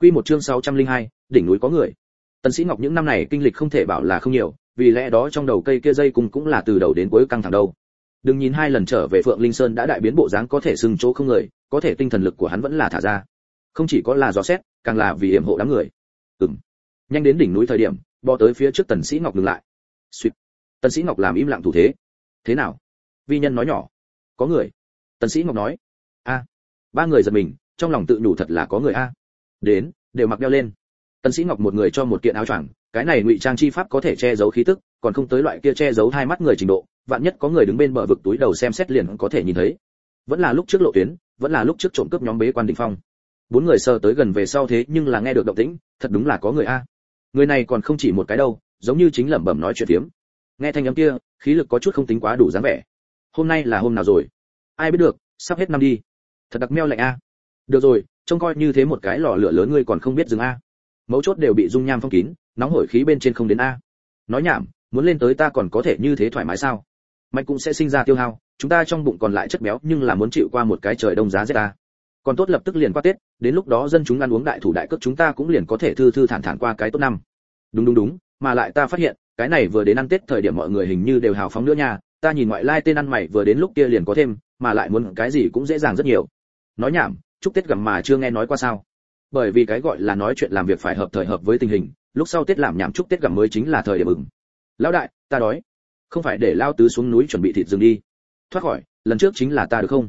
Quy một chương 602, đỉnh núi có người. Tần Sĩ Ngọc những năm này kinh lịch không thể bảo là không nhiều, vì lẽ đó trong đầu cây kia dây cùng cũng là từ đầu đến cuối căng thẳng đâu. Đừng nhìn hai lần trở về Phượng Linh Sơn đã đại biến bộ dáng có thể sừng chỗ không người, có thể tinh thần lực của hắn vẫn là thả ra. Không chỉ có là dò xét, càng là vì hiểm hộ đám người. Ừm. Nhanh đến đỉnh núi thời điểm, bò tới phía trước Tần Sĩ Ngọc dừng lại. Xuyệt. Tần Sĩ Ngọc làm im lặng thủ thế. Thế nào? Vi nhân nói nhỏ. Có người. Tần Sĩ Ngọc nói. A. Ba người giật mình, trong lòng tự nhủ thật là có người a. Đến, đều mặc đeo lên. Tân sĩ ngọc một người cho một kiện áo choàng cái này ngụy trang chi pháp có thể che giấu khí tức còn không tới loại kia che giấu hai mắt người trình độ vạn nhất có người đứng bên bờ vực túi đầu xem xét liền có thể nhìn thấy. Vẫn là lúc trước lộ tuyến vẫn là lúc trước trộm cướp nhóm bế quan đỉnh phong. Bốn người sờ tới gần về sau thế nhưng là nghe được động tĩnh thật đúng là có người a. Người này còn không chỉ một cái đâu giống như chính lẩm bẩm nói chuyện tiếm nghe thanh âm kia khí lực có chút không tính quá đủ dáng vẻ. Hôm nay là hôm nào rồi? Ai biết được sắp hết năm đi. Thật đặc meo lạnh a được rồi, trông coi như thế một cái lò lửa lớn ngươi còn không biết dừng a. Mấu chốt đều bị dung nham phong kín, nóng hổi khí bên trên không đến a. Nói nhảm, muốn lên tới ta còn có thể như thế thoải mái sao? Mạnh cũng sẽ sinh ra tiêu hao, chúng ta trong bụng còn lại chất béo nhưng là muốn chịu qua một cái trời đông giá rét ta còn tốt lập tức liền qua tết, đến lúc đó dân chúng ăn uống đại thủ đại cước chúng ta cũng liền có thể thư thư thản thản qua cái tốt năm. Đúng đúng đúng, mà lại ta phát hiện, cái này vừa đến ăn tết thời điểm mọi người hình như đều hào phóng nữa nha, ta nhìn ngoại lai tên ăn mày vừa đến lúc kia liền có thêm, mà lại muốn cái gì cũng dễ dàng rất nhiều. Nói nhảm chúc tết gặm mà chưa nghe nói qua sao? Bởi vì cái gọi là nói chuyện làm việc phải hợp thời hợp với tình hình, lúc sau tết làm nhảm chúc tết gặm mới chính là thời điểm mừng. lão đại, ta đói. Không phải để lao tứ xuống núi chuẩn bị thịt rừng đi. Thoát khỏi, lần trước chính là ta được không?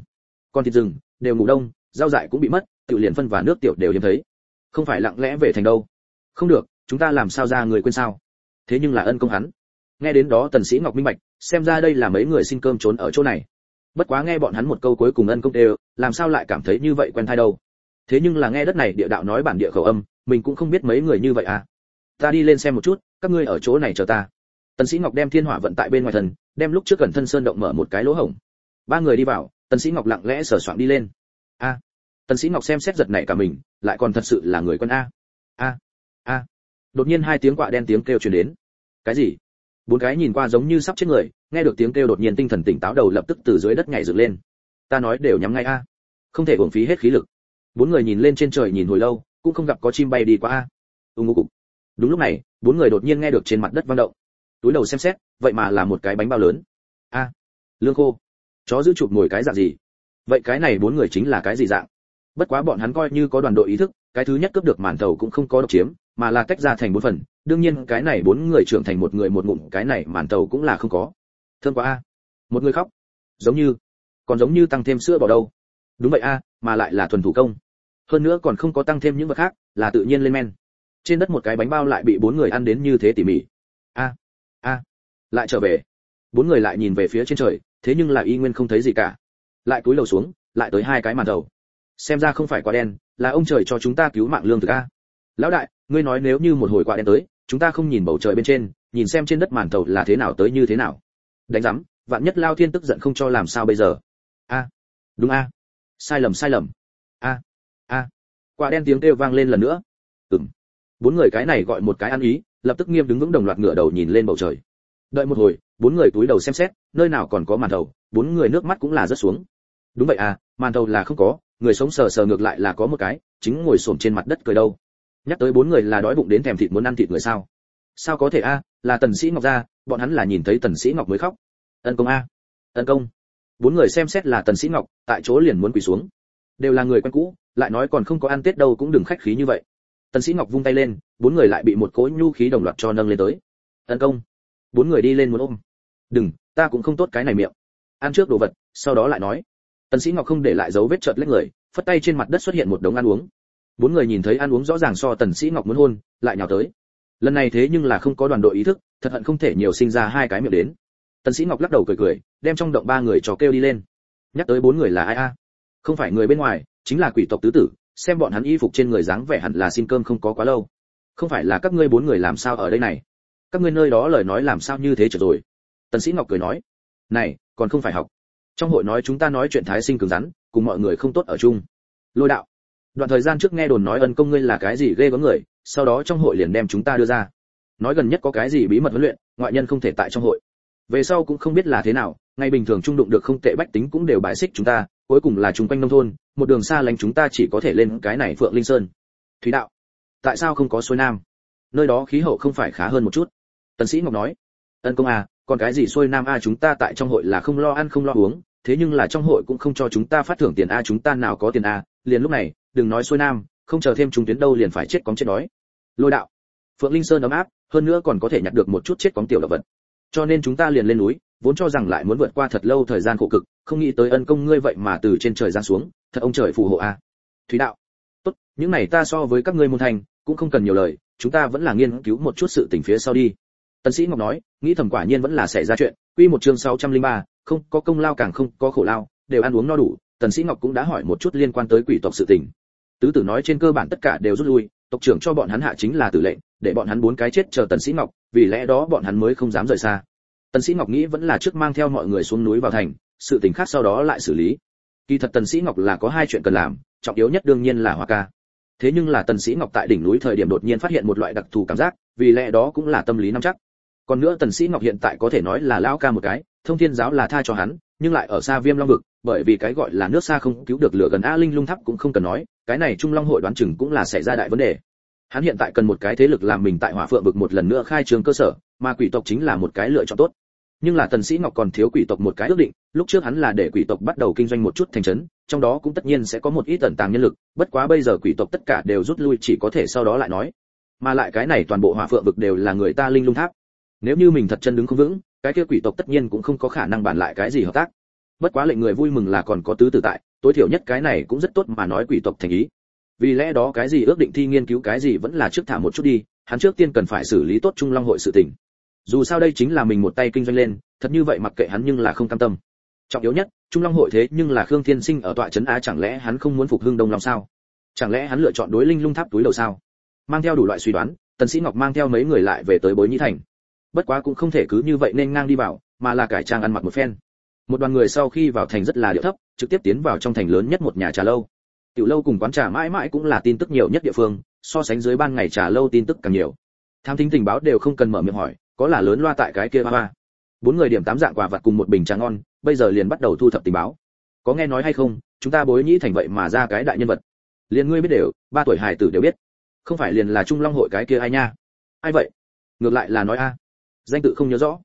Còn thịt rừng, đều ngủ đông, rau dại cũng bị mất tự liền phân và nước tiểu đều hiếm thấy. Không phải lặng lẽ về thành đâu. Không được, chúng ta làm sao ra người quên sao? Thế nhưng là ân công hắn. Nghe đến đó tần sĩ ngọc minh bạch, xem ra đây là mấy người xin cơm trốn ở chỗ này bất quá nghe bọn hắn một câu cuối cùng ân công đều, làm sao lại cảm thấy như vậy quen thai đâu? Thế nhưng là nghe đất này địa đạo nói bản địa khẩu âm, mình cũng không biết mấy người như vậy à. Ta đi lên xem một chút, các ngươi ở chỗ này chờ ta. Tần sĩ ngọc đem thiên hỏa vận tại bên ngoài thần, đem lúc trước gần thân sơn động mở một cái lỗ hổng. Ba người đi vào, tần sĩ ngọc lặng lẽ sờ soạng đi lên. A. Tần sĩ ngọc xem xét giật nảy cả mình, lại còn thật sự là người quân a. A. A. Đột nhiên hai tiếng quạ đen tiếng kêu truyền đến. Cái gì? Bốn cái nhìn qua giống như sắp chết người, nghe được tiếng kêu đột nhiên tinh thần tỉnh táo đầu lập tức từ dưới đất nhảy dựng lên. Ta nói đều nhắm ngay a. Không thể uổng phí hết khí lực. Bốn người nhìn lên trên trời nhìn hồi lâu, cũng không gặp có chim bay đi qua a. Ưng ngô cục. Đúng lúc này, bốn người đột nhiên nghe được trên mặt đất vang động. Túi đầu xem xét, vậy mà là một cái bánh bao lớn. A. Lương khô. Chó giữ chụp ngồi cái dạng gì? Vậy cái này bốn người chính là cái gì dạng? Bất quá bọn hắn coi như có đoàn đội ý thức, cái thứ nhất cướp được màn thầu cũng không có độc chiếm mà là tách ra thành bốn phần. Đương nhiên, cái này bốn người trưởng thành một người một ngụm, cái này màn tàu cũng là không có. Thương quá a. Một người khóc. Giống như, còn giống như tăng thêm sữa vào đâu. Đúng vậy a, mà lại là thuần thủ công. Hơn nữa còn không có tăng thêm những vật khác, là tự nhiên lên men. Trên đất một cái bánh bao lại bị bốn người ăn đến như thế tỉ mỉ. A a. Lại trở về. Bốn người lại nhìn về phía trên trời, thế nhưng là y nguyên không thấy gì cả. Lại cúi đầu xuống, lại tới hai cái màn đầu xem ra không phải quá đen, là ông trời cho chúng ta cứu mạng lương thực a lão đại, ngươi nói nếu như một hồi quả đen tới, chúng ta không nhìn bầu trời bên trên, nhìn xem trên đất màn tàu là thế nào tới như thế nào. Đánh giám, vạn nhất lao thiên tức giận không cho làm sao bây giờ? A, đúng a. Sai lầm sai lầm. A a. Quả đen tiếng kêu vang lên lần nữa. Ừm. Bốn người cái này gọi một cái ăn ý, lập tức nghiêm đứng vững đồng loạt ngửa đầu nhìn lên bầu trời. Đợi một hồi, bốn người túi đầu xem xét, nơi nào còn có màn thầu, bốn người nước mắt cũng là rất xuống. Đúng vậy à màn thầu là không có, người sống sờ sờ ngược lại là có một cái, chính ngồi xổm trên mặt đất cười đâu nhắc tới bốn người là đói bụng đến thèm thịt muốn ăn thịt người sao? Sao có thể a? Là tần sĩ ngọc gia bọn hắn là nhìn thấy tần sĩ ngọc mới khóc. Ân công a. Ân công. Bốn người xem xét là tần sĩ ngọc, tại chỗ liền muốn quỳ xuống. Đều là người quen cũ, lại nói còn không có ăn tết đâu cũng đừng khách khí như vậy. Tần sĩ ngọc vung tay lên, bốn người lại bị một cỗ nhu khí đồng loạt cho nâng lên tới. Ân công. Bốn người đi lên muốn ôm. Đừng, ta cũng không tốt cái này miệng. Ăn trước đồ vật, sau đó lại nói. Tần sĩ ngọc không để lại dấu vết chợt lách người, phất tay trên mặt đất xuất hiện một đống ăn uống bốn người nhìn thấy ăn uống rõ ràng so tần sĩ ngọc muốn hôn, lại nhào tới. Lần này thế nhưng là không có đoàn đội ý thức, thật hận không thể nhiều sinh ra hai cái miệng đến. Tần sĩ ngọc lắc đầu cười cười, đem trong động ba người trò kêu đi lên. Nhắc tới bốn người là ai a? Không phải người bên ngoài, chính là quỷ tộc tứ tử, xem bọn hắn y phục trên người dáng vẻ hẳn là xin cơm không có quá lâu. Không phải là các ngươi bốn người làm sao ở đây này? Các ngươi nơi đó lời nói làm sao như thế trở rồi? Tần sĩ ngọc cười nói, này, còn không phải học. Trong hội nói chúng ta nói chuyện thái sinh cứng rắn, cùng mọi người không tốt ở chung. Lôi đạo đoạn thời gian trước nghe đồn nói ân công ngươi là cái gì ghê gớm người, sau đó trong hội liền đem chúng ta đưa ra. Nói gần nhất có cái gì bí mật huấn luyện, ngoại nhân không thể tại trong hội. Về sau cũng không biết là thế nào, ngày bình thường trung đụng được không tệ bách tính cũng đều bãi xích chúng ta, cuối cùng là chúng quanh nông thôn, một đường xa lánh chúng ta chỉ có thể lên cái này phượng linh sơn. Thúy đạo, tại sao không có suối nam? Nơi đó khí hậu không phải khá hơn một chút. Tần sĩ ngọc nói, ân công à còn cái gì xuôi nam a chúng ta tại trong hội là không lo ăn không lo uống, thế nhưng là trong hội cũng không cho chúng ta phát thưởng tiền a, chúng ta nào có tiền a liền lúc này đừng nói xuôi nam không chờ thêm trung tuyến đâu liền phải chết cóng chết đói. Lôi đạo. Phượng linh sơn ấm áp hơn nữa còn có thể nhặt được một chút chết cóng tiểu động vật. Cho nên chúng ta liền lên núi vốn cho rằng lại muốn vượt qua thật lâu thời gian khổ cực không nghĩ tới ân công ngươi vậy mà từ trên trời giáng xuống thật ông trời phù hộ a. Thúy đạo. Tốt những này ta so với các ngươi môn thành cũng không cần nhiều lời chúng ta vẫn là nghiên cứu một chút sự tình phía sau đi. Tần sĩ ngọc nói nghĩ thầm quả nhiên vẫn là xảy ra chuyện. Quy một chương 603, không có công lao càng không có khổ lao đều ăn uống no đủ tần sĩ ngọc cũng đã hỏi một chút liên quan tới quỷ tộc sự tình. Tứ tử nói trên cơ bản tất cả đều rút lui, tộc trưởng cho bọn hắn hạ chính là tử lệnh, để bọn hắn bốn cái chết chờ tần sĩ ngọc, vì lẽ đó bọn hắn mới không dám rời xa. Tần sĩ ngọc nghĩ vẫn là trước mang theo mọi người xuống núi vào thành, sự tình khác sau đó lại xử lý. Kỳ thật tần sĩ ngọc là có hai chuyện cần làm, trọng yếu nhất đương nhiên là hoa ca. Thế nhưng là tần sĩ ngọc tại đỉnh núi thời điểm đột nhiên phát hiện một loại đặc thù cảm giác, vì lẽ đó cũng là tâm lý nắm chắc. Còn nữa tần sĩ ngọc hiện tại có thể nói là lão ca một cái, thông thiên giáo là tha cho hắn, nhưng lại ở xa viêm long vực bởi vì cái gọi là nước xa không cứu được lửa gần a linh lung tháp cũng không cần nói, cái này trung long hội đoán chừng cũng là xảy ra đại vấn đề. Hắn hiện tại cần một cái thế lực làm mình tại hỏa phượng vực một lần nữa khai trường cơ sở, mà quỷ tộc chính là một cái lựa chọn tốt. Nhưng là tần sĩ ngọc còn thiếu quỷ tộc một cái ước định, lúc trước hắn là để quỷ tộc bắt đầu kinh doanh một chút thành trấn, trong đó cũng tất nhiên sẽ có một ít tận tàng nhân lực, bất quá bây giờ quỷ tộc tất cả đều rút lui chỉ có thể sau đó lại nói. Mà lại cái này toàn bộ hỏa phượng vực đều là người ta linh lung tháp. Nếu như mình thật chân đứng không vững, cái kia quỷ tộc tất nhiên cũng không có khả năng bàn lại cái gì hợp tác bất quá lệnh người vui mừng là còn có tứ tử tại, tối thiểu nhất cái này cũng rất tốt mà nói quỷ tộc thành ý. Vì lẽ đó cái gì ước định thi nghiên cứu cái gì vẫn là trước thả một chút đi, hắn trước tiên cần phải xử lý tốt trung long hội sự tình. Dù sao đây chính là mình một tay kinh doanh lên, thật như vậy mặc kệ hắn nhưng là không cam tâm. Trọng yếu nhất, trung long hội thế nhưng là khương thiên sinh ở tọa trấn á, chẳng lẽ hắn không muốn phục hưng đông long sao? Chẳng lẽ hắn lựa chọn đối linh lung tháp túi đầu sao? Mang theo đủ loại suy đoán, tần sĩ ngọc mang theo mấy người lại về tới bối nhĩ thành. Bất quá cũng không thể cứ như vậy nên ngang đi vào, mà là cải trang ăn mặc một phen một đoàn người sau khi vào thành rất là địa thấp, trực tiếp tiến vào trong thành lớn nhất một nhà trà lâu. Tiểu lâu cùng quán trà mãi mãi cũng là tin tức nhiều nhất địa phương, so sánh dưới ban ngày trà lâu tin tức càng nhiều. Tham thính tình báo đều không cần mở miệng hỏi, có là lớn loa tại cái kia ba bốn người điểm tám dạng quà vặt cùng một bình trà ngon, bây giờ liền bắt đầu thu thập tình báo. Có nghe nói hay không, chúng ta bối nhĩ thành vậy mà ra cái đại nhân vật. Liền ngươi biết đều, ba tuổi hải tử đều biết. Không phải liền là trung long hội cái kia ai nha? Ai vậy? Ngược lại là nói a. Danh tự không nhớ rõ.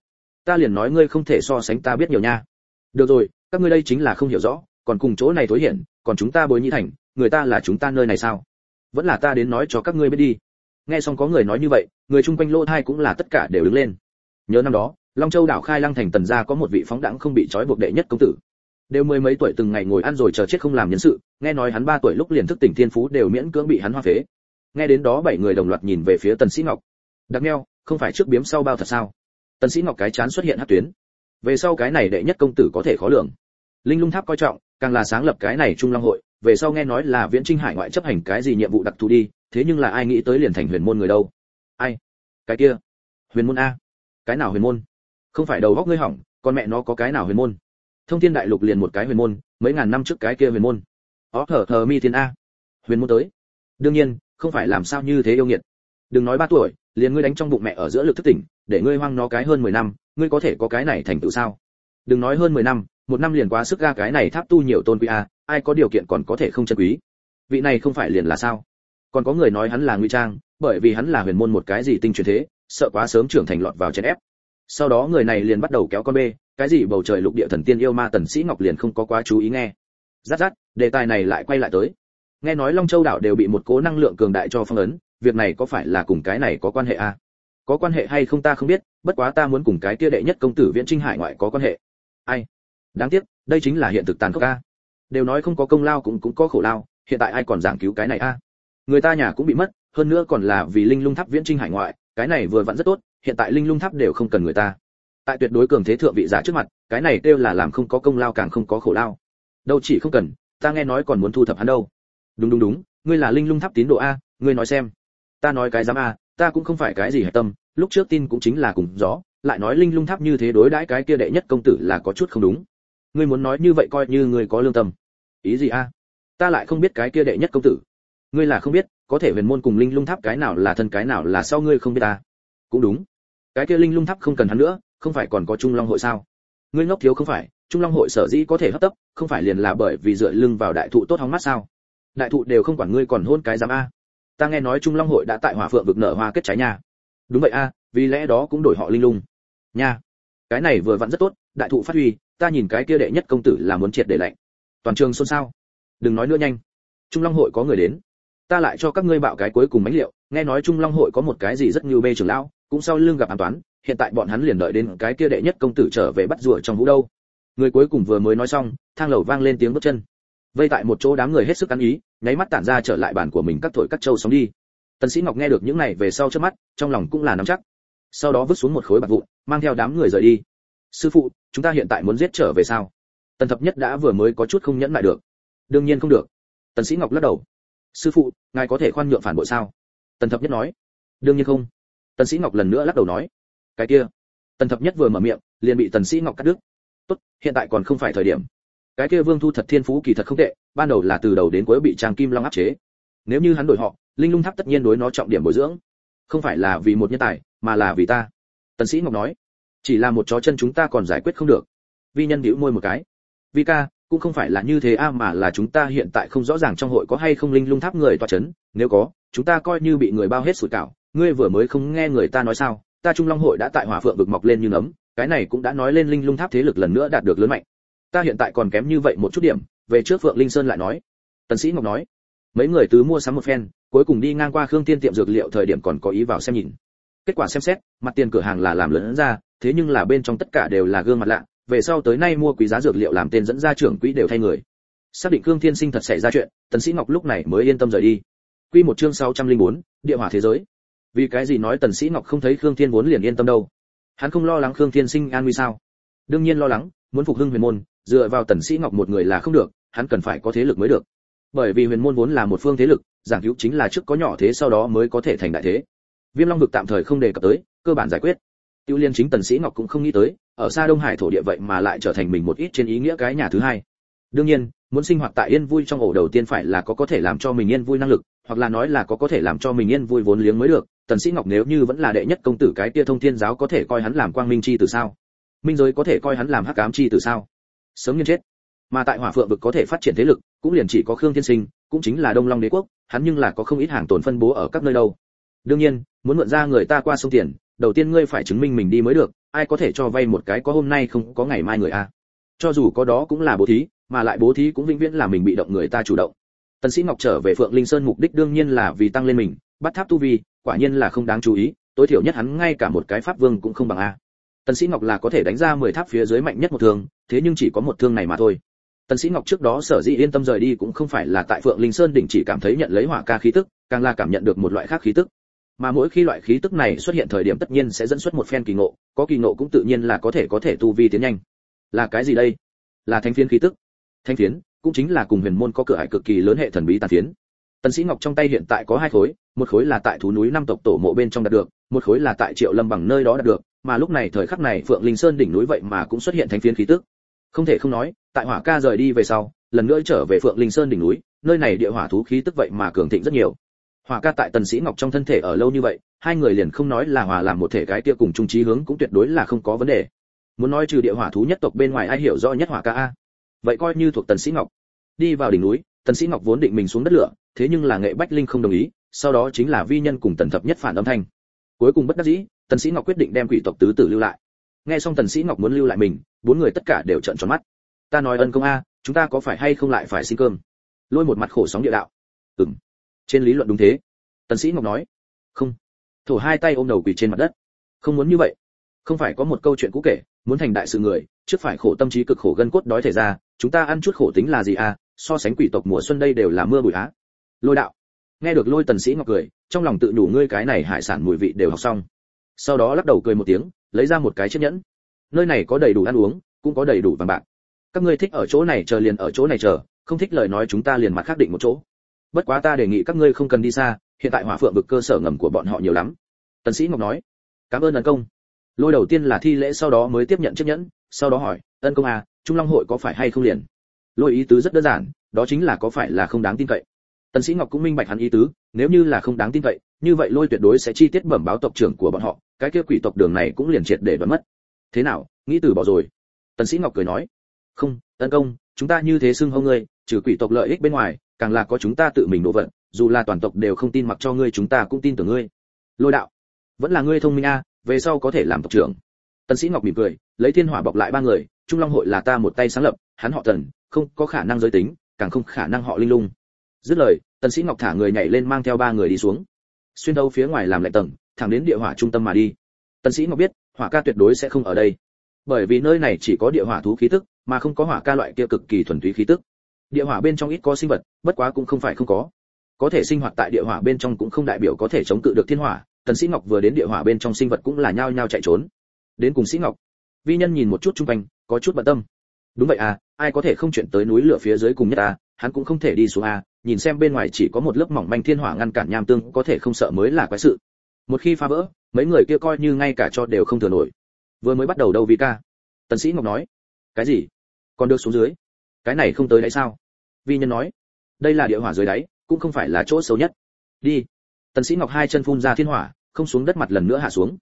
Ta liền nói ngươi không thể so sánh ta biết nhiều nha được rồi, các ngươi đây chính là không hiểu rõ, còn cùng chỗ này tối hiển, còn chúng ta bối nhĩ thành, người ta là chúng ta nơi này sao? Vẫn là ta đến nói cho các ngươi biết đi. Nghe xong có người nói như vậy, người chung quanh lô thai cũng là tất cả đều đứng lên. Nhớ năm đó, long châu đảo khai lăng thành tần gia có một vị phóng đẳng không bị trói buộc đệ nhất công tử. Đều mười mấy tuổi từng ngày ngồi ăn rồi chờ chết không làm nhân sự, nghe nói hắn ba tuổi lúc liền thức tỉnh thiên phú đều miễn cưỡng bị hắn hoa phế. Nghe đến đó bảy người đồng loạt nhìn về phía tần sĩ ngọc. Đặc neo, không phải trước biếm sau bao thật sao? Tần sĩ ngọc cái chán xuất hiện hắt tuyến về sau cái này đệ nhất công tử có thể khó lường. Linh lung tháp coi trọng, càng là sáng lập cái này trung long hội, về sau nghe nói là viễn trinh hải ngoại chấp hành cái gì nhiệm vụ đặc thù đi, thế nhưng là ai nghĩ tới liền thành huyền môn người đâu. Ai? Cái kia? Huyền môn a. Cái nào huyền môn? Không phải đầu góc ngươi hỏng, con mẹ nó có cái nào huyền môn? Thông thiên đại lục liền một cái huyền môn, mấy ngàn năm trước cái kia huyền môn. Ó thở thờ, mi thiên a. Huyền môn tới. Đương nhiên, không phải làm sao như thế yêu nghiệt. Đừng nói ba tuổi, liền ngươi đánh trong bụng mẹ ở giữa lực thức tỉnh để ngươi hoang nó cái hơn 10 năm, ngươi có thể có cái này thành tựu sao? Đừng nói hơn 10 năm, một năm liền quá sức ga cái này tháp tu nhiều tôn quý a, ai có điều kiện còn có thể không chân quý? Vị này không phải liền là sao? Còn có người nói hắn là nguy trang, bởi vì hắn là huyền môn một cái gì tinh truyền thế, sợ quá sớm trưởng thành lọt vào chèn ép. Sau đó người này liền bắt đầu kéo con bê, cái gì bầu trời lục địa thần tiên yêu ma tần sĩ ngọc liền không có quá chú ý nghe. Rát rát, đề tài này lại quay lại tới. Nghe nói long châu đảo đều bị một cố năng lượng cường đại cho phong ấn, việc này có phải là cùng cái này có quan hệ à? Có quan hệ hay không ta không biết, bất quá ta muốn cùng cái kia đệ nhất công tử viễn trinh hải ngoại có quan hệ. Ai? Đáng tiếc, đây chính là hiện thực tàn khốc a. Đều nói không có công lao cũng cũng có khổ lao, hiện tại ai còn giảng cứu cái này a? Người ta nhà cũng bị mất, hơn nữa còn là vì linh lung tháp viễn trinh hải ngoại, cái này vừa vặn rất tốt, hiện tại linh lung tháp đều không cần người ta. Tại tuyệt đối cường thế thượng vị giả trước mặt, cái này kêu là làm không có công lao càng không có khổ lao. Đâu chỉ không cần, ta nghe nói còn muốn thu thập hắn đâu. Đúng đúng đúng, ngươi là linh lung tháp tín đồ a, ngươi nói xem. Ta nói cái dám a ta cũng không phải cái gì hạch tâm, lúc trước tin cũng chính là cùng gió, lại nói linh lung tháp như thế đối đãi cái kia đệ nhất công tử là có chút không đúng. Ngươi muốn nói như vậy coi như ngươi có lương tâm. Ý gì a? Ta lại không biết cái kia đệ nhất công tử. Ngươi là không biết, có thể huyền môn cùng linh lung tháp cái nào là thân cái nào là sau ngươi không biết ta. Cũng đúng. Cái kia linh lung tháp không cần hắn nữa, không phải còn có trung long hội sao? Ngươi ngốc thiếu không phải, trung long hội sở dĩ có thể hấp tấp, không phải liền là bởi vì dựa lưng vào đại thụ tốt hóng mắt sao? Đại thụ đều không quản ngươi còn hôn cái giám a ta nghe nói trung long hội đã tại hỏa phượng vực nở hoa kết trái nha. Đúng vậy a, vì lẽ đó cũng đổi họ linh lung. Nha, cái này vừa vặn rất tốt, đại thụ phát huy, ta nhìn cái kia đệ nhất công tử là muốn triệt để lạnh. Toàn trường xôn xao. Đừng nói nữa nhanh. Trung long hội có người đến. Ta lại cho các ngươi bạo cái cuối cùng mánh liệu, nghe nói trung long hội có một cái gì rất nhiều bê trưởng lão, cũng sau lưng gặp an toán, hiện tại bọn hắn liền đợi đến cái kia đệ nhất công tử trở về bắt rùa trong vũ đâu. Người cuối cùng vừa mới nói xong, thang lầu vang lên tiếng bước chân. Vây tại một chỗ đám người hết sức ăn ý nháy mắt tản ra trở lại bản của mình cắt thổi cắt châu sóng đi. Tần sĩ ngọc nghe được những này về sau trước mắt, trong lòng cũng là nắm chắc. Sau đó vứt xuống một khối bạc vụn, mang theo đám người rời đi. Sư phụ, chúng ta hiện tại muốn giết trở về sao? Tần thập nhất đã vừa mới có chút không nhẫn lại được. Đương nhiên không được. Tần sĩ ngọc lắc đầu. Sư phụ, ngài có thể khoan nhượng phản bội sao? Tần thập nhất nói. Đương nhiên không. Tần sĩ ngọc lần nữa lắc đầu nói. Cái kia. Tần thập nhất vừa mở miệng, liền bị tần sĩ ngọc cắt đứt. Tốt, hiện tại còn không phải thời điểm. Cái kia vương thu thật thiên phú kỳ thật không tệ ban đầu là từ đầu đến cuối bị trang kim long áp chế. Nếu như hắn đổi họ, linh lung tháp tất nhiên đối nó trọng điểm bồi dưỡng. Không phải là vì một nhân tài, mà là vì ta. Tần sĩ ngọc nói, chỉ là một chó chân chúng ta còn giải quyết không được. Vi nhân bĩu môi một cái. Vi ca, cũng không phải là như thế a, mà là chúng ta hiện tại không rõ ràng trong hội có hay không linh lung tháp người toa chấn. Nếu có, chúng ta coi như bị người bao hết sủi cảo. Ngươi vừa mới không nghe người ta nói sao? Ta trung long hội đã tại hỏa phượng vực mọc lên như nấm. Cái này cũng đã nói lên linh lung tháp thế lực lần nữa đạt được lớn mạnh. Ta hiện tại còn kém như vậy một chút điểm về trước phượng linh sơn lại nói. Tần sĩ ngọc nói mấy người tứ mua sắm một phen cuối cùng đi ngang qua khương tiên tiệm dược liệu thời điểm còn có ý vào xem nhìn. Kết quả xem xét mặt tiền cửa hàng là làm lớn ra thế nhưng là bên trong tất cả đều là gương mặt lạ về sau tới nay mua quý giá dược liệu làm tên dẫn ra trưởng quỹ đều thay người. Xác định cương thiên sinh thật xảy ra chuyện tần sĩ ngọc lúc này mới yên tâm rời đi. Quy một chương 604, địa hỏa thế giới. Vì cái gì nói tần sĩ ngọc không thấy khương thiên vốn liền yên tâm đâu? Hắn không lo lắng khương thiên sinh an nguy sao? Đương nhiên lo lắng muốn phục hưng huyền môn dựa vào tần sĩ ngọc một người là không được hắn cần phải có thế lực mới được. Bởi vì huyền môn vốn là một phương thế lực, giảng cứu chính là trước có nhỏ thế sau đó mới có thể thành đại thế. Viêm long vực tạm thời không đề cập tới, cơ bản giải quyết. Tiêu liên chính tần sĩ ngọc cũng không nghĩ tới, ở xa đông hải thổ địa vậy mà lại trở thành mình một ít trên ý nghĩa cái nhà thứ hai. Đương nhiên, muốn sinh hoạt tại yên vui trong ổ đầu tiên phải là có có thể làm cho mình yên vui năng lực, hoặc là nói là có có thể làm cho mình yên vui vốn liếng mới được. Tần sĩ ngọc nếu như vẫn là đệ nhất công tử cái kia thông thiên giáo có thể coi hắn làm quang minh chi từ sao? Minh giới có thể coi hắn làm hắc ám chi từ sao? Sớm nhiên chết mà tại hỏa phượng vực có thể phát triển thế lực, cũng liền chỉ có khương thiên sinh, cũng chính là đông long đế quốc, hắn nhưng là có không ít hàng tồn phân bố ở các nơi đâu. Đương nhiên, muốn mượn ra người ta qua sông tiền, đầu tiên ngươi phải chứng minh mình đi mới được, ai có thể cho vay một cái có hôm nay không có ngày mai người a. Cho dù có đó cũng là bố thí, mà lại bố thí cũng vĩnh viễn là mình bị động người ta chủ động. Tần sĩ ngọc trở về phượng linh sơn mục đích đương nhiên là vì tăng lên mình, bắt tháp tu vi, quả nhiên là không đáng chú ý, tối thiểu nhất hắn ngay cả một cái pháp vương cũng không bằng a. Tần sĩ ngọc là có thể đánh ra 10 tháp phía dưới mạnh nhất một thương, thế nhưng chỉ có một thương này mà thôi tần sĩ ngọc trước đó sở dĩ yên tâm rời đi cũng không phải là tại phượng linh sơn đỉnh chỉ cảm thấy nhận lấy hỏa ca khí tức, càng là cảm nhận được một loại khác khí tức. Mà mỗi khi loại khí tức này xuất hiện thời điểm tất nhiên sẽ dẫn xuất một phen kỳ ngộ, có kỳ ngộ cũng tự nhiên là có thể có thể tu vi tiến nhanh. Là cái gì đây? Là thanh phiến khí tức. Thanh phiến cũng chính là cùng huyền môn có cửa hải cực kỳ lớn hệ thần bí tàn phiến. Tần sĩ ngọc trong tay hiện tại có hai khối, một khối là tại thú núi năm tộc tổ mộ bên trong đạt được, một khối là tại triệu lâm bằng nơi đó đạt được, mà lúc này thời khắc này phượng linh sơn đỉnh núi vậy mà cũng xuất hiện thanh phiến khí tức không thể không nói, tại hỏa ca rời đi về sau, lần nữa trở về phượng linh sơn đỉnh núi, nơi này địa hỏa thú khí tức vậy mà cường thịnh rất nhiều. Hỏa ca tại tần sĩ ngọc trong thân thể ở lâu như vậy, hai người liền không nói là hòa làm một thể cái kia cùng chung chí hướng cũng tuyệt đối là không có vấn đề. Muốn nói trừ địa hỏa thú nhất tộc bên ngoài ai hiểu rõ nhất hỏa ca a? Vậy coi như thuộc tần sĩ ngọc. Đi vào đỉnh núi, tần sĩ ngọc vốn định mình xuống đất lửa, thế nhưng là nghệ bách linh không đồng ý, sau đó chính là vi nhân cùng tần thập nhất phản âm thanh. Cuối cùng bất đắc dĩ, tần sĩ ngọc quyết định đem quỷ tộc tứ tử lưu lại. Nghe xong tần sĩ ngọc muốn lưu lại mình bốn người tất cả đều trợn tròn mắt. Ta nói ân công a, chúng ta có phải hay không lại phải xin cơm? Lôi một mặt khổ sóng địa đạo. Ừm. Trên lý luận đúng thế. Tần sĩ ngọc nói. Không. Thổ hai tay ôm đầu quỳ trên mặt đất. Không muốn như vậy. Không phải có một câu chuyện cũ kể, muốn thành đại sự người, trước phải khổ tâm trí cực khổ gân cốt đói thể ra, chúng ta ăn chút khổ tính là gì à so sánh quỷ tộc mùa xuân đây đều là mưa bụi á. Lôi đạo. Nghe được lôi tần sĩ ngọc cười, trong lòng tự đủ ngươi cái này hải sản mùi vị đều học xong. Sau đó lắc đầu cười một tiếng, lấy ra một cái chiếc nhẫn nơi này có đầy đủ ăn uống, cũng có đầy đủ vàng bạc. Các ngươi thích ở chỗ này chờ liền ở chỗ này chờ, không thích lời nói chúng ta liền mặt khác định một chỗ. Bất quá ta đề nghị các ngươi không cần đi xa, hiện tại hỏa phượng vực cơ sở ngầm của bọn họ nhiều lắm. Tần sĩ ngọc nói. Cảm ơn ân công. Lôi đầu tiên là thi lễ sau đó mới tiếp nhận chiếc nhẫn, sau đó hỏi, ân công à trung long hội có phải hay không liền? Lôi ý tứ rất đơn giản, đó chính là có phải là không đáng tin cậy. Tần sĩ ngọc cũng minh bạch hắn ý tứ, nếu như là không đáng tin cậy, như vậy lôi tuyệt đối sẽ chi tiết bẩm báo tộc trưởng của bọn họ, cái kia quỷ tộc đường này cũng liền triệt để đoán mất thế nào, nghĩ từ bỏ rồi. Tần sĩ ngọc cười nói, không, tấn công, chúng ta như thế xưng hông ngươi, trừ quỷ tộc lợi ích bên ngoài, càng là có chúng ta tự mình đổ vận, dù là toàn tộc đều không tin mặc cho ngươi, chúng ta cũng tin tưởng ngươi. Lôi đạo, vẫn là ngươi thông minh a, về sau có thể làm tộc trưởng. Tần sĩ ngọc mỉm cười, lấy thiên hỏa bọc lại ba người, trung long hội là ta một tay sáng lập, hắn họ tần, không có khả năng giới tính, càng không khả năng họ linh lung. Dứt lời, tần sĩ ngọc thả người nhảy lên mang theo ba người đi xuống. Xuyên đấu phía ngoài làm lạnh tầng, thẳng đến địa hỏa trung tâm mà đi. Tần sĩ ngọc biết hỏa ca tuyệt đối sẽ không ở đây. Bởi vì nơi này chỉ có địa hỏa thú khí tức, mà không có hỏa ca loại kia cực kỳ thuần túy khí tức. Địa hỏa bên trong ít có sinh vật, bất quá cũng không phải không có. Có thể sinh hoạt tại địa hỏa bên trong cũng không đại biểu có thể chống cự được thiên hỏa, tần sĩ ngọc vừa đến địa hỏa bên trong sinh vật cũng là nhao nhao chạy trốn. Đến cùng sĩ ngọc, vi nhân nhìn một chút trung quanh, có chút bận tâm. Đúng vậy à ai có thể không chuyển tới núi lửa phía dưới cùng nhất à hắn cũng không thể đi xuống à nhìn xem bên ngoài chỉ có một lớp mỏng manh thiên hỏa ngăn cản nham tương, có thể không sợ mới là quái sự một khi phá vỡ, mấy người kia coi như ngay cả cho đều không thừa nổi. Vừa mới bắt đầu đâu vi ca? Tần sĩ ngọc nói. Cái gì? Còn được xuống dưới. Cái này không tới đấy sao? Vi nhân nói. Đây là địa hỏa dưới đáy, cũng không phải là chỗ xấu nhất. Đi. Tần sĩ ngọc hai chân phun ra thiên hỏa, không xuống đất mặt lần nữa hạ xuống.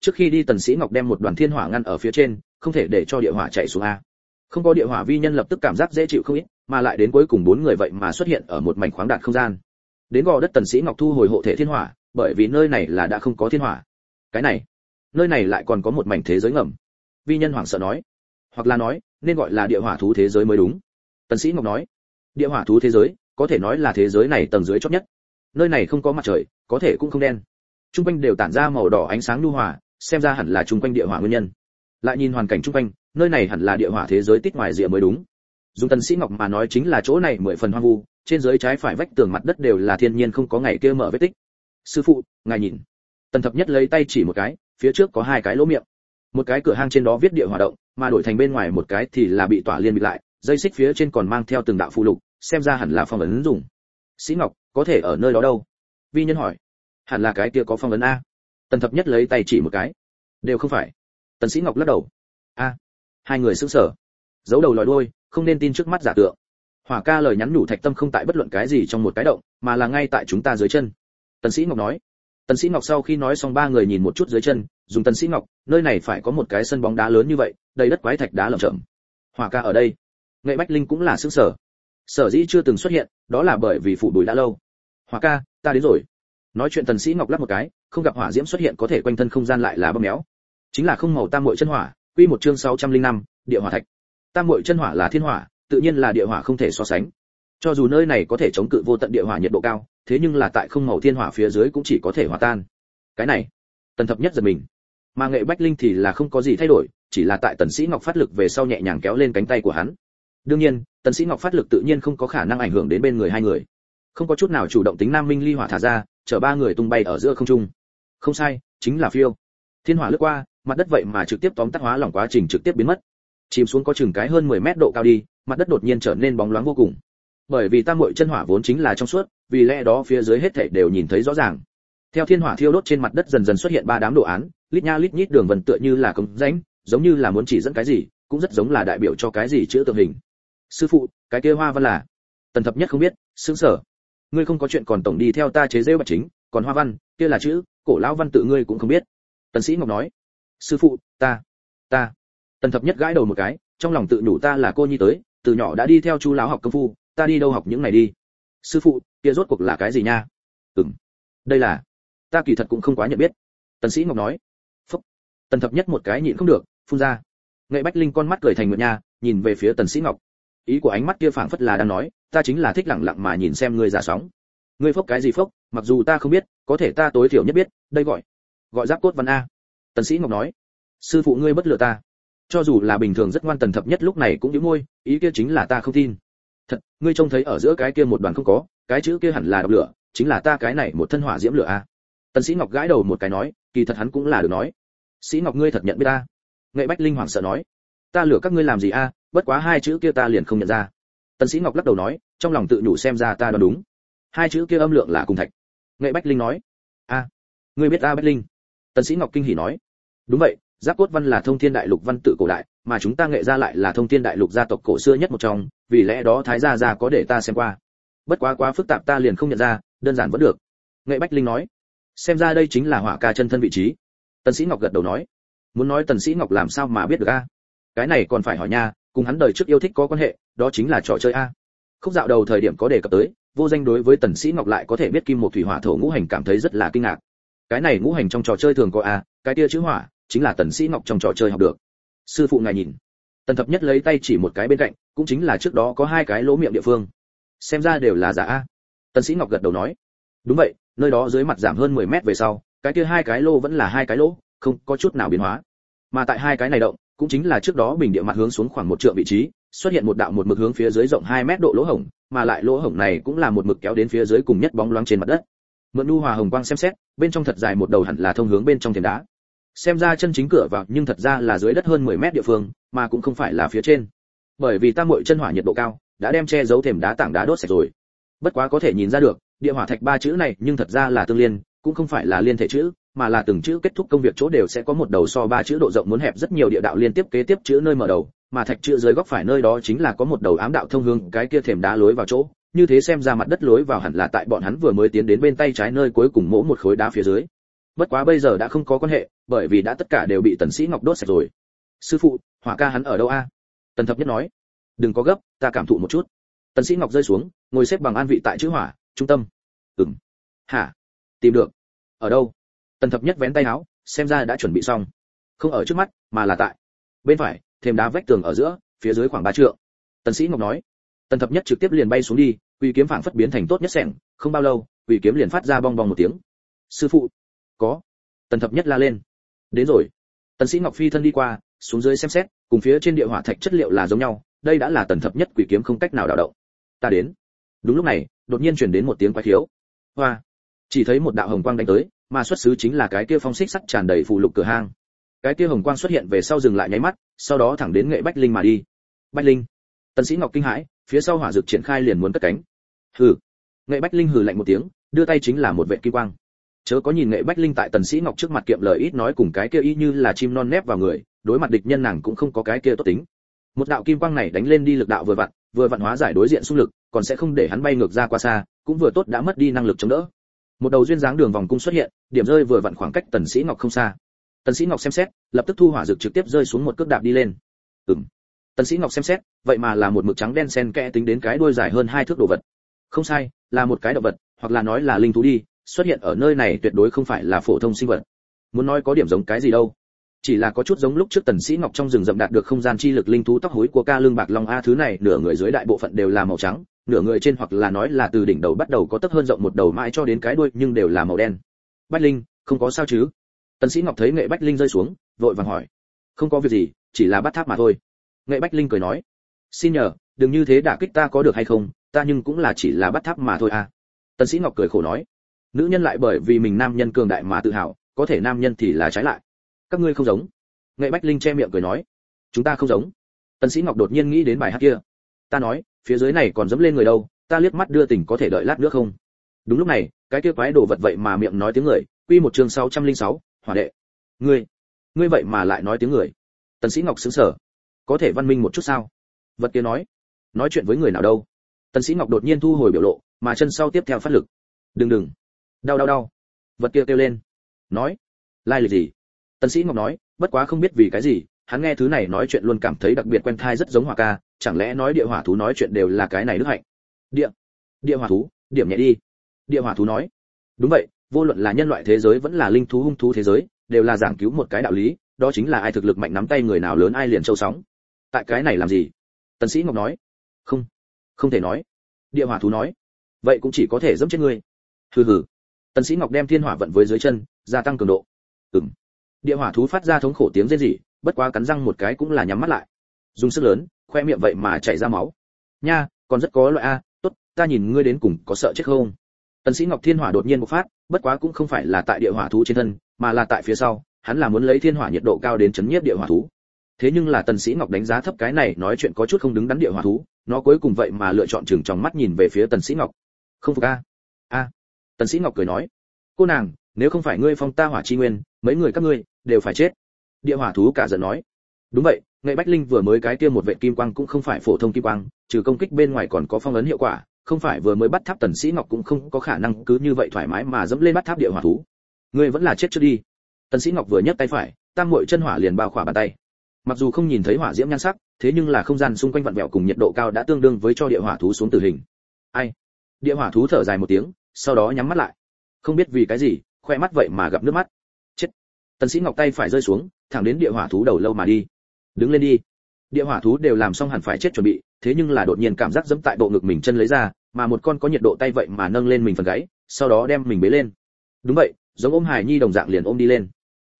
Trước khi đi, tần sĩ ngọc đem một đoàn thiên hỏa ngăn ở phía trên, không thể để cho địa hỏa chạy xuống a. Không có địa hỏa, vi nhân lập tức cảm giác dễ chịu không ít, mà lại đến cuối cùng bốn người vậy mà xuất hiện ở một mảnh khoáng đạt không gian. Đến gò đất, tần sĩ ngọc thu hồi hộ thể thiên hỏa bởi vì nơi này là đã không có thiên hỏa. Cái này, nơi này lại còn có một mảnh thế giới ngầm. Vi nhân hoảng sợ nói, hoặc là nói, nên gọi là địa hỏa thú thế giới mới đúng. Tần sĩ ngọc nói, địa hỏa thú thế giới, có thể nói là thế giới này tầng dưới chót nhất. Nơi này không có mặt trời, có thể cũng không đen. Trung quanh đều tản ra màu đỏ ánh sáng lưu hòa, xem ra hẳn là trung quanh địa hỏa nguyên nhân. Lại nhìn hoàn cảnh trung quanh, nơi này hẳn là địa hỏa thế giới tích ngoài rìa mới đúng. Dùng tần sĩ ngọc mà nói chính là chỗ này mười phần hoang vu, trên dưới trái phải vách tường mặt đất đều là thiên nhiên không có ngày kia mở vết tích sư phụ, ngài nhìn. Tần thập nhất lấy tay chỉ một cái, phía trước có hai cái lỗ miệng. Một cái cửa hang trên đó viết địa hỏa động, mà đổi thành bên ngoài một cái thì là bị tỏa liên bị lại, dây xích phía trên còn mang theo từng đạo phụ lục, xem ra hẳn là phong ấn dùng. Sĩ ngọc, có thể ở nơi đó đâu? Vi nhân hỏi. Hẳn là cái kia có phong ấn a. Tần thập nhất lấy tay chỉ một cái. Đều không phải. Tần sĩ ngọc lắc đầu. A. Hai người sững sờ. Giấu đầu lòi đuôi, không nên tin trước mắt giả tượng. Hỏa ca lời nhắn nhủ thạch tâm không tại bất luận cái gì trong một cái động, mà là ngay tại chúng ta dưới chân tần sĩ ngọc nói. Tần sĩ ngọc sau khi nói xong ba người nhìn một chút dưới chân dùng tần sĩ ngọc nơi này phải có một cái sân bóng đá lớn như vậy đầy đất quái thạch đá lởm chởm. Hỏa ca ở đây. Nghệ bách linh cũng là sững sờ sở dĩ chưa từng xuất hiện đó là bởi vì phụ đuổi đã lâu. Hỏa ca ta đến rồi. Nói chuyện tần sĩ ngọc lắp một cái không gặp hỏa diễm xuất hiện có thể quanh thân không gian lại là bơm méo. Chính là không màu tam muội chân hỏa quy một chương 605, địa hỏa thạch. Tam muội chân hỏa là thiên hỏa tự nhiên là địa hỏa không thể so sánh. Cho dù nơi này có thể chống cự vô tận địa hỏa nhiệt độ cao thế nhưng là tại không màu thiên hỏa phía dưới cũng chỉ có thể hòa tan. Cái này, tần thập nhất giật mình. Mà nghệ bách linh thì là không có gì thay đổi, chỉ là tại tần sĩ ngọc phát lực về sau nhẹ nhàng kéo lên cánh tay của hắn. Đương nhiên, tần sĩ ngọc phát lực tự nhiên không có khả năng ảnh hưởng đến bên người hai người. Không có chút nào chủ động tính nam minh ly hỏa thả ra, chở ba người tung bay ở giữa không trung. Không sai, chính là phiêu. Thiên hỏa lướt qua, mặt đất vậy mà trực tiếp tóm tắt hóa lỏng quá trình trực tiếp biến mất. Chìm xuống có chừng cái hơn 10 mét độ cao đi, mặt đất đột nhiên trở nên bóng loáng vô cùng bởi vì tam muội chân hỏa vốn chính là trong suốt, vì lẽ đó phía dưới hết thảy đều nhìn thấy rõ ràng. Theo thiên hỏa thiêu đốt trên mặt đất dần dần xuất hiện ba đám đồ án, lít nha lít nhít đường vân tựa như là công rãnh, giống như là muốn chỉ dẫn cái gì, cũng rất giống là đại biểu cho cái gì chữ tượng hình. Sư phụ, cái kia hoa văn là? Tần thập nhất không biết, sững sở ngươi không có chuyện còn tổng đi theo ta chế rêu bạch chính, còn hoa văn, kia là chữ, cổ lão văn tự ngươi cũng không biết. Tần sĩ ngọc nói. Sư phụ, ta ta. Tần thập nhất gãi đầu một cái, trong lòng tự nhủ ta là cô nhi tới, từ nhỏ đã đi theo chú lão học công phu ta đi đâu học những này đi. Sư phụ, kia rốt cuộc là cái gì nha? Ừm, đây là, ta kỳ thật cũng không quá nhận biết. Tần sĩ ngọc nói. Phúc, tần thập nhất một cái nhịn không được, phun ra. Nghệ bách linh con mắt cười thành nguyệt nha, nhìn về phía tần sĩ ngọc. Ý của ánh mắt kia phảng phất là đang nói, ta chính là thích lặng lặng mà nhìn xem ngươi giả sóng. Ngươi phốc cái gì phốc, mặc dù ta không biết, có thể ta tối thiểu nhất biết, đây gọi gọi giáp cốt văn a. Tần sĩ ngọc nói. Sư phụ ngươi bất lừa ta. Cho dù là bình thường rất ngoan tần thập nhất lúc này cũng nhíu môi, ý kia chính là ta không tin thật, ngươi trông thấy ở giữa cái kia một đoàn không có, cái chữ kia hẳn là độc lửa, chính là ta cái này một thân hỏa diễm lửa a. Tần sĩ ngọc gãi đầu một cái nói, kỳ thật hắn cũng là được nói. Sĩ ngọc ngươi thật nhận biết ta? Nghệ bách linh hoàng sợ nói. Ta lửa các ngươi làm gì a, bất quá hai chữ kia ta liền không nhận ra. Tần sĩ ngọc lắc đầu nói, trong lòng tự nhủ xem ra ta đoán đúng. Hai chữ kia âm lượng là cùng thạch. Nghệ bách linh nói. A, ngươi biết a bách linh? Tần sĩ ngọc kinh hỉ nói. Đúng vậy, giáp cốt văn là thông thiên đại lục văn tự cổ đại, mà chúng ta nghệ gia lại là thông thiên đại lục gia tộc cổ xưa nhất một trong vì lẽ đó thái gia gia có để ta xem qua. Bất quá quá phức tạp ta liền không nhận ra, đơn giản vẫn được. Nghệ bách linh nói, xem ra đây chính là hỏa ca chân thân vị trí. Tần sĩ ngọc gật đầu nói, muốn nói tần sĩ ngọc làm sao mà biết được a? Cái này còn phải hỏi nha, cùng hắn đời trước yêu thích có quan hệ, đó chính là trò chơi a. Khúc dạo đầu thời điểm có đề cập tới, vô danh đối với tần sĩ ngọc lại có thể biết kim một thủy hỏa thổ ngũ hành cảm thấy rất là kinh ngạc. Cái này ngũ hành trong trò chơi thường có a, cái kia chữ hỏa, chính là tần sĩ ngọc trong trò chơi học được. Sư phụ ngài nhìn tần thập nhất lấy tay chỉ một cái bên cạnh, cũng chính là trước đó có hai cái lỗ miệng địa phương. Xem ra đều là giả a. Tần sĩ ngọc gật đầu nói. Đúng vậy, nơi đó dưới mặt giảm hơn 10 mét về sau, cái kia hai cái lỗ vẫn là hai cái lỗ, không có chút nào biến hóa. Mà tại hai cái này động, cũng chính là trước đó bình địa mặt hướng xuống khoảng một trượng vị trí, xuất hiện một đạo một mực hướng phía dưới rộng 2 mét độ lỗ hổng, mà lại lỗ hổng này cũng là một mực kéo đến phía dưới cùng nhất bóng loáng trên mặt đất. Mượn nu hòa hồng quang xem xét, bên trong thật dài một đầu hẳn là thông hướng bên trong thềm đá xem ra chân chính cửa vào nhưng thật ra là dưới đất hơn 10 mét địa phương, mà cũng không phải là phía trên. Bởi vì tam muội chân hỏa nhiệt độ cao, đã đem che giấu thềm đá tảng đá đốt sạch rồi. Bất quá có thể nhìn ra được, địa hỏa thạch ba chữ này nhưng thật ra là tương liên, cũng không phải là liên thể chữ, mà là từng chữ kết thúc công việc chỗ đều sẽ có một đầu so ba chữ độ rộng muốn hẹp rất nhiều địa đạo liên tiếp kế tiếp chữ nơi mở đầu, mà thạch chữ dưới góc phải nơi đó chính là có một đầu ám đạo thông hướng, cái kia thềm đá lối vào chỗ. Như thế xem ra mặt đất lối vào hẳn là tại bọn hắn vừa mới tiến đến bên tay trái nơi cuối cùng mỗ một khối đá phía dưới. Bất quá bây giờ đã không có quan hệ bởi vì đã tất cả đều bị tần sĩ ngọc đốt sạch rồi. Sư phụ, hỏa ca hắn ở đâu a? Tần thập nhất nói. Đừng có gấp, ta cảm thụ một chút. Tần sĩ ngọc rơi xuống, ngồi xếp bằng an vị tại chữ hỏa, trung tâm. Ừm. Hả? Tìm được. Ở đâu? Tần thập nhất vén tay áo, xem ra đã chuẩn bị xong. Không ở trước mắt, mà là tại. Bên phải thêm đá vách tường ở giữa, phía dưới khoảng ba trượng. Tần sĩ ngọc nói. Tần thập nhất trực tiếp liền bay xuống đi quỷ kiếm phảng phất biến thành tốt nhất sẹn, không bao lâu quỷ kiếm liền phát ra bong bong một tiếng. Sư phụ. Có. Tần thập nhất la lên đến rồi. Tần sĩ ngọc phi thân đi qua, xuống dưới xem xét, cùng phía trên địa hỏa thạch chất liệu là giống nhau, đây đã là tần thập nhất quỷ kiếm không cách nào đảo động. Ta đến. Đúng lúc này, đột nhiên truyền đến một tiếng quái thiếu hoa. Chỉ thấy một đạo hồng quang đánh tới, mà xuất xứ chính là cái kia phong xích sắt tràn đầy phù lục cửa hang. Cái kia hồng quang xuất hiện về sau dừng lại nháy mắt, sau đó thẳng đến nghệ bách linh mà đi. Bách linh. Tần sĩ ngọc kinh hãi, phía sau hỏa dược triển khai liền muốn cất cánh. Hừ. Nghệ bách linh hừ lạnh một tiếng, đưa tay chính là một vệ kim quang chớ có nhìn nghệ bách linh tại tần sĩ ngọc trước mặt kiệm lời ít nói cùng cái kia y như là chim non nép vào người, đối mặt địch nhân nàng cũng không có cái kia tốt tính. Một đạo kim quang này đánh lên đi lực đạo vừa vặn vừa vặn hóa giải đối diện xung lực, còn sẽ không để hắn bay ngược ra qua xa, cũng vừa tốt đã mất đi năng lực chống đỡ. Một đầu duyên dáng đường vòng cung xuất hiện, điểm rơi vừa vặn khoảng cách tần sĩ ngọc không xa. Tần sĩ ngọc xem xét, lập tức thu hỏa dược trực tiếp rơi xuống một cước đạp đi lên. Ừm. Tần sĩ ngọc xem xét, vậy mà là một mực trắng đen xen kẽ tính đến cái đuôi dài hơn hai thước đồ vật. Không sai, là một cái động vật, hoặc là nói là linh thú đi xuất hiện ở nơi này tuyệt đối không phải là phổ thông sinh vật. Muốn nói có điểm giống cái gì đâu. Chỉ là có chút giống lúc trước tần sĩ ngọc trong rừng rậm đạt được không gian chi lực linh thú tóc hối của ca lương bạc long a, thứ này nửa người dưới đại bộ phận đều là màu trắng, nửa người trên hoặc là nói là từ đỉnh đầu bắt đầu có tấp hơn rộng một đầu mãi cho đến cái đuôi, nhưng đều là màu đen. Bách linh, không có sao chứ? Tần sĩ ngọc thấy nghệ bách linh rơi xuống, vội vàng hỏi. Không có việc gì, chỉ là bắt tháp mà thôi. Nghệ bách linh cười nói. Xin nhờ, đừng như thế đả kích ta có được hay không, ta nhưng cũng là chỉ là bắt tháp mà thôi à. Tần sĩ ngọc cười khổ nói nữ nhân lại bởi vì mình nam nhân cường đại mà tự hào có thể nam nhân thì là trái lại. Các ngươi không giống. Nghệ bách linh che miệng cười nói. Chúng ta không giống. Tần sĩ ngọc đột nhiên nghĩ đến bài hát kia. Ta nói phía dưới này còn dẫm lên người đâu ta liếc mắt đưa tỉnh có thể đợi lát nữa không? Đúng lúc này cái kia quái đồ vật vậy mà miệng nói tiếng người quy một chương 606, hỏa đệ. Ngươi ngươi vậy mà lại nói tiếng người. Tần sĩ ngọc sững sờ. Có thể văn minh một chút sao? Vật kia nói. Nói chuyện với người nào đâu? Tần sĩ ngọc đột nhiên thu hồi biểu lộ mà chân sau tiếp theo phát lực. Đừng đừng đau đau đau. Vật kia kêu lên. Nói. Lai lịch gì? Tần sĩ ngọc nói, bất quá không biết vì cái gì, hắn nghe thứ này nói chuyện luôn cảm thấy đặc biệt quen thai rất giống hỏa ca, chẳng lẽ nói địa hỏa thú nói chuyện đều là cái này đức hạnh? Địa. Địa hỏa thú, điểm nhẹ đi. Địa hỏa thú nói. Đúng vậy, vô luận là nhân loại thế giới vẫn là linh thú hung thú thế giới, đều là giảng cứu một cái đạo lý, đó chính là ai thực lực mạnh nắm tay người nào lớn ai liền châu sóng. Tại cái này làm gì? Tần sĩ ngọc nói. Không. Không thể nói. Địa hỏa thú nói. Vậy cũng chỉ có thể dẫm chết ngươi. Hừ hừ tần sĩ ngọc đem thiên hỏa vận với dưới chân, gia tăng cường độ. Ừm. Địa hỏa thú phát ra thống khổ tiếng rên rỉ, bất quá cắn răng một cái cũng là nhắm mắt lại. Dùng sức lớn, khoe miệng vậy mà chảy ra máu. Nha, còn rất có loại a, tốt, ta nhìn ngươi đến cùng có sợ chết không? Tần sĩ ngọc thiên hỏa đột nhiên bộc phát, bất quá cũng không phải là tại địa hỏa thú trên thân, mà là tại phía sau, hắn là muốn lấy thiên hỏa nhiệt độ cao đến chấn nhiếp địa hỏa thú. Thế nhưng là tần sĩ ngọc đánh giá thấp cái này nói chuyện có chút không đứng đắn địa hỏa thú, nó cuối cùng vậy mà lựa chọn chừng trong mắt nhìn về phía tần sĩ ngọc. Không phục a. A tần sĩ ngọc cười nói, cô nàng, nếu không phải ngươi phong ta hỏa chi nguyên, mấy người các ngươi đều phải chết. Địa hỏa thú cả giận nói, đúng vậy nghệ bách linh vừa mới cái kia một vệ kim quang cũng không phải phổ thông kim quang, trừ công kích bên ngoài còn có phong ấn hiệu quả, không phải vừa mới bắt tháp tần sĩ ngọc cũng không có khả năng cứ như vậy thoải mái mà dẫm lên bắt tháp địa hỏa thú. Ngươi vẫn là chết trước đi. Tần sĩ ngọc vừa nhấc tay phải, tam muội chân hỏa liền bao khỏa bàn tay. Mặc dù không nhìn thấy hỏa diễm nhan sắc, thế nhưng là không gian xung quanh vặn vẹo cùng nhiệt độ cao đã tương đương với cho địa hỏa thú xuống tử hình. Ai? Địa hỏa thú thở dài một tiếng sau đó nhắm mắt lại. Không biết vì cái gì, khoe mắt vậy mà gặp nước mắt. Chết. Tần sĩ ngọc tay phải rơi xuống, thẳng đến địa hỏa thú đầu lâu mà đi. Đứng lên đi. Địa hỏa thú đều làm xong hẳn phải chết chuẩn bị, thế nhưng là đột nhiên cảm giác giẫm tại bộ ngực mình chân lấy ra, mà một con có nhiệt độ tay vậy mà nâng lên mình phần gáy, sau đó đem mình bế lên. Đúng vậy, giống ôm hải nhi đồng dạng liền ôm đi lên.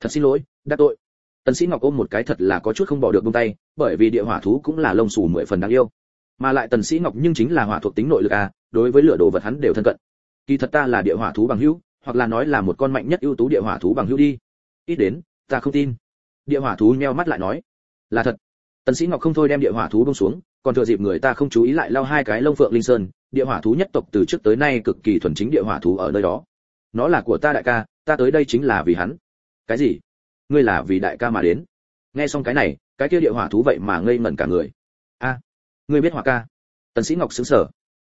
Thật xin lỗi đắc tội. Tần sĩ ngọc ôm một cái thật là có chút không bỏ được buông tay, bởi vì địa hỏa thú cũng là lông xù mười phần đáng yêu. Mà lại tần sĩ ngọc nhưng chính là hỏa thuộc tính nội lực à đối với lửa đồ vật hắn đều thân cận kỳ thật ta là địa hỏa thú bằng hữu, hoặc là nói là một con mạnh nhất ưu tú địa hỏa thú bằng hữu đi. Ít đến, ta không tin. Địa hỏa thú nheo mắt lại nói. Là thật. Tần sĩ ngọc không thôi đem địa hỏa thú buông xuống, còn thừa dịp người ta không chú ý lại lao hai cái lông phượng linh sơn, địa hỏa thú nhất tộc từ trước tới nay cực kỳ thuần chính địa hỏa thú ở nơi đó. Nó là của ta đại ca, ta tới đây chính là vì hắn. Cái gì? Ngươi là vì đại ca mà đến. Nghe xong cái này, cái kia địa hỏa thú vậy mà ngây ngẩn cả người. A, ngươi biết hỏa ca? Tần sĩ ngọc sững sờ.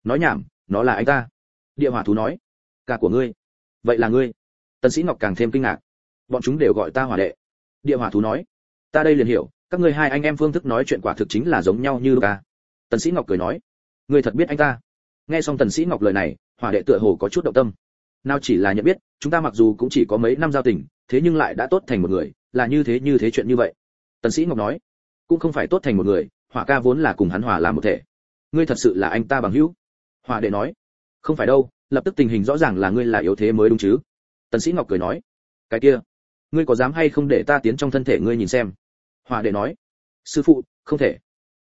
Nói nhảm, nó là anh ta địa hỏa thú nói ca của ngươi. Vậy là ngươi? Tần sĩ ngọc càng thêm kinh ngạc. Bọn chúng đều gọi ta hỏa đệ. Địa hỏa thú nói, ta đây liền hiểu, các ngươi hai anh em phương thức nói chuyện quả thực chính là giống nhau như ca. Tần sĩ ngọc cười nói, ngươi thật biết anh ta? Nghe xong tần sĩ ngọc lời này, hỏa đệ tựa hồ có chút động tâm. Nào chỉ là nhận biết, chúng ta mặc dù cũng chỉ có mấy năm giao tình, thế nhưng lại đã tốt thành một người, là như thế như thế chuyện như vậy. Tần sĩ ngọc nói, cũng không phải tốt thành một người, hỏa ca vốn là cùng hắn hòa làm một thể. Ngươi thật sự là anh ta bằng hữu. Hỏa đệ nói không phải đâu, lập tức tình hình rõ ràng là ngươi là yếu thế mới đúng chứ. Tần sĩ ngọc cười nói, cái kia, ngươi có dám hay không để ta tiến trong thân thể ngươi nhìn xem? Hòa đệ nói, sư phụ, không thể.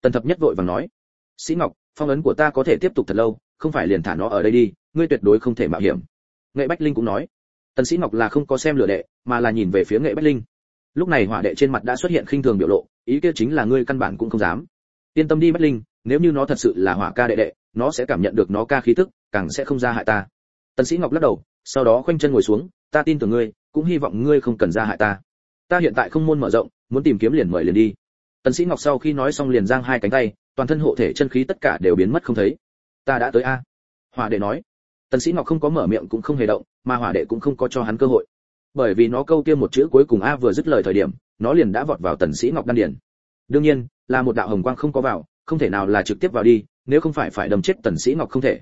Tần thập nhất vội vàng nói, sĩ ngọc, phong ấn của ta có thể tiếp tục thật lâu, không phải liền thả nó ở đây đi, ngươi tuyệt đối không thể mạo hiểm. Nghệ bách linh cũng nói, tần sĩ ngọc là không có xem lửa đệ, mà là nhìn về phía nghệ bách linh. Lúc này hỏa đệ trên mặt đã xuất hiện khinh thường biểu lộ, ý kia chính là ngươi căn bản cũng không dám. Yên tâm đi bách linh, nếu như nó thật sự là hỏa ca đệ đệ, nó sẽ cảm nhận được nó ca khí tức càng sẽ không ra hại ta. Tần sĩ ngọc lắc đầu, sau đó khoanh chân ngồi xuống, ta tin tưởng ngươi, cũng hy vọng ngươi không cần ra hại ta. Ta hiện tại không môn mở rộng, muốn tìm kiếm liền mời liền đi. Tần sĩ ngọc sau khi nói xong liền giang hai cánh tay, toàn thân hộ thể chân khí tất cả đều biến mất không thấy. Ta đã tới a. Hỏa đệ nói. Tần sĩ ngọc không có mở miệng cũng không hề động, mà hỏa đệ cũng không có cho hắn cơ hội. Bởi vì nó câu kia một chữ cuối cùng a vừa dứt lời thời điểm, nó liền đã vọt vào tần sĩ ngọc đan điển đương nhiên, là một đạo hồng quang không có vào, không thể nào là trực tiếp vào đi, nếu không phải phải đâm chết tần sĩ ngọc không thể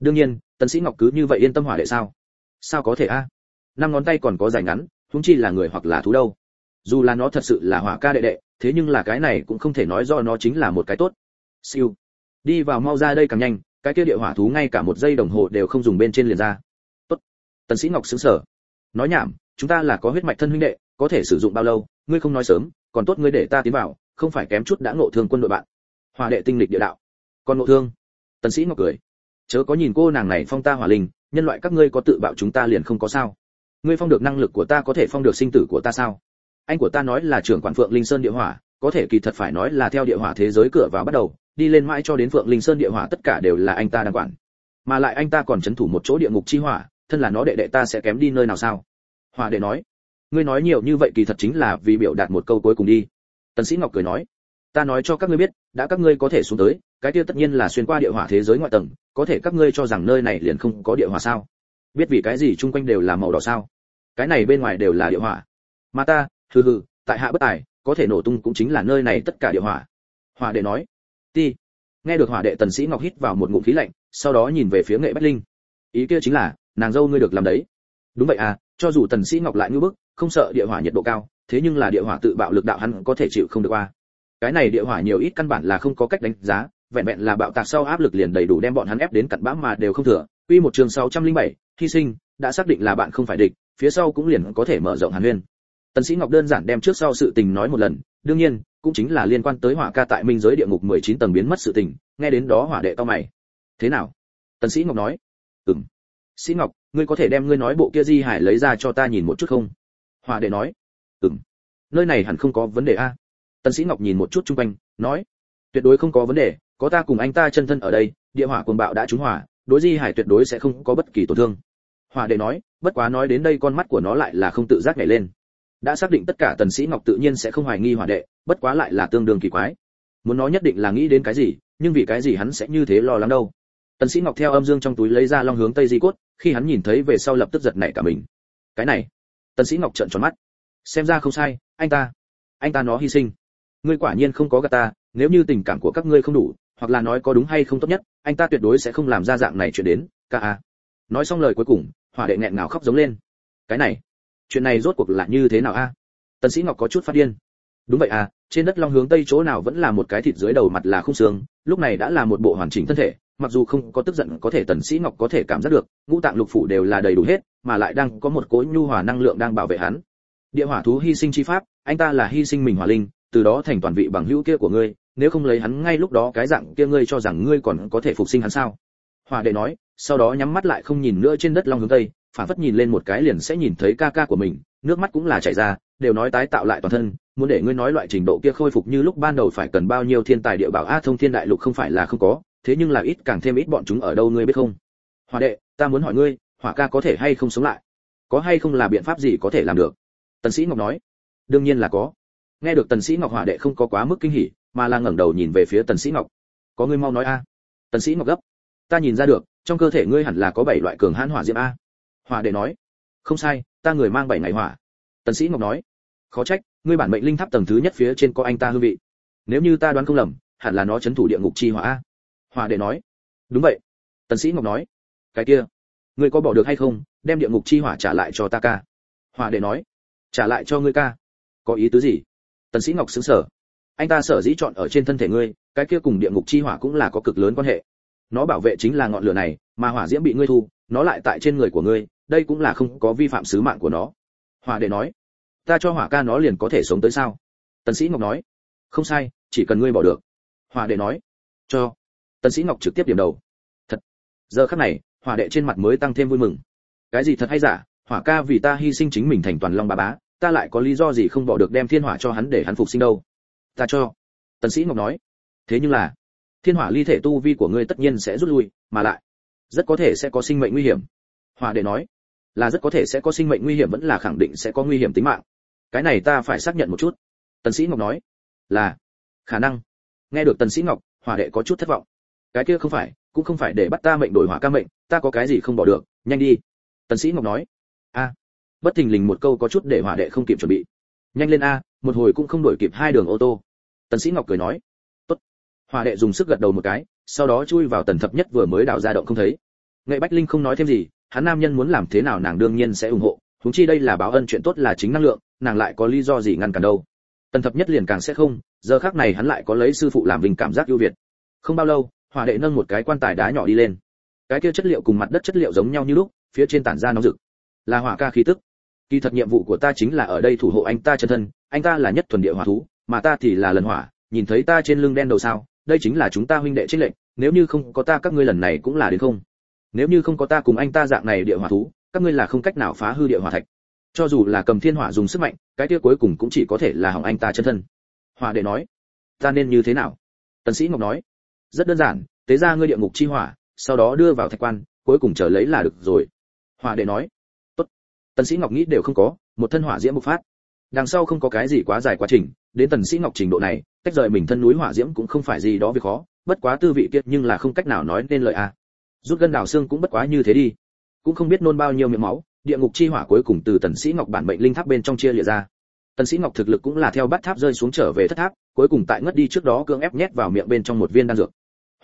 đương nhiên, tần sĩ ngọc cứ như vậy yên tâm hỏa đệ sao? Sao có thể a? Năm ngón tay còn có dài ngắn chúng chi là người hoặc là thú đâu. Dù là nó thật sự là hỏa ca đệ đệ, thế nhưng là cái này cũng không thể nói do nó chính là một cái tốt. Siêu. Đi vào mau ra đây càng nhanh, cái kia địa hỏa thú ngay cả một giây đồng hồ đều không dùng bên trên liền ra. Tốt. Tần sĩ ngọc sững sờ. Nói nhảm, chúng ta là có huyết mạch thân huynh đệ, có thể sử dụng bao lâu, ngươi không nói sớm, còn tốt ngươi để ta tiến vào, không phải kém chút đã ngộ thương quân đội bạn. Hỏa đệ tinh lịch địa đạo. Còn ngộ thương? Tần sĩ ngọc cười chớ có nhìn cô nàng này phong ta hỏa linh, nhân loại các ngươi có tự bạo chúng ta liền không có sao. Ngươi phong được năng lực của ta có thể phong được sinh tử của ta sao? Anh của ta nói là trưởng quản phượng linh sơn địa hỏa, có thể kỳ thật phải nói là theo địa hỏa thế giới cửa vào bắt đầu, đi lên mãi cho đến phượng linh sơn địa hỏa tất cả đều là anh ta đang quản. Mà lại anh ta còn chấn thủ một chỗ địa ngục chi hỏa, thân là nó đệ đệ ta sẽ kém đi nơi nào sao? Hỏa đệ nói. Ngươi nói nhiều như vậy kỳ thật chính là vì biểu đạt một câu cuối cùng đi. Tần sĩ ngọc cười nói ta nói cho các ngươi biết, đã các ngươi có thể xuống tới, cái kia tất nhiên là xuyên qua địa hỏa thế giới ngoại tầng, có thể các ngươi cho rằng nơi này liền không có địa hỏa sao? Biết vì cái gì chung quanh đều là màu đỏ sao? Cái này bên ngoài đều là địa hỏa. Mà ta, hừ hừ, tại hạ bất tài, có thể nổ tung cũng chính là nơi này tất cả địa hỏa. Hỏa đệ nói. Ti. Nghe được hỏa đệ tần sĩ ngọc hít vào một ngụm khí lạnh, sau đó nhìn về phía nghệ bách linh. Ý kia chính là, nàng dâu ngươi được làm đấy. Đúng vậy à cho dù tần sĩ ngọc lại như bức, không sợ địa hỏa nhiệt độ cao, thế nhưng là địa hỏa tự bạo lực đạo hắn có thể chịu không được qua cái này địa hỏa nhiều ít căn bản là không có cách đánh giá vẹn vẹn là bạo tạc sau áp lực liền đầy đủ đem bọn hắn ép đến cặn bã mà đều không thừa. Quy một trường 607, hy sinh đã xác định là bạn không phải địch phía sau cũng liền có thể mở rộng hàn nguyên tần sĩ ngọc đơn giản đem trước sau sự tình nói một lần đương nhiên cũng chính là liên quan tới hỏa ca tại minh giới địa ngục 19 tầng biến mất sự tình nghe đến đó hỏa đệ to mày. Thế nào? Tần sĩ ngọc nói. Ừm. Sĩ ngọc ngươi có thể đem ngươi nói bộ kia di hải lấy ra cho ta nhìn một chút không? Hỏa đệ nói. Ừm. Nơi này hẳn không có vấn đề a tần sĩ ngọc nhìn một chút trung quanh, nói, tuyệt đối không có vấn đề, có ta cùng anh ta chân thân ở đây, địa hỏa cuồng bạo đã trúng hỏa, đối di hải tuyệt đối sẽ không có bất kỳ tổn thương. Hỏa đệ nói, bất quá nói đến đây con mắt của nó lại là không tự giác nhảy lên. Đã xác định tất cả tần sĩ ngọc tự nhiên sẽ không hoài nghi hỏa đệ, bất quá lại là tương đương kỳ quái. Muốn nói nhất định là nghĩ đến cái gì, nhưng vì cái gì hắn sẽ như thế lo lắng đâu? Tần sĩ ngọc theo âm dương trong túi lấy ra long hướng tây di cốt, khi hắn nhìn thấy về sau lập tức giật nảy cả mình. Cái này. Tần sĩ ngọc trợn tròn mắt. Xem ra không sai, anh ta anh ta nó hy sinh ngươi quả nhiên không có gạt ta, nếu như tình cảm của các ngươi không đủ, hoặc là nói có đúng hay không tốt nhất, anh ta tuyệt đối sẽ không làm ra dạng này chuyện đến, ca a. Nói xong lời cuối cùng, hỏa đệ nghẹn ngào khóc giống lên. Cái này, chuyện này rốt cuộc là như thế nào a? Tần sĩ ngọc có chút phát điên. Đúng vậy à trên đất long hướng tây chỗ nào vẫn là một cái thịt dưới đầu mặt là khung xương, lúc này đã là một bộ hoàn chỉnh thân thể, mặc dù không có tức giận có thể tần sĩ ngọc có thể cảm giác được, ngũ tạng lục phủ đều là đầy đủ hết, mà lại đang có một cỗ nhu hòa năng lượng đang bảo vệ hắn. Địa hỏa thú hy sinh chi pháp, anh ta là hy sinh mình hỏa linh từ đó thành toàn vị bằng hữu kia của ngươi, nếu không lấy hắn ngay lúc đó cái dạng kia ngươi cho rằng ngươi còn có thể phục sinh hắn sao? Hòa đệ nói, sau đó nhắm mắt lại không nhìn nữa trên đất long hướng tây, phản phất nhìn lên một cái liền sẽ nhìn thấy ca ca của mình, nước mắt cũng là chảy ra, đều nói tái tạo lại toàn thân, muốn để ngươi nói loại trình độ kia khôi phục như lúc ban đầu phải cần bao nhiêu thiên tài địa bảo, a à, thông thiên đại lục không phải là không có, thế nhưng là ít càng thêm ít bọn chúng ở đâu ngươi biết không? Hòa đệ, ta muốn hỏi ngươi, hỏa ca có thể hay không sống lại? Có hay không là biện pháp gì có thể làm được? Tần sĩ ngọc nói, đương nhiên là có nghe được tần sĩ ngọc hỏa đệ không có quá mức kinh hỉ, mà là ngẩng đầu nhìn về phía tần sĩ ngọc. Có ngươi mau nói a. Tần sĩ ngọc gấp. Ta nhìn ra được, trong cơ thể ngươi hẳn là có bảy loại cường hãn hỏa diễm a. Hỏa đệ nói. Không sai, ta người mang bảy ngày hỏa. Tần sĩ ngọc nói. Khó trách, ngươi bản mệnh linh tháp tầng thứ nhất phía trên có anh ta hương vị. Nếu như ta đoán không lầm, hẳn là nó chấn thủ địa ngục chi hỏa a. Hỏa đệ nói. Đúng vậy. Tần sĩ ngọc nói. Cái kia, ngươi có bỏ được hay không, đem địa ngục chi hỏa trả lại cho ta ca? Hỏa đệ nói. Trả lại cho ngươi ca. Có ý tứ gì? Tần sĩ ngọc sững sờ anh ta sở dĩ chọn ở trên thân thể ngươi, cái kia cùng địa ngục chi hỏa cũng là có cực lớn quan hệ. Nó bảo vệ chính là ngọn lửa này, mà hỏa diễm bị ngươi thu, nó lại tại trên người của ngươi, đây cũng là không có vi phạm sứ mạng của nó. Hỏa đệ nói, ta cho hỏa ca nó liền có thể sống tới sao? Tần sĩ ngọc nói, không sai, chỉ cần ngươi bỏ được. Hỏa đệ nói, cho. Tần sĩ ngọc trực tiếp điểm đầu. Thật. Giờ khắc này, hỏa đệ trên mặt mới tăng thêm vui mừng. Cái gì thật hay giả? Hỏa ca vì ta hy sinh chính mình thành toàn long bá bá ta lại có lý do gì không bỏ được đem thiên hỏa cho hắn để hắn phục sinh đâu? Ta cho. Tần sĩ ngọc nói. Thế nhưng là, thiên hỏa ly thể tu vi của ngươi tất nhiên sẽ rút lui, mà lại, rất có thể sẽ có sinh mệnh nguy hiểm. Hỏa đệ nói, là rất có thể sẽ có sinh mệnh nguy hiểm vẫn là khẳng định sẽ có nguy hiểm tính mạng. Cái này ta phải xác nhận một chút. Tần sĩ ngọc nói, là, khả năng. Nghe được tần sĩ ngọc, hỏa đệ có chút thất vọng. Cái kia không phải, cũng không phải để bắt ta mệnh đổi hỏa ca mệnh, ta có cái gì không bỏ được, nhanh đi. Tần sĩ ngọc nói bất thình lình một câu có chút để hỏa đệ không kịp chuẩn bị. Nhanh lên a, một hồi cũng không đổi kịp hai đường ô tô. Tần sĩ ngọc cười nói, tốt. Hỏa đệ dùng sức gật đầu một cái, sau đó chui vào tần thập nhất vừa mới đào ra động không thấy. Nghệ bách linh không nói thêm gì, hắn nam nhân muốn làm thế nào nàng đương nhiên sẽ ủng hộ chúng chi đây là báo ân chuyện tốt là chính năng lượng, nàng lại có lý do gì ngăn cản đâu. Tần thập nhất liền càng sẽ không, giờ khắc này hắn lại có lấy sư phụ làm vinh cảm giác ưu việt. Không bao lâu, hỏa đệ nâng một cái quan tài đá nhỏ đi lên. Cái kia chất liệu cùng mặt đất chất liệu giống nhau như lúc, phía trên tản ra nóng rực. Là hỏa ca khí tức kỳ thật nhiệm vụ của ta chính là ở đây thủ hộ anh ta chân thân, anh ta là nhất thuần địa hỏa thú, mà ta thì là lần hỏa, nhìn thấy ta trên lưng đen đầu sao, đây chính là chúng ta huynh đệ trích lệnh, nếu như không có ta các ngươi lần này cũng là đến không. Nếu như không có ta cùng anh ta dạng này địa hỏa thú, các ngươi là không cách nào phá hư địa hỏa thạch. Cho dù là cầm thiên hỏa dùng sức mạnh, cái kia cuối cùng cũng chỉ có thể là hỏng anh ta chân thân. Hỏa đệ nói, ta nên như thế nào? Tần sĩ ngọc nói, rất đơn giản, tế ra ngươi địa ngục chi hỏa, sau đó đưa vào thạch quan, cuối cùng chờ lấy là được rồi. Hỏa đệ nói tần sĩ ngọc nghĩ đều không có, một thân hỏa diễm bộc phát. Đằng sau không có cái gì quá dài quá trình, đến tần sĩ ngọc trình độ này, tách rời mình thân núi hỏa diễm cũng không phải gì đó việc khó, bất quá tư vị kiệt nhưng là không cách nào nói nên lời a à. rút gân đào xương cũng bất quá như thế đi. Cũng không biết nôn bao nhiêu miệng máu, địa ngục chi hỏa cuối cùng từ tần sĩ ngọc bản mệnh linh tháp bên trong chia lìa ra. Tần sĩ ngọc thực lực cũng là theo bát tháp rơi xuống trở về thất tháp, cuối cùng tại ngất đi trước đó cưỡng ép nhét vào miệng bên trong một viên đan dược.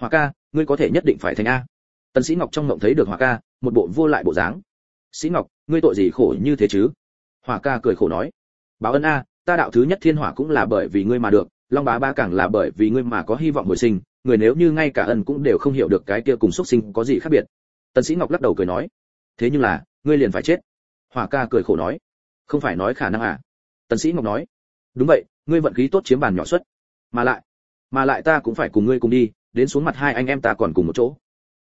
Hỏa ca, ngươi có thể nhất định phải thành a. Tần sĩ ngọc trong ngọng thấy được hỏa ca, một bộ vô lại bộ dáng. Sĩ ngọc ngươi tội gì khổ như thế chứ? Hỏa ca cười khổ nói. Báo ân a, ta đạo thứ nhất thiên hỏa cũng là bởi vì ngươi mà được, long bá ba càng là bởi vì ngươi mà có hy vọng hồi sinh, người nếu như ngay cả ân cũng đều không hiểu được cái kia cùng xuất sinh có gì khác biệt. Tần sĩ ngọc lắc đầu cười nói. Thế nhưng là, ngươi liền phải chết. Hỏa ca cười khổ nói. Không phải nói khả năng à? Tần sĩ ngọc nói. Đúng vậy, ngươi vận khí tốt chiếm bàn nhỏ suất. Mà lại mà lại ta cũng phải cùng ngươi cùng đi, đến xuống mặt hai anh em ta còn cùng một chỗ.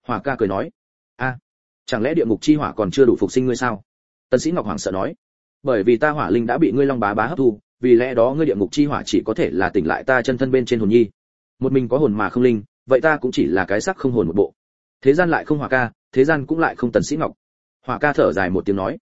Hỏa ca cười nói. A, chẳng lẽ địa ngục chi hỏa còn chưa đủ phục sinh ngươi sao? Tần sĩ ngọc hoảng sợ nói, bởi vì ta hỏa linh đã bị ngươi long bá bá hấp thu, vì lẽ đó ngươi địa ngục chi hỏa chỉ có thể là tỉnh lại ta chân thân bên trên hồn nhi. Một mình có hồn mà không linh, vậy ta cũng chỉ là cái xác không hồn một bộ. Thế gian lại không hỏa ca, thế gian cũng lại không tần sĩ ngọc. Hỏa ca thở dài một tiếng nói,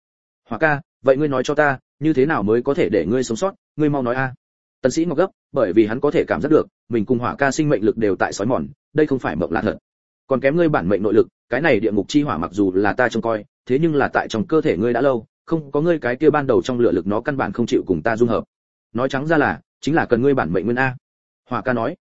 hỏa ca, vậy ngươi nói cho ta, như thế nào mới có thể để ngươi sống sót? Ngươi mau nói a. Tần sĩ ngọc gấp, bởi vì hắn có thể cảm giác được, mình cùng hỏa ca sinh mệnh lực đều tại sói mòn, đây không phải mộng lạ thật còn kém ngươi bản mệnh nội lực, cái này địa ngục chi hỏa mặc dù là ta trông coi, thế nhưng là tại trong cơ thể ngươi đã lâu, không có ngươi cái kia ban đầu trong lửa lực nó căn bản không chịu cùng ta dung hợp. Nói trắng ra là, chính là cần ngươi bản mệnh nguyên a. Hỏa ca nói.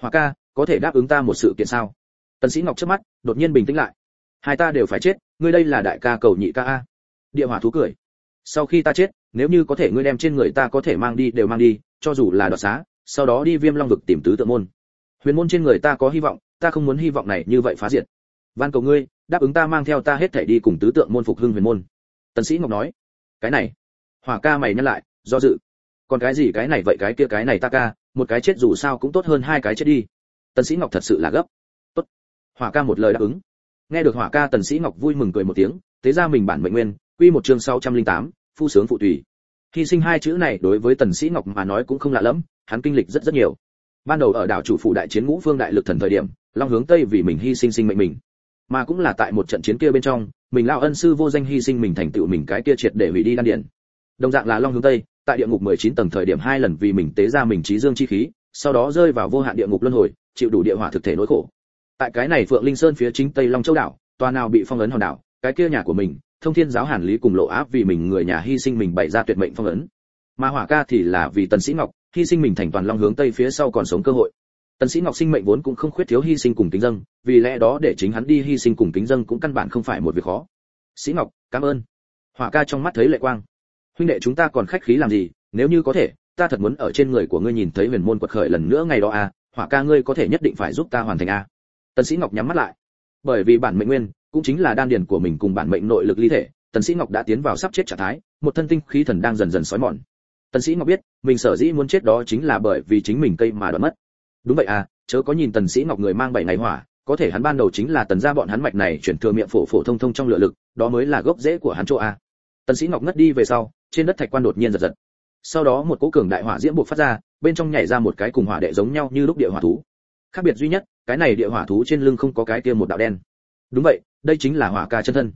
Hỏa ca, có thể đáp ứng ta một sự kiện sao? Tần sĩ ngọc trước mắt, đột nhiên bình tĩnh lại. Hai ta đều phải chết, ngươi đây là đại ca cầu nhị ca a. Địa hỏa thú cười. Sau khi ta chết, nếu như có thể ngươi đem trên người ta có thể mang đi đều mang đi, cho dù là đoạt xá, sau đó đi viêm long vực tìm tứ tự môn. Huyền môn trên người ta có hy vọng ta không muốn hy vọng này như vậy phá diệt. Van cầu ngươi đáp ứng ta mang theo ta hết thảy đi cùng tứ tượng môn phục hưng huyền môn. Tần sĩ ngọc nói cái này. Hỏa ca mày nhắc lại do dự. Còn cái gì cái này vậy cái kia cái này ta ca một cái chết dù sao cũng tốt hơn hai cái chết đi. Tần sĩ ngọc thật sự là gấp. Tốt. Hỏa ca một lời đáp ứng. Nghe được hỏa ca tần sĩ ngọc vui mừng cười một tiếng thế ra mình bản mệnh nguyên quy một chương 608, phu sướng phụ tùy. Hy sinh hai chữ này đối với tần sĩ ngọc mà nói cũng không lạ lắm hắn kinh lịch rất rất nhiều ban đầu ở đảo chủ phủ đại chiến ngũ phương đại lực thần thời điểm, long hướng tây vì mình hy sinh sinh mệnh mình. Mà cũng là tại một trận chiến kia bên trong, mình lao ân sư vô danh hy sinh mình thành tựu mình cái kia triệt để hủy đi đan điện đồng dạng là long hướng tây, tại địa ngục 19 tầng thời điểm hai lần vì mình tế ra mình trí dương chi khí, sau đó rơi vào vô hạn địa ngục luân hồi, chịu đủ địa hỏa thực thể nỗi khổ. Tại cái này phượng linh sơn phía chính tây long châu đảo, tòa nào bị phong ấn hòn đảo, cái kia nhà của mình, thông thiên giáo hàn lý cùng lộ áp vì mình người nhà hy sinh mình bày ra tuyệt mệnh phong ấn. Mà hỏa ca thì là vì tần sĩ ngọc hy sinh mình thành toàn long hướng tây phía sau còn sống cơ hội. Tần sĩ ngọc sinh mệnh vốn cũng không khuyết thiếu hy sinh cùng kính dâng, vì lẽ đó để chính hắn đi hy sinh cùng kính dâng cũng căn bản không phải một việc khó. Sĩ ngọc, cảm ơn. Hỏa ca trong mắt thấy lệ quang. Huynh đệ chúng ta còn khách khí làm gì, nếu như có thể, ta thật muốn ở trên người của ngươi nhìn thấy huyền môn quật khởi lần nữa ngày đó à hỏa ca ngươi có thể nhất định phải giúp ta hoàn thành à. tần sĩ ngọc nhắm mắt lại. Bởi vì bản mệnh nguyên, cũng chính là đan điền của mình cùng bản mệnh nội lực ly thể, tần sĩ ngọc đã tiến vào sắp chết trạng thái, một thân tinh khí thần đang dần dần sói mòn tần sĩ ngọc biết, mình sở dĩ muốn chết đó chính là bởi vì chính mình cây mà đoạn mất. Đúng vậy à chớ có nhìn tần sĩ ngọc người mang bảy ngày hỏa, có thể hắn ban đầu chính là tần gia bọn hắn mạch này chuyển thừa miệng phổ phổ thông thông trong lửa lực, đó mới là gốc rễ của hắn chỗ a. À. tần sĩ ngọc ngất đi về sau, trên đất thạch quan đột nhiên giật giật. Sau đó một cỗ cường đại hỏa diễm bộc phát ra, bên trong nhảy ra một cái cùng hỏa đệ giống nhau như lúc địa hỏa thú. Khác biệt duy nhất, cái này địa hỏa thú trên lưng không có cái kia một đạo đen. Đúng vậy, đây chính là hỏa ca chân thân.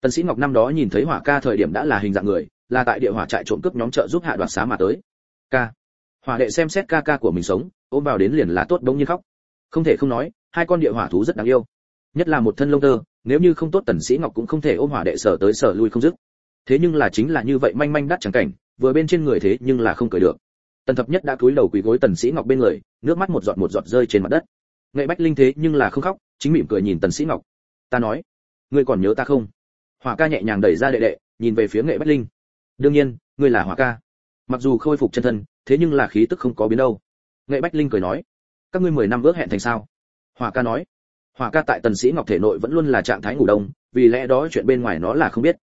Tần sĩ ngọc năm đó nhìn thấy hỏa ca thời điểm đã là hình dạng người là tại địa hỏa trại trộm cướp nhóm trợ giúp hạ đoạt xá mà tới. Ca hỏa đệ xem xét ca ca của mình sống, ôm vào đến liền là tốt đống nhiên khóc. Không thể không nói, hai con địa hỏa thú rất đáng yêu. Nhất là một thân lông tơ, nếu như không tốt tần sĩ ngọc cũng không thể ôm hỏa đệ sở tới sở lui không dứt. Thế nhưng là chính là như vậy manh manh đắt chẳng cảnh, vừa bên trên người thế nhưng là không cười được. Tần thập nhất đã cúi đầu quỳ gối tần sĩ ngọc bên người, nước mắt một giọt một giọt rơi trên mặt đất. Nghệ bách linh thế nhưng là không khóc, chính mỉm cười nhìn tần sĩ ngọc. Ta nói, ngươi còn nhớ ta không? Hỏa ca nhẹ nhàng đẩy ra đệ đệ, nhìn về phía nghệ bách linh đương nhiên, ngươi là hỏa ca. Mặc dù khôi phục chân thân, thế nhưng là khí tức không có biến đâu. Nghệ bách linh cười nói, các ngươi mười năm ước hẹn thành sao? Hỏa ca nói, hỏa ca tại tần sĩ ngọc thể nội vẫn luôn là trạng thái ngủ đông, vì lẽ đó chuyện bên ngoài nó là không biết.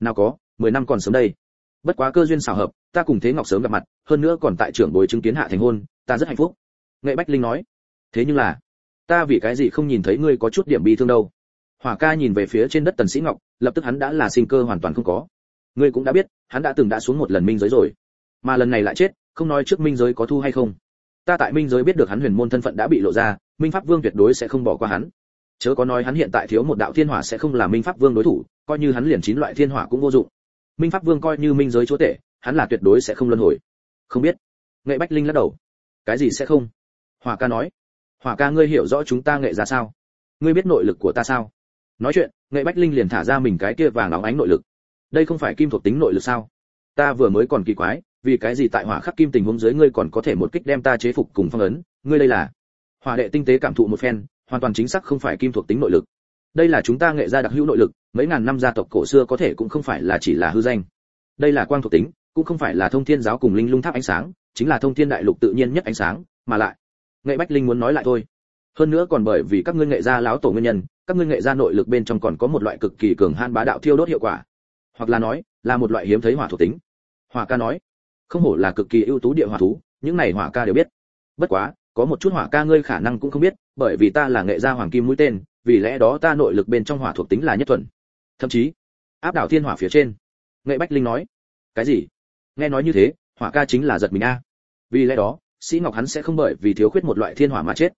Nào có, mười năm còn sớm đây. Bất quá cơ duyên xảo hợp, ta cùng thế ngọc sớm gặp mặt, hơn nữa còn tại trưởng bối chứng kiến hạ thành hôn, ta rất hạnh phúc. Nghệ bách linh nói, thế nhưng là, ta vì cái gì không nhìn thấy ngươi có chút điểm bi thương đâu? Hỏa ca nhìn về phía trên đất tần sĩ ngọc, lập tức hắn đã là sinh cơ hoàn toàn không có ngươi cũng đã biết, hắn đã từng đã xuống một lần minh giới rồi. Mà lần này lại chết, không nói trước minh giới có thu hay không. Ta tại minh giới biết được hắn huyền môn thân phận đã bị lộ ra, minh pháp vương tuyệt đối sẽ không bỏ qua hắn. Chớ có nói hắn hiện tại thiếu một đạo thiên hỏa sẽ không là minh pháp vương đối thủ, coi như hắn liền chín loại thiên hỏa cũng vô dụng. Minh pháp vương coi như minh giới chúa tể, hắn là tuyệt đối sẽ không luân hồi. Không biết. Nghệ bách linh lắc đầu. Cái gì sẽ không? Hỏa ca nói. Hỏa ca ngươi hiểu rõ chúng ta nghệ ra sao? Ngươi biết nội lực của ta sao? Nói chuyện, nghệ bách linh liền thả ra mình cái kia vàng óng ánh nội lực đây không phải kim thuộc tính nội lực sao? Ta vừa mới còn kỳ quái, vì cái gì tại hỏa khắc kim tình huống dưới ngươi còn có thể một kích đem ta chế phục cùng phong ấn? Ngươi đây là? Hỏa đệ tinh tế cảm thụ một phen, hoàn toàn chính xác không phải kim thuộc tính nội lực. Đây là chúng ta nghệ gia đặc hữu nội lực, mấy ngàn năm gia tộc cổ xưa có thể cũng không phải là chỉ là hư danh. Đây là quang thuộc tính, cũng không phải là thông thiên giáo cùng linh lung tháp ánh sáng, chính là thông thiên đại lục tự nhiên nhất ánh sáng, mà lại, nghệ bách linh muốn nói lại thôi. Hơn nữa còn bởi vì các ngươi nghệ gia láo tổ nguyên nhân, các ngươi nghệ gia nội lực bên trong còn có một loại cực kỳ cường han bá đạo thiêu đốt hiệu quả hoặc là nói, là một loại hiếm thấy hỏa thuộc tính. Hỏa ca nói, không hổ là cực kỳ ưu tú địa hỏa thú, những này hỏa ca đều biết. Bất quá, có một chút hỏa ca ngươi khả năng cũng không biết, bởi vì ta là nghệ gia hoàng kim mũi tên, vì lẽ đó ta nội lực bên trong hỏa thuộc tính là nhất thuần. Thậm chí, áp đảo thiên hỏa phía trên. Nghệ bách linh nói, cái gì? Nghe nói như thế, hỏa ca chính là giật mình a. Vì lẽ đó, sĩ ngọc hắn sẽ không bởi vì thiếu khuyết một loại thiên hỏa mà chết.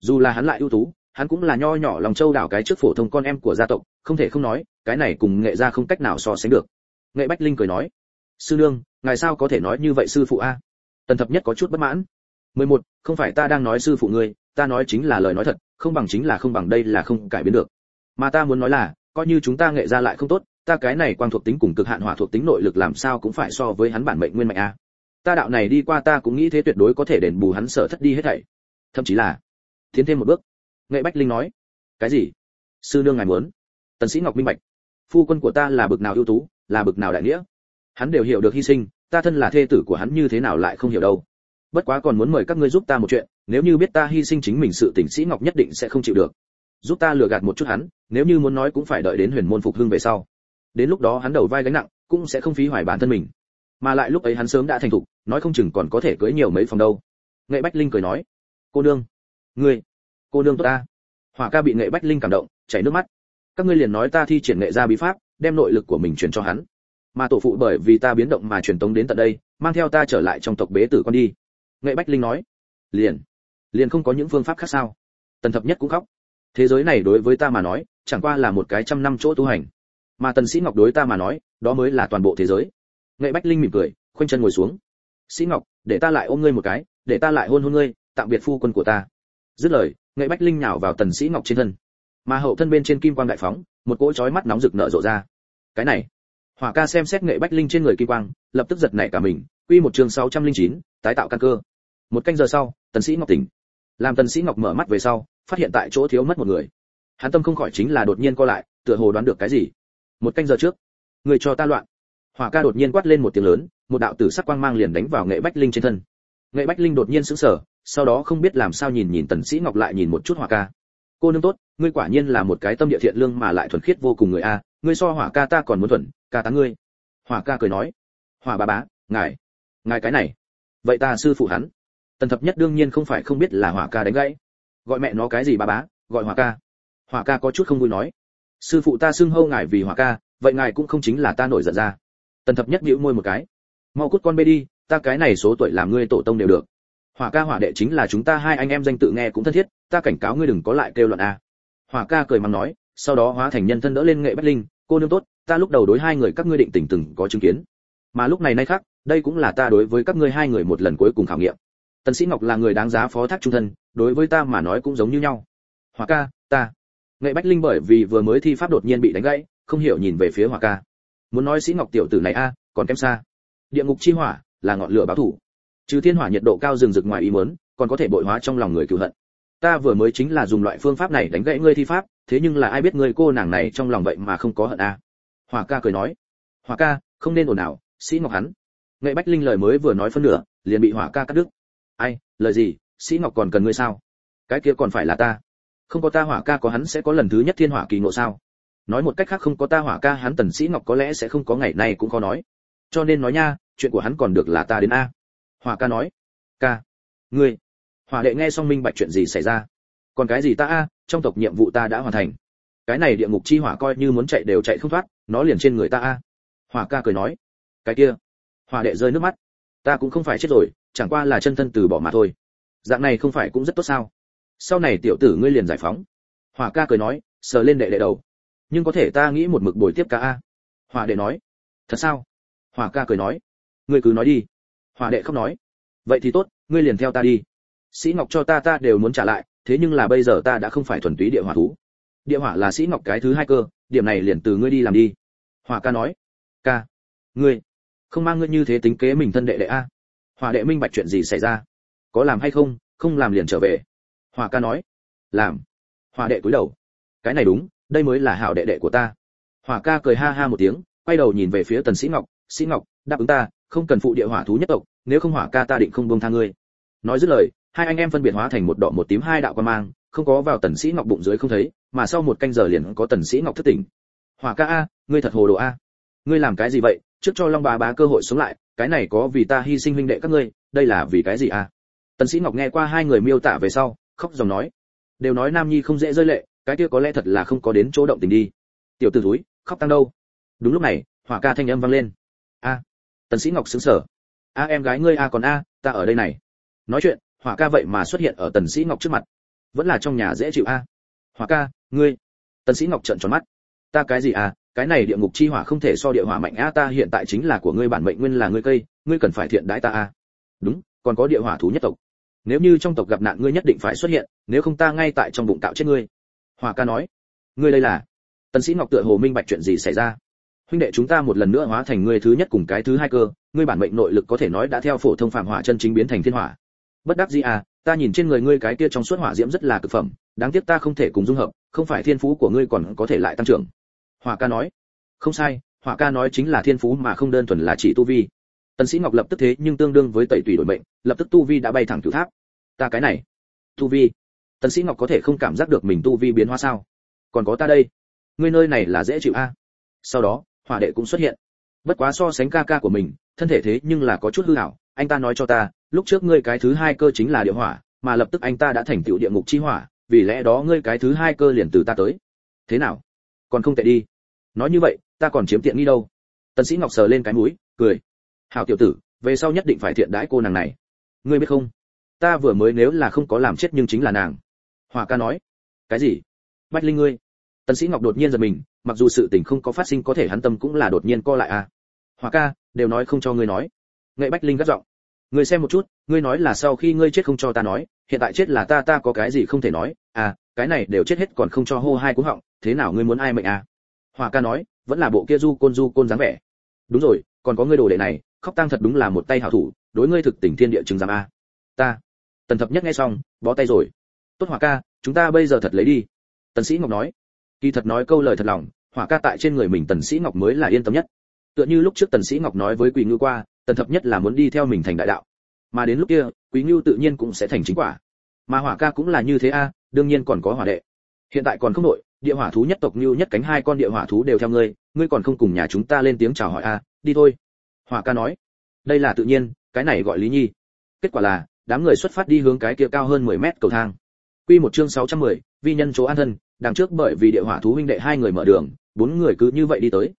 Dù là hắn lại ưu tú hắn cũng là nho nhỏ lòng châu đảo cái trước phổ thông con em của gia tộc không thể không nói cái này cùng nghệ gia không cách nào so sánh được. Nghệ bách linh cười nói sư nương ngài sao có thể nói như vậy sư phụ a? Tần thập nhất có chút bất mãn. 11, không phải ta đang nói sư phụ ngươi ta nói chính là lời nói thật không bằng chính là không bằng đây là không cải biến được. Mà ta muốn nói là coi như chúng ta nghệ ra lại không tốt ta cái này quang thuộc tính cùng cực hạn hỏa thuộc tính nội lực làm sao cũng phải so với hắn bản mệnh nguyên mạnh a. Ta đạo này đi qua ta cũng nghĩ thế tuyệt đối có thể đền bù hắn sợ thất đi hết thảy. Thậm chí là tiến thêm một bước nghệ bách linh nói, cái gì? Sư nương ngài muốn? Tần sĩ ngọc minh bạch. Phu quân của ta là bực nào ưu tú, là bực nào đại nghĩa. Hắn đều hiểu được hy sinh, ta thân là thê tử của hắn như thế nào lại không hiểu đâu. Bất quá còn muốn mời các ngươi giúp ta một chuyện, nếu như biết ta hy sinh chính mình sự tỉnh sĩ ngọc nhất định sẽ không chịu được. Giúp ta lừa gạt một chút hắn, nếu như muốn nói cũng phải đợi đến huyền môn phục hưng về sau. Đến lúc đó hắn đầu vai gánh nặng, cũng sẽ không phí hoài bản thân mình. Mà lại lúc ấy hắn sớm đã thành thục, nói không chừng còn có thể cưới nhiều mấy phòng đâu. Nghệ bách linh cười nói, cô đương ngươi cô nương tốt ta. Hỏa ca bị nghệ bách linh cảm động, chảy nước mắt. Các ngươi liền nói ta thi triển nghệ ra bí pháp, đem nội lực của mình truyền cho hắn. Mà tổ phụ bởi vì ta biến động mà truyền tống đến tận đây, mang theo ta trở lại trong tộc bế tử con đi. Nghệ bách linh nói. Liền. Liền không có những phương pháp khác sao? Tần thập nhất cũng khóc. Thế giới này đối với ta mà nói, chẳng qua là một cái trăm năm chỗ tu hành. Mà tần sĩ ngọc đối ta mà nói, đó mới là toàn bộ thế giới. Nghệ bách linh mỉm cười, khoanh chân ngồi xuống. Sĩ ngọc, để ta lại ôm ngươi một cái, để ta lại hôn hôn ngươi tạm biệt phu quân của ta. Dứt lời nghệ bách linh nhào vào tần sĩ ngọc trên thân. Mà hậu thân bên trên kim quang đại phóng một cỗ chói mắt nóng rực nở rộ ra. Cái này hỏa ca xem xét nghệ bách linh trên người kim quang lập tức giật nảy cả mình. Quy một chương 609, tái tạo căn cơ. Một canh giờ sau tần sĩ ngọc tỉnh. Làm tần sĩ ngọc mở mắt về sau phát hiện tại chỗ thiếu mất một người. Hắn tâm không khỏi chính là đột nhiên co lại tựa hồ đoán được cái gì. Một canh giờ trước người cho ta loạn. Hỏa ca đột nhiên quát lên một tiếng lớn một đạo tử sắc quang mang liền đánh vào nghệ bách linh trên thân. Nghệ bách linh đột nhiên sững sờ sau đó không biết làm sao nhìn nhìn tần sĩ ngọc lại nhìn một chút hỏa ca. Cô nương tốt, ngươi quả nhiên là một cái tâm địa thiện lương mà lại thuần khiết vô cùng người a, ngươi so hỏa ca ta còn muốn thuần, ca tá ngươi. Hỏa ca cười nói, hỏa bá bá, ngài ngài cái này. Vậy ta sư phụ hắn. Tần thập nhất đương nhiên không phải không biết là hỏa ca đánh gãy. Gọi mẹ nó cái gì bá bá, gọi hỏa ca. Hỏa ca có chút không vui nói, sư phụ ta xưng hâu ngài vì hỏa ca, vậy ngài cũng không chính là ta nổi giận ra. Tần thập nhất nhíu môi một cái, mau cút con bê đi, ta cái này số tuổi làm ngươi tổ tông đều được hỏa ca hỏa đệ chính là chúng ta hai anh em danh tự nghe cũng thân thiết, ta cảnh cáo ngươi đừng có lại kêu loạn a. Hỏa ca cười mắng nói, sau đó hóa thành nhân thân đỡ lên nghệ bách linh, cô nương tốt, ta lúc đầu đối hai người các ngươi định tình từng có chứng kiến. Mà lúc này nay khác, đây cũng là ta đối với các ngươi hai người một lần cuối cùng khảo nghiệm. Tần sĩ ngọc là người đáng giá phó thác trung thân, đối với ta mà nói cũng giống như nhau. Hỏa ca, ta. Nghệ bách linh bởi vì vừa mới thi pháp đột nhiên bị đánh gãy, không hiểu nhìn về phía hỏa ca. Muốn nói sĩ ngọc tiểu tử này a, còn kém xa. Địa ngục chi hỏa là ngọn lửa báo thủ trừ thiên hỏa nhiệt độ cao rừng rực ngoài ý muốn, còn có thể bội hóa trong lòng người cựu hận. Ta vừa mới chính là dùng loại phương pháp này đánh gãy ngươi thi pháp, thế nhưng là ai biết ngươi cô nàng này trong lòng vậy mà không có hận a hỏa ca cười nói. Hỏa ca, không nên ồn ào, sĩ ngọc hắn. Nghệ bách linh lời mới vừa nói phân nửa, liền bị hỏa ca cắt đứt. Ai, lời gì, sĩ ngọc còn cần ngươi sao? Cái kia còn phải là ta. Không có ta hỏa ca có hắn sẽ có lần thứ nhất thiên hỏa kỳ ngộ sao? Nói một cách khác không có ta hỏa ca hắn tần sĩ ngọc có lẽ sẽ không có ngày này cũng khó nói. Cho nên nói nha, chuyện của hắn còn được là ta đến a hỏa ca nói. Ca. Ngươi. Hỏa đệ nghe xong minh bạch chuyện gì xảy ra. Còn cái gì ta a, trong tộc nhiệm vụ ta đã hoàn thành. Cái này địa ngục chi hỏa coi như muốn chạy đều chạy không thoát, nó liền trên người ta a. Hỏa ca cười nói. Cái kia. Hỏa đệ rơi nước mắt. Ta cũng không phải chết rồi, chẳng qua là chân thân từ bỏ mà thôi. Dạng này không phải cũng rất tốt sao? Sau này tiểu tử ngươi liền giải phóng. Hỏa ca cười nói, sờ lên đệ đệ đầu. Nhưng có thể ta nghĩ một mực bồi tiếp ca a. Hỏa đệ nói. Thật sao? Hỏa ca cười nói. Ngươi cứ nói đi hòa đệ không nói, vậy thì tốt, ngươi liền theo ta đi. Sĩ ngọc cho ta ta đều muốn trả lại, thế nhưng là bây giờ ta đã không phải thuần túy địa hỏa thú. Địa hỏa là sĩ ngọc cái thứ hai cơ, điểm này liền từ ngươi đi làm đi. Hỏa ca nói, ca, ngươi không mang ngươi như thế tính kế mình thân đệ đệ a. Hỏa đệ minh bạch chuyện gì xảy ra? Có làm hay không không làm liền trở về. Hỏa ca nói, làm. Hỏa đệ cúi đầu, cái này đúng, đây mới là hảo đệ đệ của ta. Hỏa ca cười ha ha một tiếng, quay đầu nhìn về phía tần sĩ ngọc sĩ ngọc, đáp ứng ta không cần phụ địa hỏa thú nhất tộc, nếu không hỏa ca ta định không buông tha ngươi. Nói dứt lời, hai anh em phân biệt hóa thành một đỏ một tím hai đạo quan mang, không có vào tần sĩ ngọc bụng dưới không thấy, mà sau một canh giờ liền có tần sĩ ngọc thất tỉnh. Hỏa ca a, ngươi thật hồ đồ a. Ngươi làm cái gì vậy? Trước cho long bá bá cơ hội sống lại, cái này có vì ta hy sinh huynh đệ các ngươi, đây là vì cái gì a? Tần sĩ ngọc nghe qua hai người miêu tả về sau, khóc dòng nói. Đều nói nam nhi không dễ rơi lệ, cái kia có lẽ thật là không có đến chỗ động tình đi. Tiểu tử túi khóc tăng đâu? Đúng lúc này, hỏa ca thanh âm vang lên. A tần sĩ ngọc sững sờ a, em gái ngươi a còn a, ta ở đây này. Nói chuyện, hỏa ca vậy mà xuất hiện ở tần sĩ ngọc trước mặt. Vẫn là trong nhà dễ chịu a. Hỏa ca, ngươi. Tần sĩ ngọc trợn tròn mắt. Ta cái gì à cái này địa ngục chi hỏa không thể so địa hỏa mạnh a, ta hiện tại chính là của ngươi bản mệnh, nguyên là ngươi cây, ngươi cần phải thiện đãi ta a. Đúng, còn có địa hỏa thú nhất tộc. Nếu như trong tộc gặp nạn, ngươi nhất định phải xuất hiện, nếu không ta ngay tại trong bụng tạo chết ngươi. Hỏa ca nói. Ngươi đây là? Tần sĩ ngọc tựa hồ minh bạch chuyện gì xảy ra huynh đệ chúng ta một lần nữa hóa thành người thứ nhất cùng cái thứ hai cơ, ngươi bản mệnh nội lực có thể nói đã theo phổ thông phạm hỏa chân chính biến thành thiên hỏa. Bất đắc dĩ à ta nhìn trên người ngươi cái kia trong suốt hỏa diễm rất là cực phẩm, đáng tiếc ta không thể cùng dung hợp, không phải thiên phú của ngươi còn có thể lại tăng trưởng. Hỏa ca nói, không sai, hỏa ca nói chính là thiên phú mà không đơn thuần là chỉ tu vi. Tần sĩ ngọc lập tức thế nhưng tương đương với tẩy tùy đổi mệnh, lập tức tu vi đã bay thẳng cửu tháp. Ta cái này, tu vi. Tần sĩ ngọc có thể không cảm giác được mình tu vi biến hóa sao? Còn có ta đây. Ngươi nơi này là dễ chịu a sau đó hỏa đệ cũng xuất hiện. Bất quá so sánh ca ca của mình, thân thể thế nhưng là có chút hư ảo. Anh ta nói cho ta, lúc trước ngươi cái thứ hai cơ chính là địa hỏa, mà lập tức anh ta đã thành tựu địa ngục chi hỏa, vì lẽ đó ngươi cái thứ hai cơ liền từ ta tới. Thế nào? Còn không tệ đi. Nói như vậy, ta còn chiếm tiện nghi đâu. Tần sĩ ngọc sờ lên cái mũi, cười. Hảo tiểu tử, về sau nhất định phải thiện đãi cô nàng này. Ngươi biết không? Ta vừa mới nếu là không có làm chết nhưng chính là nàng. Hỏa ca nói. Cái gì? Bách linh ngươi. Tần sĩ ngọc đột nhiên giật mình mặc dù sự tình không có phát sinh có thể hắn tâm cũng là đột nhiên co lại à. Hoa ca, đều nói không cho ngươi nói. Nghệ bách linh gắt giọng. Ngươi xem một chút, ngươi nói là sau khi ngươi chết không cho ta nói, hiện tại chết là ta ta có cái gì không thể nói. À cái này đều chết hết còn không cho hô hai cú họng, thế nào ngươi muốn ai mệnh à? Hoa ca nói, vẫn là bộ kia du côn du côn dáng vẻ. Đúng rồi, còn có ngươi đồ đệ này, khóc tang thật đúng là một tay hảo thủ, đối ngươi thực tình thiên địa chứng giám a. Ta, tần thập nhất nghe xong, bó tay rồi. Tốt hỏa ca, chúng ta bây giờ thật lấy đi. Tần sĩ ngọc nói. Kỳ thật nói câu lời thật lòng hỏa ca tại trên người mình tần sĩ ngọc mới là yên tâm nhất. Tựa như lúc trước tần sĩ ngọc nói với quỳ ngưu qua tần thập nhất là muốn đi theo mình thành đại đạo. Mà đến lúc kia quý ngưu tự nhiên cũng sẽ thành chính quả. Mà hỏa ca cũng là như thế a đương nhiên còn có hỏa đệ. Hiện tại còn không nội địa hỏa thú nhất tộc ngưu nhất cánh hai con địa hỏa thú đều theo ngươi ngươi còn không cùng nhà chúng ta lên tiếng chào hỏi a đi thôi. Hỏa ca nói. Đây là tự nhiên cái này gọi lý nhi. Kết quả là đám người xuất phát đi hướng cái kia cao hơn 10 mét cầu thang. Quy một chương 610, vi nhân chỗ an thân đằng trước bởi vì địa hỏa thú huynh đệ hai người mở đường, bốn người cứ như vậy đi tới.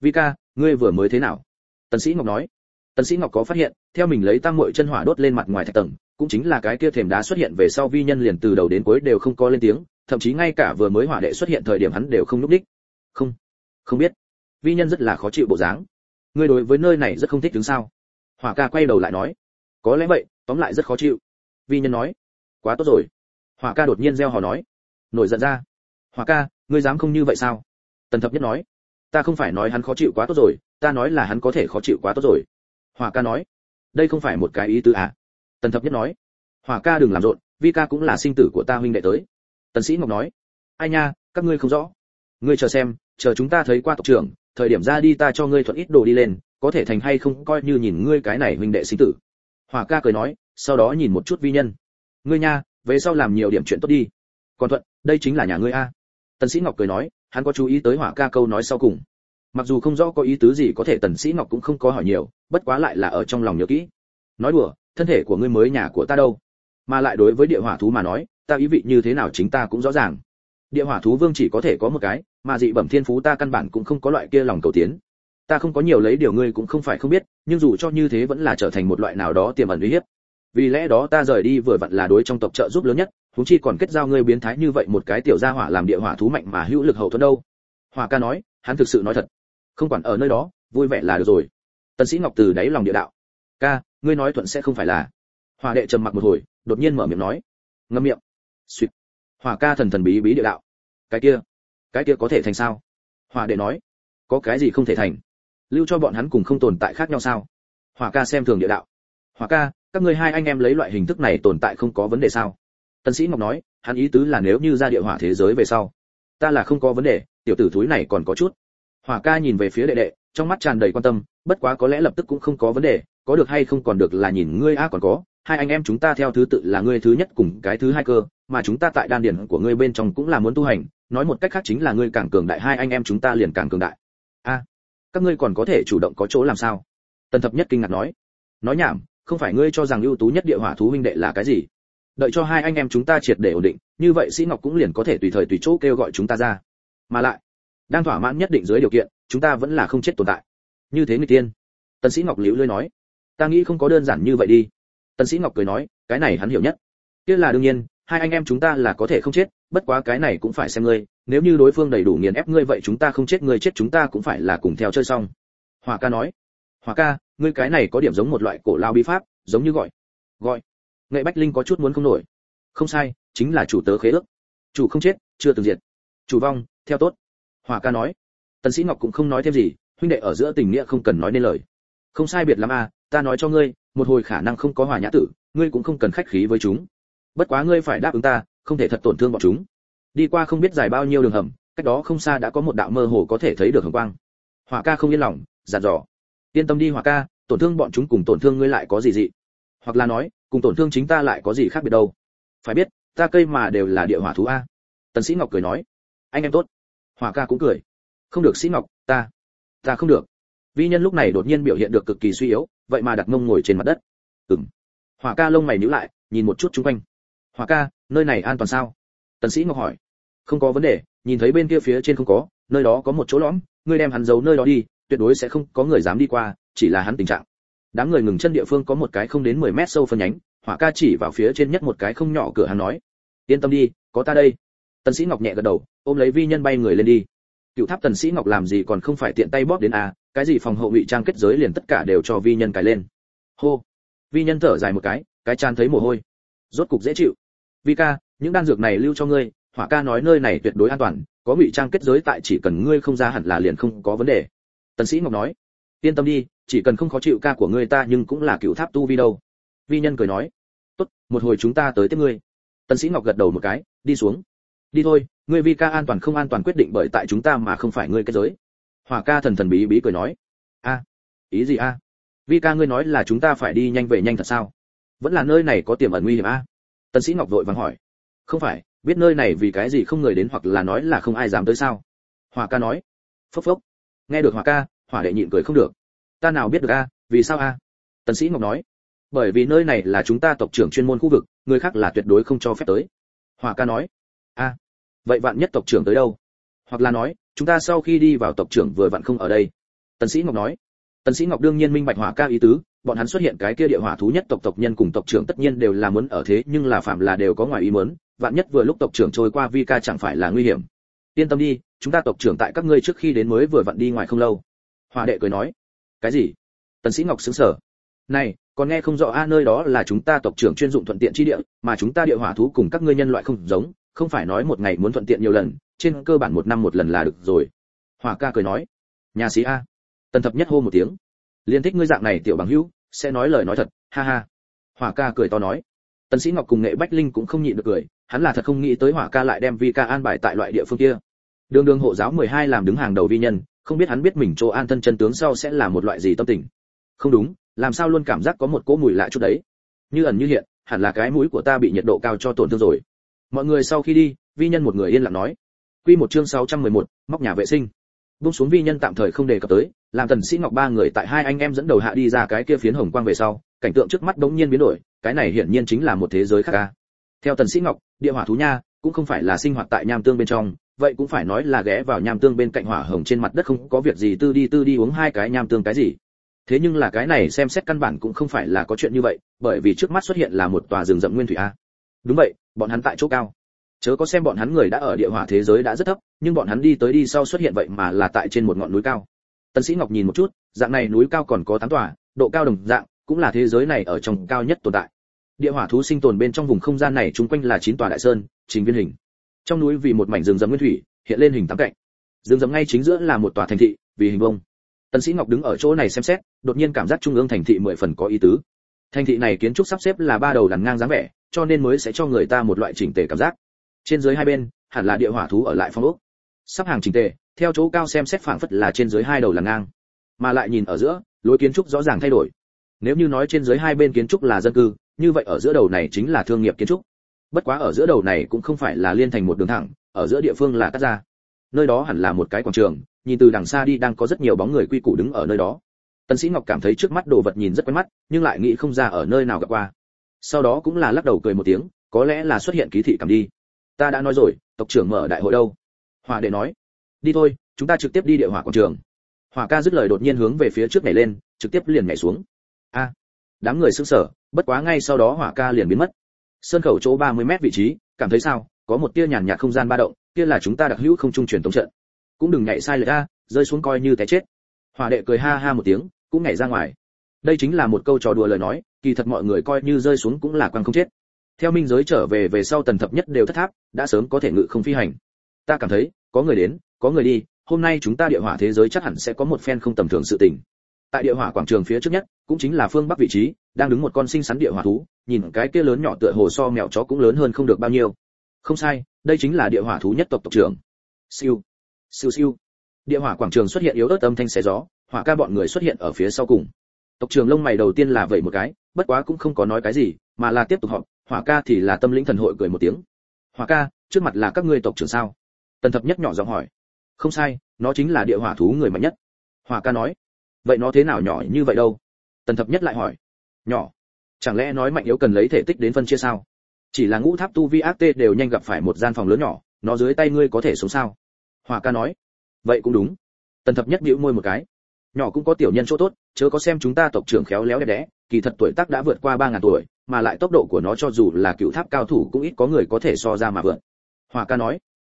Vi ca ngươi vừa mới thế nào? Tần sĩ ngọc nói. Tần sĩ ngọc có phát hiện, theo mình lấy tăng muội chân hỏa đốt lên mặt ngoài thạch tầng, cũng chính là cái kia thềm đá xuất hiện về sau vi nhân liền từ đầu đến cuối đều không có lên tiếng, thậm chí ngay cả vừa mới hỏa đệ xuất hiện thời điểm hắn đều không núp đích không không biết. Vi nhân rất là khó chịu bộ dáng. Ngươi đối với nơi này rất không thích đứng sao? Hỏa ca quay đầu lại nói. Có lẽ vậy, tóm lại rất khó chịu. Vi nhân nói. Quá tốt rồi. Hỏa ca đột nhiên reo hò nói. Nổi giận ra hỏa ca, ngươi dám không như vậy sao? Tần thập nhất nói. Ta không phải nói hắn khó chịu quá tốt rồi, ta nói là hắn có thể khó chịu quá tốt rồi. Hỏa ca nói. Đây không phải một cái ý tứ à? Tần thập nhất nói. Hỏa ca đừng làm rộn, vi ca cũng là sinh tử của ta huynh đệ tới. Tần sĩ ngọc nói. Ai nha, các ngươi không rõ. Ngươi chờ xem, chờ chúng ta thấy qua tộc trưởng, thời điểm ra đi ta cho ngươi thuận ít đồ đi lên, có thể thành hay không coi như nhìn ngươi cái này huynh đệ sinh tử. Hỏa ca cười nói, sau đó nhìn một chút vi nhân. Ngươi nha, về sau làm nhiều điểm chuyện tốt đi. Còn thuận, đây chính là nhà ngươi a tần sĩ ngọc cười nói, hắn có chú ý tới hỏa ca câu nói sau cùng. Mặc dù không rõ có ý tứ gì có thể tần sĩ ngọc cũng không có hỏi nhiều, bất quá lại là ở trong lòng nhớ kỹ. Nói đùa, thân thể của ngươi mới nhà của ta đâu? Mà lại đối với địa hỏa thú mà nói, ta ý vị như thế nào chính ta cũng rõ ràng. Địa hỏa thú vương chỉ có thể có một cái, mà dị bẩm thiên phú ta căn bản cũng không có loại kia lòng cầu tiến. Ta không có nhiều lấy điều ngươi cũng không phải không biết, nhưng dù cho như thế vẫn là trở thành một loại nào đó tiềm ẩn uy hiếp. Vì lẽ đó ta rời đi vừa vặn là đối trong tộc trợ giúp lớn nhất chúng chi còn kết giao ngươi biến thái như vậy một cái tiểu gia hỏa làm địa hỏa thú mạnh mà hữu lực hậu thuẫn đâu. Hỏa ca nói, hắn thực sự nói thật. Không quản ở nơi đó, vui vẻ là được rồi. Tần sĩ ngọc từ đáy lòng địa đạo. Ca, ngươi nói thuận sẽ không phải là. Hỏa đệ trầm mặc một hồi, đột nhiên mở miệng nói. Ngậm miệng. Suýt hỏa ca thần thần bí bí địa đạo. Cái kia. Cái kia có thể thành sao? Hỏa đệ nói. Có cái gì không thể thành? Lưu cho bọn hắn cùng không tồn tại khác nhau sao? Hỏa ca xem thường địa đạo. Hỏa ca, các ngươi hai anh em lấy loại hình thức này tồn tại không có vấn đề sao? Tân sĩ ngọc nói, hắn ý tứ là nếu như ra địa hỏa thế giới về sau, ta là không có vấn đề, tiểu tử thúi này còn có chút. Hỏa ca nhìn về phía đệ đệ, trong mắt tràn đầy quan tâm, bất quá có lẽ lập tức cũng không có vấn đề, có được hay không còn được là nhìn ngươi a còn có, hai anh em chúng ta theo thứ tự là ngươi thứ nhất cùng cái thứ hai cơ, mà chúng ta tại đan điển của ngươi bên trong cũng là muốn tu hành, nói một cách khác chính là ngươi càng cường đại, hai anh em chúng ta liền càng cường đại. A, các ngươi còn có thể chủ động có chỗ làm sao? Tần thập nhất kinh ngạc nói. Nói nhảm, không phải ngươi cho rằng ưu tú nhất địa hỏa thú huynh đệ là cái gì? Đợi cho hai anh em chúng ta triệt để ổn định, như vậy sĩ ngọc cũng liền có thể tùy thời tùy chỗ kêu gọi chúng ta ra. Mà lại, đang thỏa mãn nhất định dưới điều kiện, chúng ta vẫn là không chết tồn tại. Như thế người tiên. Tần sĩ ngọc liễu lưỡi nói, ta nghĩ không có đơn giản như vậy đi. Tần sĩ ngọc cười nói, cái này hắn hiểu nhất. Kia là đương nhiên, hai anh em chúng ta là có thể không chết, bất quá cái này cũng phải xem ngươi, nếu như đối phương đầy đủ nghiền ép ngươi vậy chúng ta không chết, ngươi chết chúng ta cũng phải là cùng theo chơi xong. Hòa ca nói hòa ca, ngươi cái này có điểm giống một loại cổ lao bí pháp, giống như gọi gọi nghệ bách linh có chút muốn không nổi. Không sai, chính là chủ tớ khế ước. Chủ không chết, chưa từng diệt. Chủ vong, theo tốt. Hòa ca nói. Tần sĩ ngọc cũng không nói thêm gì, huynh đệ ở giữa tình nghĩa không cần nói nên lời. Không sai biệt lắm à ta nói cho ngươi, một hồi khả năng không có hòa nhã tử, ngươi cũng không cần khách khí với chúng. Bất quá ngươi phải đáp ứng ta, không thể thật tổn thương bọn chúng. Đi qua không biết dài bao nhiêu đường hầm, cách đó không xa đã có một đạo mơ hồ có thể thấy được hồng quang. Hòa ca không yên lòng, dặn dò. Yên tâm đi hòa ca, tổn thương bọn chúng cùng tổn thương ngươi lại có gì dị. Hoặc là nói cùng tổn thương chính ta lại có gì khác biệt đâu. Phải biết, ta cây mà đều là địa hỏa thú a. Tần sĩ ngọc cười nói, anh em tốt. Hỏa ca cũng cười. Không được sĩ ngọc, ta ta không được. Vi nhân lúc này đột nhiên biểu hiện được cực kỳ suy yếu, vậy mà đặt mông ngồi trên mặt đất. Ừm. Hỏa ca lông mày nhíu lại, nhìn một chút trung quanh. Hỏa ca, nơi này an toàn sao? Tần sĩ ngọc hỏi. Không có vấn đề, nhìn thấy bên kia phía trên không có, nơi đó có một chỗ lõm, ngươi đem hắn giấu nơi đó đi, tuyệt đối sẽ không có người dám đi qua, chỉ là hắn tình trạng đám người ngừng chân địa phương có một cái không đến 10 mét sâu phân nhánh, hỏa ca chỉ vào phía trên nhất một cái không nhỏ cửa hàng nói, yên tâm đi, có ta đây. Tần sĩ ngọc nhẹ gật đầu, ôm lấy vi nhân bay người lên đi. Cựu tháp tần sĩ ngọc làm gì còn không phải tiện tay bóp đến à cái gì phòng hậu ngụy trang kết giới liền tất cả đều cho vi nhân cài lên. Hô. Vi nhân thở dài một cái cái chán thấy mồ hôi. Rốt cục dễ chịu. Vi ca, những đan dược này lưu cho ngươi, hỏa ca nói nơi này tuyệt đối an toàn, có ngụy trang kết giới tại chỉ cần ngươi không ra hẳn là liền không có vấn đề. Tần sĩ ngọc nói yên tâm đi, chỉ cần không khó chịu ca của ngươi ta nhưng cũng là cựu tháp tu vi đâu. Vi nhân cười nói. Tốt, một hồi chúng ta tới tiếp ngươi. Tân sĩ ngọc gật đầu một cái, đi xuống. Đi thôi, ngươi vi ca an toàn không an toàn quyết định bởi tại chúng ta mà không phải ngươi kết giới. Hỏa ca thần thần bí bí cười nói. A, ý gì a? Vi ca ngươi nói là chúng ta phải đi nhanh về nhanh thật sao? Vẫn là nơi này có tiềm ẩn nguy hiểm a? Tân sĩ ngọc vội vàng hỏi. Không phải, biết nơi này vì cái gì không người đến hoặc là nói là không ai dám tới sao? Hỏa ca nói. Phốc phốc. Nghe được hỏa ca hỏa đệ nhịn cười không được. Ta nào biết được a, vì sao a? Tần sĩ ngọc nói. Bởi vì nơi này là chúng ta tộc trưởng chuyên môn khu vực, người khác là tuyệt đối không cho phép tới. Hỏa ca nói. A, vậy vạn nhất tộc trưởng tới đâu? Hoặc là nói, chúng ta sau khi đi vào tộc trưởng vừa vặn không ở đây. Tần sĩ ngọc nói. Tần sĩ ngọc đương nhiên minh bạch hỏa ca ý tứ, bọn hắn xuất hiện cái kia địa hỏa thú nhất tộc tộc nhân cùng tộc trưởng tất nhiên đều là muốn ở thế, nhưng là phạm là đều có ngoài ý muốn, vạn nhất vừa lúc tộc trưởng trôi qua vi ca chẳng phải là nguy hiểm. Yên tâm đi, chúng ta tộc trưởng tại các ngươi trước khi đến mới vừa vặn đi ngoài không lâu hòa đệ cười nói, cái gì? Tần sĩ ngọc sững sờ. Này, còn nghe không rõ a, nơi đó là chúng ta tộc trưởng chuyên dụng thuận tiện chi địa, mà chúng ta địa hỏa thú cùng các ngươi nhân loại không giống, không phải nói một ngày muốn thuận tiện nhiều lần, trên cơ bản một năm một lần là được rồi. Hỏa ca cười nói, nhà sĩ a. Tần thập nhất hô một tiếng, liên thích ngươi dạng này tiểu bằng hữu, sẽ nói lời nói thật, ha ha. Hỏa ca cười to nói, tần sĩ ngọc cùng nghệ bách linh cũng không nhịn được cười, hắn là thật không nghĩ tới hỏa ca lại đem vi ca an bài tại loại địa phương kia. Đường đường hộ giáo 12 làm đứng hàng đầu vi nhân không biết hắn biết mình chỗ an thân chân tướng sau sẽ là một loại gì tâm tình. Không đúng làm sao luôn cảm giác có một cỗ mùi lạ chút đấy? Như ẩn như hiện hẳn là cái mũi của ta bị nhiệt độ cao cho tổn thương rồi. Mọi người sau khi đi vi nhân một người yên lặng nói. Quy một chương 611, móc nhà vệ sinh. Buông xuống vi nhân tạm thời không đề cập tới làm tần sĩ ngọc ba người tại hai anh em dẫn đầu hạ đi ra cái kia phiến hồng quang về sau cảnh tượng trước mắt đống nhiên biến đổi cái này hiển nhiên chính là một thế giới khác ca theo tần sĩ ngọc địa hỏa thú nha cũng không phải là sinh hoạt tại nham tương bên trong vậy cũng phải nói là ghé vào nham tương bên cạnh hỏa hồng trên mặt đất không có việc gì, tư đi tư đi uống hai cái nham tương cái gì. Thế nhưng là cái này xem xét căn bản cũng không phải là có chuyện như vậy, bởi vì trước mắt xuất hiện là một tòa rừng rậm nguyên thủy a. Đúng vậy, bọn hắn tại chỗ cao. Chớ có xem bọn hắn người đã ở địa hỏa thế giới đã rất thấp, nhưng bọn hắn đi tới đi sau xuất hiện vậy mà là tại trên một ngọn núi cao. Tần sĩ ngọc nhìn một chút, dạng này núi cao còn có tám tòa, độ cao đồng dạng, cũng là thế giới này ở trong cao nhất tồn tại. Địa hỏa thú sinh tồn bên trong vùng không gian này, chung quanh là chín tòa đại sơn, trình viên hình trong núi vì một mảnh rừng rậm nguyên thủy, hiện lên hình tám cạnh rừng rậm ngay chính giữa là một tòa thành thị, vì hình vông tần sĩ ngọc đứng ở chỗ này xem xét, đột nhiên cảm giác trung ương thành thị mười phần có ý tứ. Thành thị này kiến trúc sắp xếp là ba đầu đằng ngang dáng vẻ, cho nên mới sẽ cho người ta một loại chỉnh tề cảm giác. Trên dưới hai bên, hẳn là địa hỏa thú ở lại phong ốc. Sắp hàng chỉnh tề, theo chỗ cao xem xét phảng phất là trên dưới hai đầu là ngang. Mà lại nhìn ở giữa, lối kiến trúc rõ ràng thay đổi. Nếu như nói trên dưới hai bên kiến trúc là dân cư, như vậy ở giữa đầu này chính là thương nghiệp kiến trúc bất quá ở giữa đầu này cũng không phải là liên thành một đường thẳng, ở giữa địa phương là cắt ra. Nơi đó hẳn là một cái quảng trường, nhìn từ đằng xa đi đang có rất nhiều bóng người quy củ đứng ở nơi đó. Tần sĩ ngọc cảm thấy trước mắt đồ vật nhìn rất quen mắt, nhưng lại nghĩ không ra ở nơi nào gặp qua. Sau đó cũng là lắc đầu cười một tiếng, có lẽ là xuất hiện ký thị cảm đi. Ta đã nói rồi, tộc trưởng mở đại hội đâu? Hỏa đệ nói. Đi thôi, chúng ta trực tiếp đi địa hỏa quảng trường. Hỏa ca dứt lời đột nhiên hướng về phía trước nhảy lên, trực tiếp liền nhảy xuống. A, đám người sững sờ, bất quá ngay sau đó hỏa ca liền biến mất sơn khẩu chỗ 30 mét vị trí, cảm thấy sao? Có một tia nhàn nhạt không gian ba động, kia là chúng ta đặc hữu không trung truyền tống trận. Cũng đừng nhảy sai lệch a, rơi xuống coi như té chết. Hỏa đệ cười ha ha một tiếng, cũng nhảy ra ngoài. Đây chính là một câu trò đùa lời nói, kỳ thật mọi người coi như rơi xuống cũng là quan không chết. Theo minh giới trở về về sau tần thập nhất đều thất tháp, đã sớm có thể ngự không phi hành. Ta cảm thấy, có người đến, có người đi, hôm nay chúng ta địa hỏa thế giới chắc hẳn sẽ có một phen không tầm thường sự tình tại địa hỏa quảng trường phía trước nhất, cũng chính là phương bắc vị trí, đang đứng một con sinh sắn địa hỏa thú, nhìn cái kia lớn nhỏ tựa hồ so mèo chó cũng lớn hơn không được bao nhiêu. Không sai, đây chính là địa hỏa thú nhất tộc tộc trưởng. Siêu. Siêu siêu. Địa hỏa quảng trường xuất hiện yếu ớt âm thanh xé gió, hỏa ca bọn người xuất hiện ở phía sau cùng. Tộc trưởng lông mày đầu tiên là vậy một cái, bất quá cũng không có nói cái gì, mà là tiếp tục họp, hỏa ca thì là tâm lĩnh thần hội cười một tiếng. Hỏa ca, trước mặt là các ngươi tộc trưởng sao? Tần thập nhất nhỏ giọng hỏi. Không sai, nó chính là địa hỏa thú người mạnh nhất. Hỏa ca nói vậy nó thế nào nhỏ như vậy đâu? Tần thập nhất lại hỏi. Nhỏ. Chẳng lẽ nói mạnh yếu cần lấy thể tích đến phân chia sao? Chỉ là ngũ tháp tu vi ác tê đều nhanh gặp phải một gian phòng lớn nhỏ, nó dưới tay ngươi có thể sống sao? Hòa ca nói. Vậy cũng đúng. Tần thập nhất bĩu môi một cái. Nhỏ cũng có tiểu nhân chỗ tốt, chớ có xem chúng ta tộc trưởng khéo léo đẹp đẽ, kỳ thật tuổi tác đã vượt qua ba ngàn tuổi, mà lại tốc độ của nó cho dù là cựu tháp cao thủ cũng ít có người có thể so ra mà vượt. Hòa ca nói.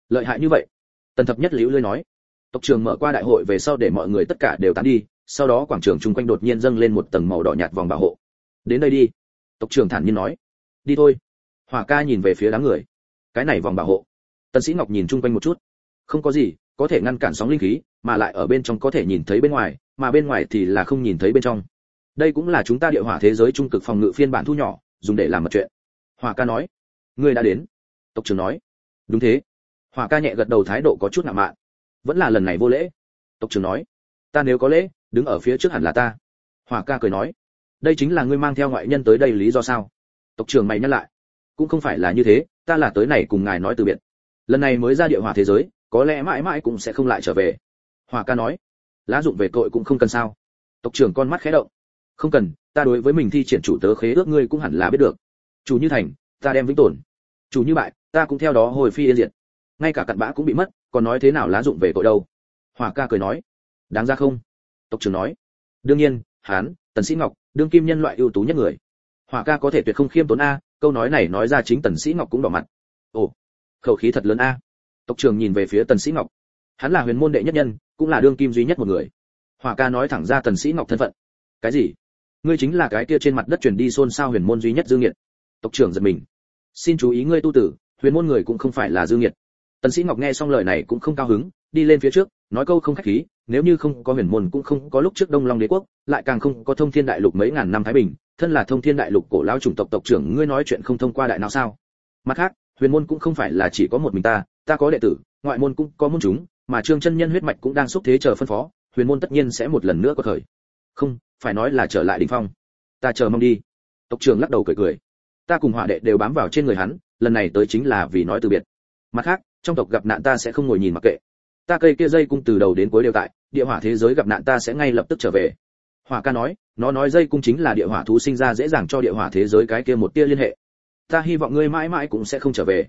Lợi hại như vậy. Tần thập nhất liễu lưới nói. Tộc trưởng mở qua đại hội về sau để mọi người tất cả đều tán đi sau đó quảng trường chung quanh đột nhiên dâng lên một tầng màu đỏ nhạt vòng bảo hộ. Đến đây đi. Tộc trưởng thản nhiên nói. Đi thôi. Hòa ca nhìn về phía đám người. Cái này vòng bảo hộ. Tần sĩ ngọc nhìn chung quanh một chút. Không có gì, có thể ngăn cản sóng linh khí, mà lại ở bên trong có thể nhìn thấy bên ngoài, mà bên ngoài thì là không nhìn thấy bên trong. Đây cũng là chúng ta địa hỏa thế giới trung cực phòng ngự phiên bản thu nhỏ, dùng để làm mật chuyện. Hỏa ca nói. Ngươi đã đến. Tộc trưởng nói. Đúng thế. Hỏa ca nhẹ gật đầu thái độ có chút ngạo mạn. Vẫn là lần này vô lễ. Tộc trưởng nói. Ta nếu có lễ đứng ở phía trước hẳn là ta. Hỏa ca cười nói, đây chính là ngươi mang theo ngoại nhân tới đây lý do sao? Tộc trưởng mày nhắc lại, cũng không phải là như thế, ta là tới này cùng ngài nói từ biệt. Lần này mới ra địa hỏa thế giới, có lẽ mãi mãi cũng sẽ không lại trở về. Hỏa ca nói, lá dụng về tội cũng không cần sao? Tộc trưởng con mắt khẽ động, không cần, ta đối với mình thi triển chủ tớ khế ước ngươi cũng hẳn là biết được. Chủ như thành, ta đem vĩnh tồn. Chủ như bại, ta cũng theo đó hồi phi yên diệt. Ngay cả cặn bã cũng bị mất, còn nói thế nào lá dụng về tội đâu? Hỏa ca cười nói, đáng ra không? Tộc trưởng nói. Đương nhiên, hán, tần sĩ ngọc, đương kim nhân loại ưu tú nhất người. Hỏa ca có thể tuyệt không khiêm tốn a, câu nói này nói ra chính tần sĩ ngọc cũng đỏ mặt. Ồ, khẩu khí thật lớn a. Tộc trưởng nhìn về phía tần sĩ ngọc. Hắn là huyền môn đệ nhất nhân, cũng là đương kim duy nhất một người. Hỏa ca nói thẳng ra tần sĩ ngọc thân phận. Cái gì? Ngươi chính là cái kia trên mặt đất truyền đi xôn xao huyền môn duy nhất dương nghiệt. Tộc trưởng giật mình. Xin chú ý ngươi tu tử, huyền môn người cũng không phải là dương nghiệt. Tần sĩ ngọc nghe xong lời này cũng không cao hứng, đi lên phía trước, nói câu không khách khí nếu như không có huyền môn cũng không có lúc trước đông long đế quốc, lại càng không có thông thiên đại lục mấy ngàn năm thái bình, thân là thông thiên đại lục cổ lão chủng tộc tộc trưởng, ngươi nói chuyện không thông qua đại não sao? Mặt khác, huyền môn cũng không phải là chỉ có một mình ta ta có đệ tử, ngoại môn cũng có môn chúng, mà trương chân nhân huyết mạch cũng đang xúc thế chờ phân phó, huyền môn tất nhiên sẽ một lần nữa có thời. không, phải nói là trở lại đỉnh phong. Ta chờ mong đi. Tộc trưởng lắc đầu cười cười. Ta cùng họa đệ đều bám vào trên người hắn, lần này tới chính là vì nói từ biệt. Mặt khác, trong tộc gặp nạn ta sẽ không ngồi nhìn mặc kệ. Ta cây kia dây cung từ đầu đến cuối đều tại địa hỏa thế giới gặp nạn ta sẽ ngay lập tức trở về. Hỏa ca nói nó nói dây cung chính là địa hỏa thú sinh ra dễ dàng cho địa hỏa thế giới cái kia một tia liên hệ. Ta hy vọng ngươi mãi mãi cũng sẽ không trở về.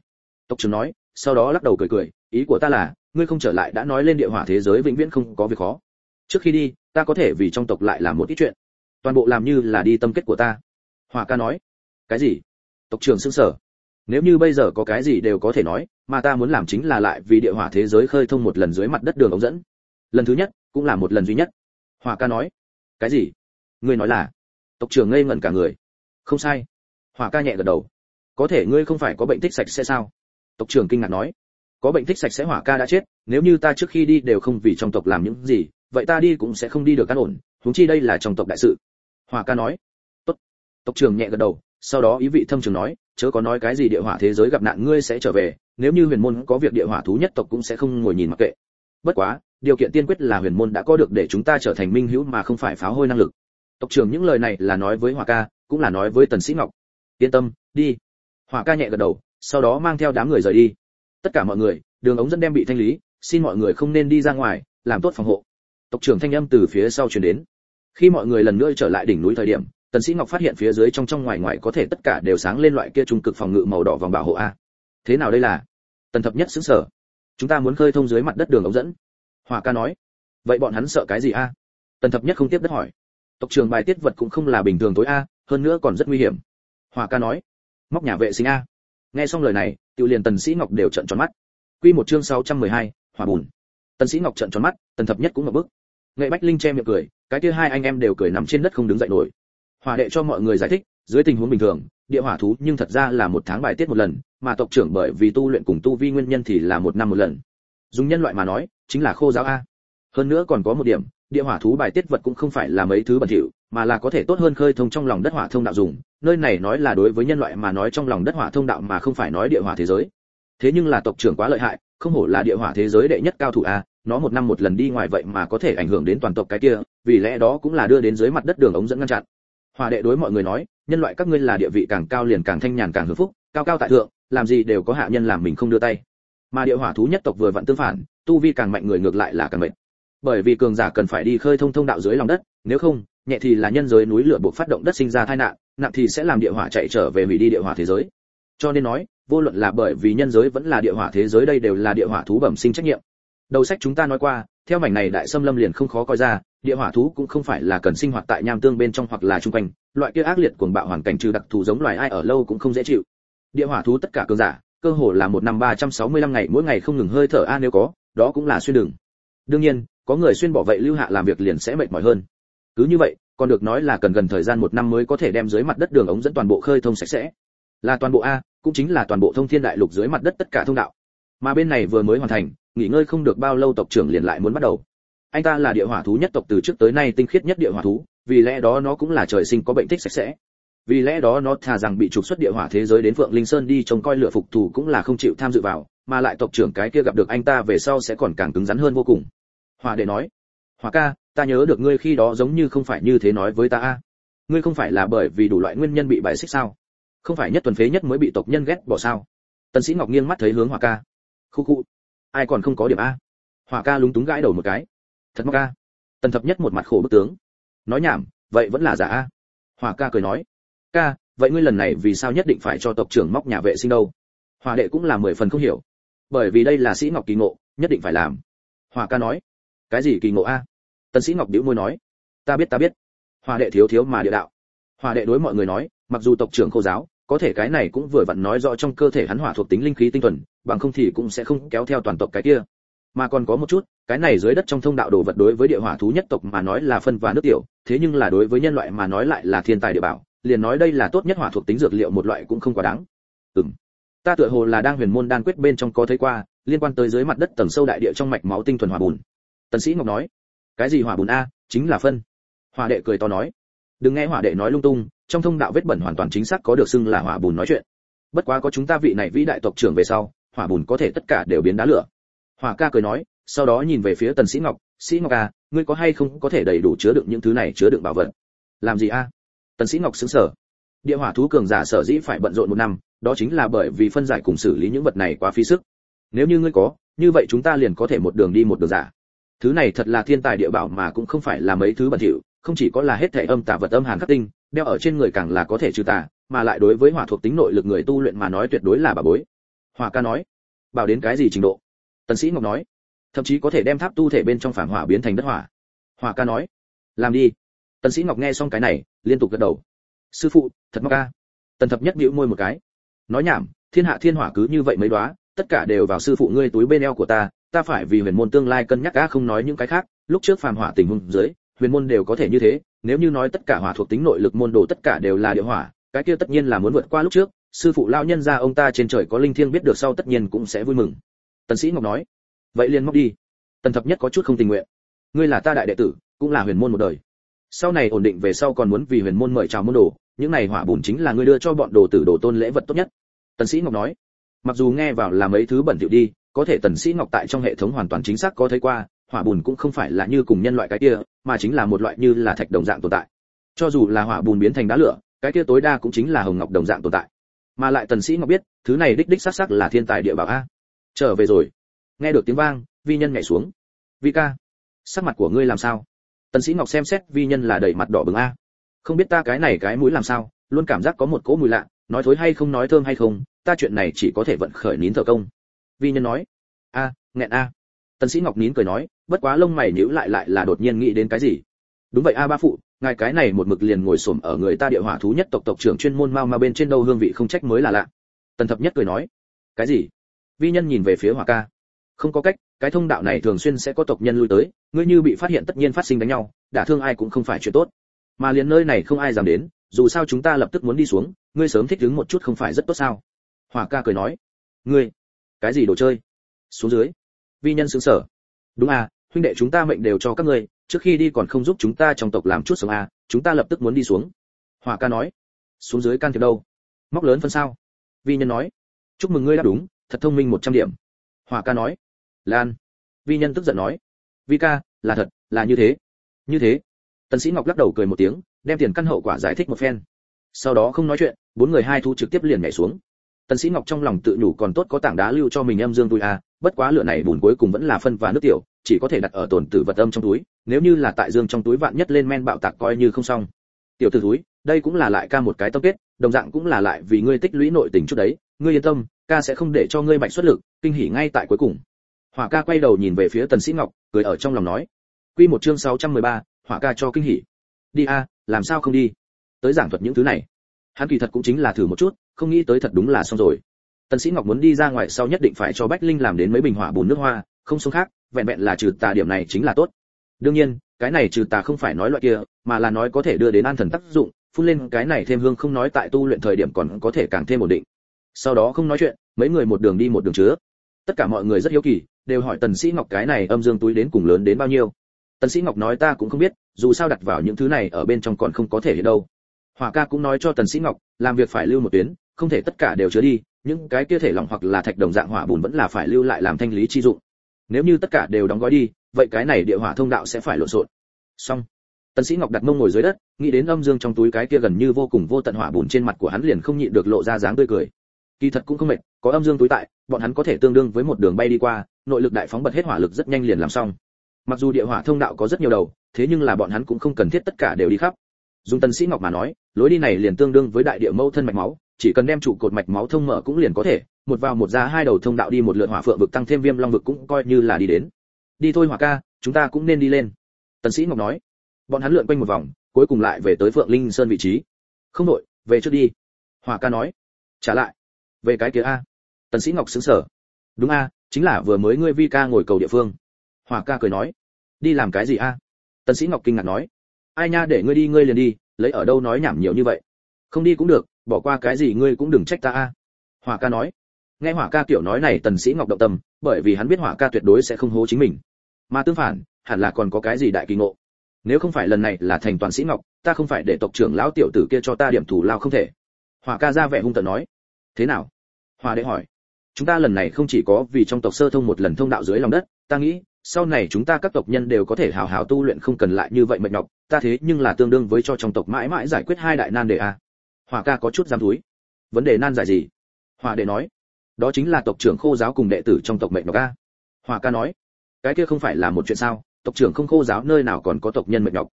Tộc trưởng nói sau đó lắc đầu cười cười ý của ta là ngươi không trở lại đã nói lên địa hỏa thế giới vĩnh viễn không có việc khó. Trước khi đi ta có thể vì trong tộc lại làm một ít chuyện. Toàn bộ làm như là đi tâm kết của ta. Hỏa ca nói cái gì? Tộc trưởng sững sờ, nếu như bây giờ có cái gì đều có thể nói mà ta muốn làm chính là lại vì địa hỏa thế giới khơi thông một lần dưới mặt đất đường ống dẫn lần thứ nhất cũng là một lần duy nhất. Hỏa ca nói, cái gì? Ngươi nói là? Tộc trưởng ngây ngẩn cả người. Không sai. Hỏa ca nhẹ gật đầu. Có thể ngươi không phải có bệnh thích sạch sẽ sao? Tộc trưởng kinh ngạc nói. Có bệnh thích sạch sẽ hỏa ca đã chết, nếu như ta trước khi đi đều không vì trong tộc làm những gì, vậy ta đi cũng sẽ không đi được an ổn, huống chi đây là trong tộc đại sự. Hỏa ca nói. Tốt. Tộc trưởng nhẹ gật đầu, sau đó ý vị thâm trường nói, chớ có nói cái gì địa hỏa thế giới gặp nạn ngươi sẽ trở về, nếu như huyền môn có việc địa hỏa thú nhất tộc cũng sẽ không ngồi nhìn mặc kệ. Bất quá điều kiện tiên quyết là huyền môn đã có được để chúng ta trở thành minh hữu mà không phải phá hôi năng lực. Tộc trưởng những lời này là nói với hỏa ca, cũng là nói với tần sĩ ngọc. Yên tâm, đi. Hỏa ca nhẹ gật đầu, sau đó mang theo đám người rời đi. Tất cả mọi người, đường ống dẫn đem bị thanh lý, xin mọi người không nên đi ra ngoài, làm tốt phòng hộ. Tộc trưởng thanh âm từ phía sau truyền đến. Khi mọi người lần nữa trở lại đỉnh núi thời điểm, tần sĩ ngọc phát hiện phía dưới trong trong ngoài ngoài có thể tất cả đều sáng lên loại kia trung cực phòng ngự màu đỏ vòng bảo hộ a. Thế nào đây là? Tần thập nhất sững sờ. Chúng ta muốn khơi thông dưới mặt đất đường ống dẫn hòa ca nói vậy bọn hắn sợ cái gì a? Tần thập nhất không tiếp đất hỏi tộc trưởng bài tiết vật cũng không là bình thường tối a hơn nữa còn rất nguy hiểm. Hòa ca nói móc nhà vệ sinh a. Nghe xong lời này tiểu liền tần sĩ ngọc đều trợn tròn mắt. Quy một chương 612, hỏa bùn. Tần sĩ ngọc trợn tròn mắt tần thập nhất cũng ngập bức. Nghệ bách linh che miệng cười cái kia hai anh em đều cười nằm trên đất không đứng dậy nổi. Hòa đệ cho mọi người giải thích dưới tình huống bình thường địa hỏa thú nhưng thật ra là một tháng bài tiết một lần mà tộc trưởng bởi vì tu luyện cùng tu vi nguyên nhân thì là một năm một lần dùng nhân loại mà nói, chính là khô giáo a. Hơn nữa còn có một điểm, địa hỏa thú bài tiết vật cũng không phải là mấy thứ bẩn thỉu, mà là có thể tốt hơn khơi thông trong lòng đất hỏa thông đạo dùng. Nơi này nói là đối với nhân loại mà nói trong lòng đất hỏa thông đạo mà không phải nói địa hỏa thế giới. Thế nhưng là tộc trưởng quá lợi hại, không hổ là địa hỏa thế giới đệ nhất cao thủ a, nó một năm một lần đi ngoài vậy mà có thể ảnh hưởng đến toàn tộc cái kia, vì lẽ đó cũng là đưa đến dưới mặt đất đường ống dẫn ngăn chặn. Hòa đệ đối mọi người nói, nhân loại các ngươi là địa vị càng cao liền càng thanh nhàn càng hưởng phúc, cao cao tại thượng, làm gì đều có hạ nhân làm mình không đưa tay mà địa hỏa thú nhất tộc vừa vặn tương phản, tu vi càng mạnh người ngược lại là càng mệt. Bởi vì cường giả cần phải đi khơi thông thông đạo dưới lòng đất, nếu không, nhẹ thì là nhân giới núi lửa buộc phát động đất sinh ra tai nạn, nặng thì sẽ làm địa hỏa chạy trở về hủy đi địa hỏa thế giới. Cho nên nói, vô luận là bởi vì nhân giới vẫn là địa hỏa thế giới đây đều là địa hỏa thú bẩm sinh trách nhiệm. Đầu sách chúng ta nói qua, theo mảnh này đại xâm lâm liền không khó coi ra, địa hỏa thú cũng không phải là cần sinh hoạt tại nham tương bên trong hoặc là chung quanh, loại kia ác liệt cuồng bạo hoàn cảnh trừ đặc thù giống loài ai ở lâu cũng không dễ chịu. Địa hỏa thú tất cả cường giả cơ hồ là một năm 365 ngày, mỗi ngày không ngừng hơi thở. A, nếu có, đó cũng là xuyên đường. Đương nhiên, có người xuyên bỏ vậy lưu hạ làm việc liền sẽ mệt mỏi hơn. Cứ như vậy, còn được nói là cần gần thời gian một năm mới có thể đem dưới mặt đất đường ống dẫn toàn bộ khơi thông sạch sẽ. Là toàn bộ a, cũng chính là toàn bộ thông thiên đại lục dưới mặt đất tất cả thông đạo. Mà bên này vừa mới hoàn thành, nghỉ ngơi không được bao lâu tộc trưởng liền lại muốn bắt đầu. Anh ta là địa hỏa thú nhất tộc từ trước tới nay tinh khiết nhất địa hỏa thú, vì lẽ đó nó cũng là trời sinh có bệnh thích sạch sẽ vì lẽ đó nó thà rằng bị trục xuất địa hỏa thế giới đến phượng linh sơn đi trông coi lửa phục thủ cũng là không chịu tham dự vào, mà lại tộc trưởng cái kia gặp được anh ta về sau sẽ còn càng cứng rắn hơn vô cùng. Hỏa đệ nói, hỏa ca, ta nhớ được ngươi khi đó giống như không phải như thế nói với ta a. Ngươi không phải là bởi vì đủ loại nguyên nhân bị bài xích sao? Không phải nhất tuần phế nhất mới bị tộc nhân ghét bỏ sao? Tần sĩ ngọc nghiêng mắt thấy hướng hỏa ca. Khu khu, ai còn không có điểm a? Hỏa ca lúng túng gãi đầu một cái. Thật mắc ca tần thập nhất một mặt khổ bức tướng. Nói nhảm, vậy vẫn là giả a? Hỏa ca cười nói ca, vậy ngươi lần này vì sao nhất định phải cho tộc trưởng móc nhà vệ sinh đâu? Hòa đệ cũng là mười phần không hiểu. Bởi vì đây là sĩ ngọc kỳ ngộ, nhất định phải làm. Hòa ca nói. Cái gì kỳ ngộ a? Tần sĩ ngọc đĩu môi nói. Ta biết ta biết. Hòa đệ thiếu thiếu mà địa đạo. Hòa đệ đối mọi người nói, mặc dù tộc trưởng khô giáo, có thể cái này cũng vừa vặn nói rõ trong cơ thể hắn hỏa thuộc tính linh khí tinh thuần, bằng không thì cũng sẽ không kéo theo toàn tộc cái kia. Mà còn có một chút, cái này dưới đất trong thông đạo đồ vật đối với địa hỏa thú nhất tộc mà nói là phân và nước tiểu, thế nhưng là đối với nhân loại mà nói lại là thiên tài địa bảo liền nói đây là tốt nhất hỏa thuộc tính dược liệu một loại cũng không quá đáng. Ừm. Ta tựa hồ là đang huyền môn đan quyết bên trong có thấy qua, liên quan tới dưới mặt đất tầng sâu đại địa trong mạch máu tinh thuần hỏa bùn. Tần sĩ ngọc nói, cái gì hỏa bùn a? Chính là phân. Hỏa đệ cười to nói, đừng nghe hỏa đệ nói lung tung, trong thông đạo vết bẩn hoàn toàn chính xác có được xưng là hỏa bùn nói chuyện. Bất quá có chúng ta vị này vĩ đại tộc trưởng về sau, hỏa bùn có thể tất cả đều biến đá lửa. Hỏa ca cười nói, sau đó nhìn về phía tần sĩ ngọc sĩ ngọc à ngươi có hay không có thể đầy đủ chứa đựng những thứ này chứa đựng bảo vật? Làm gì a? Tần sĩ ngọc sững sờ địa hỏa thú cường giả sở dĩ phải bận rộn một năm, đó chính là bởi vì phân giải cùng xử lý những vật này quá phí sức. Nếu như ngươi có, như vậy chúng ta liền có thể một đường đi một đường giả. Thứ này thật là thiên tài địa bảo mà cũng không phải là mấy thứ bẩn thỉu, không chỉ có là hết thể âm tà vật âm hàn khắc tinh, đeo ở trên người càng là có thể trừ tà, mà lại đối với hỏa thuộc tính nội lực người tu luyện mà nói tuyệt đối là bà bối. Hỏa ca nói, bảo đến cái gì trình độ? Tần sĩ ngọc nói, thậm chí có thể đem tháp tu thể bên trong phản hỏa biến thành đất hỏa. Hỏa ca nói, làm đi tần sĩ ngọc nghe xong cái này, liên tục gật đầu. Sư phụ, thật mắc ca tần thập nhất bĩu môi một cái. Nói nhảm, thiên hạ thiên hỏa cứ như vậy mấy đóa, tất cả đều vào sư phụ ngươi túi bên eo của ta ta phải vì huyền môn tương lai cân nhắc ca không nói những cái khác. Lúc trước phàm hỏa tình huống dưới, huyền môn đều có thể như thế, nếu như nói tất cả hỏa thuộc tính nội lực môn đồ tất cả đều là địa hỏa, cái kia tất nhiên là muốn vượt qua lúc trước. Sư phụ lao nhân gia ông ta trên trời có linh thiêng biết được sau tất nhiên cũng sẽ vui mừng. Tần sĩ ngọc nói. Vậy liền móc đi. Tần thập nhất có chút không tình nguyện. Ngươi là ta đại đệ tử, cũng là huyền môn một đời sau này ổn định về sau còn muốn vì huyền môn mời chào môn đồ, những này hỏa bùn chính là ngươi đưa cho bọn đồ tử đồ tôn lễ vật tốt nhất. Tần sĩ ngọc nói. Mặc dù nghe vào là mấy thứ bẩn thỉu đi, có thể tần sĩ ngọc tại trong hệ thống hoàn toàn chính xác có thấy qua, hỏa bùn cũng không phải là như cùng nhân loại cái kia, mà chính là một loại như là thạch đồng dạng tồn tại. Cho dù là hỏa bùn biến thành đá lửa, cái kia tối đa cũng chính là hồng ngọc đồng dạng tồn tại. Mà lại tần sĩ ngọc biết, thứ này đích đích xác xác là thiên tài địa bảo a. Trở về rồi. Nghe được tiếng vang, vi nhân nhảy xuống. Vi ca, sắc mặt của ngươi làm sao? Tần sĩ ngọc xem xét vi nhân là đầy mặt đỏ bừng a. Không biết ta cái này cái mũi làm sao, luôn cảm giác có một cỗ mùi lạ, nói thối hay không nói thơm hay không, ta chuyện này chỉ có thể vận khởi nín thở công. Vi nhân nói, a, nghẹn a. Tần sĩ ngọc nín cười nói, bất quá lông mày nhíu lại lại là đột nhiên nghĩ đến cái gì? Đúng vậy a ba phụ, ngài cái này một mực liền ngồi xổm ở người ta địa hỏa thú nhất tộc tộc trưởng chuyên môn mau ma bên trên đâu hương vị không trách mới là lạ. Tần thập nhất cười nói, cái gì? Vi nhân nhìn về phía hỏa ca, không có cách cái thông đạo này thường xuyên sẽ có tộc nhân lui tới, ngươi như bị phát hiện tất nhiên phát sinh đánh nhau, đả thương ai cũng không phải chuyện tốt. Mà liền nơi này không ai dám đến, dù sao chúng ta lập tức muốn đi xuống, ngươi sớm thích đứng một chút không phải rất tốt sao? Hỏa ca cười nói. Ngươi, cái gì đồ chơi? Xuống dưới. Vi nhân sững sở. Đúng à huynh đệ chúng ta mệnh đều cho các ngươi, trước khi đi còn không giúp chúng ta trong tộc làm chút sống à chúng ta lập tức muốn đi xuống. Hỏa ca nói. Xuống dưới can thiệp đâu? Móc lớn phân sao? Vi nhân nói. Chúc mừng ngươi đã đúng, thật thông minh một trăm điểm. Hỏa ca nói lan. Vi nhân tức giận nói. Vi ca, là thật, là như thế. Như thế. Tần sĩ ngọc lắc đầu cười một tiếng, đem tiền căn hậu quả giải thích một phen. Sau đó không nói chuyện, bốn người hai thu trực tiếp liền nhảy xuống. Tần sĩ ngọc trong lòng tự nhủ còn tốt có tảng đá lưu cho mình em dương vui à. bất quá lửa này bùn cuối cùng vẫn là phân và nước tiểu, chỉ có thể đặt ở tổn tử vật âm trong túi, nếu như là tại dương trong túi vạn nhất lên men bạo tạc coi như không xong. Tiểu tử túi đây cũng là lại ca một cái tâm kết, đồng dạng cũng là lại vì ngươi tích lũy nội tình chút đấy, ngươi yên tâm, ca sẽ không để cho ngươi mạnh xuất lực, kinh hỉ ngay tại cuối cùng hỏa ca quay đầu nhìn về phía tần sĩ ngọc cười ở trong lòng nói. Quy một chương 613, hỏa ca cho kinh hỉ. Đi a làm sao không đi? Tới giảng thuật những thứ này. Hắn kỳ thật cũng chính là thử một chút không nghĩ tới thật đúng là xong rồi. Tần sĩ ngọc muốn đi ra ngoài sau nhất định phải cho bách linh làm đến mấy bình hỏa bùn nước hoa không sống khác vẹn vẹn là trừ tà điểm này chính là tốt. Đương nhiên cái này trừ tà không phải nói loại kia mà là nói có thể đưa đến an thần tác dụng phun lên cái này thêm hương không nói tại tu luyện thời điểm còn có thể càng thêm ổn định. Sau đó không nói chuyện mấy người một đường đi một đường chứa tất cả mọi người rất hiếu kỳ, đều hỏi tần sĩ ngọc cái này âm dương túi đến cùng lớn đến bao nhiêu. Tần sĩ ngọc nói ta cũng không biết, dù sao đặt vào những thứ này ở bên trong còn không có thể hiện đâu. Hỏa ca cũng nói cho tần sĩ ngọc, làm việc phải lưu một tuyến, không thể tất cả đều chứa đi, những cái kia thể lỏng hoặc là thạch đồng dạng hỏa bùn vẫn là phải lưu lại làm thanh lý chi dụng. Nếu như tất cả đều đóng gói đi, vậy cái này địa hỏa thông đạo sẽ phải lộn xộn. Xong. Tần sĩ ngọc đặt mông ngồi dưới đất, nghĩ đến âm dương trong túi cái kia gần như vô cùng vô tận hỏa bùn trên mặt của hắn liền không nhịn được lộ ra dáng tươi cười kỳ thật cũng không mệt, có âm dương túi tại, bọn hắn có thể tương đương với một đường bay đi qua, nội lực đại phóng bật hết hỏa lực rất nhanh liền làm xong. Mặc dù địa hỏa thông đạo có rất nhiều đầu, thế nhưng là bọn hắn cũng không cần thiết tất cả đều đi khắp. Dùng tần sĩ ngọc mà nói, lối đi này liền tương đương với đại địa mâu thân mạch máu, chỉ cần đem trụ cột mạch máu thông mở cũng liền có thể, một vào một ra hai đầu thông đạo đi một lượt hỏa phượng vực tăng thêm viêm long vực cũng coi như là đi đến. Đi thôi hỏa ca, chúng ta cũng nên đi lên. Tần sĩ ngọc nói. Bọn hắn lượn quanh một vòng, cuối cùng lại về tới phượng linh sơn vị trí. Không đội, về trước đi. Hỏa ca nói. Trả lại về cái kia a. Tần sĩ ngọc sững sờ. Đúng a, chính là vừa mới ngươi vi ca ngồi cầu địa phương. Hỏa ca cười nói. Đi làm cái gì a? Tần sĩ ngọc kinh ngạc nói. Ai nha, để ngươi đi, ngươi liền đi, lấy ở đâu nói nhảm nhiều như vậy. Không đi cũng được, bỏ qua cái gì ngươi cũng đừng trách ta a. Hỏa ca nói. Nghe hỏa ca kiểu nói này, tần sĩ ngọc động tâm, bởi vì hắn biết hỏa ca tuyệt đối sẽ không hố chính mình. Mà tương phản, hẳn là còn có cái gì đại kỳ ngộ. Nếu không phải lần này là thành toàn sĩ ngọc, ta không phải để tộc trưởng lão tiểu tử kia cho ta điểm thủ lao không thể. Hỏa ca ra vẻ hung tợn nói thế nào? Hòa đệ hỏi. Chúng ta lần này không chỉ có vì trong tộc sơ thông một lần thông đạo dưới lòng đất, ta nghĩ, sau này chúng ta các tộc nhân đều có thể hào hào tu luyện không cần lại như vậy mệt nhọc, ta thế nhưng là tương đương với cho trong tộc mãi mãi giải quyết hai đại nan đề a. Hòa ca có chút dám túi. Vấn đề nan giải gì? Hòa đệ nói. Đó chính là tộc trưởng khô giáo cùng đệ tử trong tộc mệnh nhọc a. Hòa ca nói. Cái kia không phải là một chuyện sao? Tộc trưởng không khô giáo nơi nào còn có tộc nhân mệnh nhọc?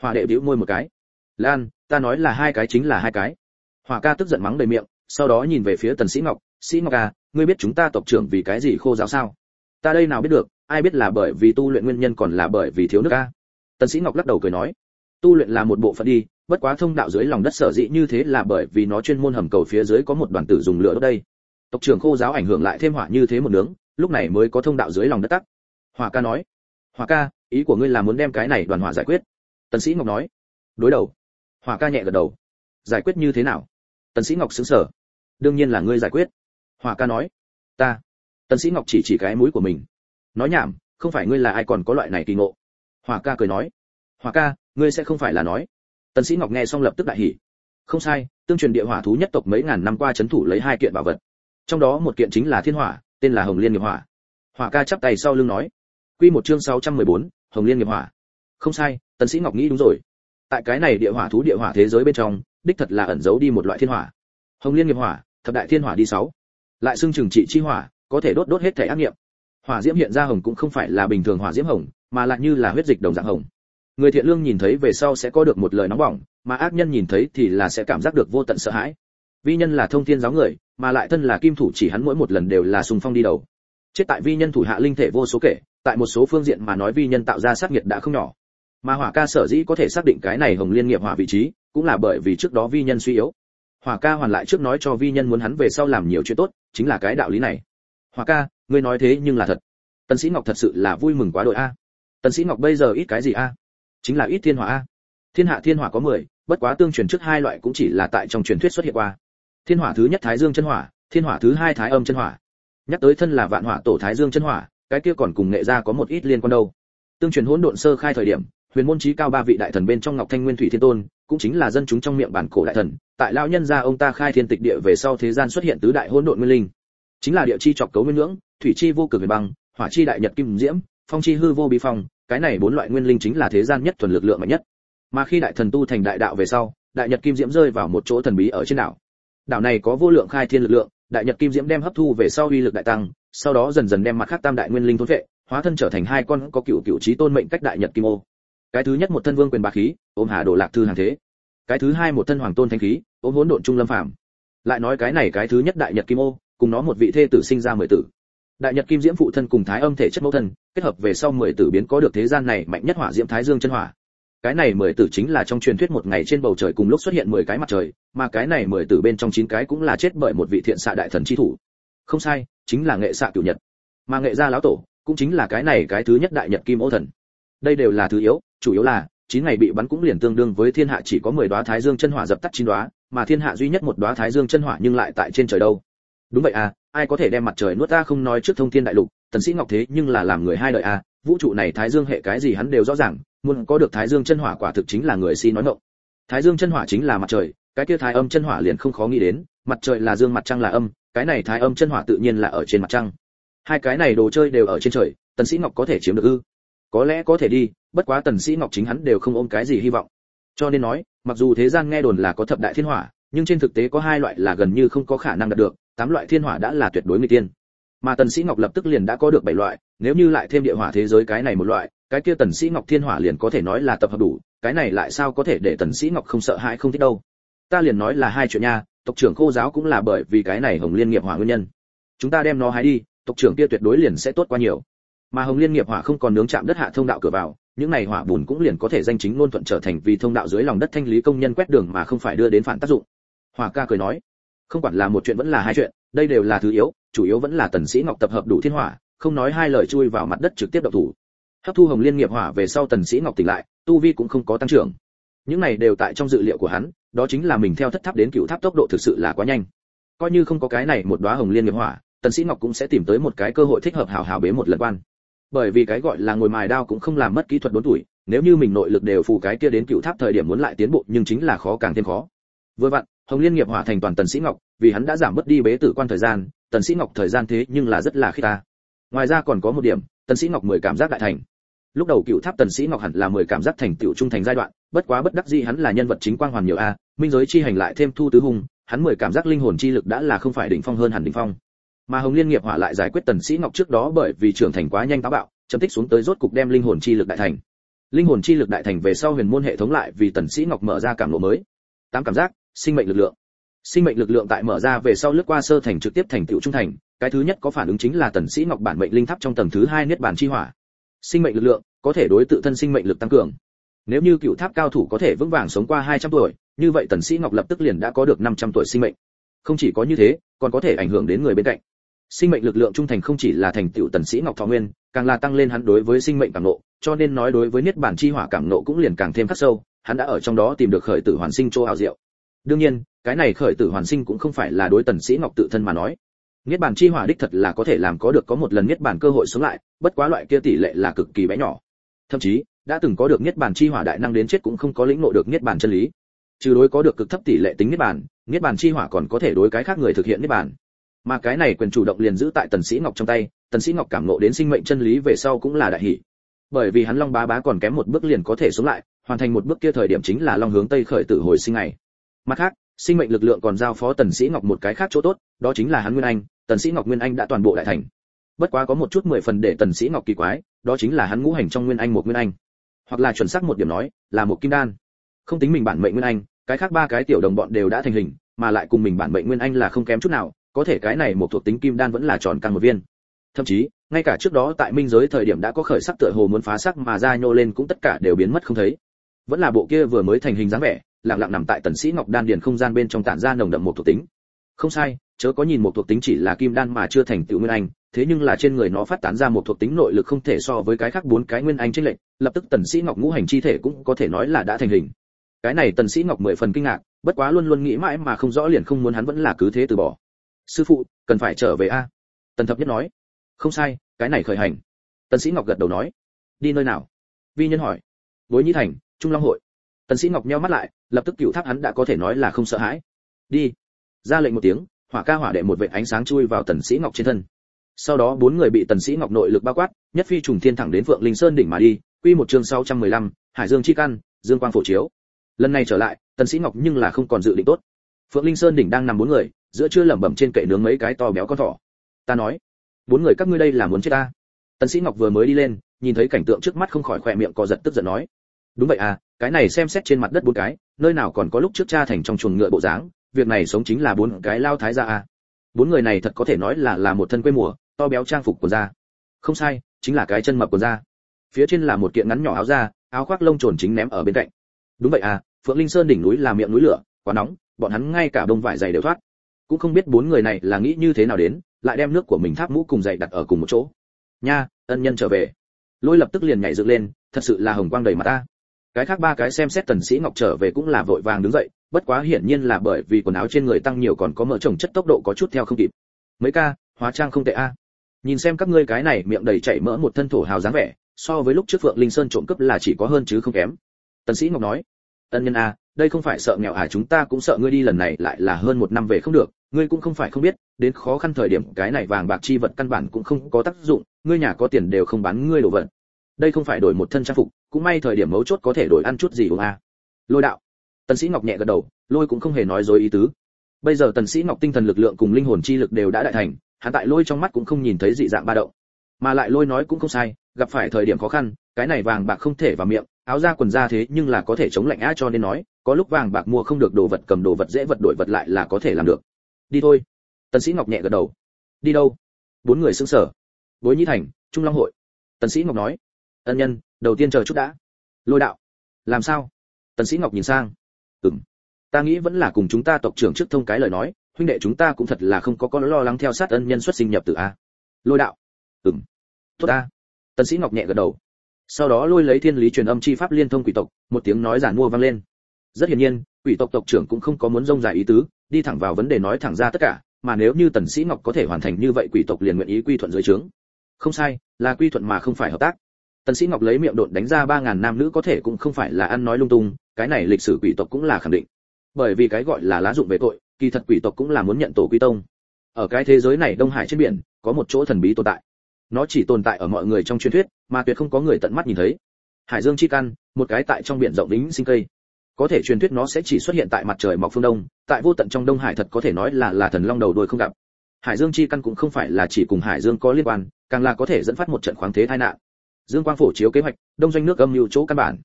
Hòa đệ bĩu môi một cái. Lan, ta nói là hai cái chính là hai cái. Hòa ca tức giận mắng đầy miệng sau đó nhìn về phía tần sĩ ngọc sĩ ngọc à ngươi biết chúng ta tộc trưởng vì cái gì khô giáo sao? Ta đây nào biết được, ai biết là bởi vì tu luyện nguyên nhân còn là bởi vì thiếu nước a? Tần sĩ ngọc lắc đầu cười nói, tu luyện là một bộ phận đi, bất quá thông đạo dưới lòng đất sở dĩ như thế là bởi vì nó chuyên môn hầm cầu phía dưới có một đoàn tử dùng lửa đốt đây. Tộc trưởng khô giáo ảnh hưởng lại thêm hỏa như thế một nướng, lúc này mới có thông đạo dưới lòng đất tắc. Hỏa ca nói, hỏa ca, ý của ngươi là muốn đem cái này đoàn hỏa giải quyết? Tần sĩ ngọc nói, đối đầu. Hỏa ca nhẹ gật đầu, giải quyết như thế nào? Tần sĩ ngọc sững sờ đương nhiên là ngươi giải quyết. Hòa ca nói ta tần sĩ ngọc chỉ chỉ cái mũi của mình nói nhảm không phải ngươi là ai còn có loại này kỳ ngộ. Hòa ca cười nói hòa ca ngươi sẽ không phải là nói. Tần sĩ ngọc nghe xong lập tức đại hỉ. Không sai tương truyền địa hỏa thú nhất tộc mấy ngàn năm qua chấn thủ lấy hai kiện bảo vật. Trong đó một kiện chính là thiên hỏa tên là hồng liên nghiệp hỏa. Hỏa ca chắp tay sau lưng nói quy một chương 614, hồng liên nghiệp hỏa. Không sai tần sĩ ngọc nghĩ đúng rồi. Tại cái này địa hỏa thú địa hỏa thế giới bên trong đích thật là ẩn giấu đi một loại thiên hỏa. Hồng liên nghiệp hỏa thập đại thiên hỏa đi sáu. Lại xưng trừng trị chi hỏa, có thể đốt đốt hết thể ác nghiệm. Hỏa diễm hiện ra hồng cũng không phải là bình thường hỏa diễm hồng, mà lại như là huyết dịch đồng dạng hồng. Người thiện lương nhìn thấy về sau sẽ có được một lời nóng bỏng, mà ác nhân nhìn thấy thì là sẽ cảm giác được vô tận sợ hãi. Vi nhân là thông thiên giáo người, mà lại thân là kim thủ chỉ hắn mỗi một lần đều là sùng phong đi đầu. Chết tại vi nhân thủ hạ linh thể vô số kể, tại một số phương diện mà nói vi nhân tạo ra sát nhiệt đã không nhỏ. Mà hỏa ca sở dĩ có thể xác định cái này hồng liên nghiệp hỏa vị trí, cũng là bởi vì trước đó vi nhân suy yếu hỏa ca hoàn lại trước nói cho vi nhân muốn hắn về sau làm nhiều chuyện tốt chính là cái đạo lý này. Hỏa ca ngươi nói thế nhưng là thật. Tần sĩ ngọc thật sự là vui mừng quá đội a. Tần sĩ ngọc bây giờ ít cái gì a? Chính là ít thiên hỏa a. Thiên hạ thiên hỏa có 10, bất quá tương truyền trước hai loại cũng chỉ là tại trong truyền thuyết xuất hiện qua. Thiên hỏa thứ nhất thái dương chân hỏa thiên hỏa thứ hai thái âm chân hỏa. Nhắc tới thân là vạn hỏa tổ thái dương chân hỏa cái kia còn cùng nghệ gia có một ít liên quan đâu. Tương truyền hỗn độn sơ khai thời điểm huyền môn chí cao ba vị đại thần bên trong ngọc thanh nguyên thủy thiên tôn cũng chính là dân chúng trong miệng bản cổ đại thần, tại lão nhân gia ông ta khai thiên tịch địa về sau thế gian xuất hiện tứ đại hỗn độn nguyên linh. Chính là địa chi chọc cấu nguyên ngưỡng, thủy chi vô cực huyền băng, hỏa chi đại nhật kim diễm, phong chi hư vô bí phong, cái này bốn loại nguyên linh chính là thế gian nhất thuần lực lượng mạnh nhất. Mà khi đại thần tu thành đại đạo về sau, đại nhật kim diễm rơi vào một chỗ thần bí ở trên đảo. Đảo này có vô lượng khai thiên lực lượng, đại nhật kim diễm đem hấp thu về sau uy lực đại tăng, sau đó dần dần đem mặt khác tam đại nguyên linh thôn vệ, hóa thân trở thành hai con có cựu cựu trí tôn mệnh cách đại nhật kim ô cái thứ nhất một thân vương quyền bá khí, ôm hà đồ lạc thư hàng thế. Cái thứ hai một thân hoàng tôn thanh khí, ôm hỗn độn trung lâm phàm. Lại nói cái này cái thứ nhất đại nhật kim ô, cùng nó một vị thê tử sinh ra mười tử. Đại nhật kim diễm phụ thân cùng thái âm thể chất mẫu thân, kết hợp về sau mười tử biến có được thế gian này mạnh nhất hỏa diễm thái dương chân hỏa. Cái này mười tử chính là trong truyền thuyết một ngày trên bầu trời cùng lúc xuất hiện mười cái mặt trời, mà cái này mười tử bên trong chín cái cũng là chết bởi một vị thiện xạ đại thần chi thủ. Không sai, chính là nghệ xạ cửu nhật. Mà nghệ gia lão tổ cũng chính là cái này cái thứ nhất đại nhật kim ô thần đây đều là thứ yếu, chủ yếu là, chín ngày bị bắn cũng liền tương đương với thiên hạ chỉ có mười đóa thái dương chân hỏa dập tắt chín đóa mà thiên hạ duy nhất một đóa thái dương chân hỏa nhưng lại tại trên trời đâu. Đúng vậy à ai có thể đem mặt trời nuốt ta không nói trước thông thiên đại lục, tần sĩ ngọc thế nhưng là làm người hai đời à vũ trụ này thái dương hệ cái gì hắn đều rõ ràng, muốn có được thái dương chân hỏa quả thực chính là người si nói ngọng. Thái dương chân hỏa chính là mặt trời, cái kia thái âm chân hỏa liền không khó nghĩ đến, mặt trời là dương mặt trăng là âm, cái này thái âm chân hỏa tự nhiên là ở trên mặt trăng. Hai cái này đồ chơi đều ở trên trời, tần sĩ ngọc có thể chiếm được ư? Có lẽ có thể đi, bất quá tần sĩ ngọc chính hắn đều không ôm cái gì hy vọng. Cho nên nói, mặc dù thế gian nghe đồn là có thập đại thiên hỏa, nhưng trên thực tế có hai loại là gần như không có khả năng đạt được, tám loại thiên hỏa đã là tuyệt đối nguy tiên. Mà tần sĩ ngọc lập tức liền đã có được bảy loại, nếu như lại thêm địa hỏa thế giới cái này một loại, cái kia tần sĩ ngọc thiên hỏa liền có thể nói là tập hợp đủ, cái này lại sao có thể để tần sĩ ngọc không sợ hãi không thích đâu. Ta liền nói là hai chuyện nha, tộc trưởng cô giáo cũng là bởi vì cái này hồng liên nghiệp hỏa nguyên nhân. Chúng ta đem nó hái đi, tộc trưởng kia tuyệt đối liền sẽ tốt qua nhiều mà hồng liên nghiệp hỏa không còn nướng chạm đất hạ thông đạo cửa vào, những này hỏa bùn cũng liền có thể danh chính ngôn thuận trở thành vì thông đạo dưới lòng đất thanh lý công nhân quét đường mà không phải đưa đến phản tác dụng. Hỏa ca cười nói, không quản là một chuyện vẫn là hai chuyện, đây đều là thứ yếu, chủ yếu vẫn là tần sĩ ngọc tập hợp đủ thiên hỏa, không nói hai lời chui vào mặt đất trực tiếp động thủ. Hấp thu hồng liên nghiệp hỏa về sau tần sĩ ngọc tỉnh lại, tu vi cũng không có tăng trưởng. Những này đều tại trong dự liệu của hắn, đó chính là mình theo thất tháp đến cựu tháp tốc độ thực sự là quá nhanh. Coi như không có cái này một đóa hồng liên nghiệp hỏa, tần sĩ ngọc cũng sẽ tìm tới một cái cơ hội thích hợp hảo hảo bế một lần quan bởi vì cái gọi là ngồi mài đao cũng không làm mất kỹ thuật đốn tuổi, nếu như mình nội lực đều phù cái kia đến cựu tháp thời điểm muốn lại tiến bộ, nhưng chính là khó càng thêm khó. Vừa vặn, hồng liên nghiệp hỏa thành toàn tần sĩ ngọc, vì hắn đã giảm mất đi bế tử quan thời gian, tần sĩ ngọc thời gian thế nhưng là rất là khi ta. Ngoài ra còn có một điểm, tần sĩ ngọc mười cảm giác đại thành. Lúc đầu cựu tháp tần sĩ ngọc hẳn là mười cảm giác thành tiểu trung thành giai đoạn, bất quá bất đắc dĩ hắn là nhân vật chính quang hoàn nhiều a, minh giới chi hành lại thêm thu tứ hùng hắn mười cảm giác linh hồn chi lực đã là không phải đỉnh phong hơn hẳn đỉnh phong mà hồng liên nghiệp hỏa lại giải quyết tần sĩ ngọc trước đó bởi vì trưởng thành quá nhanh táo bạo, chấm tích xuống tới rốt cục đem linh hồn chi lực đại thành. Linh hồn chi lực đại thành về sau huyền môn hệ thống lại vì tần sĩ ngọc mở ra cảm ngộ mới. Tám cảm giác, sinh mệnh lực lượng. Sinh mệnh lực lượng tại mở ra về sau lướt qua sơ thành trực tiếp thành tựu trung thành, cái thứ nhất có phản ứng chính là tần sĩ ngọc bản mệnh linh tháp trong tầng thứ hai niết bàn chi hỏa. Sinh mệnh lực lượng có thể đối tự thân sinh mệnh lực tăng cường. Nếu như cựu tháp cao thủ có thể vững vàng sống qua 200 tuổi, như vậy tần sĩ ngọc lập tức liền đã có được 500 tuổi sinh mệnh. Không chỉ có như thế, còn có thể ảnh hưởng đến người bên cạnh sinh mệnh lực lượng trung thành không chỉ là thành tựu tần sĩ ngọc thọ nguyên, càng là tăng lên hắn đối với sinh mệnh cảm nộ, cho nên nói đối với niết bản chi hỏa cảm nộ cũng liền càng thêm khắc sâu, hắn đã ở trong đó tìm được khởi tử hoàn sinh chỗ ảo diệu. Đương nhiên, cái này khởi tử hoàn sinh cũng không phải là đối tần sĩ ngọc tự thân mà nói. Niết bàn chi hỏa đích thật là có thể làm có được có một lần niết bàn cơ hội sống lại, bất quá loại kia tỷ lệ là cực kỳ bé nhỏ. Thậm chí, đã từng có được niết bàn chi hỏa đại năng đến chết cũng không có lĩnh ngộ được niết bàn chân lý. Trừ đối có được cực thấp tỷ lệ tính niết bàn niết bàn chi hỏa còn có thể đối cái khác người thực hiện niết bàn mà cái này quyền chủ động liền giữ tại tần sĩ ngọc trong tay, tần sĩ ngọc cảm ngộ đến sinh mệnh chân lý về sau cũng là đại hỷ. Bởi vì hắn long bá bá còn kém một bước liền có thể sống lại, hoàn thành một bước kia thời điểm chính là long hướng tây khởi tử hồi sinh ngày. Mặt khác, sinh mệnh lực lượng còn giao phó tần sĩ ngọc một cái khác chỗ tốt, đó chính là hắn nguyên anh, tần sĩ ngọc nguyên anh đã toàn bộ đại thành. Bất quá có một chút mười phần để tần sĩ ngọc kỳ quái, đó chính là hắn ngũ hành trong nguyên anh một nguyên anh. Hoặc là chuẩn xác một điểm nói, là một kim đan. Không tính mình bản mệnh nguyên anh, cái khác ba cái tiểu đồng bọn đều đã thành hình, mà lại cùng mình bản mệnh nguyên anh là không kém chút nào có thể cái này một thuộc tính kim đan vẫn là tròn căng một viên. Thậm chí, ngay cả trước đó tại minh giới thời điểm đã có khởi sắc tựa hồ muốn phá sắc mà ra nhô lên cũng tất cả đều biến mất không thấy. Vẫn là bộ kia vừa mới thành hình dáng vẻ, lặng lặng nằm tại tần sĩ ngọc đan điền không gian bên trong tản ra nồng đậm một thuộc tính. Không sai, chớ có nhìn một thuộc tính chỉ là kim đan mà chưa thành tựu nguyên anh, thế nhưng là trên người nó phát tán ra một thuộc tính nội lực không thể so với cái khác bốn cái nguyên anh trên lệnh lập tức tần sĩ ngọc ngũ hành chi thể cũng có thể nói là đã thành hình. Cái này tần sĩ ngọc mười phần kinh ngạc, bất quá luôn luôn nghĩ mãi mà không rõ liền không muốn hắn vẫn là cứ thế từ bỏ sư phụ cần phải trở về a. Tần thập nhất nói. Không sai cái này khởi hành. Tần sĩ ngọc gật đầu nói. Đi nơi nào? Vi nhân hỏi. Bối nhĩ thành trung long hội. Tần sĩ ngọc nheo mắt lại lập tức cựu tháp hắn đã có thể nói là không sợ hãi. Đi. Ra lệnh một tiếng hỏa ca hỏa đệ một vệt ánh sáng chui vào tần sĩ ngọc trên thân. Sau đó bốn người bị tần sĩ ngọc nội lực bao quát nhất phi trùng thiên thẳng đến vượng linh sơn đỉnh mà đi quy một chương 615, hải dương chi căn dương quang phổ chiếu. Lần này trở lại tần sĩ ngọc nhưng là không còn dự định tốt. Phượng linh sơn đỉnh đang nằm bốn người giữa chưa lẩm bẩm trên kệ nướng mấy cái to béo con thỏ. Ta nói, bốn người các ngươi đây là muốn chết ta. Tần sĩ ngọc vừa mới đi lên, nhìn thấy cảnh tượng trước mắt không khỏi khỏe miệng co giật tức giận nói, đúng vậy à cái này xem xét trên mặt đất bốn cái, nơi nào còn có lúc trước cha thành trong chuồng ngựa bộ dáng, việc này sống chính là bốn cái lao thái gia à. Bốn người này thật có thể nói là là một thân quê mùa, to béo trang phục của da. Không sai, chính là cái chân mập của da. Phía trên là một kiện ngắn nhỏ áo da, áo khoác lông trồn chính ném ở bên cạnh. Đúng vậy à phượng linh sơn đỉnh núi là miệng núi lửa, quá nóng, bọn hắn ngay cả đông vải dày đều thoát cũng không biết bốn người này là nghĩ như thế nào đến, lại đem nước của mình tháp mũ cùng dậy đặt ở cùng một chỗ. Nha, ân nhân trở về. Lôi lập tức liền nhảy dựng lên, thật sự là hồng quang đầy mặt ta. Cái khác ba cái xem xét tần sĩ ngọc trở về cũng là vội vàng đứng dậy, bất quá hiển nhiên là bởi vì quần áo trên người tăng nhiều còn có mỡ trồng chất tốc độ có chút theo không kịp. Mấy ca, hóa trang không tệ a. Nhìn xem các ngươi cái này miệng đầy chảy mỡ một thân thổ hào dáng vẻ, so với lúc trước phượng linh sơn trộm cướp là chỉ có hơn chứ không kém. Tần sĩ ngọc nói, ân nhân a, đây không phải sợ nghèo à chúng ta cũng sợ ngươi đi lần này lại là hơn một năm về không được ngươi cũng không phải không biết, đến khó khăn thời điểm cái này vàng bạc chi vật căn bản cũng không có tác dụng, ngươi nhà có tiền đều không bán ngươi đồ vật. Đây không phải đổi một thân trang phục, cũng may thời điểm mấu chốt có thể đổi ăn chút gì uống à. lôi đạo. Tần sĩ ngọc nhẹ gật đầu, lôi cũng không hề nói dối ý tứ. Bây giờ tần sĩ ngọc tinh thần lực lượng cùng linh hồn chi lực đều đã đại thành, hắn tại lôi trong mắt cũng không nhìn thấy dị dạng ba động. Mà lại lôi nói cũng không sai, gặp phải thời điểm khó khăn, cái này vàng bạc không thể vào miệng, áo da quần da thế nhưng là có thể chống lạnh á cho nên nói, có lúc vàng bạc mua không được đồ vật cầm đồ vật dễ vật đổi vật lại là có thể làm được đi thôi. Tần sĩ ngọc nhẹ gật đầu. Đi đâu? Bốn người sững sờ. Bối nhĩ thành, trung long hội. Tần sĩ ngọc nói. Ân nhân, đầu tiên chờ chút đã. Lôi đạo. Làm sao? Tần sĩ ngọc nhìn sang. Ừm. Ta nghĩ vẫn là cùng chúng ta tộc trưởng trước thông cái lời nói, huynh đệ chúng ta cũng thật là không có con lo lắng theo sát ân nhân xuất sinh nhập tử a. Lôi đạo. Ừm. Tốt a tần sĩ ngọc nhẹ gật đầu. Sau đó lôi lấy thiên lý truyền âm chi pháp liên thông quỷ tộc, một tiếng nói giản mua vang lên. Rất hiển nhiên, quỷ tộc tộc trưởng cũng không có muốn rông dài ý tứ đi thẳng vào vấn đề nói thẳng ra tất cả, mà nếu như tần sĩ ngọc có thể hoàn thành như vậy quỷ tộc liền nguyện ý quy thuận dưới trướng. Không sai, là quy thuận mà không phải hợp tác. Tần sĩ ngọc lấy miệng đột đánh ra ba ngàn nam nữ có thể cũng không phải là ăn nói lung tung, cái này lịch sử quỷ tộc cũng là khẳng định. Bởi vì cái gọi là lá dụng về tội, kỳ thật quỷ tộc cũng là muốn nhận tổ quy tông. Ở cái thế giới này đông hải trên biển, có một chỗ thần bí tồn tại. Nó chỉ tồn tại ở mọi người trong truyền thuyết, mà tuyệt không có người tận mắt nhìn thấy. Hải dương chi căn, một cái tại trong biển rộng đính sinh cây có thể truyền thuyết nó sẽ chỉ xuất hiện tại mặt trời mọc phương đông, tại vô tận trong đông hải thật có thể nói là là thần long đầu đuôi không gặp. Hải dương chi căn cũng không phải là chỉ cùng hải dương có liên quan, càng là có thể dẫn phát một trận khoáng thế tai nạn. Dương quang phổ chiếu kế hoạch, đông doanh nước âm mưu chỗ căn bản.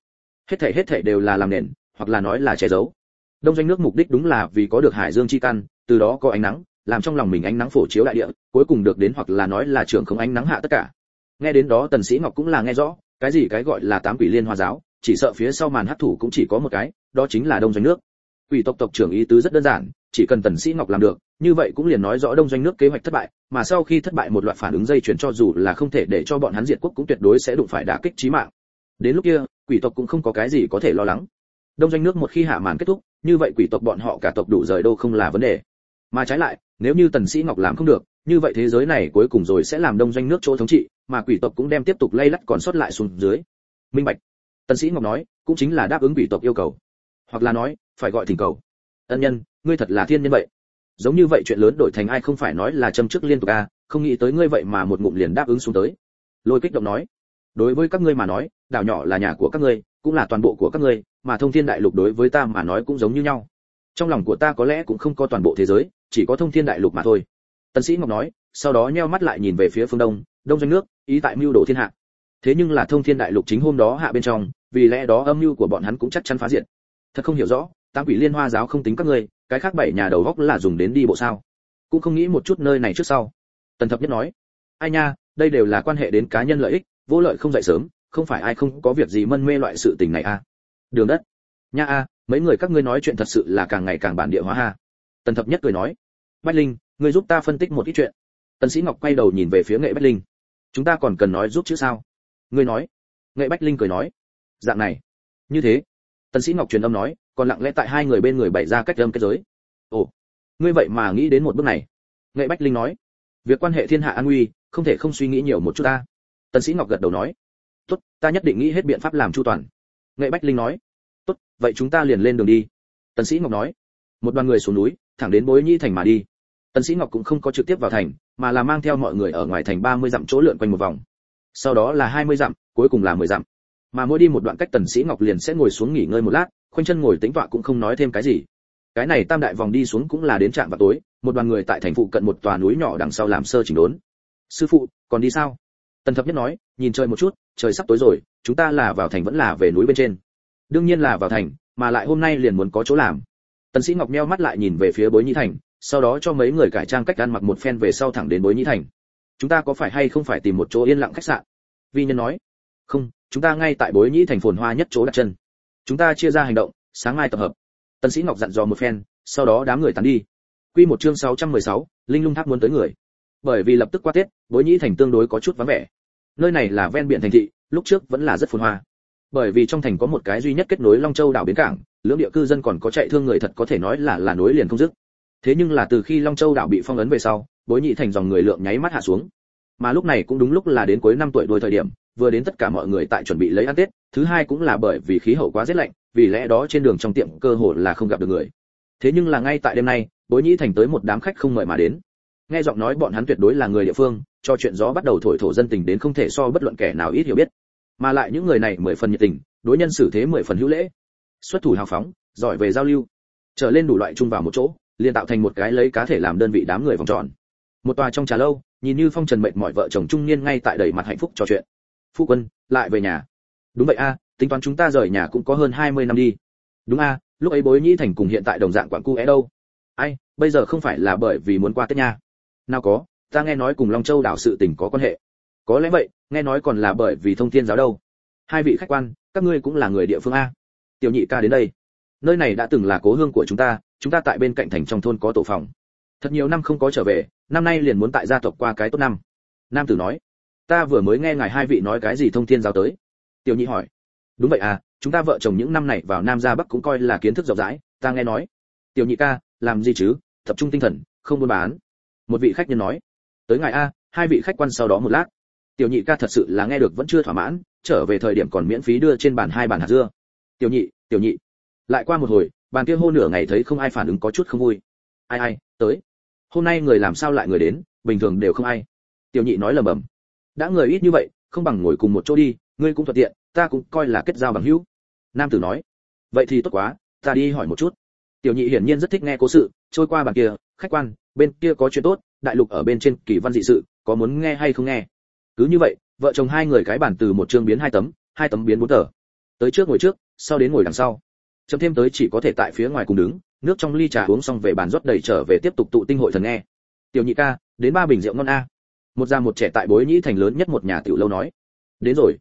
Hết thảy hết thảy đều là làm nền, hoặc là nói là che giấu. Đông doanh nước mục đích đúng là vì có được hải dương chi căn, từ đó có ánh nắng, làm trong lòng mình ánh nắng phổ chiếu đại địa, cuối cùng được đến hoặc là nói là trưởng không ánh nắng hạ tất cả. Nghe đến đó tần sĩ ngọc cũng là nghe rõ, cái gì cái gọi là tám quỷ liên hoa giáo chỉ sợ phía sau màn hắc thủ cũng chỉ có một cái, đó chính là đông doanh nước. Quỷ tộc tộc trưởng ý tứ rất đơn giản, chỉ cần tần sĩ ngọc làm được, như vậy cũng liền nói rõ đông doanh nước kế hoạch thất bại, mà sau khi thất bại một loạt phản ứng dây chuyển cho dù là không thể để cho bọn hắn diệt quốc cũng tuyệt đối sẽ đụng phải đả kích chí mạng. Đến lúc kia, quỷ tộc cũng không có cái gì có thể lo lắng. Đông doanh nước một khi hạ màn kết thúc, như vậy quỷ tộc bọn họ cả tộc đủ rời đô không là vấn đề. Mà trái lại, nếu như tần sĩ ngọc làm không được, như vậy thế giới này cuối cùng rồi sẽ làm đông doanh nước chỗ thống trị, mà quỷ tộc cũng đem tiếp tục lay lắt còn sót lại xuống dưới. Minh bạch tần sĩ ngọc nói cũng chính là đáp ứng quỷ tộc yêu cầu. Hoặc là nói phải gọi thỉnh cầu. Ân nhân ngươi thật là thiên nhân vậy. Giống như vậy chuyện lớn đổi thành ai không phải nói là châm trước liên tục a à, không nghĩ tới ngươi vậy mà một ngụm liền đáp ứng xuống tới. Lôi kích động nói đối với các ngươi mà nói đảo nhỏ là nhà của các ngươi cũng là toàn bộ của các ngươi mà thông thiên đại lục đối với ta mà nói cũng giống như nhau. Trong lòng của ta có lẽ cũng không có toàn bộ thế giới chỉ có thông thiên đại lục mà thôi. Tần sĩ ngọc nói sau đó nheo mắt lại nhìn về phía phương đông đông doanh nước ý tại mưu đồ thiên hạ thế nhưng là thông thiên đại lục chính hôm đó hạ bên trong, vì lẽ đó âm mưu của bọn hắn cũng chắc chắn phá diệt. Thật không hiểu rõ, tám quỷ liên hoa giáo không tính các ngươi, cái khác bảy nhà đầu góc là dùng đến đi bộ sao? Cũng không nghĩ một chút nơi này trước sau. Tần thập nhất nói, ai nha, đây đều là quan hệ đến cá nhân lợi ích, vô lợi không dậy sớm, không phải ai không có việc gì mân mê loại sự tình này a à. đường đất. Nha a, mấy người các ngươi nói chuyện thật sự là càng ngày càng bản địa hóa ha. Tần thập nhất cười nói, bách linh, ngươi giúp ta phân tích một ít chuyện. Tần sĩ ngọc quay đầu nhìn về phía nghệ bách linh. Chúng ta còn cần nói giúp chứ sao? Ngươi nói. Nghệ bách linh cười nói. Dạng này. Như thế. Tần sĩ ngọc truyền âm nói, còn lặng lẽ tại hai người bên người bày ra cách âm kết giới. Ồ. Ngươi vậy mà nghĩ đến một bước này. Nghệ bách linh nói. Việc quan hệ thiên hạ an nguy, không thể không suy nghĩ nhiều một chút ta. Tần sĩ ngọc gật đầu nói. Tốt, ta nhất định nghĩ hết biện pháp làm chu toàn. Nghệ bách linh nói. Tốt, vậy chúng ta liền lên đường đi. Tần sĩ ngọc nói. Một đoàn người xuống núi, thẳng đến bối nhi thành mà đi. Tần sĩ ngọc cũng không có trực tiếp vào thành, mà là mang theo mọi người ở ngoài thành 30 dặm chỗ lượn quanh một vòng sau đó là 20 dặm, cuối cùng là 10 dặm. Mà mỗi đi một đoạn cách tần sĩ ngọc liền sẽ ngồi xuống nghỉ ngơi một lát, khoanh chân ngồi tĩnh tọa cũng không nói thêm cái gì. Cái này tam đại vòng đi xuống cũng là đến trạm vào tối, một đoàn người tại thành phụ cận một tòa núi nhỏ đằng sau làm sơ chỉnh đốn. Sư phụ, còn đi sao? Tần thập nhất nói, nhìn trời một chút, trời sắp tối rồi, chúng ta là vào thành vẫn là về núi bên trên. Đương nhiên là vào thành, mà lại hôm nay liền muốn có chỗ làm. Tần sĩ ngọc meo mắt lại nhìn về phía bối nhi thành, sau đó cho mấy người cải trang cách ăn mặc một phen về sau thẳng đến bối nhi thành chúng ta có phải hay không phải tìm một chỗ yên lặng khách sạn? Vi nhân nói. Không chúng ta ngay tại bối nhĩ thành phồn hoa nhất chỗ đặt chân. Chúng ta chia ra hành động sáng mai tập hợp. Tân sĩ ngọc dặn dò một phen sau đó đám người tán đi. Quy một chương 616, linh lung tháp muốn tới người. Bởi vì lập tức qua tết bối nhĩ thành tương đối có chút vắng vẻ. Nơi này là ven biển thành thị lúc trước vẫn là rất phồn hoa. Bởi vì trong thành có một cái duy nhất kết nối long châu đảo bến cảng lưỡng địa cư dân còn có chạy thương người thật có thể nói là là nối liền không dứt. Thế nhưng là từ khi long châu đảo bị phong ấn về sau bối nhị thành dòng người lượng nháy mắt hạ xuống. Mà lúc này cũng đúng lúc là đến cuối năm tuổi đuôi thời điểm, vừa đến tất cả mọi người tại chuẩn bị lấy ăn tết, thứ hai cũng là bởi vì khí hậu quá rét lạnh, vì lẽ đó trên đường trong tiệm cơ hồ là không gặp được người. Thế nhưng là ngay tại đêm nay, bối nhị thành tới một đám khách không mời mà đến. Nghe giọng nói bọn hắn tuyệt đối là người địa phương, cho chuyện gió bắt đầu thổi thổ dân tình đến không thể so bất luận kẻ nào ít hiểu biết. Mà lại những người này mười phần nhiệt tình, đối nhân xử thế mười phần hữu lễ. Xuất thủ hào phóng, giỏi về giao lưu. Trở lên đủ loại chung vào một chỗ, liền tạo thành một cái lấy cá thể làm đơn vị đám người vòng tròn một tòa trong trà lâu, nhìn như phong trần mệt mỏi vợ chồng trung niên ngay tại đầy mặt hạnh phúc trò chuyện. Phu quân, lại về nhà. Đúng vậy a, tính toán chúng ta rời nhà cũng có hơn 20 năm đi. Đúng a, lúc ấy bối nhĩ thành cùng hiện tại đồng dạng quảng cu é đâu. Ai, bây giờ không phải là bởi vì muốn qua tết nha. Nào có, ta nghe nói cùng long châu đảo sự tình có quan hệ. Có lẽ vậy, nghe nói còn là bởi vì thông thiên giáo đâu. Hai vị khách quan, các ngươi cũng là người địa phương a. Tiểu nhị ca đến đây. Nơi này đã từng là cố hương của chúng ta chúng ta tại bên cạnh thành trong thôn có tổ phòng thật nhiều năm không có trở về, năm nay liền muốn tại gia tộc qua cái tốt năm. Nam tử nói, ta vừa mới nghe ngài hai vị nói cái gì thông thiên giáo tới. Tiểu nhị hỏi, đúng vậy à chúng ta vợ chồng những năm này vào nam ra bắc cũng coi là kiến thức rộng rãi, ta nghe nói. Tiểu nhị ca, làm gì chứ, tập trung tinh thần, không buôn bán. Một vị khách nhân nói, tới ngài a, hai vị khách quan sau đó một lát. Tiểu nhị ca thật sự là nghe được vẫn chưa thỏa mãn, trở về thời điểm còn miễn phí đưa trên bàn hai bàn hạt dưa. Tiểu nhị tiểu nhị, lại qua một hồi, bàn kia hô nửa ngày thấy không ai phản ứng có chút không vui. Ai ai, tới hôm nay người làm sao lại người đến, bình thường đều không ai. Tiểu nhị nói lầm bầm. Đã người ít như vậy, không bằng ngồi cùng một chỗ đi, ngươi cũng thuận tiện, ta cũng coi là kết giao bằng hữu. Nam tử nói. Vậy thì tốt quá, ta đi hỏi một chút. Tiểu nhị hiển nhiên rất thích nghe cố sự, trôi qua bàn kia, khách quan, bên kia có chuyện tốt, đại lục ở bên trên kỳ văn dị sự, có muốn nghe hay không nghe? Cứ như vậy, vợ chồng hai người cái bản từ một chương biến hai tấm hai tấm biến bốn tờ. Tới trước ngồi trước, sau đến ngồi đằng sau. Chấm thêm tới chỉ có thể tại phía ngoài cùng đứng nước trong ly trà uống xong về bàn rót đầy trở về tiếp tục tụ tinh hội thần nghe. Tiểu nhị ca, đến ba bình rượu ngon a. Một già một trẻ tại bối nhĩ thành lớn nhất một nhà tiểu lâu nói. Đến rồi.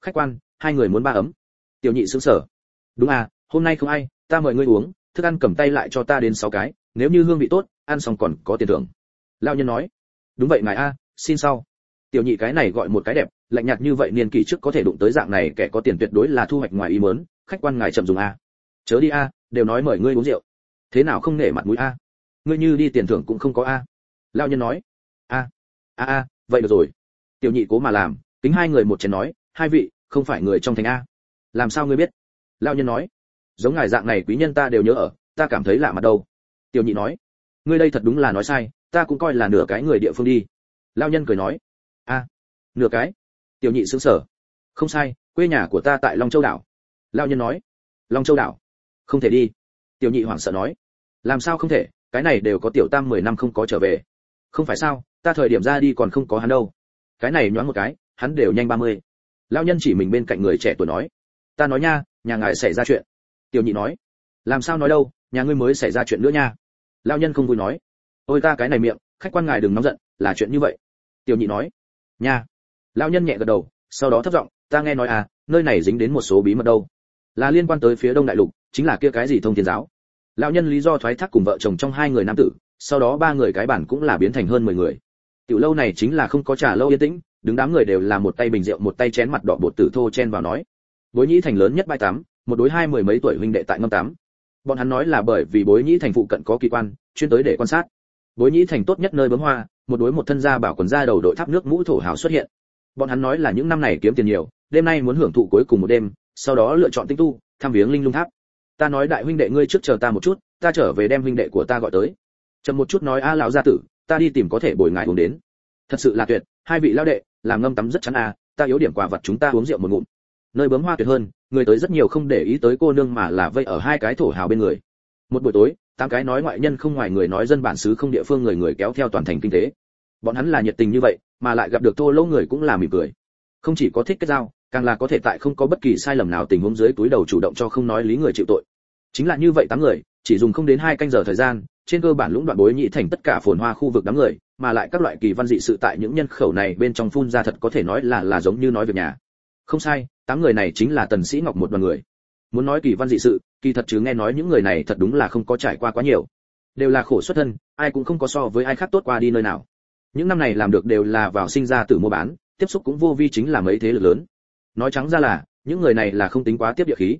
Khách quan, hai người muốn ba ấm. Tiểu nhị sững sờ. Đúng à hôm nay không ai, ta mời ngươi uống, thức ăn cầm tay lại cho ta đến sáu cái, nếu như hương vị tốt, ăn xong còn có tiền thưởng. Lao nhân nói. Đúng vậy ngài a, xin sau. Tiểu nhị cái này gọi một cái đẹp, lạnh nhạt như vậy niên kỷ trước có thể đụng tới dạng này kẻ có tiền tuyệt đối là thu hoạch ngoài ý muốn, khách quan ngài chậm dùng a. Chớ đi a, đều nói mời ngươi uống rượu thế nào không nể mặt mũi a? Ngươi như đi tiền thưởng cũng không có a. Lao nhân nói. A a a, vậy được rồi. Tiểu nhị cố mà làm tính hai người một chén nói, hai vị, không phải người trong thành a. Làm sao ngươi biết? Lao nhân nói. Giống ngài dạng này quý nhân ta đều nhớ ở, ta cảm thấy lạ mặt đâu. Tiểu nhị nói. Ngươi đây thật đúng là nói sai, ta cũng coi là nửa cái người địa phương đi. Lao nhân cười nói. A, nửa cái? Tiểu nhị sững sờ. Không sai, quê nhà của ta tại long châu đảo. Lao nhân nói. Long châu đảo. Không thể đi tiểu nhị hoảng sợ nói, làm sao không thể? Cái này đều có tiểu tam mười năm không có trở về. Không phải sao? Ta thời điểm ra đi còn không có hắn đâu. Cái này nhoáng một cái, hắn đều nhanh ba mươi. Lao nhân chỉ mình bên cạnh người trẻ tuổi nói, ta nói nha, nhà ngài xảy ra chuyện. Tiểu nhị nói, làm sao nói đâu, nhà ngươi mới xảy ra chuyện nữa nha. Lao nhân không vui nói, ôi ta cái này miệng, khách quan ngài đừng nóng giận, là chuyện như vậy. Tiểu nhị nói, nha. Lao nhân nhẹ gật đầu, sau đó thấp giọng, ta nghe nói à nơi này dính đến một số bí mật đâu là liên quan tới phía đông đại lục, chính là kia cái gì thông thiên giáo. Lão nhân lý do thoái thác cùng vợ chồng trong hai người nam tử, sau đó ba người cái bản cũng là biến thành hơn mười người. Tiểu lâu này chính là không có trà lâu yên tĩnh, đứng đám người đều là một tay bình rượu, một tay chén mặt đỏ bột tử thô chen vào nói. Bối nhĩ thành lớn nhất bãi tắm, một đối hai mười mấy tuổi huynh đệ tại ngâm tắm. Bọn hắn nói là bởi vì bối nhĩ thành phụ cận có kỳ quan, chuyên tới để quan sát. Bối nhĩ thành tốt nhất nơi bấm hoa, một đối một thân gia bảo quần ra đầu đội tháp nước mũ thổ hào xuất hiện. Bọn hắn nói là những năm này kiếm tiền nhiều, đêm nay muốn hưởng thụ cuối cùng một đêm sau đó lựa chọn tinh tu, tham viếng linh lung tháp. Ta nói đại huynh đệ ngươi trước chờ ta một chút, ta trở về đem huynh đệ của ta gọi tới. Chậm một chút nói a lão gia tử, ta đi tìm có thể bồi ngài uống đến. Thật sự là tuyệt, hai vị lao đệ, làm ngâm tắm rất chán à ta yếu điểm quà vật chúng ta uống rượu một ngụm. Nơi bướm hoa tuyệt hơn, người tới rất nhiều không để ý tới cô nương mà là vây ở hai cái thổ hào bên người. Một buổi tối, tám cái nói ngoại nhân không ngoài người nói dân bản xứ không địa phương người người kéo theo toàn thành kinh tế. Bọn hắn là nhiệt tình như vậy, mà lại gặp được thô lỗ người cũng là mỉm cười. Không chỉ có thích kết giao càng là có thể tại không có bất kỳ sai lầm nào tình huống dưới túi đầu chủ động cho không nói lý người chịu tội. Chính là như vậy tám người, chỉ dùng không đến hai canh giờ thời gian, trên cơ bản lũng đoạn bối nhị thành tất cả phồn hoa khu vực đám người, mà lại các loại kỳ văn dị sự tại những nhân khẩu này bên trong phun ra thật có thể nói là là giống như nói việc nhà. Không sai, tám người này chính là tần sĩ ngọc một đoàn người. Muốn nói kỳ văn dị sự, kỳ thật chứ nghe nói những người này thật đúng là không có trải qua quá nhiều. Đều là khổ xuất thân, ai cũng không có so với ai khác tốt qua đi nơi nào. Những năm này làm được đều là vào sinh ra từ mua bán, tiếp xúc cũng vô vi chính là mấy thế lực lớn nói trắng ra là, những người này là không tính quá tiếp địa khí.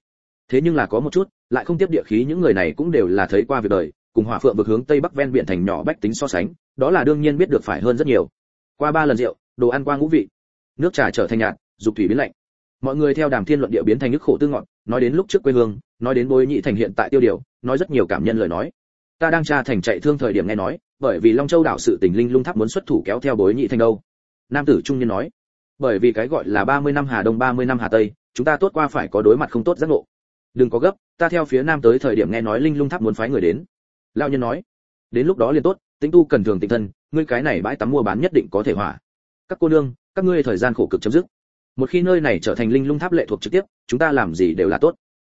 Thế nhưng là có một chút, lại không tiếp địa khí những người này cũng đều là thấy qua việc đời, cùng hỏa phượng vực hướng tây bắc ven biển thành nhỏ bách tính so sánh, đó là đương nhiên biết được phải hơn rất nhiều. Qua ba lần rượu, đồ ăn qua ngũ vị. Nước trà trở thành nhạt, dục thủy biến lạnh. Mọi người theo đàm thiên luận địa biến thành nước khổ tư ngọn, nói đến lúc trước quê hương, nói đến bối nhị thành hiện tại tiêu điều, nói rất nhiều cảm nhân lời nói. Ta đang tra thành chạy thương thời điểm nghe nói, bởi vì long châu đảo sự tình linh lung tháp muốn xuất thủ kéo theo bối nhị thành đâu. Nam tử trung niên nói bởi vì cái gọi là 30 năm hà đông 30 năm hà tây, chúng ta tốt qua phải có đối mặt không tốt giác ngộ. Đừng có gấp, ta theo phía nam tới thời điểm nghe nói linh lung tháp muốn phái người đến. Lão nhân nói, đến lúc đó liền tốt tính tu cần thường tịnh thân, ngươi cái này bãi tắm mua bán nhất định có thể hỏa. Các cô nương, các ngươi thời gian khổ cực chấm dứt. Một khi nơi này trở thành linh lung tháp lệ thuộc trực tiếp, chúng ta làm gì đều là tốt.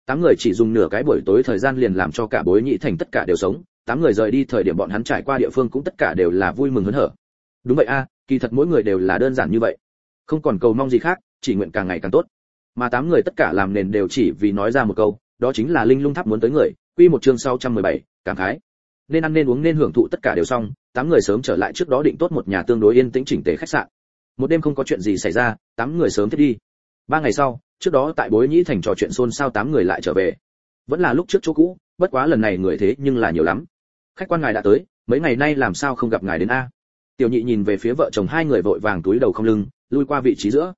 Tám người chỉ dùng nửa cái buổi tối thời gian liền làm cho cả bối nhị thành tất cả đều sống, tám người rời đi thời điểm bọn hắn trải qua địa phương cũng tất cả đều là vui mừng hớn hở. Đúng vậy a, kỳ thật mỗi người đều là đơn giản như vậy không còn cầu mong gì khác chỉ nguyện càng ngày càng tốt. Mà tám người tất cả làm nền đều chỉ vì nói ra một câu đó chính là linh lung tháp muốn tới người quy một chương 617, cảm khái. Nên ăn nên uống nên hưởng thụ tất cả đều xong tám người sớm trở lại trước đó định tốt một nhà tương đối yên tĩnh chỉnh tề khách sạn. Một đêm không có chuyện gì xảy ra tám người sớm thiết đi. Ba ngày sau trước đó tại bối nhĩ thành trò chuyện xôn xao tám người lại trở về. Vẫn là lúc trước chỗ cũ bất quá lần này người thế nhưng là nhiều lắm. Khách quan ngài đã tới mấy ngày nay làm sao không gặp ngài đến a? Tiểu nhị nhìn về phía vợ chồng hai người vội vàng túi đầu không lưng, lui qua vị trí giữa.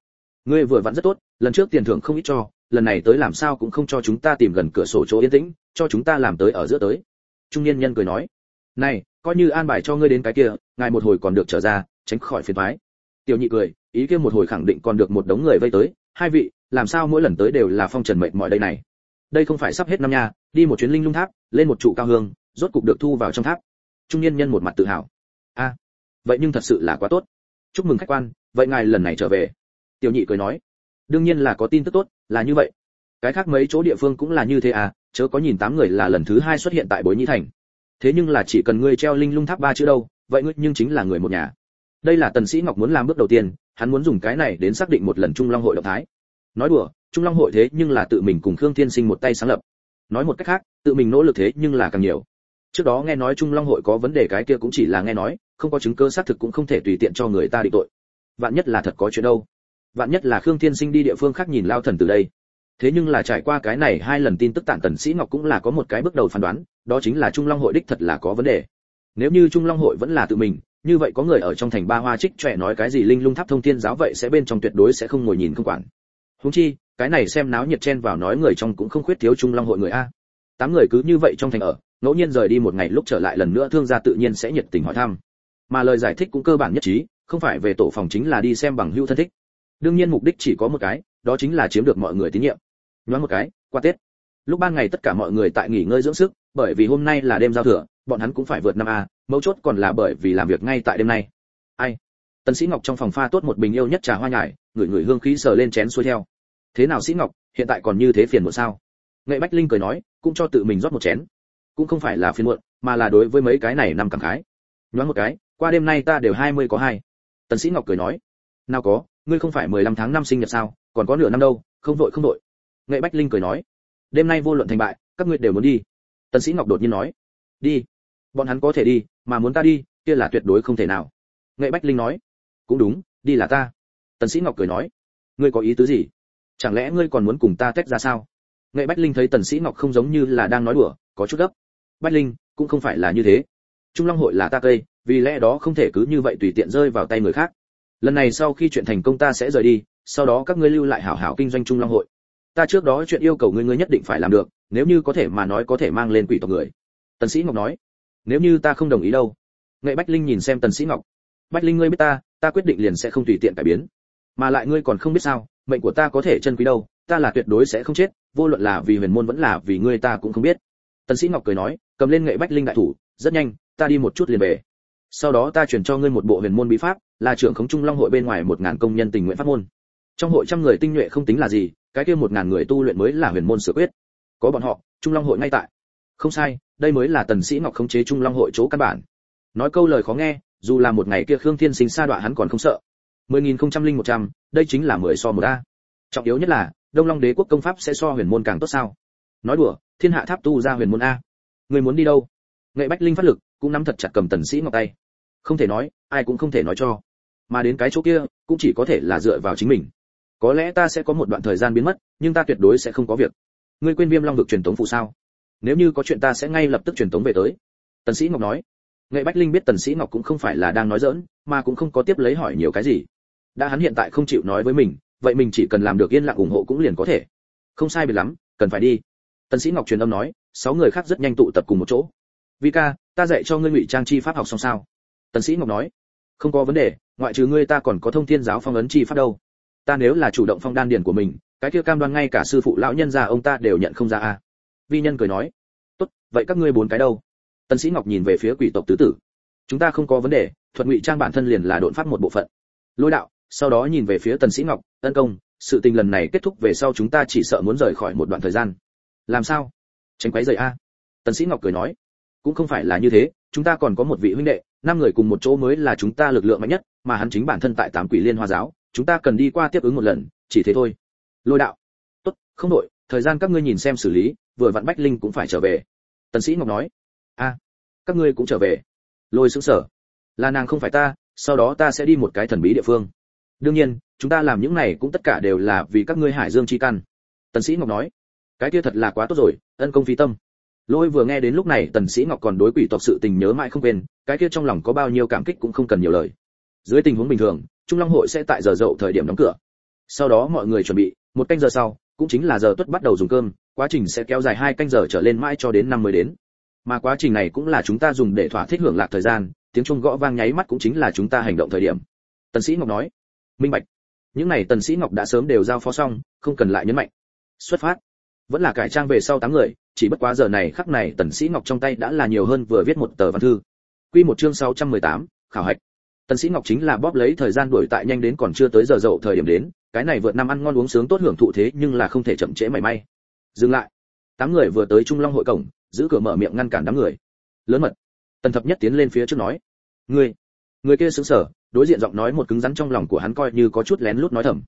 Ngươi vừa vặn rất tốt, lần trước tiền thưởng không ít cho, lần này tới làm sao cũng không cho chúng ta tìm gần cửa sổ chỗ yên tĩnh, cho chúng ta làm tới ở giữa tới. Trung niên nhân cười nói, này, coi như an bài cho ngươi đến cái kia, ngài một hồi còn được trở ra, tránh khỏi phiền toái. Tiểu nhị cười, ý kia một hồi khẳng định còn được một đống người vây tới. Hai vị, làm sao mỗi lần tới đều là phong trần mệnh mọi đây này? Đây không phải sắp hết năm nha, đi một chuyến linh lung tháp, lên một trụ cao hương, rốt cục được thu vào trong tháp. Trung niên nhân một mặt tự hào vậy nhưng thật sự là quá tốt. Chúc mừng khách quan, vậy ngài lần này trở về. Tiểu nhị cười nói, đương nhiên là có tin tức tốt, là như vậy. Cái khác mấy chỗ địa phương cũng là như thế à chớ có nhìn tám người là lần thứ hai xuất hiện tại bối nhĩ thành. Thế nhưng là chỉ cần ngươi treo linh lung tháp ba chữ đâu, vậy ngươi nhưng chính là người một nhà. Đây là tần sĩ ngọc muốn làm bước đầu tiên, hắn muốn dùng cái này đến xác định một lần trung long hội động thái. Nói đùa, trung long hội thế nhưng là tự mình cùng khương thiên sinh một tay sáng lập. Nói một cách khác, tự mình nỗ lực thế nhưng là càng nhiều. Trước đó nghe nói trung long hội có vấn đề cái kia cũng chỉ là nghe nói không có chứng cơ xác thực cũng không thể tùy tiện cho người ta định tội. Vạn nhất là thật có chuyện đâu. Vạn nhất là khương thiên sinh đi địa phương khác nhìn lao thần từ đây. Thế nhưng là trải qua cái này hai lần tin tức tản tần sĩ ngọc cũng là có một cái bước đầu phán đoán, đó chính là trung long hội đích thật là có vấn đề. Nếu như trung long hội vẫn là tự mình, như vậy có người ở trong thành ba hoa trích trẻ nói cái gì linh lung tháp thông thiên giáo vậy sẽ bên trong tuyệt đối sẽ không ngồi nhìn không quản. Huống chi, cái này xem náo nhiệt chen vào nói người trong cũng không khuyết thiếu trung long hội người a. Tám người cứ như vậy trong thành ở, ngẫu nhiên rời đi một ngày lúc trở lại lần nữa thương gia tự nhiên sẽ nhiệt tình hỏi thăm mà lời giải thích cũng cơ bản nhất trí, không phải về tổ phòng chính là đi xem bằng hữu thân thích. Đương nhiên mục đích chỉ có một cái, đó chính là chiếm được mọi người tín nhiệm. Nhoáng một cái, qua tết. Lúc ban ngày tất cả mọi người tại nghỉ ngơi dưỡng sức, bởi vì hôm nay là đêm giao thừa, bọn hắn cũng phải vượt năm a, mấu chốt còn là bởi vì làm việc ngay tại đêm nay. Ai? Tần sĩ ngọc trong phòng pha tốt một bình yêu nhất trà hoa nhài người người hương khí sờ lên chén xuôi theo. Thế nào sĩ ngọc, hiện tại còn như thế phiền muộn sao? Nghệ bách linh cười nói, cũng cho tự mình rót một chén. Cũng không phải là phiền muộn, mà là đối với mấy cái này nằm cảm khái. Nhoáng một cái qua đêm nay ta đều hai mươi có hai. Tần sĩ ngọc cười nói, nào có, ngươi không phải 15 tháng năm sinh nhật sao, còn có nửa năm đâu, không vội không vội. Nghệ bách linh cười nói, đêm nay vô luận thành bại, các ngươi đều muốn đi. Tần sĩ ngọc đột nhiên nói, đi, bọn hắn có thể đi, mà muốn ta đi, kia là tuyệt đối không thể nào. Nghệ bách linh nói, cũng đúng, đi là ta. Tần sĩ ngọc cười nói, ngươi có ý tứ gì? Chẳng lẽ ngươi còn muốn cùng ta tách ra sao? Nghệ bách linh thấy tần sĩ ngọc không giống như là đang nói đùa, có chút gấp. Bách linh, cũng không phải là như thế. Trung long hội là ta cây vì lẽ đó không thể cứ như vậy tùy tiện rơi vào tay người khác. Lần này sau khi chuyện thành công ta sẽ rời đi, sau đó các ngươi lưu lại hảo hảo kinh doanh trung long hội. Ta trước đó chuyện yêu cầu ngươi ngươi nhất định phải làm được, nếu như có thể mà nói có thể mang lên quỷ tộc người. Tần sĩ ngọc nói. Nếu như ta không đồng ý đâu. Nghệ bách linh nhìn xem tần sĩ ngọc. Bách linh, ngươi biết ta ta quyết định liền sẽ không tùy tiện cải biến. Mà lại ngươi còn không biết sao, mệnh của ta có thể chân quý đâu, ta là tuyệt đối sẽ không chết, vô luận là vì huyền môn vẫn là vì ngươi ta cũng không biết. Tần sĩ ngọc cười nói, cầm lên nghệ bách linh đại thủ, rất nhanh, ta đi một chút liền về sau đó ta chuyển cho ngươi một bộ huyền môn bí pháp, là trưởng khống trung long hội bên ngoài một ngàn công nhân tình nguyện pháp môn. Trong hội trăm người tinh nhuệ không tính là gì, cái kia một ngàn người tu luyện mới là huyền môn sửa quyết. Có bọn họ, trung long hội ngay tại. Không sai, đây mới là tần sĩ ngọc khống chế trung long hội chỗ căn bản. Nói câu lời khó nghe, dù là một ngày kia khương thiên sinh xa đoạn hắn còn không sợ. mười nghìn không trăm linh một trăm, đây chính là mười so một a. Trọng yếu nhất là, đông long đế quốc công pháp sẽ so huyền môn càng tốt sao? Nói đùa, thiên hạ tháp tu ra huyền môn a. Người muốn đi đâu? Nghệ bách linh phát lực, cũng nắm thật chặt cầm tần sĩ ngọc tay không thể nói, ai cũng không thể nói cho. Mà đến cái chỗ kia, cũng chỉ có thể là dựa vào chính mình. Có lẽ ta sẽ có một đoạn thời gian biến mất, nhưng ta tuyệt đối sẽ không có việc. Ngươi quên viêm long vực truyền tống phụ sao? Nếu như có chuyện ta sẽ ngay lập tức truyền tống về tới. Tần sĩ ngọc nói. Nghệ bách linh biết tần sĩ ngọc cũng không phải là đang nói dỡn mà cũng không có tiếp lấy hỏi nhiều cái gì. Đã hắn hiện tại không chịu nói với mình, vậy mình chỉ cần làm được yên lặng ủng hộ cũng liền có thể. Không sai biệt lắm, cần phải đi. Tần sĩ ngọc truyền âm nói, sáu người khác rất nhanh tụ tập cùng một chỗ. Vi ca ta dạy cho ngươi ngụy trang chi pháp học xong sao? Tần sĩ ngọc nói, không có vấn đề, ngoại trừ ngươi ta còn có thông thiên giáo phong ấn chi pháp đâu. Ta nếu là chủ động phong đan điển của mình, cái kia cam đoan ngay cả sư phụ lão nhân già ông ta đều nhận không ra a. À. vi nhân cười nói, tốt, vậy các ngươi bốn cái đâu? Tần sĩ ngọc nhìn về phía quỷ tộc tứ tử. Chúng ta không có vấn đề, thuật ngụy trang bản thân liền là đột phát một bộ phận. Lôi đạo, sau đó nhìn về phía tần sĩ ngọc tấn công, sự tình lần này kết thúc về sau chúng ta chỉ sợ muốn rời khỏi một đoạn thời gian. Làm sao? Tránh quấy rầy a. Tần sĩ ngọc cười nói, cũng không phải là như thế, chúng ta còn có một vị huynh đệ năm người cùng một chỗ mới là chúng ta lực lượng mạnh nhất, mà hắn chính bản thân tại tám quỷ liên hoa giáo, chúng ta cần đi qua tiếp ứng một lần, chỉ thế thôi. Lôi đạo. Tốt, không đổi thời gian các ngươi nhìn xem xử lý, vừa vặn bách linh cũng phải trở về. Tần sĩ ngọc nói. A các ngươi cũng trở về. Lôi sững sở là nàng không phải ta, sau đó ta sẽ đi một cái thần bí địa phương. Đương nhiên, chúng ta làm những này cũng tất cả đều là vì các ngươi hải dương chi căn. Tần sĩ ngọc nói. Cái kia thật là quá tốt rồi, ân công phi tâm lôi vừa nghe đến lúc này, tần sĩ ngọc còn đối quỷ tộc sự tình nhớ mãi không quên, cái kia trong lòng có bao nhiêu cảm kích cũng không cần nhiều lời. Dưới tình huống bình thường, trung long hội sẽ tại giờ dậu thời điểm đóng cửa. Sau đó mọi người chuẩn bị, một canh giờ sau, cũng chính là giờ tuất bắt đầu dùng cơm, quá trình sẽ kéo dài hai canh giờ trở lên mãi cho đến năm mới đến. Mà quá trình này cũng là chúng ta dùng để thỏa thích hưởng lạc thời gian, tiếng chuông gõ vang nháy mắt cũng chính là chúng ta hành động thời điểm. Tần sĩ ngọc nói, minh bạch. Những này tần sĩ ngọc đã sớm đều giao phó xong, không cần lại nhấn mạnh. Xuất phát. Vẫn là cải trang về sau tám người chỉ bất quá giờ này khắc này tần sĩ ngọc trong tay đã là nhiều hơn vừa viết một tờ văn thư. Quy một chương 618, khảo hạch. Tần sĩ ngọc chính là bóp lấy thời gian đuổi tại nhanh đến còn chưa tới giờ dậu thời điểm đến cái này vượt năm ăn ngon uống sướng tốt hưởng thụ thế nhưng là không thể chậm trễ mảy may. Dừng lại. Tám người vừa tới trung long hội cổng giữ cửa mở miệng ngăn cản đám người. Lớn mật. Tần thập nhất tiến lên phía trước nói. Ngươi người kia sững sờ đối diện giọng nói một cứng rắn trong lòng của hắn coi như có chút lén lút nói thầm.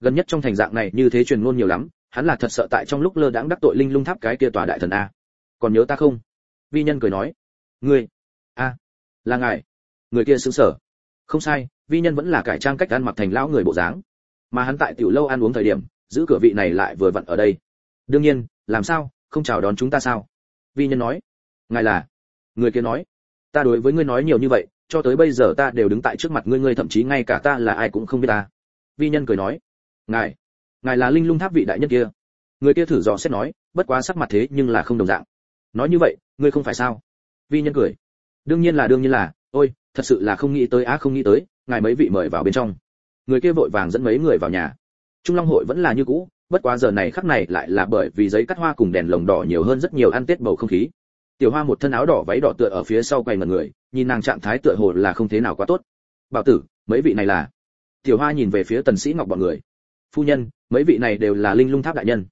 Gần nhất trong thành dạng này như thế truyền ngôn nhiều lắm hắn là thật sợ tại trong lúc lơ đãng đắc tội linh lung tháp cái kia tòa đại thần a. Còn nhớ ta không? Vi nhân cười nói. Ngươi. A. Là ngài. Người kia sững sờ không sai, vi nhân vẫn là cải trang cách ăn mặc thành lão người bộ dáng. Mà hắn tại tiểu lâu ăn uống thời điểm, giữ cửa vị này lại vừa vặn ở đây. Đương nhiên, làm sao, không chào đón chúng ta sao? Vi nhân nói. Ngài là. Người kia nói. Ta đối với ngươi nói nhiều như vậy, cho tới bây giờ ta đều đứng tại trước mặt ngươi ngươi thậm chí ngay cả ta là ai cũng không biết ta. Vi nhân cười nói. Ngài ngài là linh lung tháp vị đại nhân kia. Người kia thử dò xét nói, bất quá sắc mặt thế nhưng là không đồng dạng. Nói như vậy, ngươi không phải sao? Vi nhân cười. Đương nhiên là, đương nhiên là. Ôi, thật sự là không nghĩ tới, á, không nghĩ tới, ngài mấy vị mời vào bên trong. Người kia vội vàng dẫn mấy người vào nhà. Trung long hội vẫn là như cũ, bất quá giờ này khắc này lại là bởi vì giấy cắt hoa cùng đèn lồng đỏ nhiều hơn rất nhiều ăn tết bầu không khí. Tiểu hoa một thân áo đỏ váy đỏ tựa ở phía sau quay mật người, nhìn nàng trạng thái tựa hồ là không thế nào quá tốt. Bảo tử, mấy vị này là? Tiểu hoa nhìn về phía tần sĩ ngọc bọn người phu nhân, mấy vị này đều là linh lung tháp đại nhân.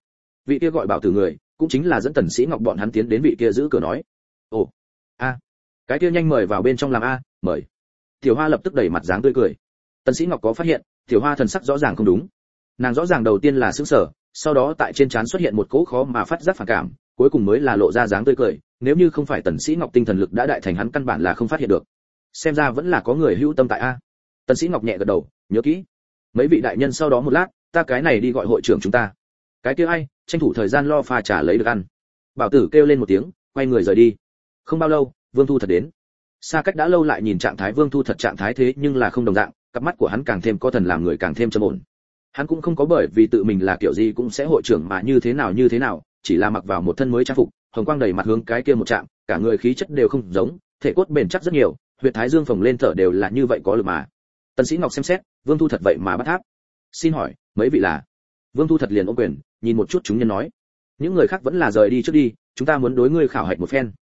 Vị kia gọi bảo tử người, cũng chính là dẫn tần sĩ ngọc bọn hắn tiến đến vị kia giữ cửa nói. Ồ, a, cái kia nhanh mời vào bên trong làm a, mời. Tiểu hoa lập tức đẩy mặt dáng tươi cười. Tần sĩ ngọc có phát hiện, tiểu hoa thần sắc rõ ràng không đúng. Nàng rõ ràng đầu tiên là sững sờ, sau đó tại trên trán xuất hiện một cỗ khó mà phát giác phản cảm, cuối cùng mới là lộ ra dáng tươi cười, nếu như không phải tần sĩ ngọc tinh thần lực đã đại thành hắn căn bản là không phát hiện được. Xem ra vẫn là có người hữu tâm tại a. Tần sĩ ngọc nhẹ gật đầu, nhớ kỹ. Mấy vị đại nhân sau đó một lát ta cái này đi gọi hội trưởng chúng ta. Cái kia ai, tranh thủ thời gian lo pha trà lấy được ăn. Bảo tử kêu lên một tiếng, quay người rời đi. Không bao lâu, vương thu thật đến. Xa cách đã lâu lại nhìn trạng thái vương thu thật trạng thái thế nhưng là không đồng dạng, cặp mắt của hắn càng thêm có thần làm người càng thêm trầm ổn. Hắn cũng không có bởi vì tự mình là kiểu gì cũng sẽ hội trưởng mà như thế nào như thế nào, chỉ là mặc vào một thân mới trang phục, hồng quang đầy mặt hướng cái kia một trạm, cả người khí chất đều không giống, thể cốt bền chắc rất nhiều, huyệt thái dương phồng lên thở đều là như vậy có lực mà. Tần sĩ ngọc xem xét, vương thu thật vậy mà bắt tháp xin hỏi, mấy vị là? Vương thu thật liền ôm quyền, nhìn một chút chúng nhân nói. Những người khác vẫn là rời đi trước đi, chúng ta muốn đối ngươi khảo hạch một phen.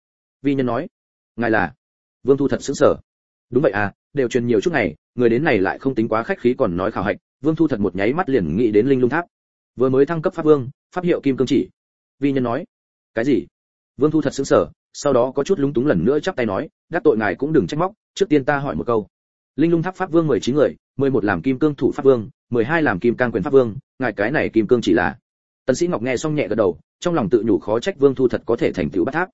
Vi nhân nói. Ngài là? Vương thu thật sững sờ. Đúng vậy à đều truyền nhiều chút ngày, người đến này lại không tính quá khách khí còn nói khảo hạch. Vương thu thật một nháy mắt liền nghĩ đến linh lung tháp. Vừa mới thăng cấp pháp vương, pháp hiệu kim cương chỉ. Vi nhân nói. Cái gì? Vương thu thật sững sờ, sau đó có chút lúng túng lần nữa chắp tay nói gác tội ngài cũng đừng trách móc, trước tiên ta hỏi một câu. Linh lung tháp pháp vương mười chín người, mười một làm kim cương thủ pháp vương mười hai làm kim cang quyền pháp vương, ngài cái này kim cương chỉ là. Tần sĩ ngọc nghe xong nhẹ gật đầu, trong lòng tự nhủ khó trách vương thu thật có thể thành tựu bắt tháp.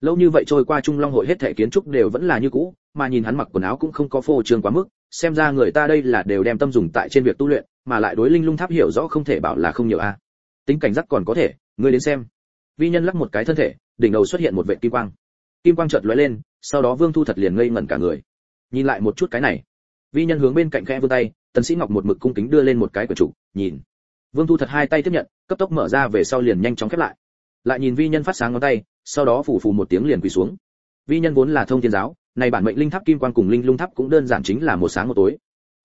Lâu như vậy trôi qua trung long hội hết thể kiến trúc đều vẫn là như cũ, mà nhìn hắn mặc quần áo cũng không có phô trương quá mức, xem ra người ta đây là đều đem tâm dùng tại trên việc tu luyện, mà lại đối linh lung tháp hiểu rõ không thể bảo là không nhiều a. Tính cảnh giác còn có thể, ngươi đến xem. Vi nhân lắc một cái thân thể, đỉnh đầu xuất hiện một vệt kim quang. Kim quang chợt lóe lên, sau đó vương thu thật liền ngây ngẩn cả người. Nhìn lại một chút cái này. Vi nhân hướng bên cạnh khẽ vươn tay tần sĩ ngọc một mực cung kính đưa lên một cái của chủ, nhìn. Vương thu thật hai tay tiếp nhận, cấp tốc mở ra về sau liền nhanh chóng khép lại. Lại nhìn vi nhân phát sáng ngón tay, sau đó phủ phù một tiếng liền quỳ xuống. Vi nhân vốn là thông thiên giáo, này bản mệnh linh tháp kim quang cùng linh lung tháp cũng đơn giản chính là một sáng một tối.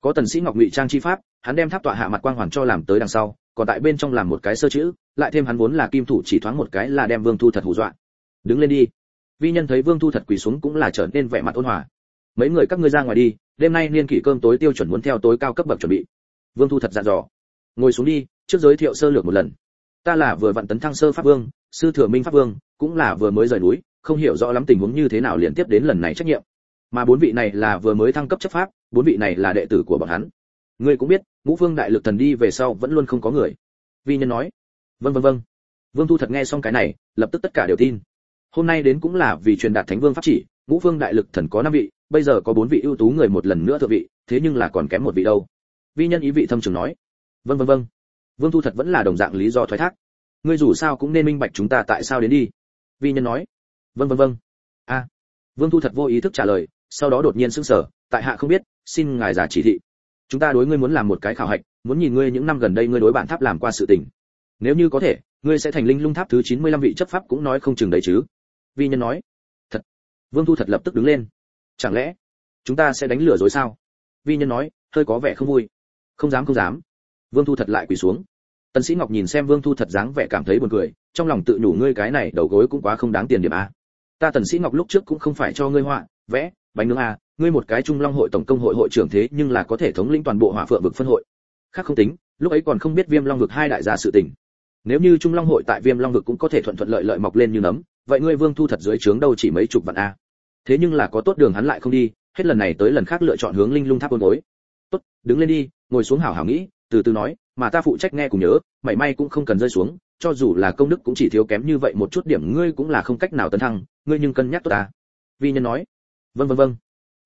Có tần sĩ ngọc ngụy trang chi pháp, hắn đem tháp tọa hạ mặt quang hoàn cho làm tới đằng sau, còn tại bên trong làm một cái sơ chữ, lại thêm hắn vốn là kim thủ chỉ thoáng một cái là đem vương thu thật hù dọa. Đứng lên đi. Vi nhân thấy vương thu thật quỳ xuống cũng là trở nên vẻ mặt ôn hòa. Mấy người các ngươi ra ngoài đi đêm nay niên kỷ cơm tối tiêu chuẩn muốn theo tối cao cấp bậc chuẩn bị. Vương thu thật dặn dò. Ngồi xuống đi, trước giới thiệu sơ lược một lần. Ta là vừa vặn tấn thăng sơ pháp vương, sư thừa minh pháp vương, cũng là vừa mới rời núi, không hiểu rõ lắm tình huống như thế nào liên tiếp đến lần này trách nhiệm. Mà bốn vị này là vừa mới thăng cấp chấp pháp, bốn vị này là đệ tử của bọn hắn. Ngươi cũng biết, ngũ vương đại lực thần đi về sau vẫn luôn không có người. Vi nhân nói. Vâng vâng vâng. Vương thu thật nghe xong cái này, lập tức tất cả đều tin. Hôm nay đến cũng là vì truyền đạt thánh vương pháp chỉ, ngũ vương đại lực thần có năm vị bây giờ có bốn vị ưu tú người một lần nữa thượng vị, thế nhưng là còn kém một vị đâu. Vi nhân ý vị thâm trường nói. Vâng vâng vâng. Vương thu thật vẫn là đồng dạng lý do thoái thác. Ngươi dù sao cũng nên minh bạch chúng ta tại sao đến đi. Vi nhân nói. Vâng vâng vâng. A vương thu thật vô ý thức trả lời, sau đó đột nhiên sững sờ, tại hạ không biết, xin ngài giả chỉ thị. Chúng ta đối ngươi muốn làm một cái khảo hạch, muốn nhìn ngươi những năm gần đây ngươi đối bản tháp làm qua sự tình. Nếu như có thể, ngươi sẽ thành linh lung tháp thứ 95 vị chấp pháp cũng nói không chừng đấy chứ. Vi nhân nói. Thật. Vương thu thật lập tức đứng lên chẳng lẽ chúng ta sẽ đánh lừa rồi sao? Vi nhân nói, hơi có vẻ không vui. Không dám không dám. Vương thu thật lại quỳ xuống. Tần sĩ ngọc nhìn xem vương thu thật dáng vẻ cảm thấy buồn cười, trong lòng tự nhủ ngươi cái này đầu gối cũng quá không đáng tiền điểm a. Ta tần sĩ ngọc lúc trước cũng không phải cho ngươi họa, vẽ, bánh nướng a, ngươi một cái trung long hội tổng công hội hội trưởng thế nhưng là có thể thống lĩnh toàn bộ hỏa phượng vực phân hội. Khác không tính, lúc ấy còn không biết viêm long vực hai đại gia sự tình. Nếu như trung long hội tại viêm long vực cũng có thể thuận thuận lợi lợi mọc lên như nấm, vậy ngươi vương thu thật dưới trướng đâu chỉ mấy chục vạn a thế nhưng là có tốt đường hắn lại không đi, hết lần này tới lần khác lựa chọn hướng linh lung tháp ôn gối. Tốt, đứng lên đi, ngồi xuống hảo hảo nghĩ, từ từ nói, mà ta phụ trách nghe cùng nhớ, mảy may cũng không cần rơi xuống, cho dù là công đức cũng chỉ thiếu kém như vậy một chút điểm, ngươi cũng là không cách nào tấn thăng, ngươi nhưng cân nhắc tốt ta. Vi nhân nói. Vâng vâng vâng.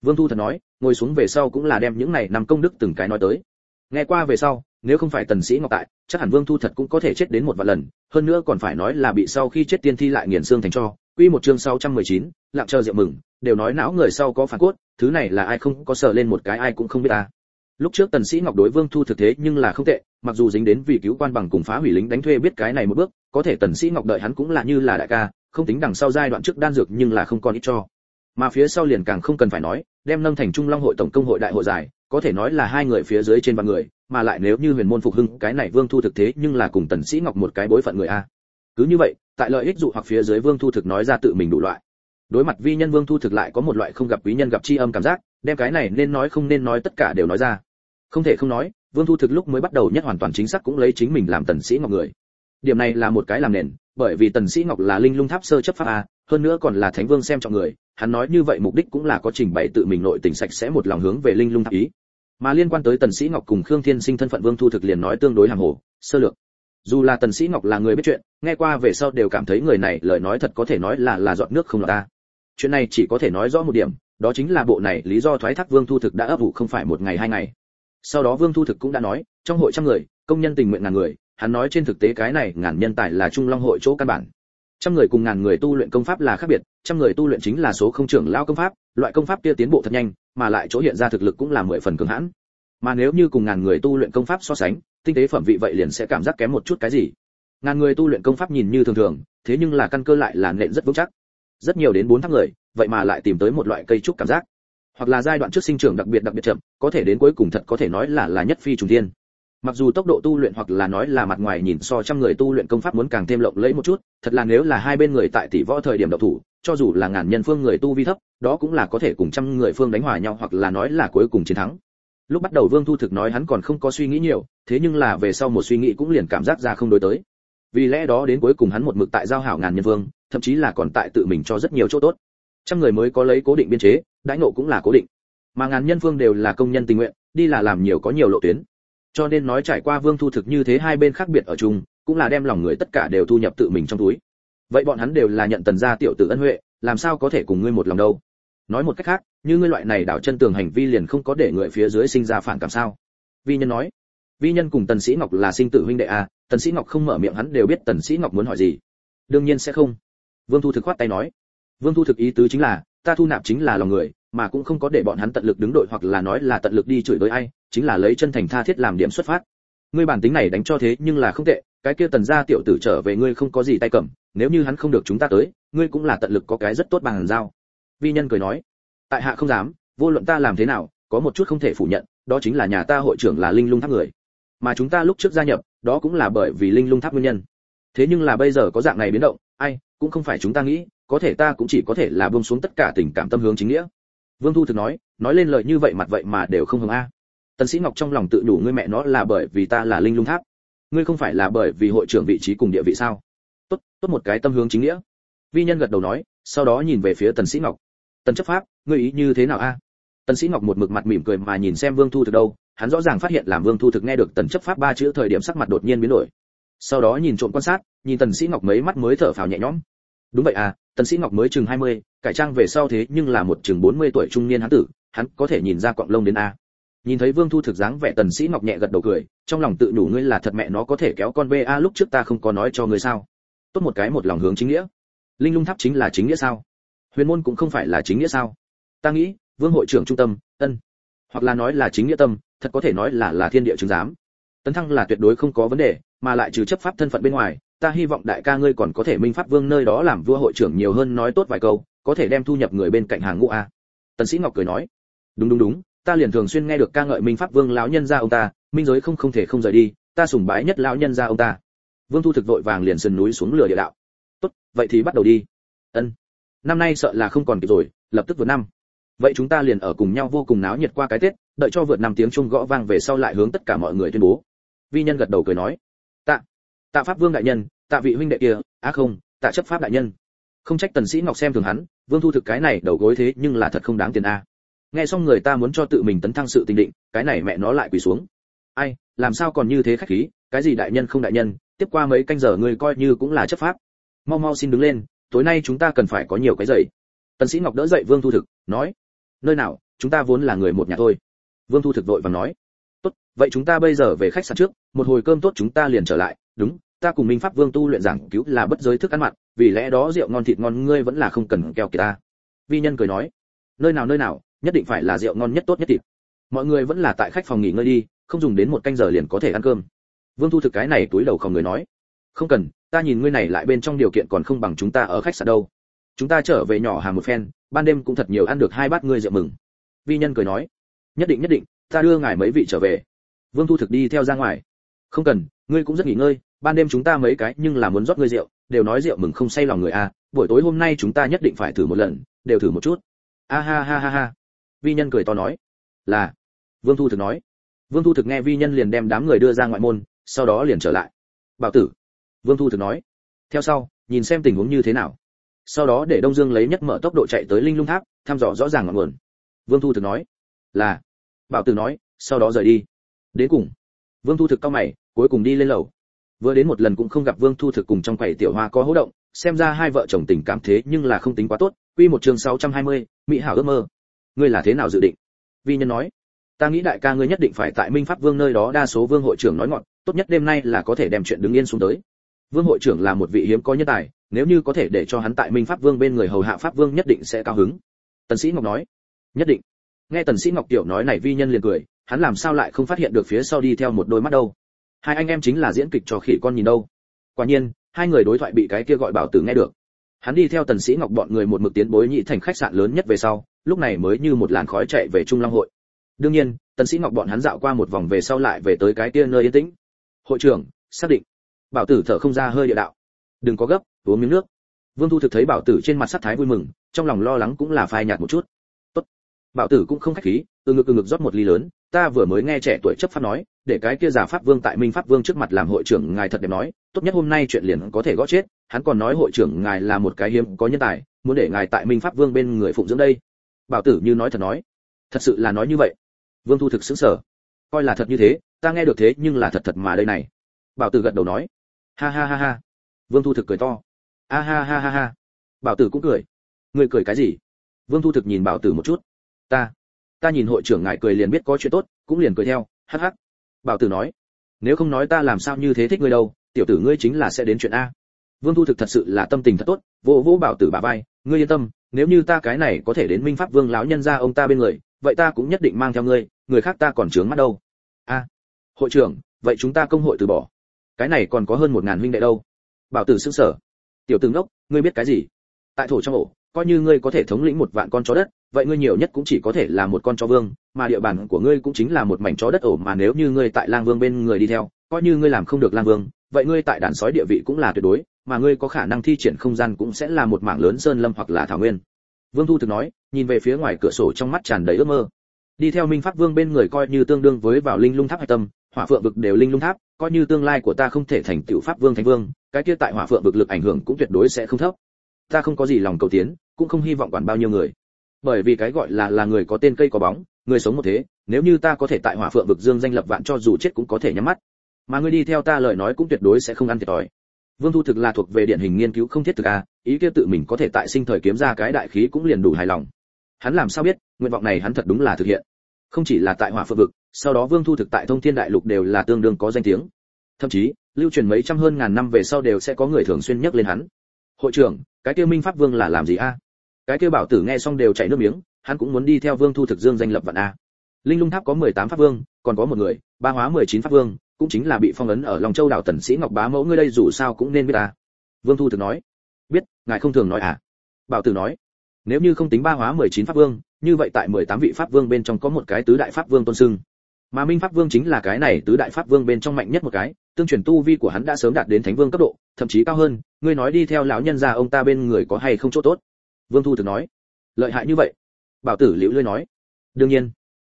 Vương thu thật nói, ngồi xuống về sau cũng là đem những này nằm công đức từng cái nói tới. Nghe qua về sau, nếu không phải tần sĩ ngọc tại, chắc hẳn vương thu thật cũng có thể chết đến một vạn lần, hơn nữa còn phải nói là bị sau khi chết tiên thi lại nghiền xương thành cho quy một chương 619, lặng chờ rượu mừng đều nói não người sau có phản cốt thứ này là ai không có sợ lên một cái ai cũng không biết ta lúc trước tần sĩ ngọc đối vương thu thực thế nhưng là không tệ mặc dù dính đến vì cứu quan bằng cùng phá hủy lính đánh thuê biết cái này một bước có thể tần sĩ ngọc đợi hắn cũng là như là đại ca không tính đằng sau giai đoạn trước đan dược nhưng là không còn ít cho. Mà phía sau liền càng không cần phải nói đem nâng thành trung long hội tổng công hội đại hội giải có thể nói là hai người phía dưới trên ba người mà lại nếu như huyền môn phục hưng cái này vương thu thực thế nhưng là cùng tần sĩ ngọc một cái bối phận người a cứ như vậy, tại lợi ích dụ hoặc phía dưới vương thu thực nói ra tự mình đủ loại. Đối mặt vi nhân vương thu thực lại có một loại không gặp quý nhân gặp chi âm cảm giác, đem cái này nên nói không nên nói tất cả đều nói ra. Không thể không nói, vương thu thực lúc mới bắt đầu nhất hoàn toàn chính xác cũng lấy chính mình làm tần sĩ ngọc người. Điểm này là một cái làm nền, bởi vì tần sĩ ngọc là linh lung tháp sơ chấp pháp a, hơn nữa còn là thánh vương xem trọng người, hắn nói như vậy mục đích cũng là có trình bày tự mình nội tình sạch sẽ một lòng hướng về linh lung tháp ý. Mà liên quan tới tần sĩ ngọc cùng khương thiên sinh thân phận vương thu thực liền nói tương đối hàng hồ, sơ lược dù là tần sĩ ngọc là người biết chuyện, nghe qua về sau đều cảm thấy người này lời nói thật có thể nói là là dọn nước không lọt ta chuyện này chỉ có thể nói rõ một điểm, đó chính là bộ này lý do thoái thác vương thu thực đã ấp ủ không phải một ngày hai ngày. Sau đó vương thu thực cũng đã nói, trong hội trăm người, công nhân tình nguyện ngàn người, hắn nói trên thực tế cái này ngàn nhân tài là trung long hội chỗ căn bản. Trăm người cùng ngàn người tu luyện công pháp là khác biệt, trăm người tu luyện chính là số không trưởng lao công pháp, loại công pháp kia tiến bộ thật nhanh, mà lại chỗ hiện ra thực lực cũng là mười phần cường hãn. Mà nếu như cùng ngàn người tu luyện công pháp so sánh tinh tế phẩm vị vậy liền sẽ cảm giác kém một chút cái gì. Ngàn người tu luyện công pháp nhìn như thường thường, thế nhưng là căn cơ lại là nện rất vững chắc. Rất nhiều đến bốn tháng người, vậy mà lại tìm tới một loại cây trúc cảm giác. Hoặc là giai đoạn trước sinh trưởng đặc biệt đặc biệt chậm, có thể đến cuối cùng thật có thể nói là là nhất phi trùng thiên. Mặc dù tốc độ tu luyện hoặc là nói là mặt ngoài nhìn so trăm người tu luyện công pháp muốn càng thêm lộng lẫy một chút, thật là nếu là hai bên người tại tỷ võ thời điểm độc thủ, cho dù là ngàn nhân phương người tu vi thấp, đó cũng là có thể cùng trăm người phương đánh hòa nhau hoặc là nói là cuối cùng chiến thắng lúc bắt đầu vương thu thực nói hắn còn không có suy nghĩ nhiều, thế nhưng là về sau một suy nghĩ cũng liền cảm giác ra không đối tới. Vì lẽ đó đến cuối cùng hắn một mực tại giao hảo ngàn nhân vương, thậm chí là còn tại tự mình cho rất nhiều chỗ tốt. Trăm người mới có lấy cố định biên chế, đãi ngộ cũng là cố định. Mà ngàn nhân vương đều là công nhân tình nguyện, đi là làm nhiều có nhiều lộ tuyến. Cho nên nói trải qua vương thu thực như thế hai bên khác biệt ở chung, cũng là đem lòng người tất cả đều thu nhập tự mình trong túi. Vậy bọn hắn đều là nhận tần gia tiểu tử ân huệ, làm sao có thể cùng ngươi một lòng đâu? Nói một cách khác như ngươi loại này đảo chân tường hành vi liền không có để người phía dưới sinh ra phản cảm sao? Vi nhân nói. Vi nhân cùng tần sĩ ngọc là sinh tử huynh đệ à tần sĩ ngọc không mở miệng hắn đều biết tần sĩ ngọc muốn hỏi gì. Đương nhiên sẽ không. Vương thu thực khoát tay nói. Vương thu thực ý tứ chính là, ta thu nạp chính là lòng người, mà cũng không có để bọn hắn tận lực đứng đội hoặc là nói là tận lực đi chửi đối ai, chính là lấy chân thành tha thiết làm điểm xuất phát. Ngươi bản tính này đánh cho thế nhưng là không tệ, cái kia tần gia tiểu tử trở về ngươi không có gì tay cầm, nếu như hắn không được chúng ta tới, ngươi cũng là tận lực có cái rất tốt bằng giao. Vi nhân cười nói tại hạ không dám, vô luận ta làm thế nào, có một chút không thể phủ nhận, đó chính là nhà ta hội trưởng là linh lung tháp người. Mà chúng ta lúc trước gia nhập, đó cũng là bởi vì linh lung tháp nguyên nhân. Thế nhưng là bây giờ có dạng này biến động, ai, cũng không phải chúng ta nghĩ, có thể ta cũng chỉ có thể là buông xuống tất cả tình cảm tâm hướng chính nghĩa. Vương thu thực nói nói lên lời như vậy mặt vậy mà đều không hưởng a. Tần sĩ ngọc trong lòng tự đủ ngươi mẹ nó là bởi vì ta là linh lung tháp. Ngươi không phải là bởi vì hội trưởng vị trí cùng địa vị sao? Tốt tốt một cái tâm hướng chính nghĩa. Vi nhân gật đầu nói, sau đó nhìn về phía tần sĩ ngọc tần chấp pháp ngươi ý như thế nào a? Tần sĩ ngọc một mực mặt mỉm cười mà nhìn xem vương thu thực đâu hắn rõ ràng phát hiện làm vương thu thực nghe được tần chấp pháp ba chữ thời điểm sắc mặt đột nhiên biến đổi. Sau đó nhìn trộm quan sát nhìn tần sĩ ngọc mấy mắt mới thở phào nhẹ nhõm. Đúng vậy à tần sĩ ngọc mới chừng 20, cải trang về sau thế nhưng là một chừng 40 tuổi trung niên hắn tử hắn có thể nhìn ra quặng lông đến a. Nhìn thấy vương thu thực dáng vẻ tần sĩ ngọc nhẹ gật đầu cười trong lòng tự đủ ngươi là thật mẹ nó có thể kéo con ba lúc trước ta không có nói cho ngươi sao. Tốt một cái một lòng hướng chính nghĩa. Linh lung tháp chính là chính nghĩa sao? Huyền môn cũng không phải là chính nghĩa sao? Ta nghĩ, vương hội trưởng trung tâm, ân, hoặc là nói là chính nghĩa tâm, thật có thể nói là là thiên địa chứng giám. Tấn thăng là tuyệt đối không có vấn đề, mà lại trừ chấp pháp thân phận bên ngoài, ta hy vọng đại ca ngươi còn có thể minh pháp vương nơi đó làm vua hội trưởng nhiều hơn nói tốt vài câu, có thể đem thu nhập người bên cạnh hàng ngũ a. Tần sĩ ngọc cười nói, đúng đúng đúng, ta liền thường xuyên nghe được ca ngợi minh pháp vương lão nhân gia ông ta, minh giới không không thể không rời đi, ta sùng bái nhất lão nhân gia ông ta. Vương thu thực vội vàng liền sườn núi xuống lửa địa đạo. Tốt, vậy thì bắt đầu đi. Ân năm nay sợ là không còn kịp rồi, lập tức vượt năm. Vậy chúng ta liền ở cùng nhau vô cùng náo nhiệt qua cái tết, đợi cho vượt năm tiếng chuông gõ vang về sau lại hướng tất cả mọi người tuyên bố. Vi nhân gật đầu cười nói, tạ tạ pháp vương đại nhân, tạ vị huynh đệ kia, á không, tạ chấp pháp đại nhân. Không trách tần sĩ ngọc xem thường hắn, vương thu thực cái này đầu gối thế nhưng là thật không đáng tiền a. Nghe xong người ta muốn cho tự mình tấn thăng sự tình định, cái này mẹ nó lại quỳ xuống. Ai, làm sao còn như thế khách khí, cái gì đại nhân không đại nhân, tiếp qua mấy canh giờ ngươi coi như cũng là chấp pháp. Mau mau xin đứng lên tối nay chúng ta cần phải có nhiều cái dậy tần sĩ ngọc đỡ dậy vương thu thực, nói, nơi nào, chúng ta vốn là người một nhà thôi. Vương thu thực vội vàng nói, tốt, vậy chúng ta bây giờ về khách sạn trước, một hồi cơm tốt chúng ta liền trở lại. Đúng, ta cùng minh pháp vương tu luyện giảng cứu là bất giới thức ăn mặn, vì lẽ đó rượu ngon thịt ngon ngươi vẫn là không cần keo kiệt ta. Vi nhân cười nói, nơi nào nơi nào, nhất định phải là rượu ngon nhất tốt nhất thịt. Mọi người vẫn là tại khách phòng nghỉ ngơi đi, không dùng đến một canh giờ liền có thể ăn cơm. Vương thu thực cái này túi đầu không người nói, không cần ta nhìn ngươi này lại bên trong điều kiện còn không bằng chúng ta ở khách sạn đâu. Chúng ta trở về nhỏ hàng một phen, ban đêm cũng thật nhiều ăn được hai bát ngươi rượu mừng. Vi nhân cười nói, nhất định nhất định, ta đưa ngài mấy vị trở về. Vương thu thực đi theo ra ngoài. Không cần, ngươi cũng rất nghỉ ngơi, ban đêm chúng ta mấy cái nhưng là muốn rót ngươi rượu, đều nói rượu mừng không say lòng người a à. buổi tối hôm nay chúng ta nhất định phải thử một lần, đều thử một chút. A ha ha ha ha. Vi nhân cười to nói, là. Vương thu thực nói. Vương thu thực nghe vi nhân liền đem đám người đưa ra ngoại môn, sau đó liền trở lại. Bảo tử vương thu thực nói theo sau nhìn xem tình huống như thế nào. Sau đó để đông dương lấy nhất mở tốc độ chạy tới linh lung tháp thăm dò rõ ràng ngọn nguồn. Vương thu thực nói là. Bảo tử nói sau đó rời đi. Đến cùng vương thu thực cao mày cuối cùng đi lên lầu. Vừa đến một lần cũng không gặp vương thu thực cùng trong quầy tiểu hoa có hỗ động xem ra hai vợ chồng tình cảm thế nhưng là không tính quá tốt. Quy một chương 620, mỹ hảo ước mơ. Ngươi là thế nào dự định? Vi nhân nói ta nghĩ đại ca ngươi nhất định phải tại minh pháp vương nơi đó đa số vương hội trưởng nói ngọn tốt nhất đêm nay là có thể đem chuyện đứng yên xuống tới vương hội trưởng là một vị hiếm có nhân tài, nếu như có thể để cho hắn tại minh pháp vương bên người hầu hạ pháp vương nhất định sẽ cao hứng. Tần sĩ ngọc nói. Nhất định. Nghe tần sĩ ngọc tiểu nói này vi nhân liền cười, hắn làm sao lại không phát hiện được phía sau đi theo một đôi mắt đâu? Hai anh em chính là diễn kịch cho khỉ con nhìn đâu? Quả nhiên, hai người đối thoại bị cái kia gọi bảo tử nghe được. Hắn đi theo tần sĩ ngọc bọn người một mực tiến bối nhị thành khách sạn lớn nhất về sau, lúc này mới như một làn khói chạy về trung long hội. Đương nhiên, tần sĩ ngọc bọn hắn dạo qua một vòng về sau lại về tới cái kia nơi yên tĩnh. Hội trưởng, xác định bảo tử thở không ra hơi địa đạo. Đừng có gấp, uống miếng nước. Vương thu thực thấy bảo tử trên mặt sắc thái vui mừng, trong lòng lo lắng cũng là phai nhạt một chút. Tốt. Bảo tử cũng không khách khí, từ ngực từ ngực rót một ly lớn, ta vừa mới nghe trẻ tuổi chấp pháp nói, để cái kia giả pháp vương tại minh pháp vương trước mặt làm hội trưởng ngài thật đẹp nói, tốt nhất hôm nay chuyện liền có thể gõ chết, hắn còn nói hội trưởng ngài là một cái hiếm có nhân tài, muốn để ngài tại minh pháp vương bên người phụng dưỡng đây. Bảo tử như nói thật nói. Thật sự là nói như vậy. Vương thu thực sững sờ. Coi là thật như thế, ta nghe được thế nhưng là thật thật mà đây này. Bảo tử gật đầu nói ha ha ha ha. Vương thu thực cười to. A ha ha ha ha. Bảo tử cũng cười. Người cười cái gì? Vương thu thực nhìn bảo tử một chút. Ta ta nhìn hội trưởng ngài cười liền biết có chuyện tốt, cũng liền cười theo. Hắc hắc. Bảo tử nói. Nếu không nói ta làm sao như thế thích ngươi đâu, tiểu tử ngươi chính là sẽ đến chuyện a. Vương thu thực thật sự là tâm tình thật tốt. Vỗ vỗ bảo tử bà vai. Ngươi yên tâm, nếu như ta cái này có thể đến minh pháp vương lão nhân ra ông ta bên người, vậy ta cũng nhất định mang theo ngươi, người khác ta còn trướng mắt đâu. A. Hội trưởng, vậy chúng ta công hội từ bỏ cái này còn có hơn một ngàn huynh đệ đâu. Bảo tử sững sở tiểu tử ngốc, ngươi biết cái gì? Tại thổ trong ổ, coi như ngươi có thể thống lĩnh một vạn con chó đất, vậy ngươi nhiều nhất cũng chỉ có thể là một con chó vương, mà địa bàn của ngươi cũng chính là một mảnh chó đất ổ mà nếu như ngươi tại lang vương bên người đi theo, coi như ngươi làm không được lang vương, vậy ngươi tại đàn sói địa vị cũng là tuyệt đối, mà ngươi có khả năng thi triển không gian cũng sẽ là một mảng lớn sơn lâm hoặc là thảo nguyên. Vương thu thực nói, nhìn về phía ngoài cửa sổ trong mắt tràn đầy ước mơ. Đi theo minh pháp vương bên người coi như tương đương với vào linh lung tháp hạch tâm hỏa phượng vực đều linh lung tháp, coi như tương lai của ta không thể thành tựu pháp vương thánh vương, cái kia tại hỏa phượng vực lực ảnh hưởng cũng tuyệt đối sẽ không thấp. Ta không có gì lòng cầu tiến, cũng không hy vọng quản bao nhiêu người. Bởi vì cái gọi là là người có tên cây có bóng, người sống một thế, nếu như ta có thể tại hỏa phượng vực dương danh lập vạn cho dù chết cũng có thể nhắm mắt. Mà ngươi đi theo ta lời nói cũng tuyệt đối sẽ không ăn thiệt thòi. Vương thu thực là thuộc về điển hình nghiên cứu không thiết thực a ý kia tự mình có thể tại sinh thời kiếm ra cái đại khí cũng liền đủ hài lòng. Hắn làm sao biết, nguyện vọng này hắn thật đúng là thực hiện không chỉ là tại hỏa phượng vực, sau đó vương thu thực tại thông thiên đại lục đều là tương đương có danh tiếng. Thậm chí, lưu truyền mấy trăm hơn ngàn năm về sau đều sẽ có người thường xuyên nhắc lên hắn. Hội trưởng, cái kia minh pháp vương là làm gì a? Cái kia bảo tử nghe xong đều chảy nước miếng, hắn cũng muốn đi theo vương thu thực dương danh lập vạn a. Linh lung tháp có mười tám pháp vương, còn có một người, ba hóa mười chín pháp vương, cũng chính là bị phong ấn ở long châu đảo tần sĩ ngọc bá mẫu, ngươi đây dù sao cũng nên biết ta vương thu thực nói. Biết, ngài không thường nói à? Bảo tử nói. Nếu như không tính ba hóa mười chín pháp vương như vậy tại mười tám vị pháp vương bên trong có một cái tứ đại pháp vương tôn sưng. Mà minh pháp vương chính là cái này tứ đại pháp vương bên trong mạnh nhất một cái, tương truyền tu vi của hắn đã sớm đạt đến thánh vương cấp độ, thậm chí cao hơn. Ngươi nói đi theo lão nhân gia ông ta bên người có hay không chỗ tốt? Vương thu thực nói. Lợi hại như vậy. Bảo tử liễu lôi nói. Đương nhiên.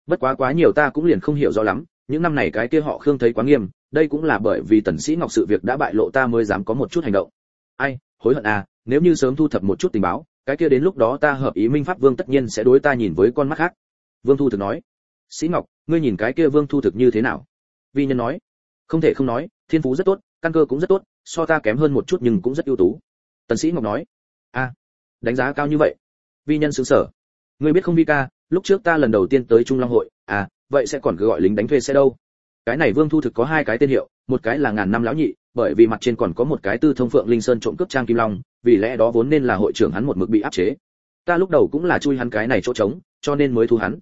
Bất quá quá nhiều ta cũng liền không hiểu rõ lắm, những năm này cái kia họ khương thấy quá nghiêm, đây cũng là bởi vì tần sĩ ngọc sự việc đã bại lộ ta mới dám có một chút hành động. Ai, hối hận à nếu như sớm thu thập một chút tình báo cái kia đến lúc đó ta hợp ý minh pháp vương tất nhiên sẽ đối ta nhìn với con mắt khác. Vương thu thực nói. Sĩ ngọc, ngươi nhìn cái kia vương thu thực như thế nào? Vi nhân nói. Không thể không nói, thiên phú rất tốt, căn cơ cũng rất tốt, so ta kém hơn một chút nhưng cũng rất ưu tú. Tần sĩ ngọc nói. A đánh giá cao như vậy. Vi nhân sướng sở ngươi biết không vi ca, lúc trước ta lần đầu tiên tới trung long hội à vậy sẽ còn cứ gọi lính đánh thuê xe đâu? Cái này vương thu thực có hai cái tên hiệu, một cái là ngàn năm lão nhị bởi vì mặt trên còn có một cái tư thông phượng linh sơn trộm cướp trang kim long, vì lẽ đó vốn nên là hội trưởng hắn một mực bị áp chế. Ta lúc đầu cũng là chui hắn cái này chỗ trống, cho nên mới thu hắn.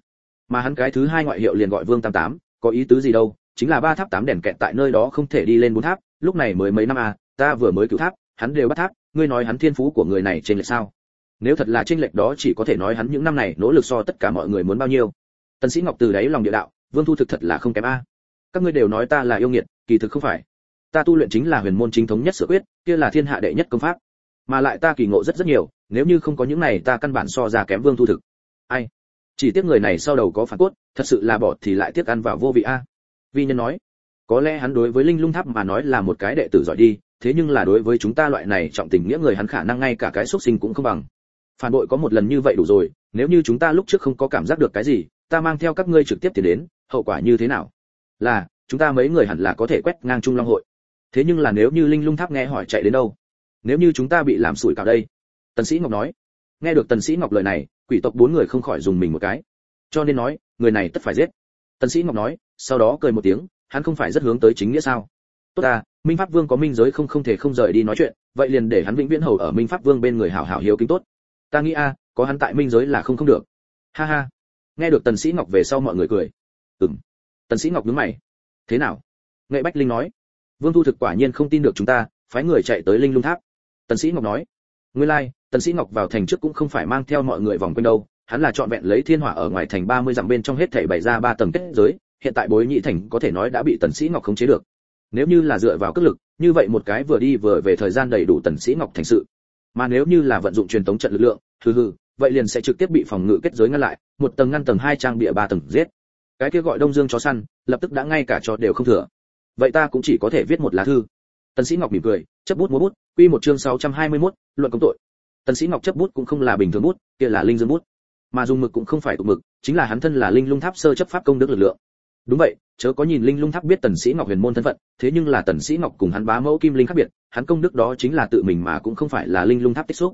Mà hắn cái thứ hai ngoại hiệu liền gọi vương tam tám, có ý tứ gì đâu? Chính là ba tháp tám đèn kẹt tại nơi đó không thể đi lên bốn tháp, lúc này mới mấy năm à ta vừa mới cứu tháp, hắn đều bắt tháp, ngươi nói hắn thiên phú của người này trên lệch sao? Nếu thật là trên lệch đó chỉ có thể nói hắn những năm này nỗ lực so tất cả mọi người muốn bao nhiêu. Tần sĩ ngọc từ đấy lòng địa đạo, vương thu thực thật là không kém a. Các ngươi đều nói ta là yêu nghiệt, kỳ thực không phải ta tu luyện chính là huyền môn chính thống nhất sửa quyết, kia là thiên hạ đệ nhất công pháp. Mà lại ta kỳ ngộ rất rất nhiều, nếu như không có những này ta căn bản so ra kém vương thu thực. Ai? Chỉ tiếc người này sau đầu có phản cốt, thật sự là bỏ thì lại tiếc ăn vào vô vị a. Vi nhân nói, có lẽ hắn đối với linh lung tháp mà nói là một cái đệ tử giỏi đi, thế nhưng là đối với chúng ta loại này trọng tình nghĩa người hắn khả năng ngay cả cái xuất sinh cũng không bằng. Phản bội có một lần như vậy đủ rồi, nếu như chúng ta lúc trước không có cảm giác được cái gì, ta mang theo các ngươi trực tiếp thì đến, hậu quả như thế nào? Là, chúng ta mấy người hẳn là có thể quét ngang trung long hội thế nhưng là nếu như linh lung tháp nghe hỏi chạy đến đâu? Nếu như chúng ta bị làm sủi cả đây? Tần sĩ ngọc nói. Nghe được tần sĩ ngọc lời này, quỷ tộc bốn người không khỏi dùng mình một cái. Cho nên nói, người này tất phải giết. Tần sĩ ngọc nói, sau đó cười một tiếng, hắn không phải rất hướng tới chính nghĩa sao? Tốt à minh pháp vương có minh giới không không thể không rời đi nói chuyện, vậy liền để hắn vĩnh viễn hầu ở minh pháp vương bên người hảo hảo hiếu kính tốt. Ta nghĩ a, có hắn tại minh giới là không không được. Ha ha. Nghe được tần sĩ ngọc về sau mọi người cười. Ừm. Tần sĩ ngọc nhướng mày. Thế nào? Nghệ bách linh nói vương thu thực quả nhiên không tin được chúng ta phái người chạy tới linh lung tháp. Tần sĩ ngọc nói nguyên lai like, tần sĩ ngọc vào thành trước cũng không phải mang theo mọi người vòng quanh đâu hắn là chọn vẹn lấy thiên hỏa ở ngoài thành 30 dặm bên trong hết thảy bày ra ba tầng kết giới hiện tại bối nhị thành có thể nói đã bị tần sĩ ngọc khống chế được. Nếu như là dựa vào cước lực như vậy một cái vừa đi vừa về thời gian đầy đủ tần sĩ ngọc thành sự. Mà nếu như là vận dụng truyền tống trận lực lượng hừ hừ vậy liền sẽ trực tiếp bị phòng ngự kết giới ngăn lại một tầng ngăn tầng hai trang bịa ba tầng giết. Cái kia gọi đông dương chó săn lập tức đã ngay cả cho đều không thừa vậy ta cũng chỉ có thể viết một lá thư. Tần sĩ ngọc mỉm cười chấp bút múa bút quy một chương 621, luận công tội. Tần sĩ ngọc chấp bút cũng không là bình thường bút kia là linh dương bút. Mà dùng mực cũng không phải tụ mực chính là hắn thân là linh lung tháp sơ chấp pháp công đức lực lượng. Đúng vậy chớ có nhìn linh lung tháp biết tần sĩ ngọc huyền môn thân phận thế nhưng là tần sĩ ngọc cùng hắn bá mẫu kim linh khác biệt hắn công đức đó chính là tự mình mà cũng không phải là linh lung tháp tích xúc.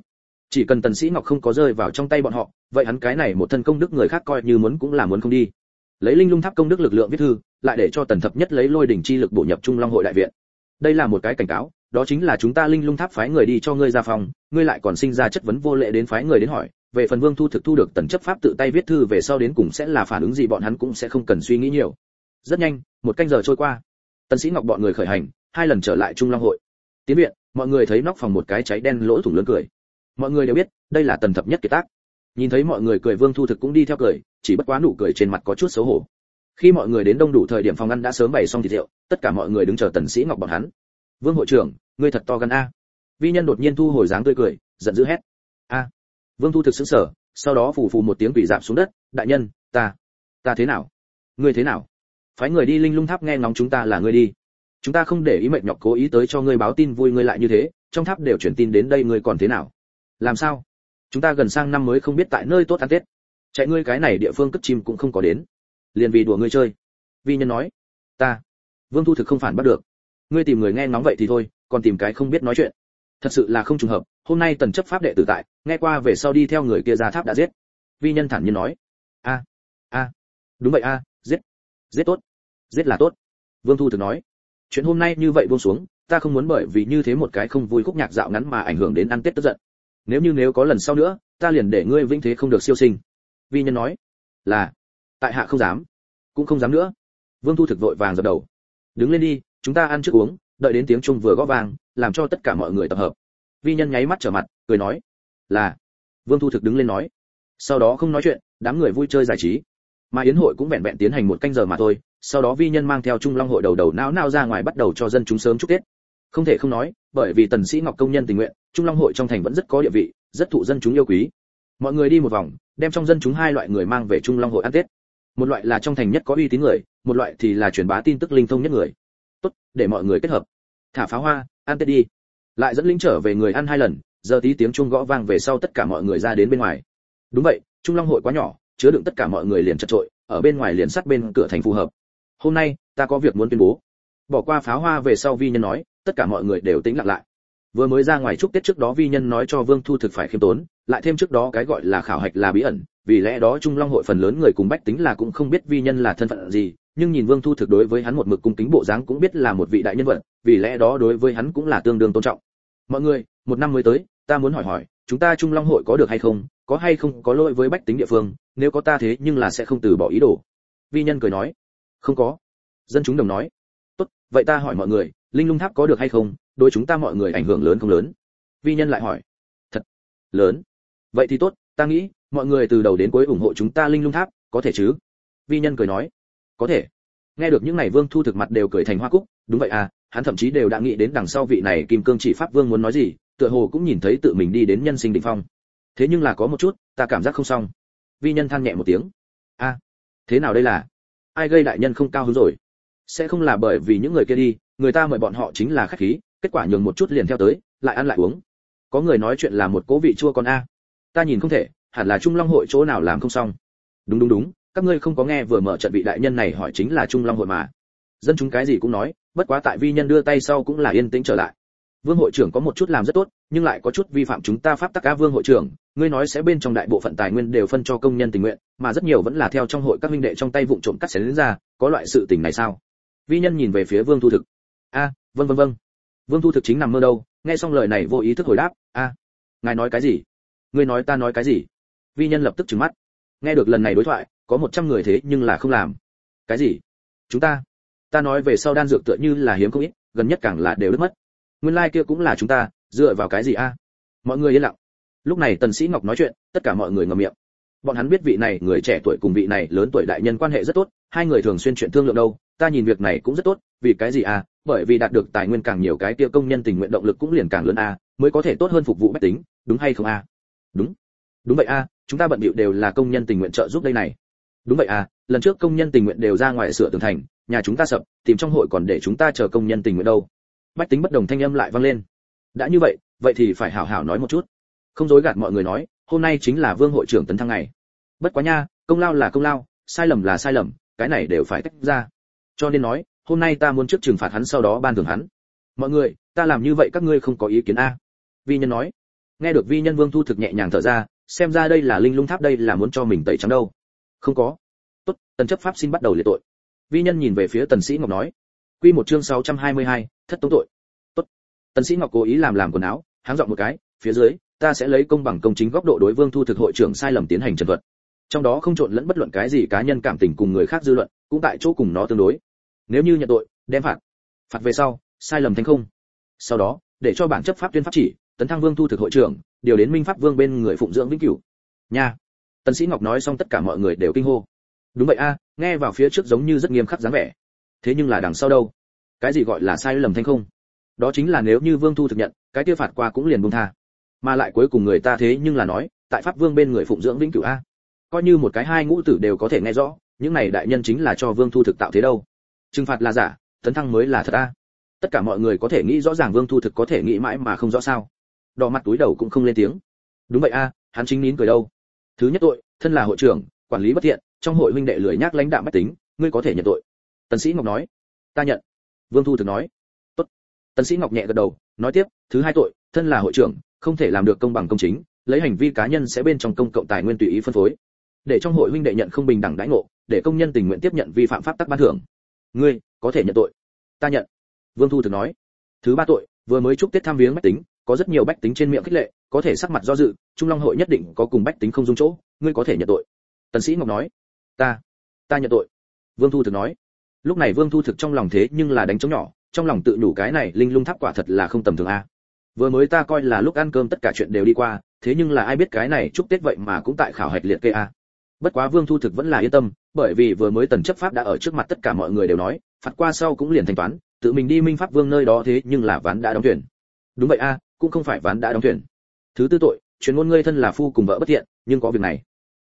Chỉ cần tần sĩ ngọc không có rơi vào trong tay bọn họ vậy hắn cái này một thân công đức người khác coi như muốn cũng là muốn không đi. Lấy linh lung tháp công đức lực lượng viết thư lại để cho tần thập nhất lấy lôi đỉnh chi lực bổ nhập trung long hội đại viện. Đây là một cái cảnh cáo, đó chính là chúng ta linh lung tháp phái người đi cho ngươi ra phòng, ngươi lại còn sinh ra chất vấn vô lệ đến phái người đến hỏi, về phần vương thu thực thu được tần chấp pháp tự tay viết thư về sau đến cùng sẽ là phản ứng gì bọn hắn cũng sẽ không cần suy nghĩ nhiều. Rất nhanh, một canh giờ trôi qua. Tần sĩ ngọc bọn người khởi hành, hai lần trở lại trung long hội. Tiến viện, mọi người thấy nóc phòng một cái cháy đen lỗ thủng lớn cười. Mọi người đều biết, đây là tần thập nhất kiệt tác. Nhìn thấy mọi người cười, vương thu thực cũng đi theo cười, chỉ bất quá nụ cười trên mặt có chút xấu hổ khi mọi người đến đông đủ thời điểm phòng ăn đã sớm bày xong thịt rượu, tất cả mọi người đứng chờ tần sĩ ngọc bọn hắn. Vương hội trưởng, ngươi thật to gan a. Vi nhân đột nhiên thu hồi dáng tươi cười, giận dữ hét. A. Vương thu thực sững sờ, sau đó phù phù một tiếng quỷ dạp xuống đất, đại nhân, ta ta thế nào? Ngươi thế nào? Phái người đi linh lung tháp nghe ngóng chúng ta là ngươi đi. Chúng ta không để ý mệnh nhọc cố ý tới cho ngươi báo tin vui ngươi lại như thế, trong tháp đều chuyển tin đến đây ngươi còn thế nào? Làm sao? Chúng ta gần sang năm mới không biết tại nơi tốt ăn tết. Chạy ngươi cái này địa phương cất chim cũng không có đến liền vì đùa ngươi chơi. Vi nhân nói, ta, vương thu thực không phản bắt được. Ngươi tìm người nghe ngóng vậy thì thôi, còn tìm cái không biết nói chuyện. Thật sự là không trùng hợp, hôm nay tần chấp pháp đệ tử tại, nghe qua về sau đi theo người kia ra tháp đã giết. Vi nhân thản nhiên nói, a a, đúng vậy a, giết giết tốt, giết là tốt. Vương thu thực nói, chuyện hôm nay như vậy buông xuống, ta không muốn bởi vì như thế một cái không vui khúc nhạc dạo ngắn mà ảnh hưởng đến ăn tết tức giận. Nếu như nếu có lần sau nữa, ta liền để ngươi vĩnh thế không được siêu sinh. Vi nhân nói, là tại hạ không dám cũng không dám nữa. Vương thu thực vội vàng dập đầu. Đứng lên đi chúng ta ăn trước uống đợi đến tiếng trung vừa gõ vàng, làm cho tất cả mọi người tập hợp. Vi nhân nháy mắt trở mặt cười nói là. Vương thu thực đứng lên nói. Sau đó không nói chuyện đám người vui chơi giải trí. Mà yến hội cũng vẹn vẹn tiến hành một canh giờ mà thôi sau đó vi nhân mang theo trung long hội đầu đầu não não ra ngoài bắt đầu cho dân chúng sớm chúc tết. Không thể không nói bởi vì tần sĩ ngọc công nhân tình nguyện trung long hội trong thành vẫn rất có địa vị rất thụ dân chúng yêu quý. Mọi người đi một vòng đem trong dân chúng hai loại người mang về trung long hội ăn tết một loại là trong thành nhất có uy tín người, một loại thì là truyền bá tin tức linh thông nhất người. Tốt, để mọi người kết hợp. Thả pháo hoa, ăn tết đi. Lại dẫn lính trở về người ăn hai lần, giờ tí tiếng chuông gõ vang về sau tất cả mọi người ra đến bên ngoài. Đúng vậy, trung long hội quá nhỏ, chứa đựng tất cả mọi người liền chật trội, ở bên ngoài liền sát bên cửa thành phù hợp. Hôm nay, ta có việc muốn tuyên bố. Bỏ qua pháo hoa về sau vi nhân nói, tất cả mọi người đều tĩnh lặng lại. Vừa mới ra ngoài chúc tết trước đó vi nhân nói cho vương thu thực phải khiêm tốn lại thêm trước đó cái gọi là khảo hạch là bí ẩn, vì lẽ đó trung long hội phần lớn người cùng bách tính là cũng không biết vi nhân là thân phận gì, nhưng nhìn vương thu thực đối với hắn một mực cung kính bộ dáng cũng biết là một vị đại nhân vật, vì lẽ đó đối với hắn cũng là tương đương tôn trọng. Mọi người, một năm mới tới, ta muốn hỏi hỏi, chúng ta trung long hội có được hay không, có hay không có lỗi với bách tính địa phương, nếu có ta thế nhưng là sẽ không từ bỏ ý đồ. Vi nhân cười nói, không có. Dân chúng đồng nói, tốt, vậy ta hỏi mọi người, linh lung tháp có được hay không, đối chúng ta mọi người ảnh hưởng lớn không lớn? Vi nhân lại hỏi, thật, lớn vậy thì tốt, ta nghĩ, mọi người từ đầu đến cuối ủng hộ chúng ta linh lung tháp, có thể chứ? Vi nhân cười nói. Có thể. Nghe được những này vương thu thực mặt đều cười thành hoa cúc, đúng vậy à hắn thậm chí đều đã nghĩ đến đằng sau vị này kim cương chỉ pháp vương muốn nói gì, tựa hồ cũng nhìn thấy tự mình đi đến nhân sinh đỉnh phong. Thế nhưng là có một chút, ta cảm giác không xong. Vi nhân than nhẹ một tiếng. A thế nào đây là? Ai gây đại nhân không cao hứng rồi? Sẽ không là bởi vì những người kia đi, người ta mời bọn họ chính là khách khí, kết quả nhường một chút liền theo tới, lại ăn lại uống. Có người nói chuyện là một cố vị chua con a ta nhìn không thể, hẳn là trung long hội chỗ nào làm không xong. Đúng đúng đúng, các ngươi không có nghe vừa mở trận vị đại nhân này hỏi chính là trung long hội mà. Dân chúng cái gì cũng nói, bất quá tại vi nhân đưa tay sau cũng là yên tĩnh trở lại. Vương hội trưởng có một chút làm rất tốt, nhưng lại có chút vi phạm chúng ta pháp tắc cá vương hội trưởng, ngươi nói sẽ bên trong đại bộ phận tài nguyên đều phân cho công nhân tình nguyện, mà rất nhiều vẫn là theo trong hội các minh đệ trong tay vụng trộm cắt xén ra, có loại sự tình này sao? Vi nhân nhìn về phía vương thu thực. A vâng vâng vâng. Vương thu thực chính nằm mơ đâu, nghe xong lời này vô ý thức hồi đáp, a, ngài nói cái gì? Ngươi nói ta nói cái gì? Vi nhân lập tức trừng mắt. Nghe được lần này đối thoại, có một trăm người thế nhưng là không làm. Cái gì? Chúng ta? Ta nói về sau đan dược tựa như là hiếm không ít, gần nhất càng là đều đứt mất. Nguyên lai like kia cũng là chúng ta, dựa vào cái gì a? Mọi người yên lặng. Lúc này tần sĩ ngọc nói chuyện, tất cả mọi người ngậm miệng. Bọn hắn biết vị này, người trẻ tuổi cùng vị này lớn tuổi đại nhân quan hệ rất tốt, hai người thường xuyên chuyện thương lượng đâu, ta nhìn việc này cũng rất tốt, vì cái gì à bởi vì đạt được tài nguyên càng nhiều cái kia công nhân tình nguyện động lực cũng liền càng lớn à mới có thể tốt hơn phục vụ bách tính, đúng hay không à đúng. Đúng vậy à chúng ta bận bịu đều là công nhân tình nguyện trợ giúp đây này. Đúng vậy à lần trước công nhân tình nguyện đều ra ngoài sửa tường thành, nhà chúng ta sập, tìm trong hội còn để chúng ta chờ công nhân tình nguyện đâu. Bách tính bất đồng thanh âm lại vang lên. Đã như vậy vậy thì phải hảo hảo nói một chút. Không dối gạt mọi người nói, hôm nay chính là vương hội trưởng tấn thăng ngày. Bất quá nha, công lao là công lao, sai lầm là sai lầm, cái này đều phải tách ra. Cho nên nói, hôm nay ta muốn trước trừng phạt hắn sau đó ban thưởng hắn. Mọi người, ta làm như vậy các ngươi không có ý kiến a. Vi nhân nói nghe được vi nhân vương thu thực nhẹ nhàng thở ra xem ra đây là linh lung tháp đây là muốn cho mình tẩy trắng đâu. Không có. Tốt tần chấp pháp xin bắt đầu liệt tội. Vi nhân nhìn về phía tần sĩ ngọc nói. Quy một chương 622, thất tống tội. Tốt. Tần sĩ ngọc cố ý làm làm quần áo háng dọn một cái phía dưới ta sẽ lấy công bằng công chính góc độ đối vương thu thực hội trưởng sai lầm tiến hành trần thuật. Trong đó không trộn lẫn bất luận cái gì cá nhân cảm tình cùng người khác dư luận cũng tại chỗ cùng nó tương đối. Nếu như nhận tội đem phạt. Phạt về sau sai lầm thành không. Sau đó để cho bản chấp pháp tuyên pháp chỉ tấn thăng vương thu thực hội trưởng, điều đến minh pháp vương bên người phụng dưỡng vĩnh cửu. Nha. Tần sĩ ngọc nói xong tất cả mọi người đều kinh hô. Đúng vậy a, nghe vào phía trước giống như rất nghiêm khắc dáng vẻ. Thế nhưng là đằng sau đâu? Cái gì gọi là sai lầm thanh không? Đó chính là nếu như vương thu thực nhận, cái tiêu phạt qua cũng liền buông tha. Mà lại cuối cùng người ta thế nhưng là nói, tại pháp vương bên người phụng dưỡng vĩnh cửu a. Coi như một cái hai ngũ tử đều có thể nghe rõ, những này đại nhân chính là cho vương thu thực tạo thế đâu. Trừng phạt là giả, tấn thăng mới là thật a. Tất cả mọi người có thể nghĩ rõ ràng vương thu thực có thể nghĩ mãi mà không rõ sao đỏ mặt túi đầu cũng không lên tiếng. Đúng vậy a, hắn chính nín cười đâu. Thứ nhất tội, thân là hội trưởng, quản lý bất thiện, trong hội huynh đệ lười nhác lãnh đạm bách tính, ngươi có thể nhận tội. Tần sĩ ngọc nói. Ta nhận. Vương thu thực nói. Tốt. Tần sĩ ngọc nhẹ gật đầu, nói tiếp, thứ hai tội, thân là hội trưởng, không thể làm được công bằng công chính, lấy hành vi cá nhân sẽ bên trong công cộng tài nguyên tùy ý phân phối. Để trong hội huynh đệ nhận không bình đẳng đãi ngộ, để công nhân tình nguyện tiếp nhận vi phạm pháp tắc ban thưởng. Ngươi, có thể nhận tội. Ta nhận. Vương thu thực nói. Thứ ba tội, vừa mới chúc tết tham viếng bách tính có rất nhiều bách tính trên miệng khích lệ, có thể sắc mặt do dự, trung long hội nhất định có cùng bách tính không dung chỗ, ngươi có thể nhận tội. Tần sĩ ngọc nói, ta ta nhận tội. Vương thu thực nói, lúc này vương thu thực trong lòng thế nhưng là đánh trống nhỏ, trong lòng tự đủ cái này linh lung tháp quả thật là không tầm thường a. Vừa mới ta coi là lúc ăn cơm tất cả chuyện đều đi qua, thế nhưng là ai biết cái này chúc tết vậy mà cũng tại khảo hạch liệt kê a. Bất quá vương thu thực vẫn là yên tâm, bởi vì vừa mới tần chấp pháp đã ở trước mặt tất cả mọi người đều nói, phạt qua sau cũng liền thanh toán, tự mình đi minh pháp vương nơi đó thế nhưng là ván đã đóng thuyền. Đúng vậy a cũng không phải ván đã đóng thuyền. Thứ tư tội, truyền ngôn ngươi thân là phu cùng vợ bất thiện, nhưng có việc này,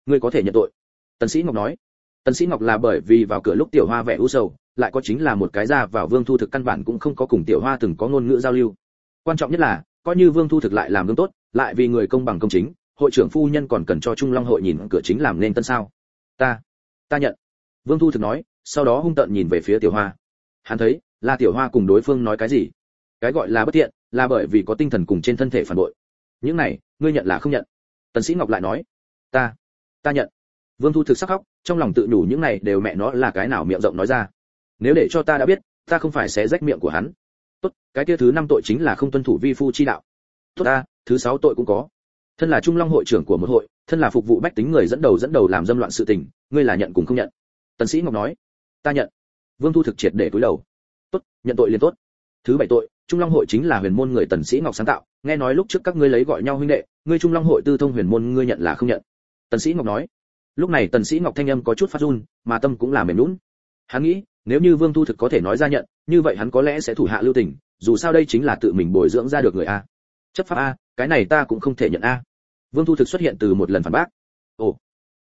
ngươi có thể nhận tội. Tần sĩ ngọc nói. Tần sĩ ngọc là bởi vì vào cửa lúc tiểu hoa vẻ u sầu, lại có chính là một cái ra vào vương thu thực căn bản cũng không có cùng tiểu hoa từng có ngôn ngữ giao lưu. Quan trọng nhất là, coi như vương thu thực lại làm gương tốt, lại vì người công bằng công chính, hội trưởng phu nhân còn cần cho trung long hội nhìn cửa chính làm nên tân sao. Ta ta nhận. Vương thu thực nói, sau đó hung tợn nhìn về phía tiểu hoa. Hắn thấy, là tiểu hoa cùng đối phương nói cái gì? Cái gọi là bất thiện là bởi vì có tinh thần cùng trên thân thể phản bội. Những này, ngươi nhận là không nhận? Tần sĩ ngọc lại nói, ta ta nhận. Vương thu thực sắc khóc, trong lòng tự nhủ những này đều mẹ nó là cái nào miệng rộng nói ra. Nếu để cho ta đã biết, ta không phải sẽ rách miệng của hắn. Tốt, cái kia thứ năm tội chính là không tuân thủ vi phu chi đạo. Tốt ta, thứ sáu tội cũng có. Thân là trung long hội trưởng của một hội, thân là phục vụ bách tính người dẫn đầu dẫn đầu làm dâm loạn sự tình, ngươi là nhận cùng không nhận? Tần sĩ ngọc nói, ta nhận. Vương thu thực triệt để cúi đầu. Tốt, nhận tội liền tốt. Thứ bảy tội trung long hội chính là huyền môn người tần sĩ ngọc sáng tạo, nghe nói lúc trước các ngươi lấy gọi nhau huynh đệ, ngươi trung long hội tư thông huyền môn ngươi nhận là không nhận? Tần sĩ ngọc nói. Lúc này tần sĩ ngọc thanh âm có chút phát run, mà tâm cũng là mềm lún hắn nghĩ, nếu như vương thu thực có thể nói ra nhận, như vậy hắn có lẽ sẽ thủ hạ lưu tình, dù sao đây chính là tự mình bồi dưỡng ra được người a. Chấp pháp a, cái này ta cũng không thể nhận a. Vương thu thực xuất hiện từ một lần phản bác. Ồ,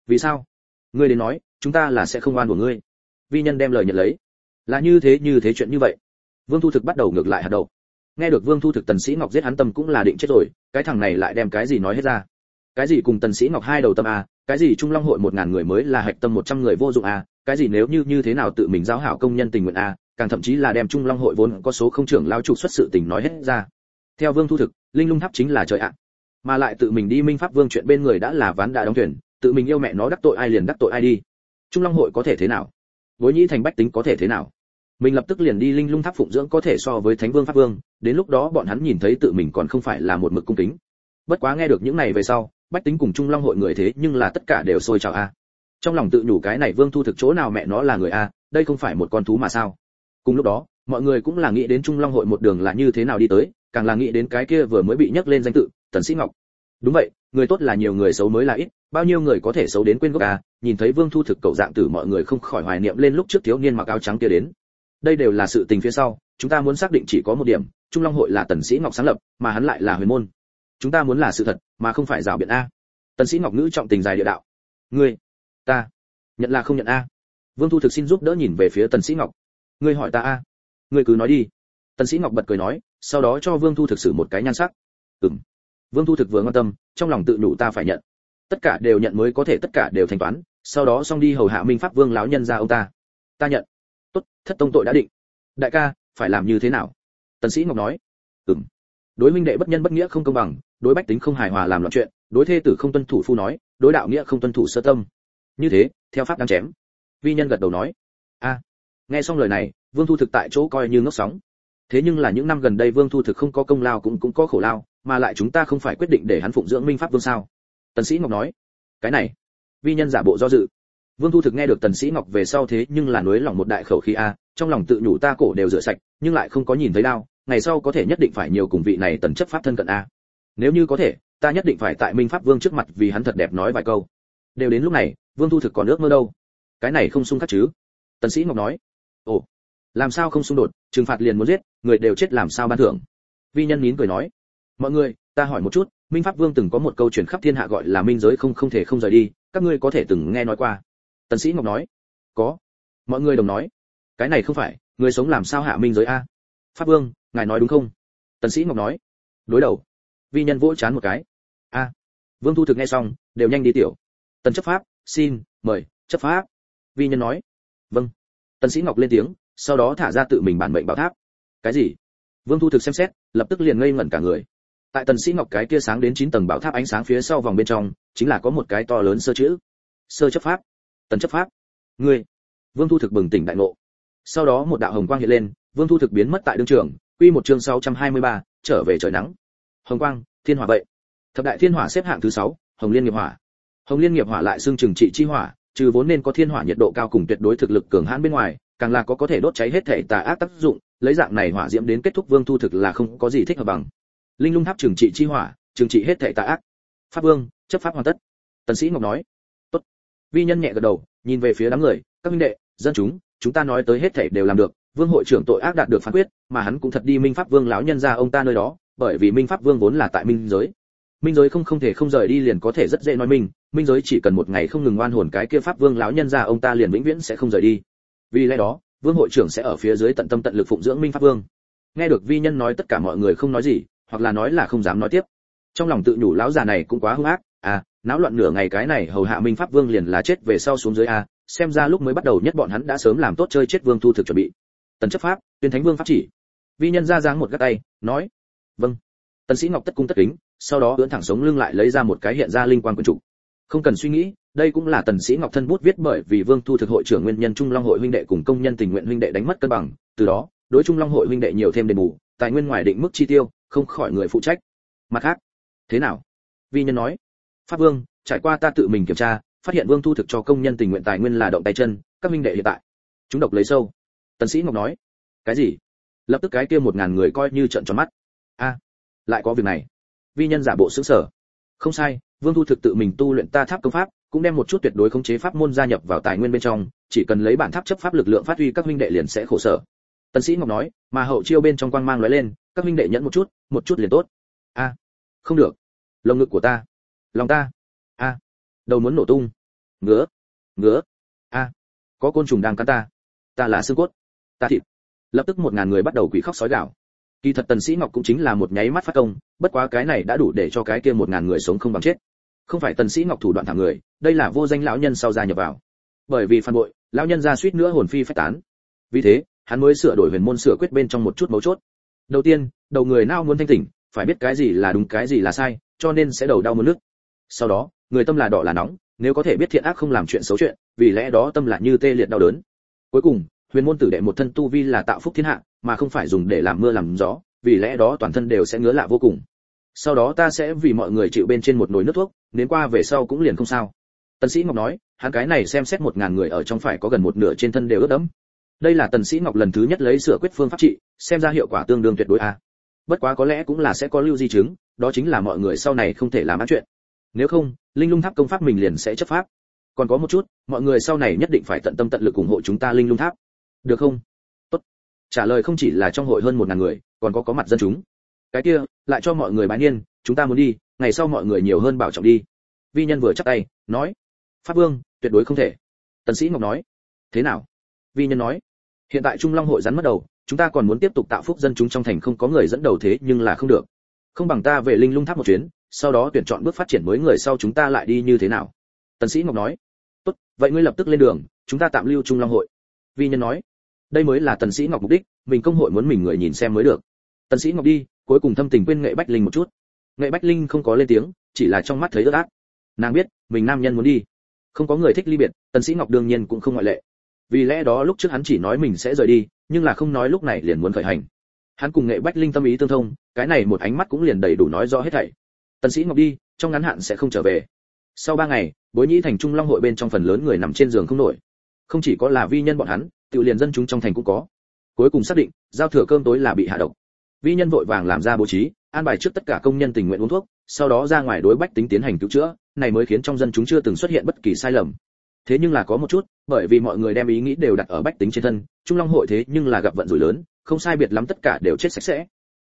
vì sao? Ngươi đến nói, chúng ta là sẽ không oan của ngươi. Vi nhân đem lời nhận lấy. Là như thế như thế chuyện như vậy. Vương thu thực bắt đầu ngược lại hạt đầu nghe được vương thu thực tần sĩ ngọc giết hắn tâm cũng là định chết rồi, cái thằng này lại đem cái gì nói hết ra? Cái gì cùng tần sĩ ngọc hai đầu tâm a cái gì trung long hội một ngàn người mới là hạch tâm một trăm người vô dụng a cái gì nếu như như thế nào tự mình giáo hảo công nhân tình nguyện a càng thậm chí là đem trung long hội vốn có số không trưởng lao trục xuất sự tình nói hết ra. Theo vương thu thực, linh lung tháp chính là trời ạ. Mà lại tự mình đi minh pháp vương chuyện bên người đã là ván đã đóng thuyền, tự mình yêu mẹ nó đắc tội ai liền đắc tội ai đi. Trung long hội có thể thế nào? Bối nhĩ thành bách tính có thể thế nào? Mình lập tức liền đi linh lung tháp phụng dưỡng có thể so với thánh vương pháp vương đến lúc đó bọn hắn nhìn thấy tự mình còn không phải là một mực cung kính. Bất quá nghe được những này về sau, bách tính cùng trung long hội người thế nhưng là tất cả đều sôi trào a. Trong lòng tự nhủ cái này vương thu thực chỗ nào mẹ nó là người a, đây không phải một con thú mà sao? Cùng lúc đó, mọi người cũng là nghĩ đến trung long hội một đường là như thế nào đi tới, càng là nghĩ đến cái kia vừa mới bị nhắc lên danh tự, tần sĩ ngọc. Đúng vậy, người tốt là nhiều người xấu mới là ít, bao nhiêu người có thể xấu đến quên gốc à nhìn thấy vương thu thực cậu dạng tử mọi người không khỏi hoài niệm lên lúc trước thiếu niên mặc áo trắng kia đến. Đây đều là sự tình phía sau, chúng ta muốn xác định chỉ có một điểm trung long hội là tần sĩ ngọc sáng lập, mà hắn lại là huyền môn. Chúng ta muốn là sự thật, mà không phải rào biện a. Tần sĩ ngọc ngữ trọng tình dài địa đạo. Ngươi, ta, nhận là không nhận a. Vương thu thực xin giúp đỡ nhìn về phía tần sĩ ngọc. Ngươi hỏi ta a. Ngươi cứ nói đi. Tần sĩ ngọc bật cười nói, sau đó cho vương thu thực sự một cái nhan sắc. Ừm. Vương thu thực vừa quan tâm, trong lòng tự nhủ ta phải nhận. Tất cả đều nhận mới có thể tất cả đều thanh toán, sau đó xong đi hầu hạ minh pháp vương lão nhân ra ông ta. Ta nhận. Tốt, thất tông tội đã định. Đại ca, phải làm như thế nào? Tần sĩ ngọc nói, ừm. Đối minh đệ bất nhân bất nghĩa không công bằng, đối bách tính không hài hòa làm loạn chuyện, đối thê tử không tuân thủ phu nói, đối đạo nghĩa không tuân thủ sơ tâm. Như thế, theo pháp đang chém. Vi nhân gật đầu nói, a. Nghe xong lời này, vương thu thực tại chỗ coi như ngốc sóng. Thế nhưng là những năm gần đây vương thu thực không có công lao cũng cũng có khổ lao, mà lại chúng ta không phải quyết định để hắn phụng dưỡng minh pháp vương sao? Tần sĩ ngọc nói, cái này, vi nhân giả bộ do dự vương thu thực nghe được tần sĩ ngọc về sau thế nhưng là nuối lòng một đại khẩu khí a, trong lòng tự nhủ ta cổ đều rửa sạch, nhưng lại không có nhìn thấy đau, ngày sau có thể nhất định phải nhiều cùng vị này tần chấp pháp thân cận a. Nếu như có thể, ta nhất định phải tại minh pháp vương trước mặt vì hắn thật đẹp nói vài câu. Đều đến lúc này, vương thu thực còn ước mơ đâu? Cái này không xung khắc chứ? Tần sĩ ngọc nói. Ồ, làm sao không xung đột, trừng phạt liền muốn giết, người đều chết làm sao ban thưởng? Vi nhân nín cười nói. Mọi người, ta hỏi một chút, minh pháp vương từng có một câu truyền khắp thiên hạ gọi là minh giới không không thể không rời đi, các ngươi có thể từng nghe nói qua? Tần sĩ ngọc nói, có. Mọi người đồng nói, cái này không phải, người sống làm sao hạ minh giới a? Pháp vương, ngài nói đúng không? Tần sĩ ngọc nói, đối đầu. Vi nhân vỗ chán một cái, a. Vương thu thực nghe xong, đều nhanh đi tiểu. Tần chấp pháp, xin, mời, chấp pháp. Vi nhân nói vâng. Tần sĩ ngọc lên tiếng, sau đó thả ra tự mình bản mệnh bảo tháp. Cái gì? Vương thu thực xem xét, lập tức liền ngây ngẩn cả người. Tại tần sĩ ngọc cái kia sáng đến 9 tầng bảo tháp ánh sáng phía sau vòng bên trong, chính là có một cái to lớn sơ chữ. Sơ chấp pháp tần chấp pháp. Ngươi vương thu thực bừng tỉnh đại ngộ. Sau đó một đạo hồng quang hiện lên vương thu thực biến mất tại đương trường quy một chương 623, trở về trời nắng. Hồng quang thiên hỏa vậy. Thập đại thiên hỏa xếp hạng thứ 6, hồng liên nghiệp hỏa. Hồng liên nghiệp hỏa lại xương trừng trị chi hỏa trừ vốn nên có thiên hỏa nhiệt độ cao cùng tuyệt đối thực lực cường hãn bên ngoài càng là có có thể đốt cháy hết thể tà ác tác dụng lấy dạng này hỏa diễm đến kết thúc vương thu thực là không có gì thích hợp bằng. Linh lung tháp trừng trị chi hỏa trừng trị hết thể tà ác. Pháp vương chấp pháp hoàn tất. Tần sĩ ngọc nói vi nhân nhẹ gật đầu nhìn về phía đám người các minh đệ dân chúng chúng ta nói tới hết thảy đều làm được vương hội trưởng tội ác đạt được phán quyết mà hắn cũng thật đi minh pháp vương lão nhân ra ông ta nơi đó bởi vì minh pháp vương vốn là tại minh giới. Minh giới không không thể không rời đi liền có thể rất dễ nói mình, minh giới chỉ cần một ngày không ngừng oan hồn cái kia pháp vương lão nhân ra ông ta liền vĩnh viễn sẽ không rời đi. Vì lẽ đó vương hội trưởng sẽ ở phía dưới tận tâm tận lực phụng dưỡng minh pháp vương. Nghe được vi nhân nói tất cả mọi người không nói gì hoặc là nói là không dám nói tiếp. Trong lòng tự nhủ lão già này cũng quá hung ác à náo loạn nửa ngày cái này hầu hạ minh pháp vương liền là chết về sau xuống dưới a, xem ra lúc mới bắt đầu nhất bọn hắn đã sớm làm tốt chơi chết vương thu thực chuẩn bị. Tần chấp pháp, tuyên thánh vương pháp chỉ. Vi nhân ra dáng một gắt tay, nói vâng. Tần sĩ ngọc tất cung tất kính, sau đó ưỡn thẳng sống lưng lại lấy ra một cái hiện ra linh quan quyển trục không cần suy nghĩ, đây cũng là tần sĩ ngọc thân bút viết bởi vì vương thu thực hội trưởng nguyên nhân trung long hội huynh đệ cùng công nhân tình nguyện huynh đệ đánh mất cân bằng. Từ đó, đối trung long hội huynh đệ nhiều thêm đền bù, tài nguyên ngoài định mức chi tiêu, không khỏi người phụ trách. Mặt khác, thế nào? Vi nhân nói pháp vương, trải qua ta tự mình kiểm tra, phát hiện vương thu thực cho công nhân tình nguyện tài nguyên là động tay chân, các Minh đệ hiện tại. Chúng độc lấy sâu. Tần sĩ ngọc nói. Cái gì? Lập tức cái kia một ngàn người coi như trợn tròn mắt. A, lại có việc này. Vi nhân giả bộ sững sờ. Không sai, vương thu thực tự mình tu luyện ta tháp công pháp, cũng đem một chút tuyệt đối khống chế pháp môn gia nhập vào tài nguyên bên trong, chỉ cần lấy bản tháp chấp pháp lực lượng phát huy các huynh đệ liền sẽ khổ sở. Tần sĩ ngọc nói, mà hậu chiêu bên trong quang mang lóe lên, các huynh đệ nhẫn một chút một chút liền tốt. A, không được. Lồng ngực của ta lòng ta. A. Đầu muốn nổ tung. Ngứa. Ngứa. A. Có côn trùng đang cắn ta. Ta là xương cốt. Ta thịt. Lập tức một ngàn người bắt đầu quỷ khóc sói gạo kỳ thật tần sĩ ngọc cũng chính là một nháy mắt phát công, bất quá cái này đã đủ để cho cái kia một ngàn người sống không bằng chết. Không phải tần sĩ ngọc thủ đoạn thảm người, đây là vô danh lão nhân sau gia nhập vào. Bởi vì phản bội, lão nhân ra suýt nữa hồn phi phách tán. Vì thế, hắn mới sửa đổi huyền môn sửa quyết bên trong một chút mấu chốt. Đầu tiên, đầu người nào muốn thanh tỉnh, phải biết cái gì là đúng cái gì là sai, cho nên sẽ đầu đau muốn nước sau đó, người tâm là đỏ là nóng, nếu có thể biết thiện ác không làm chuyện xấu chuyện, vì lẽ đó tâm là như tê liệt đau đớn. Cuối cùng, huyền môn tử đệ một thân tu vi là tạo phúc thiên hạ, mà không phải dùng để làm mưa làm gió, vì lẽ đó toàn thân đều sẽ ngứa lạ vô cùng. Sau đó ta sẽ vì mọi người chịu bên trên một nồi nước thuốc đến qua về sau cũng liền không sao. Tần sĩ ngọc nói, hắn cái này xem xét một ngàn người ở trong phải có gần một nửa trên thân đều ướt đẫm. Đây là tần sĩ ngọc lần thứ nhất lấy sửa quyết phương pháp trị, xem ra hiệu quả tương đương tuyệt đối a. Bất quá có lẽ cũng là sẽ có lưu di chứng, đó chính là mọi người sau này không thể làm ác chuyện nếu không, linh lung tháp công pháp mình liền sẽ chấp pháp. Còn có một chút, mọi người sau này nhất định phải tận tâm tận lực ủng hộ chúng ta linh lung tháp. Được không? Tốt. Trả lời không chỉ là trong hội hơn một ngàn người, còn có có mặt dân chúng. Cái kia, lại cho mọi người bái niên, chúng ta muốn đi, ngày sau mọi người nhiều hơn bảo trọng đi. Vi nhân vừa chắc tay, nói. Pháp vương, tuyệt đối không thể. Tần sĩ ngọc nói. Thế nào? Vi nhân nói. Hiện tại trung long hội rắn mất đầu, chúng ta còn muốn tiếp tục tạo phúc dân chúng trong thành không có người dẫn đầu thế nhưng là không được. Không bằng ta về linh lung tháp một chuyến sau đó tuyển chọn bước phát triển mới người sau chúng ta lại đi như thế nào? Tần sĩ ngọc nói. Tốt, vậy ngươi lập tức lên đường, chúng ta tạm lưu trung long hội. Vi nhân nói. Đây mới là tần sĩ ngọc mục đích, mình công hội muốn mình người nhìn xem mới được. Tần sĩ ngọc đi, cuối cùng thâm tình quên nghệ bách linh một chút. Nghệ bách linh không có lên tiếng, chỉ là trong mắt thấy ướt át. Nàng biết, mình nam nhân muốn đi. Không có người thích ly biệt, tần sĩ ngọc đương nhiên cũng không ngoại lệ. Vì lẽ đó lúc trước hắn chỉ nói mình sẽ rời đi, nhưng là không nói lúc này liền muốn khởi hành. Hắn cùng nghệ bách linh tâm ý tương thông, cái này một ánh mắt cũng liền đầy đủ nói rõ hết thảy tần sĩ ngọc đi, trong ngắn hạn sẽ không trở về. Sau ba ngày, bối nhĩ thành trung long hội bên trong phần lớn người nằm trên giường không nổi. Không chỉ có là vi nhân bọn hắn tự liền dân chúng trong thành cũng có. Cuối cùng xác định, giao thừa cơm tối là bị hạ độc. Vi nhân vội vàng làm ra bố trí, an bài trước tất cả công nhân tình nguyện uống thuốc, sau đó ra ngoài đối bách tính tiến hành cứu chữa, này mới khiến trong dân chúng chưa từng xuất hiện bất kỳ sai lầm. Thế nhưng là có một chút, bởi vì mọi người đem ý nghĩ đều đặt ở bách tính trên thân, trung long hội thế nhưng là gặp vận rủi lớn, không sai biệt lắm tất cả đều chết sạch sẽ.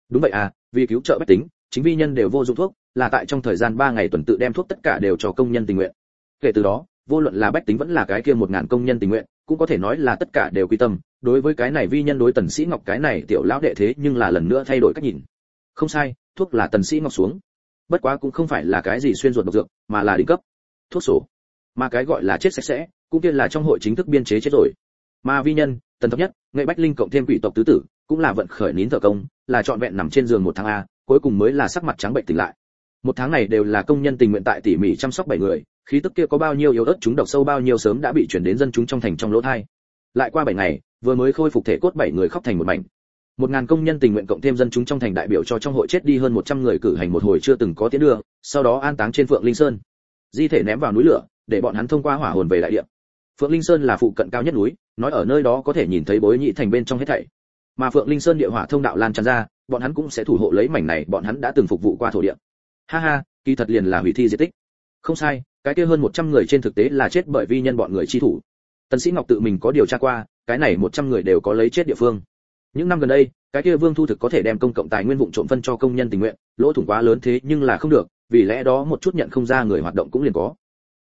Đúng vậy à vì cứu trợ bách tính chính vi nhân đều vô dụng thuốc, là tại trong thời gian 3 ngày tuần tự đem thuốc tất cả đều cho công nhân tình nguyện. Kể từ đó, vô luận là bách tính vẫn là cái kia một ngàn công nhân tình nguyện, cũng có thể nói là tất cả đều quy tâm. Đối với cái này vi nhân đối tần sĩ ngọc cái này tiểu lão đệ thế nhưng là lần nữa thay đổi cách nhìn. Không sai, thuốc là tần sĩ ngọc xuống. Bất quá cũng không phải là cái gì xuyên ruột độc dược, mà là đỉnh cấp. Thuốc sổ. Mà cái gọi là chết sạch sẽ, cũng kia là trong hội chính thức biên chế chết rồi. Mà vi nhân, tần thập nhất, nghệ bách linh cộng thêm quỷ tộc tứ tử, cũng là vận khởi nín thở công, là trọn vẹn nằm trên giường một tháng a cuối cùng mới là sắc mặt trắng bệnh tỉnh lại. Một tháng này đều là công nhân tình nguyện tại tỉ mỉ chăm sóc bảy người, khí tức kia có bao nhiêu yếu ớt chúng độc sâu bao nhiêu sớm đã bị chuyển đến dân chúng trong thành trong lỗ thai. Lại qua bảy ngày, vừa mới khôi phục thể cốt bảy người khóc thành một mảnh. Một ngàn công nhân tình nguyện cộng thêm dân chúng trong thành đại biểu cho trong hội chết đi hơn một trăm người cử hành một hồi chưa từng có tiến đưa, sau đó an táng trên phượng linh sơn. Di thể ném vào núi lửa, để bọn hắn thông qua hỏa hồn về đại địa. Phượng linh sơn là phụ cận cao nhất núi, nói ở nơi đó có thể nhìn thấy bối nhị thành bên trong hết thảy. Mà phượng linh sơn địa hỏa thông đạo lan tràn ra bọn hắn cũng sẽ thủ hộ lấy mảnh này, bọn hắn đã từng phục vụ qua thổ địa. Ha ha, kỳ thật liền là hủy thi di tích. Không sai, cái kia hơn 100 người trên thực tế là chết bởi vi nhân bọn người chi thủ. Tần sĩ ngọc tự mình có điều tra qua, cái này 100 người đều có lấy chết địa phương. Những năm gần đây, cái kia vương thu thực có thể đem công cộng tài nguyên vụn trộm phân cho công nhân tình nguyện, lỗ thủng quá lớn thế nhưng là không được, vì lẽ đó một chút nhận không ra người hoạt động cũng liền có.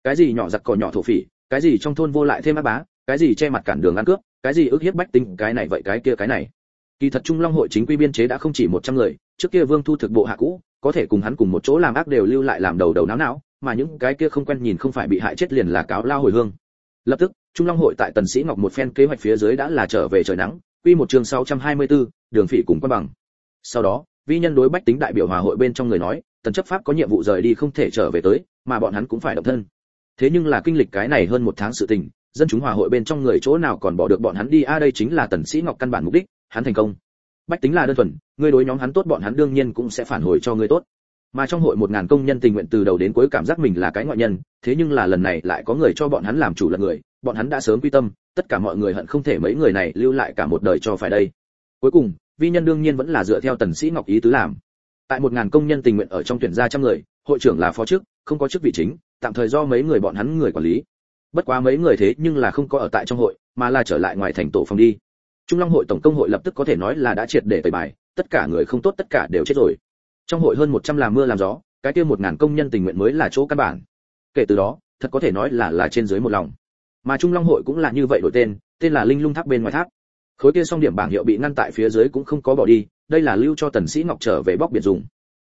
Cái gì nhỏ giặc cỏ nhỏ thổ phỉ, cái gì trong thôn vô lại thêm ác bá, cái gì che mặt cản đường ăn cướp, cái gì ức hiếp bách tính, cái này vậy, cái kia cái này kỳ thật trung long hội chính quy biên chế đã không chỉ 100 người trước kia vương thu thực bộ hạ cũ có thể cùng hắn cùng một chỗ làm ác đều lưu lại làm đầu đầu não não mà những cái kia không quen nhìn không phải bị hại chết liền là cáo lao hồi hương. Lập tức trung long hội tại tần sĩ ngọc một phen kế hoạch phía dưới đã là trở về trời nắng quy một chương 624, đường phỉ cùng quan bằng. Sau đó vi nhân đối bách tính đại biểu hòa hội bên trong người nói tần chấp pháp có nhiệm vụ rời đi không thể trở về tới mà bọn hắn cũng phải động thân. Thế nhưng là kinh lịch cái này hơn một tháng sự tình dân chúng hòa hội bên trong người chỗ nào còn bỏ được bọn hắn đi a đây chính là tần sĩ ngọc căn bản mục đích hắn thành công. Bách tính là đơn thuần, ngươi đối nhóm hắn tốt bọn hắn đương nhiên cũng sẽ phản hồi cho ngươi tốt. Mà trong hội một ngàn công nhân tình nguyện từ đầu đến cuối cảm giác mình là cái ngoại nhân, thế nhưng là lần này lại có người cho bọn hắn làm chủ là người, bọn hắn đã sớm quy tâm, tất cả mọi người hận không thể mấy người này lưu lại cả một đời cho phải đây. Cuối cùng, vi nhân đương nhiên vẫn là dựa theo tần sĩ ngọc ý tứ làm. Tại một ngàn công nhân tình nguyện ở trong tuyển gia trăm người, hội trưởng là phó chức không có chức vị chính, tạm thời do mấy người bọn hắn người quản lý. Bất quá mấy người thế nhưng là không có ở tại trong hội, mà là trở lại ngoài thành tổ phòng đi trung long hội tổng công hội lập tức có thể nói là đã triệt để tẩy bài, tất cả người không tốt tất cả đều chết rồi. Trong hội hơn 100 làm mưa làm gió, cái kia một ngàn công nhân tình nguyện mới là chỗ căn bản. Kể từ đó, thật có thể nói là là trên dưới một lòng. Mà trung long hội cũng là như vậy đổi tên tên là linh lung tháp bên ngoài tháp. Khối kia song điểm bảng hiệu bị ngăn tại phía dưới cũng không có bỏ đi, đây là lưu cho tần sĩ ngọc trở về bóc biệt dùng.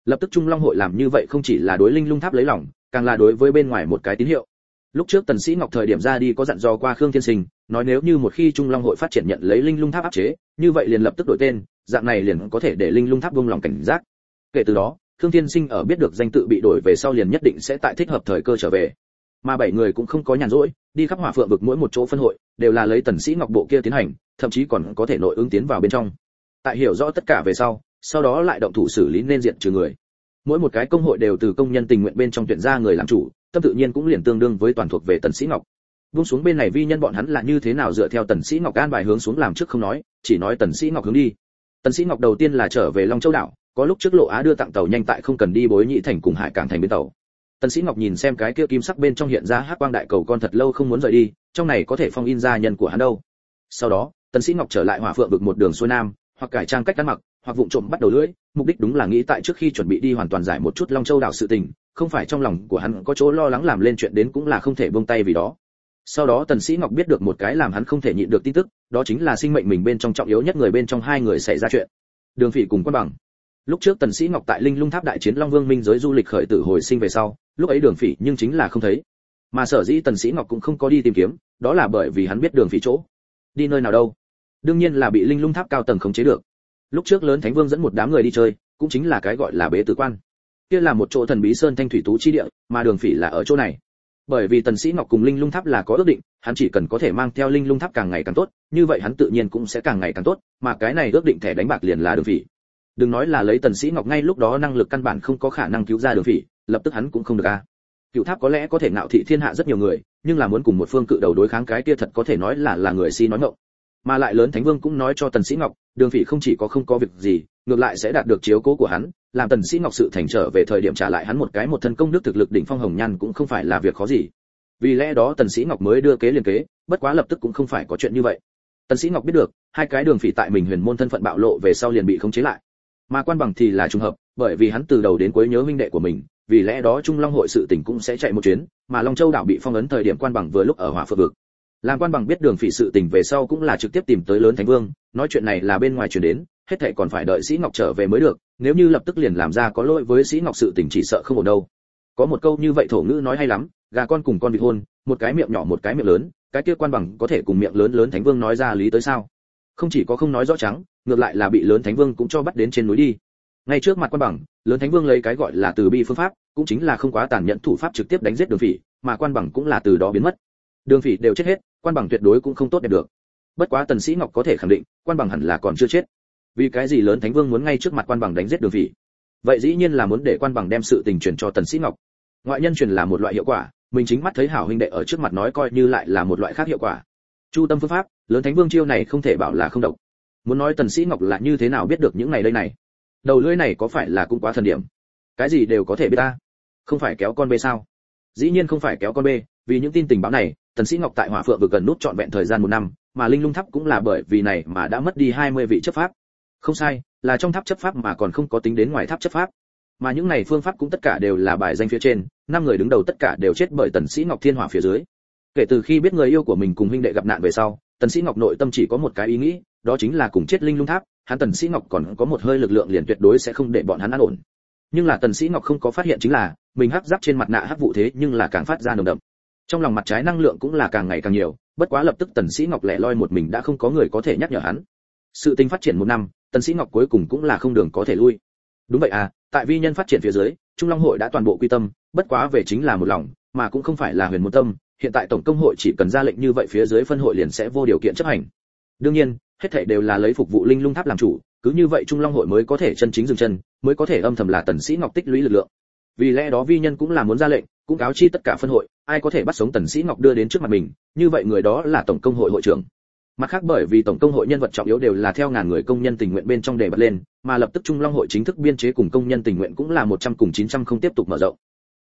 Lập tức trung long hội làm như vậy không chỉ là đối linh lung tháp lấy lòng, càng là đối với bên ngoài một cái tín hiệu. Lúc trước tần sĩ ngọc thời điểm ra đi có dặn dò qua khương thiên sinh nói nếu như một khi trung long hội phát triển nhận lấy linh lung tháp áp chế, như vậy liền lập tức đổi tên, dạng này liền có thể để linh lung tháp buông lòng cảnh giác. Kể từ đó, Thương thiên sinh ở biết được danh tự bị đổi về sau liền nhất định sẽ tại thích hợp thời cơ trở về. Mà bảy người cũng không có nhàn rỗi, đi khắp hỏa phượng vực mỗi một chỗ phân hội, đều là lấy tần sĩ ngọc bộ kia tiến hành, thậm chí còn có thể nội ứng tiến vào bên trong. Tại hiểu rõ tất cả về sau sau đó lại động thủ xử lý nên diện trừ người. Mỗi một cái công hội đều từ công nhân tình nguyện bên trong tuyển ra người làm chủ, tâm tự nhiên cũng liền tương đương với toàn thuộc về tần sĩ ngọc buông xuống bên này vi nhân bọn hắn là như thế nào dựa theo tần sĩ ngọc an bài hướng xuống làm trước không nói, chỉ nói tần sĩ ngọc hướng đi. Tần sĩ ngọc đầu tiên là trở về long châu đảo, có lúc trước lộ á đưa tặng tàu nhanh tại không cần đi bối nhị thành cùng hải cảng thành bến tàu. Tần sĩ ngọc nhìn xem cái kia kim sắc bên trong hiện ra hắc quang đại cầu con thật lâu không muốn rời đi, trong này có thể phong in ra nhân của hắn đâu. Sau đó, tần sĩ ngọc trở lại hỏa phượng vực một đường xuôi nam, hoặc cải trang cách ăn mặc, hoặc vụng trộm bắt đầu lưỡi, mục đích đúng là nghĩ tại trước khi chuẩn bị đi hoàn toàn giải một chút long châu đảo sự tình, không phải trong lòng của hắn có chỗ lo lắng làm lên chuyện đến cũng là không thể buông tay vì đó sau đó tần sĩ ngọc biết được một cái làm hắn không thể nhịn được tin tức, đó chính là sinh mệnh mình bên trong trọng yếu nhất người bên trong hai người xảy ra chuyện. Đường phỉ cùng quan bằng. Lúc trước tần sĩ ngọc tại linh lung tháp đại chiến long vương minh giới du lịch khởi tử hồi sinh về sau, lúc ấy đường phỉ nhưng chính là không thấy. Mà sở dĩ tần sĩ ngọc cũng không có đi tìm kiếm, đó là bởi vì hắn biết đường phỉ chỗ. Đi nơi nào đâu? Đương nhiên là bị linh lung tháp cao tầng khống chế được. Lúc trước lớn thánh vương dẫn một đám người đi chơi, cũng chính là cái gọi là bế tử quan. Kia là một chỗ thần bí sơn thanh thủy tú chi địa, mà đường phỉ là ở chỗ này bởi vì tần sĩ ngọc cùng linh lung tháp là có ước định, hắn chỉ cần có thể mang theo linh lung tháp càng ngày càng tốt, như vậy hắn tự nhiên cũng sẽ càng ngày càng tốt, mà cái này ước định thẻ đánh bạc liền là đường phỉ. Đừng nói là lấy tần sĩ ngọc ngay lúc đó năng lực căn bản không có khả năng cứu ra đường phỉ, lập tức hắn cũng không được a. Cựu tháp có lẽ có thể ngạo thị thiên hạ rất nhiều người, nhưng là muốn cùng một phương cự đầu đối kháng cái kia thật có thể nói là là người si nói ngọng. Mà lại lớn thánh vương cũng nói cho tần sĩ ngọc, đường phỉ không chỉ có không có việc gì, ngược lại sẽ đạt được chiếu cố của hắn làm tần sĩ ngọc sự thành trở về thời điểm trả lại hắn một cái một thân công đức thực lực đỉnh phong hồng nhan cũng không phải là việc khó gì. Vì lẽ đó tần sĩ ngọc mới đưa kế liền kế, bất quá lập tức cũng không phải có chuyện như vậy. Tần sĩ ngọc biết được, hai cái đường phỉ tại mình huyền môn thân phận bạo lộ về sau liền bị khống chế lại. Mà quan bằng thì là trùng hợp, bởi vì hắn từ đầu đến cuối nhớ huynh đệ của mình, vì lẽ đó trung long hội sự tình cũng sẽ chạy một chuyến, mà long châu đảo bị phong ấn thời điểm quan bằng vừa lúc ở hỏa phượng vực. Làm quan bằng biết đường phỉ sự tình về sau cũng là trực tiếp tìm tới lớn thánh vương, nói chuyện này là bên ngoài truyền đến hết thảy còn phải đợi sĩ ngọc trở về mới được, nếu như lập tức liền làm ra có lỗi với sĩ ngọc sự tình chỉ sợ không ổn đâu. Có một câu như vậy thổ ngữ nói hay lắm, gà con cùng con vịt hôn, một cái miệng nhỏ một cái miệng lớn, cái kia quan bằng có thể cùng miệng lớn lớn thánh vương nói ra lý tới sao? Không chỉ có không nói rõ trắng, ngược lại là bị lớn thánh vương cũng cho bắt đến trên núi đi. Ngay trước mặt quan bằng, lớn thánh vương lấy cái gọi là từ bi phương pháp, cũng chính là không quá tàn nhẫn thủ pháp trực tiếp đánh giết đường phỉ, mà quan bằng cũng là từ đó biến mất. Đường phỉ đều chết hết, quan bằng tuyệt đối cũng không tốt đẹp được. Bất quá tần sĩ ngọc có thể khẳng định, quan bằng hẳn là còn chưa chết vì cái gì lớn thánh vương muốn ngay trước mặt quan bằng đánh giết đường vị vậy dĩ nhiên là muốn để quan bằng đem sự tình truyền cho tần sĩ ngọc. Ngoại nhân truyền là một loại hiệu quả, mình chính mắt thấy hảo huynh đệ ở trước mặt nói coi như lại là một loại khác hiệu quả. Chu tâm phương pháp, lớn thánh vương chiêu này không thể bảo là không độc. Muốn nói tần sĩ ngọc là như thế nào biết được những này đây này? Đầu lưỡi này có phải là cũng quá thần điểm? Cái gì đều có thể biết ta? Không phải kéo con bê sao? Dĩ nhiên không phải kéo con bê, vì những tin tình báo này, tần sĩ ngọc tại hỏa phượng vừa gần nút trọn vẹn thời gian một năm, mà linh lung tháp cũng là bởi vì này mà đã mất đi 20 vị chấp pháp không sai, là trong tháp chấp pháp mà còn không có tính đến ngoài tháp chấp pháp. Mà những này phương pháp cũng tất cả đều là bài danh phía trên, năm người đứng đầu tất cả đều chết bởi tần sĩ ngọc thiên hỏa phía dưới. Kể từ khi biết người yêu của mình cùng huynh đệ gặp nạn về sau, tần sĩ ngọc nội tâm chỉ có một cái ý nghĩ, đó chính là cùng chết linh lung tháp, hắn tần sĩ ngọc còn có một hơi lực lượng liền tuyệt đối sẽ không để bọn hắn an ổn. Nhưng là tần sĩ ngọc không có phát hiện chính là, mình hắc giáp trên mặt nạ hắc vụ thế nhưng là càng phát ra nồng đậm. Trong lòng mặt trái năng lượng cũng là càng ngày càng nhiều, bất quá lập tức tần sĩ ngọc lẻ loi một mình đã không có người có thể nhắc nhở hắn. Sự tình phát triển một năm tần sĩ ngọc cuối cùng cũng là không đường có thể lui. Đúng vậy à tại vi nhân phát triển phía dưới, trung long hội đã toàn bộ quy tâm, bất quá về chính là một lòng, mà cũng không phải là huyền một tâm, hiện tại tổng công hội chỉ cần ra lệnh như vậy phía dưới phân hội liền sẽ vô điều kiện chấp hành. Đương nhiên, hết thảy đều là lấy phục vụ linh lung tháp làm chủ, cứ như vậy trung long hội mới có thể chân chính dừng chân, mới có thể âm thầm là tần sĩ ngọc tích lũy lực lượng. Vì lẽ đó vi nhân cũng là muốn ra lệnh, cũng cáo chi tất cả phân hội, ai có thể bắt sống tần sĩ ngọc đưa đến trước mặt mình, như vậy người đó là tổng công hội hội trưởng mặt khác bởi vì tổng công hội nhân vật trọng yếu đều là theo ngàn người công nhân tình nguyện bên trong đề bật lên, mà lập tức trung long hội chính thức biên chế cùng công nhân tình nguyện cũng là 100 cùng 900 không tiếp tục mở rộng.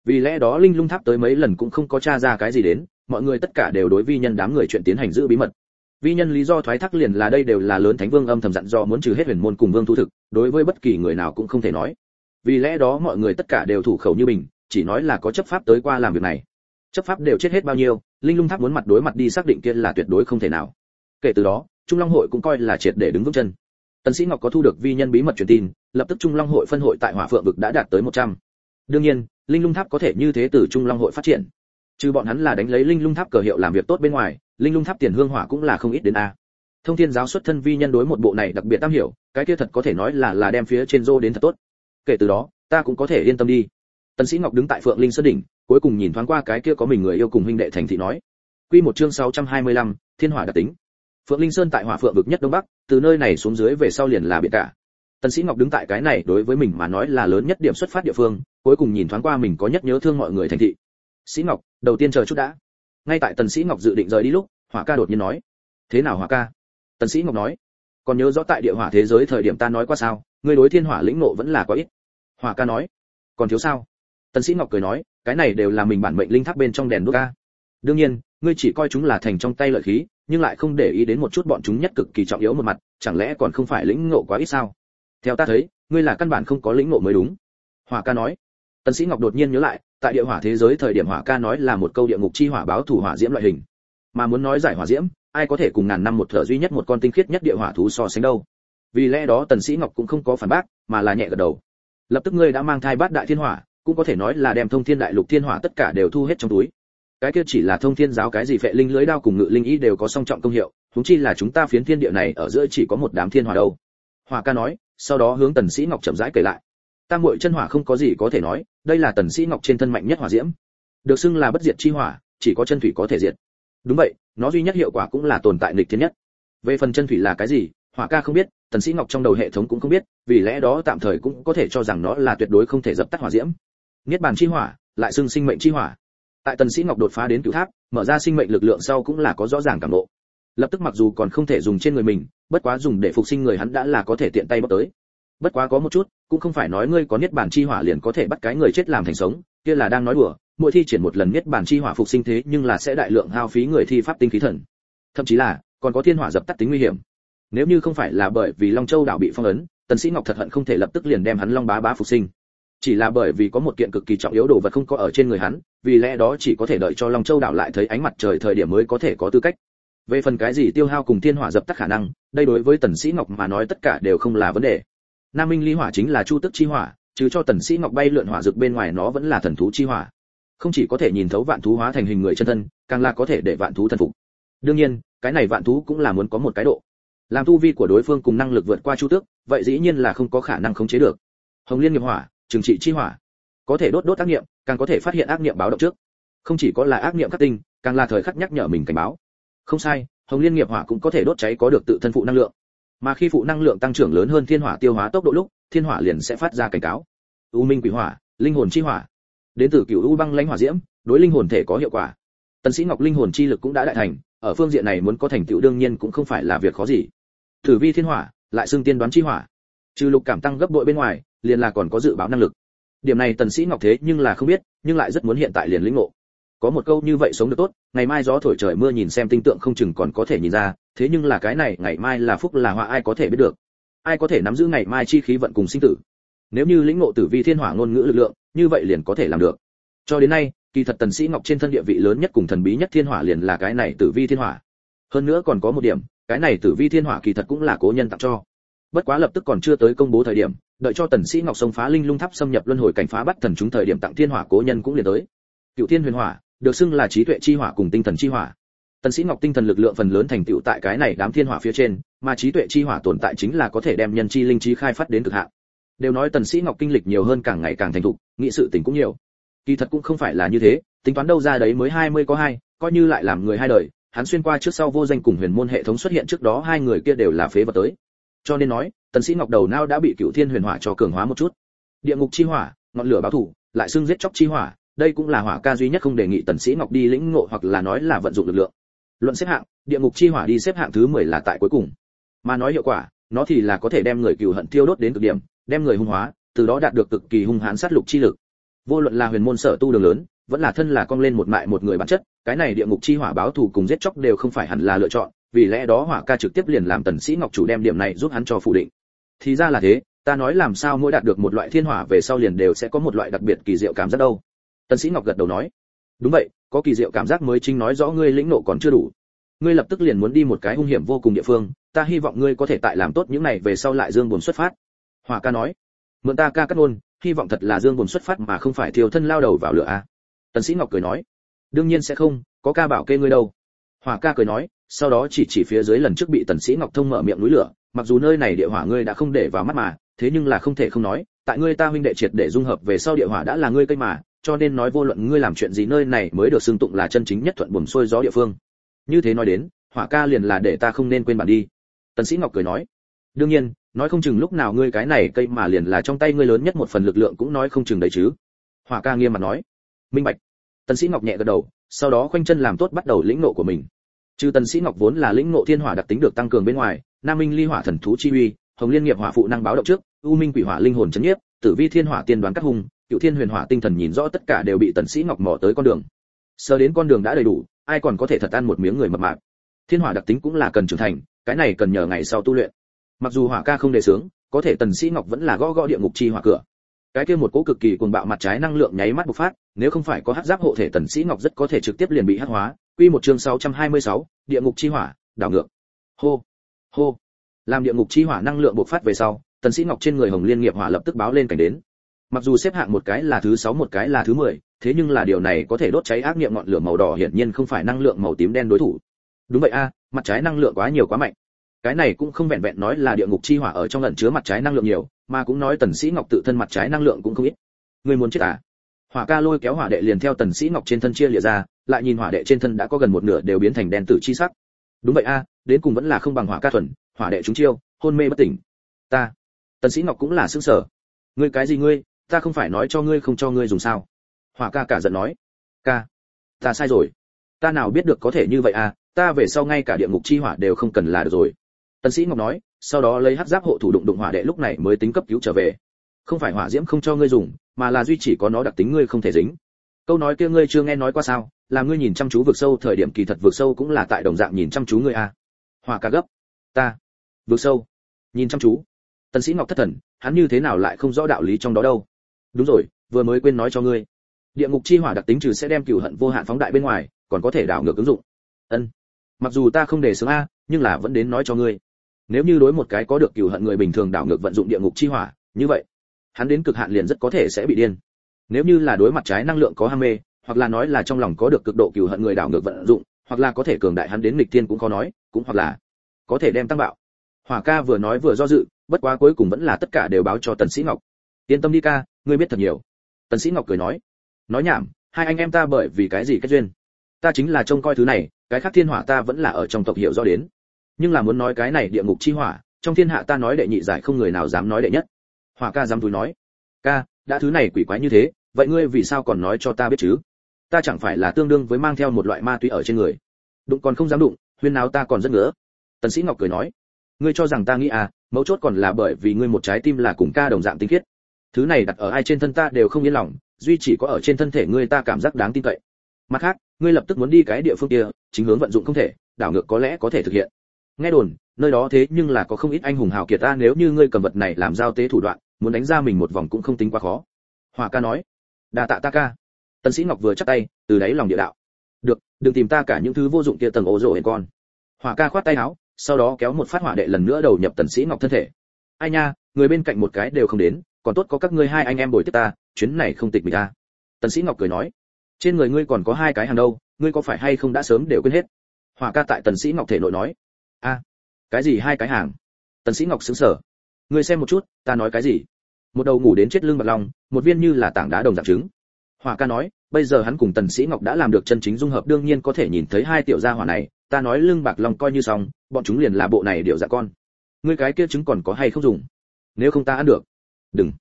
Vì lẽ đó linh lung tháp tới mấy lần cũng không có tra ra cái gì đến, mọi người tất cả đều đối vi nhân đám người chuyện tiến hành giữ bí mật. Vi nhân lý do thoái thác liền là đây đều là lớn thánh vương âm thầm dặn do muốn trừ hết huyền môn cùng vương thu thực, đối với bất kỳ người nào cũng không thể nói. Vì lẽ đó mọi người tất cả đều thủ khẩu như mình chỉ nói là có chấp pháp tới qua làm việc này. Chấp pháp đều chết hết bao nhiêu, linh lung tháp muốn mặt đối mặt đi xác định kia là tuyệt đối không thể nào kể từ đó trung long hội cũng coi là triệt để đứng vững chân. Tần sĩ ngọc có thu được vi nhân bí mật truyền tin lập tức trung long hội phân hội tại hỏa phượng vực đã đạt tới 100. đương nhiên linh lung tháp có thể như thế từ trung long hội phát triển. Trừ bọn hắn là đánh lấy linh lung tháp cờ hiệu làm việc tốt bên ngoài linh lung tháp tiền hương hỏa cũng là không ít đến a. Thông thiên giáo xuất thân vi nhân đối một bộ này đặc biệt tam hiểu cái kia thật có thể nói là là đem phía trên rô đến thật tốt. Kể từ đó ta cũng có thể yên tâm đi. Tần sĩ ngọc đứng tại phượng linh sơn đỉnh cuối cùng nhìn thoáng qua cái kia có mình người yêu cùng huynh đệ thành thị nói. Quy một chương 625, thiên hỏa đặc tính phượng linh sơn tại hỏa phượng vực nhất đông bắc, từ nơi này xuống dưới về sau liền là biển cả. Tần sĩ ngọc đứng tại cái này đối với mình mà nói là lớn nhất điểm xuất phát địa phương, cuối cùng nhìn thoáng qua mình có nhất nhớ thương mọi người thành thị. Sĩ ngọc, đầu tiên chờ chút đã. Ngay tại tần sĩ ngọc dự định rời đi lúc, hỏa ca đột nhiên nói. Thế nào hỏa ca? Tần sĩ ngọc nói. Còn nhớ rõ tại địa hỏa thế giới thời điểm ta nói qua sao? Ngươi đối thiên hỏa lĩnh nộ vẫn là quá ít. Hỏa ca nói. Còn thiếu sao? Tần sĩ ngọc cười nói. Cái này đều là mình bản mệnh linh tháp bên trong đèn đuốc a. Đương nhiên, ngươi chỉ coi chúng là thành trong tay lợi khí nhưng lại không để ý đến một chút bọn chúng nhất cực kỳ trọng yếu một mặt, chẳng lẽ còn không phải lĩnh ngộ quá ít sao? Theo ta thấy, ngươi là căn bản không có lĩnh ngộ mới đúng. Hỏa ca nói. Tần sĩ ngọc đột nhiên nhớ lại, tại địa hỏa thế giới thời điểm hỏa ca nói là một câu địa ngục chi hỏa báo thủ hỏa diễm loại hình. Mà muốn nói giải hỏa diễm, ai có thể cùng ngàn năm một thở duy nhất một con tinh khiết nhất địa hỏa thú so sánh đâu? Vì lẽ đó tần sĩ ngọc cũng không có phản bác, mà là nhẹ gật đầu. Lập tức ngươi đã mang thai bát đại thiên hỏa, cũng có thể nói là đem thông thiên đại lục thiên hỏa tất cả đều thu hết trong túi cái kia chỉ là thông thiên giáo cái gì phệ linh lưới đao cùng ngự linh ý đều có song trọng công hiệu chúng chi là chúng ta phiến thiên địa này ở giữa chỉ có một đám thiên hỏa đâu. Hỏa ca nói, sau đó hướng tần sĩ ngọc chậm rãi kể lại. Tam muội chân hỏa không có gì có thể nói, đây là tần sĩ ngọc trên thân mạnh nhất hỏa diễm. Được xưng là bất diệt chi hỏa, chỉ có chân thủy có thể diệt. Đúng vậy, nó duy nhất hiệu quả cũng là tồn tại nghịch thiên nhất. Về phần chân thủy là cái gì, hỏa ca không biết, tần sĩ ngọc trong đầu hệ thống cũng không biết, vì lẽ đó tạm thời cũng có thể cho rằng nó là tuyệt đối không thể dập tắt hỏa diễm. Niết bàn chi hỏa, lại xưng sinh mệnh chi hỏa tại tần sĩ ngọc đột phá đến cửu tháp, mở ra sinh mệnh lực lượng sau cũng là có rõ ràng cảm ngộ. Lập tức mặc dù còn không thể dùng trên người mình, bất quá dùng để phục sinh người hắn đã là có thể tiện tay bắt tới. Bất quá có một chút, cũng không phải nói ngươi có niết bàn chi hỏa liền có thể bắt cái người chết làm thành sống, kia là đang nói đùa, mỗi thi triển một lần niết bàn chi hỏa phục sinh thế nhưng là sẽ đại lượng hao phí người thi pháp tinh khí thần. Thậm chí là, còn có thiên hỏa dập tắt tính nguy hiểm. Nếu như không phải là bởi vì long châu đảo bị phong ấn, tần sĩ ngọc thật hận không thể lập tức liền đem hắn long bá bá phục sinh chỉ là bởi vì có một kiện cực kỳ trọng yếu đồ vật không có ở trên người hắn, vì lẽ đó chỉ có thể đợi cho long châu đảo lại thấy ánh mặt trời thời điểm mới có thể có tư cách. Về phần cái gì tiêu hao cùng thiên hỏa dập tắt khả năng, đây đối với tần sĩ ngọc mà nói tất cả đều không là vấn đề. Nam minh ly hỏa chính là chu tức chi hỏa, chứ cho tần sĩ ngọc bay lượn hỏa dược bên ngoài nó vẫn là thần thú chi hỏa. Không chỉ có thể nhìn thấu vạn thú hóa thành hình người chân thân, càng là có thể để vạn thú thần phục. Đương nhiên, cái này vạn thú cũng là muốn có một cái độ. Làm tu vi của đối phương cùng năng lực vượt qua chu tước, vậy dĩ nhiên là không có khả năng khống chế được. Hồng liên nghiệp hỏa trừng trị chi hỏa. Có thể đốt đốt ác niệm, càng có thể phát hiện ác niệm báo động trước. Không chỉ có là ác niệm khắc tinh, càng là thời khắc nhắc nhở mình cảnh báo. Không sai, hồng liên nghiệp hỏa cũng có thể đốt cháy có được tự thân phụ năng lượng. Mà khi phụ năng lượng tăng trưởng lớn hơn thiên hỏa tiêu hóa tốc độ lúc, thiên hỏa liền sẽ phát ra cảnh cáo. U minh quỷ hỏa, linh hồn chi hỏa. Đến từ cửu u băng lãnh hỏa diễm, đối linh hồn thể có hiệu quả. Tần sĩ ngọc linh hồn chi lực cũng đã đại thành, ở phương diện này muốn có thành tựu đương nhiên cũng không phải là việc khó gì. Thử vi thiên hỏa, lại xưng tiên đoán chi hỏa trừ lục cảm tăng gấp bội bên ngoài, liền là còn có dự báo năng lực. Điểm này tần sĩ ngọc thế nhưng là không biết, nhưng lại rất muốn hiện tại liền lĩnh ngộ. Có một câu như vậy sống được tốt, ngày mai gió thổi trời mưa nhìn xem tinh tượng không chừng còn có thể nhìn ra, thế nhưng là cái này, ngày mai là phúc là họa ai có thể biết được. Ai có thể nắm giữ ngày mai chi khí vận cùng sinh tử? Nếu như lĩnh ngộ tử vi thiên hỏa ngôn ngữ lực lượng, như vậy liền có thể làm được. Cho đến nay, kỳ thật tần sĩ ngọc trên thân địa vị lớn nhất cùng thần bí nhất thiên hỏa liền là cái này tử vi thiên hỏa. Hơn nữa còn có một điểm, cái này tử vi thiên hỏa kỳ thật cũng là cố nhân tặng cho bất quá lập tức còn chưa tới công bố thời điểm, đợi cho tần sĩ ngọc sông phá linh lung tháp xâm nhập luân hồi cảnh phá bắt thần chúng thời điểm tặng thiên hỏa cố nhân cũng liền tới. Cựu thiên huyền hỏa, được xưng là trí tuệ chi hỏa cùng tinh thần chi hỏa. Tần sĩ ngọc tinh thần lực lượng phần lớn thành tựu tại cái này đám thiên hỏa phía trên, mà trí tuệ chi hỏa tồn tại chính là có thể đem nhân chi linh trí khai phát đến cực hạn. Đều nói tần sĩ ngọc kinh lịch nhiều hơn càng ngày càng thành thục, nghị sự tình cũng nhiều. Kỳ thật cũng không phải là như thế, tính toán đâu ra đấy mới 20 có hai, coi như lại làm người hai đời, hắn xuyên qua trước sau vô danh cùng huyền môn hệ thống xuất hiện trước đó hai người kia đều là phế vật tới cho nên nói, tần sĩ ngọc đầu não đã bị cựu thiên huyền hỏa cho cường hóa một chút. Địa ngục chi hỏa, ngọn lửa báo thủ lại xưng giết chóc chi hỏa, đây cũng là hỏa ca duy nhất không đề nghị tần sĩ ngọc đi lĩnh ngộ hoặc là nói là vận dụng lực lượng. Luận xếp hạng, địa ngục chi hỏa đi xếp hạng thứ 10 là tại cuối cùng. Mà nói hiệu quả, nó thì là có thể đem người cừu hận tiêu đốt đến cực điểm, đem người hung hóa, từ đó đạt được cực kỳ hung hãn sát lục chi lực. Vô luận là huyền môn sở tu đường lớn, vẫn là thân là con lên một mại một người bản chất, cái này địa ngục chi hỏa báo thù cùng giết chóc đều không phải hẳn là lựa chọn vì lẽ đó hỏa ca trực tiếp liền làm tần sĩ ngọc chủ đem điểm này giúp hắn cho phủ định. Thì ra là thế, ta nói làm sao mỗi đạt được một loại thiên hỏa về sau liền đều sẽ có một loại đặc biệt kỳ diệu cảm giác đâu. Tần sĩ ngọc gật đầu nói, đúng vậy, có kỳ diệu cảm giác mới chính nói rõ ngươi lĩnh nộ còn chưa đủ. Ngươi lập tức liền muốn đi một cái hung hiểm vô cùng địa phương, ta hy vọng ngươi có thể tại làm tốt những này về sau lại dương buồn xuất phát. Hỏa ca nói, mượn ta ca cắt ngôn, hy vọng thật là dương buồn xuất phát mà không phải thiêu thân lao đầu vào lửa a. Tần sĩ ngọc cười nói, đương nhiên sẽ không, có ca bảo kê ngươi đâu hỏa ca cười nói, sau đó chỉ chỉ phía dưới lần trước bị tần sĩ ngọc thông mở miệng núi lửa, mặc dù nơi này địa hỏa ngươi đã không để vào mắt mà, thế nhưng là không thể không nói, tại ngươi ta huynh đệ triệt để dung hợp về sau địa hỏa đã là ngươi cây mà, cho nên nói vô luận ngươi làm chuyện gì nơi này mới được xưng tụng là chân chính nhất thuận buồm xuôi gió địa phương. Như thế nói đến, hỏa ca liền là để ta không nên quên bạn đi. Tần sĩ ngọc cười nói, đương nhiên, nói không chừng lúc nào ngươi cái này cây mà liền là trong tay ngươi lớn nhất một phần lực lượng cũng nói không chừng đấy chứ. Hỏa ca nghiêm mặt nói, minh bạch. Tần sĩ ngọc nhẹ gật đầu, sau đó khoanh chân làm tốt bắt đầu lĩnh nộ của mình trừ tần sĩ ngọc vốn là lĩnh ngộ thiên hỏa đặc tính được tăng cường bên ngoài, nam minh ly hỏa thần thú chi uy, hồng liên nghiệp hỏa phụ năng báo động trước, u minh quỷ hỏa linh hồn chấn nhiếp, tử vi thiên hỏa tiên đoán cắt hung cựu thiên huyền hỏa tinh thần nhìn rõ tất cả đều bị tần sĩ ngọc mò tới con đường. Sơ đến con đường đã đầy đủ, ai còn có thể thật ăn một miếng người mập mạp. Thiên hỏa đặc tính cũng là cần trưởng thành, cái này cần nhờ ngày sau tu luyện. Mặc dù hỏa ca không đề sướng có thể tần sĩ ngọc vẫn là gõ gõ địa ngục chi hỏa cửa. Cái kia một cỗ cực kỳ cuồng bạo mặt trái năng lượng nháy mắt bộc phát, nếu không phải có hắc giáp hộ thể tần sĩ ngọc rất có thể trực tiếp liền bị hắc hóa quy một chương 626, địa ngục chi hỏa đảo ngược. Hô hô. Làm địa ngục chi hỏa năng lượng bộc phát về sau tần sĩ ngọc trên người hồng liên nghiệp hỏa lập tức báo lên cảnh đến. Mặc dù xếp hạng một cái là thứ sáu một cái là thứ mười thế nhưng là điều này có thể đốt cháy ác niệm ngọn lửa màu đỏ hiển nhiên không phải năng lượng màu tím đen đối thủ. Đúng vậy a mặt trái năng lượng quá nhiều quá mạnh. Cái này cũng không vẹn vẹn nói là địa ngục chi hỏa ở trong ẩn chứa mặt trái năng lượng nhiều mà cũng nói tần sĩ ngọc tự thân mặt trái năng lượng cũng không ít. Ngươi muốn chết à? Hỏa ca lôi kéo hỏa đệ liền theo tần sĩ ngọc trên thân chia lìa ra, lại nhìn hỏa đệ trên thân đã có gần một nửa đều biến thành đen tử chi sắc. Đúng vậy a, đến cùng vẫn là không bằng hỏa ca thuần, hỏa đệ chúng chiêu, hôn mê bất tỉnh. Ta, tần sĩ ngọc cũng là sưng sở ngươi cái gì ngươi, ta không phải nói cho ngươi không cho ngươi dùng sao? Hỏa ca cả giận nói. Ca, ta sai rồi. Ta nào biết được có thể như vậy à ta về sau ngay cả địa ngục chi hỏa đều không cần là được rồi. Tần sĩ ngọc nói, sau đó lấy hắc giáp hộ thủ đụng đụng hỏa đệ lúc này mới tính cấp cứu trở về. Không phải hỏa diễm không cho ngươi dùng mà là duy chỉ có nó đặc tính ngươi không thể dính. Câu nói kia ngươi chưa nghe nói qua sao? Là ngươi nhìn chăm chú vực sâu, thời điểm kỳ thật vực sâu cũng là tại đồng dạng nhìn chăm chú ngươi à hòa ca gấp. Ta. Vực sâu. Nhìn chăm chú. Tần sĩ ngọc thất thần, hắn như thế nào lại không rõ đạo lý trong đó đâu? Đúng rồi, vừa mới quên nói cho ngươi. Địa ngục chi hỏa đặc tính trừ sẽ đem cửu hận vô hạn phóng đại bên ngoài, còn có thể đảo ngược ứng dụng. Ân. Mặc dù ta không để sướng a, nhưng là vẫn đến nói cho ngươi. Nếu như đối một cái có được cửu hận người bình thường đảo ngược vận dụng địa ngục chi hỏa, như vậy hắn đến cực hạn liền rất có thể sẽ bị điên. Nếu như là đối mặt trái năng lượng có ham mê, hoặc là nói là trong lòng có được cực độ cừu hận người đảo ngược vận dụng, hoặc là có thể cường đại hắn đến nghịch thiên cũng có nói, cũng hoặc là có thể đem tăng bạo. Hỏa ca vừa nói vừa do dự, bất quá cuối cùng vẫn là tất cả đều báo cho tần sĩ ngọc. Yên tâm đi ca, ngươi biết thật nhiều. Tần sĩ ngọc cười nói nói nhảm, hai anh em ta bởi vì cái gì kết duyên? Ta chính là trông coi thứ này, cái khác thiên hỏa ta vẫn là ở trong tộc hiểu do đến. Nhưng là muốn nói cái này địa ngục chi hỏa, trong thiên hạ ta nói đệ nhị giải không người nào dám nói đệ nhất hỏa ca dám túi nói. Ca, đã thứ này quỷ quái như thế, vậy ngươi vì sao còn nói cho ta biết chứ? Ta chẳng phải là tương đương với mang theo một loại ma túy ở trên người. Đụng còn không dám đụng, huyên nào ta còn rất ngứa. Tần sĩ ngọc cười nói. Ngươi cho rằng ta nghĩ à mấu chốt còn là bởi vì ngươi một trái tim là cùng ca đồng dạng tinh khiết. Thứ này đặt ở ai trên thân ta đều không yên lòng, duy chỉ có ở trên thân thể ngươi ta cảm giác đáng tin cậy. Mặt khác, ngươi lập tức muốn đi cái địa phương kia, chính hướng vận dụng không thể, đảo ngược có lẽ có thể thực hiện. Nghe đồn, nơi đó thế nhưng là có không ít anh hùng hào kiệt ta, nếu như ngươi cầm vật này làm giao tế thủ đoạn muốn đánh ra mình một vòng cũng không tính quá khó. Hòa ca nói, đa tạ ta ca. Tần sĩ ngọc vừa chắp tay, từ đấy lòng địa đạo, được, đừng tìm ta cả những thứ vô dụng kia tầng ố rồ hèn con. Hòa ca khoát tay áo, sau đó kéo một phát hỏa đệ lần nữa đầu nhập tần sĩ ngọc thân thể. Ai nha, người bên cạnh một cái đều không đến, còn tốt có các ngươi hai anh em bồi tiếp ta, chuyến này không tịch mình ta. Tần sĩ ngọc cười nói, trên người ngươi còn có hai cái hàng đâu, ngươi có phải hay không đã sớm đều quên hết? Hỏa ca tại tần sĩ ngọc thể nội nói, a, cái gì hai cái hàng? Tần sĩ ngọc sững sờ ngươi xem một chút, ta nói cái gì? Một đầu ngủ đến chết lưng bạc long, một viên như là tảng đá đồng dạng trứng. Hỏa ca nói, bây giờ hắn cùng tần sĩ ngọc đã làm được chân chính dung hợp, đương nhiên có thể nhìn thấy hai tiểu gia hỏa này, ta nói lưng bạc long coi như xong, bọn chúng liền là bộ này điệu dạ con. Ngươi cái kia trứng còn có hay không dùng? Nếu không ta ăn được. Đừng.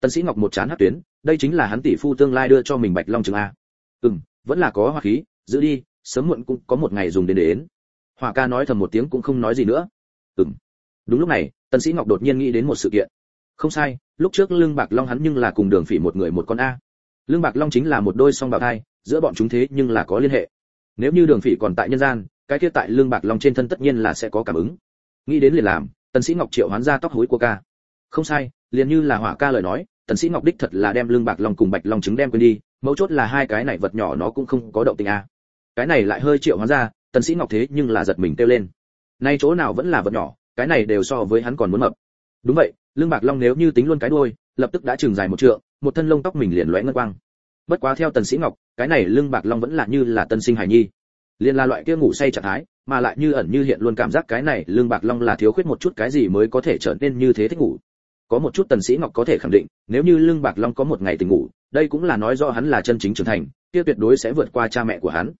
Tần sĩ ngọc một chán hất tuyến, đây chính là hắn tỷ phu tương lai đưa cho mình bạch long trứng a. Ừm, vẫn là có hoa khí, giữ đi, sớm muộn cũng có một ngày dùng đến đến. Hỏa ca nói thầm một tiếng cũng không nói gì nữa. Ừm đúng lúc này, tần sĩ ngọc đột nhiên nghĩ đến một sự kiện. Không sai, lúc trước lương bạc long hắn nhưng là cùng đường phỉ một người một con a. Lương bạc long chính là một đôi song bạc thai, giữa bọn chúng thế nhưng là có liên hệ. Nếu như đường phỉ còn tại nhân gian, cái kia tại lương bạc long trên thân tất nhiên là sẽ có cảm ứng. Nghĩ đến liền làm, tần sĩ ngọc triệu hoán ra tóc hối của ca. Không sai, liền như là hỏa ca lời nói, tần sĩ ngọc đích thật là đem lương bạc long cùng bạch long trứng đem quên đi, mấu chốt là hai cái này vật nhỏ nó cũng không có động tình a. Cái này lại hơi triệu hoán ra, tần sĩ ngọc thế nhưng là giật mình tiêu lên. Nay chỗ nào vẫn là vật nhỏ cái này đều so với hắn còn muốn mập. Đúng vậy, lương bạc long nếu như tính luôn cái đuôi, lập tức đã trường dài một trượng, một thân lông tóc mình liền lóe ngân quang. Bất quá theo tần sĩ ngọc, cái này lương bạc long vẫn là như là tân sinh hải nhi. Liền là loại kia ngủ say trạng thái, mà lại như ẩn như hiện luôn cảm giác cái này lương bạc long là thiếu khuyết một chút cái gì mới có thể trở nên như thế thích ngủ. Có một chút tần sĩ ngọc có thể khẳng định, nếu như lương bạc long có một ngày tỉnh ngủ, đây cũng là nói rõ hắn là chân chính trưởng thành, kia tuyệt đối sẽ vượt qua cha mẹ của hắn.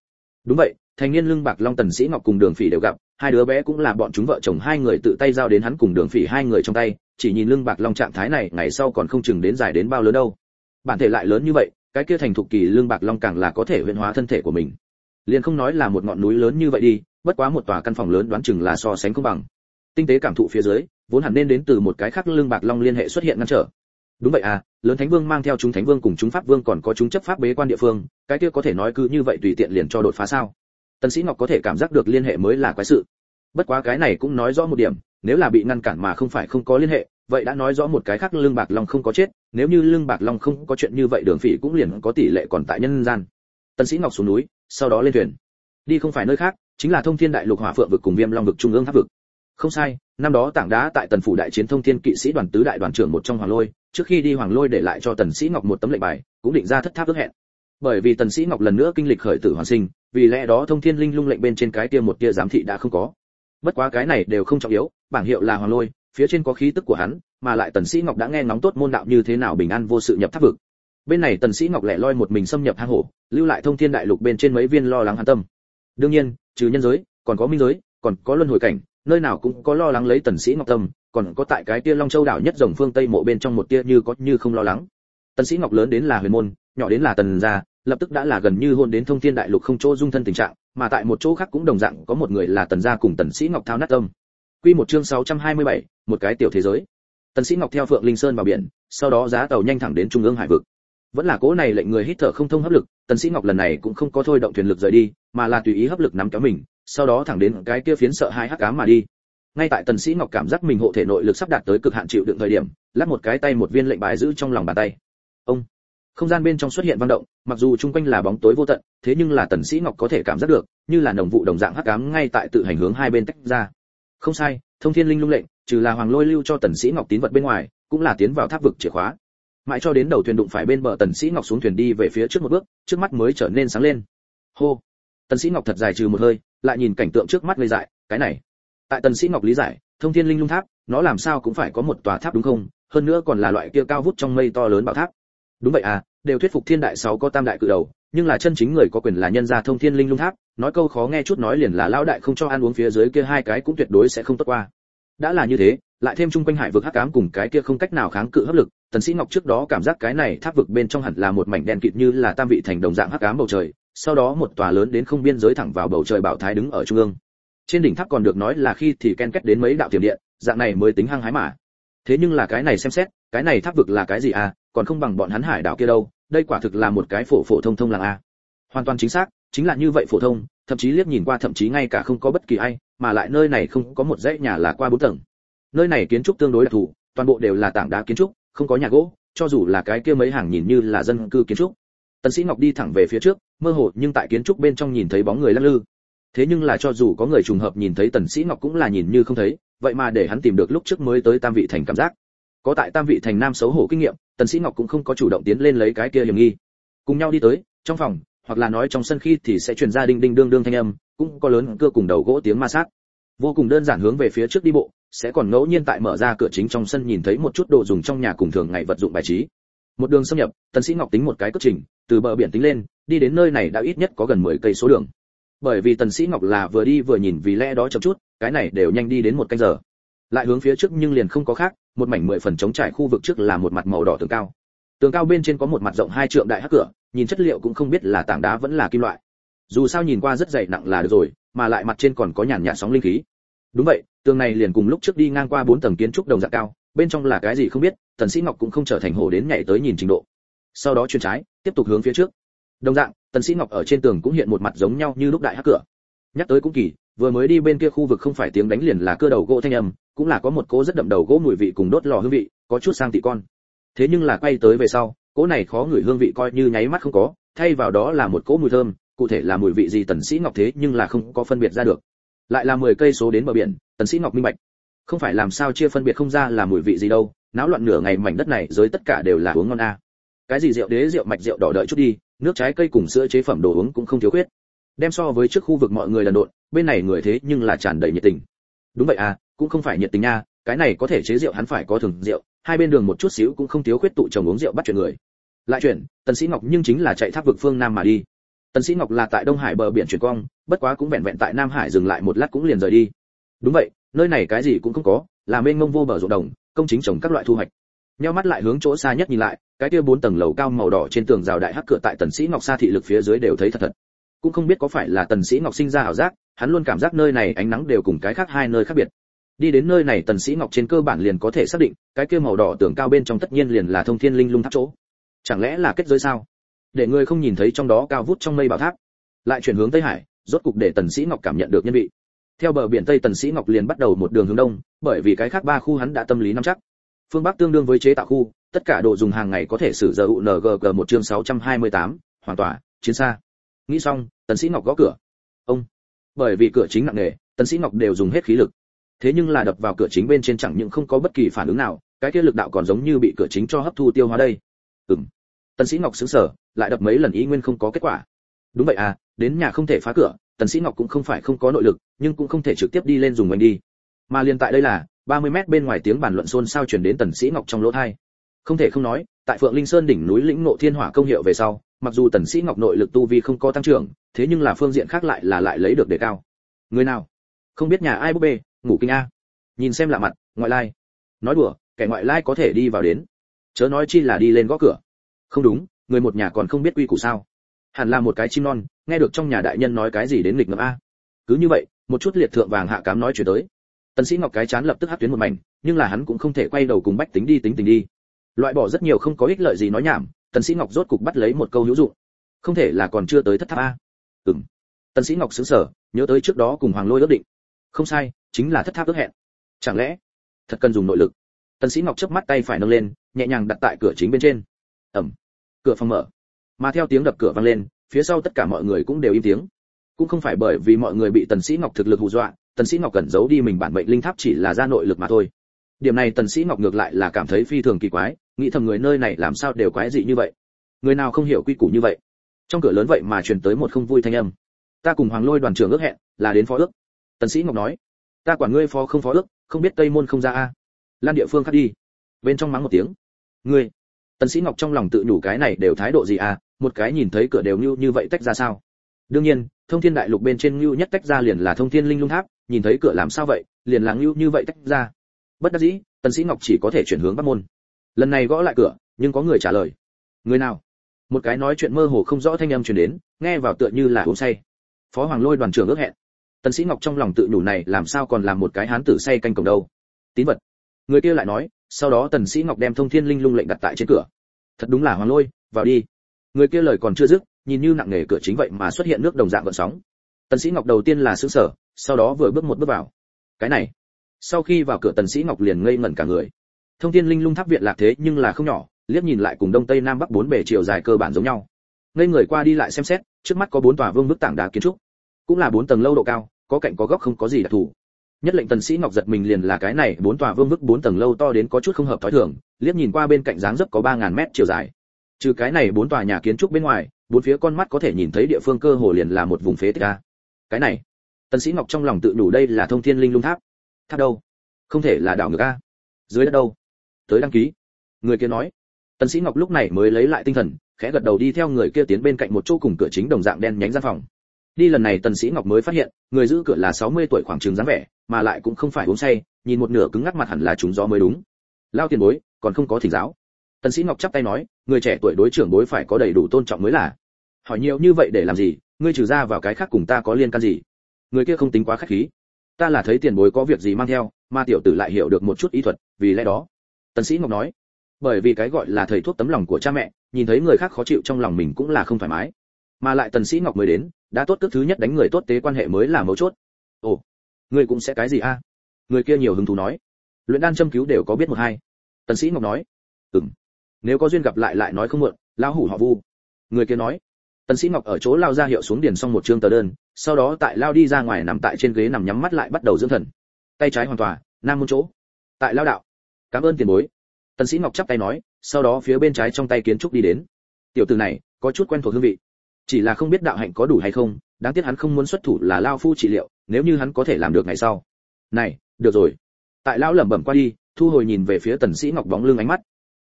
Đúng vậy thành niên lưng bạc long tần sĩ ngọc cùng đường phỉ đều gặp, hai đứa bé cũng là bọn chúng vợ chồng hai người tự tay giao đến hắn cùng đường phỉ hai người trong tay, chỉ nhìn lưng bạc long trạng thái này, ngày sau còn không chừng đến dài đến bao lớn đâu. Bản thể lại lớn như vậy, cái kia thành thục kỳ lương bạc long càng là có thể huyễn hóa thân thể của mình. Liền không nói là một ngọn núi lớn như vậy đi, bất quá một tòa căn phòng lớn đoán chừng là so sánh công bằng. Tinh tế cảm thụ phía dưới, vốn hẳn nên đến từ một cái khác lương bạc long liên hệ xuất hiện ngăn trở. Đúng vậy à lớn thánh vương mang theo chúng thánh vương cùng chúng pháp vương còn có chúng chấp pháp bế quan địa phương, cái kia có thể nói cứ như vậy tùy tiện liền cho đột phá sao? Tần sĩ ngọc có thể cảm giác được liên hệ mới là quái sự. Bất quá cái này cũng nói rõ một điểm, nếu là bị ngăn cản mà không phải không có liên hệ, vậy đã nói rõ một cái khác lương bạc long không có chết, nếu như lương bạc long không có chuyện như vậy đường phỉ cũng liền có tỷ lệ còn tại nhân gian. Tần sĩ ngọc xuống núi, sau đó lên thuyền. Đi không phải nơi khác, chính là thông thiên đại lục hỏa phượng vực cùng viêm long vực trung ương tháp vực. Không sai, năm đó tảng đá tại tần phủ đại chiến thông thiên kỵ sĩ đoàn tứ đại đoàn trưởng một trong hoàng lôi, trước khi đi hoàng lôi để lại cho tần sĩ ngọc một tấm lệnh bài, cũng định ra thất tháp ước hẹn. Bởi vì tần sĩ ngọc lần nữa kinh lịch khởi tử hoàn sinh vì lẽ đó thông thiên linh lung lệnh bên trên cái kia một tia giám thị đã không có. Bất quá cái này đều không trọng yếu, bảng hiệu là hoàng lôi, phía trên có khí tức của hắn, mà lại tần sĩ ngọc đã nghe ngóng tốt môn đạo như thế nào bình an vô sự nhập tháp vực. Bên này tần sĩ ngọc lẻ loi một mình xâm nhập hang hổ, lưu lại thông thiên đại lục bên trên mấy viên lo lắng an tâm. Đương nhiên, trừ nhân giới, còn có minh giới, còn có luân hồi cảnh, nơi nào cũng có lo lắng lấy tần sĩ ngọc tâm, còn có tại cái tia long châu đảo nhất rồng phương tây mộ bên trong một tia như có như không lo lắng. Tần sĩ ngọc lớn đến là huyền môn, nhỏ đến là tần gia lập tức đã là gần như hôn đến thông thiên đại lục không chỗ dung thân tình trạng mà tại một chỗ khác cũng đồng dạng có một người là tần gia cùng tần sĩ ngọc thao nát tâm. Quy một chương 627, một cái tiểu thế giới. Tần sĩ ngọc theo phượng linh sơn vào biển sau đó giá tàu nhanh thẳng đến trung ương hải vực. Vẫn là cố này lệnh người hít thở không thông hấp lực tần sĩ ngọc lần này cũng không có thôi động thuyền lực rời đi mà là tùy ý hấp lực nắm kéo mình sau đó thẳng đến cái kia phiến sợ hai hắc ám mà đi. Ngay tại tần sĩ ngọc cảm giác mình hộ thể nội lực sắp đạt tới cực hạn chịu đựng thời điểm lắc một cái tay một viên lệnh bài giữ trong lòng bàn tay. Ông! Không gian bên trong xuất hiện vang động, mặc dù chung quanh là bóng tối vô tận, thế nhưng là tần sĩ ngọc có thể cảm giác được, như là nồng vụ đồng dạng hắc ám ngay tại tự hành hướng hai bên tách ra. Không sai, thông thiên linh lung lệnh, trừ là hoàng lôi lưu cho tần sĩ ngọc tín vật bên ngoài, cũng là tiến vào tháp vực chìa khóa. Mãi cho đến đầu thuyền đụng phải bên bờ tần sĩ ngọc xuống thuyền đi về phía trước một bước, trước mắt mới trở nên sáng lên. Hô! Tần sĩ ngọc thật dài trừ một hơi, lại nhìn cảnh tượng trước mắt lây dại, cái này. Tại tần sĩ ngọc lý giải, thông thiên linh lung tháp, nó làm sao cũng phải có một tòa tháp đúng không? Hơn nữa còn là loại kia cao vút trong mây to lớn bảo tháp đúng vậy à đều thuyết phục thiên đại sáu có tam đại cự đầu, nhưng là chân chính người có quyền là nhân gia thông thiên linh lung tháp, nói câu khó nghe chút nói liền là lão đại không cho ăn uống phía dưới kia hai cái cũng tuyệt đối sẽ không tốt qua. Đã là như thế, lại thêm trung quanh hải vực hắc ám cùng cái kia không cách nào kháng cự hấp lực, tần sĩ ngọc trước đó cảm giác cái này tháp vực bên trong hẳn là một mảnh đen kịt như là tam vị thành đồng dạng hắc ám bầu trời, sau đó một tòa lớn đến không biên giới thẳng vào bầu trời bảo thái đứng ở trung ương. Trên đỉnh tháp còn được nói là khi thì ken kết đến mấy đạo tiềm điện, dạng này mới tính hăng hái mà. Thế nhưng là cái này xem xét cái này tháp vực là cái gì à còn không bằng bọn hắn hải đảo kia đâu, đây quả thực là một cái phổ phổ thông thông làng a. Hoàn toàn chính xác, chính là như vậy phổ thông, thậm chí liếc nhìn qua thậm chí ngay cả không có bất kỳ ai, mà lại nơi này không có một dãy nhà là qua bốn tầng. Nơi này kiến trúc tương đối đặc thù, toàn bộ đều là tảng đá kiến trúc, không có nhà gỗ, cho dù là cái kia mấy hàng nhìn như là dân cư kiến trúc. Tần sĩ ngọc đi thẳng về phía trước, mơ hồ, nhưng tại kiến trúc bên trong nhìn thấy bóng người lắc lư. Thế nhưng là cho dù có người trùng hợp nhìn thấy tần sĩ ngọc cũng là nhìn như không thấy, vậy mà để hắn tìm được lúc trước mới tới tam vị thành cảm giác có tại tam vị thành nam xấu hổ kinh nghiệm, tần sĩ ngọc cũng không có chủ động tiến lên lấy cái kia hiểm nghi. Cùng nhau đi tới, trong phòng, hoặc là nói trong sân khi thì sẽ truyền ra đinh đinh đương đương thanh âm, cũng có lớn cưa cùng đầu gỗ tiếng ma sát. Vô cùng đơn giản hướng về phía trước đi bộ, sẽ còn ngẫu nhiên tại mở ra cửa chính trong sân nhìn thấy một chút đồ dùng trong nhà cùng thường ngày vật dụng bài trí. Một đường xâm nhập, tần sĩ ngọc tính một cái cất trình, từ bờ biển tính lên, đi đến nơi này đã ít nhất có gần 10 cây số đường. Bởi vì tần sĩ ngọc là vừa đi vừa nhìn vì lẽ đó chậm chút, cái này đều nhanh đi đến một canh giờ lại hướng phía trước nhưng liền không có khác, một mảnh mười phần chống trải khu vực trước là một mặt màu đỏ tường cao. Tường cao bên trên có một mặt rộng hai trượng đại hắc cửa, nhìn chất liệu cũng không biết là tảng đá vẫn là kim loại. Dù sao nhìn qua rất dày nặng là được rồi, mà lại mặt trên còn có nhàn nhạt sóng linh khí. Đúng vậy, tường này liền cùng lúc trước đi ngang qua bốn tầng kiến trúc đồng dạng cao, bên trong là cái gì không biết, tần sĩ ngọc cũng không trở thành hổ đến nhảy tới nhìn trình độ. Sau đó chuyển trái, tiếp tục hướng phía trước. Đồng dạng, tần sĩ ngọc ở trên tường cũng hiện một mặt giống nhau như lúc đại hắc cửa. Nhắc tới cũng kỳ, vừa mới đi bên kia khu vực không phải tiếng đánh liền là cơ đầu gỗ thanh âm cũng là có một cỗ rất đậm đầu gỗ mùi vị cùng đốt lò hương vị, có chút sang tị con. Thế nhưng là quay tới về sau, cỗ này khó ngửi hương vị coi như nháy mắt không có, thay vào đó là một cỗ mùi thơm, cụ thể là mùi vị gì tần sĩ ngọc thế nhưng là không có phân biệt ra được. Lại là 10 cây số đến bờ biển, tần sĩ ngọc minh bạch. Không phải làm sao chia phân biệt không ra là mùi vị gì đâu, náo loạn nửa ngày mảnh đất này giới tất cả đều là uống ngon a. Cái gì rượu đế, rượu mạch, rượu đỏ đợi chút đi, nước trái cây cùng sữa chế phẩm đồ uống cũng không thiếu khuyết. Đem so với trước khu vực mọi người lần độn, bên này người thế nhưng là tràn đầy nhiệt tình. Đúng vậy à cũng không phải nhiệt tình nha, cái này có thể chế rượu hắn phải có thường rượu, hai bên đường một chút xíu cũng không thiếu khuyết tụ chồng uống rượu bắt chuyện người. Lại chuyển, tần sĩ ngọc nhưng chính là chạy tháp vực phương nam mà đi. Tần sĩ ngọc là tại đông hải bờ biển chuyển cong, bất quá cũng vẹn vẹn tại nam hải dừng lại một lát cũng liền rời đi. Đúng vậy, nơi này cái gì cũng không có, là mênh mông vô bờ ruộng đồng, công chính trồng các loại thu hoạch. Nheo mắt lại hướng chỗ xa nhất nhìn lại, cái kia bốn tầng lầu cao màu đỏ trên tường rào đại hắc cửa tại tần sĩ ngọc xa thị lực phía dưới đều thấy thật thật. Cũng không biết có phải là tần sĩ ngọc sinh ra hảo giác, hắn luôn cảm giác nơi này ánh nắng đều cùng cái khác hai nơi khác biệt đi đến nơi này tần sĩ ngọc trên cơ bản liền có thể xác định cái kia màu đỏ tường cao bên trong tất nhiên liền là thông thiên linh lung tháp chỗ. Chẳng lẽ là kết giới sao? Để người không nhìn thấy trong đó cao vút trong mây bảo tháp. Lại chuyển hướng tây hải rốt cục để tần sĩ ngọc cảm nhận được nhân vị. Theo bờ biển tây tần sĩ ngọc liền bắt đầu một đường hướng đông bởi vì cái khác ba khu hắn đã tâm lý nắm chắc. Phương bắc tương đương với chế tạo khu tất cả đồ dùng hàng ngày có thể sử dụng ngg một chương 628, hoàn tỏa chiến xa. Nghĩ xong tần sĩ ngọc gõ cửa. Ông. Bởi vì cửa chính nặng nề tần sĩ ngọc đều dùng hết khí lực thế nhưng là đập vào cửa chính bên trên chẳng những không có bất kỳ phản ứng nào, cái kia lực đạo còn giống như bị cửa chính cho hấp thu tiêu hóa đây. Ừm. Tần sĩ ngọc sững sờ, lại đập mấy lần ý nguyên không có kết quả. Đúng vậy à đến nhà không thể phá cửa, tần sĩ ngọc cũng không phải không có nội lực, nhưng cũng không thể trực tiếp đi lên dùng mình đi. Mà liền tại đây là 30 mét bên ngoài tiếng bàn luận xôn xao truyền đến tần sĩ ngọc trong lỗ tai. Không thể không nói, tại phượng linh sơn đỉnh núi lĩnh ngộ thiên hỏa công hiệu về sau, mặc dù tần sĩ ngọc nội lực tu vi không có tăng trưởng, thế nhưng là phương diện khác lại là lại lấy được đề cao. Người nào? Không biết nhà ai búp bê ngủ kinh a. Nhìn xem lạ mặt, ngoại lai. Nói đùa, kẻ ngoại lai có thể đi vào đến. Chớ nói chi là đi lên gõ cửa. Không đúng, người một nhà còn không biết quy củ sao. Hẳn là một cái chim non, nghe được trong nhà đại nhân nói cái gì đến nghịch ngợm a. Cứ như vậy, một chút liệt thượng vàng hạ cám nói chuyện tới. Tần sĩ ngọc cái chán lập tức hất tuyến một mảnh, nhưng là hắn cũng không thể quay đầu cùng bách tính đi, tính tình đi. Loại bỏ rất nhiều không có ích lợi gì nói nhảm, tần sĩ ngọc rốt cục bắt lấy một câu hữu dụng. Không thể là còn chưa tới thất tháp a. Ừm. Tần sĩ ngọc sững sờ, nhớ tới trước đó cùng hoàng lôi ước định không sai, chính là thất tháp ước hẹn. Chẳng lẽ, thật cần dùng nội lực? Tần sĩ ngọc chớp mắt tay phải nâng lên, nhẹ nhàng đặt tại cửa chính bên trên. Ầm. Cửa phòng mở. Mà theo tiếng đập cửa vang lên, phía sau tất cả mọi người cũng đều im tiếng. Cũng không phải bởi vì mọi người bị tần sĩ ngọc thực lực hù dọa, tần sĩ ngọc cần giấu đi mình bản mệnh linh tháp chỉ là ra nội lực mà thôi. Điểm này tần sĩ ngọc ngược lại là cảm thấy phi thường kỳ quái, nghĩ thầm người nơi này làm sao đều quái dị như vậy. Người nào không hiểu quy củ như vậy? Trong cửa lớn vậy mà truyền tới một không vui thanh âm. Ta cùng hoàng lôi đoàn trưởng ước hẹn là đến phó ước tần sĩ ngọc nói, ta quản ngươi phó không phó ước, không biết tây môn không ra a. Lan địa phương khác đi. Bên trong mắng một tiếng, ngươi? Tần sĩ ngọc trong lòng tự nhủ cái này đều thái độ gì à một cái nhìn thấy cửa đều như như vậy tách ra sao? Đương nhiên, thông thiên đại lục bên trên lưu nhất tách ra liền là thông thiên linh lung tháp, nhìn thấy cửa làm sao vậy, liền là lưu như vậy tách ra. Bất đắc dĩ, tần sĩ ngọc chỉ có thể chuyển hướng bắc môn. Lần này gõ lại cửa, nhưng có người trả lời. Người nào? Một cái nói chuyện mơ hồ không rõ thanh âm truyền đến, nghe vào tựa như là uống say. Phó hoàng lôi đoàn trưởng ước hẹn tần sĩ ngọc trong lòng tự nhủ này làm sao còn làm một cái hán tử say canh cổng đâu. Tín vật. Người kia lại nói, sau đó tần sĩ ngọc đem thông thiên linh lung lệnh đặt tại trên cửa. Thật đúng là hoàng lôi, vào đi. Người kia lời còn chưa dứt, nhìn như nặng nề cửa chính vậy mà xuất hiện nước đồng dạng gợn sóng. Tần sĩ ngọc đầu tiên là sững sờ, sau đó vừa bước một bước vào. Cái này. Sau khi vào cửa tần sĩ ngọc liền ngây ngẩn cả người. Thông thiên linh lung tháp viện lạc thế nhưng là không nhỏ, liếc nhìn lại cùng đông tây nam bắc bốn bề chiều dài cơ bản giống nhau. Ngây người qua đi lại xem xét, trước mắt có bốn tòa vương bức tảng đá kiến trúc. Cũng là bốn tầng lâu độ cao có cạnh có góc không có gì đặc thù. Nhất lệnh tần sĩ ngọc giật mình liền là cái này, bốn tòa vương vức bốn tầng lâu to đến có chút không hợp thói thường, liếc nhìn qua bên cạnh dáng dấp có ba ngàn mét chiều dài. Trừ cái này bốn tòa nhà kiến trúc bên ngoài, bốn phía con mắt có thể nhìn thấy địa phương cơ hồ liền là một vùng phế tích a. Cái này, tần sĩ ngọc trong lòng tự đủ đây là thông thiên linh lung tháp. Tháp đâu? Không thể là đảo ngược a. Dưới đất đâu? Tới đăng ký. Người kia nói. Tần sĩ ngọc lúc này mới lấy lại tinh thần, khẽ gật đầu đi theo người kia tiến bên cạnh một chỗ cùng cửa chính đồng dạng đen nhánh gian phòng đi lần này tần sĩ ngọc mới phát hiện, người giữ cửa là 60 tuổi khoảng trường dáng vẻ, mà lại cũng không phải uống say, nhìn một nửa cứng ngắc mặt hẳn là chúng gió mới đúng. Lao tiền bối, còn không có thỉnh giáo. Tần sĩ ngọc chắp tay nói, người trẻ tuổi đối trưởng bối phải có đầy đủ tôn trọng mới là. Hỏi nhiều như vậy để làm gì, ngươi trừ ra vào cái khác cùng ta có liên can gì? Người kia không tính quá khách khí. Ta là thấy tiền bối có việc gì mang theo, mà tiểu tử lại hiểu được một chút ý thuật, vì lẽ đó. Tần sĩ ngọc nói, bởi vì cái gọi là thầy thuốc tấm lòng của cha mẹ, nhìn thấy người khác khó chịu trong lòng mình cũng là không thoải mái. Mà lại tần sĩ ngọc mới đến đã tốt cước thứ nhất đánh người tốt tế quan hệ mới là mấu chốt. Ồ người cũng sẽ cái gì a? Người kia nhiều hứng thú nói. Luyện đan châm cứu đều có biết một hai. Tần sĩ ngọc nói. Ừm. Nếu có duyên gặp lại lại nói không muộn lão hủ họ vu. Người kia nói. Tần sĩ ngọc ở chỗ lao ra hiệu xuống điền xong một trương tờ đơn, sau đó tại lao đi ra ngoài nằm tại trên ghế nằm nhắm mắt lại bắt đầu dưỡng thần. Tay trái hoàn tòa, nam môn chỗ. Tại lao đạo. Cảm ơn tiền bối. Tần sĩ ngọc chắp tay nói, sau đó phía bên trái trong tay kiến trúc đi đến. Tiểu tử này, có chút quen thuộc hương vị chỉ là không biết đạo hạnh có đủ hay không, đáng tiếc hắn không muốn xuất thủ là lao phu trị liệu, nếu như hắn có thể làm được ngày sau. Này, được rồi. Tại lão lẩm bẩm qua đi, thu hồi nhìn về phía tần sĩ ngọc bóng lưng ánh mắt.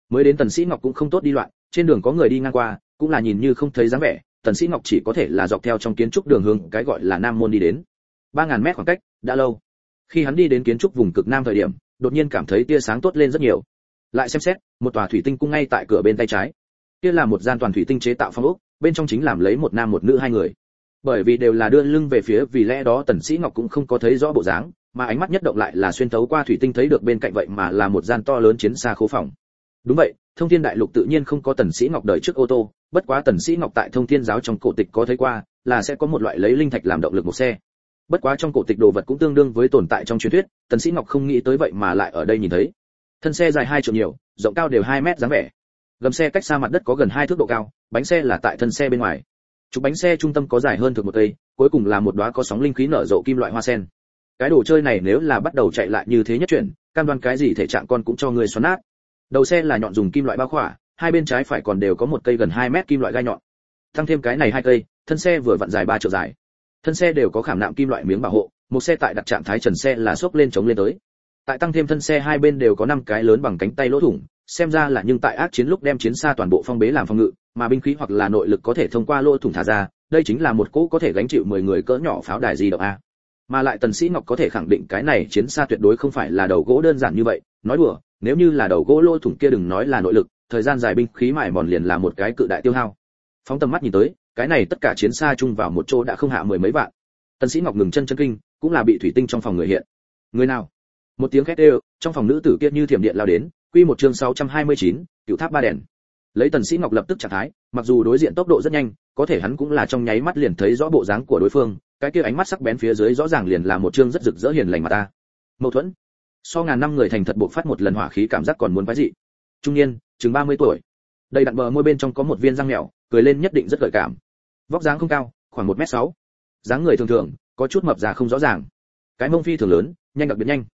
Mới đến tần sĩ ngọc cũng không tốt đi loạn, trên đường có người đi ngang qua, cũng là nhìn như không thấy dáng vẻ, tần sĩ ngọc chỉ có thể là dọc theo trong kiến trúc đường hướng cái gọi là nam môn đi đến. Ba ngàn mét khoảng cách, đã lâu. Khi hắn đi đến kiến trúc vùng cực nam thời điểm, đột nhiên cảm thấy tia sáng tốt lên rất nhiều. Lại xem xét, một tòa thủy tinh cung ngay tại cửa bên tay trái. Kia là một gian toàn thủy tinh chế tạo phong ốc bên trong chính làm lấy một nam một nữ hai người. Bởi vì đều là đưa lưng về phía, vì lẽ đó tần sĩ ngọc cũng không có thấy rõ bộ dáng, mà ánh mắt nhất động lại là xuyên thấu qua thủy tinh thấy được bên cạnh vậy mà là một gian to lớn chiến xa khố phòng. Đúng vậy, thông thiên đại lục tự nhiên không có tần sĩ ngọc đợi trước ô tô, bất quá tần sĩ ngọc tại thông thiên giáo trong cổ tịch có thấy qua, là sẽ có một loại lấy linh thạch làm động lực một xe. Bất quá trong cổ tịch đồ vật cũng tương đương với tồn tại trong truyền thuyết, tần sĩ ngọc không nghĩ tới vậy mà lại ở đây nhìn thấy. Thân xe dài hai triệu nhiều, rộng cao đều 2 mét dáng vẻ gầm xe cách xa mặt đất có gần hai thước độ cao, bánh xe là tại thân xe bên ngoài. Trục bánh xe trung tâm có dài hơn thực một cây, cuối cùng là một đóa có sóng linh khí nở rộ kim loại hoa sen. Cái đồ chơi này nếu là bắt đầu chạy lại như thế nhất chuyển, cam đoan cái gì thể trạng con cũng cho người xoắn nát. Đầu xe là nhọn dùng kim loại bao khỏa, hai bên trái phải còn đều có một cây gần 2 mét kim loại gai nhọn. Tăng thêm cái này hai cây, thân xe vừa vặn dài ba triệu dài. Thân xe đều có khảm nạm kim loại miếng bảo hộ, một xe tại đặt trạng thái trần xe là xốc lên chống lên tới. Tại tăng thêm thân xe hai bên đều có năm cái lớn bằng cánh tay lỗ thủng xem ra là nhưng tại ác chiến lúc đem chiến xa toàn bộ phong bế làm phòng ngự, mà binh khí hoặc là nội lực có thể thông qua lỗ thủng thả ra, đây chính là một cỗ có thể gánh chịu 10 người cỡ nhỏ pháo đài di động a. Mà lại tần sĩ ngọc có thể khẳng định cái này chiến xa tuyệt đối không phải là đầu gỗ đơn giản như vậy, nói đùa, nếu như là đầu gỗ lỗ thủng kia đừng nói là nội lực, thời gian dài binh khí mài mòn liền là một cái cự đại tiêu hao. Phóng tầm mắt nhìn tới, cái này tất cả chiến xa chung vào một chỗ đã không hạ mười mấy vạn. Tần sĩ ngọc ngừng chân chân kinh, cũng là bị thủy tinh trong phòng người hiện. Người nào? Một tiếng khét đều, trong phòng nữ tử kia như thiểm điện lao đến quy một chương 629, cựu tháp ba đèn. Lấy tần sĩ ngọc lập tức trạng thái mặc dù đối diện tốc độ rất nhanh có thể hắn cũng là trong nháy mắt liền thấy rõ bộ dáng của đối phương cái kia ánh mắt sắc bén phía dưới rõ ràng liền là một chương rất rực rỡ hiền lành mà ta. Mâu thuẫn. So ngàn năm người thành thật bộc phát một lần hỏa khí cảm giác còn muốn quái dị. Trung niên chừng 30 tuổi. Đầy đặn bờ môi bên trong có một viên răng mèo cười lên nhất định rất gợi cảm. Vóc dáng không cao khoảng một m sáu. Dáng người thường thường có chút mập già không rõ ràng. Cái mông phi thường lớn nhanh đặc biệt nhanh.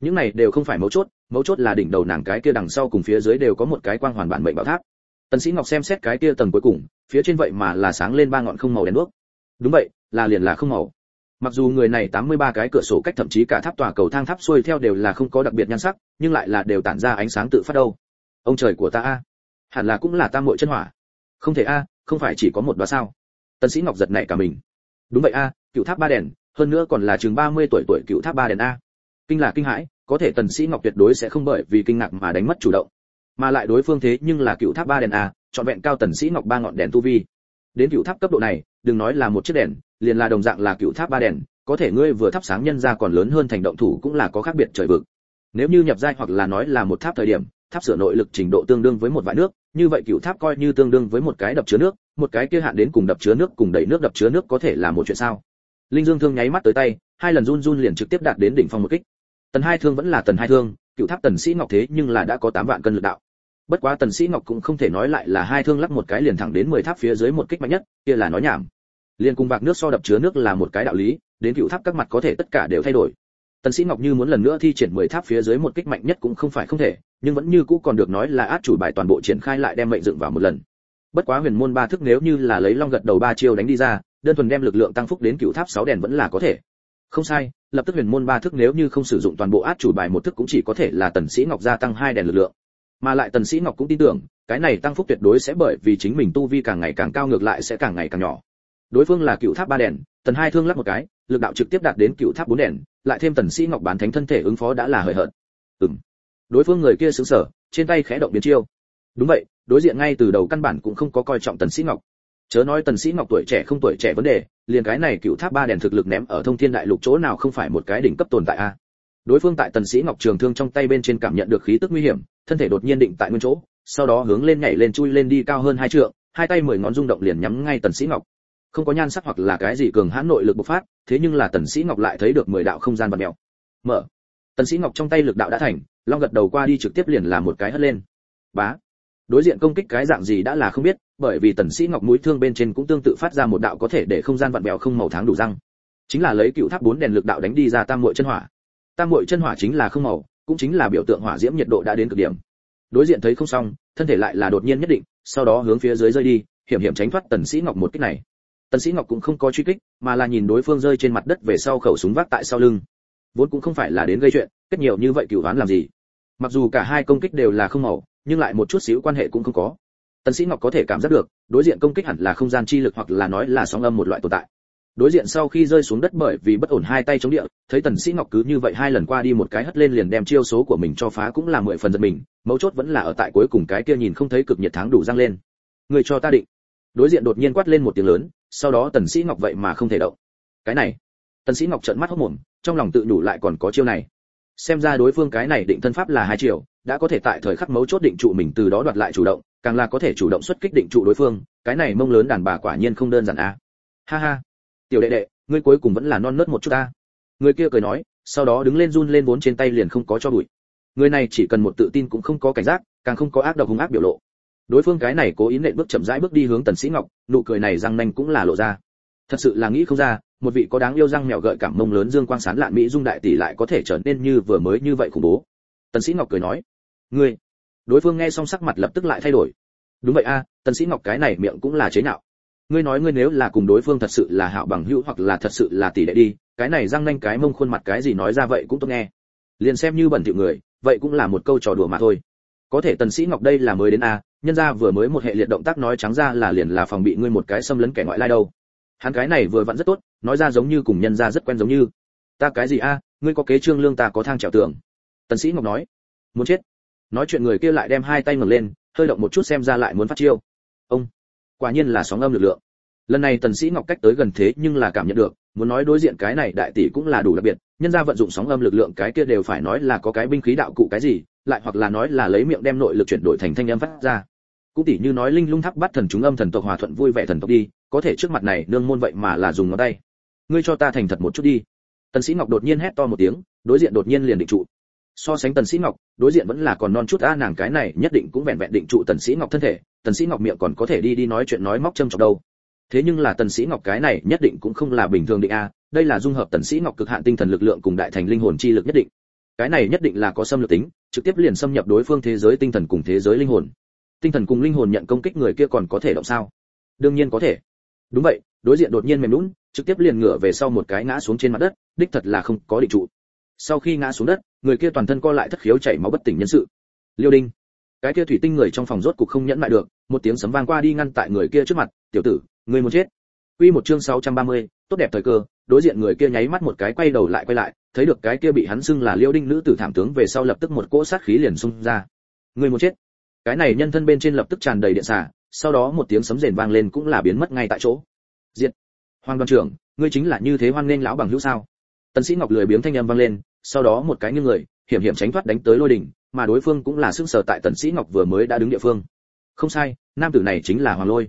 Những này đều không phải mấu chốt mấu chốt là đỉnh đầu nàng cái kia đằng sau cùng phía dưới đều có một cái quang hoàn bản mệnh bảo tháp. Tần sĩ ngọc xem xét cái kia tầng cuối cùng, phía trên vậy mà là sáng lên ba ngọn không màu đèn đuốc. Đúng vậy, là liền là không màu. Mặc dù người này 83 cái cửa sổ cách thậm chí cả tháp tòa cầu thang tháp xuôi theo đều là không có đặc biệt nhan sắc, nhưng lại là đều tản ra ánh sáng tự phát đâu. Ông trời của ta a, hẳn là cũng là tam muội chân hỏa. Không thể a, không phải chỉ có một đóa sao? Tần sĩ ngọc giật nảy cả mình. Đúng vậy a, cựu tháp ba đèn, hơn nữa còn là chừng 30 tuổi tuổi cựu tháp ba đèn a. Kinh là kinh hãi có thể tần sĩ ngọc tuyệt đối sẽ không bởi vì kinh ngạc mà đánh mất chủ động. Mà lại đối phương thế nhưng là cựu tháp ba đèn a chọn vẹn cao tần sĩ ngọc ba ngọn đèn tu vi. Đến cựu tháp cấp độ này, đừng nói là một chiếc đèn, liền là đồng dạng là cựu tháp ba đèn, có thể ngươi vừa thắp sáng nhân ra còn lớn hơn thành động thủ cũng là có khác biệt trời vực. Nếu như nhập giai hoặc là nói là một tháp thời điểm, tháp sửa nội lực trình độ tương đương với một vại nước, như vậy cựu tháp coi như tương đương với một cái đập chứa nước, một cái kia hạn đến cùng đập chứa nước, cùng đẩy nước đập chứa nước có thể là một chuyện sao? Linh dương thương nháy mắt tới tay, hai lần run run liền trực tiếp đạt đến đỉnh phong một kích tần hai thương vẫn là tần hai thương, cựu tháp tần sĩ ngọc thế nhưng là đã có tám vạn cân lực đạo. Bất quá tần sĩ ngọc cũng không thể nói lại là hai thương lắc một cái liền thẳng đến mười tháp phía dưới một kích mạnh nhất, kia là nói nhảm. Liên cùng bạc nước so đập chứa nước là một cái đạo lý, đến cựu tháp các mặt có thể tất cả đều thay đổi. Tần sĩ ngọc như muốn lần nữa thi triển mười tháp phía dưới một kích mạnh nhất cũng không phải không thể, nhưng vẫn như cũ còn được nói là át chủ bài toàn bộ triển khai lại đem mệnh dựng vào một lần. Bất quá huyền môn ba thức nếu như là lấy long gật đầu ba chiêu đánh đi ra, đơn thuần đem lực lượng tăng phúc đến cựu tháp sáu đèn vẫn là có thể. Không sai lập tức huyền môn ba thức nếu như không sử dụng toàn bộ át chủ bài một thức cũng chỉ có thể là tần sĩ ngọc gia tăng hai đèn lực lượng. Mà lại tần sĩ ngọc cũng tin tưởng, cái này tăng phúc tuyệt đối sẽ bởi vì chính mình tu vi càng ngày càng cao ngược lại sẽ càng ngày càng nhỏ. Đối phương là cựu tháp ba đèn, tần hai thương lắc một cái, lực đạo trực tiếp đạt đến cựu tháp bốn đèn, lại thêm tần sĩ ngọc bán thánh thân thể ứng phó đã là hời hợt. Ừm. Đối phương người kia sững sờ, trên tay khẽ động biến chiêu. Đúng vậy, đối diện ngay từ đầu căn bản cũng không có coi trọng tần sĩ ngọc chớ nói tần sĩ ngọc tuổi trẻ không tuổi trẻ vấn đề, liền cái này cựu tháp ba đèn thực lực ném ở thông thiên đại lục chỗ nào không phải một cái đỉnh cấp tồn tại a? Đối phương tại tần sĩ ngọc trường thương trong tay bên trên cảm nhận được khí tức nguy hiểm, thân thể đột nhiên định tại nguyên chỗ, sau đó hướng lên nhảy lên chui lên đi cao hơn hai trượng, hai tay mười ngón rung động liền nhắm ngay tần sĩ ngọc. Không có nhan sắc hoặc là cái gì cường hãn nội lực bộc phát, thế nhưng là tần sĩ ngọc lại thấy được mười đạo không gian vật mèo mở. Tần sĩ ngọc trong tay lực đạo đã thành, long gật đầu qua đi trực tiếp liền làm một cái hất lên. Bá. Đối diện công kích cái dạng gì đã là không biết bởi vì tần sĩ ngọc mũi thương bên trên cũng tương tự phát ra một đạo có thể để không gian vặn vẹo không màu tháng đủ răng. Chính là lấy cựu tháp bốn đèn lực đạo đánh đi ra tam muội chân hỏa. Tam muội chân hỏa chính là không màu, cũng chính là biểu tượng hỏa diễm nhiệt độ đã đến cực điểm. Đối diện thấy không xong, thân thể lại là đột nhiên nhất định, sau đó hướng phía dưới rơi đi, hiểm hiểm tránh thoát tần sĩ ngọc một kích này. Tần sĩ ngọc cũng không có truy kích, mà là nhìn đối phương rơi trên mặt đất về sau khẩu súng vác tại sau lưng. Vốn cũng không phải là đến gây chuyện, kết nhiều như vậy cửu đoán làm gì? Mặc dù cả hai công kích đều là không màu, nhưng lại một chút xíu quan hệ cũng không có tần sĩ ngọc có thể cảm giác được, đối diện công kích hẳn là không gian chi lực hoặc là nói là sóng âm một loại tồn tại. Đối diện sau khi rơi xuống đất bởi vì bất ổn hai tay chống địa, thấy tần sĩ ngọc cứ như vậy hai lần qua đi một cái hất lên liền đem chiêu số của mình cho phá cũng là mười phần giật mình, mấu chốt vẫn là ở tại cuối cùng cái kia nhìn không thấy cực nhiệt tháng đủ răng lên. Người cho ta định. Đối diện đột nhiên quát lên một tiếng lớn, sau đó tần sĩ ngọc vậy mà không thể động. Cái này. Tần sĩ ngọc trợn mắt hốt mồm, trong lòng tự nhủ lại còn có chiêu này xem ra đối phương cái này định thân pháp là hai triệu đã có thể tại thời khắc mấu chốt định trụ mình từ đó đoạt lại chủ động, càng là có thể chủ động xuất kích định trụ đối phương, cái này mông lớn đàn bà quả nhiên không đơn giản a ha ha. Tiểu đệ đệ, ngươi cuối cùng vẫn là non nớt một chút ta. Người kia cười nói, sau đó đứng lên run lên vốn trên tay liền không có cho bụi. Người này chỉ cần một tự tin cũng không có cảnh giác, càng không có ác độc hung ác biểu lộ. Đối phương cái này cố ý nện bước chậm rãi bước đi hướng tần sĩ ngọc, nụ cười này răng nanh cũng là lộ ra thật sự là nghĩ không ra, một vị có đáng yêu răng mèo gợi cảm mông lớn dương quang sán lạn mỹ dung đại tỷ lại có thể trở nên như vừa mới như vậy khủng bố. Tần sĩ ngọc cười nói, ngươi. Đối phương nghe xong sắc mặt lập tức lại thay đổi. Đúng vậy a, tần sĩ ngọc cái này miệng cũng là chế nhạo. Ngươi nói ngươi nếu là cùng đối phương thật sự là hảo bằng hữu hoặc là thật sự là tỷ đệ đi, cái này răng nanh cái mông khuôn mặt cái gì nói ra vậy cũng tốt nghe. Liền xem như bẩn thỉu người, vậy cũng là một câu trò đùa mà thôi. Có thể tần sĩ ngọc đây là mới đến a, nhân gia vừa mới một hệ liệt động tác nói trắng ra là liền là phòng bị ngươi một cái xâm lấn kẻ ngoại lai đâu hắn cái này vừa vặn rất tốt, nói ra giống như cùng nhân gia rất quen giống như. Ta cái gì a? Ngươi có kế trương lương ta có thang trèo tường. Tần sĩ ngọc nói. Muốn chết. Nói chuyện người kia lại đem hai tay ngẩng lên, hơi động một chút xem ra lại muốn phát chiêu. Ông. Quả nhiên là sóng âm lực lượng. Lần này tần sĩ ngọc cách tới gần thế nhưng là cảm nhận được, muốn nói đối diện cái này đại tỷ cũng là đủ đặc biệt, nhân gia vận dụng sóng âm lực lượng cái kia đều phải nói là có cái binh khí đạo cụ cái gì, lại hoặc là nói là lấy miệng đem nội lực chuyển đổi thành thanh âm phát ra. Cũng tỷ như nói linh lung tháp bắt thần chúng âm thần tộc hòa thuận vui vẻ thần tộc đi có thể trước mặt này nương môn vậy mà là dùng ngón tay. Ngươi cho ta thành thật một chút đi. Tần sĩ ngọc đột nhiên hét to một tiếng, đối diện đột nhiên liền định trụ. So sánh tần sĩ ngọc, đối diện vẫn là còn non chút a nàng cái này nhất định cũng vẹn vẹn định trụ tần sĩ ngọc thân thể. Tần sĩ ngọc miệng còn có thể đi đi nói chuyện nói móc châm chọc đâu. Thế nhưng là tần sĩ ngọc cái này nhất định cũng không là bình thường định a, đây là dung hợp tần sĩ ngọc cực hạn tinh thần lực lượng cùng đại thành linh hồn chi lực nhất định. Cái này nhất định là có xâm lược tính, trực tiếp liền xâm nhập đối phương thế giới tinh thần cùng thế giới linh hồn. Tinh thần cùng linh hồn nhận công kích người kia còn có thể động sao? Đương nhiên có thể đúng vậy đối diện đột nhiên mềm lún trực tiếp liền ngửa về sau một cái ngã xuống trên mặt đất đích thật là không có định trụ sau khi ngã xuống đất người kia toàn thân co lại thất khiếu chảy máu bất tỉnh nhân sự liêu đinh cái kia thủy tinh người trong phòng rốt cục không nhẫn lại được một tiếng sấm vang qua đi ngăn tại người kia trước mặt tiểu tử người muốn chết Quy một chương 630, tốt đẹp thời cơ, đối diện người kia nháy mắt một cái quay đầu lại quay lại, thấy được cái kia bị hắn xưng là Liêu Đinh nữ tử thảm tướng về sau lập tức một cỗ sát khí liền xung ra. Người muốn chết. Cái này nhân thân bên trên lập tức tràn đầy điện xả, sau đó một tiếng sấm rền vang lên cũng là biến mất ngay tại chỗ. Diệt. Hoàng đoàn trưởng, ngươi chính là như thế hoan nghênh lão bằng hữu sao? Tần Sĩ Ngọc lười biếng thanh âm vang lên, sau đó một cái nghiêng người, hiểm hiểm tránh thoát đánh tới lôi đỉnh, mà đối phương cũng là sững sờ tại Tần Sĩ Ngọc vừa mới đã đứng địa phương. Không sai, nam tử này chính là Hoàng Lôi.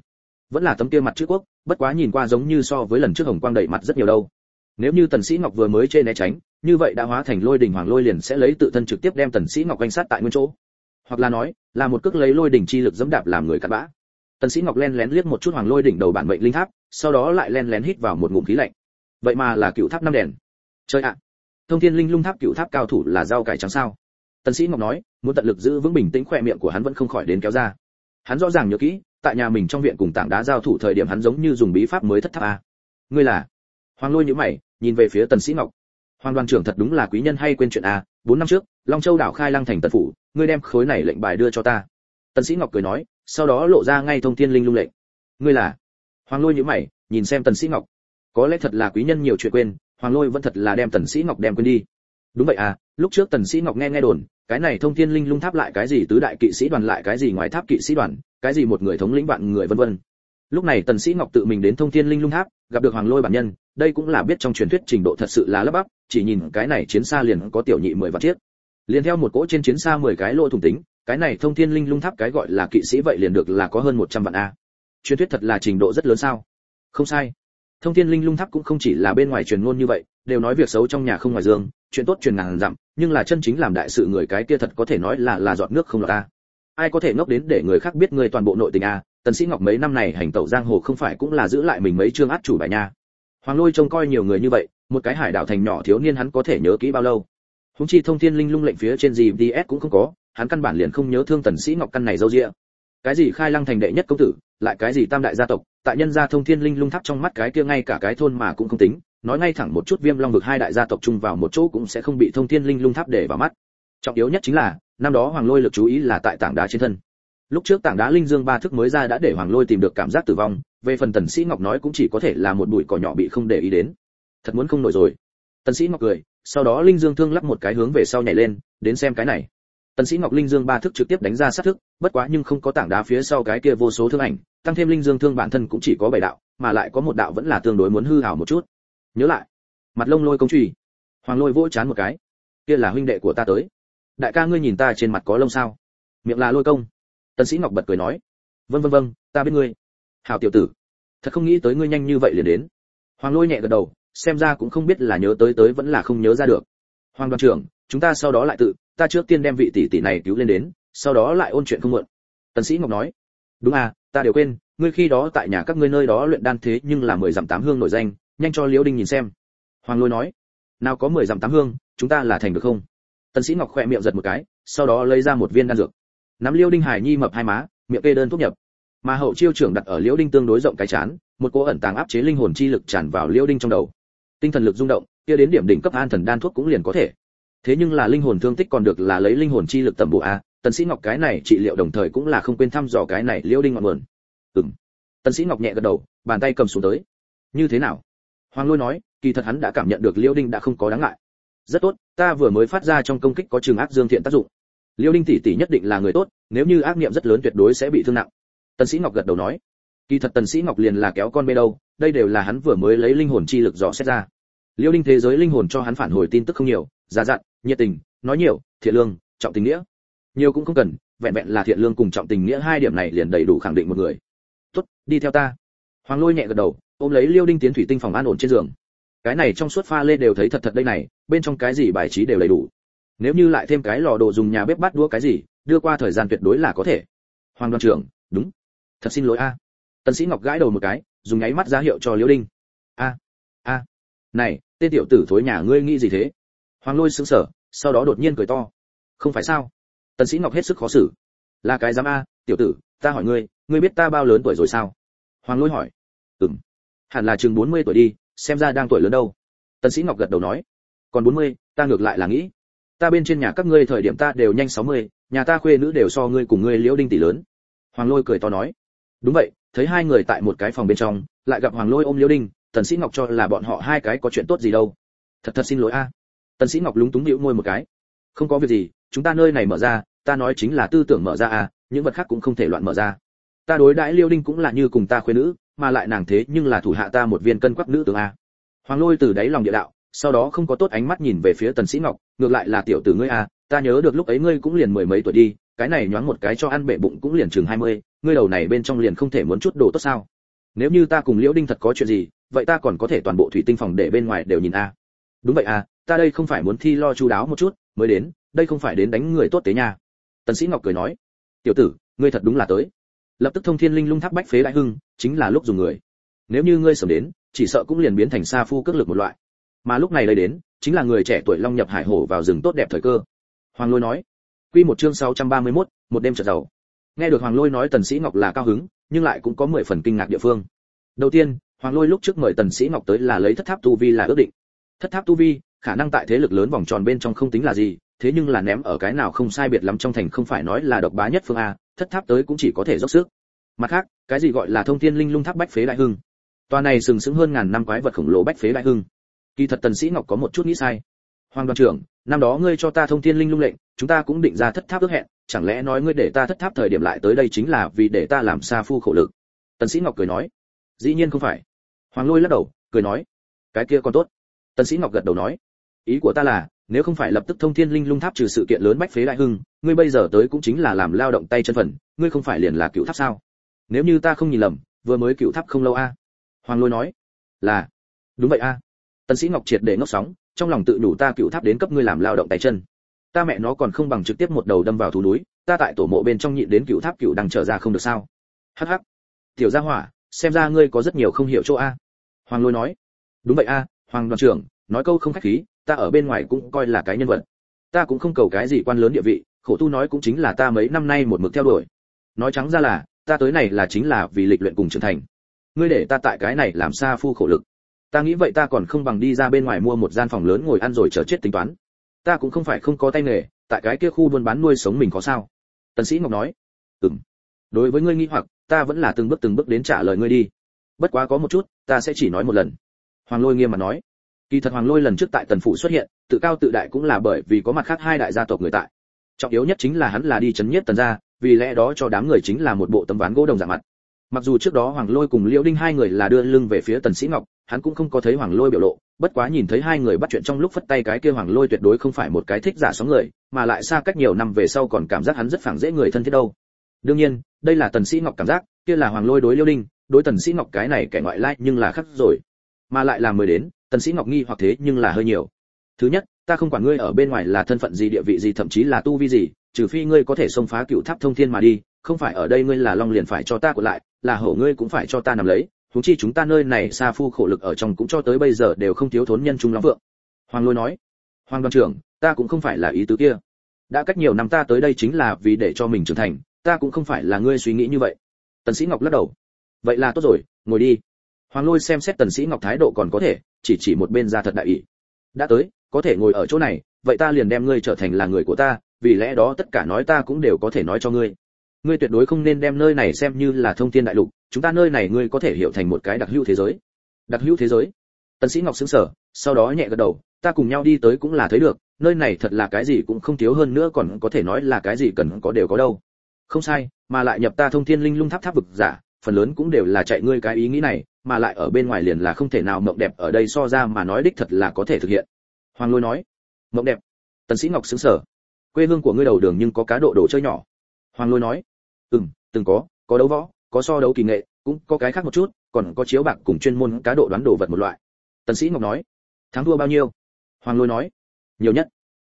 Vẫn là tấm kia mặt trước quốc, bất quá nhìn qua giống như so với lần trước hồng quang đẩy mặt rất nhiều đâu. Nếu như Tần Sĩ Ngọc vừa mới trên né tránh, như vậy đã hóa thành lôi đỉnh hoàng lôi liền sẽ lấy tự thân trực tiếp đem Tần Sĩ Ngọc quanh sát tại nguyên chỗ. Hoặc là nói, là một cước lấy lôi đỉnh chi lực dẫm đạp làm người cắt bã. Tần Sĩ Ngọc len lén liếc một chút hoàng lôi đỉnh đầu bản mệnh linh tháp, sau đó lại len lén hít vào một ngụm khí lạnh. Vậy mà là cựu tháp năm đèn. Trời ạ! Thông thiên linh lung tháp cựu tháp cao thủ là rau cải trắng sao? Tần sĩ ngọc nói muốn tận lực giữ vững bình tĩnh khoe miệng của hắn vẫn không khỏi đến kéo ra. Hắn rõ ràng nhớ kỹ tại nhà mình trong viện cùng tảng đá giao thủ thời điểm hắn giống như dùng bí pháp mới thất tháp a. Ngươi là? Hoàng lôi nhíu mày nhìn về phía tần sĩ ngọc. Hoàng đoàn trưởng thật đúng là quý nhân hay quên chuyện a bốn năm trước long châu đảo khai lăng thành tần phủ ngươi đem khối này lệnh bài đưa cho ta tần sĩ ngọc cười nói, sau đó lộ ra ngay thông thiên linh lung lệnh ngươi là? Hoàng lôi nhíu mày, nhìn xem tần sĩ ngọc. Có lẽ thật là quý nhân nhiều chuyện quên, hoàng lôi vẫn thật là đem tần sĩ ngọc đem quên đi. Đúng vậy à lúc trước tần sĩ ngọc nghe nghe đồn, cái này thông thiên linh lung tháp lại cái gì tứ đại kỵ sĩ đoàn lại cái gì ngoài tháp kỵ sĩ đoàn, cái gì một người thống lĩnh vạn người vân vân. Lúc này tần sĩ ngọc tự mình đến thông thiên linh lung tháp, gặp được hoàng lôi bản nhân, đây cũng là biết trong truyền thuyết trình độ thật sự là lấp bắp, chỉ nhìn cái này chiến xa liền có tiểu nhị mười vạn chiếc. Liền theo một cỗ trên chiến xa mười cái lỗ thủng tính cái này thông thiên linh lung tháp cái gọi là kỵ sĩ vậy liền được là có hơn một trăm vạn a. Truyền thuyết thật là trình độ rất lớn sao? Không sai. Thông thiên linh lung tháp cũng không chỉ là bên ngoài truyền ngôn như vậy, đều nói việc xấu trong nhà không ngoài dương, chuyện tốt truyền ngàn dặm, nhưng là chân chính làm đại sự người cái kia thật có thể nói là là giọt nước không lọt a ai có thể ngốc đến để người khác biết người toàn bộ nội tình a? Tần sĩ ngọc mấy năm này hành tẩu giang hồ không phải cũng là giữ lại mình mấy chương át chủ bài nha. Hoàng lôi trông coi nhiều người như vậy, một cái hải đảo thành nhỏ thiếu niên hắn có thể nhớ kỹ bao lâu. Húng chi thông thiên linh lung lệnh phía trên gì ds cũng không có hắn căn bản liền không nhớ thương tần sĩ ngọc căn này dâu dịa. Cái gì khai lăng thành đệ nhất công tử, lại cái gì tam đại gia tộc, tại nhân gia thông thiên linh lung tháp trong mắt cái kia ngay cả cái thôn mà cũng không tính, nói ngay thẳng một chút viêm long vực hai đại gia tộc chung vào một chỗ cũng sẽ không bị thông thiên linh lung tháp để vào mắt. Trọng yếu nhất chính là, năm đó hoàng lôi lực chú ý là tại tảng đá trên thân. Lúc trước tảng đá linh dương ba thức mới ra đã để hoàng lôi tìm được cảm giác tử vong, về phần tần sĩ ngọc nói cũng chỉ có thể là một bụi cỏ nhỏ bị không để ý đến. Thật muốn không nổi rồi. Tần sĩ ngọc cười, sau đó linh dương thương lắc một cái hướng về sau nhảy lên, đến xem cái này tần sĩ ngọc linh dương ba thức trực tiếp đánh ra sát thức bất quá nhưng không có tảng đá phía sau cái kia vô số thương ảnh tăng thêm linh dương thương bản thân cũng chỉ có bảy đạo mà lại có một đạo vẫn là tương đối muốn hư hảo một chút. Nhớ lại mặt lông lôi công trì, hoàng lôi vỗ chán một cái. Kia là huynh đệ của ta tới. Đại ca ngươi nhìn ta trên mặt có lông sao? Miệng là lôi công. Tần sĩ ngọc bật cười nói. Vâng vâng vâng ta biết ngươi. Hảo tiểu tử thật không nghĩ tới ngươi nhanh như vậy liền đến. Hoàng lôi nhẹ gật đầu xem ra cũng không biết là nhớ tới tới vẫn là không nhớ ra được hoàng đoàn trưởng, chúng ta sau đó lại tự, ta trước tiên đem vị tỷ tỷ này cứu lên đến, sau đó lại ôn chuyện không muộn. Tần sĩ ngọc nói, đúng à ta đều quên, ngươi khi đó tại nhà các ngươi nơi đó luyện đan thế nhưng là mười dặm tám hương nổi danh, nhanh cho liễu đinh nhìn xem. Hoàng lôi nói, nào có mười dặm tám hương, chúng ta là thành được không? Tần sĩ ngọc khoe miệng giật một cái, sau đó lấy ra một viên đan dược. Nắm liễu đinh hải nhi mập hai má, miệng kê đơn thuốc nhập. Mà hậu chiêu trưởng đặt ở liễu đinh tương đối rộng cái chán, một cỗ ẩn tàng áp chế linh hồn chi lực tràn vào liễu đinh trong đầu. Tinh thần lực rung động kia đến điểm đỉnh cấp an thần đan thuốc cũng liền có thể. Thế nhưng là linh hồn thương tích còn được là lấy linh hồn chi lực tầm bộ a, tần sĩ ngọc cái này trị liệu đồng thời cũng là không quên thăm dò cái này liễu đinh ngọn nguồn. Ừm. Tần sĩ ngọc nhẹ gật đầu, bàn tay cầm xuống tới. Như thế nào? Hoàng lôi nói, kỳ thật hắn đã cảm nhận được liễu đinh đã không có đáng ngại. Rất tốt, ta vừa mới phát ra trong công kích có trường ác dương thiện tác dụng. Liễu đinh tỷ tỷ nhất định là người tốt, nếu như ác niệm rất lớn tuyệt đối sẽ bị thương nặng. Tần sĩ ngọc gật đầu nói. Kỳ thật tần sĩ ngọc liền là kéo con bê đâu, đây đều là hắn vừa mới lấy linh hồn chi lực dò xét ra. Liêu đinh thế giới linh hồn cho hắn phản hồi tin tức không nhiều, già dặn, nhiệt tình, nói nhiều, thiện lương, trọng tình nghĩa. Nhiều cũng không cần, vẹn vẹn là thiện lương cùng trọng tình nghĩa hai điểm này liền đầy đủ khẳng định một người. Tốt, đi theo ta. Hoàng lôi nhẹ gật đầu, ôm lấy liêu đinh tiến thủy tinh phòng an ổn trên giường. Cái này trong suốt pha lê đều thấy thật thật đây này, bên trong cái gì bài trí đều đầy đủ. Nếu như lại thêm cái lò đồ dùng nhà bếp bát đũa cái gì, đưa qua thời gian tuyệt đối là có thể. Hoàng đoàn trưởng, đúng. Thật xin lỗi a. Tần sĩ ngọc gãi đầu một cái, dùng nháy mắt ra hiệu cho Liêu đinh này tên tiểu tử thối nhà ngươi nghĩ gì thế? Hoàng lôi sững sờ sau đó đột nhiên cười to. Không phải sao? Tần sĩ ngọc hết sức khó xử. Là cái dám a tiểu tử ta hỏi ngươi ngươi biết ta bao lớn tuổi rồi sao? Hoàng lôi hỏi. Ừm. Hẳn là chừng 40 tuổi đi xem ra đang tuổi lớn đâu. Tần sĩ ngọc gật đầu nói. Còn 40, ta ngược lại là nghĩ. Ta bên trên nhà các ngươi thời điểm ta đều nhanh 60, nhà ta khuê nữ đều so ngươi cùng ngươi liễu đinh tỷ lớn. Hoàng lôi cười to nói. Đúng vậy thấy hai người tại một cái phòng bên trong lại gặp hoàng lôi ôm liễu đinh tần sĩ ngọc cho là bọn họ hai cái có chuyện tốt gì đâu. Thật thật xin lỗi a. Tần sĩ ngọc lúng túng liễu môi một cái. Không có việc gì chúng ta nơi này mở ra ta nói chính là tư tưởng mở ra à những vật khác cũng không thể loạn mở ra. Ta đối đãi liêu đinh cũng là như cùng ta khuyên nữ mà lại nàng thế nhưng là thủ hạ ta một viên cân quắc nữ tướng a. Hoàng lôi từ đáy lòng địa đạo sau đó không có tốt ánh mắt nhìn về phía tần sĩ ngọc ngược lại là tiểu tử ngươi a ta nhớ được lúc ấy ngươi cũng liền mười mấy tuổi đi cái này nhoáng một cái cho ăn bể bụng cũng liền chừng mươi, ngươi đầu này bên trong liền không thể muốn chút đồ tốt sao. Nếu như ta cùng liễu đinh thật có chuyện gì vậy ta còn có thể toàn bộ thủy tinh phòng để bên ngoài đều nhìn a. Đúng vậy a ta đây không phải muốn thi lo chu đáo một chút mới đến đây không phải đến đánh người tốt tế nha. Tần sĩ ngọc cười nói tiểu tử ngươi thật đúng là tới. Lập tức thông thiên linh lung tháp bách phế đại hưng chính là lúc dùng người. Nếu như ngươi sớm đến chỉ sợ cũng liền biến thành sa phu cước lực một loại. Mà lúc này đây đến chính là người trẻ tuổi long nhập hải hổ vào rừng tốt đẹp thời cơ. Hoàng lôi nói quy một chương 631, một đêm chợt giàu. Nghe được hoàng lôi nói tần sĩ ngọc là cao hứng nhưng lại cũng có mười phần kinh ngạc địa phương. Đầu tiên hoàng lôi lúc trước mời tần sĩ ngọc tới là lấy thất tháp tu vi là ước định. Thất tháp tu vi, khả năng tại thế lực lớn vòng tròn bên trong không tính là gì, thế nhưng là ném ở cái nào không sai biệt lắm trong thành không phải nói là độc bá nhất phương a, thất tháp tới cũng chỉ có thể dốc sức. Mặt khác, cái gì gọi là thông thiên linh lung tháp bách phế đại hưng? Toa này sừng sững hơn ngàn năm quái vật khổng lồ bách phế đại hưng. Kỳ thật tần sĩ ngọc có một chút nghĩ sai. Hoàng đoàn trưởng, năm đó ngươi cho ta thông thiên linh lung lệnh, chúng ta cũng định ra thất tháp ước hẹn, chẳng lẽ nói ngươi để ta thất tháp thời điểm lại tới đây chính là vì để ta làm sa phu khổ lực? Tần sĩ ngọc cười nói, dĩ nhiên không phải hoàng lôi lắc đầu, cười nói, cái kia còn tốt. Tần sĩ ngọc gật đầu nói, ý của ta là, nếu không phải lập tức thông thiên linh lung tháp trừ sự kiện lớn bách phế đại hưng, ngươi bây giờ tới cũng chính là làm lao động tay chân phần, ngươi không phải liền là cựu tháp sao? Nếu như ta không nhìn lầm, vừa mới cựu tháp không lâu a. Hoàng lôi nói, là. Đúng vậy a. Tần sĩ ngọc triệt để ngốc sóng, trong lòng tự đủ ta cựu tháp đến cấp ngươi làm lao động tay chân. Ta mẹ nó còn không bằng trực tiếp một đầu đâm vào thú núi, ta tại tổ mộ bên trong nhịn đến cựu tháp cựu đang trở ra không được sao? Hắc hắc. Tiểu gia hỏa, xem ra ngươi có rất nhiều không hiểu chỗ a hoàng lôi nói, đúng vậy a, hoàng đoàn trưởng, nói câu không khách khí, ta ở bên ngoài cũng coi là cái nhân vật. Ta cũng không cầu cái gì quan lớn địa vị, khổ tu nói cũng chính là ta mấy năm nay một mực theo đuổi. Nói trắng ra là, ta tới này là chính là vì lịch luyện cùng trưởng thành. Ngươi để ta tại cái này làm xa phu khổ lực. Ta nghĩ vậy ta còn không bằng đi ra bên ngoài mua một gian phòng lớn ngồi ăn rồi chờ chết tính toán. Ta cũng không phải không có tay nghề, tại cái kia khu buôn bán nuôi sống mình có sao? Tần sĩ ngọc nói, ừm. Đối với ngươi nghi hoặc, ta vẫn là từng bước từng bước đến trả lời ngươi đi. Bất quá có một chút ta sẽ chỉ nói một lần. Hoàng lôi nghiêm mặt nói. Kỳ thật hoàng lôi lần trước tại tần phủ xuất hiện, tự cao tự đại cũng là bởi vì có mặt khác hai đại gia tộc người tại. Trọng yếu nhất chính là hắn là đi chấn nhất tần gia, vì lẽ đó cho đám người chính là một bộ tấm ván gỗ đồng dạng mặt. Mặc dù trước đó hoàng lôi cùng liễu đinh hai người là đưa lưng về phía tần sĩ ngọc, hắn cũng không có thấy hoàng lôi biểu lộ, bất quá nhìn thấy hai người bắt chuyện trong lúc phất tay cái kia hoàng lôi tuyệt đối không phải một cái thích giả sóng người, mà lại xa cách nhiều năm về sau còn cảm giác hắn rất phẳng dễ người thân thiết đâu. Đương nhiên, đây là tần sĩ ngọc cảm giác, kia là hoàng lôi đối Liễu đinh đối tần sĩ ngọc cái này kẻ ngoại lai nhưng là khắc rồi. Mà lại là mới đến, tần sĩ ngọc nghi hoặc thế nhưng là hơi nhiều. Thứ nhất, ta không quản ngươi ở bên ngoài là thân phận gì, địa vị gì, thậm chí là tu vi gì, trừ phi ngươi có thể xông phá cựu tháp thông thiên mà đi, không phải ở đây ngươi là long liền phải cho ta của lại, là hổ ngươi cũng phải cho ta nằm lấy chúng chi chúng ta nơi này xa phu khổ lực ở trong cũng cho tới bây giờ đều không thiếu thốn nhân trung lắm vượng hoàng lôi nói, hoàng đoàn trưởng, ta cũng không phải là ý tứ kia. Đã cách nhiều năm ta tới đây chính là vì để cho mình trưởng thành, ta cũng không phải là ngươi suy nghĩ như vậy. Tần sĩ ngọc lắc đầu vậy là tốt rồi, ngồi đi. Hoàng lôi xem xét tần sĩ ngọc thái độ còn có thể, chỉ chỉ một bên ra thật đại ý. Đã tới, có thể ngồi ở chỗ này, vậy ta liền đem ngươi trở thành là người của ta, vì lẽ đó tất cả nói ta cũng đều có thể nói cho ngươi. Ngươi tuyệt đối không nên đem nơi này xem như là thông thiên đại lục, chúng ta nơi này ngươi có thể hiểu thành một cái đặc hữu thế giới. Đặc hữu thế giới? Tần sĩ ngọc sững sờ, sau đó nhẹ gật đầu, ta cùng nhau đi tới cũng là thấy được, nơi này thật là cái gì cũng không thiếu hơn nữa còn có thể nói là cái gì cần có đều có đâu. Không sai, mà lại nhập ta thông thiên linh lung tháp tháp vực giả phần lớn cũng đều là chạy ngươi cái ý nghĩ này, mà lại ở bên ngoài liền là không thể nào mộng đẹp ở đây so ra mà nói đích thật là có thể thực hiện. Hoàng lôi nói. Mộng đẹp. Tần sĩ ngọc sững sờ. Quê hương của ngươi đầu đường nhưng có cá độ đồ chơi nhỏ. Hoàng lôi nói. Ừm, từng có có đấu võ, có so đấu kỳ nghệ, cũng có cái khác một chút, còn có chiếu bạc cùng chuyên môn cá độ đoán đồ vật một loại. Tần sĩ ngọc nói. Thắng thua bao nhiêu? Hoàng lôi nói. Nhiều nhất,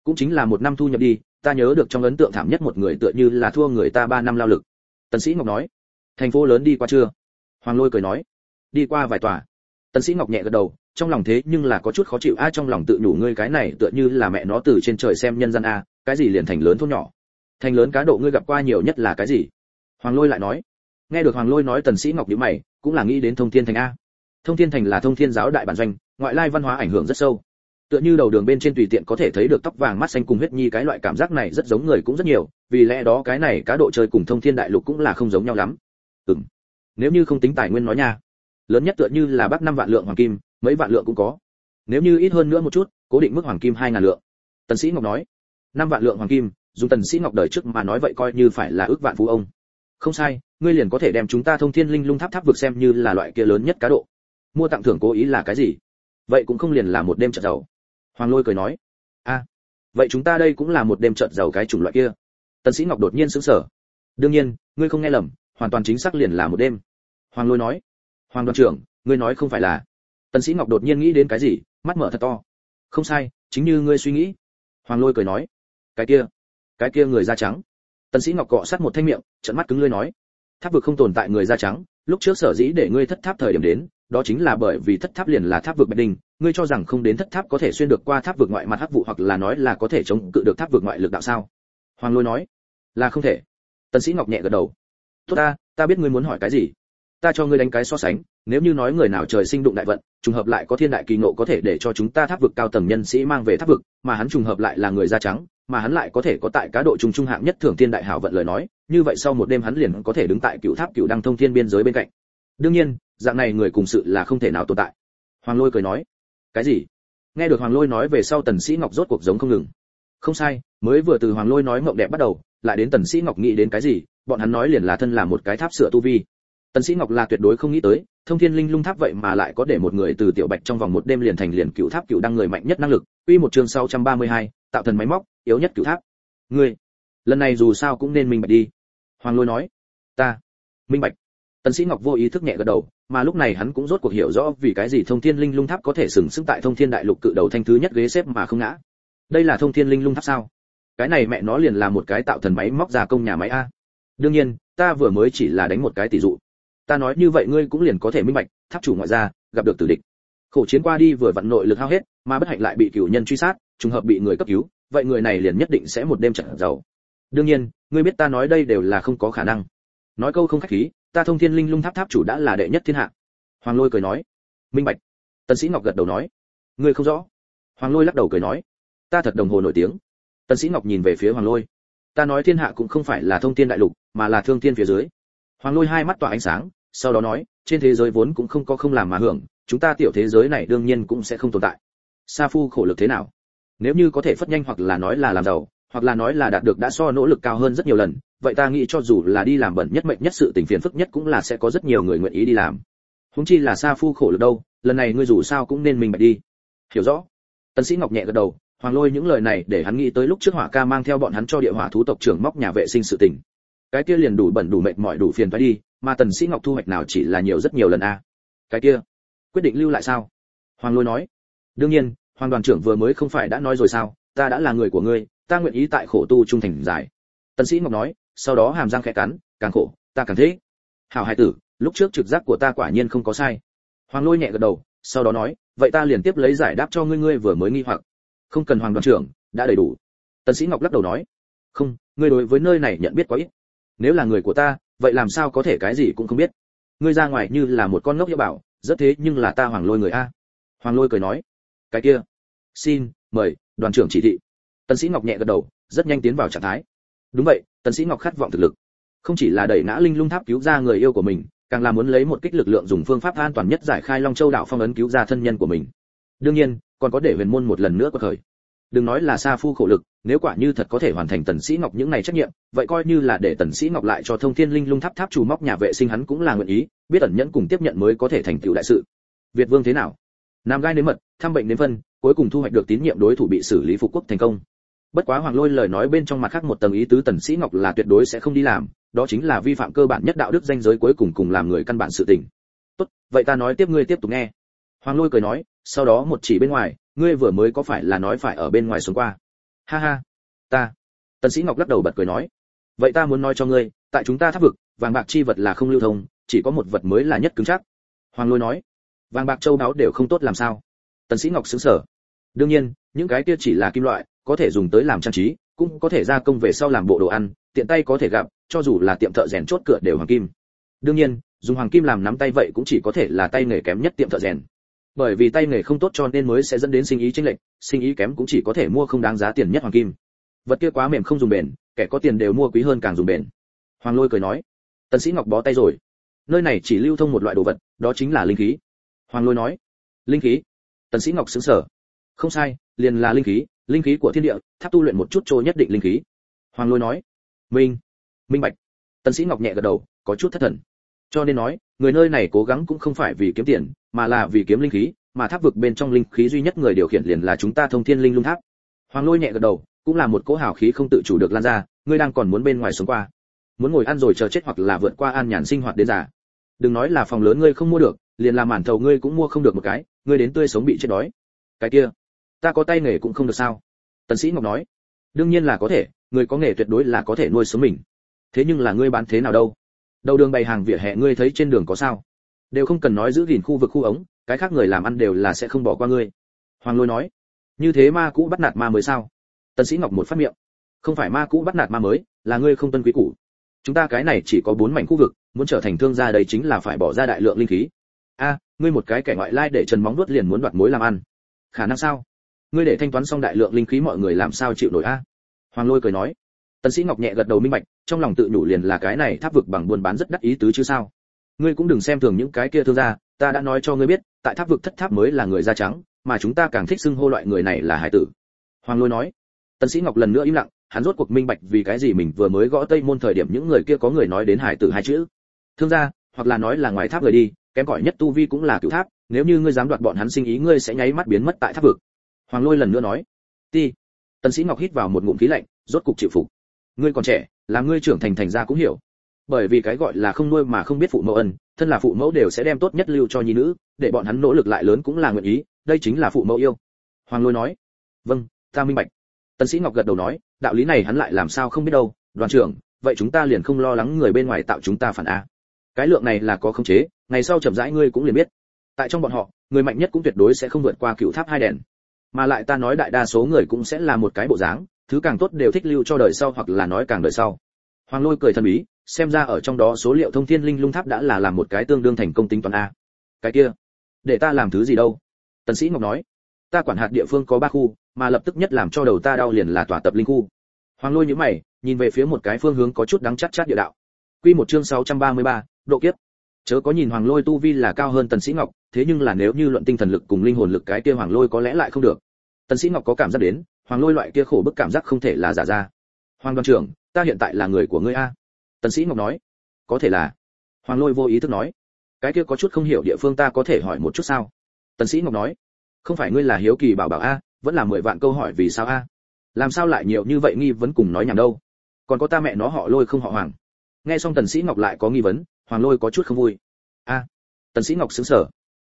cũng chính là một năm thu nhập đi, ta nhớ được trong ấn tượng thảm nhất một người tựa như là thua người ta ba năm lao lực. Tần sĩ ngọc nói thành phố lớn đi qua chưa? Hoàng lôi cười nói, đi qua vài tòa. Tần sĩ ngọc nhẹ gật đầu, trong lòng thế nhưng là có chút khó chịu. A, trong lòng tự nhủ ngươi cái này tựa như là mẹ nó từ trên trời xem nhân gian a, cái gì liền thành lớn thôn nhỏ? Thành lớn cá độ ngươi gặp qua nhiều nhất là cái gì? Hoàng lôi lại nói, nghe được hoàng lôi nói tần sĩ ngọc nhíu mày, cũng là nghĩ đến thông thiên thành a. Thông thiên thành là thông thiên giáo đại bản doanh, ngoại lai văn hóa ảnh hưởng rất sâu. Tựa như đầu đường bên trên tùy tiện có thể thấy được tóc vàng mắt xanh cùng huyết nhi cái loại cảm giác này rất giống người cũng rất nhiều, vì lẽ đó cái này cá độ chơi cùng thông thiên đại lục cũng là không giống nhau lắm ừm. Nếu như không tính tài nguyên nói nha, lớn nhất tựa như là bắc năm vạn lượng hoàng kim, mấy vạn lượng cũng có. Nếu như ít hơn nữa một chút, cố định mức hoàng kim hai ngàn lượng. Tần sĩ ngọc nói, năm vạn lượng hoàng kim, dùng tần sĩ ngọc đời trước mà nói vậy coi như phải là ước vạn phú ông. Không sai, ngươi liền có thể đem chúng ta thông thiên linh lung tháp tháp vực xem như là loại kia lớn nhất cá độ. Mua tặng thưởng cố ý là cái gì? Vậy cũng không liền là một đêm trận giàu. Hoàng lôi cười nói, a, vậy chúng ta đây cũng là một đêm trận giàu cái chủng loại kia. Tần sĩ ngọc đột nhiên sững sờ. Đương nhiên, ngươi không nghe lầm hoàn toàn chính xác liền là một đêm. Hoàng lôi nói, hoàng đoàn trưởng, ngươi nói không phải là tần sĩ ngọc đột nhiên nghĩ đến cái gì, mắt mở thật to. Không sai, chính như ngươi suy nghĩ. Hoàng lôi cười nói, cái kia cái kia người da trắng. Tần sĩ ngọc cọ sát một thanh miệng, trợn mắt cứng lưỡi nói, tháp vực không tồn tại người da trắng, lúc trước sở dĩ để ngươi thất tháp thời điểm đến, đó chính là bởi vì thất tháp liền là tháp vực bạch đình ngươi cho rằng không đến thất tháp có thể xuyên được qua tháp vực ngoại mặt hắc vụ hoặc là nói là có thể chống cự được tháp vực ngoại lực đạo sao? Hoàng lôi nói, là không thể. Tần sĩ ngọc nhẹ gật đầu tốt ta ta biết ngươi muốn hỏi cái gì. Ta cho ngươi đánh cái so sánh, nếu như nói người nào trời sinh đụng đại vận, trùng hợp lại có thiên đại kỳ ngộ có thể để cho chúng ta tháp vực cao tầng nhân sĩ mang về tháp vực, mà hắn trùng hợp lại là người da trắng, mà hắn lại có thể có tại cá độ trung trung hạng nhất thưởng thiên đại hảo vận lời nói, như vậy sau một đêm hắn liền có thể đứng tại cựu tháp cựu đăng thông thiên biên giới bên cạnh. Đương nhiên, dạng này người cùng sự là không thể nào tồn tại. Hoàng lôi cười nói, cái gì? Nghe được hoàng lôi nói về sau tần sĩ ngọc rốt cuộc giống không ngừng. Không sai, mới vừa từ hoàng lôi nói mộng đẹp bắt đầu, lại đến tần sĩ ngọc nghĩ đến cái gì bọn hắn nói liền là thân là một cái tháp sửa tu vi. Tần sĩ ngọc là tuyệt đối không nghĩ tới thông thiên linh lung tháp vậy mà lại có để một người từ tiểu bạch trong vòng một đêm liền thành liền cựu tháp cựu đăng người mạnh nhất năng lực uy một chương 632, tạo thần máy móc yếu nhất cựu tháp. Ngươi lần này dù sao cũng nên minh bạch đi. Hoàng lôi nói ta minh bạch. Tần sĩ ngọc vô ý thức nhẹ gật đầu mà lúc này hắn cũng rốt cuộc hiểu rõ vì cái gì thông thiên linh lung tháp có thể sừng sững tại thông thiên đại lục cự đầu thanh thứ nhất ghế xếp mà không ngã. Đây là thông thiên linh lung tháp sao? Cái này mẹ nó liền là một cái tạo thần máy móc gia công nhà máy a đương nhiên, ta vừa mới chỉ là đánh một cái tỷ dụ. Ta nói như vậy ngươi cũng liền có thể minh bạch, tháp chủ ngoại gia, gặp được tử địch. Khổ chiến qua đi vừa vận nội lực hao hết, mà bất hạnh lại bị cửu nhân truy sát, trùng hợp bị người cấp cứu, vậy người này liền nhất định sẽ một đêm trận giàu. Đương nhiên, ngươi biết ta nói đây đều là không có khả năng. Nói câu không khách khí, ta thông thiên linh lung tháp tháp chủ đã là đệ nhất thiên hạ. Hoàng lôi cười nói. Minh bạch. Tần sĩ ngọc gật đầu nói. Ngươi không rõ. Hoàng lôi lắc đầu cười nói. Ta thật đồng hồ nổi tiếng. Tần sĩ ngọc nhìn về phía hoàng lôi ta nói thiên hạ cũng không phải là thông thiên đại lục, mà là thương thiên phía dưới. Hoàng lôi hai mắt tỏa ánh sáng, sau đó nói, trên thế giới vốn cũng không có không làm mà hưởng, chúng ta tiểu thế giới này đương nhiên cũng sẽ không tồn tại. Sa phu khổ lực thế nào? Nếu như có thể phất nhanh hoặc là nói là làm giàu, hoặc là nói là đạt được đã so nỗ lực cao hơn rất nhiều lần, vậy ta nghĩ cho dù là đi làm bẩn nhất mệnh nhất sự tình phiền phức nhất cũng là sẽ có rất nhiều người nguyện ý đi làm. Húng chi là sa phu khổ lực đâu, lần này ngươi dù sao cũng nên mình bạch đi. Hiểu rõ. Tân sĩ ngọc nhẹ gật đầu hoàng lôi những lời này để hắn nghĩ tới lúc trước hỏa ca mang theo bọn hắn cho địa hỏa thú tộc trưởng móc nhà vệ sinh sự tình. Cái kia liền đủ bẩn, đủ mệt mỏi, đủ phiền phải đi, mà tần sĩ ngọc thu hoạch nào chỉ là nhiều rất nhiều lần a. Cái kia, quyết định lưu lại sao? Hoàng lôi nói. Đương nhiên, hoàng đoàn trưởng vừa mới không phải đã nói rồi sao? Ta đã là người của ngươi, ta nguyện ý tại khổ tu trung thành giải. Tần sĩ ngọc nói, sau đó hàm răng khẽ cắn, càng khổ, ta càng thế. Hảo hải tử, lúc trước trực giác của ta quả nhiên không có sai. Hoàng lôi nhẹ gật đầu, sau đó nói, vậy ta liền tiếp lấy giải đáp cho ngươi ngươi vừa mới nghi hoặc không cần hoàng đoàn trưởng, đã đầy đủ. Tần sĩ ngọc lắc đầu nói, không, ngươi đối với nơi này nhận biết quá ít. Nếu là người của ta, vậy làm sao có thể cái gì cũng không biết. Ngươi ra ngoài như là một con ngốc hiệu bảo, rất thế nhưng là ta hoàng lôi người a. Hoàng lôi cười nói, cái kia, xin mời đoàn trưởng chỉ thị. Tần sĩ ngọc nhẹ gật đầu, rất nhanh tiến vào trạng thái. Đúng vậy, tần sĩ ngọc khát vọng thực lực. Không chỉ là đẩy ngã linh lung tháp cứu ra người yêu của mình, càng là muốn lấy một kích lực lượng dùng phương pháp an toàn nhất giải khai long châu đạo phong ấn cứu ra thân nhân của mình. Đương nhiên còn có để huyền môn một lần nữa có thời đừng nói là xa phu khổ lực, nếu quả như thật có thể hoàn thành tần sĩ ngọc những này trách nhiệm, vậy coi như là để tần sĩ ngọc lại cho thông thiên linh lung tháp tháp chủ móc nhà vệ sinh hắn cũng là nguyện ý, biết ẩn nhẫn cùng tiếp nhận mới có thể thành tựu đại sự. Việt vương thế nào? Nam gai nếm mật, thăm bệnh đến phân, cuối cùng thu hoạch được tín nhiệm đối thủ bị xử lý phục quốc thành công. Bất quá hoàng lôi lời nói bên trong mặt khác một tầng ý tứ tần sĩ ngọc là tuyệt đối sẽ không đi làm, đó chính là vi phạm cơ bản nhất đạo đức danh giới cuối cùng cùng làm người căn bản sự tình. Tốt, vậy ta nói tiếp ngươi tiếp tục nghe. Hoàng lôi cười nói sau đó một chỉ bên ngoài, ngươi vừa mới có phải là nói phải ở bên ngoài xuống qua? Ha ha, ta. Tần sĩ ngọc lắc đầu bật cười nói, vậy ta muốn nói cho ngươi, tại chúng ta tháp vực, vàng bạc chi vật là không lưu thông, chỉ có một vật mới là nhất cứng chắc. Hoàng lôi nói, vàng bạc châu đáo đều không tốt làm sao? Tần sĩ ngọc sững sờ. Đương nhiên, những cái kia chỉ là kim loại, có thể dùng tới làm trang trí, cũng có thể gia công về sau làm bộ đồ ăn, tiện tay có thể gặp, cho dù là tiệm thợ rèn chốt cửa đều hoàng kim. Đương nhiên, dùng hoàng kim làm nắm tay vậy cũng chỉ có thể là tay nghề kém nhất tiệm thợ rèn bởi vì tay nghề không tốt cho nên mới sẽ dẫn đến sinh ý chênh lệch, sinh ý kém cũng chỉ có thể mua không đáng giá tiền nhất hoàng kim. Vật kia quá mềm không dùng bền, kẻ có tiền đều mua quý hơn càng dùng bền. Hoàng lôi cười nói, tần sĩ ngọc bó tay rồi. Nơi này chỉ lưu thông một loại đồ vật, đó chính là linh khí. Hoàng lôi nói, linh khí? Tần sĩ ngọc sững sờ. Không sai, liền là linh khí linh khí của thiên địa, tháp tu luyện một chút trôi nhất định linh khí. Hoàng lôi nói, minh minh bạch. Tần sĩ ngọc nhẹ gật đầu, có chút thất thần cho nên nói, người nơi này cố gắng cũng không phải vì kiếm tiền, mà là vì kiếm linh khí, mà tháp vực bên trong linh khí duy nhất người điều khiển liền là chúng ta thông thiên linh lung tháp. Hoàng lôi nhẹ gật đầu, cũng là một cỗ hào khí không tự chủ được lan ra, ngươi đang còn muốn bên ngoài sống qua. Muốn ngồi ăn rồi chờ chết hoặc là vượt qua an nhàn sinh hoạt đến già. Đừng nói là phòng lớn ngươi không mua được, liền làm màn thầu ngươi cũng mua không được một cái, ngươi đến tươi sống bị chết đói. Cái kia, ta có tay nghề cũng không được sao? Tần sĩ ngọc nói. Đương nhiên là có thể, người có nghề tuyệt đối là có thể nuôi sống mình. Thế nhưng là ngươi bán thế nào đâu? Đầu đường bày hàng vỉa hè ngươi thấy trên đường có sao? Đều không cần nói giữ gìn khu vực khu ống, cái khác người làm ăn đều là sẽ không bỏ qua ngươi. Hoàng lôi nói. Như thế ma cũ bắt nạt ma mới sao? Tần sĩ ngọc một phát miệng. Không phải ma cũ bắt nạt ma mới, là ngươi không tuân quý cũ chúng ta cái này chỉ có bốn mảnh khu vực, muốn trở thành thương gia đây chính là phải bỏ ra đại lượng linh khí. A, ngươi một cái kẻ ngoại lai để trần móng nuốt liền muốn đoạt mối làm ăn. Khả năng sao? Ngươi để thanh toán xong đại lượng linh khí mọi người làm sao chịu nổi a? Hoàng lôi cười nói. Tần sĩ ngọc nhẹ gật đầu minh bạch trong lòng tự nhủ liền là cái này tháp vực bằng buôn bán rất đắt ý tứ chứ sao? Ngươi cũng đừng xem thường những cái kia thương gia, ta đã nói cho ngươi biết, tại tháp vực thất tháp mới là người da trắng, mà chúng ta càng thích xưng hô loại người này là hải tử. Hoàng lôi nói. Tần sĩ ngọc lần nữa im lặng, hắn rốt cuộc minh bạch vì cái gì mình vừa mới gõ tây môn thời điểm những người kia có người nói đến hải tử hai chữ. Thương gia, hoặc là nói là ngoài tháp người đi, kém cỏi nhất tu vi cũng là cựu tháp, nếu như ngươi dám đoạt bọn hắn sinh ý, ngươi sẽ nháy mắt biến mất tại tháp vực. Hoàng lôi lần nữa nói. Ti. Tần sĩ ngọc hít vào một ngụm khí lạnh, rốt cục chịu phục. Ngươi còn trẻ là ngươi trưởng thành thành ra cũng hiểu. Bởi vì cái gọi là không nuôi mà không biết phụ mẫu ân, thân là phụ mẫu đều sẽ đem tốt nhất lưu cho nhi nữ, để bọn hắn nỗ lực lại lớn cũng là nguyện ý, đây chính là phụ mẫu yêu. Hoàng lôi nói. Vâng ta minh bạch. Tần sĩ ngọc gật đầu nói, đạo lý này hắn lại làm sao không biết đâu, đoàn trưởng, vậy chúng ta liền không lo lắng người bên ngoài tạo chúng ta phản á. cái lượng này là có khống chế, ngày sau chậm rãi ngươi cũng liền biết. Tại trong bọn họ, người mạnh nhất cũng tuyệt đối sẽ không vượt qua cựu tháp hai đèn. Mà lại ta nói đại đa số người cũng sẽ là một cái bộ dáng thứ càng tốt đều thích lưu cho đời sau hoặc là nói càng đời sau. Hoàng lôi cười thần bí xem ra ở trong đó số liệu thông thiên linh lung tháp đã là làm một cái tương đương thành công tính toán a. Cái kia để ta làm thứ gì đâu? Tần sĩ ngọc nói ta quản hạt địa phương có ba khu mà lập tức nhất làm cho đầu ta đau liền là tòa tập linh khu. Hoàng lôi nhíu mày nhìn về phía một cái phương hướng có chút đắng chát chát địa đạo. Quy một chương 633, độ kiếp. Chớ có nhìn hoàng lôi tu vi là cao hơn tần sĩ ngọc thế nhưng là nếu như luận tinh thần lực cùng linh hồn lực cái kia hoàng lôi có lẽ lại không được. Tần sĩ ngọc có cảm giác đến hoàng lôi loại kia khổ bức cảm giác không thể là giả ra. Hoàng đoàn trưởng, ta hiện tại là người của ngươi a. Tần sĩ ngọc nói. Có thể là. Hoàng lôi vô ý thức nói. Cái kia có chút không hiểu địa phương ta có thể hỏi một chút sao? Tần sĩ ngọc nói. Không phải ngươi là hiếu kỳ bảo bảo a, vẫn là mười vạn câu hỏi vì sao a? Làm sao lại nhiều như vậy nghi vấn cùng nói nhảm đâu? Còn có ta mẹ nó họ lôi không họ hoàng. Nghe xong tần sĩ ngọc lại có nghi vấn, hoàng lôi có chút không vui. A. Tần sĩ ngọc sững sờ.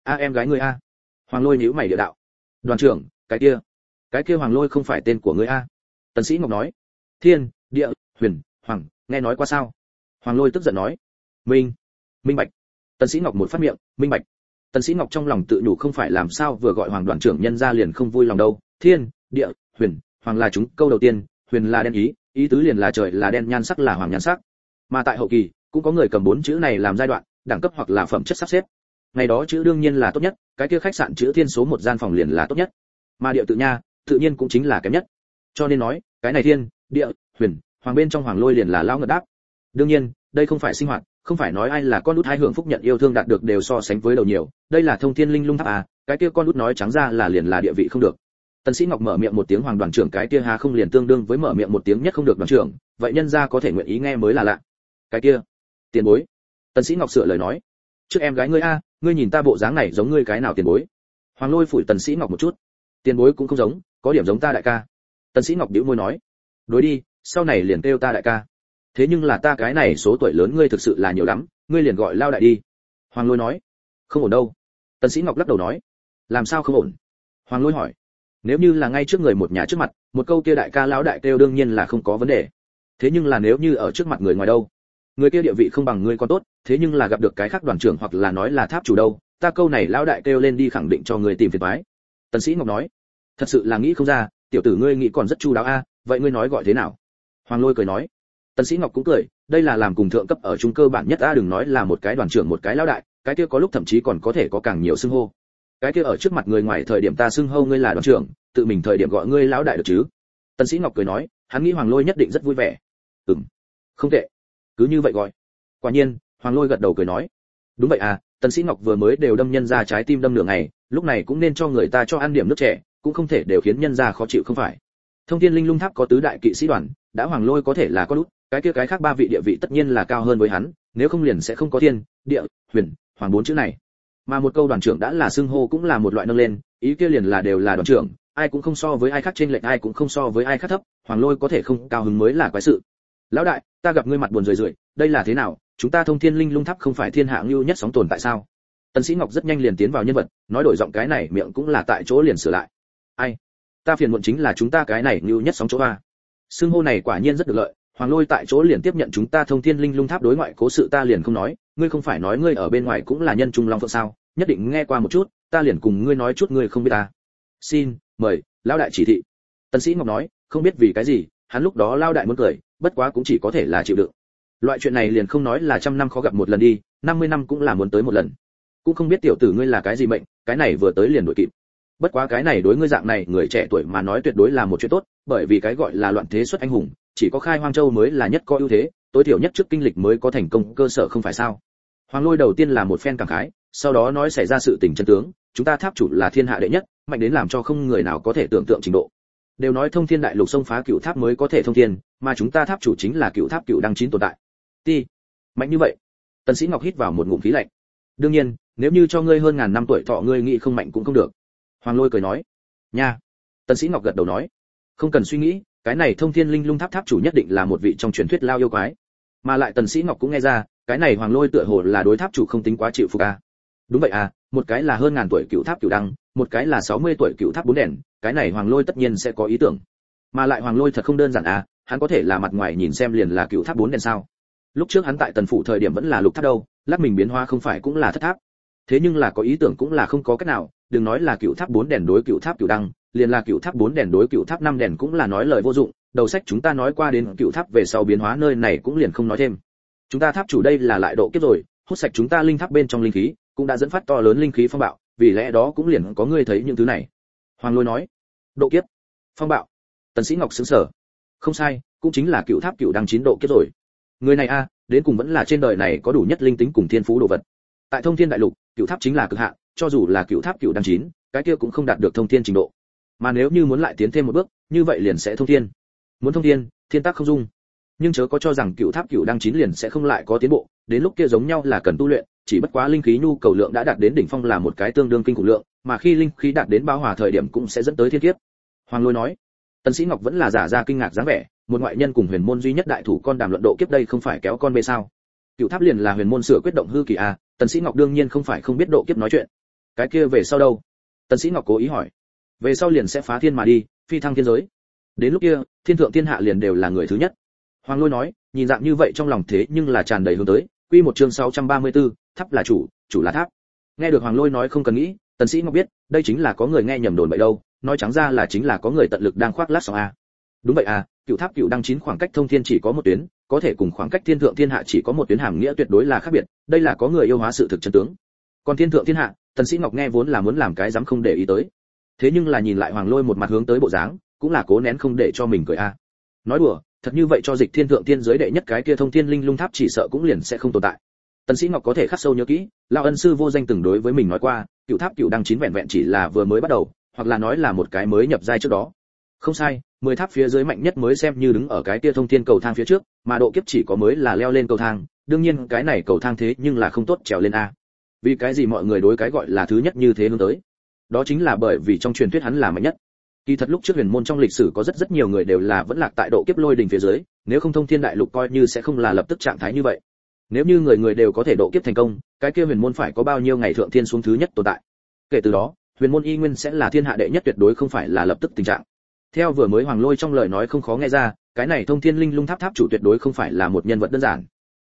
A em gái ngươi a. Hoàng lôi nhíu mày địa đạo. Đoàn trưởng, cái kia cái kia hoàng lôi không phải tên của ngươi a? Tần sĩ ngọc nói. Thiên, địa, huyền, hoàng, nghe nói qua sao? Hoàng lôi tức giận nói. Minh minh bạch. Tần sĩ ngọc một phát miệng, minh bạch. Tần sĩ ngọc trong lòng tự nhủ không phải làm sao vừa gọi hoàng đoàn trưởng nhân ra liền không vui lòng đâu. Thiên, địa, huyền, hoàng là chúng câu đầu tiên, huyền là đen ý ý tứ liền là trời là đen, nhan sắc là hoàng nhan sắc. Mà tại hậu kỳ, cũng có người cầm bốn chữ này làm giai đoạn, đẳng cấp hoặc là phẩm chất sắp xếp. Ngày đó chữ đương nhiên là tốt nhất, cái kia khách sạn chữ thiên số một gian phòng liền là tốt nhất. Mà địa tự nha tự nhiên cũng chính là kém nhất. Cho nên nói, cái này thiên, địa, huyền, hoàng bên trong hoàng lôi liền là lao ngật đáp. Đương nhiên, đây không phải sinh hoạt, không phải nói ai là con út hai hưởng phúc nhận yêu thương đạt được đều so sánh với đầu nhiều. Đây là thông thiên linh lung tháp à cái kia con út nói trắng ra là liền là địa vị không được. Tần sĩ ngọc mở miệng một tiếng hoàng đoàn trưởng cái kia hà không liền tương đương với mở miệng một tiếng nhất không được đoàn trưởng, vậy nhân gia có thể nguyện ý nghe mới là lạ. Cái kia, tiền bối. Tần sĩ ngọc sửa lời nói. Trước em gái ngươi a, ngươi nhìn ta bộ dáng này giống ngươi cái nào tiền bối? Hoàng lôi phủi tần sĩ ngọc một chút. Tiền bối cũng không giống có điểm giống ta đại ca. Tần sĩ ngọc bĩu môi nói, đối đi, sau này liền kêu ta đại ca. Thế nhưng là ta cái này số tuổi lớn ngươi thực sự là nhiều lắm, ngươi liền gọi lao đại đi. Hoàng lôi nói, không ổn đâu. Tần sĩ ngọc lắc đầu nói, làm sao không ổn? Hoàng lôi hỏi, nếu như là ngay trước người một nhà trước mặt, một câu kia đại ca lão đại kêu đương nhiên là không có vấn đề. Thế nhưng là nếu như ở trước mặt người ngoài đâu, người kia địa vị không bằng ngươi còn tốt, thế nhưng là gặp được cái khác đoàn trưởng hoặc là nói là tháp chủ đâu, ta câu này lão đại kêu lên đi khẳng định cho người tìm phiền toái. Tần sĩ ngọc nói thật sự là nghĩ không ra, tiểu tử ngươi nghĩ còn rất chu đáo a, vậy ngươi nói gọi thế nào? Hoàng lôi cười nói. Tần sĩ ngọc cũng cười, đây là làm cùng thượng cấp ở trung cơ bản nhất a, đừng nói là một cái đoàn trưởng một cái lão đại, cái kia có lúc thậm chí còn có thể có càng nhiều xưng hô. Cái kia ở trước mặt người ngoài thời điểm ta xưng hô ngươi là đoàn trưởng, tự mình thời điểm gọi ngươi lão đại được chứ? Tần sĩ ngọc cười nói, hắn nghĩ hoàng lôi nhất định rất vui vẻ. Ừm, không tệ. Cứ như vậy gọi. Quả nhiên, hoàng lôi gật đầu cười nói. Đúng vậy à tần sĩ ngọc vừa mới đều đâm nhân ra trái tim đâm nửa ngày, lúc này cũng nên cho người ta cho ăn điểm nước trẻ cũng không thể đều khiến nhân gia khó chịu không phải. Thông thiên linh lung tháp có tứ đại kỵ sĩ đoàn, đã hoàng lôi có thể là có lút, cái kia cái khác ba vị địa vị tất nhiên là cao hơn với hắn, nếu không liền sẽ không có thiên, địa, huyền, hoàng bốn chữ này. Mà một câu đoàn trưởng đã là xưng hô cũng là một loại nâng lên, ý kia liền là đều là đoàn trưởng, ai cũng không so với ai khác trên lệnh ai cũng không so với ai khác thấp, hoàng lôi có thể không cao hứng mới là quái sự. Lão đại, ta gặp ngươi mặt buồn rười rượi, đây là thế nào, chúng ta thông thiên linh lung tháp không phải thiên hạ lưu nhất sóng tồn tại sao? Tần sĩ ngọc rất nhanh liền tiến vào nhân vật, nói đổi giọng cái này miệng cũng là tại chỗ liền sửa lại ai? Ta phiền muộn chính là chúng ta cái này như nhất sóng chỗ a. Xưng hô này quả nhiên rất được lợi, hoàng lôi tại chỗ liền tiếp nhận chúng ta thông thiên linh lung tháp đối ngoại cố sự ta liền không nói, ngươi không phải nói ngươi ở bên ngoài cũng là nhân trung long phượng sao? Nhất định nghe qua một chút, ta liền cùng ngươi nói chút ngươi không biết ta. Xin mời, lão đại chỉ thị. Tân sĩ ngọc nói, không biết vì cái gì, hắn lúc đó lao đại muốn cười, bất quá cũng chỉ có thể là chịu đựng. Loại chuyện này liền không nói là trăm năm khó gặp một lần đi, năm mươi năm cũng là muốn tới một lần. Cũng không biết tiểu tử ngươi là cái gì mệnh, cái này vừa tới liền đuổi kịp bất quá cái này đối ngươi dạng này, người trẻ tuổi mà nói tuyệt đối là một chuyện tốt, bởi vì cái gọi là loạn thế xuất anh hùng, chỉ có khai hoang châu mới là nhất có ưu thế, tối thiểu nhất trước kinh lịch mới có thành công, cơ sở không phải sao? Hoàng lôi đầu tiên là một phen cảm khái, sau đó nói xảy ra sự tình chân tướng, chúng ta tháp chủ là thiên hạ đệ nhất, mạnh đến làm cho không người nào có thể tưởng tượng trình độ. Đều nói thông thiên đại lục xông phá cựu tháp mới có thể thông thiên, mà chúng ta tháp chủ chính là cựu tháp cựu đăng chín tồn tại. Ti, mạnh như vậy. Tần sĩ ngọc hít vào một ngụm khí lạnh. Đương nhiên, nếu như cho ngươi hơn ngàn năm tuổi thọ, ngươi nghĩ không mạnh cũng không được hoàng lôi cười nói, nha. Tần sĩ ngọc gật đầu nói, không cần suy nghĩ, cái này thông thiên linh lung tháp tháp chủ nhất định là một vị trong truyền thuyết lao yêu quái. Mà lại tần sĩ ngọc cũng nghe ra, cái này hoàng lôi tựa hồ là đối tháp chủ không tính quá chịu phục a đúng vậy à một cái là hơn ngàn tuổi cựu tháp cựu đăng, một cái là 60 tuổi cựu tháp bốn đèn, cái này hoàng lôi tất nhiên sẽ có ý tưởng. Mà lại hoàng lôi thật không đơn giản à hắn có thể là mặt ngoài nhìn xem liền là cựu tháp bốn đèn sao. Lúc trước hắn tại tần phủ thời điểm vẫn là lục tháp đâu lát mình biến hóa không phải cũng là thất tháp. Thế nhưng là có ý tưởng cũng là không có cách nào đừng nói là cựu tháp bốn đèn đối cựu tháp cựu đăng, liền là cựu tháp bốn đèn đối cựu tháp năm đèn cũng là nói lời vô dụng, đầu sách chúng ta nói qua đến cựu tháp về sau biến hóa nơi này cũng liền không nói thêm. Chúng ta tháp chủ đây là lại độ kiếp rồi, hút sạch chúng ta linh tháp bên trong linh khí, cũng đã dẫn phát to lớn linh khí phong bạo, vì lẽ đó cũng liền có người thấy những thứ này. Hoàng lôi nói, độ kiếp, phong bạo. Tần sĩ ngọc sững sờ. Không sai, cũng chính là cựu tháp cựu đăng chín độ kiếp rồi. Người này a, đến cùng vẫn là trên đời này có đủ nhất linh tính cùng thiên phú đồ vật. Tại thông thiên đại lục, cựu tháp chính là cực hạn cho dù là cựu tháp cựu đăng chín, cái kia cũng không đạt được thông thiên trình độ. Mà nếu như muốn lại tiến thêm một bước, như vậy liền sẽ thông thiên. Muốn thông thiên thiên tác không dung. Nhưng chớ có cho rằng cựu tháp cựu đăng chín liền sẽ không lại có tiến bộ, đến lúc kia giống nhau là cần tu luyện, chỉ bất quá linh khí nhu cầu lượng đã đạt đến đỉnh phong là một cái tương đương kinh khủng lượng, mà khi linh khí đạt đến bao hòa thời điểm cũng sẽ dẫn tới thiên kiếp. Hoàng lôi nói, tần sĩ ngọc vẫn là giả ra kinh ngạc dáng vẻ, một ngoại nhân cùng huyền môn duy nhất đại thủ con đàm luận độ kiếp đây không phải kéo con bê sao? Cựu tháp liền là huyền môn sửa quyết động hư kỳ a, tần sĩ ngọc đương nhiên không phải không biết độ kiếp nói chuyện cái kia về sau đâu? Tần sĩ ngọc cố ý hỏi. Về sau liền sẽ phá thiên mà đi phi thăng thiên giới. Đến lúc kia thiên thượng thiên hạ liền đều là người thứ nhất. Hoàng lôi nói nhìn dạng như vậy trong lòng thế nhưng là tràn đầy hướng tới. Quy một chương 634, tháp là chủ chủ là tháp. Nghe được hoàng lôi nói không cần nghĩ tần sĩ ngọc biết đây chính là có người nghe nhầm đồn bậy đâu nói trắng ra là chính là có người tận lực đang khoác lác sóng a. Đúng vậy à cựu tháp cựu đăng chín khoảng cách thông thiên chỉ có một tuyến có thể cùng khoảng cách thiên thượng thiên hạ chỉ có một tuyến hàm nghĩa tuyệt đối là khác biệt đây là có người yêu hóa sự thực chân tướng. Còn thiên thượng thiên hạ tần sĩ ngọc nghe vốn là muốn làm cái dám không để ý tới. Thế nhưng là nhìn lại hoàng lôi một mặt hướng tới bộ dáng, cũng là cố nén không để cho mình cười a. Nói đùa, thật như vậy cho dịch thiên thượng tiên giới đệ nhất cái kia thông thiên linh lung tháp chỉ sợ cũng liền sẽ không tồn tại. Tần sĩ ngọc có thể khắc sâu nhớ kỹ, lão ân sư vô danh từng đối với mình nói qua, cựu tháp cựu đăng chín vẹn vẹn chỉ là vừa mới bắt đầu, hoặc là nói là một cái mới nhập giai trước đó. Không sai, mười tháp phía dưới mạnh nhất mới xem như đứng ở cái kia thông thiên cầu thang phía trước, mà độ kiếp chỉ có mới là leo lên cầu thang, đương nhiên cái này cầu thang thế nhưng là không tốt trèo lên a vì cái gì mọi người đối cái gọi là thứ nhất như thế hướng tới? Đó chính là bởi vì trong truyền thuyết hắn là mạnh nhất. Kỳ thật lúc trước huyền môn trong lịch sử có rất rất nhiều người đều là vẫn lạc tại độ kiếp lôi đỉnh phía dưới, nếu không thông thiên đại lục coi như sẽ không là lập tức trạng thái như vậy. Nếu như người người đều có thể độ kiếp thành công, cái kia huyền môn phải có bao nhiêu ngày thượng thiên xuống thứ nhất tồn tại? Kể từ đó, huyền môn y nguyên sẽ là thiên hạ đệ nhất tuyệt đối không phải là lập tức tình trạng. Theo vừa mới hoàng lôi trong lời nói không khó nghe ra, cái này thông thiên linh lung tháp tháp chủ tuyệt đối không phải là một nhân vật đơn giản.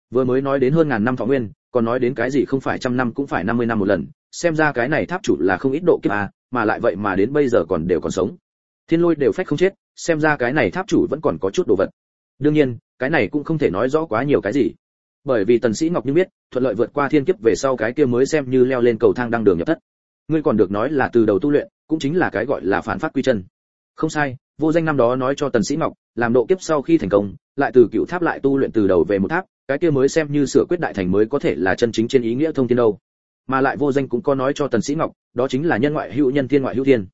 Vừa mới nói đến hơn ngàn năm thọ nguyên còn nói đến cái gì không phải trăm năm cũng phải năm mươi năm một lần, xem ra cái này tháp chủ là không ít độ kiếp à mà lại vậy mà đến bây giờ còn đều còn sống. Thiên lôi đều phách không chết, xem ra cái này tháp chủ vẫn còn có chút đồ vật. Đương nhiên, cái này cũng không thể nói rõ quá nhiều cái gì. Bởi vì tần sĩ ngọc như biết, thuận lợi vượt qua thiên kiếp về sau cái kia mới xem như leo lên cầu thang đăng đường nhập thất. Ngươi còn được nói là từ đầu tu luyện, cũng chính là cái gọi là phản phát quy chân. Không sai, vô danh năm đó nói cho tần sĩ ngọc, làm độ kiếp sau khi thành công, lại từ cựu tháp lại tu luyện từ đầu về một tháp cái kia mới xem như sửa quyết đại thành mới có thể là chân chính trên ý nghĩa thông thiên đâu. Mà lại vô danh cũng có nói cho tần sĩ ngọc, đó chính là nhân ngoại hữu nhân thiên ngoại hữu thiên.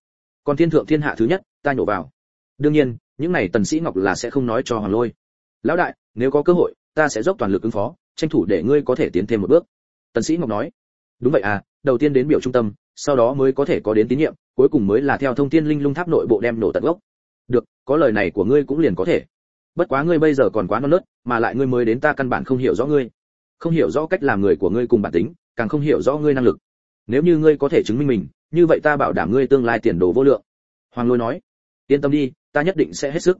Còn thiên thượng thiên hạ thứ nhất, ta nhổ vào. Đương nhiên, những này tần sĩ ngọc là sẽ không nói cho hoàng lôi. Lão đại, nếu có cơ hội, ta sẽ dốc toàn lực ứng phó, tranh thủ để ngươi có thể tiến thêm một bước. Tần sĩ ngọc nói. Đúng vậy à đầu tiên đến biểu trung tâm, sau đó mới có thể có đến tín nhiệm, cuối cùng mới là theo thông thiên linh lung tháp nội bộ đem nổ tận gốc. Được, có lời này của ngươi cũng liền có thể bất quá ngươi bây giờ còn quá non nớt, mà lại ngươi mới đến ta căn bản không hiểu rõ ngươi. Không hiểu rõ cách làm người của ngươi cùng bản tính, càng không hiểu rõ ngươi năng lực. Nếu như ngươi có thể chứng minh mình, như vậy ta bảo đảm ngươi tương lai tiền đồ vô lượng. Hoàng lôi nói. Yên tâm đi, ta nhất định sẽ hết sức.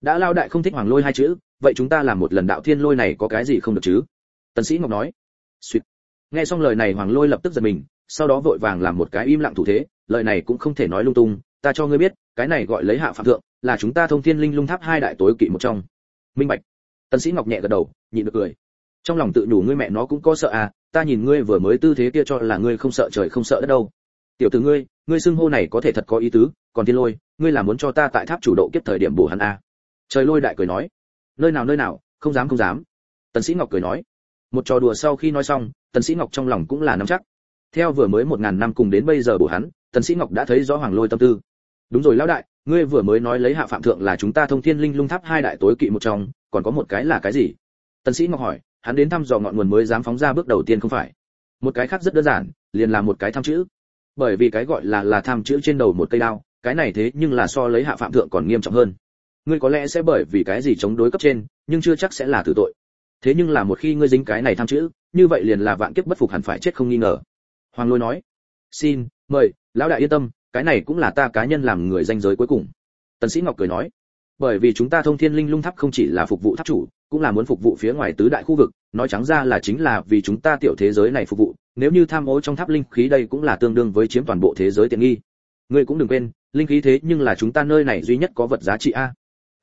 Đã lao đại không thích hoàng lôi hai chữ, vậy chúng ta làm một lần đạo thiên lôi này có cái gì không được chứ? Tần sĩ ngọc nói. Sweet. nghe xong lời này, hoàng lôi lập tức giật mình, sau đó vội vàng làm một cái im lặng thủ thế, lời này cũng không thể nói lung tung ta cho ngươi biết, cái này gọi lấy hạ phạm thượng, là chúng ta thông thiên linh lung tháp hai đại tối kỵ một trong. Minh bạch. Tần sĩ ngọc nhẹ gật đầu, nhịn được cười. Trong lòng tự nhủ ngươi mẹ nó cũng có sợ à ta nhìn ngươi vừa mới tư thế kia cho là ngươi không sợ trời không sợ đất đâu. Tiểu tử ngươi ngươi xưng hô này có thể thật có ý tứ, còn thiên lôi, ngươi là muốn cho ta tại tháp chủ độ kiếp thời điểm bổ hắn à. Trời lôi đại cười nói. Nơi nào nơi nào, không dám không dám. Tần sĩ ngọc cười nói. Một trò đùa sau khi nói xong, tần sĩ ngọc trong lòng cũng là nắm chắc. Theo vừa mới một ngàn năm cùng đến bây giờ bổ hắn, tần sĩ ngọc đã thấy rõ hoàng lôi tâm tư đúng rồi lão đại, ngươi vừa mới nói lấy hạ phạm thượng là chúng ta thông thiên linh lung tháp hai đại tối kỵ một trong, còn có một cái là cái gì? Tần sĩ ngọc hỏi, hắn đến thăm dò ngọn nguồn mới dám phóng ra bước đầu tiên không phải? Một cái khác rất đơn giản, liền là một cái tham chữ. Bởi vì cái gọi là là tham chữ trên đầu một cây đao, cái này thế nhưng là so lấy hạ phạm thượng còn nghiêm trọng hơn. Ngươi có lẽ sẽ bởi vì cái gì chống đối cấp trên, nhưng chưa chắc sẽ là tử tội. Thế nhưng là một khi ngươi dính cái này tham chữ, như vậy liền là vạn kiếp bất phục hẳn phải chết không nghi ngờ. Hoàng lôi nói, xin, mời, lão đại yên tâm cái này cũng là ta cá nhân làm người danh giới cuối cùng. Tần sĩ ngọc cười nói, bởi vì chúng ta thông thiên linh lung tháp không chỉ là phục vụ tháp chủ, cũng là muốn phục vụ phía ngoài tứ đại khu vực, nói trắng ra là chính là vì chúng ta tiểu thế giới này phục vụ, nếu như tham ô trong tháp linh khí đây cũng là tương đương với chiếm toàn bộ thế giới tiện nghi. Ngươi cũng đừng quên, linh khí thế nhưng là chúng ta nơi này duy nhất có vật giá trị a.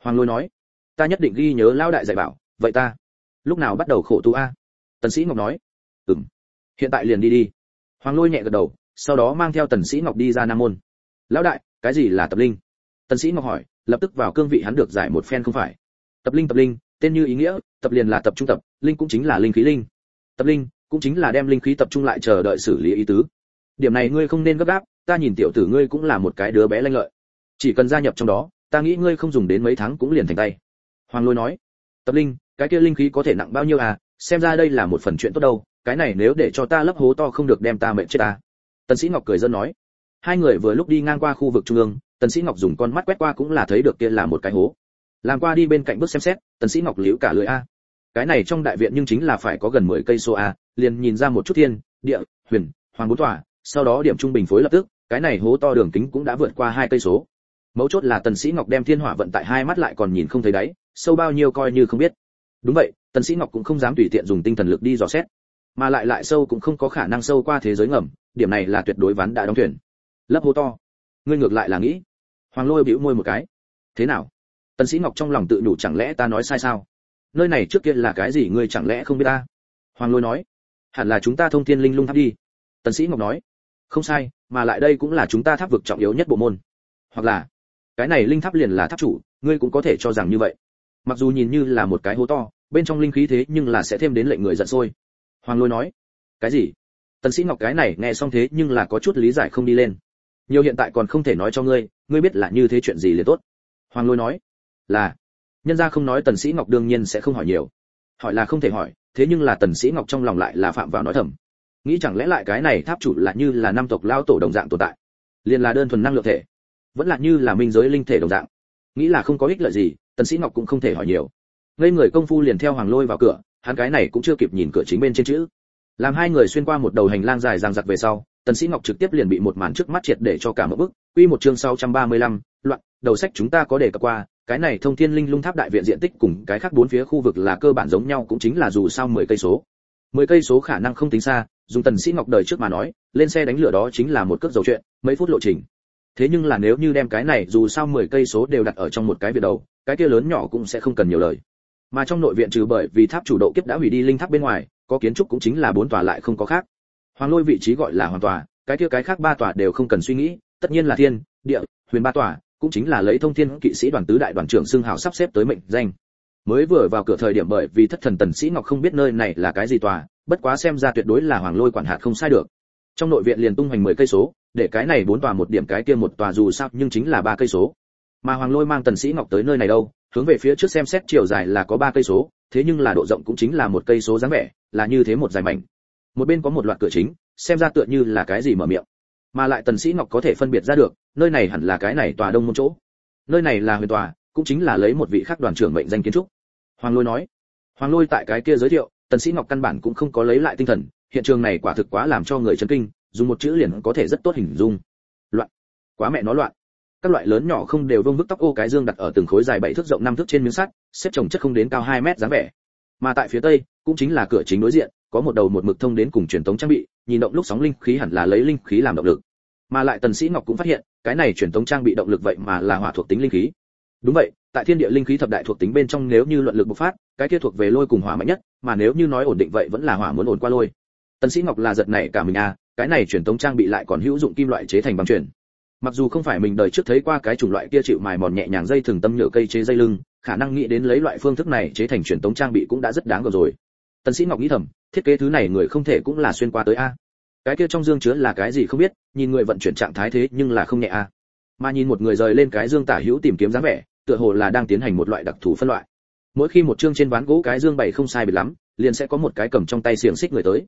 Hoàng lôi nói, ta nhất định ghi nhớ lão đại dạy bảo, vậy ta lúc nào bắt đầu khổ tu a? Tần sĩ ngọc nói, ừm, hiện tại liền đi đi. Hoàng lôi nhẹ gật đầu sau đó mang theo tần sĩ ngọc đi ra nam môn. Lão đại, cái gì là tập linh? Tần sĩ ngọc hỏi, lập tức vào cương vị hắn được giải một phen không phải. Tập linh tập linh, tên như ý nghĩa, tập liền là tập trung tập, linh cũng chính là linh khí linh. Tập linh cũng chính là đem linh khí tập trung lại chờ đợi xử lý ý tứ. Điểm này ngươi không nên gấp gáp, ta nhìn tiểu tử ngươi cũng là một cái đứa bé lanh lợi. Chỉ cần gia nhập trong đó, ta nghĩ ngươi không dùng đến mấy tháng cũng liền thành tay. Hoàng lôi nói, tập linh, cái kia linh khí có thể nặng bao nhiêu à? Xem ra đây là một phần chuyện tốt đâu, cái này nếu để cho ta lấp hố to không được đem ta mệnh chết ta tần sĩ ngọc cười dân nói, hai người vừa lúc đi ngang qua khu vực trung ương, tần sĩ ngọc dùng con mắt quét qua cũng là thấy được kia là một cái hố. Làm qua đi bên cạnh bước xem xét, tần sĩ ngọc liễu cả lưỡi a. Cái này trong đại viện nhưng chính là phải có gần 10 cây số a, liền nhìn ra một chút thiên, địa, huyền, hoàng bốn tòa, sau đó điểm trung bình phối lập tức, cái này hố to đường kính cũng đã vượt qua hai cây số. Mấu chốt là tần sĩ ngọc đem thiên hỏa vận tại hai mắt lại còn nhìn không thấy đáy, sâu bao nhiêu coi như không biết. Đúng vậy, tần sĩ ngọc cũng không dám tùy tiện dùng tinh thần lực đi dò xét mà lại lại sâu cũng không có khả năng sâu qua thế giới ngầm, điểm này là tuyệt đối ván đã đóng thuyền. Lấp hố to. Ngươi ngược lại là nghĩ, hoàng lôi bĩu môi một cái. Thế nào? Tần sĩ ngọc trong lòng tự nhủ chẳng lẽ ta nói sai sao? Nơi này trước kia là cái gì ngươi chẳng lẽ không biết ta? Hoàng lôi nói, hẳn là chúng ta thông thiên linh lung tháp đi. Tần sĩ ngọc nói, không sai, mà lại đây cũng là chúng ta tháp vực trọng yếu nhất bộ môn. Hoặc là, cái này linh tháp liền là tháp chủ, ngươi cũng có thể cho rằng như vậy. Mặc dù nhìn như là một cái hố to, bên trong linh khí thế nhưng là sẽ thêm đến lệnh người giận sôi hoàng lôi nói, cái gì? Tần sĩ ngọc cái này nghe xong thế nhưng là có chút lý giải không đi lên. Nhiều hiện tại còn không thể nói cho ngươi ngươi biết là như thế chuyện gì liền tốt. Hoàng lôi nói, là. Nhân gia không nói tần sĩ ngọc đương nhiên sẽ không hỏi nhiều. Hỏi là không thể hỏi, thế nhưng là tần sĩ ngọc trong lòng lại là phạm vào nói thầm. Nghĩ chẳng lẽ lại cái này tháp chủ là như là năm tộc lao tổ đồng dạng tồn tại? Liền là đơn thuần năng lượng thể, vẫn là như là minh giới linh thể đồng dạng? Nghĩ là không có ích lợi gì, tần sĩ ngọc cũng không thể hỏi nhiều. Ngây người công phu liền theo hoàng lôi vào cửa hắn cái này cũng chưa kịp nhìn cửa chính bên trên chữ. Làm hai người xuyên qua một đầu hành lang dài dằng dặc về sau tần sĩ ngọc trực tiếp liền bị một màn trước mắt triệt để cho cả một bức. Quy một chương 635, loạn đầu sách chúng ta có đề cập qua cái này thông thiên linh lung tháp đại viện diện tích cùng cái khác bốn phía khu vực là cơ bản giống nhau cũng chính là dù sao 10 cây số. 10 cây số khả năng không tính xa dùng tần sĩ ngọc đời trước mà nói lên xe đánh lửa đó chính là một cước dầu chuyện mấy phút lộ trình. Thế nhưng là nếu như đem cái này dù sao 10 cây số đều đặt ở trong một cái việc đầu cái kia lớn nhỏ cũng sẽ không cần nhiều lời mà trong nội viện trừ bởi vì tháp chủ độ kiếp đã hủy đi linh tháp bên ngoài, có kiến trúc cũng chính là bốn tòa lại không có khác. Hoàng lôi vị trí gọi là hoàn tòa, cái kia cái khác ba tòa đều không cần suy nghĩ, tất nhiên là thiên, địa, huyền ba tòa, cũng chính là lấy thông thiên kỵ sĩ đoàn tứ đại đoàn trưởng xưng hào sắp xếp tới mệnh danh. Mới vừa vào cửa thời điểm bởi vì thất thần tần sĩ ngọc không biết nơi này là cái gì tòa, bất quá xem ra tuyệt đối là hoàng lôi quản hạt không sai được. Trong nội viện liền tung hoành mười cây số, để cái này bốn tòa một điểm cái kia một tòa dù sao nhưng chính là ba cây số. Mà hoàng lôi mang tần sĩ ngọc tới nơi này đâu hướng về phía trước xem xét chiều dài là có ba cây số, thế nhưng là độ rộng cũng chính là một cây số dáng vẻ, là như thế một dài mảnh. Một bên có một loạt cửa chính, xem ra tựa như là cái gì mở miệng. Mà lại tần sĩ ngọc có thể phân biệt ra được, nơi này hẳn là cái này tòa đông môn chỗ. Nơi này là huyền tòa, cũng chính là lấy một vị khác đoàn trưởng mệnh danh kiến trúc. Hoàng lôi nói. Hoàng lôi tại cái kia giới thiệu, tần sĩ ngọc căn bản cũng không có lấy lại tinh thần, hiện trường này quả thực quá làm cho người chấn kinh, dùng một chữ liền có thể rất tốt hình dung. Loạn. Quá mẹ nó loạn các loại lớn nhỏ không đều vương vức tóc ô cái dương đặt ở từng khối dài bảy thước rộng năm thước trên miếng sắt, xếp chồng chất không đến cao 2 mét dáng vẻ. Mà tại phía tây, cũng chính là cửa chính đối diện, có một đầu một mực thông đến cùng truyền tống trang bị, nhìn động lúc sóng linh khí hẳn là lấy linh khí làm động lực. Mà lại tần sĩ ngọc cũng phát hiện, cái này truyền tống trang bị động lực vậy mà là hỏa thuộc tính linh khí. Đúng vậy, tại thiên địa linh khí thập đại thuộc tính bên trong nếu như luận lực bộc phát, cái kia thuộc về lôi cùng hỏa mạnh nhất, mà nếu như nói ổn định vậy vẫn là hỏa muốn ổn qua lôi. Tần sĩ ngọc là giật này cả mình à cái này truyền tống trang bị lại còn hữu dụng kim loại chế thành bằng truyền mặc dù không phải mình đời trước thấy qua cái chủng loại kia chịu mài mòn nhẹ nhàng dây thường tâm nhựa cây chế dây lưng, khả năng nghĩ đến lấy loại phương thức này chế thành truyền tống trang bị cũng đã rất đáng rồi. Tần sĩ ngọc nghĩ thầm, thiết kế thứ này người không thể cũng là xuyên qua tới a. Cái kia trong dương chứa là cái gì không biết, nhìn người vận chuyển trạng thái thế nhưng là không nhẹ a. Mà nhìn một người rời lên cái dương tả hữu tìm kiếm dáng vẻ, tựa hồ là đang tiến hành một loại đặc thù phân loại. Mỗi khi một chương trên ván gỗ cái dương bày không sai biệt lắm, liền sẽ có một cái cầm trong tay xiềng xích người tới.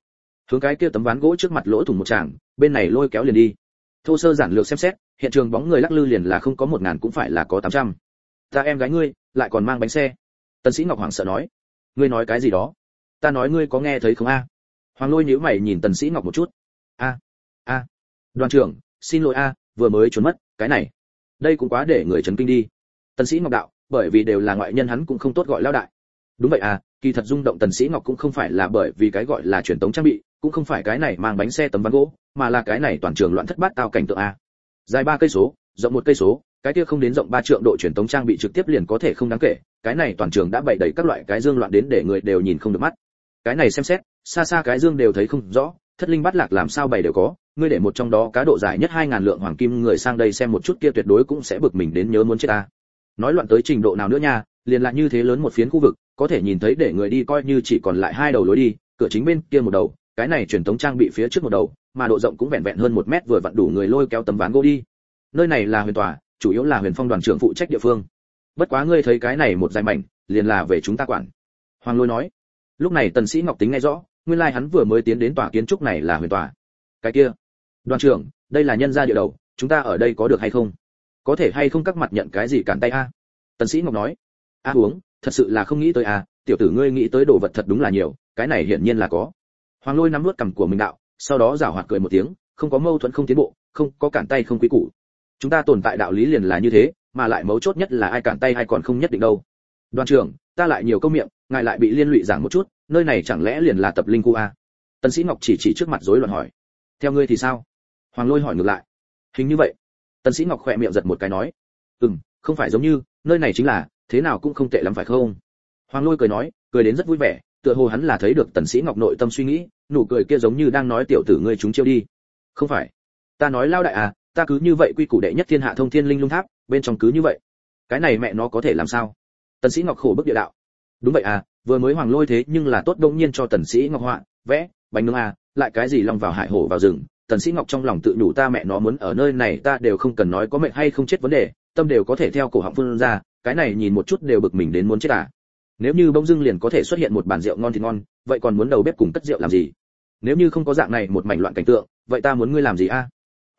Hướng cái kia tấm ván gỗ trước mặt lỗ thủng một tràng, bên này lôi kéo liền đi thô sơ giản lược xem xét, hiện trường bóng người lắc lư liền là không có một ngàn cũng phải là có tám trăm. Ta em gái ngươi, lại còn mang bánh xe. Tân sĩ ngọc hoàng sợ nói. Ngươi nói cái gì đó? Ta nói ngươi có nghe thấy không a? Hoàng lôi nhíu mày nhìn tần sĩ ngọc một chút. A a. Đoàn trưởng, xin lỗi a, vừa mới trốn mất, cái này. Đây cũng quá để người chấn kinh đi. Tần sĩ ngọc đạo, bởi vì đều là ngoại nhân hắn cũng không tốt gọi lao đại. Đúng vậy à kỳ thật rung động tần sĩ ngọc cũng không phải là bởi vì cái gọi là truyền tống trang bị cũng không phải cái này mang bánh xe tấm ván gỗ, mà là cái này toàn trường loạn thất bát tao cảnh tượng a. Dài ba cây số, rộng một cây số, cái kia không đến rộng ba trượng độ truyền tống trang bị trực tiếp liền có thể không đáng kể, cái này toàn trường đã bày đầy các loại cái dương loạn đến để người đều nhìn không được mắt. Cái này xem xét, xa xa cái dương đều thấy không rõ, thất linh bắt lạc làm sao bày đều có, ngươi để một trong đó cá độ dài nhất hai ngàn lượng hoàng kim người sang đây xem một chút kia tuyệt đối cũng sẽ bực mình đến nhớ muốn chết ta. Nói loạn tới trình độ nào nữa nha, liền là như thế lớn một phiến khu vực, có thể nhìn thấy để người đi coi như chỉ còn lại hai đầu lối đi, cửa chính bên kia một đầu cái này truyền thống trang bị phía trước một đầu, mà độ rộng cũng vẹn vẹn hơn một mét vừa vặn đủ người lôi kéo tấm ván gỗ đi. Nơi này là huyền tòa, chủ yếu là huyền phong đoàn trưởng phụ trách địa phương. Bất quá ngươi thấy cái này một dài mảnh, liền là về chúng ta quản. Hoàng lôi nói. Lúc này tần sĩ ngọc tính nghe rõ, nguyên lai like hắn vừa mới tiến đến tòa kiến trúc này là huyền tòa. Cái kia. Đoàn trưởng, đây là nhân gia địa đầu, chúng ta ở đây có được hay không? Có thể hay không các mặt nhận cái gì cản tay a? Tần sĩ ngọc nói. A uống, thật sự là không nghĩ tới a, tiểu tử ngươi nghĩ tới đồ vật thật đúng là nhiều, cái này hiển nhiên là có hoàng lôi nắm nuốt cầm của mình đạo, sau đó giảo hoạt cười một tiếng, không có mâu thuẫn không tiến bộ, không có cản tay không quý củ. Chúng ta tồn tại đạo lý liền là như thế, mà lại mấu chốt nhất là ai cản tay hay còn không nhất định đâu. Đoàn trưởng, ta lại nhiều câu miệng, ngài lại bị liên lụy giảng một chút, nơi này chẳng lẽ liền là tập linh khu a? Tần sĩ ngọc chỉ chỉ trước mặt rối loạn hỏi. Theo ngươi thì sao? Hoàng lôi hỏi ngược lại. Hình như vậy. Tần sĩ ngọc khẽ miệng giật một cái nói. Ừm, không phải giống như, nơi này chính là, thế nào cũng không tệ lắm phải không? Hoàng lôi cười nói, cười đến rất vui vẻ tựa hồ hắn là thấy được tần sĩ ngọc nội tâm suy nghĩ, nụ cười kia giống như đang nói tiểu tử ngươi chúng chiêu đi. Không phải. Ta nói lao đại à ta cứ như vậy quy củ đệ nhất thiên hạ thông thiên linh lung tháp, bên trong cứ như vậy. Cái này mẹ nó có thể làm sao? Tần sĩ ngọc khổ bức địa đạo. Đúng vậy à vừa mới hoàng lôi thế nhưng là tốt đông nhiên cho tần sĩ ngọc họa, vẽ, bánh nướng à lại cái gì long vào hải hổ vào rừng. Tần sĩ ngọc trong lòng tự nhủ ta mẹ nó muốn ở nơi này ta đều không cần nói có mệnh hay không chết vấn đề, tâm đều có thể theo cổ họng phương ra, cái này nhìn một chút đều bực mình đến muốn chết à nếu như bông dưng liền có thể xuất hiện một bàn rượu ngon thì ngon, vậy còn muốn đầu bếp cùng cất rượu làm gì? Nếu như không có dạng này một mảnh loạn cảnh tượng, vậy ta muốn ngươi làm gì a?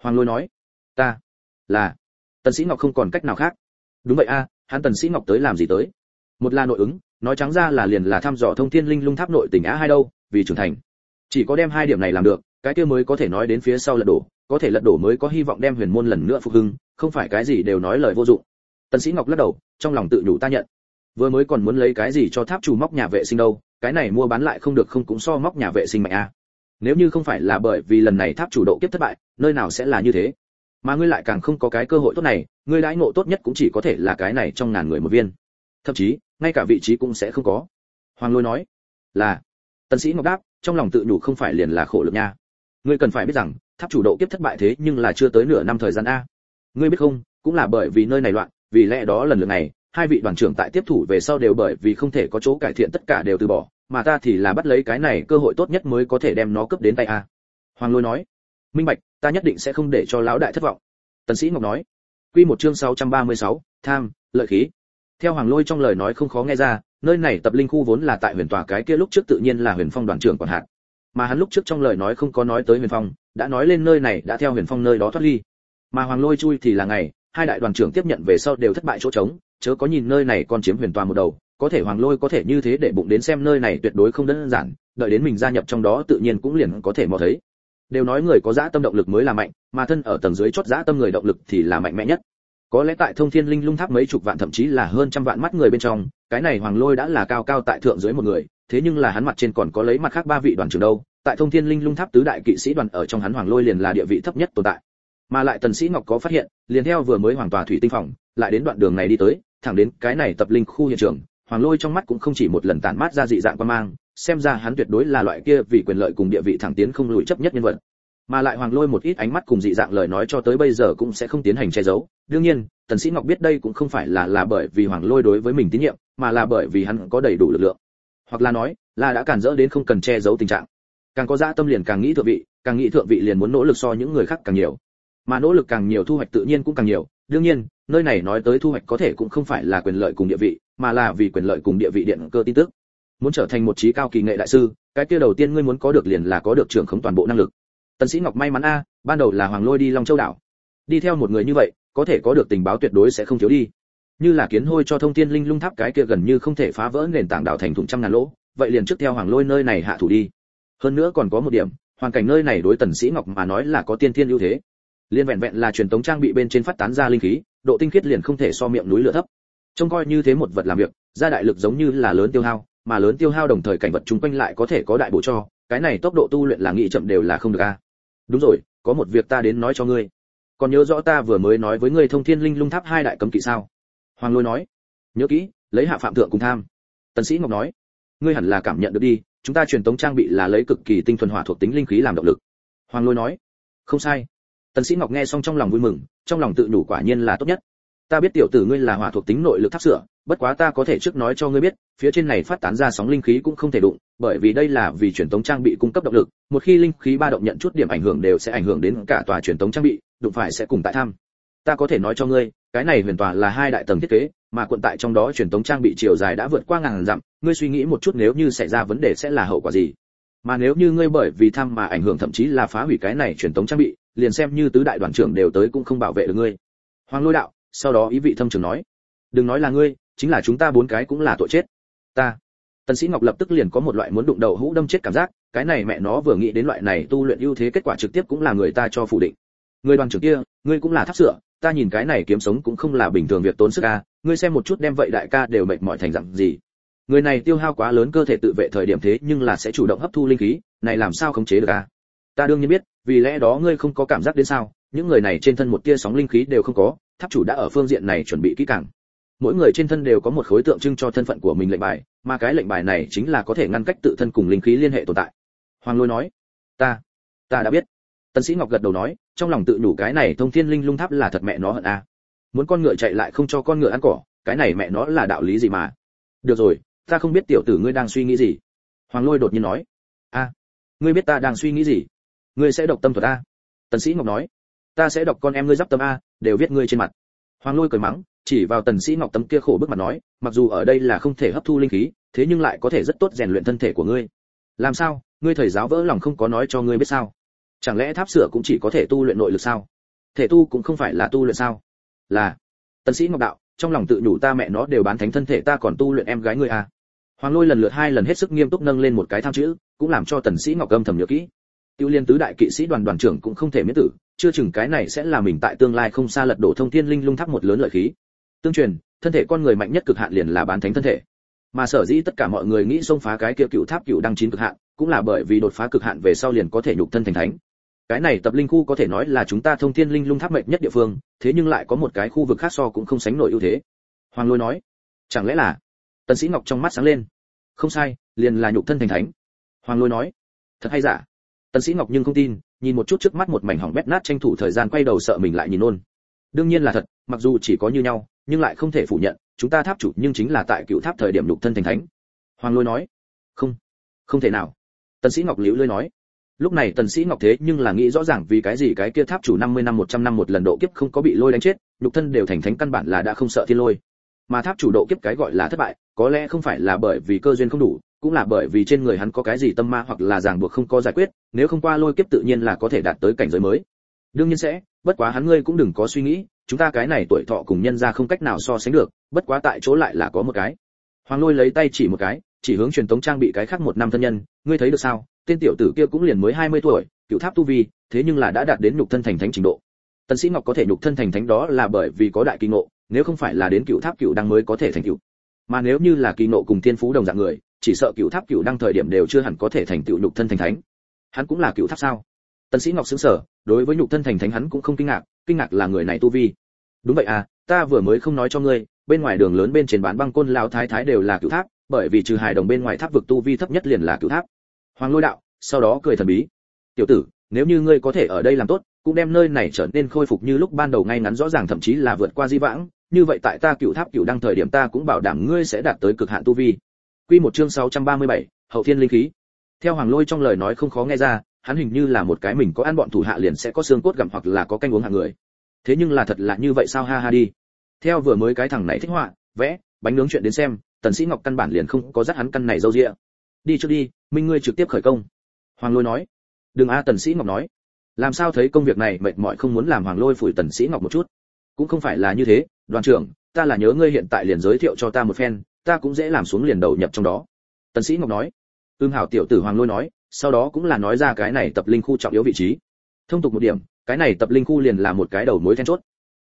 Hoàng lôi nói. Ta là tần sĩ ngọc không còn cách nào khác. Đúng vậy a, hắn tần sĩ ngọc tới làm gì tới? Một là nội ứng, nói trắng ra là liền là thăm dò thông thiên linh lung tháp nội tỉnh á hai đâu, vì trưởng thành. Chỉ có đem hai điểm này làm được, cái kia mới có thể nói đến phía sau lật đổ, có thể lật đổ mới có hy vọng đem huyền môn lần nữa phục hưng, không phải cái gì đều nói lời vô dụng. Tần sĩ ngọc lắc đầu, trong lòng tự nhủ ta nhận vừa mới còn muốn lấy cái gì cho tháp chủ móc nhà vệ sinh đâu, cái này mua bán lại không được không cũng so móc nhà vệ sinh mạnh a nếu như không phải là bởi vì lần này tháp chủ độ kiếp thất bại, nơi nào sẽ là như thế? Mà ngươi lại càng không có cái cơ hội tốt này, ngươi đãi ngộ tốt nhất cũng chỉ có thể là cái này trong ngàn người một viên. Thậm chí, ngay cả vị trí cũng sẽ không có. Hoàng lôi nói, là. Tần sĩ ngọc đáp, trong lòng tự nhủ không phải liền là khổ lực nha. Ngươi cần phải biết rằng, tháp chủ độ kiếp thất bại thế nhưng là chưa tới nửa năm thời gian a. Ngươi biết không, cũng là bởi vì nơi này loạn, vì lẽ đó lần lượt này hai vị đoàn trưởng tại tiếp thủ về sau đều bởi vì không thể có chỗ cải thiện tất cả đều từ bỏ mà ta thì là bắt lấy cái này cơ hội tốt nhất mới có thể đem nó cướp đến tay a. Hoàng lôi nói. Minh bạch ta nhất định sẽ không để cho lão đại thất vọng. Tần sĩ ngọc nói. Quy một chương 636, tham lợi khí. Theo hoàng lôi trong lời nói không khó nghe ra nơi này tập linh khu vốn là tại huyền tòa cái kia lúc trước tự nhiên là huyền phong đoàn trưởng quản hạt. Mà hắn lúc trước trong lời nói không có nói tới huyền phong đã nói lên nơi này đã theo huyền phong nơi đó thoát ly. Mà hoàng lôi chui thì là ngày hai đại đoàn trưởng tiếp nhận về sau đều thất bại chỗ trống chớ có nhìn nơi này còn chiếm huyền toa một đầu, có thể hoàng lôi có thể như thế để bụng đến xem nơi này tuyệt đối không đơn giản, đợi đến mình gia nhập trong đó tự nhiên cũng liền có thể mò thấy. Đều nói người có dã tâm động lực mới là mạnh, mà thân ở tầng dưới chót dã tâm người động lực thì là mạnh mẽ nhất. Có lẽ tại thông thiên linh lung tháp mấy chục vạn thậm chí là hơn trăm vạn mắt người bên trong, cái này hoàng lôi đã là cao cao tại thượng dưới một người, thế nhưng là hắn mặt trên còn có lấy mặt khác ba vị đoàn trưởng đâu, tại thông thiên linh lung tháp tứ đại kỵ sĩ đoàn ở trong hắn hoàng lôi liền là địa vị thấp nhất tồn tại. Mà lại tần sĩ ngọc có phát hiện, liền theo vừa mới hoàng tòa thủy tinh phòng, lại đến đoạn đường này đi tới thẳng đến cái này tập linh khu hiện trường, hoàng lôi trong mắt cũng không chỉ một lần tản mát ra dị dạng quan mang, xem ra hắn tuyệt đối là loại kia vì quyền lợi cùng địa vị thẳng tiến không lùi chấp nhất nhân vật. Mà lại hoàng lôi một ít ánh mắt cùng dị dạng lời nói cho tới bây giờ cũng sẽ không tiến hành che giấu. Đương nhiên, tần sĩ ngọc biết đây cũng không phải là là bởi vì hoàng lôi đối với mình tín nhiệm, mà là bởi vì hắn có đầy đủ lực lượng. Hoặc là nói, là đã cản dỡ đến không cần che giấu tình trạng. Càng có dạ tâm liền càng nghĩ thượng vị, càng nghĩ thượng vị liền muốn nỗ lực so những người khác càng nhiều. Mà nỗ lực càng nhiều thu hoạch tự nhiên cũng càng nhiều đương nhiên, nơi này nói tới thu hoạch có thể cũng không phải là quyền lợi cùng địa vị, mà là vì quyền lợi cùng địa vị điện cơ tin tức. Muốn trở thành một trí cao kỳ nghệ đại sư, cái kia đầu tiên ngươi muốn có được liền là có được trưởng khống toàn bộ năng lực. Tần sĩ ngọc may mắn a, ban đầu là hoàng lôi đi long châu đảo. Đi theo một người như vậy, có thể có được tình báo tuyệt đối sẽ không thiếu đi. Như là kiến hôi cho thông thiên linh lung tháp cái kia gần như không thể phá vỡ nền tảng đảo thành thủng trăm ngàn lỗ, vậy liền trước theo hoàng lôi nơi này hạ thủ đi. Hơn nữa còn có một điểm, hoàn cảnh nơi này đối tần sĩ ngọc mà nói là có tiên thiên ưu thế liên vẹn vẹn là truyền tống trang bị bên trên phát tán ra linh khí, độ tinh khiết liền không thể so miệng núi lửa thấp. Trông coi như thế một vật làm việc, ra đại lực giống như là lớn tiêu hao, mà lớn tiêu hao đồng thời cảnh vật chung quanh lại có thể có đại bổ cho, cái này tốc độ tu luyện là nghĩ chậm đều là không được a. Đúng rồi, có một việc ta đến nói cho ngươi. Còn nhớ rõ ta vừa mới nói với ngươi thông thiên linh lung tháp hai đại cấm kỵ sao? Hoàng lôi nói. Nhớ kỹ, lấy hạ phạm thượng cùng tham. Tần sĩ ngọc nói. Ngươi hẳn là cảm nhận được đi, chúng ta truyền tống trang bị là lấy cực kỳ tinh thuần hỏa thuộc tính linh khí làm động lực. Hoàng lôi nói. Không sai tần sĩ ngọc nghe xong trong lòng vui mừng, trong lòng tự nhủ quả nhiên là tốt nhất. Ta biết tiểu tử ngươi là hỏa thuộc tính nội lực tháp sửa, bất quá ta có thể trước nói cho ngươi biết, phía trên này phát tán ra sóng linh khí cũng không thể đụng, bởi vì đây là vì truyền tống trang bị cung cấp động lực, một khi linh khí ba động nhận chút điểm ảnh hưởng đều sẽ ảnh hưởng đến cả tòa truyền tống trang bị, đụng phải sẽ cùng tại tham. Ta có thể nói cho ngươi, cái này huyền tòa là hai đại tầng thiết kế, mà quận tại trong đó truyền tống trang bị chiều dài đã vượt qua ngàn dặm, ngươi suy nghĩ một chút nếu như xảy ra vấn đề sẽ là hậu quả gì? Mà nếu như ngươi bởi vì tham mà ảnh hưởng thậm chí là phá hủy cái này truyền tống trang bị, liền xem như tứ đại đoàn trưởng đều tới cũng không bảo vệ được ngươi. Hoàng lôi đạo, sau đó ý vị thâm trường nói, đừng nói là ngươi, chính là chúng ta bốn cái cũng là tội chết. Ta. Tần sĩ ngọc lập tức liền có một loại muốn đụng đầu hũ đâm chết cảm giác, cái này mẹ nó vừa nghĩ đến loại này tu luyện ưu thế kết quả trực tiếp cũng là người ta cho phủ định. Người đoàn trưởng kia, ngươi cũng là tháp sửa, ta nhìn cái này kiếm sống cũng không là bình thường việc tốn sức a, ngươi xem một chút đem vậy đại ca đều mệt mỏi thành dạng gì người này tiêu hao quá lớn cơ thể tự vệ thời điểm thế nhưng là sẽ chủ động hấp thu linh khí, này làm sao khống chế được à? Ta đương nhiên biết, vì lẽ đó ngươi không có cảm giác đến sao, những người này trên thân một tia sóng linh khí đều không có, tháp chủ đã ở phương diện này chuẩn bị kỹ càng. Mỗi người trên thân đều có một khối tượng trưng cho thân phận của mình lệnh bài, mà cái lệnh bài này chính là có thể ngăn cách tự thân cùng linh khí liên hệ tồn tại. Hoàng lôi nói, ta ta đã biết. Tân sĩ ngọc gật đầu nói, trong lòng tự nhủ cái này thông thiên linh lung tháp là thật mẹ nó hận a muốn con ngựa chạy lại không cho con ngựa ăn cỏ, cái này mẹ nó là đạo lý gì mà? Được rồi ta không biết tiểu tử ngươi đang suy nghĩ gì. Hoàng lôi đột nhiên nói, a, ngươi biết ta đang suy nghĩ gì? Ngươi sẽ đọc tâm thuật a. Tần sĩ ngọc nói, ta sẽ đọc con em ngươi giáp tâm a, đều viết ngươi trên mặt. Hoàng lôi cười mắng, chỉ vào tần sĩ ngọc tấm kia khổ bức mặt nói, mặc dù ở đây là không thể hấp thu linh khí, thế nhưng lại có thể rất tốt rèn luyện thân thể của ngươi. Làm sao? Ngươi thầy giáo vỡ lòng không có nói cho ngươi biết sao? Chẳng lẽ tháp sửa cũng chỉ có thể tu luyện nội lực sao? Thể tu cũng không phải là tu luyện sao? Là. Tần sĩ ngọc đạo trong lòng tự nhủ ta mẹ nó đều bán thánh thân thể ta còn tu luyện em gái ngươi à. Hoàng lôi lần lượt hai lần hết sức nghiêm túc nâng lên một cái tham chữ, cũng làm cho tần sĩ ngọc âm thầm nhớ kỹ. Tiêu liên tứ đại kỵ sĩ đoàn đoàn trưởng cũng không thể miễn tử, chưa chừng cái này sẽ là mình tại tương lai không xa lật đổ thông thiên linh lung tháp một lớn lợi khí. Tương truyền, thân thể con người mạnh nhất cực hạn liền là bán thánh thân thể. Mà sở dĩ tất cả mọi người nghĩ xông phá cái kia cựu tháp cựu đăng chín cực hạn, cũng là bởi vì đột phá cực hạn về sau liền có thể nhục thân thành thánh cái này tập linh khu có thể nói là chúng ta thông thiên linh lung tháp mệnh nhất địa phương, thế nhưng lại có một cái khu vực khác so cũng không sánh nổi ưu thế. Hoàng lôi nói, chẳng lẽ là? Tần sĩ ngọc trong mắt sáng lên, không sai, liền là nhục thân thành thánh. Hoàng lôi nói, thật hay giả? Tần sĩ ngọc nhưng không tin, nhìn một chút trước mắt một mảnh hỏng bét nát tranh thủ thời gian quay đầu sợ mình lại nhìn luôn. đương nhiên là thật, mặc dù chỉ có như nhau, nhưng lại không thể phủ nhận, chúng ta tháp chủ nhưng chính là tại cựu tháp thời điểm nhục thân thành thánh. Hoàng lôi nói, không không thể nào. Tần sĩ ngọc liễu lơi nói lúc này tần sĩ ngọc thế nhưng là nghĩ rõ ràng vì cái gì cái kia tháp chủ 50 năm 100 năm một lần độ kiếp không có bị lôi đánh chết, nhục thân đều thành thánh căn bản là đã không sợ thiên lôi. Mà tháp chủ độ kiếp cái gọi là thất bại, có lẽ không phải là bởi vì cơ duyên không đủ, cũng là bởi vì trên người hắn có cái gì tâm ma hoặc là ràng buộc không có giải quyết, nếu không qua lôi kiếp tự nhiên là có thể đạt tới cảnh giới mới. Đương nhiên sẽ, bất quá hắn ngươi cũng đừng có suy nghĩ, chúng ta cái này tuổi thọ cùng nhân gia không cách nào so sánh được, bất quá tại chỗ lại là có một cái. Hoàng lôi lấy tay chỉ một cái chỉ hướng truyền tống trang bị cái khác một năm thân nhân, ngươi thấy được sao? Tên tiểu tử kia cũng liền mới 20 tuổi, cựu tháp tu vi, thế nhưng là đã đạt đến nhục thân thành thánh trình độ. Tần sĩ ngọc có thể nhục thân thành thánh đó là bởi vì có đại kỳ ngộ, nếu không phải là đến cựu tháp cựu đăng mới có thể thành cựu mà nếu như là kỳ ngộ cùng thiên phú đồng dạng người, chỉ sợ cựu tháp cựu đăng thời điểm đều chưa hẳn có thể thành tựu nhục thân thành thánh. Hắn cũng là cựu tháp sao? Tần sĩ ngọc sững sờ, đối với nhục thân thành thánh hắn cũng không kinh ngạc kinh ngạc là người này tu vi. Đúng vậy à ta vừa mới không nói cho ngươi, bên ngoài đường lớn bên trên bán băng côn lão thái thái đều là cựu tháp bởi vì trừ hài đồng bên ngoài tháp vực tu vi thấp nhất liền là cựu tháp. Hoàng lôi đạo sau đó cười thần bí. Tiểu tử nếu như ngươi có thể ở đây làm tốt cũng đem nơi này trở nên khôi phục như lúc ban đầu ngay ngắn rõ ràng thậm chí là vượt qua di vãng như vậy tại ta cựu tháp cựu đăng thời điểm ta cũng bảo đảm ngươi sẽ đạt tới cực hạn tu vi. Quy một chương 637, hậu thiên linh khí. Theo hoàng lôi trong lời nói không khó nghe ra hắn hình như là một cái mình có ăn bọn thủ hạ liền sẽ có xương cốt gặm hoặc là có canh uống hạng người. Thế nhưng là thật là như vậy sao? Ha ha đi. Theo vừa mới cái thằng này thích họa vẽ bánh nướng chuyện đến xem tần sĩ ngọc căn bản liền không có dắt hắn căn này dâu dịa. Đi trước đi, minh ngươi trực tiếp khởi công. Hoàng lôi nói. Đừng a, tần sĩ ngọc nói. Làm sao thấy công việc này mệt mỏi không muốn làm hoàng lôi phủi tần sĩ ngọc một chút? Cũng không phải là như thế, đoàn trưởng, ta là nhớ ngươi hiện tại liền giới thiệu cho ta một phen, ta cũng dễ làm xuống liền đầu nhập trong đó. Tần sĩ ngọc nói. Ưm hảo tiểu tử hoàng lôi nói, sau đó cũng là nói ra cái này tập linh khu trọng yếu vị trí. Thông tục một điểm, cái này tập linh khu liền là một cái đầu mối then chốt.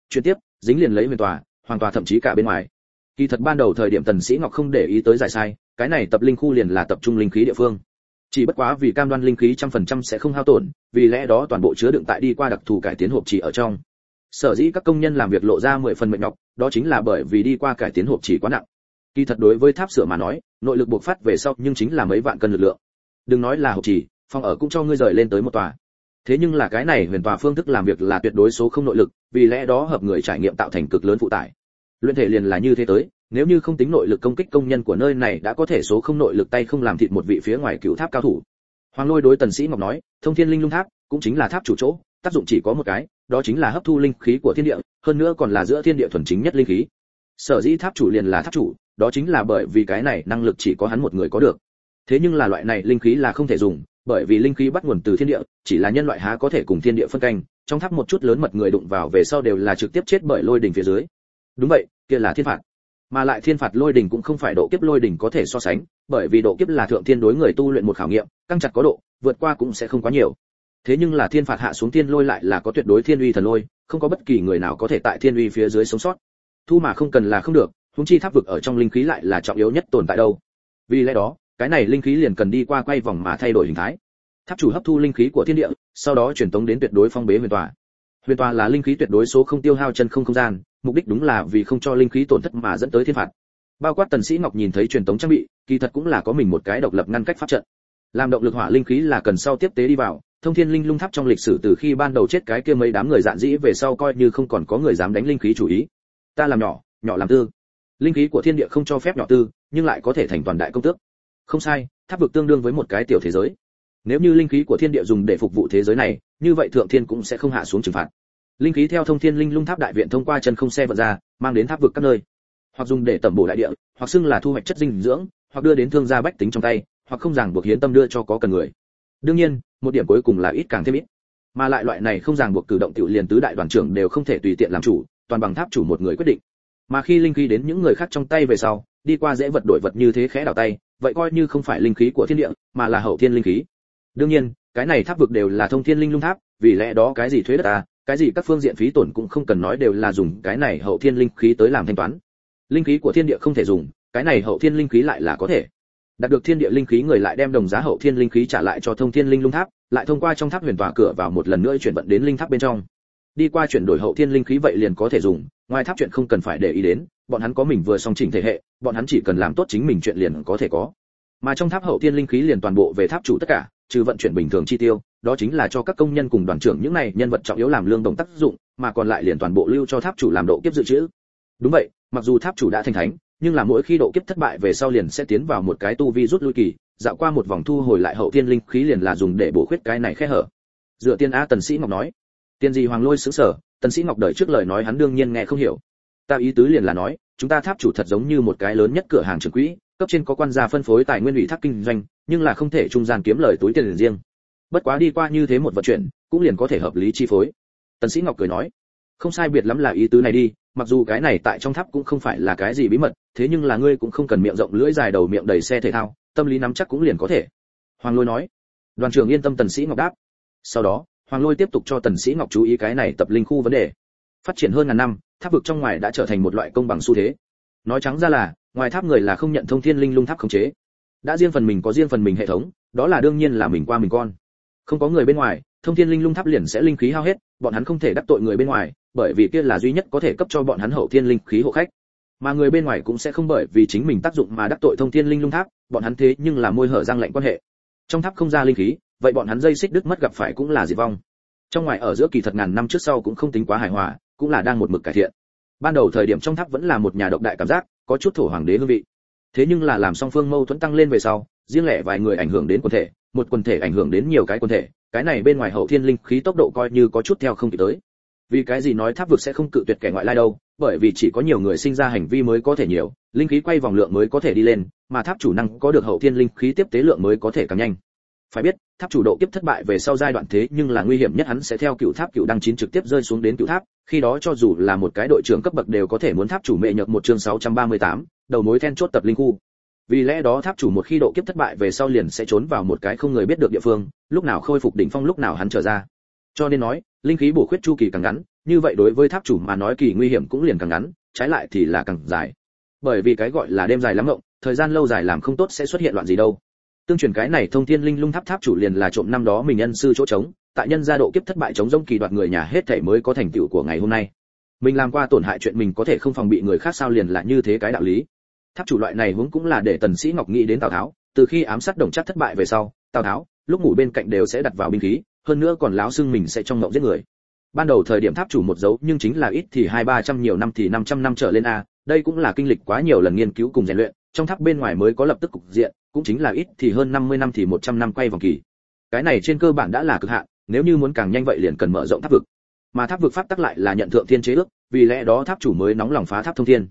Chuyển tiếp, dính liền lấy huyền tòa, hoàng tòa thậm chí cả bên ngoài kỳ thật ban đầu thời điểm tần sĩ ngọc không để ý tới giải sai, cái này tập linh khu liền là tập trung linh khí địa phương. Chỉ bất quá vì cam đoan linh khí trăm phần trăm sẽ không hao tổn, vì lẽ đó toàn bộ chứa đựng tại đi qua đặc thù cải tiến hộp chỉ ở trong. Sở dĩ các công nhân làm việc lộ ra mười phần mệnh nhọc, đó chính là bởi vì đi qua cải tiến hộp chỉ quá nặng. Kỳ thật đối với tháp sửa mà nói, nội lực buộc phát về sau nhưng chính là mấy vạn cân lực lượng. Đừng nói là hộp chỉ, phòng ở cũng cho ngươi rời lên tới một tòa. Thế nhưng là cái này huyền tòa phương thức làm việc là tuyệt đối số không nội lực, vì lẽ đó hợp người trải nghiệm tạo thành cực lớn phụ tải luyện thể liền là như thế tới, nếu như không tính nội lực công kích công nhân của nơi này đã có thể số không nội lực tay không làm thịt một vị phía ngoài cựu tháp cao thủ. Hoàng lôi đối tần sĩ ngọc nói, thông thiên linh lung tháp cũng chính là tháp chủ chỗ, tác dụng chỉ có một cái, đó chính là hấp thu linh khí của thiên địa, hơn nữa còn là giữa thiên địa thuần chính nhất linh khí. Sở dĩ tháp chủ liền là tháp chủ, đó chính là bởi vì cái này năng lực chỉ có hắn một người có được. Thế nhưng là loại này linh khí là không thể dùng, bởi vì linh khí bắt nguồn từ thiên địa, chỉ là nhân loại há có thể cùng thiên địa phân canh, trong tháp một chút lớn mật người đụng vào về sau đều là trực tiếp chết bởi lôi đỉnh phía dưới đúng vậy, kia là thiên phạt. Mà lại thiên phạt lôi đỉnh cũng không phải độ kiếp lôi đỉnh có thể so sánh, bởi vì độ kiếp là thượng thiên đối người tu luyện một khảo nghiệm, căng chặt có độ, vượt qua cũng sẽ không quá nhiều. Thế nhưng là thiên phạt hạ xuống thiên lôi lại là có tuyệt đối thiên uy thần lôi, không có bất kỳ người nào có thể tại thiên uy phía dưới sống sót. Thu mà không cần là không được húng chi tháp vực ở trong linh khí lại là trọng yếu nhất tồn tại đâu. Vì lẽ đó, cái này linh khí liền cần đi qua quay vòng mà thay đổi hình thái. Tháp chủ hấp thu linh khí của thiên địa, sau đó truyền tống đến tuyệt đối phong bế huyền tòa huyền tòa là linh khí tuyệt đối số không tiêu hao chân không không gian, mục đích đúng là vì không cho linh khí tổn thất mà dẫn tới thiên phạt. Bao quát tần sĩ ngọc nhìn thấy truyền tống trang bị, kỳ thật cũng là có mình một cái độc lập ngăn cách pháp trận. Làm động lực hỏa linh khí là cần sau tiếp tế đi vào, thông thiên linh lung tháp trong lịch sử từ khi ban đầu chết cái kia mấy đám người dạn dĩ về sau coi như không còn có người dám đánh linh khí chủ ý. Ta làm nhỏ nhỏ làm tư. Linh khí của thiên địa không cho phép nhỏ tư, nhưng lại có thể thành toàn đại công tước. Không sai, tháp vực tương đương với một cái tiểu thế giới nếu như linh khí của thiên địa dùng để phục vụ thế giới này, như vậy thượng thiên cũng sẽ không hạ xuống trừng phạt. Linh khí theo thông thiên linh lung tháp đại viện thông qua chân không xe vận ra, mang đến tháp vực các nơi. Hoặc dùng để tẩm bổ đại địa, hoặc xưng là thu hoạch chất dinh dưỡng, hoặc đưa đến thương gia bách tính trong tay, hoặc không ràng buộc hiến tâm đưa cho có cần người. Đương nhiên, một điểm cuối cùng là ít càng thêm ít. Mà lại loại này không ràng buộc cử động tiểu liền tứ đại đoàn trưởng đều không thể tùy tiện làm chủ, toàn bằng tháp chủ một người quyết định. Mà khi linh khí đến những người khác trong tay về sau, đi qua dễ vật đổi vật như thế khẽ đảo tay, vậy coi như không phải linh khí của thiên địa, mà là hậu thiên linh khí đương nhiên, cái này tháp vực đều là thông thiên linh lung tháp, vì lẽ đó cái gì thuế đất ta cái gì các phương diện phí tổn cũng không cần nói đều là dùng cái này hậu thiên linh khí tới làm thanh toán. Linh khí của thiên địa không thể dùng, cái này hậu thiên linh khí lại là có thể. Đạt được thiên địa linh khí, người lại đem đồng giá hậu thiên linh khí trả lại cho thông thiên linh lung tháp, lại thông qua trong tháp huyền tòa cửa vào một lần nữa chuyển vận đến linh tháp bên trong. Đi qua chuyển đổi hậu thiên linh khí vậy liền có thể dùng, ngoài tháp chuyện không cần phải để ý đến, bọn hắn có mình vừa song chỉnh thể hệ, bọn hắn chỉ cần làm tốt chính mình chuyện liền có thể có. Mà trong tháp hậu thiên linh khí liền toàn bộ về tháp chủ tất cả trừ vận chuyển bình thường chi tiêu, đó chính là cho các công nhân cùng đoàn trưởng những này nhân vật trọng yếu làm lương đồng tác dụng, mà còn lại liền toàn bộ lưu cho tháp chủ làm độ kiếp dự trữ. Đúng vậy, mặc dù tháp chủ đã thành thánh, nhưng là mỗi khi độ kiếp thất bại về sau liền sẽ tiến vào một cái tu vi rút lui kỳ, dạo qua một vòng thu hồi lại hậu thiên linh khí liền là dùng để bổ khuyết cái này khe hở. Dựa tiên a tần sĩ ngọc nói. Tiên gì hoàng lôi sững sờ, tần sĩ ngọc đợi trước lời nói hắn đương nhiên nghe không hiểu. Ta ý tứ liền là nói, chúng ta tháp chủ thật giống như một cái lớn nhất cửa hàng trưởng quỹ cấp trên có quan gia phân phối tài nguyên ủy thác kinh doanh, nhưng là không thể trung gian kiếm lời túi tiền riêng. Bất quá đi qua như thế một vận chuyển, cũng liền có thể hợp lý chi phối. Tần sĩ ngọc cười nói, không sai biệt lắm là ý tứ này đi, mặc dù cái này tại trong tháp cũng không phải là cái gì bí mật, thế nhưng là ngươi cũng không cần miệng rộng lưỡi dài đầu miệng đầy xe thể thao, tâm lý nắm chắc cũng liền có thể. Hoàng lôi nói. Đoàn trưởng yên tâm tần sĩ ngọc đáp. Sau đó, hoàng lôi tiếp tục cho tần sĩ ngọc chú ý cái này tập linh khu vấn đề. Phát triển hơn ngàn năm, tháp vực trong ngoài đã trở thành một loại công bằng xu thế. Nói trắng ra là ngoài tháp người là không nhận thông thiên linh lung tháp khống chế. Đã riêng phần mình có riêng phần mình hệ thống, đó là đương nhiên là mình qua mình con. Không có người bên ngoài, thông thiên linh lung tháp liền sẽ linh khí hao hết, bọn hắn không thể đắc tội người bên ngoài, bởi vì kia là duy nhất có thể cấp cho bọn hắn hậu thiên linh khí hộ khách. Mà người bên ngoài cũng sẽ không bởi vì chính mình tác dụng mà đắc tội thông thiên linh lung tháp, bọn hắn thế nhưng là môi hở răng lệnh quan hệ. Trong tháp không ra linh khí, vậy bọn hắn dây xích đứt mất gặp phải cũng là diệt vong. Trong ngoài ở giữa kỳ thật ngàn năm trước sau cũng không tính quá hài hòa, cũng là đang một mực cải thiện. Ban đầu thời điểm trong tháp vẫn là một nhà độc đại cảm giác có chút thổ hoàng đế hương vị. Thế nhưng là làm song phương mâu thuẫn tăng lên về sau, riêng lẻ vài người ảnh hưởng đến quần thể, một quần thể ảnh hưởng đến nhiều cái quần thể, cái này bên ngoài hậu thiên linh khí tốc độ coi như có chút theo không kịp tới. Vì cái gì nói tháp vực sẽ không cự tuyệt kẻ ngoại lai đâu, bởi vì chỉ có nhiều người sinh ra hành vi mới có thể nhiều, linh khí quay vòng lượng mới có thể đi lên, mà tháp chủ năng có được hậu thiên linh khí tiếp tế lượng mới có thể càng nhanh phải biết tháp chủ độ kiếp thất bại về sau giai đoạn thế nhưng là nguy hiểm nhất hắn sẽ theo cựu tháp cựu đăng chín trực tiếp rơi xuống đến cựu tháp khi đó cho dù là một cái đội trưởng cấp bậc đều có thể muốn tháp chủ mệ nhật một chương 638, đầu mối then chốt tập linh khu. Vì lẽ đó tháp chủ một khi độ kiếp thất bại về sau liền sẽ trốn vào một cái không người biết được địa phương lúc nào khôi phục đỉnh phong lúc nào hắn trở ra. Cho nên nói linh khí bổ khuyết chu kỳ càng ngắn như vậy đối với tháp chủ mà nói kỳ nguy hiểm cũng liền càng ngắn trái lại thì là càng dài. Bởi vì cái gọi là đêm dài lắm ngộng thời gian lâu dài làm không tốt sẽ xuất hiện loạn gì đâu tương truyền cái này thông thiên linh lung tháp tháp chủ liền là trộm năm đó mình nhân sư chỗ trống, tại nhân gia độ kiếp thất bại chống rông kỳ đoạt người nhà hết thể mới có thành tựu của ngày hôm nay. Mình làm qua tổn hại chuyện mình có thể không phòng bị người khác sao liền là như thế cái đạo lý. Tháp chủ loại này vốn cũng là để tần sĩ ngọc nghĩ đến tào tháo, từ khi ám sát đồng chắc thất bại về sau, tào tháo, lúc ngủ bên cạnh đều sẽ đặt vào binh khí, hơn nữa còn láo xương mình sẽ trong ngộng giết người. Ban đầu thời điểm tháp chủ một dấu, nhưng chính là ít thì hai ba trăm, nhiều năm thì năm trăm năm trở lên a, đây cũng là kinh lịch quá nhiều lần nghiên cứu cùng rèn luyện trong tháp bên ngoài mới có lập tức cục diện, cũng chính là ít thì hơn 50 năm thì 100 năm quay vòng kỳ. Cái này trên cơ bản đã là cực hạn, nếu như muốn càng nhanh vậy liền cần mở rộng tháp vực. Mà tháp vực pháp tắc lại là nhận thượng thiên chế ước, vì lẽ đó tháp chủ mới nóng lòng phá tháp thông thiên.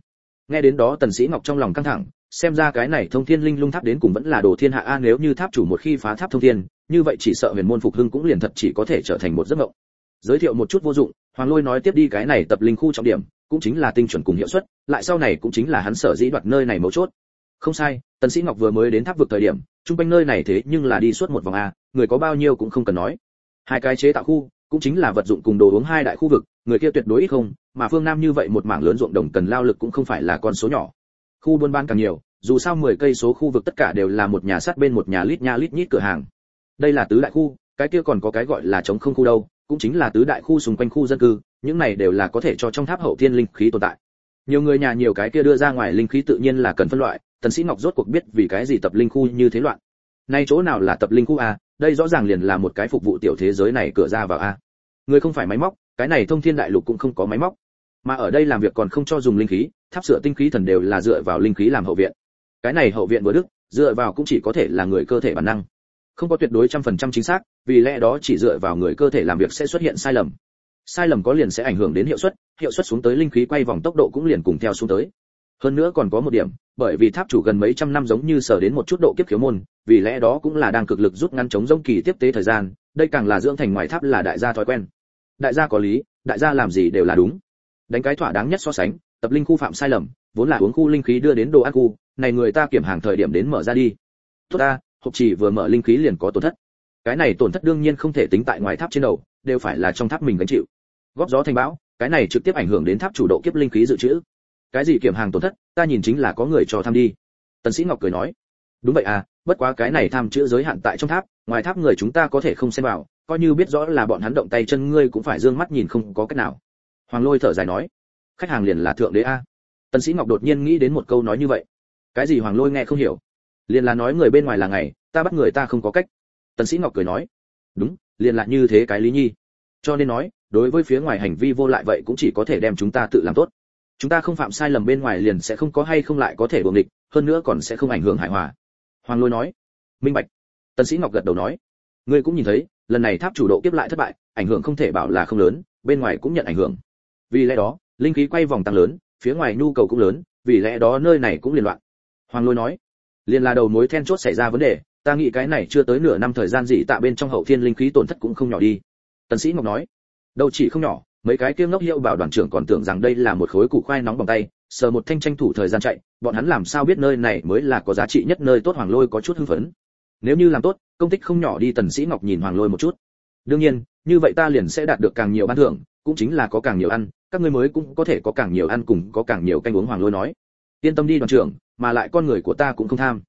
Nghe đến đó tần sĩ ngọc trong lòng căng thẳng, xem ra cái này thông thiên linh lung tháp đến cùng vẫn là đồ thiên hạ a nếu như tháp chủ một khi phá tháp thông thiên, như vậy chỉ sợ huyền môn phục hưng cũng liền thật chỉ có thể trở thành một giấc mộng. Giới thiệu một chút vô dụng, hoàng lôi nói tiếp đi cái này tập linh khu trọng điểm, cũng chính là tinh chuẩn cùng hiệu suất, lại sau này cũng chính là hắn sở dĩ đoạt nơi này mấu chốt không sai, tần sĩ ngọc vừa mới đến tháp vực thời điểm trung quanh nơi này thế nhưng là đi suốt một vòng a, người có bao nhiêu cũng không cần nói. Hai cái chế tạo khu, cũng chính là vật dụng cùng đồ uống hai đại khu vực, người kia tuyệt đối ít không, mà phương nam như vậy một mảng lớn ruộng đồng cần lao lực cũng không phải là con số nhỏ. Khu buôn bán càng nhiều, dù sao 10 cây số khu vực tất cả đều là một nhà sát bên một nhà lít nha lít nhít cửa hàng. Đây là tứ đại khu, cái kia còn có cái gọi là chống không khu đâu, cũng chính là tứ đại khu xung quanh khu dân cư, những này đều là có thể cho trong tháp hậu thiên linh khí tồn tại. Nhiều người nhà nhiều cái kia đưa ra ngoài linh khí tự nhiên là cần phân loại tần sĩ ngọc rốt cuộc biết vì cái gì tập linh khu như thế loạn. Nay chỗ nào là tập linh khu a đây rõ ràng liền là một cái phục vụ tiểu thế giới này cửa ra vào a người không phải máy móc, cái này thông thiên đại lục cũng không có máy móc. Mà ở đây làm việc còn không cho dùng linh khí, tháp sửa tinh khí thần đều là dựa vào linh khí làm hậu viện. Cái này hậu viện vừa đức, dựa vào cũng chỉ có thể là người cơ thể bản năng. Không có tuyệt đối trăm phần trăm chính xác, vì lẽ đó chỉ dựa vào người cơ thể làm việc sẽ xuất hiện sai lầm. Sai lầm có liền sẽ ảnh hưởng đến hiệu suất hiệu suất xuống tới linh khí quay vòng tốc độ cũng liền cùng theo xuống tới. Hơn nữa còn có một điểm bởi vì tháp chủ gần mấy trăm năm giống như sở đến một chút độ kiếp khiếu môn, vì lẽ đó cũng là đang cực lực rút ngắn chống giống kỳ tiếp tế thời gian, đây càng là dưỡng thành ngoài tháp là đại gia thói quen. Đại gia có lý, đại gia làm gì đều là đúng. Đánh cái thỏa đáng nhất so sánh, tập linh khu phạm sai lầm, vốn là uống khu linh khí đưa đến đồ ăn khu, này người ta kiểm hàng thời điểm đến mở ra đi. Tốt ta, hộp chỉ vừa mở linh khí liền có tổn thất. Cái này tổn thất đương nhiên không thể tính tại ngoài tháp trên đầu, đều phải là trong tháp mình gánh chịu. Góp gió thành bão, cái này trực tiếp ảnh hưởng đến tháp chủ độ kiếp linh khí dự trữ cái gì kiểm hàng tổn thất, ta nhìn chính là có người cho tham đi. Tần sĩ ngọc cười nói, đúng vậy à bất quá cái này tham chữ giới hạn tại trong tháp, ngoài tháp người chúng ta có thể không xem vào, coi như biết rõ là bọn hắn động tay chân ngươi cũng phải dương mắt nhìn không có cách nào. Hoàng lôi thở dài nói, khách hàng liền là thượng đế a. Tần sĩ ngọc đột nhiên nghĩ đến một câu nói như vậy. Cái gì hoàng lôi nghe không hiểu? Liền là nói người bên ngoài là ngày, ta bắt người ta không có cách. Tần sĩ ngọc cười nói, đúng, liền là như thế cái lý nhi. Cho nên nói, đối với phía ngoài hành vi vô lại vậy cũng chỉ có thể đem chúng ta tự làm tốt chúng ta không phạm sai lầm bên ngoài liền sẽ không có hay không lại có thể buồng địch hơn nữa còn sẽ không ảnh hưởng hài hòa. Hoàng lôi nói. Minh bạch. Tần sĩ ngọc gật đầu nói. Ngươi cũng nhìn thấy, lần này tháp chủ độ kiếp lại thất bại, ảnh hưởng không thể bảo là không lớn, bên ngoài cũng nhận ảnh hưởng. Vì lẽ đó, linh khí quay vòng tăng lớn, phía ngoài nhu cầu cũng lớn, vì lẽ đó nơi này cũng liên loạn. Hoàng lôi nói. Liền là đầu mối then chốt xảy ra vấn đề, ta nghĩ cái này chưa tới nửa năm thời gian gì tạ bên trong hậu thiên linh khí tổn thất cũng không nhỏ đi. Tần sĩ ngọc nói. Đâu chỉ không nhỏ mấy cái kia ngốc hiệu bảo đoàn trưởng còn tưởng rằng đây là một khối củ khoai nóng bằng tay, sờ một thanh tranh thủ thời gian chạy, bọn hắn làm sao biết nơi này mới là có giá trị nhất nơi tốt hoàng lôi có chút hưng phấn. Nếu như làm tốt, công tích không nhỏ đi tần sĩ ngọc nhìn hoàng lôi một chút. Đương nhiên, như vậy ta liền sẽ đạt được càng nhiều ban thưởng, cũng chính là có càng nhiều ăn, các ngươi mới cũng có thể có càng nhiều ăn cùng có càng nhiều canh uống hoàng lôi nói. Yên tâm đi đoàn trưởng, mà lại con người của ta cũng không tham.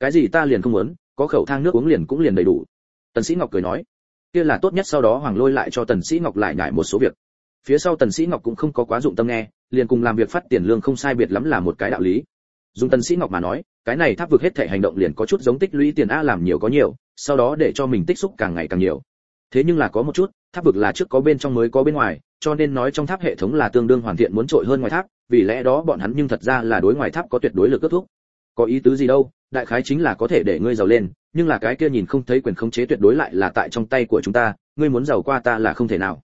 Cái gì ta liền không muốn, có khẩu thang nước uống liền cũng liền đầy đủ. Tần sĩ ngọc cười nói. Kia là tốt nhất sau đó hoàng lôi lại cho tần sĩ ngọc lại nhải một số việc phía sau tần sĩ ngọc cũng không có quá dụng tâm nghe, liền cùng làm việc phát tiền lương không sai biệt lắm là một cái đạo lý. Dùng tần sĩ ngọc mà nói, cái này tháp vực hết thể hành động liền có chút giống tích lũy tiền a làm nhiều có nhiều, sau đó để cho mình tích xúc càng ngày càng nhiều. Thế nhưng là có một chút, tháp vực là trước có bên trong mới có bên ngoài, cho nên nói trong tháp hệ thống là tương đương hoàn thiện muốn trội hơn ngoài tháp, vì lẽ đó bọn hắn nhưng thật ra là đối ngoài tháp có tuyệt đối lực cướp thúc. Có ý tứ gì đâu, đại khái chính là có thể để ngươi giàu lên, nhưng là cái kia nhìn không thấy quyền khống chế tuyệt đối lại là tại trong tay của chúng ta, ngươi muốn giàu qua ta là không thể nào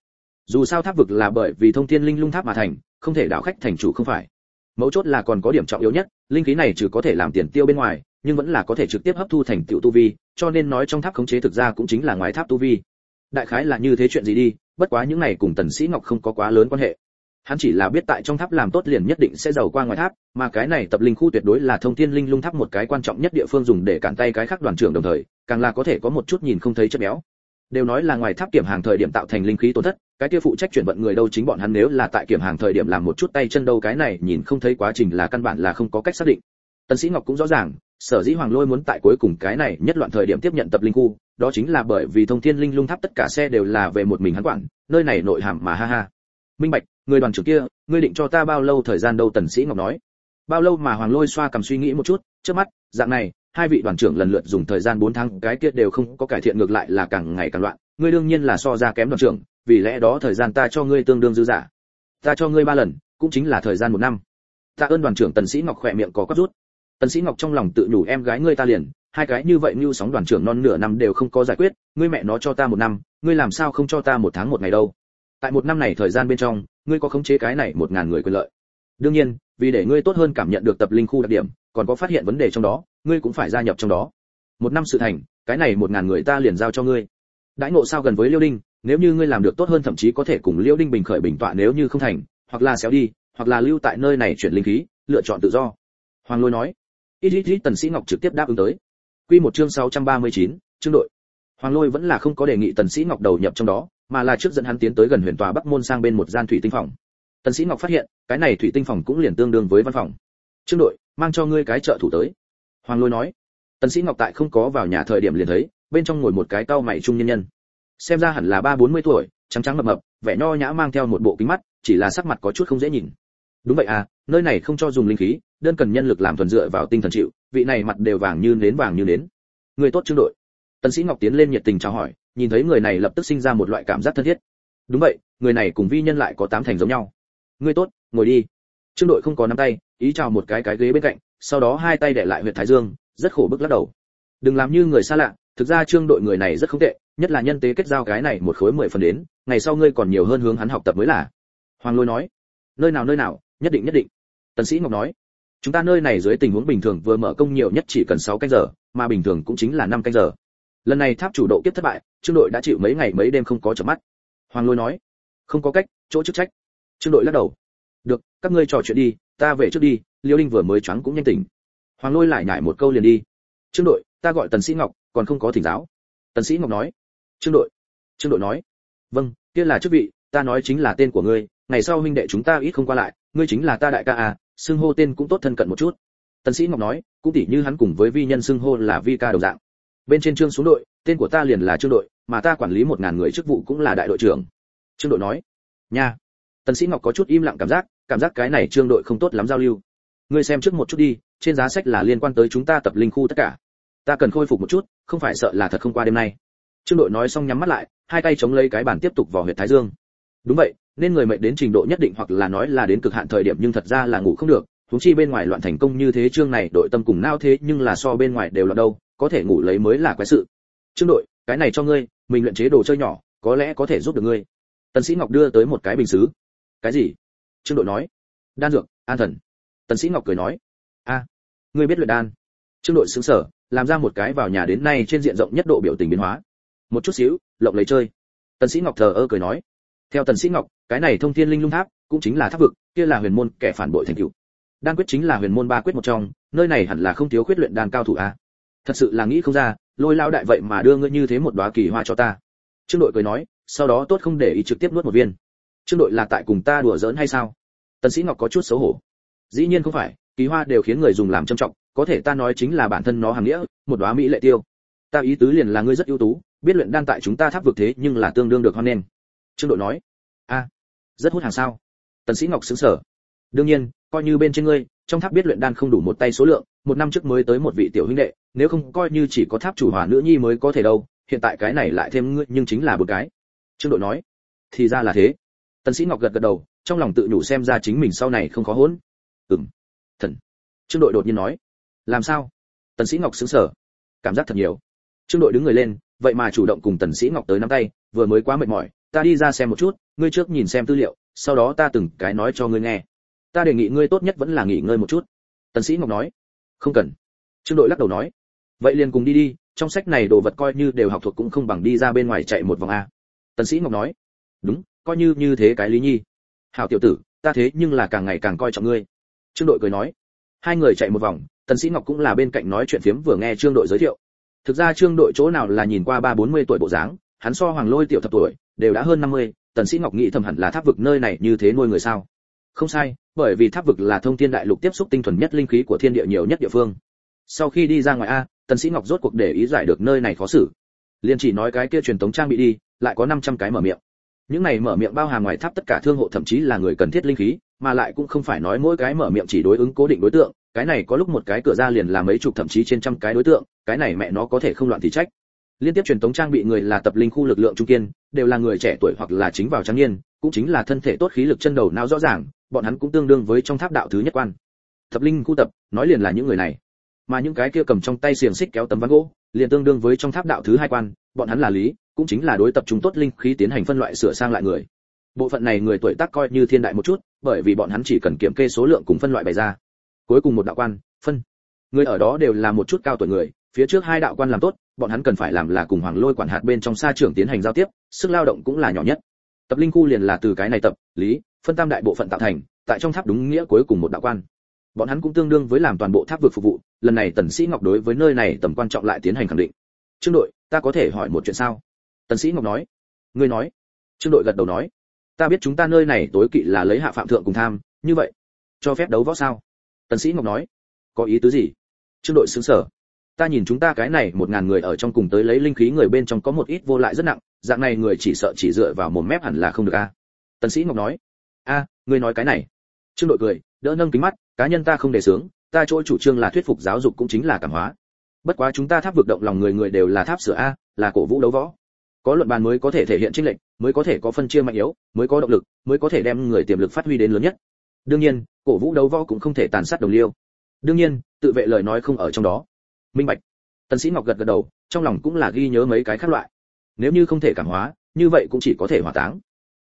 dù sao tháp vực là bởi vì thông thiên linh lung tháp mà thành, không thể đảo khách thành chủ không phải. Mấu chốt là còn có điểm trọng yếu nhất, linh khí này trừ có thể làm tiền tiêu bên ngoài, nhưng vẫn là có thể trực tiếp hấp thu thành tựu tu vi, cho nên nói trong tháp khống chế thực ra cũng chính là ngoài tháp tu vi. Đại khái là như thế chuyện gì đi, bất quá những này cùng tần sĩ ngọc không có quá lớn quan hệ. Hắn chỉ là biết tại trong tháp làm tốt liền nhất định sẽ giàu qua ngoài tháp, mà cái này tập linh khu tuyệt đối là thông thiên linh lung tháp một cái quan trọng nhất địa phương dùng để cản tay cái khác đoàn trưởng đồng thời, càng là có thể có một chút nhìn không thấy chất béo. Đều nói là ngoài tháp kiểm hàng thời điểm tạo thành linh khí tổn thất cái kia phụ trách chuyển vận người đâu chính bọn hắn nếu là tại kiểm hàng thời điểm làm một chút tay chân đâu, cái này nhìn không thấy quá trình là căn bản là không có cách xác định. Tần sĩ ngọc cũng rõ ràng, sở dĩ hoàng lôi muốn tại cuối cùng cái này nhất loạn thời điểm tiếp nhận tập linh khu, đó chính là bởi vì thông thiên linh lung tháp tất cả xe đều là về một mình hắn quản, nơi này nội hàm mà ha ha. Minh bạch, người đoàn trưởng kia, ngươi định cho ta bao lâu thời gian đâu? Tần sĩ ngọc nói. Bao lâu mà hoàng lôi xoa cầm suy nghĩ một chút trước mắt, dạng này, hai vị đoàn trưởng lần lượt dùng thời gian 4 tháng, cái kia đều không có cải thiện ngược lại là càng ngày càng loạn. Ngươi đương nhiên là so ra kém đoàn trưởng vì lẽ đó thời gian ta cho ngươi tương đương dư giả ta cho ngươi ba lần, cũng chính là thời gian một năm. Ta ơn đoàn trưởng tần sĩ ngọc khỏe miệng có quắp rút. Tần sĩ ngọc trong lòng tự nhủ em gái ngươi ta liền, hai cái như vậy như sóng đoàn trưởng non nửa năm đều không có giải quyết, ngươi mẹ nó cho ta một năm, ngươi làm sao không cho ta một tháng một ngày đâu? Tại một năm này thời gian bên trong, ngươi có khống chế cái này một ngàn người quyền lợi. Đương nhiên, vì để ngươi tốt hơn cảm nhận được tập linh khu đặc điểm, còn có phát hiện vấn đề trong đó, ngươi cũng phải gia nhập trong đó. Một năm sự thành, cái này một ngàn người ta liền giao cho ngươi. Đãi ngộ sao gần với liêu đinh? Nếu như ngươi làm được tốt hơn thậm chí có thể cùng Liễu đinh bình khởi bình tọa nếu như không thành hoặc là xéo đi hoặc là lưu tại nơi này chuyển linh khí lựa chọn tự do. Hoàng lôi nói. Ít ít ít tần sĩ ngọc trực tiếp đáp ứng tới. Quy một chương 639, chương đội. Hoàng lôi vẫn là không có đề nghị tần sĩ ngọc đầu nhập trong đó mà là trước dẫn hắn tiến tới gần huyền tòa bắc môn sang bên một gian thủy tinh phòng. Tần sĩ ngọc phát hiện cái này thủy tinh phòng cũng liền tương đương với văn phòng. Trương đội mang cho ngươi cái trợ thủ tới. Hoàng lôi nói. Tần sĩ ngọc tại không có vào nhà thời điểm liền thấy bên trong ngồi một cái cao mày trung nhân nhân xem ra hẳn là ba bốn mươi tuổi, trắng trắng mập mập, vẻ nho nhã mang theo một bộ kính mắt, chỉ là sắc mặt có chút không dễ nhìn. Đúng vậy à nơi này không cho dùng linh khí, đơn cần nhân lực làm thuần dựa vào tinh thần chịu, vị này mặt đều vàng như nến vàng như nến. Người tốt trương đội. Tần sĩ ngọc tiến lên nhiệt tình chào hỏi, nhìn thấy người này lập tức sinh ra một loại cảm giác thân thiết. Đúng vậy, người này cùng vi nhân lại có tám thành giống nhau. Người tốt, ngồi đi. Trương đội không có nắm tay, ý chào một cái cái ghế bên cạnh, sau đó hai tay để lại huyệt thái dương, rất khổ bức lắc đầu. Đừng làm như người xa lạ thực ra trương đội người này rất không tệ, nhất là nhân tế kết giao cái này một khối mười phần đến, ngày sau ngươi còn nhiều hơn hướng hắn học tập mới là. Hoàng lôi nói, nơi nào nơi nào, nhất định nhất định. Tần sĩ ngọc nói, chúng ta nơi này dưới tình huống bình thường vừa mở công nhiều nhất chỉ cần 6 canh giờ, mà bình thường cũng chính là 5 canh giờ. Lần này tháp chủ độ kiếp thất bại, trương đội đã chịu mấy ngày mấy đêm không có chợp mắt. Hoàng lôi nói, không có cách, chỗ chức trách. Trương đội lắc đầu, được, các ngươi trò chuyện đi, ta về trước đi, liêu linh vừa mới choáng cũng nhanh tỉnh. Hoàng lôi lại nhảy một câu liền đi. Trương đội ta gọi tần sĩ ngọc, còn không có thỉnh giáo. Tần sĩ ngọc nói. Trương đội. Trương đội nói. Vâng kia là chức vị, ta nói chính là tên của ngươi, ngày sau huynh đệ chúng ta ít không qua lại, ngươi chính là ta đại ca à xưng hô tên cũng tốt thân cận một chút. Tần sĩ ngọc nói, cũng tỉ như hắn cùng với vi nhân xưng hô là vi ca đồng dạng. Bên trên trương xuống đội, tên của ta liền là trương đội, mà ta quản lý một ngàn người chức vụ cũng là đại đội trưởng. Trương đội nói. Nha. Tần sĩ ngọc có chút im lặng cảm giác cảm giác cái này trương đội không tốt lắm giao lưu. Ngươi xem trước một chút đi, trên giá sách là liên quan tới chúng ta tập linh khu tất cả ta cần khôi phục một chút, không phải sợ là thật không qua đêm nay. Trương đội nói xong nhắm mắt lại, hai tay chống lấy cái bàn tiếp tục vào huyệt thái dương. Đúng vậy, nên người mệnh đến trình độ nhất định hoặc là nói là đến cực hạn thời điểm nhưng thật ra là ngủ không được, huống chi bên ngoài loạn thành công như thế chương này, đội tâm cùng nao thế nhưng là so bên ngoài đều là đâu, có thể ngủ lấy mới là quái sự. Trương đội, cái này cho ngươi, mình luyện chế đồ chơi nhỏ, có lẽ có thể giúp được ngươi. Tần sĩ ngọc đưa tới một cái bình sứ cái gì? Trương đội nói. Đan dược, an thần. Tần sĩ ngọc cười nói. A, ngươi biết luyện đan. Trương đội sững sờ làm ra một cái vào nhà đến nay trên diện rộng nhất độ biểu tình biến hóa. Một chút xíu, lộng lấy chơi. Tần sĩ ngọc thờ ơ cười nói. Theo tần sĩ ngọc, cái này thông thiên linh lung tháp cũng chính là tháp vực, kia là huyền môn kẻ phản bội thành cựu đan quyết chính là huyền môn ba quyết một trong, nơi này hẳn là không thiếu quyết luyện đan cao thủ a. Thật sự là nghĩ không ra, lôi lao đại vậy mà đưa ngươi như thế một đóa kỳ hoa cho ta. Trương đội cười nói, sau đó tốt không để ý trực tiếp nuốt một viên. Trương đội là tại cùng ta đùa giỡn hay sao? Tần sĩ ngọc có chút xấu hổ. Dĩ nhiên không phải, kỳ hoa đều khiến người dùng làm trân trọng có thể ta nói chính là bản thân nó hàng nghĩa, một đóa mỹ lệ tiêu. Ta ý tứ liền là ngươi rất ưu tú, biết luyện đan tại chúng ta tháp vực thế nhưng là tương đương được hoan nghênh. Trương đội nói. A, rất hút hàng sao. Tần sĩ ngọc sững sờ. Đương nhiên, coi như bên trên ngươi, trong tháp biết luyện đan không đủ một tay số lượng, một năm trước mới tới một vị tiểu huynh đệ, nếu không coi như chỉ có tháp chủ hòa nữ nhi mới có thể đâu, hiện tại cái này lại thêm ngươi, nhưng chính là một cái. Trương đội nói. Thì ra là thế. Tần sĩ ngọc gật gật đầu, trong lòng tự nhủ xem ra chính mình sau này không khó hỗn ừm. Thần. Trương đội đột nhiên nói làm sao? Tần sĩ ngọc sững sờ. Cảm giác thật nhiều. Trương đội đứng người lên, vậy mà chủ động cùng tần sĩ ngọc tới nắm tay, vừa mới quá mệt mỏi, ta đi ra xem một chút, ngươi trước nhìn xem tư liệu, sau đó ta từng cái nói cho ngươi nghe. Ta đề nghị ngươi tốt nhất vẫn là nghỉ ngơi một chút. Tần sĩ ngọc nói. Không cần. Trương đội lắc đầu nói. Vậy liền cùng đi đi, trong sách này đồ vật coi như đều học thuộc cũng không bằng đi ra bên ngoài chạy một vòng a. Tần sĩ ngọc nói. Đúng, coi như như thế cái lý nhi. Hảo tiểu tử, ta thế nhưng là càng ngày càng coi trọng ngươi. Trương đội cười nói. Hai người chạy một vòng tần sĩ ngọc cũng là bên cạnh nói chuyện phiếm vừa nghe trương đội giới thiệu. Thực ra trương đội chỗ nào là nhìn qua ba bốn mươi tuổi bộ dáng, hắn so hoàng lôi tiểu thập tuổi, đều đã hơn năm mươi, tần sĩ ngọc nghĩ thầm hẳn là tháp vực nơi này như thế nuôi người sao? Không sai, bởi vì tháp vực là thông thiên đại lục tiếp xúc tinh thuần nhất linh khí của thiên địa nhiều nhất địa phương. Sau khi đi ra ngoài a, tần sĩ ngọc rốt cuộc để ý giải được nơi này khó xử. Liền chỉ nói cái kia truyền thống trang bị đi, lại có 500 cái mở miệng. Những này mở miệng bao hàm ngoài tháp tất cả thương hộ thậm chí là người cần thiết linh khí, mà lại cũng không phải nói mỗi cái mở miệng chỉ đối ứng cố định đối tượng cái này có lúc một cái cửa ra liền là mấy chục thậm chí trên trăm cái đối tượng, cái này mẹ nó có thể không loạn thì trách. Liên tiếp truyền tống trang bị người là tập linh khu lực lượng trung kiên, đều là người trẻ tuổi hoặc là chính vào trắng niên, cũng chính là thân thể tốt khí lực chân đầu não rõ ràng, bọn hắn cũng tương đương với trong tháp đạo thứ nhất quan. Tập linh khu tập, nói liền là những người này. Mà những cái kia cầm trong tay xiềng xích kéo tấm ván gỗ, liền tương đương với trong tháp đạo thứ hai quan, bọn hắn là lý, cũng chính là đối tập trung tốt linh khí tiến hành phân loại sửa sang lại người. Bộ phận này người tuổi tác coi như thiên đại một chút, bởi vì bọn hắn chỉ cần kiểm kê số lượng cùng phân loại bày ra cuối cùng một đạo quan, phân. Người ở đó đều là một chút cao tuổi người, phía trước hai đạo quan làm tốt, bọn hắn cần phải làm là cùng hoàng lôi quản hạt bên trong xa trưởng tiến hành giao tiếp, sức lao động cũng là nhỏ nhất. Tập linh khu liền là từ cái này tập, lý, phân tam đại bộ phận tạo thành, tại trong tháp đúng nghĩa cuối cùng một đạo quan. Bọn hắn cũng tương đương với làm toàn bộ tháp vực phục vụ, lần này tần sĩ ngọc đối với nơi này tầm quan trọng lại tiến hành khẳng định. Trương đội, ta có thể hỏi một chuyện sao? Tần sĩ ngọc nói. Ngươi nói. Trương đội gật đầu nói. Ta biết chúng ta nơi này tối kỵ là lấy hạ phạm thượng cùng tham, như vậy, cho phép đấu võ sao? Tần sĩ ngọc nói, có ý tứ gì? Trương đội sướng sở ta nhìn chúng ta cái này một ngàn người ở trong cùng tới lấy linh khí người bên trong có một ít vô lại rất nặng, dạng này người chỉ sợ chỉ dựa vào một mép hẳn là không được a. Tần sĩ ngọc nói, a, ngươi nói cái này. Trương đội cười, đỡ nâng kính mắt, cá nhân ta không để sướng, ta chỗ chủ trương là thuyết phục giáo dục cũng chính là cảm hóa. Bất quá chúng ta tháp vực động lòng người người đều là tháp sửa a, là cổ vũ đấu võ. Có luận bàn mới có thể thể hiện trinh lệnh mới có thể có phân chia mạnh yếu, mới có động lực, mới có thể đem người tiềm lực phát huy đến lớn nhất đương nhiên cổ vũ đấu võ cũng không thể tàn sát đồng liêu. Đương nhiên tự vệ lời nói không ở trong đó. Minh bạch. Tần sĩ ngọc gật gật đầu trong lòng cũng là ghi nhớ mấy cái khác loại. Nếu như không thể cảm hóa như vậy cũng chỉ có thể hỏa táng.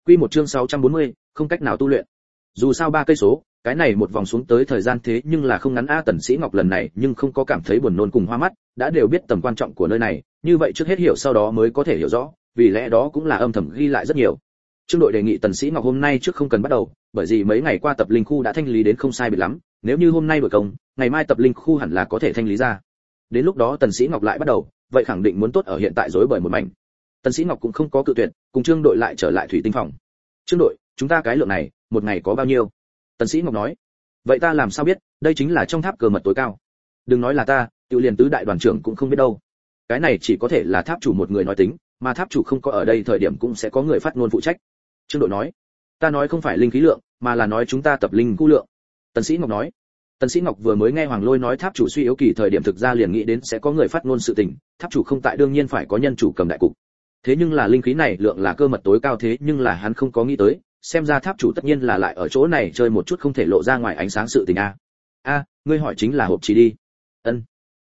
Quy một chương 640, không cách nào tu luyện. Dù sao ba cây số cái này một vòng xuống tới thời gian thế nhưng là không ngắn a tần sĩ ngọc lần này nhưng không có cảm thấy buồn nôn cùng hoa mắt đã đều biết tầm quan trọng của nơi này như vậy trước hết hiểu sau đó mới có thể hiểu rõ vì lẽ đó cũng là âm thầm ghi lại rất nhiều trương đội đề nghị tần sĩ ngọc hôm nay trước không cần bắt đầu, bởi vì mấy ngày qua tập linh khu đã thanh lý đến không sai biệt lắm, nếu như hôm nay đổi công, ngày mai tập linh khu hẳn là có thể thanh lý ra. Đến lúc đó tần sĩ ngọc lại bắt đầu, vậy khẳng định muốn tốt ở hiện tại rối bởi một mảnh. Tần sĩ ngọc cũng không có cự tuyệt, cùng trương đội lại trở lại thủy tinh phòng. Trương đội, chúng ta cái lượng này, một ngày có bao nhiêu? Tần sĩ ngọc nói. Vậy ta làm sao biết, đây chính là trong tháp cờ mật tối cao. Đừng nói là ta, tiểu liền tứ đại đoàn trưởng cũng không biết đâu. Cái này chỉ có thể là tháp chủ một người nói tính, mà tháp chủ không có ở đây thời điểm cũng sẽ có người phát ngôn phụ trách trương đội nói, ta nói không phải linh khí lượng, mà là nói chúng ta tập linh khu lượng. Tần sĩ ngọc nói, tần sĩ ngọc vừa mới nghe hoàng lôi nói tháp chủ suy yếu kỳ thời điểm thực ra liền nghĩ đến sẽ có người phát ngôn sự tình, tháp chủ không tại đương nhiên phải có nhân chủ cầm đại cục. Thế nhưng là linh khí này lượng là cơ mật tối cao thế, nhưng là hắn không có nghĩ tới, xem ra tháp chủ tất nhiên là lại ở chỗ này chơi một chút không thể lộ ra ngoài ánh sáng sự tình a. A, ngươi hỏi chính là hộp chỉ đi. Ân,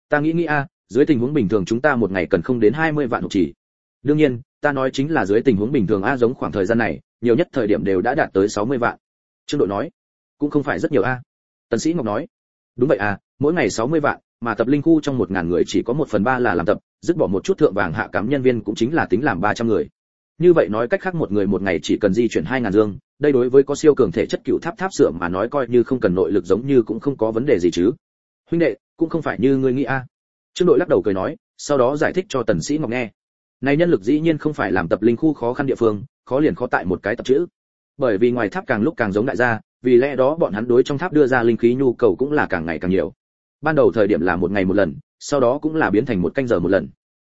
ta nghĩ nghĩ a, dưới tình huống bình thường chúng ta một ngày cần không đến 20 vạn hộp chỉ. Đương nhiên ta nói chính là dưới tình huống bình thường a giống khoảng thời gian này, nhiều nhất thời điểm đều đã đạt tới 60 vạn. Trương đội nói, cũng không phải rất nhiều a. Tần sĩ ngọc nói, đúng vậy à mỗi ngày 60 vạn, mà tập linh khu trong một ngàn người chỉ có một phần ba là làm tập, dứt bỏ một chút thượng vàng hạ cám nhân viên cũng chính là tính làm 300 người. Như vậy nói cách khác một người một ngày chỉ cần di chuyển hai ngàn dương, đây đối với có siêu cường thể chất cựu tháp tháp sửa mà nói coi như không cần nội lực giống như cũng không có vấn đề gì chứ. Huynh đệ, cũng không phải như ngươi nghĩ a. Trương đội lắc đầu cười nói, sau đó giải thích cho tần sĩ ngọc nghe này nhân lực dĩ nhiên không phải làm tập linh khu khó khăn địa phương, khó liền khó tại một cái tập chữ. Bởi vì ngoài tháp càng lúc càng giống đại gia, vì lẽ đó bọn hắn đối trong tháp đưa ra linh khí nhu cầu cũng là càng ngày càng nhiều. Ban đầu thời điểm là một ngày một lần, sau đó cũng là biến thành một canh giờ một lần.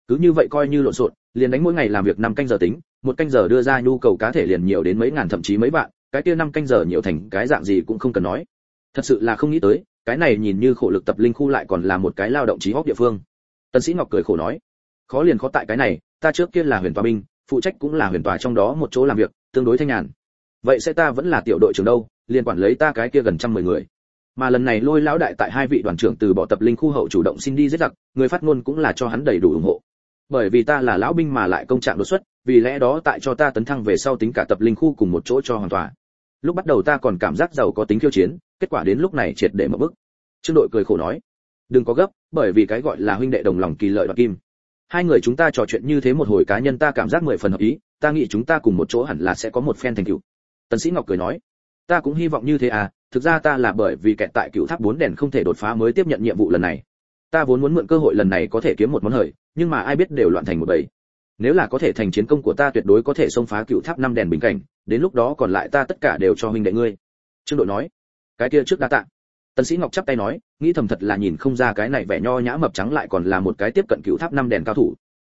Cứ như vậy coi như lộn xộn, liền đánh mỗi ngày làm việc năm canh giờ tính, một canh giờ đưa ra nhu cầu cá thể liền nhiều đến mấy ngàn thậm chí mấy vạn, cái kia năm canh giờ nhiều thành cái dạng gì cũng không cần nói. Thật sự là không nghĩ tới, cái này nhìn như khổ lực tập linh khu lại còn là một cái lao động trí hóc địa phương. Tần sĩ ngọc cười khổ nói khó liền khó tại cái này, ta trước kia là huyền tòa binh, phụ trách cũng là huyền tòa trong đó một chỗ làm việc, tương đối thanh nhàn. Vậy sẽ ta vẫn là tiểu đội trưởng đâu, liền quản lấy ta cái kia gần trăm mười người. Mà lần này lôi lão đại tại hai vị đoàn trưởng từ bỏ tập linh khu hậu chủ động xin đi giết giặc, người phát ngôn cũng là cho hắn đầy đủ ủng hộ. Bởi vì ta là lão binh mà lại công trạng đột xuất, vì lẽ đó tại cho ta tấn thăng về sau tính cả tập linh khu cùng một chỗ cho hoàn tòa. lúc bắt đầu ta còn cảm giác giàu có tính khiêu chiến, kết quả đến lúc này triệt để một bức. Trương đội cười khổ nói, đừng có gấp, bởi vì cái gọi là huynh đệ đồng lòng kỳ lợi đoạt kim hai người chúng ta trò chuyện như thế một hồi cá nhân ta cảm giác mười phần hợp ý, ta nghĩ chúng ta cùng một chỗ hẳn là sẽ có một phen thành cựu. tần sĩ ngọc cười nói, ta cũng hy vọng như thế à thực ra ta là bởi vì kẹt tại cựu tháp bốn đèn không thể đột phá mới tiếp nhận nhiệm vụ lần này. Ta vốn muốn mượn cơ hội lần này có thể kiếm một món hời, nhưng mà ai biết đều loạn thành một bầy. Nếu là có thể thành chiến công của ta tuyệt đối có thể xông phá cựu tháp năm đèn bình cảnh, đến lúc đó còn lại ta tất cả đều cho huynh đệ ngươi. Trương đội nói. Cái kia trước đa tạ tần sĩ ngọc chắp tay nói, nghĩ thầm thật là nhìn không ra cái này vẻ nho nhã mập trắng lại còn là một cái tiếp cận cựu tháp năm đèn cao thủ.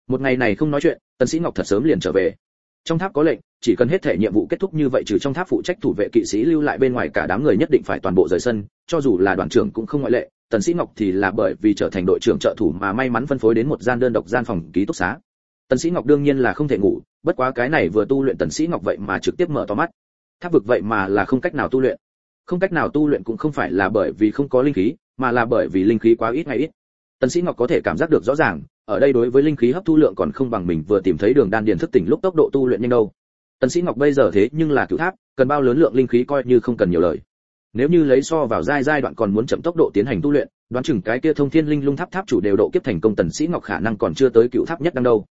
Một ngày này không nói chuyện, tần sĩ ngọc thật sớm liền trở về. Trong tháp có lệnh, chỉ cần hết thể nhiệm vụ kết thúc như vậy trừ trong tháp phụ trách thủ vệ kỵ sĩ lưu lại bên ngoài cả đám người nhất định phải toàn bộ rời sân, cho dù là đoàn trưởng cũng không ngoại lệ. Tần sĩ ngọc thì là bởi vì trở thành đội trưởng trợ thủ mà may mắn phân phối đến một gian đơn độc gian phòng ký túc xá. Tần sĩ ngọc đương nhiên là không thể ngủ, bất quá cái này vừa tu luyện tần sĩ ngọc vậy mà trực tiếp mở to mắt. Tháp vực vậy mà là không cách nào tu luyện không cách nào tu luyện cũng không phải là bởi vì không có linh khí, mà là bởi vì linh khí quá ít hay ít. Tần sĩ ngọc có thể cảm giác được rõ ràng, ở đây đối với linh khí hấp thu lượng còn không bằng mình vừa tìm thấy đường đan điền thức tỉnh lúc tốc độ tu luyện nhanh đâu. Tần sĩ ngọc bây giờ thế nhưng là cửu tháp, cần bao lớn lượng linh khí coi như không cần nhiều lời. Nếu như lấy so vào giai giai đoạn còn muốn chậm tốc độ tiến hành tu luyện, đoán chừng cái kia thông thiên linh lung tháp tháp chủ đều độ kiếp thành công tần sĩ ngọc khả năng còn chưa tới cựu tháp nhất đang đâu.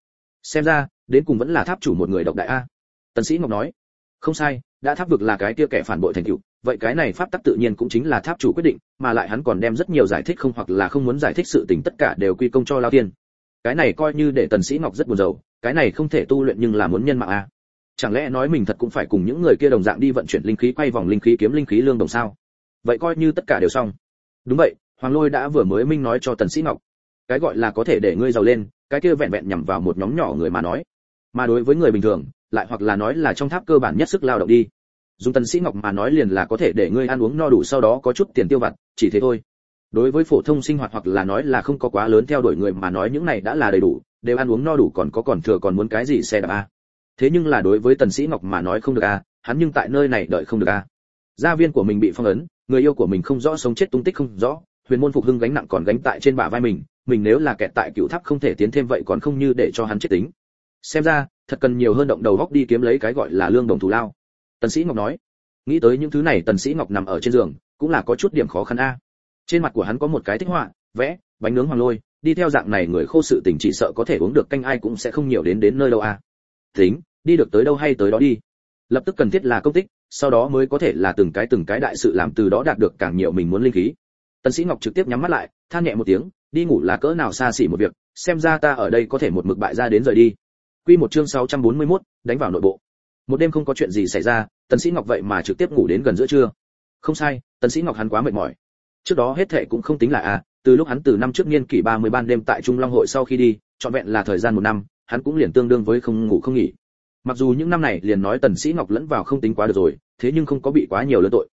Xem ra, đến cùng vẫn là tháp chủ một người độc đại a. Tần sĩ ngọc nói, không sai, đã tháp vực là cái kia kẻ phản bội thành cựu vậy cái này pháp tắc tự nhiên cũng chính là tháp chủ quyết định, mà lại hắn còn đem rất nhiều giải thích không hoặc là không muốn giải thích sự tình tất cả đều quy công cho lao tiên. Cái này coi như để tần sĩ ngọc rất buồn rầu, cái này không thể tu luyện nhưng là muốn nhân mạng à? chẳng lẽ nói mình thật cũng phải cùng những người kia đồng dạng đi vận chuyển linh khí quay vòng linh khí kiếm linh khí lương đồng sao? Vậy coi như tất cả đều xong. Đúng vậy, hoàng lôi đã vừa mới minh nói cho tần sĩ ngọc. Cái gọi là có thể để ngươi giàu lên, cái kia vẹn vẹn nhằm vào một nhóm nhỏ người mà nói. Mà đối với người bình thường, lại hoặc là nói là trong tháp cơ bản nhất sức lao động đi dùng tần sĩ ngọc mà nói liền là có thể để ngươi ăn uống no đủ sau đó có chút tiền tiêu vặt, chỉ thế thôi. Đối với phổ thông sinh hoạt hoặc là nói là không có quá lớn theo đuổi người mà nói những này đã là đầy đủ, đều ăn uống no đủ còn có còn thừa còn muốn cái gì xe đạp a? Thế nhưng là đối với tần sĩ ngọc mà nói không được a, hắn nhưng tại nơi này đợi không được a. Gia viên của mình bị phong ấn, người yêu của mình không rõ sống chết tung tích không rõ, huyền môn phục hưng gánh nặng còn gánh tại trên bả vai mình mình nếu là kẹt tại cựu tháp không thể tiến thêm vậy còn không như để cho hắn chết tính. Xem ra, thật cần nhiều hơn động đầu góc đi kiếm lấy cái gọi là lương đồng thù lao tần sĩ ngọc nói nghĩ tới những thứ này tần sĩ ngọc nằm ở trên giường cũng là có chút điểm khó khăn a. Trên mặt của hắn có một cái thích họa vẽ bánh nướng hoàng lôi đi theo dạng này người khô sự tình chỉ sợ có thể uống được canh ai cũng sẽ không nhiều đến đến nơi đâu a. Tính đi được tới đâu hay tới đó đi. Lập tức cần thiết là công tích sau đó mới có thể là từng cái từng cái đại sự làm từ đó đạt được càng nhiều mình muốn linh khí. Tần sĩ ngọc trực tiếp nhắm mắt lại than nhẹ một tiếng đi ngủ là cỡ nào xa xỉ một việc xem ra ta ở đây có thể một mực bại ra đến rời đi. Quy một chương 641, đánh vào nội bộ một đêm không có chuyện gì xảy ra, tần sĩ ngọc vậy mà trực tiếp ngủ đến gần giữa trưa. Không sai, tần sĩ ngọc hắn quá mệt mỏi. Trước đó hết thề cũng không tính là a từ lúc hắn từ năm trước niên kỷ 30 ban đêm tại trung long hội sau khi đi, trọn vẹn là thời gian một năm, hắn cũng liền tương đương với không ngủ không nghỉ. Mặc dù những năm này liền nói tần sĩ ngọc lẫn vào không tính quá được rồi, thế nhưng không có bị quá nhiều lớn tội.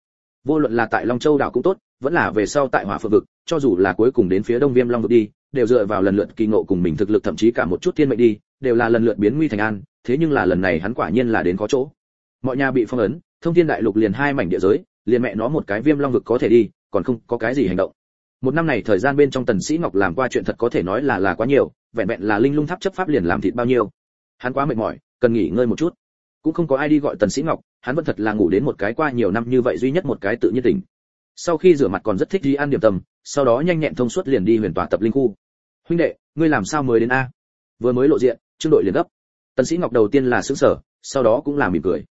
Vô luận là tại long châu đảo cũng tốt, vẫn là về sau tại hỏa phượng vực, cho dù là cuối cùng đến phía đông viêm long vực đi, đều dựa vào lần lượt kỳ ngộ cùng mình thực lực thậm chí cả một chút thiên mệnh đi, đều là lần lượt biến nguy thành an thế nhưng là lần này hắn quả nhiên là đến có chỗ. Mọi nhà bị phong ấn, thông thiên đại lục liền hai mảnh địa giới, liền mẹ nó một cái viêm long vực có thể đi, còn không có cái gì hành động. Một năm này thời gian bên trong tần sĩ ngọc làm qua chuyện thật có thể nói là là quá nhiều, vẹn vẹn là linh lung tháp chấp pháp liền làm thịt bao nhiêu. Hắn quá mệt mỏi, cần nghỉ ngơi một chút. Cũng không có ai đi gọi tần sĩ ngọc, hắn vẫn thật là ngủ đến một cái qua nhiều năm như vậy duy nhất một cái tự nhiên tỉnh. Sau khi rửa mặt còn rất thích đi ăn điểm tâm, sau đó nhanh nhẹn thông suốt liền đi huyền tòa tập linh khu. Huynh đệ, ngươi làm sao mới đến a? Vừa mới lộ diện, trương đội liền gấp tần sĩ ngọc đầu tiên là sững sờ sau đó cũng là mỉm cười.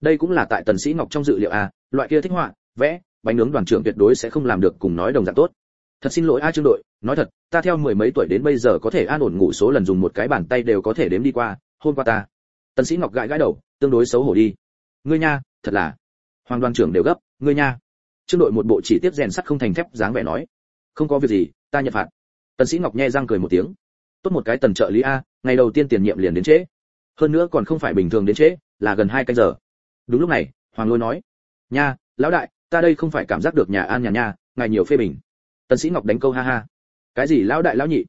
Đây cũng là tại tần sĩ ngọc trong dự liệu a loại kia thích họa, vẽ, bánh nướng đoàn trưởng tuyệt đối sẽ không làm được cùng nói đồng dạng tốt. Thật xin lỗi a trương đội, nói thật, ta theo mười mấy tuổi đến bây giờ có thể an ổn ngủ số lần dùng một cái bàn tay đều có thể đếm đi qua, hôm qua ta. Tần sĩ ngọc gãi gãi đầu, tương đối xấu hổ đi. Ngươi nha, thật là. Hoàng đoàn trưởng đều gấp, ngươi nha. Trương đội một bộ chỉ tiếp rèn sắt không thành thép dáng vẻ nói. Không có việc gì, ta nhận phạt. Tần sĩ ngọc nhe răng cười một tiếng. Tốt một cái tần trợ lý a, ngày đầu tiên tiền nhiệm liền đến trễ hơn nữa còn không phải bình thường đến trễ, là gần hai canh giờ. Đúng lúc này, hoàng lôi nói, nha, lão đại, ta đây không phải cảm giác được nhà an nhà nha, ngài nhiều phê bình. Tần sĩ ngọc đánh câu ha ha, cái gì lão đại lão nhị?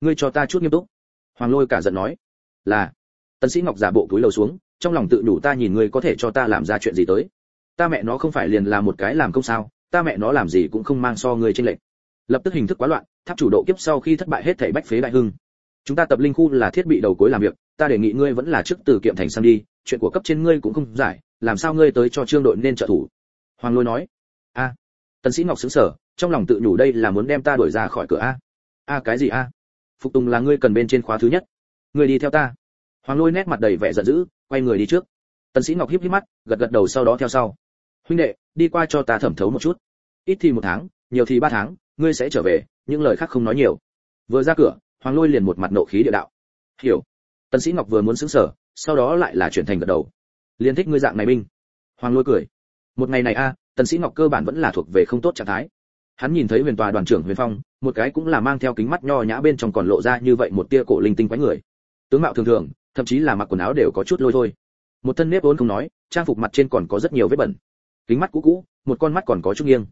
Ngươi cho ta chút nghiêm túc. Hoàng lôi cả giận nói, là. Tần sĩ ngọc giả bộ cúi đầu xuống, trong lòng tự đủ ta nhìn ngươi có thể cho ta làm ra chuyện gì tới. Ta mẹ nó không phải liền là một cái làm công sao, ta mẹ nó làm gì cũng không mang so ngươi trên lệnh lập tức hình thức quá loạn, tháp chủ độ kiếp sau khi thất bại hết thảy bách phế đại hưng. Chúng ta tập linh khu là thiết bị đầu cuối làm việc ta đề nghị ngươi vẫn là trước từ kiệm thành sang đi, chuyện của cấp trên ngươi cũng không giải, làm sao ngươi tới cho trương đội nên trợ thủ? Hoàng lôi nói. A. Tần sĩ ngọc sững sờ, trong lòng tự nhủ đây là muốn đem ta đuổi ra khỏi cửa a. A cái gì a? Phục tùng là ngươi cần bên trên khóa thứ nhất. Ngươi đi theo ta. Hoàng lôi nét mặt đầy vẻ giận dữ, quay người đi trước. Tần sĩ ngọc híp híp mắt, gật gật đầu sau đó theo sau. Huynh đệ, đi qua cho ta thẩm thấu một chút. Ít thì một tháng, nhiều thì ba tháng, ngươi sẽ trở về, những lời khác không nói nhiều. Vừa ra cửa, hoàng lôi liền một mặt nộ khí địa đạo. Hiểu tần sĩ ngọc vừa muốn sững sờ sau đó lại là chuyển thành gật đầu. Liên thích ngươi dạng này binh. Hoàng lôi cười. Một ngày này a, tần sĩ ngọc cơ bản vẫn là thuộc về không tốt trạng thái. Hắn nhìn thấy huyền tòa đoàn trưởng huyền phong, một cái cũng là mang theo kính mắt nho nhã bên trong còn lộ ra như vậy một tia cổ linh tinh quái người. Tướng mạo thường thường, thậm chí là mặc quần áo đều có chút lôi thôi. Một thân nếp vốn không nói, trang phục mặt trên còn có rất nhiều vết bẩn. Kính mắt cũ cũ, một con mắt còn có chút nghiêng.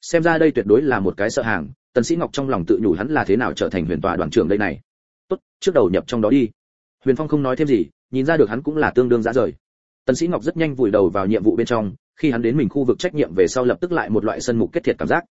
Xem ra đây tuyệt đối là một cái sợ hàng, tần sĩ ngọc trong lòng tự nhủ hắn là thế nào trở thành huyền tòa đoàn trưởng đây này. Tốt, trước đầu nhập trong đó đi huyền phong không nói thêm gì, nhìn ra được hắn cũng là tương đương dã rời. Tần sĩ ngọc rất nhanh vùi đầu vào nhiệm vụ bên trong, khi hắn đến mình khu vực trách nhiệm về sau lập tức lại một loại sân mục kết thiệt cảm giác.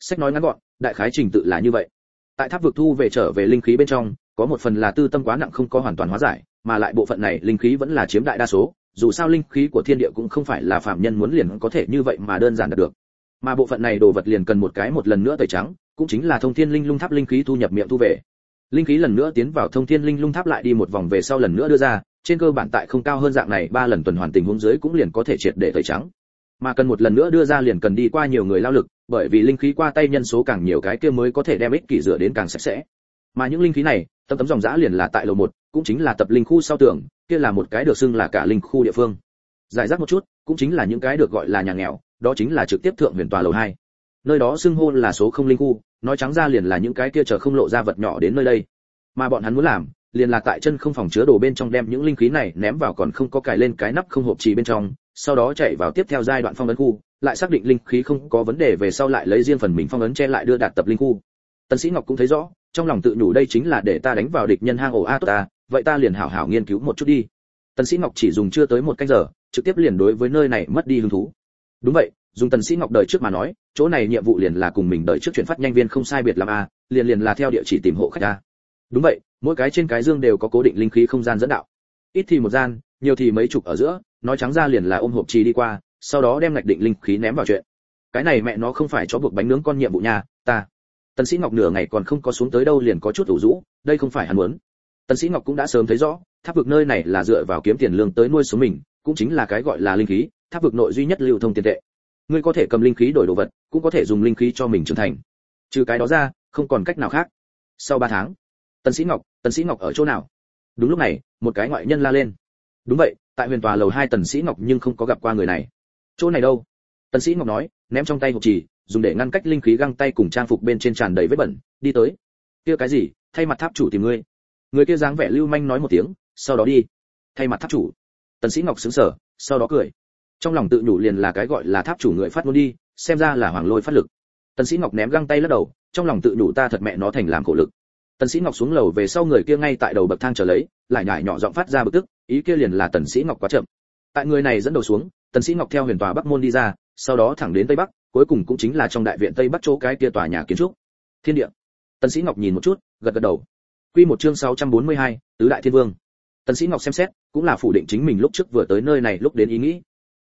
Sách nói ngắn gọn, đại khái trình tự là như vậy. Tại tháp vực thu về trở về linh khí bên trong, có một phần là tư tâm quá nặng không có hoàn toàn hóa giải, mà lại bộ phận này linh khí vẫn là chiếm đại đa số, dù sao linh khí của thiên địa cũng không phải là phạm nhân muốn liền có thể như vậy mà đơn giản đạt được. Mà bộ phận này đồ vật liền cần một cái một lần nữa tẩy trắng, cũng chính là thông thiên linh lung tháp linh khí thu nhập miệng thu về linh khí lần nữa tiến vào thông thiên linh lung tháp lại đi một vòng về sau lần nữa đưa ra, trên cơ bản tại không cao hơn dạng này, ba lần tuần hoàn tình huống dưới cũng liền có thể triệt để tẩy trắng. Mà cần một lần nữa đưa ra liền cần đi qua nhiều người lao lực, bởi vì linh khí qua tay nhân số càng nhiều cái kia mới có thể đem ích kỷ rửa đến càng sạch sẽ. Mà những linh khí này tấm tấm dòng dã liền là tại lầu một, cũng chính là tập linh khu sau tường, kia là một cái được xưng là cả linh khu địa phương. Giải rác một chút, cũng chính là những cái được gọi là nhà nghèo, đó chính là trực tiếp thượng huyền tòa lầu hai nơi đó xưng hô là số không linh khu, nói trắng ra liền là những cái kia chờ không lộ ra vật nhỏ đến nơi đây. Mà bọn hắn muốn làm, liền là tại chân không phòng chứa đồ bên trong đem những linh khí này ném vào còn không có cài lên cái nắp không hộp trì bên trong, sau đó chạy vào tiếp theo giai đoạn phong ấn khu, lại xác định linh khí không có vấn đề về sau lại lấy riêng phần mình phong ấn che lại đưa đạt tập linh khu. Tần sĩ ngọc cũng thấy rõ, trong lòng tự nhủ đây chính là để ta đánh vào địch nhân hang ổ a tốt ta, vậy ta liền hảo hảo nghiên cứu một chút đi. Tần sĩ ngọc chỉ dùng chưa tới một canh giờ, trực tiếp liền đối với nơi này mất đi hứng thú. Đúng vậy dùng tần sĩ ngọc đời trước mà nói, chỗ này nhiệm vụ liền là cùng mình đời trước chuyển phát nhanh viên không sai biệt làm a, liền liền là theo địa chỉ tìm hộ khách a. Đúng vậy, mỗi cái trên cái dương đều có cố định linh khí không gian dẫn đạo. Ít thì một gian, nhiều thì mấy chục ở giữa, nói trắng ra liền là ôm hộp trì đi qua, sau đó đem ngạch định linh khí ném vào chuyện. Cái này mẹ nó không phải cho buộc bánh nướng con nhiệm vụ nhà ta. Tần sĩ ngọc nửa ngày còn không có xuống tới đâu liền có chút ủ rũ, đây không phải hắn muốn. Tần sĩ ngọc cũng đã sớm thấy rõ, tháp vực nơi này là dựa vào kiếm tiền lương tới nuôi sống mình, cũng chính là cái gọi là linh khí, tháp vực nội duy nhất lưu thông tiền tệ ngươi có thể cầm linh khí đổi đồ vật, cũng có thể dùng linh khí cho mình trưởng thành. Trừ cái đó ra, không còn cách nào khác. Sau ba tháng, tần sĩ ngọc, tần sĩ ngọc ở chỗ nào? Đúng lúc này, một cái ngoại nhân la lên. Đúng vậy, tại huyền tòa lầu hai tần sĩ ngọc nhưng không có gặp qua người này. Chỗ này đâu? Tần sĩ ngọc nói, ném trong tay hộp chỉ, dùng để ngăn cách linh khí găng tay cùng trang phục bên trên tràn đầy vết bẩn. Đi tới. Kia cái gì? Thay mặt tháp chủ tìm ngươi. Người kia dáng vẻ lưu manh nói một tiếng, sau đó đi. Thay mặt tháp chủ. Tần sĩ ngọc sững sờ, sau đó cười trong lòng tự nhủ liền là cái gọi là tháp chủ người phát ngôn đi xem ra là hoàng lôi phát lực. Tần sĩ ngọc ném găng tay lắc đầu trong lòng tự nhủ ta thật mẹ nó thành làm khổ lực. Tần sĩ ngọc xuống lầu về sau người kia ngay tại đầu bậc thang chờ lấy lại nhảy nhỏ giọng phát ra bực tức ý kia liền là tần sĩ ngọc quá chậm. Tại người này dẫn đầu xuống tần sĩ ngọc theo huyền tòa bắc môn đi ra sau đó thẳng đến tây bắc cuối cùng cũng chính là trong đại viện tây bắc chỗ cái kia tòa nhà kiến trúc. Thiên địa. Tần sĩ ngọc nhìn một chút gật gật đầu. Quy một chương 642, tứ đại thiên vương. Tần sĩ ngọc xem xét cũng là phủ định chính mình lúc trước vừa tới nơi này lúc đến ý nghĩ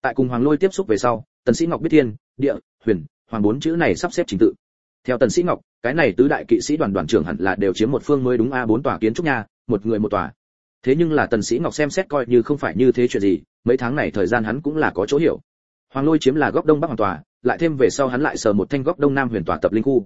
tại cùng hoàng lôi tiếp xúc về sau, tần sĩ ngọc biết thiên, địa, huyền, hoàng bốn chữ này sắp xếp trình tự. Theo tần sĩ ngọc, cái này tứ đại kỵ sĩ đoàn đoàn trưởng hẳn là đều chiếm một phương mới đúng a bốn tòa kiến trúc nha, một người một tòa. Thế nhưng là tần sĩ ngọc xem xét coi như không phải như thế chuyện gì, mấy tháng này thời gian hắn cũng là có chỗ hiểu. Hoàng lôi chiếm là góc đông bắc hoàng tòa, lại thêm về sau hắn lại sờ một thanh góc đông nam huyền tòa tập linh khu.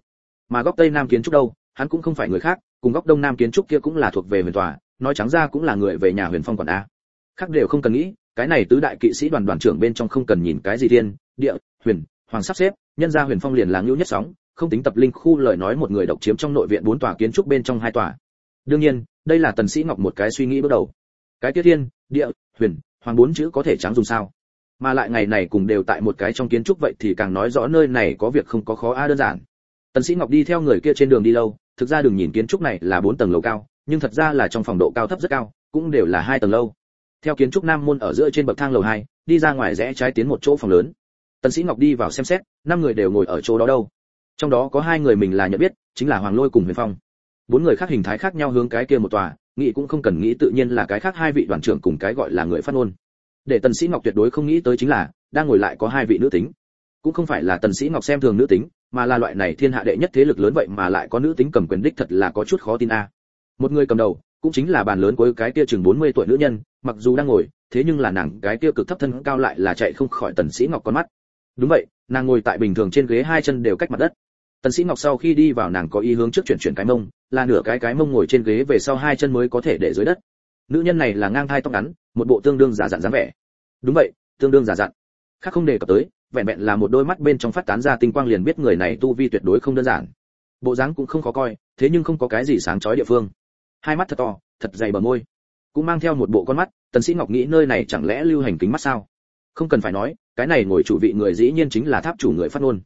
Mà góc tây nam kiến trúc đâu, hắn cũng không phải người khác, cùng góc đông nam kiến trúc kia cũng là thuộc về huyền tòa, nói trắng ra cũng là người về nhà huyền phong quản a. Khác đều không cần nghĩ cái này tứ đại kỵ sĩ đoàn đoàn trưởng bên trong không cần nhìn cái gì thiên, địa, huyền, hoàng sắp xếp, nhân gia huyền phong liền là ngưu nhất sóng, không tính tập linh khu lời nói một người độc chiếm trong nội viện bốn tòa kiến trúc bên trong hai tòa. Đương nhiên, đây là tần sĩ ngọc một cái suy nghĩ bước đầu. Cái tiết thiên, địa, huyền, hoàng bốn chữ có thể trắng dùng sao? Mà lại ngày này cùng đều tại một cái trong kiến trúc vậy thì càng nói rõ nơi này có việc không có khó a đơn giản. Tần sĩ ngọc đi theo người kia trên đường đi lâu, thực ra đường nhìn kiến trúc này là bốn tầng lầu cao, nhưng thật ra là trong phòng độ cao thấp rất cao, cũng đều là hai tầng lâu theo kiến trúc nam môn ở giữa trên bậc thang lầu hai, đi ra ngoài rẽ trái tiến một chỗ phòng lớn. Tần sĩ ngọc đi vào xem xét, năm người đều ngồi ở chỗ đó đâu. Trong đó có hai người mình là nhận biết, chính là hoàng lôi cùng huyền phong. Bốn người khác hình thái khác nhau hướng cái kia một tòa, nghĩ cũng không cần nghĩ tự nhiên là cái khác hai vị đoàn trưởng cùng cái gọi là người phát ngôn. Để tần sĩ ngọc tuyệt đối không nghĩ tới chính là, đang ngồi lại có hai vị nữ tính. Cũng không phải là tần sĩ ngọc xem thường nữ tính, mà là loại này thiên hạ đệ nhất thế lực lớn vậy mà lại có nữ tính cầm quyền đích thật là có chút khó tin a. Một người cầm đầu, cũng chính là bàn lớn của cái kia chừng 40 tuổi nữ nhân mặc dù đang ngồi, thế nhưng là nàng cái kia cực thấp thân cao lại là chạy không khỏi tần sĩ ngọc con mắt. Đúng vậy, nàng ngồi tại bình thường trên ghế hai chân đều cách mặt đất. Tần sĩ ngọc sau khi đi vào nàng có ý hướng trước chuyển chuyển cái mông, là nửa cái cái mông ngồi trên ghế về sau hai chân mới có thể để dưới đất. Nữ nhân này là ngang thai tóc ngắn, một bộ tương đương giả dặn dáng vẻ. Đúng vậy, tương đương giả dặn khác không đề cập tới, vẹn vẹn là một đôi mắt bên trong phát tán ra tinh quang liền biết người này tu vi tuyệt đối không đơn giản. Bộ dáng cũng không khó coi, thế nhưng không có cái gì sáng chói địa phương. Hai mắt thật to, thật dày bờ môi cũng mang theo một bộ con mắt, tần sĩ ngọc nghĩ nơi này chẳng lẽ lưu hành kính mắt sao? Không cần phải nói, cái này ngồi chủ vị người dĩ nhiên chính là tháp chủ người phát ngôn.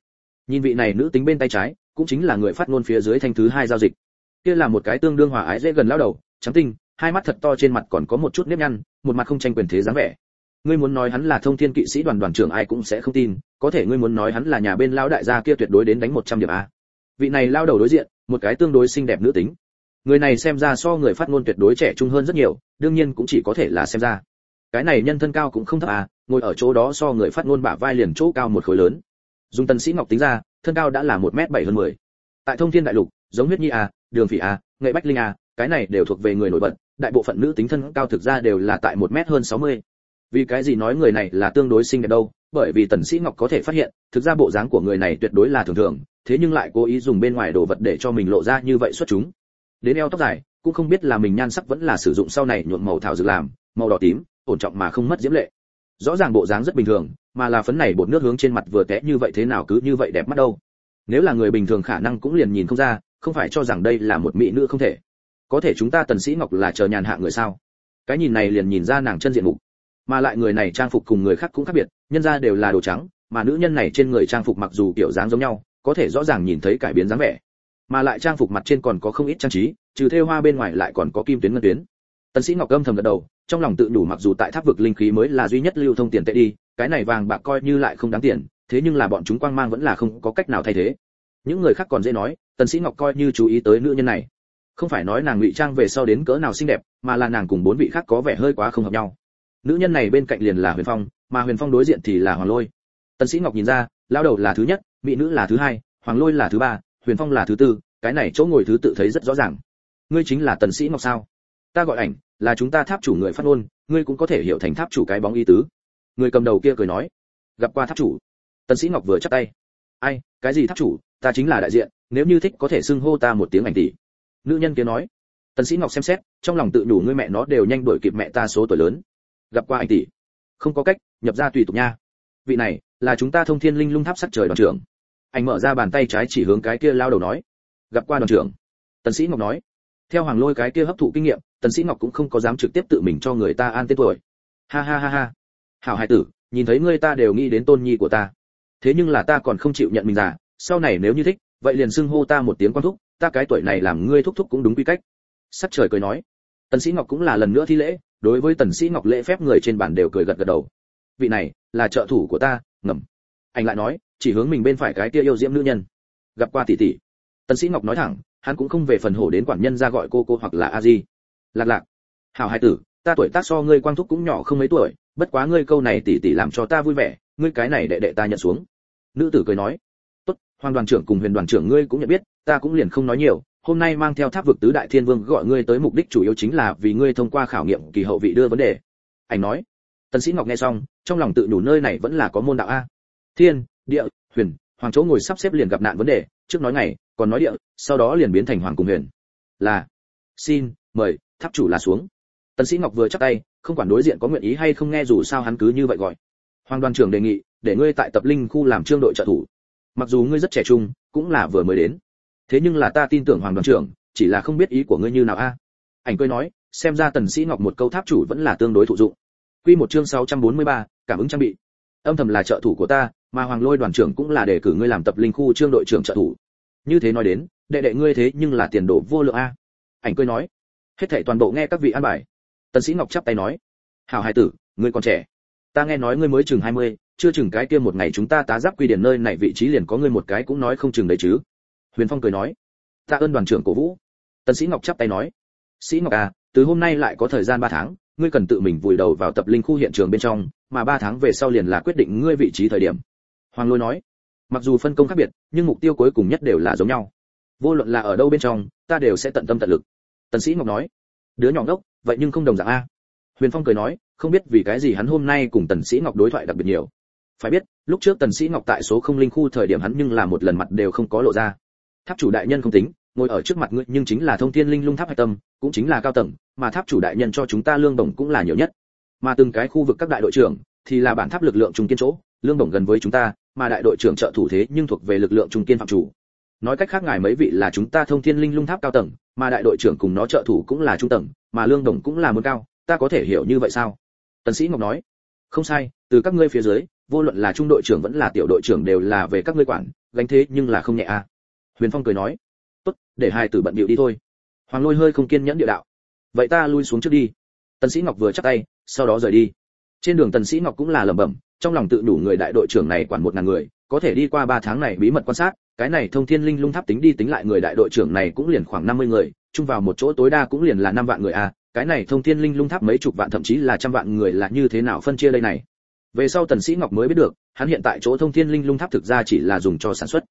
Nhìn vị này nữ tính bên tay trái, cũng chính là người phát ngôn phía dưới thanh thứ hai giao dịch. Kia là một cái tương đương hòa ái dễ gần lão đầu, trắng tinh, hai mắt thật to trên mặt còn có một chút nếp nhăn, một mặt không tranh quyền thế dáng vẻ. Ngươi muốn nói hắn là thông thiên kỵ sĩ đoàn đoàn trưởng ai cũng sẽ không tin, có thể ngươi muốn nói hắn là nhà bên lão đại gia kia tuyệt đối đến đánh một trăm điểm a. Vị này lao đầu đối diện, một cái tương đối xinh đẹp nữ tính người này xem ra so người phát ngôn tuyệt đối trẻ trung hơn rất nhiều đương nhiên cũng chỉ có thể là xem ra. Cái này nhân thân cao cũng không thấp à ngồi ở chỗ đó so người phát ngôn bả vai liền chỗ cao một khối lớn. Dùng tần sĩ ngọc tính ra thân cao đã là một mét bảy hơn mười. Tại thông thiên đại lục giống huyết nhi à, đường phỉ à, nghệ bách linh à, cái này đều thuộc về người nổi bật đại bộ phận nữ tính thân cao thực ra đều là tại một mét hơn 60. vì cái gì nói người này là tương đối xinh đẹp đâu bởi vì tần sĩ ngọc có thể phát hiện thực ra bộ dáng của người này tuyệt đối là thường thường thế nhưng lại cố ý dùng bên ngoài đồ vật để cho mình lộ ra như vậy xuất chúng đến eo tóc dài, cũng không biết là mình nhan sắc vẫn là sử dụng sau này nhuộm màu thảo dược làm, màu đỏ tím, ổn trọng mà không mất diễm lệ. Rõ ràng bộ dáng rất bình thường, mà là phấn này bột nước hướng trên mặt vừa té như vậy thế nào cứ như vậy đẹp mắt đâu. Nếu là người bình thường khả năng cũng liền nhìn không ra, không phải cho rằng đây là một mỹ nữ không thể. Có thể chúng ta tần sĩ ngọc là chờ nhàn hạ người sao? Cái nhìn này liền nhìn ra nàng chân diện mục. Mà lại người này trang phục cùng người khác cũng khác biệt, nhân ra đều là đồ trắng, mà nữ nhân này trên người trang phục mặc dù kiểu dáng giống nhau, có thể rõ ràng nhìn thấy cải biến dáng vẻ mà lại trang phục mặt trên còn có không ít trang trí, trừ thêu hoa bên ngoài lại còn có kim tuyến ngân tuyến. Tần sĩ ngọc âm thầm gật đầu, trong lòng tự đủ mặc dù tại tháp vực linh khí mới là duy nhất lưu thông tiền tệ đi, cái này vàng bạc coi như lại không đáng tiền, thế nhưng là bọn chúng quang mang vẫn là không có cách nào thay thế. Những người khác còn dễ nói, tần sĩ ngọc coi như chú ý tới nữ nhân này. Không phải nói nàng ngụy trang về sau đến cỡ nào xinh đẹp, mà là nàng cùng bốn vị khác có vẻ hơi quá không hợp nhau. Nữ nhân này bên cạnh liền là huyền phong, mà huyền phong đối diện thì là hoàng lôi. Tần sĩ ngọc nhìn ra lao đầu là thứ nhất, mỹ nữ là thứ hai, hoàng lôi là thứ ba huyền phong là thứ tư, cái này chỗ ngồi thứ tự thấy rất rõ ràng. Ngươi chính là tần sĩ ngọc sao? Ta gọi ảnh, là chúng ta tháp chủ người phát ngôn, ngươi cũng có thể hiểu thành tháp chủ cái bóng Y tứ. Người cầm đầu kia cười nói, gặp qua tháp chủ. Tần sĩ ngọc vừa chắp tay. Ai, cái gì tháp chủ? Ta chính là đại diện, nếu như thích có thể xưng hô ta một tiếng ảnh tỷ. Nữ nhân kia nói. Tần sĩ ngọc xem xét, trong lòng tự đủ ngươi mẹ nó đều nhanh đuổi kịp mẹ ta số tuổi lớn. Gặp qua ảnh tỷ. Không có cách, nhập ra tùy tục nha. Vị này, là chúng ta thông thiên linh lung tháp sắc trời đoàn trưởng anh mở ra bàn tay trái chỉ hướng cái kia lao đầu nói, gặp qua đoàn trưởng. Tần sĩ ngọc nói, theo hoàng lôi cái kia hấp thụ kinh nghiệm, tần sĩ ngọc cũng không có dám trực tiếp tự mình cho người ta an tên tuổi. Ha ha ha ha. Hảo hải tử, nhìn thấy ngươi ta đều nghĩ đến tôn nhi của ta. Thế nhưng là ta còn không chịu nhận mình già, sau này nếu như thích, vậy liền xưng hô ta một tiếng quan thúc, ta cái tuổi này làm ngươi thúc thúc cũng đúng quy cách. Sắt trời cười nói, tần sĩ ngọc cũng là lần nữa thi lễ, đối với tần sĩ ngọc lễ phép người trên bàn đều cười gật gật đầu. Vị này, là trợ thủ của ta, ngầm. Anh lại nói chỉ hướng mình bên phải cái kia yêu diễm nữ nhân. Gặp qua tỷ tỷ. Tần sĩ ngọc nói thẳng, hắn cũng không về phần hổ đến quản nhân ra gọi cô cô hoặc là a di. Lạc lạc. Hảo hai tử, ta tuổi tác so ngươi quang thúc cũng nhỏ không mấy tuổi, bất quá ngươi câu này tỷ tỷ làm cho ta vui vẻ, ngươi cái này đệ đệ ta nhận xuống. Nữ tử cười nói. Tốt, hoàng đoàn trưởng cùng huyền đoàn trưởng ngươi cũng nhận biết, ta cũng liền không nói nhiều, hôm nay mang theo tháp vực tứ đại thiên vương gọi ngươi tới mục đích chủ yếu chính là vì ngươi thông qua khảo nghiệm kỳ hậu vị đưa vấn đề. Anh nói. Tần sĩ ngọc nghe xong, trong lòng tự đủ nơi này vẫn là có môn đạo a. Thiên địa huyền hoàng chỗ ngồi sắp xếp liền gặp nạn vấn đề trước nói ngày còn nói địa sau đó liền biến thành hoàng cùng huyền. Là xin mời tháp chủ là xuống. Tần sĩ ngọc vừa chắc tay không quản đối diện có nguyện ý hay không nghe dù sao hắn cứ như vậy gọi. Hoàng đoàn trưởng đề nghị để ngươi tại tập linh khu làm trương đội trợ thủ. Mặc dù ngươi rất trẻ trung cũng là vừa mới đến. Thế nhưng là ta tin tưởng hoàng đoàn trưởng chỉ là không biết ý của ngươi như nào a. Ảnh cười nói xem ra tần sĩ ngọc một câu tháp chủ vẫn là tương đối thụ dụng. Quy một chương 643, cảm ứng trang bị âm thầm là trợ thủ của ta mà hoàng lôi đoàn trưởng cũng là để cử ngươi làm tập linh khu trương đội trưởng trợ thủ. Như thế nói đến đệ đệ ngươi thế nhưng là tiền đồ vô lượng a. Ảnh cười nói. Hết thảy toàn bộ nghe các vị an bài. Tần sĩ ngọc chắp tay nói. Hảo hải tử ngươi còn trẻ. Ta nghe nói ngươi mới chừng 20, chưa chừng cái kia một ngày chúng ta tá giáp quy điển nơi này vị trí liền có ngươi một cái cũng nói không chừng đấy chứ. Huyền phong cười nói. Ta ơn đoàn trưởng cổ vũ. Tần sĩ ngọc chắp tay nói. Sĩ ngọc à từ hôm nay lại có thời gian 3 tháng ngươi cần tự mình vùi đầu vào tập linh khu hiện trường bên trong, mà 3 tháng về sau liền là quyết định ngươi vị trí thời điểm. Hoàng lôi nói. Mặc dù phân công khác biệt, nhưng mục tiêu cuối cùng nhất đều là giống nhau. Vô luận là ở đâu bên trong, ta đều sẽ tận tâm tận lực. Tần sĩ ngọc nói. Đứa nhỏ ngốc, vậy nhưng không đồng dạng a. Huyền phong cười nói. Không biết vì cái gì hắn hôm nay cùng tần sĩ ngọc đối thoại đặc biệt nhiều. Phải biết, lúc trước tần sĩ ngọc tại số không linh khu thời điểm hắn nhưng là một lần mặt đều không có lộ ra. Tháp chủ đại nhân không tính ngồi ở trước mặt ngươi, nhưng chính là thông thiên linh lung tháp hạch tâm, cũng chính là cao tầng, mà tháp chủ đại nhân cho chúng ta lương bổng cũng là nhiều nhất. Mà từng cái khu vực các đại đội trưởng thì là bản tháp lực lượng trung kiên chỗ, lương bổng gần với chúng ta, mà đại đội trưởng trợ thủ thế nhưng thuộc về lực lượng trung kiên phạm chủ. Nói cách khác ngài mấy vị là chúng ta thông thiên linh lung tháp cao tầng, mà đại đội trưởng cùng nó trợ thủ cũng là trung tầng, mà lương đồng cũng là muốn cao, ta có thể hiểu như vậy sao? Tần sĩ ngọc nói, không sai, từ các ngươi phía dưới, vô luận là trung đội trưởng vẫn là tiểu đội trưởng đều là về các ngươi quản, gánh thế nhưng là không nhẹ a à. huyền phong cười nói để hai tử bận điệu đi thôi. Hoàng lôi hơi không kiên nhẫn địa đạo. Vậy ta lui xuống trước đi. Tần sĩ ngọc vừa chắc tay, sau đó rời đi. Trên đường tần sĩ ngọc cũng là lẩm bẩm, trong lòng tự đủ người đại đội trưởng này quản một ngàn người, có thể đi qua ba tháng này bí mật quan sát, cái này thông thiên linh lung tháp tính đi tính lại người đại đội trưởng này cũng liền khoảng 50 người, chung vào một chỗ tối đa cũng liền là năm vạn người à? cái này thông thiên linh lung tháp mấy chục vạn thậm chí là trăm vạn người là như thế nào phân chia đây này? Về sau tần sĩ ngọc mới biết được, hắn hiện tại chỗ thông thiên linh lung tháp thực ra chỉ là dùng cho sản xuất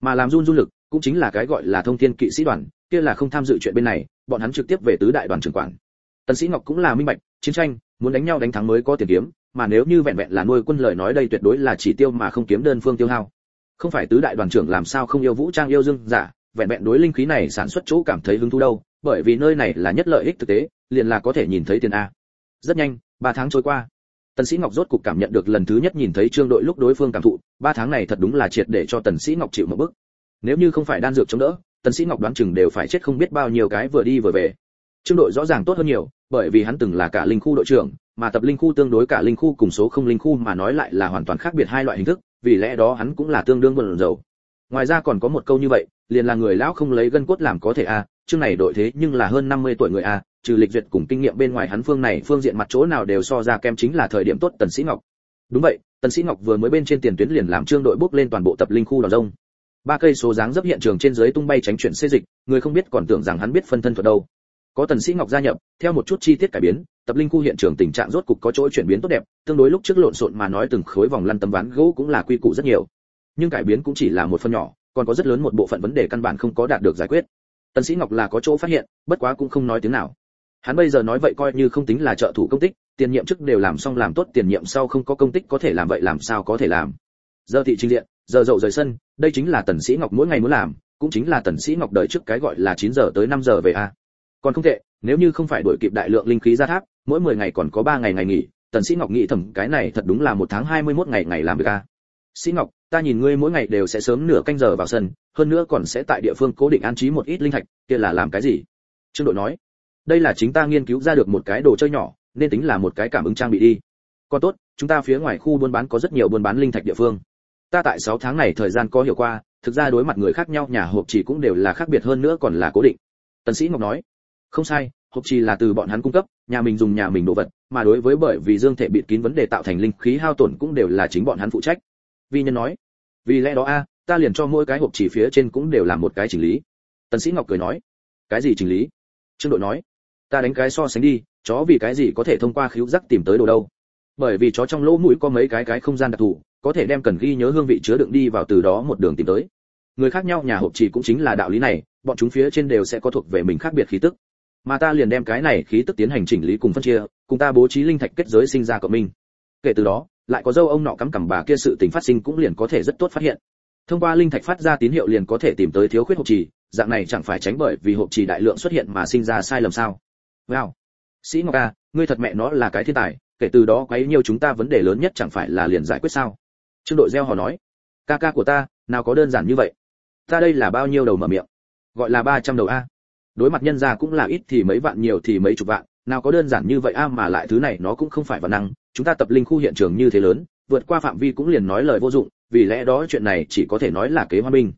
mà làm run run lực cũng chính là cái gọi là thông thiên kỵ sĩ đoàn, kia là không tham dự chuyện bên này, bọn hắn trực tiếp về tứ đại đoàn trưởng quản. Tần sĩ ngọc cũng là minh bạch, chiến tranh, muốn đánh nhau đánh thắng mới có tiền kiếm, mà nếu như vẹn vẹn là nuôi quân lời nói đây tuyệt đối là chỉ tiêu mà không kiếm đơn phương tiêu hao. Không phải tứ đại đoàn trưởng làm sao không yêu vũ trang yêu dương giả vẹn vẹn đối linh khí này sản xuất chỗ cảm thấy hứng thú đâu, bởi vì nơi này là nhất lợi ích thực tế, liền là có thể nhìn thấy tiền a. Rất nhanh, ba tháng trôi qua. Tần sĩ ngọc rốt cục cảm nhận được lần thứ nhất nhìn thấy trương đội lúc đối phương cảm thụ ba tháng này thật đúng là triệt để cho tần sĩ ngọc chịu một bước nếu như không phải đan dược chống đỡ, tần sĩ ngọc đoán chừng đều phải chết không biết bao nhiêu cái vừa đi vừa về. Trương đội rõ ràng tốt hơn nhiều, bởi vì hắn từng là cả linh khu đội trưởng, mà tập linh khu tương đối cả linh khu cùng số không linh khu mà nói lại là hoàn toàn khác biệt hai loại hình thức, vì lẽ đó hắn cũng là tương đương buồn rầu. Ngoài ra còn có một câu như vậy, liền là người lão không lấy gân cốt làm có thể a, chương này đội thế nhưng là hơn 50 tuổi người a, trừ lịch duyệt cùng kinh nghiệm bên ngoài hắn phương này phương diện mặt chỗ nào đều so ra kem chính là thời điểm tốt tần sĩ ngọc đúng vậy, tần sĩ ngọc vừa mới bên trên tiền tuyến liền làm trương đội bước lên toàn bộ tập linh khu đòn rông. Ba cây số dáng dấp hiện trường trên dưới tung bay tránh chuyển xê dịch, người không biết còn tưởng rằng hắn biết phân thân thuật đâu. Có tần sĩ ngọc gia nhập, theo một chút chi tiết cải biến, tập linh khu hiện trường tình trạng rốt cục có chỗ chuyển biến tốt đẹp, tương đối lúc trước lộn xộn mà nói từng khối vòng lăn tấm ván gỗ cũng là quy củ rất nhiều. Nhưng cải biến cũng chỉ là một phần nhỏ, còn có rất lớn một bộ phận vấn đề căn bản không có đạt được giải quyết. Tần sĩ ngọc là có chỗ phát hiện, bất quá cũng không nói tiếng nào. Hắn bây giờ nói vậy coi như không tính là trợ thủ công tích tiền nhiệm trước đều làm xong làm tốt, tiền nhiệm sau không có công tích có thể làm vậy làm sao có thể làm? Giờ thị trình diện, giờ dậu rời sân, đây chính là tần sĩ ngọc mỗi ngày muốn làm, cũng chính là tần sĩ ngọc đợi trước cái gọi là 9 giờ tới 5 giờ về a. Còn không tệ, nếu như không phải đuổi kịp đại lượng linh khí ra tháp, mỗi 10 ngày còn có 3 ngày ngày nghỉ, tần sĩ ngọc nghĩ thầm cái này thật đúng là một tháng 21 ngày ngày làm việc a. Sĩ ngọc, ta nhìn ngươi mỗi ngày đều sẽ sớm nửa canh giờ vào sân, hơn nữa còn sẽ tại địa phương cố định an trí một ít linh thạch, kia là làm cái gì? Trương đội nói, đây là chính ta nghiên cứu ra được một cái đồ chơi nhỏ nên tính là một cái cảm ứng trang bị đi. Còn tốt, chúng ta phía ngoài khu buôn bán có rất nhiều buôn bán linh thạch địa phương. Ta tại 6 tháng này thời gian có hiểu qua, thực ra đối mặt người khác nhau, nhà hộp chỉ cũng đều là khác biệt hơn nữa còn là cố định. Tần sĩ ngọc nói, không sai, hộp trì là từ bọn hắn cung cấp, nhà mình dùng nhà mình đồ vật, mà đối với bởi vì dương thể bịt kín vấn đề tạo thành linh khí hao tổn cũng đều là chính bọn hắn phụ trách. Vi nhân nói, vì lẽ đó a, ta liền cho mỗi cái hộp chỉ phía trên cũng đều làm một cái chỉnh lý. Tần sĩ ngọc cười nói, cái gì chỉnh lý? Trương đội nói, ta đánh cái so sánh đi chó vì cái gì có thể thông qua khiếu giác tìm tới đồ đâu? Bởi vì chó trong lỗ mũi có mấy cái cái không gian đặc thù, có thể đem cần ghi nhớ hương vị chứa đựng đi vào từ đó một đường tìm tới. Người khác nhau, nhà hộp chỉ cũng chính là đạo lý này, bọn chúng phía trên đều sẽ có thuộc về mình khác biệt khí tức. Mà ta liền đem cái này khí tức tiến hành chỉnh lý cùng phân chia, cùng ta bố trí linh thạch kết giới sinh ra cộng minh. Kể từ đó, lại có dâu ông nọ cắm cằm bà kia sự tình phát sinh cũng liền có thể rất tốt phát hiện. Thông qua linh thạch phát ra tín hiệu liền có thể tìm tới thiếu khuyết hộp trì dạng này chẳng phải tránh bởi vì hộp trì đại lượng xuất hiện mà sinh ra sai lầm sao? Wow sĩ ngọc a ngươi thật mẹ nó là cái thiên tài, kể từ đó quấy nhiều chúng ta vấn đề lớn nhất chẳng phải là liền giải quyết sao? Trương đội gieo họ nói. Ca ca của ta, nào có đơn giản như vậy? Ta đây là bao nhiêu đầu mở miệng? Gọi là 300 đầu a. Đối mặt nhân gia cũng là ít thì mấy vạn, nhiều thì mấy chục vạn, nào có đơn giản như vậy a mà lại thứ này nó cũng không phải văn năng. Chúng ta tập linh khu hiện trường như thế lớn, vượt qua phạm vi cũng liền nói lời vô dụng, vì lẽ đó chuyện này chỉ có thể nói là kế hoa minh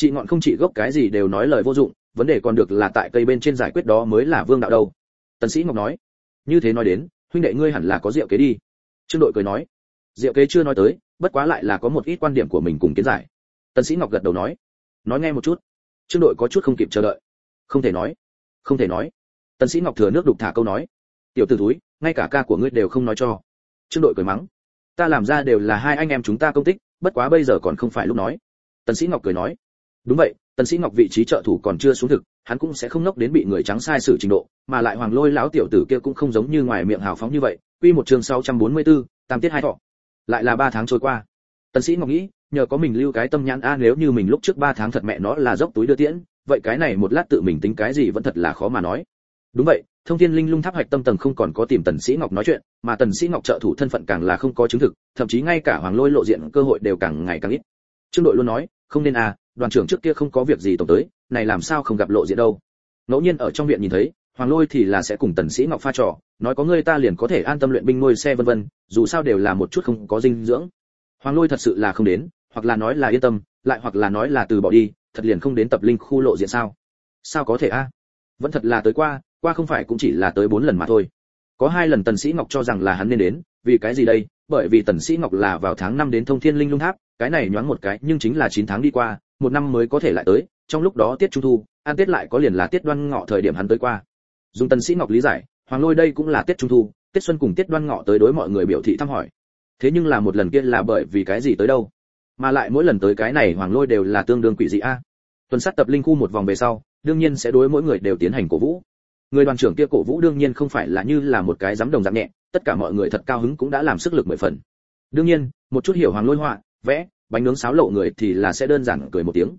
chị ngọn không chị gốc cái gì đều nói lời vô dụng, vấn đề còn được là tại cây bên trên giải quyết đó mới là vương đạo đâu tần sĩ ngọc nói, như thế nói đến, huynh đệ ngươi hẳn là có diệu kế đi. Trương đội cười nói diệu kế chưa nói tới, bất quá lại là có một ít quan điểm của mình cùng kiến giải. Tần sĩ ngọc gật đầu nói nói nghe một chút. Trương đội có chút không kịp chờ đợi. Không thể nói, không thể nói. Tần sĩ ngọc thừa nước đục thả câu nói, tiểu tử túi ngay cả ca của ngươi đều không nói cho. Trương đội cười mắng, ta làm ra đều là hai anh em chúng ta công tích, bất quá bây giờ còn không phải lúc nói. Tần sĩ ngọc cười nói, đúng vậy, tần sĩ ngọc vị trí trợ thủ còn chưa xuống thực hắn cũng sẽ không nốc đến bị người trắng sai xử trình độ mà lại hoàng lôi lão tiểu tử kia cũng không giống như ngoài miệng hào phóng như vậy. Quy một chương 644, tam tiết hai thọ. Lại là ba tháng trôi qua. Tần sĩ ngọc nghĩ nhờ có mình lưu cái tâm nhãn a nếu như mình lúc trước ba tháng thật mẹ nó là dốc túi đưa tiễn vậy cái này một lát tự mình tính cái gì vẫn thật là khó mà nói. Đúng vậy thông thiên linh lung tháp hạch tâm tầng không còn có tìm tần sĩ ngọc nói chuyện mà tần sĩ ngọc trợ thủ thân phận càng là không có chứng thực thậm chí ngay cả hoàng lôi lộ diện cơ hội đều càng ngày càng ít. Trương đội luôn nói không nên à đoàn trưởng trước kia không có việc gì tổng tới này làm sao không gặp lộ diện đâu. Ngẫu nhiên ở trong viện nhìn thấy, hoàng lôi thì là sẽ cùng tần sĩ ngọc pha trò, nói có người ta liền có thể an tâm luyện binh nuôi xe vân vân, dù sao đều là một chút không có dinh dưỡng. Hoàng lôi thật sự là không đến, hoặc là nói là yên tâm, lại hoặc là nói là từ bỏ đi, thật liền không đến tập linh khu lộ diện sao? Sao có thể a? Vẫn thật là tới qua qua không phải cũng chỉ là tới bốn lần mà thôi. Có hai lần tần sĩ ngọc cho rằng là hắn nên đến, vì cái gì đây? Bởi vì tần sĩ ngọc là vào tháng năm đến thông thiên linh lung tháp, cái này nhoáng một cái, nhưng chính là 9 tháng đi qua, một năm mới có thể lại tới trong lúc đó tiết trung thu, an tiết lại có liền là tiết đoan ngọ thời điểm hắn tới qua. Dùng tần sĩ ngọc lý giải, hoàng lôi đây cũng là tiết trung thu, tiết xuân cùng tiết đoan ngọ tới đối mọi người biểu thị thăm hỏi. Thế nhưng là một lần kia là bởi vì cái gì tới đâu? Mà lại mỗi lần tới cái này hoàng lôi đều là tương đương quỷ dị a. Tuần sát tập linh khu một vòng về sau, đương nhiên sẽ đối mỗi người đều tiến hành cổ vũ. Người đoàn trưởng kia cổ vũ đương nhiên không phải là như là một cái giám đồng giảm nhẹ, tất cả mọi người thật cao hứng cũng đã làm sức lực mười phần. Đương nhiên, một chút hiểu hoàng lôi họa, vẽ, bánh nướng sáo lộ người thì là sẽ đơn giản cười một tiếng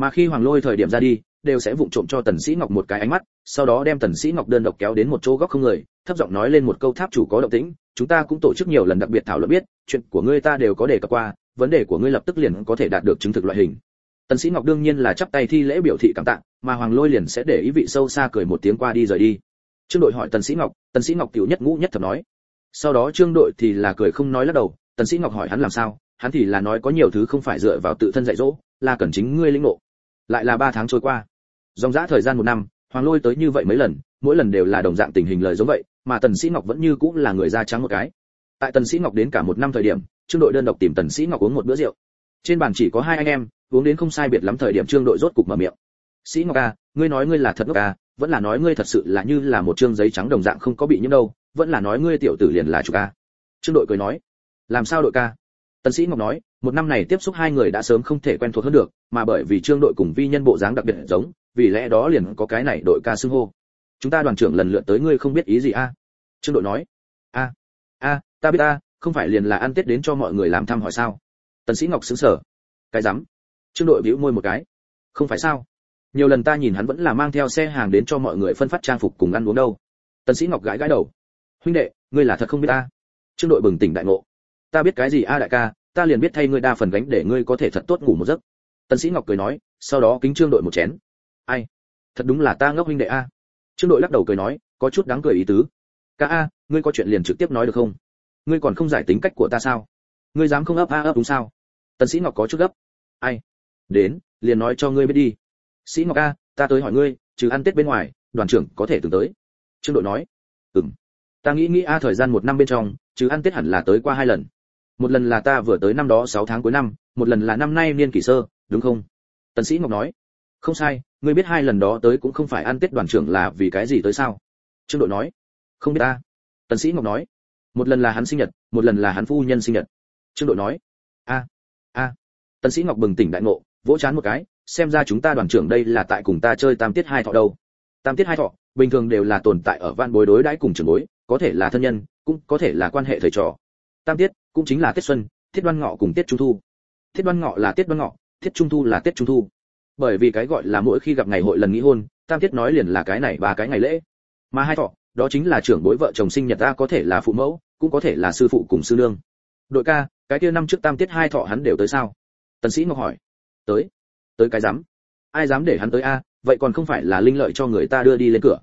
mà khi hoàng lôi thời điểm ra đi, đều sẽ vụng trộm cho tần sĩ ngọc một cái ánh mắt, sau đó đem tần sĩ ngọc đơn độc kéo đến một chỗ góc không người, thấp giọng nói lên một câu tháp chủ có động tĩnh, chúng ta cũng tổ chức nhiều lần đặc biệt thảo luận biết, chuyện của ngươi ta đều có đề cập qua, vấn đề của ngươi lập tức liền có thể đạt được chứng thực loại hình. Tần sĩ ngọc đương nhiên là chắp tay thi lễ biểu thị cảm tạ, mà hoàng lôi liền sẽ để ý vị sâu xa cười một tiếng qua đi rời đi. Trương đội hỏi tần sĩ ngọc, tần sĩ ngọc tiểu nhất ngũ nhất thập nói. Sau đó trương đội thì là cười không nói lắc đầu, tần sĩ ngọc hỏi hắn làm sao, hắn thì là nói có nhiều thứ không phải dựa vào tự thân dạy dỗ, là cần chính ngươi linh ngộ lại là ba tháng trôi qua. Dòng dã thời gian một năm, hoàng lôi tới như vậy mấy lần, mỗi lần đều là đồng dạng tình hình lời giống vậy, mà tần sĩ ngọc vẫn như cũng là người da trắng một cái. Tại tần sĩ ngọc đến cả một năm thời điểm, trương đội đơn độc tìm tần sĩ ngọc uống một bữa rượu. Trên bàn chỉ có hai anh em, uống đến không sai biệt lắm thời điểm trương đội rốt cục mở miệng. Sĩ ngọc a ngươi nói ngươi là thật ngốc a vẫn là nói ngươi thật sự là như là một trương giấy trắng đồng dạng không có bị nhiễm đâu, vẫn là nói ngươi tiểu tử liền là chủ ca. Trương đội cười nói. Làm sao đội ca? Tần sĩ ngọc nói một năm này tiếp xúc hai người đã sớm không thể quen thuộc hơn được, mà bởi vì trương đội cùng vi nhân bộ dáng đặc biệt giống, vì lẽ đó liền có cái này đội ca xưng hô. Chúng ta đoàn trưởng lần lượt tới ngươi không biết ý gì a? Trương đội nói. A a, ta biết a, không phải liền là ăn tết đến cho mọi người làm thăm hỏi sao? Tần sĩ ngọc sững sờ. Cái dám? trương đội bĩu môi một cái. Không phải sao? Nhiều lần ta nhìn hắn vẫn là mang theo xe hàng đến cho mọi người phân phát trang phục cùng ăn uống đâu. Tần sĩ ngọc gãi gãi đầu. Huynh đệ, ngươi là thật không biết ta trương đội bừng tỉnh đại ngộ. Ta biết cái gì a đại ca ta liền biết thay ngươi đa phần gánh để ngươi có thể thật tốt ngủ một giấc. Tần sĩ ngọc cười nói, sau đó kính trương đội một chén. Ai? Thật đúng là ta ngốc huynh đệ a. Trương đội lắc đầu cười nói, có chút đáng cười ý tứ. Ca a, ngươi có chuyện liền trực tiếp nói được không? Ngươi còn không giải tính cách của ta sao? Ngươi dám không ấp a ấp đúng sao? Tần sĩ ngọc có chút gấp. Ai? Đến, liền nói cho ngươi biết đi. Sĩ ngọc a, ta tới hỏi ngươi, trừ ăn tết bên ngoài, đoàn trưởng có thể từng tới? Trương đội nói. Ừm. Ta nghĩ nghĩ a, thời gian một năm bên trong, trừ ăn tết hẳn là tới qua hai lần một lần là ta vừa tới năm đó 6 tháng cuối năm, một lần là năm nay niên kỷ sơ, đúng không? Tần sĩ ngọc nói. Không sai, ngươi biết hai lần đó tới cũng không phải ăn tết đoàn trưởng là vì cái gì tới sao? Trương đội nói. Không biết ta. Tần sĩ ngọc nói. Một lần là hắn sinh nhật, một lần là hắn phu nhân sinh nhật. Trương đội nói. A a. Tần sĩ ngọc bừng tỉnh đại ngộ, vỗ chán một cái, xem ra chúng ta đoàn trưởng đây là tại cùng ta chơi tam tiết hai thọ đâu. Tam tiết hai thọ, bình thường đều là tồn tại ở van bối đối đãi cùng trưởng bối, có thể là thân nhân, cũng có thể là quan hệ thầy trò. Tam tiết cũng chính là tết xuân, tiết đoan ngọ cùng tiết trung thu. Tiết đoan ngọ là tiết đoan ngọ, tiết trung thu là tiết trung thu. Bởi vì cái gọi là mỗi khi gặp ngày hội lần nghỉ hôn, tam tiết nói liền là cái này và cái ngày lễ. Mà hai thọ, đó chính là trưởng bối vợ chồng sinh nhật ta có thể là phụ mẫu, cũng có thể là sư phụ cùng sư nương. Đội ca, cái kia năm trước tam tiết hai thọ hắn đều tới sao? Tần sĩ ngọc hỏi. Tới. Tới cái dám ai dám để hắn tới a? Vậy còn không phải là linh lợi cho người ta đưa đi lên cửa.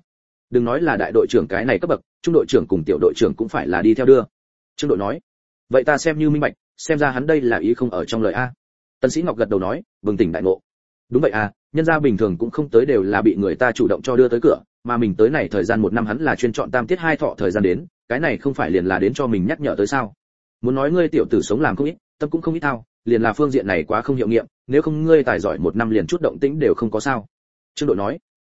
Đừng nói là đại đội trưởng cái này cấp bậc, trung đội trưởng cùng tiểu đội trưởng cũng phải là đi theo đưa. Trương đội nói vậy ta xem như minh bạch, xem ra hắn đây là ý không ở trong lời a. Tân sĩ ngọc gật đầu nói, bừng tỉnh đại ngộ. Đúng vậy à nhân gia bình thường cũng không tới đều là bị người ta chủ động cho đưa tới cửa, mà mình tới này thời gian một năm hắn là chuyên chọn tam tiết hai thọ thời gian đến, cái này không phải liền là đến cho mình nhắc nhở tới sao? Muốn nói ngươi tiểu tử sống làm không ít, tâm cũng không ít thao, liền là phương diện này quá không hiệu nghiệm, nếu không ngươi tài giỏi một năm liền chút động tĩnh đều không có sao. Trương đội nói,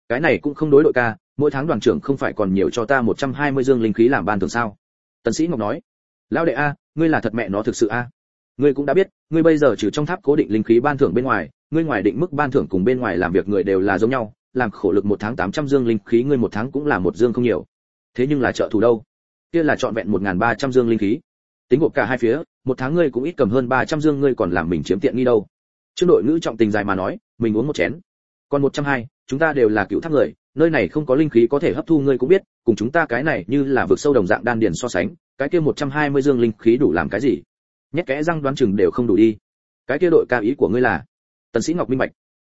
cái này cũng không đối đội ca, mỗi tháng đoàn trưởng không phải còn nhiều cho ta 120 dương linh khí làm ban thường sao? Tần sĩ ngọc nói, lão đệ a ngươi là thật mẹ nó thực sự a? Ngươi cũng đã biết ngươi bây giờ trừ trong tháp cố định linh khí ban thưởng bên ngoài ngươi ngoài định mức ban thưởng cùng bên ngoài làm việc người đều là giống nhau làm khổ lực một tháng 800 dương linh khí ngươi một tháng cũng là một dương không nhiều. Thế nhưng là trợ thủ đâu? Kia là chọn vẹn 1.300 dương linh khí. Tính gộp cả hai phía một tháng ngươi cũng ít cầm hơn 300 dương ngươi còn làm mình chiếm tiện nghi đâu. Trương đội ngữ trọng tình dài mà nói mình uống một chén. Còn 120, chúng ta đều là cựu tháp người nơi này không có linh khí có thể hấp thu ngươi cũng biết cùng chúng ta cái này như là vực sâu đồng dạng đan điền so sánh cái kia 120 dương linh khí đủ làm cái gì? Nhét kẽ răng đoán chừng đều không đủ đi. Cái kia đội ca ý của ngươi là? Tần sĩ ngọc minh bạch.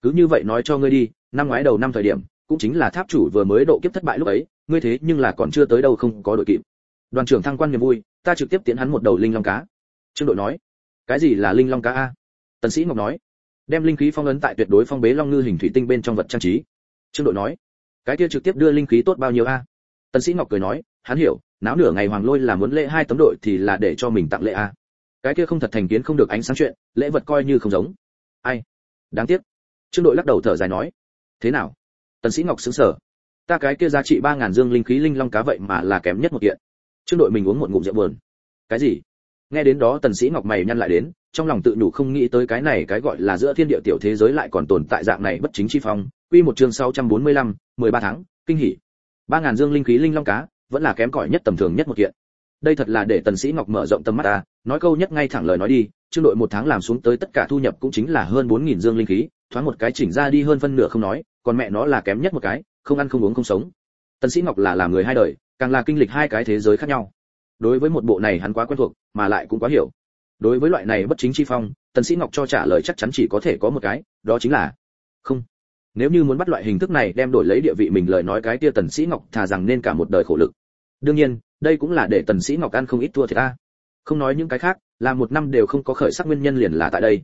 Cứ như vậy nói cho ngươi đi, năm ngoái đầu năm thời điểm, cũng chính là tháp chủ vừa mới độ kiếp thất bại lúc ấy, ngươi thế nhưng là còn chưa tới đâu không có đội kịp. Đoàn trưởng thăng quan niềm vui, ta trực tiếp tiến hắn một đầu linh long cá. Trương đội nói. Cái gì là linh long cá a? Tần sĩ ngọc nói. Đem linh khí phong ấn tại tuyệt đối phong bế long ngư hình thủy tinh bên trong vật trang trí. Trương đội nói. Cái kia trực tiếp đưa linh khí tốt bao nhiêu a? Tần sĩ ngọc cười nói. Hắn hiểu náo nửa ngày hoàng lôi là muốn lễ hai tấm đội thì là để cho mình tặng lễ a. Cái kia không thật thành kiến không được ánh sáng chuyện lễ vật coi như không giống. Ai? Đáng tiếc. Trương đội lắc đầu thở dài nói. Thế nào? Tần sĩ ngọc sững sờ. Ta cái kia giá trị ba ngàn dương linh khí linh long cá vậy mà là kém nhất một kiện. Trương đội mình uống một ngụm rượu buồn. Cái gì? Nghe đến đó tần sĩ ngọc mày nhăn lại đến trong lòng tự nhủ không nghĩ tới cái này cái gọi là giữa thiên địa tiểu thế giới lại còn tồn tại dạng này bất chính chi phong. Quy một chương 645, 13 tháng kinh hỉ. Ba ngàn dương linh khí linh long cá vẫn là kém cỏi nhất tầm thường nhất một kiện. Đây thật là để tần sĩ ngọc mở rộng tầm mắt ta, nói câu nhất ngay thẳng lời nói đi trương đội một tháng làm xuống tới tất cả thu nhập cũng chính là hơn 4.000 dương linh khí, thoáng một cái chỉnh ra đi hơn phân nửa không nói, còn mẹ nó là kém nhất một cái, không ăn không uống không sống. Tần sĩ ngọc là làm người hai đời, càng là kinh lịch hai cái thế giới khác nhau. Đối với một bộ này hắn quá quen thuộc, mà lại cũng quá hiểu. Đối với loại này bất chính chi phong, tần sĩ ngọc cho trả lời chắc chắn chỉ có thể có một cái, đó chính là không nếu như muốn bắt loại hình thức này đem đổi lấy địa vị mình lời nói cái kia tần sĩ ngọc thà rằng nên cả một đời khổ lực. Đương nhiên, đây cũng là để tần sĩ ngọc ăn không ít thua thiệt ta không nói những cái khác, là một năm đều không có khởi sắc nguyên nhân liền là tại đây.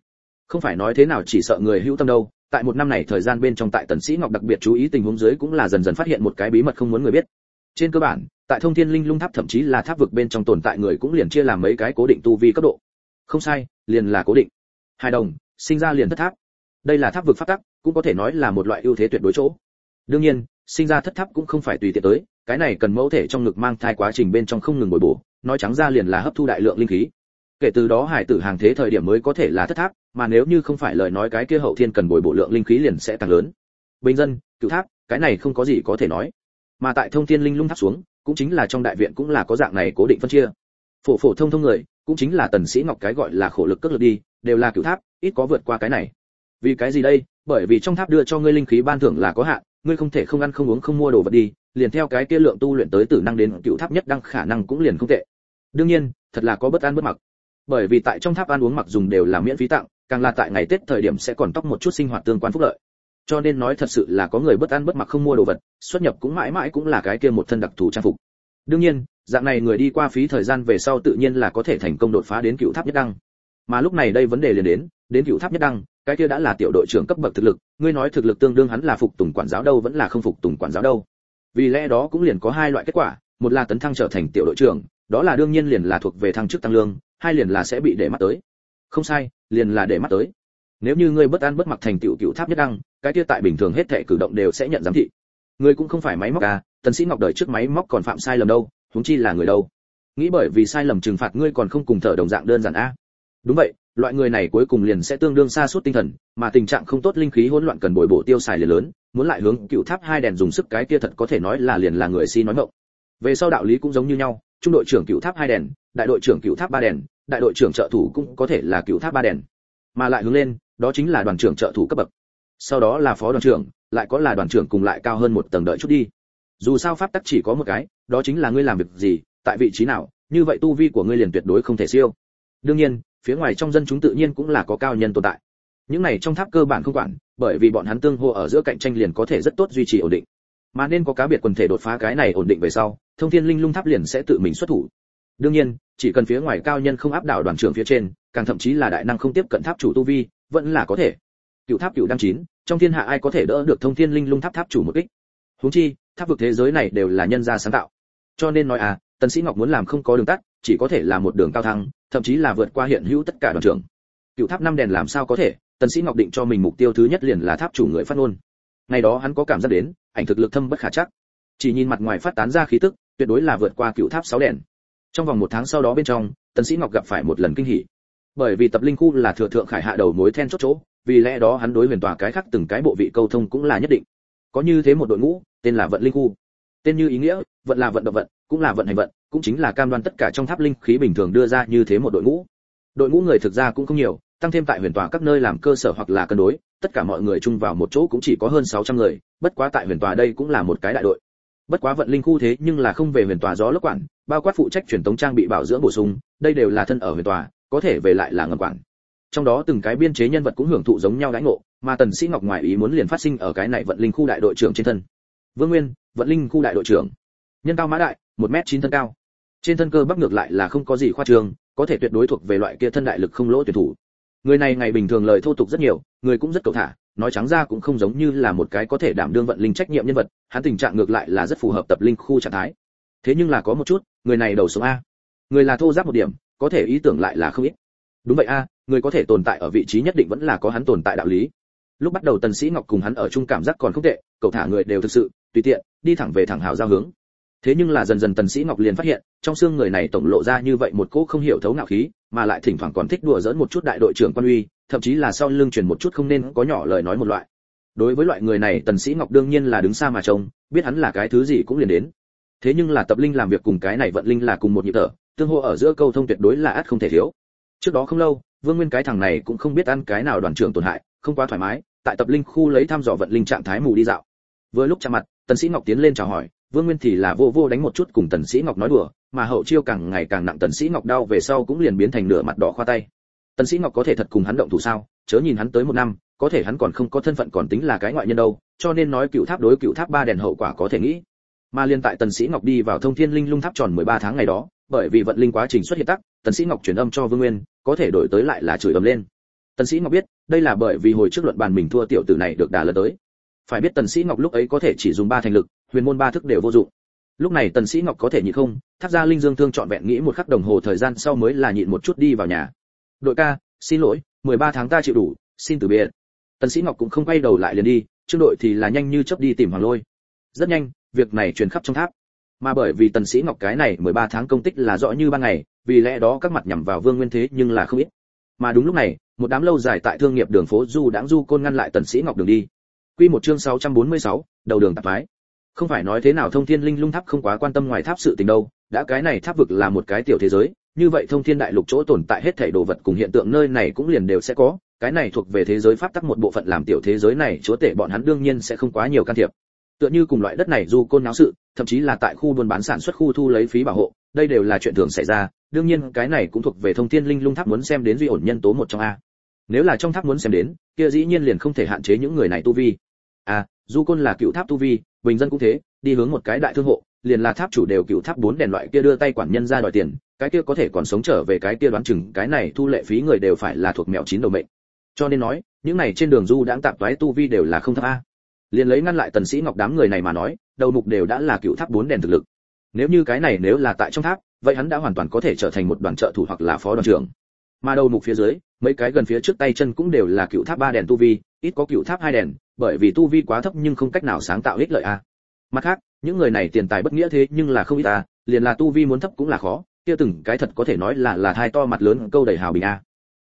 Không phải nói thế nào chỉ sợ người hữu tâm đâu, tại một năm này thời gian bên trong tại tần sĩ ngọc đặc biệt chú ý tình huống dưới cũng là dần dần phát hiện một cái bí mật không muốn người biết. Trên cơ bản, tại thông thiên linh lung tháp thậm chí là tháp vực bên trong tồn tại người cũng liền chia làm mấy cái cố định tu vi cấp độ. Không sai, liền là cố định. Hai đồng, sinh ra liền thất tháp. Đây là tháp vực pháp tắc cũng có thể nói là một loại ưu thế tuyệt đối chỗ. Đương nhiên, sinh ra thất tháp cũng không phải tùy tiện tới, cái này cần mẫu thể trong ngực mang thai quá trình bên trong không ngừng bồi bổ, nói trắng ra liền là hấp thu đại lượng linh khí. Kể từ đó hải tử hàng thế thời điểm mới có thể là thất tháp, mà nếu như không phải lời nói cái kia hậu thiên cần bồi bổ lượng linh khí liền sẽ tăng lớn. Bình dân, cựu tháp, cái này không có gì có thể nói. Mà tại thông thiên linh lung tháp xuống, cũng chính là trong đại viện cũng là có dạng này cố định phân chia. Phổ phổ thông thông người, cũng chính là tần sĩ ngọc cái gọi là khổ lực cất lực đi, đều là cửu tháp, ít có vượt qua cái này. Vì cái gì đây? Bởi vì trong tháp đưa cho ngươi linh khí ban thưởng là có hạn, ngươi không thể không ăn không uống không mua đồ vật đi, liền theo cái kia lượng tu luyện tới tử năng đến cựu tháp nhất đăng khả năng cũng liền không tệ. Đương nhiên, thật là có bất an bất mặc. Bởi vì tại trong tháp ăn uống mặc dùng đều là miễn phí tặng, càng là tại ngày tết thời điểm sẽ còn tóc một chút sinh hoạt tương quan phúc lợi. Cho nên nói thật sự là có người bất ăn bất mặc không mua đồ vật, xuất nhập cũng mãi mãi cũng là cái kia một thân đặc thù trang phục. Đương nhiên, dạng này người đi qua phí thời gian về sau tự nhiên là có thể thành công đột phá đến cựu tháp nhất đăng. Mà lúc này đây vấn đề liền đến đến cựu tháp nhất đăng cái kia đã là tiểu đội trưởng cấp bậc thực lực, ngươi nói thực lực tương đương hắn là phục tùng quản giáo đâu vẫn là không phục tùng quản giáo đâu. Vì lẽ đó cũng liền có hai loại kết quả, một là tấn thăng trở thành tiểu đội trưởng, đó là đương nhiên liền là thuộc về thăng chức tăng lương, hai liền là sẽ bị để mắt tới. Không sai, liền là để mắt tới. Nếu như ngươi bất an bất mặc thành tiểu cựu tháp nhất đăng, cái kia tại bình thường hết thệ cử động đều sẽ nhận giám thị. Ngươi cũng không phải máy móc à tần sĩ ngọc đời trước máy móc còn phạm sai lầm đâu, huống chi là người đâu. Nghĩ bởi vì sai lầm trừng phạt ngươi còn không cùng thở đồng dạng đơn giản a đúng vậy loại người này cuối cùng liền sẽ tương đương xa suốt tinh thần, mà tình trạng không tốt linh khí hỗn loạn cần bồi bổ tiêu xài liền lớn, muốn lại hướng cựu tháp hai đèn dùng sức cái kia thật có thể nói là liền là người si nói mộng. Về sau đạo lý cũng giống như nhau, trung đội trưởng cựu tháp hai đèn, đại đội trưởng cựu tháp ba đèn, đại đội trưởng trợ thủ cũng có thể là cựu tháp ba đèn. Mà lại hướng lên, đó chính là đoàn trưởng trợ thủ cấp bậc. Sau đó là phó đoàn trưởng, lại có là đoàn trưởng cùng lại cao hơn một tầng đợi chút đi. Dù sao pháp tắc chỉ có một cái, đó chính là ngươi làm việc gì, tại vị trí nào, như vậy tu vi của ngươi liền tuyệt đối không thể siêu đương nhiên, phía ngoài trong dân chúng tự nhiên cũng là có cao nhân tồn tại. Những này trong tháp cơ bản không quản, bởi vì bọn hắn tương hô ở giữa cạnh tranh liền có thể rất tốt duy trì ổn định. Mà nên có cá biệt quần thể đột phá cái này ổn định về sau, thông thiên linh lung tháp liền sẽ tự mình xuất thủ. Đương nhiên, chỉ cần phía ngoài cao nhân không áp đảo đoàn trưởng phía trên, càng thậm chí là đại năng không tiếp cận tháp chủ tu vi, vẫn là có thể. Cựu tháp cựu đăng chín, trong thiên hạ ai có thể đỡ được thông thiên linh lung tháp tháp chủ một kích? Huống chi, tháp vực thế giới này đều là nhân gia sáng tạo. Cho nên nói à tần sĩ ngọc muốn làm không có đường tắt, chỉ có thể là một đường cao thăng thậm chí là vượt qua hiện hữu tất cả đoàn trưởng. Cựu tháp năm đèn làm sao có thể? Tần sĩ ngọc định cho mình mục tiêu thứ nhất liền là tháp chủ người phát ngôn. Ngày đó hắn có cảm giác đến, ảnh thực lực thâm bất khả chắc. Chỉ nhìn mặt ngoài phát tán ra khí tức, tuyệt đối là vượt qua cựu tháp sáu đèn. Trong vòng một tháng sau đó bên trong, tần sĩ ngọc gặp phải một lần kinh hỉ. Bởi vì tập linh khu là thừa thượng khải hạ đầu mối then chốt chỗ, vì lẽ đó hắn đối huyền tòa cái khác từng cái bộ vị câu thông cũng là nhất định. Có như thế một đội ngũ, tên là vận linh khu. Tên như ý nghĩa, vận là vận động vận, cũng là vận hành vận cũng chính là cam đoan tất cả trong tháp linh khí bình thường đưa ra như thế một đội ngũ. Đội ngũ người thực ra cũng không nhiều, tăng thêm tại huyền tòa các nơi làm cơ sở hoặc là cân đối, tất cả mọi người chung vào một chỗ cũng chỉ có hơn 600 người, bất quá tại huyền tòa đây cũng là một cái đại đội. Bất quá vận linh khu thế nhưng là không về huyền tòa gió lốc quản, bao quát phụ trách truyền tống trang bị bảo dưỡng bổ sung, đây đều là thân ở huyền tòa, có thể về lại là ngầm quản. Trong đó từng cái biên chế nhân vật cũng hưởng thụ giống nhau đãi ngộ, mà tần sĩ ngọc ngoài ý muốn liền phát sinh ở cái này vận linh khu đại đội trưởng trên thân. Vương nguyên, vận linh khu đại đội trưởng. Nhân cao mã đại một mét chín thân cao. Trên thân cơ bắp ngược lại là không có gì khoa trương, có thể tuyệt đối thuộc về loại kia thân đại lực không lỗ tuyển thủ. Người này ngày bình thường lời thô tục rất nhiều, người cũng rất cầu thả, nói trắng ra cũng không giống như là một cái có thể đảm đương vận linh trách nhiệm nhân vật, hắn tình trạng ngược lại là rất phù hợp tập linh khu trạng thái. Thế nhưng là có một chút, người này đầu sống a. Người là thô giáp một điểm, có thể ý tưởng lại là không ít. Đúng vậy a, người có thể tồn tại ở vị trí nhất định vẫn là có hắn tồn tại đạo lý. Lúc bắt đầu tần sĩ ngọc cùng hắn ở chung cảm giác còn không tệ cậu thả người đều thực sự, tùy tiện, đi thẳng về thẳng hào giao hướng thế nhưng là dần dần tần sĩ ngọc liền phát hiện, trong xương người này tổng lộ ra như vậy một cỗ không hiểu thấu ngạo khí, mà lại thỉnh thoảng còn thích đùa giỡn một chút đại đội trưởng quan uy, thậm chí là sau lưng truyền một chút không nên có nhỏ lời nói một loại. Đối với loại người này, tần sĩ ngọc đương nhiên là đứng xa mà trông, biết hắn là cái thứ gì cũng liền đến. Thế nhưng là tập linh làm việc cùng cái này vận linh là cùng một nhịp thở, tương hô ở giữa câu thông tuyệt đối là ắt không thể thiếu. Trước đó không lâu, vương nguyên cái thằng này cũng không biết ăn cái nào đoàn trưởng tổn hại, không quá thoải mái, tại tập linh khu lấy thăm dò vận linh trạng thái mù đi dạo. Vừa lúc chạm mặt, tần sĩ ngọc tiến lên chào hỏi vương nguyên thì là vô vô đánh một chút cùng tần sĩ ngọc nói đùa, mà hậu chiêu càng ngày càng nặng tần sĩ ngọc đau về sau cũng liền biến thành nửa mặt đỏ khoa tay. Tần sĩ ngọc có thể thật cùng hắn động thủ sao? Chớ nhìn hắn tới một năm, có thể hắn còn không có thân phận còn tính là cái ngoại nhân đâu, cho nên nói cựu tháp đối cựu tháp ba đèn hậu quả có thể nghĩ. Mà liên tại tần sĩ ngọc đi vào thông thiên linh lung tháp tròn 13 tháng ngày đó, bởi vì vận linh quá trình xuất hiện tắc, tần sĩ ngọc truyền âm cho vương nguyên, có thể đổi tới lại là chửi ầm lên. Tần sĩ ngọc biết, đây là bởi vì hồi trước luận bàn mình thua tiểu tử này được đả lật tới. Phải biết tần sĩ ngọc lúc ấy có thể chỉ dùng ba thành lực huyền môn ba thức đều vô dụng. Lúc này tần sĩ ngọc có thể nhịn không tháp ra linh dương thương chọn vẹn nghĩ một khắc đồng hồ thời gian sau mới là nhịn một chút đi vào nhà. Đội ca xin lỗi 13 tháng ta chịu đủ xin từ biệt. Tần sĩ ngọc cũng không quay đầu lại liền đi trương đội thì là nhanh như chớp đi tìm hoàng lôi. Rất nhanh việc này truyền khắp trong tháp. Mà bởi vì tần sĩ ngọc cái này 13 tháng công tích là rõ như ban ngày vì lẽ đó các mặt nhằm vào vương nguyên thế nhưng là không ít. Mà đúng lúc này một đám lâu dài tại thương nghiệp đường phố du đãng du côn ngăn lại tần sĩ ngọc đường đi. Quy một chương 646, đầu đường tạp phái không phải nói thế nào thông thiên linh lung tháp không quá quan tâm ngoài tháp sự tình đâu, đã cái này tháp vực là một cái tiểu thế giới, như vậy thông thiên đại lục chỗ tồn tại hết thảy đồ vật cùng hiện tượng nơi này cũng liền đều sẽ có, cái này thuộc về thế giới pháp tắc một bộ phận làm tiểu thế giới này, chúa tể bọn hắn đương nhiên sẽ không quá nhiều can thiệp tựa như cùng loại đất này du côn náo sự, thậm chí là tại khu buôn bán sản xuất khu thu lấy phí bảo hộ, đây đều là chuyện thường xảy ra, đương nhiên cái này cũng thuộc về thông thiên linh lung tháp muốn xem đến duy ổn nhân tố một trong a nếu là trong tháp muốn xem đến, kia dĩ nhiên liền không thể hạn chế những người này tu vi À du côn là cựu tháp tu vi, bình dân cũng thế, đi hướng một cái đại thương hộ, liền là tháp chủ đều cựu tháp bốn đèn loại kia đưa tay quản nhân ra đòi tiền, cái kia có thể còn sống trở về cái kia đoán chừng, cái này thu lệ phí người đều phải là thuộc mèo chín đầu mệnh. Cho nên nói, những này trên đường du đãng tạp toái tu vi đều là không thấp a. Liền lấy ngăn lại tần sĩ ngọc đám người này mà nói, đầu mục đều đã là cựu tháp bốn đèn thực lực. Nếu như cái này nếu là tại trong tháp, vậy hắn đã hoàn toàn có thể trở thành một đoàn trợ thủ hoặc là phó đoàn trưởng. Mà đầu mục phía dưới, mấy cái gần phía trước tay chân cũng đều là cựu tháp ba đèn tu vi ít có cựu tháp hai đèn, bởi vì tu vi quá thấp nhưng không cách nào sáng tạo ích lợi a. Mặt khác, những người này tiền tài bất nghĩa thế nhưng là không ít a, liền là tu vi muốn thấp cũng là khó, kia từng cái thật có thể nói là là thai to mặt lớn câu đầy hào bình a.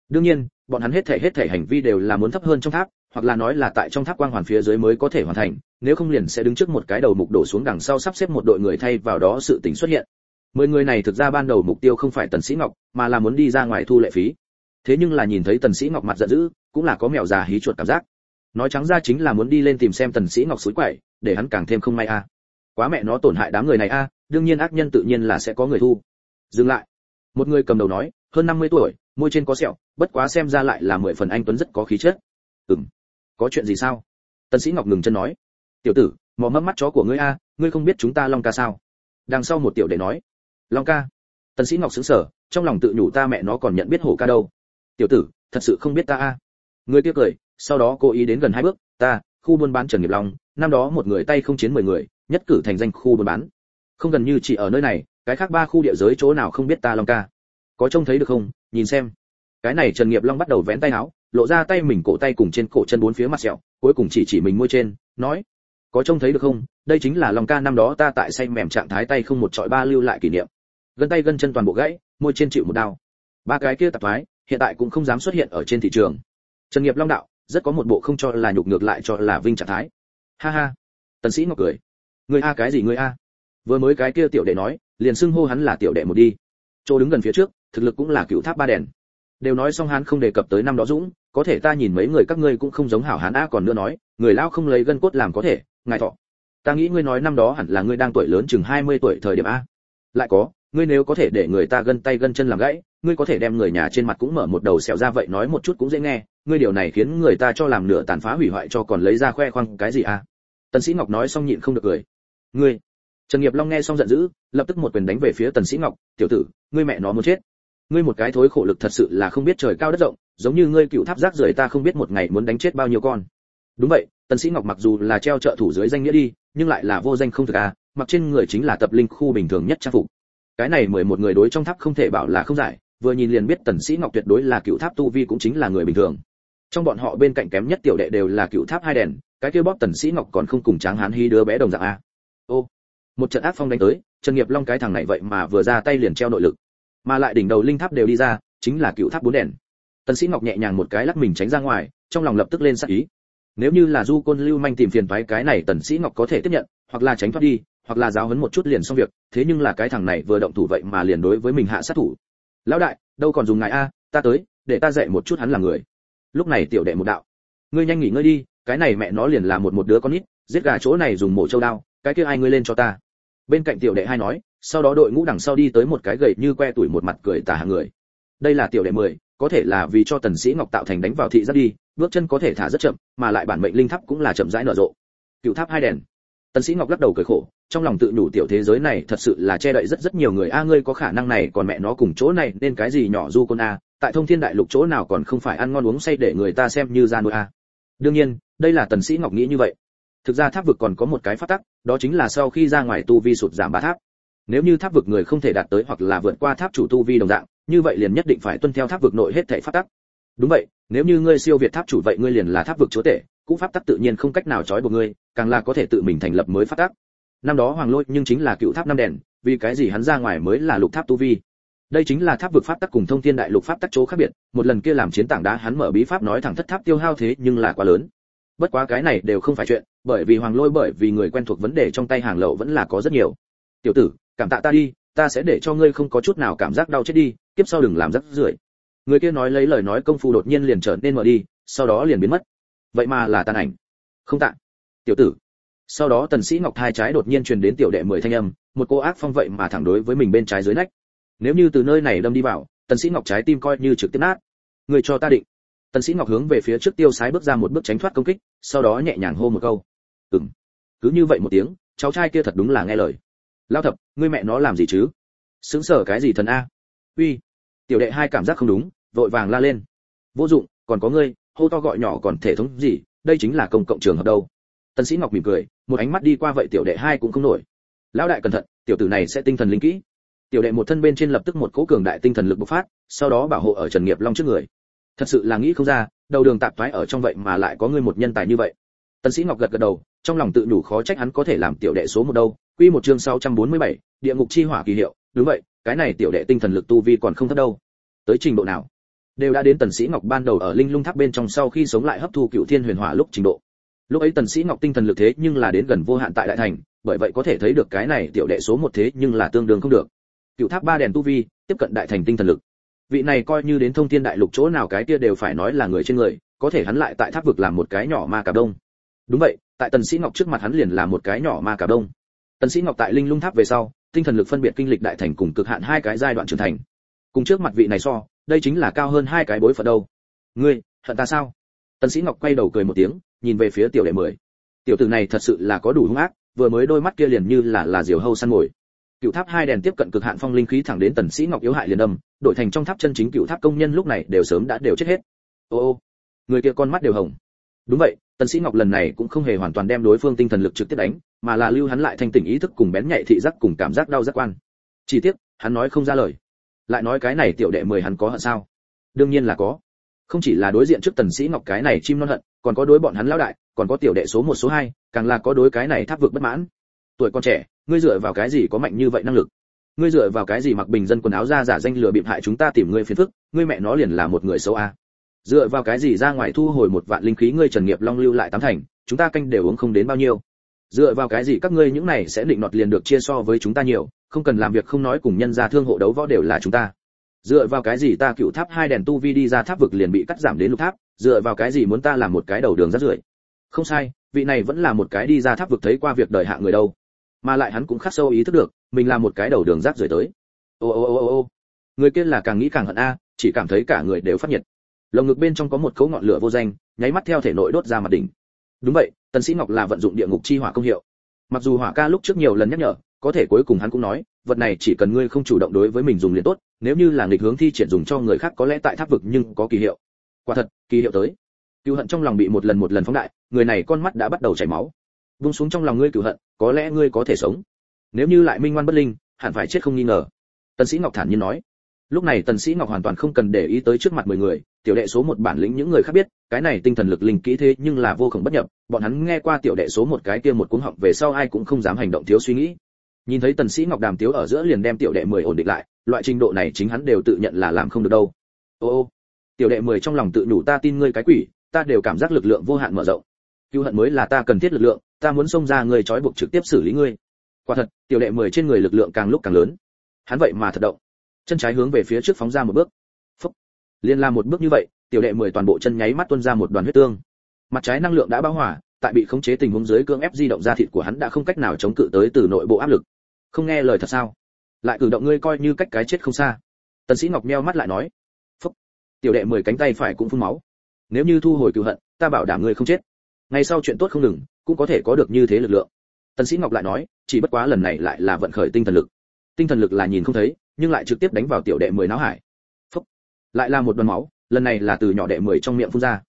Đương nhiên, bọn hắn hết thể hết thể hành vi đều là muốn thấp hơn trong tháp, hoặc là nói là tại trong tháp quang hoàn phía dưới mới có thể hoàn thành, nếu không liền sẽ đứng trước một cái đầu mục đổ xuống đằng sau sắp xếp một đội người thay vào đó sự tình xuất hiện. Mười người này thực ra ban đầu mục tiêu không phải tần sĩ ngọc, mà là muốn đi ra ngoài thu lệ phí. Thế nhưng là nhìn thấy tần sĩ ngọc mặt giận dữ, cũng là có mèo già hí chuột cảm giác nói trắng ra chính là muốn đi lên tìm xem tần sĩ ngọc suối quậy, để hắn càng thêm không may a. Quá mẹ nó tổn hại đám người này a, đương nhiên ác nhân tự nhiên là sẽ có người thu. Dừng lại. Một người cầm đầu nói, hơn 50 tuổi, môi trên có sẹo, bất quá xem ra lại là mười phần anh tuấn rất có khí chất. Ừm. Có chuyện gì sao? Tần sĩ ngọc ngừng chân nói. Tiểu tử, mò mẫm mắt chó của ngươi a, ngươi không biết chúng ta long ca sao? Đằng sau một tiểu đệ nói. Long ca. Tần sĩ ngọc sững sờ, trong lòng tự nhủ ta mẹ nó còn nhận biết hổ ca đâu. Tiểu tử, thật sự không biết ta a. Người kia cười sau đó cố ý đến gần hai bước, ta, khu buôn bán trần nghiệp long, năm đó một người tay không chiến mười người, nhất cử thành danh khu buôn bán. Không gần như chỉ ở nơi này, cái khác ba khu địa giới chỗ nào không biết ta long ca. Có trông thấy được không? Nhìn xem. Cái này trần nghiệp long bắt đầu vén tay áo, lộ ra tay mình cổ tay cùng trên cổ chân bốn phía mặt sẹo, cuối cùng chỉ chỉ mình môi trên, nói, có trông thấy được không? Đây chính là long ca năm đó ta tại say mềm trạng thái tay không một trọi ba lưu lại kỷ niệm. Gân tay gân chân toàn bộ gãy, môi trên chịu một đau. Ba cái kia tạp thoái, hiện tại cũng không dám xuất hiện ở trên thị trường. Trần nghiệp long đạo rất có một bộ không cho là nhục ngược lại cho là vinh trạng thái. Ha ha. Tần sĩ ngọc cười. Ngươi a cái gì ngươi a? Vừa mới cái kia tiểu đệ nói, liền xưng hô hắn là tiểu đệ một đi. Chỗ đứng gần phía trước, thực lực cũng là cựu tháp ba đèn. Đều nói xong hắn không đề cập tới năm đó dũng, có thể ta nhìn mấy người các ngươi cũng không giống hảo hán a còn nữa nói, người lao không lấy gân cốt làm có thể, ngài thọ. Ta nghĩ ngươi nói năm đó hẳn là ngươi đang tuổi lớn chừng 20 tuổi thời điểm a. Lại có ngươi nếu có thể để người ta gân tay gân chân làm gãy, ngươi có thể đem người nhà trên mặt cũng mở một đầu sẹo ra vậy nói một chút cũng dễ nghe, ngươi điều này khiến người ta cho làm nửa tàn phá hủy hoại cho còn lấy ra khoe khoang cái gì à? tần sĩ ngọc nói xong nhịn không được cười. Ngươi? Trần nghiệp long nghe xong giận dữ, lập tức một quyền đánh về phía tần sĩ ngọc, tiểu tử, ngươi mẹ nó muốn chết. Ngươi một cái thối khổ lực thật sự là không biết trời cao đất rộng, giống như ngươi cựu tháp rác rưởi ta không biết một ngày muốn đánh chết bao nhiêu con. Đúng vậy, tần sĩ ngọc mặc dù là treo trợ thủ dưới danh nghĩa đi, nhưng lại là vô danh không thực à mặc trên người chính là tập linh khu bình thường nhất trang phục cái này mười một người đối trong tháp không thể bảo là không giải, vừa nhìn liền biết tần sĩ ngọc tuyệt đối là cựu tháp tu vi cũng chính là người bình thường. Trong bọn họ bên cạnh kém nhất tiểu đệ đều là cựu tháp hai đèn, cái kia bóp tần sĩ ngọc còn không cùng tráng hán hy đứa bé đồng dạng a. Ô, một trận ác phong đánh tới, trần nghiệp long cái thằng này vậy mà vừa ra tay liền treo nội lực. Mà lại đỉnh đầu linh tháp đều đi ra, chính là cựu tháp bốn đèn. Tần sĩ ngọc nhẹ nhàng một cái lắc mình tránh ra ngoài, trong lòng lập tức lên sát ý. Nếu như là du côn lưu manh tìm phiền toái cái này tần sĩ ngọc có thể tiếp nhận, hoặc là tránh thoát đi hoặc là giáo huấn một chút liền xong việc, thế nhưng là cái thằng này vừa động thủ vậy mà liền đối với mình hạ sát thủ. Lão đại, đâu còn dùng ngài a, ta tới, để ta dạy một chút hắn là người. Lúc này tiểu đệ một đạo. Ngươi nhanh nghỉ ngơi đi, cái này mẹ nó liền là một một đứa con nít, giết gà chỗ này dùng mổ châu đao, cái kia ai ngươi lên cho ta. Bên cạnh tiểu đệ hai nói, sau đó đội ngũ đằng sau đi tới một cái gầy như que tuổi một mặt cười tà hàng người. Đây là tiểu đệ mười, có thể là vì cho tần sĩ ngọc tạo thành đánh vào thị rất đi, bước chân có thể thả rất chậm, mà lại bản mệnh linh tháp cũng là chậm rãi nở rộ. Cựu tháp hai đèn tần sĩ ngọc lắc đầu cười khổ, trong lòng tự nhủ tiểu thế giới này thật sự là che đậy rất rất nhiều người. A, ngươi có khả năng này còn mẹ nó cùng chỗ này, nên cái gì nhỏ du con a? Tại thông thiên đại lục chỗ nào còn không phải ăn ngon uống say để người ta xem như ra nuôi a? Đương nhiên, đây là tần sĩ ngọc nghĩ như vậy. Thực ra tháp vực còn có một cái phát tắc, đó chính là sau khi ra ngoài tu vi sụt giảm ba tháp. Nếu như tháp vực người không thể đạt tới hoặc là vượt qua tháp chủ tu vi đồng dạng, như vậy liền nhất định phải tuân theo tháp vực nội hết thảy phát tắc. Đúng vậy, nếu như ngươi siêu việt tháp chủ vậy ngươi liền là tháp vực chúa tể cũ pháp tắc tự nhiên không cách nào trói buộc ngươi, càng là có thể tự mình thành lập mới pháp tắc. Năm đó hoàng lôi nhưng chính là cựu tháp năm đèn, vì cái gì hắn ra ngoài mới là lục tháp tu vi? Đây chính là tháp vực pháp tắc cùng thông thiên đại lục pháp tắc chỗ khác biệt, một lần kia làm chiến tảng đá hắn mở bí pháp nói thẳng thất tháp tiêu hao thế nhưng là quá lớn. Bất quá cái này đều không phải chuyện, bởi vì hoàng lôi bởi vì người quen thuộc vấn đề trong tay hàng lậu vẫn là có rất nhiều. Tiểu tử, cảm tạ ta đi, ta sẽ để cho ngươi không có chút nào cảm giác đau chết đi tiếp sau đừng làm rắc rưởi. Người kia nói lấy lời nói công phu đột nhiên liền trở nên mở đi, sau đó liền biến mất vậy mà là tàn ảnh. Không tạ. Tiểu tử. Sau đó tần sĩ ngọc thai trái đột nhiên truyền đến tiểu đệ mười thanh âm, một cô ác phong vậy mà thẳng đối với mình bên trái dưới nách. Nếu như từ nơi này đâm đi vào, tần sĩ ngọc trái tim coi như trực tiếp nát. Người cho ta định. Tần sĩ ngọc hướng về phía trước tiêu sái bước ra một bước tránh thoát công kích, sau đó nhẹ nhàng hô một câu. Ừm. Cứ như vậy một tiếng, cháu trai kia thật đúng là nghe lời. Lao thập, ngươi mẹ nó làm gì chứ? Sướng sở cái gì thần a? Uy. Tiểu đệ hai cảm giác không đúng, vội vàng la lên. Vô dụng, còn có ngươi hô to gọi nhỏ còn thể thống gì đây chính là công cộng trường hợp đâu. Tần sĩ ngọc mỉm cười một ánh mắt đi qua vậy tiểu đệ hai cũng không nổi. Lão đại cẩn thận tiểu tử này sẽ tinh thần linh kỹ. Tiểu đệ một thân bên trên lập tức một cỗ cường đại tinh thần lực bộc phát sau đó bảo hộ ở trần nghiệp long trước người. Thật sự là nghĩ không ra đầu đường tạp thoái ở trong vậy mà lại có người một nhân tài như vậy. Tần sĩ ngọc gật gật đầu trong lòng tự đủ khó trách hắn có thể làm tiểu đệ số một đâu. Quy một chương 647, địa ngục chi hỏa kỳ hiệu. Đúng vậy cái này tiểu đệ tinh thần lực tu vi còn không thấp đâu. Tới trình độ nào? Đều đã đến tần sĩ ngọc ban đầu ở linh lung tháp bên trong sau khi sống lại hấp thu cựu thiên huyền hỏa lúc trình độ. Lúc ấy tần sĩ ngọc tinh thần lực thế nhưng là đến gần vô hạn tại đại thành, bởi vậy có thể thấy được cái này tiểu đệ số một thế nhưng là tương đương không được. Cựu tháp ba đèn tu vi, tiếp cận đại thành tinh thần lực. Vị này coi như đến thông thiên đại lục chỗ nào cái kia đều phải nói là người trên người, có thể hắn lại tại tháp vực làm một cái nhỏ ma cà đông. Đúng vậy, tại tần sĩ ngọc trước mặt hắn liền là một cái nhỏ ma cà đông. Tần sĩ ngọc tại linh lung tháp về sau, tinh thần lực phân biệt kinh lịch đại thành cùng cực hạn hai cái giai đoạn trưởng thành. Cùng trước mặt vị này so đây chính là cao hơn hai cái bối phận đâu. Ngươi, hận ta sao? Tần sĩ ngọc quay đầu cười một tiếng, nhìn về phía tiểu đệ mười. Tiểu tử này thật sự là có đủ hung ác, vừa mới đôi mắt kia liền như là là diều hâu săn mồi. Cựu tháp hai đèn tiếp cận cực hạn phong linh khí thẳng đến tần sĩ ngọc yếu hại liền đâm, đổi thành trong tháp chân chính cựu tháp công nhân lúc này đều sớm đã đều chết hết. Ô ô, người kia con mắt đều hồng. Đúng vậy, tần sĩ ngọc lần này cũng không hề hoàn toàn đem đối phương tinh thần lực trực tiếp đánh, mà là lưu hắn lại thanh tỉnh ý thức cùng bén nhạy thị giác cùng cảm giác đau giác quan. Chỉ tiếc, hắn nói không ra lời lại nói cái này tiểu đệ mười hắn có hận sao? Đương nhiên là có. Không chỉ là đối diện trước tần sĩ ngọc cái này chim non hận, còn có đối bọn hắn lão đại, còn có tiểu đệ số một, số hai, càng là có đối cái này tháp vực bất mãn. Tuổi con trẻ, ngươi dựa vào cái gì có mạnh như vậy năng lực? Ngươi dựa vào cái gì mặc bình dân quần áo ra giả danh lừa bịp hại chúng ta tìm ngươi phiền phức, ngươi mẹ nó liền là một người xấu a. À. dựa vào cái gì ra ngoài thu hồi một vạn linh khí ngươi trần nghiệp long lưu lại tám thành, chúng ta canh đều uống không đến bao nhiêu. Dựa vào cái gì các ngươi những này sẽ định nọt liền được chia so với chúng ta nhiều? Không cần làm việc không nói cùng nhân gia thương hộ đấu võ đều là chúng ta. Dựa vào cái gì ta cựu tháp hai đèn tu vi đi ra tháp vực liền bị cắt giảm đến lục tháp, dựa vào cái gì muốn ta làm một cái đầu đường rất rưởi? Không sai, vị này vẫn là một cái đi ra tháp vực thấy qua việc đời hạ người đâu. Mà lại hắn cũng khắc sâu ý thức được, mình là một cái đầu đường rác rưởi tới. Ô ô ô ô ô. Người kia là càng nghĩ càng hận a, chỉ cảm thấy cả người đều phát nhiệt. Lồng ngực bên trong có một cấu ngọn lửa vô danh, nháy mắt theo thể nội đốt ra mặt đỉnh. Đúng vậy, tần sĩ ngọc là vận dụng địa ngục chi hỏa công hiệu. Mặc dù hỏa ca lúc trước nhiều lần nhắc nhở có thể cuối cùng hắn cũng nói, vật này chỉ cần ngươi không chủ động đối với mình dùng liền tốt, nếu như là nghịch hướng thi triển dùng cho người khác có lẽ tại tháp vực nhưng có kỳ hiệu. Quả thật, kỳ hiệu tới. Cựu hận trong lòng bị một lần một lần phóng đại, người này con mắt đã bắt đầu chảy máu. Vung xuống trong lòng ngươi cựu hận, có lẽ ngươi có thể sống. Nếu như lại minh ngoan bất linh, hẳn phải chết không nghi ngờ. Tần sĩ ngọc thản nhiên nói. Lúc này tần sĩ ngọc hoàn toàn không cần để ý tới trước mặt mười người, tiểu đệ số một bản lĩnh những người khác biết, cái này tinh thần lực linh kỹ thế nhưng là vô cùng bất nhập, bọn hắn nghe qua tiểu đệ số một cái kia một cuốn họng về sau ai cũng không dám hành động thiếu suy nghĩ nhìn thấy tần sĩ ngọc đàm tiếu ở giữa liền đem tiểu đệ mười ổn định lại, loại trình độ này chính hắn đều tự nhận là làm không được đâu. Ô ô, tiểu đệ mười trong lòng tự đủ ta tin ngươi cái quỷ, ta đều cảm giác lực lượng vô hạn mở rộng. Cứu hận mới là ta cần thiết lực lượng, ta muốn xông ra ngươi trói buộc trực tiếp xử lý ngươi. Quả thật, tiểu đệ mười trên người lực lượng càng lúc càng lớn. Hắn vậy mà thật động. Chân trái hướng về phía trước phóng ra một bước. Phúc. Liên la một bước như vậy, tiểu đệ mười toàn bộ chân nháy mắt tuôn ra một đoàn huyết tương. Mặt trái năng lượng đã bão hỏa tại bị khống chế tình huống dưới cưỡng ép di động ra thịt của hắn đã không cách nào chống cự tới từ nội bộ áp lực không nghe lời thật sao? Lại cử động ngươi coi như cách cái chết không xa. Tần sĩ ngọc meo mắt lại nói, phúc, tiểu đệ mười cánh tay phải cũng phun máu. Nếu như thu hồi cựu hận, ta bảo đảm ngươi không chết. Ngày sau chuyện tốt không ngừng, cũng có thể có được như thế lực lượng. Tần sĩ ngọc lại nói, chỉ bất quá lần này lại là vận khởi tinh thần lực. Tinh thần lực là nhìn không thấy, nhưng lại trực tiếp đánh vào tiểu đệ mười não hải. Phúc, lại là một đoàn máu, lần này là từ nhỏ đệ mười trong miệng phun ra.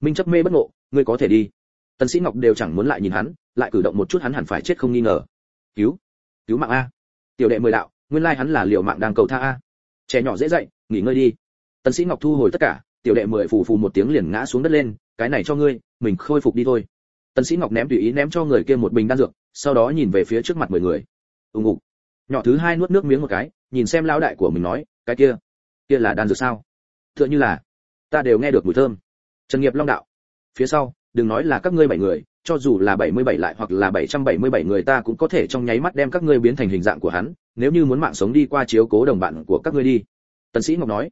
Minh chấp mê bất ngộ, ngươi có thể đi. Tần sĩ ngọc đều chẳng muốn lại nhìn hắn, lại cử động một chút hắn hẳn phải chết không nghi ngờ. Cứu cứu mạng a. Tiểu đệ mười đạo, nguyên lai hắn là liều mạng đang cầu tha a. Trẻ nhỏ dễ dậy, nghỉ ngơi đi. Tần sĩ ngọc thu hồi tất cả, tiểu đệ mười phù phù một tiếng liền ngã xuống đất lên, cái này cho ngươi, mình khôi phục đi thôi. Tần sĩ ngọc ném tùy ý ném cho người kia một bình đan dược, sau đó nhìn về phía trước mặt mười người. Ùng ục. Nhỏ thứ hai nuốt nước miếng một cái, nhìn xem lão đại của mình nói, cái kia kia là đan dược sao? Tựa như là, ta đều nghe được mùi thơm. Trần nghiệp long đạo, phía sau, đừng nói là các ngươi bảy người cho dù là 77 lại hoặc là 777 người ta cũng có thể trong nháy mắt đem các ngươi biến thành hình dạng của hắn, nếu như muốn mạng sống đi qua chiếu cố đồng bạn của các ngươi đi." Tần Sĩ Ngọc nói.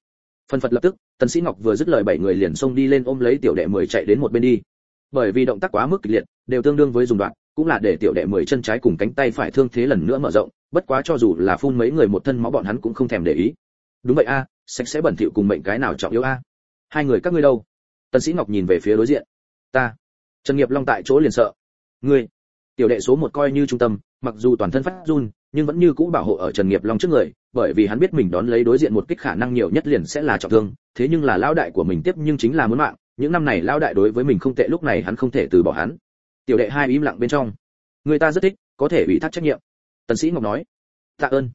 Phân phật lập tức, Tần Sĩ Ngọc vừa dứt lời bảy người liền xông đi lên ôm lấy tiểu đệ 10 chạy đến một bên đi. Bởi vì động tác quá mức kịch liệt, đều tương đương với dùng đoạn, cũng là để tiểu đệ 10 chân trái cùng cánh tay phải thương thế lần nữa mở rộng, bất quá cho dù là phun mấy người một thân máu bọn hắn cũng không thèm để ý. Đúng vậy a, sạch sẽ bẩn thỉu cùng mệnh cái nào trọng yếu a? Hai người các ngươi đâu? Tần Sĩ Ngọc nhìn về phía đối diện. Ta trần nghiệp long tại chỗ liền sợ. Ngươi, tiểu đệ số một coi như trung tâm, mặc dù toàn thân phát run, nhưng vẫn như cũ bảo hộ ở trần nghiệp long trước người, bởi vì hắn biết mình đón lấy đối diện một kích khả năng nhiều nhất liền sẽ là trọng thương, thế nhưng là lão đại của mình tiếp nhưng chính là muốn mạng, những năm này lão đại đối với mình không tệ, lúc này hắn không thể từ bỏ hắn. Tiểu đệ hai im lặng bên trong. Người ta rất thích, có thể ủy thác trách nhiệm. Tần sĩ ngọc nói. Tạ ơn.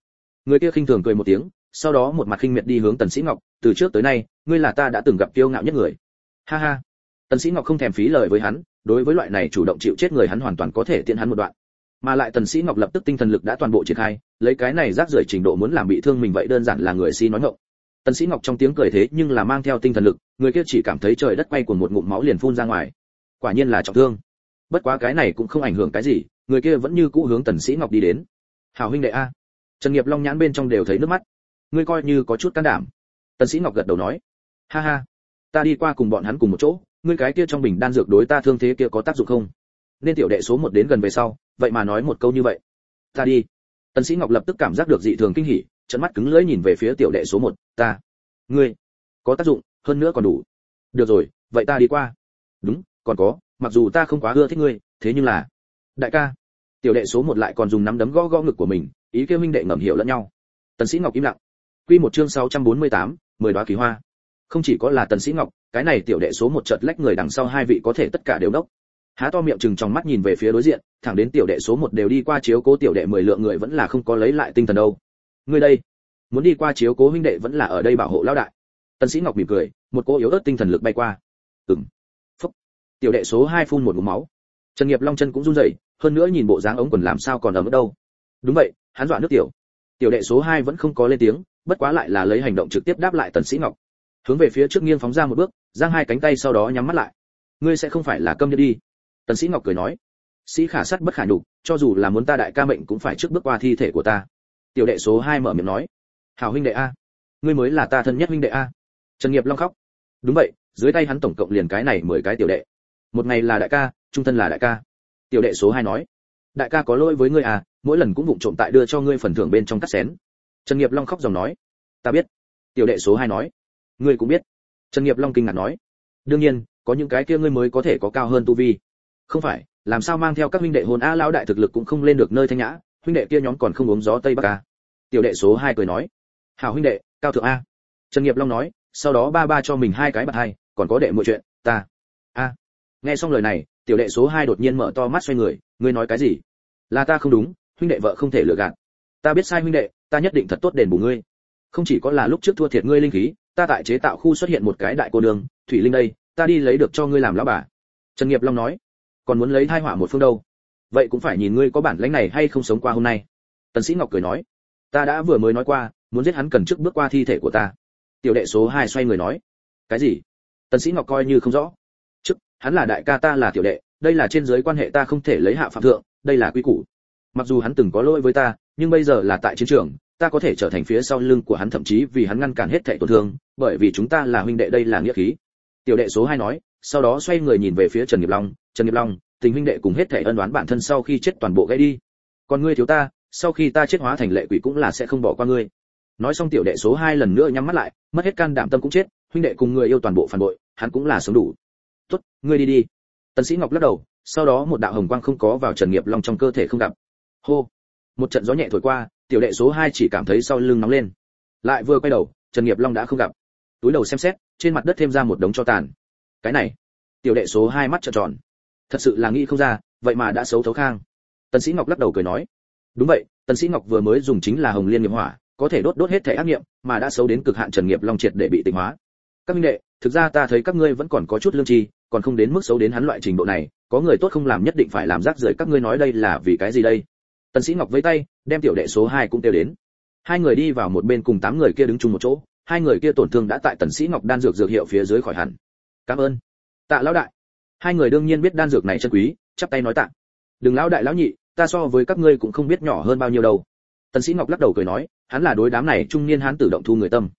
Người kia khinh thường cười một tiếng, sau đó một mặt khinh miệt đi hướng tần sĩ ngọc, từ trước tới nay, ngươi là ta đã từng gặp kiêu ngạo nhất người. Ha ha. Tần sĩ ngọc không thèm phí lời với hắn đối với loại này chủ động chịu chết người hắn hoàn toàn có thể tiện hắn một đoạn. Mà lại tần sĩ ngọc lập tức tinh thần lực đã toàn bộ triển khai, lấy cái này rác rưởi trình độ muốn làm bị thương mình vậy đơn giản là người si nói ngọng. Tần sĩ ngọc trong tiếng cười thế nhưng là mang theo tinh thần lực, người kia chỉ cảm thấy trời đất quay cuồng một ngụm máu liền phun ra ngoài. Quả nhiên là trọng thương. Bất quá cái này cũng không ảnh hưởng cái gì, người kia vẫn như cũ hướng tần sĩ ngọc đi đến. Hảo huynh đệ a. Trần nghiệp long nhãn bên trong đều thấy nước mắt. Ngươi coi như có chút can đảm. Tần sĩ ngọc gật đầu nói. Ha ha, ta đi qua cùng bọn hắn cùng một chỗ ngươi cái kia trong bình đan dược đối ta thương thế kia có tác dụng không? Nên tiểu đệ số một đến gần về sau vậy mà nói một câu như vậy. Ta đi. Tần sĩ ngọc lập tức cảm giác được dị thường kinh hỉ trận mắt cứng lưỡi nhìn về phía tiểu đệ số một ta ngươi có tác dụng hơn nữa còn đủ. Được rồi vậy ta đi qua. Đúng còn có mặc dù ta không quá ưa thích ngươi thế nhưng là đại ca. Tiểu đệ số một lại còn dùng nắm đấm gõ gõ ngực của mình ý kêu minh đệ ngầm hiểu lẫn nhau. Tần sĩ ngọc im lặng. Quy một chương 648, mười đóa kỳ hoa không chỉ có là tần sĩ ngọc, cái này tiểu đệ số một chợt lách người đằng sau hai vị có thể tất cả đều đốc. Há to miệng chừng trong mắt nhìn về phía đối diện, thẳng đến tiểu đệ số một đều đi qua chiếu cố tiểu đệ mười lượng người vẫn là không có lấy lại tinh thần đâu. Người đây, muốn đi qua chiếu cố huynh đệ vẫn là ở đây bảo hộ lão đại. Tần sĩ ngọc mỉm cười, một cô yếu ớt tinh thần lực bay qua. Ừm. Phúc. Tiểu đệ số hai phun một ngụm máu. Trần nghiệp long chân cũng run rẩy, hơn nữa nhìn bộ dáng ống quần làm sao còn ở mức đâu. Đúng vậy, hắn dọa nước tiểu. Tiểu đệ số hai vẫn không có lên tiếng, bất quá lại là lấy hành động trực tiếp đáp lại tần sĩ ngọc hướng về phía trước nghiêng phóng ra một bước, giang hai cánh tay sau đó nhắm mắt lại. Ngươi sẽ không phải là câm nhẫn đi. Tần sĩ ngọc cười nói. Sĩ khả sắt bất khả nhục, cho dù là muốn ta đại ca mệnh cũng phải trước bước qua thi thể của ta. Tiểu đệ số hai mở miệng nói. Hảo huynh đệ a. Ngươi mới là ta thân nhất huynh đệ a. Trần nghiệp long khóc. Đúng vậy, dưới tay hắn tổng cộng liền cái này mười cái tiểu đệ. Một ngày là đại ca, trung thân là đại ca. Tiểu đệ số hai nói. Đại ca có lỗi với ngươi à mỗi lần cũng vụng trộm tại đưa cho ngươi phần thưởng bên trong cắt xén. Trần nghiệp long khóc dòng nói. Ta biết. Tiểu đệ số hai nói ngươi cũng biết. Trần nghiệp long kinh ngạc nói. Đương nhiên, có những cái kia ngươi mới có thể có cao hơn tu vi. Không phải, làm sao mang theo các huynh đệ hồn a lão đại thực lực cũng không lên được nơi thanh nhã, huynh đệ kia nhóm còn không uống gió tây bắc a. Tiểu đệ số hai cười nói. Hảo huynh đệ, cao thượng a. Trần nghiệp long nói, sau đó ba ba cho mình hai cái bạc hai, còn có đệ mọi chuyện, ta. A. Nghe xong lời này, tiểu đệ số hai đột nhiên mở to mắt xoay người, ngươi nói cái gì? Là ta không đúng, huynh đệ vợ không thể lừa gạt. Ta biết sai huynh đệ, ta nhất định thật tốt đền bù ngươi. Không chỉ có là lúc trước thua thiệt ngươi linh khí ta tại chế tạo khu xuất hiện một cái đại cô đường thủy linh đây, ta đi lấy được cho ngươi làm lão bà. Trần nghiệp long nói, còn muốn lấy thai họa một phương đâu? Vậy cũng phải nhìn ngươi có bản lãnh này hay không sống qua hôm nay. Tần sĩ ngọc cười nói, ta đã vừa mới nói qua, muốn giết hắn cần trước bước qua thi thể của ta. Tiểu đệ số 2 xoay người nói, cái gì? Tần sĩ ngọc coi như không rõ. Trước hắn là đại ca ta là tiểu đệ, đây là trên dưới quan hệ ta không thể lấy hạ phạm thượng, đây là quy củ. Mặc dù hắn từng có lỗi với ta, nhưng bây giờ là tại chiến trường ta có thể trở thành phía sau lưng của hắn, thậm chí vì hắn ngăn cản hết thảy tổn thương, bởi vì chúng ta là huynh đệ, đây là nghĩa khí. Tiểu đệ số 2 nói, sau đó xoay người nhìn về phía trần nghiệp long. Trần nghiệp long, tình huynh đệ cùng hết thảy ân oán bản thân sau khi chết toàn bộ gãy đi. Còn ngươi thiếu ta, sau khi ta chết hóa thành lệ quỷ cũng là sẽ không bỏ qua ngươi. Nói xong tiểu đệ số 2 lần nữa nhắm mắt lại, mất hết can đảm tâm cũng chết, huynh đệ cùng người yêu toàn bộ phản bội, hắn cũng là sống đủ. Tốt, ngươi đi đi. Tần sĩ ngọc lắc đầu, sau đó một đạo hồng quang không có vào trần nghiệp long trong cơ thể không gặp. Hô! Một trận gió nhẹ thổi qua tiểu đệ số 2 chỉ cảm thấy sau lưng nóng lên. Lại vừa quay đầu, trần nghiệp long đã không gặp. Túi đầu xem xét, trên mặt đất thêm ra một đống cho tàn. Cái này, tiểu đệ số 2 mắt trợn tròn. Thật sự là nghĩ không ra, vậy mà đã xấu thấu khang. Tần sĩ ngọc lắc đầu cười nói. Đúng vậy, tần sĩ ngọc vừa mới dùng chính là hồng liên nghiệp hỏa, có thể đốt đốt hết thể ác niệm mà đã xấu đến cực hạn trần nghiệp long triệt để bị tịnh hóa. Các minh đệ, thực ra ta thấy các ngươi vẫn còn có chút lương tri, còn không đến mức xấu đến hắn loại trình độ này, có người tốt không làm nhất định phải làm rác rưởi, các ngươi nói đây là vì cái gì đây? Tần sĩ ngọc vẫy tay, đem tiểu đệ số 2 cũng tiêu đến. Hai người đi vào một bên cùng tám người kia đứng chung một chỗ, hai người kia tổn thương đã tại tần sĩ ngọc đan dược dược hiệu phía dưới khỏi hẳn. Cảm ơn. Tạ lão đại. Hai người đương nhiên biết đan dược này chân quý, chắp tay nói tạ. Đừng lão đại lão nhị, ta so với các ngươi cũng không biết nhỏ hơn bao nhiêu đâu. Tần sĩ ngọc lắc đầu cười nói, hắn là đối đám này trung niên hắn tự động thu người tâm.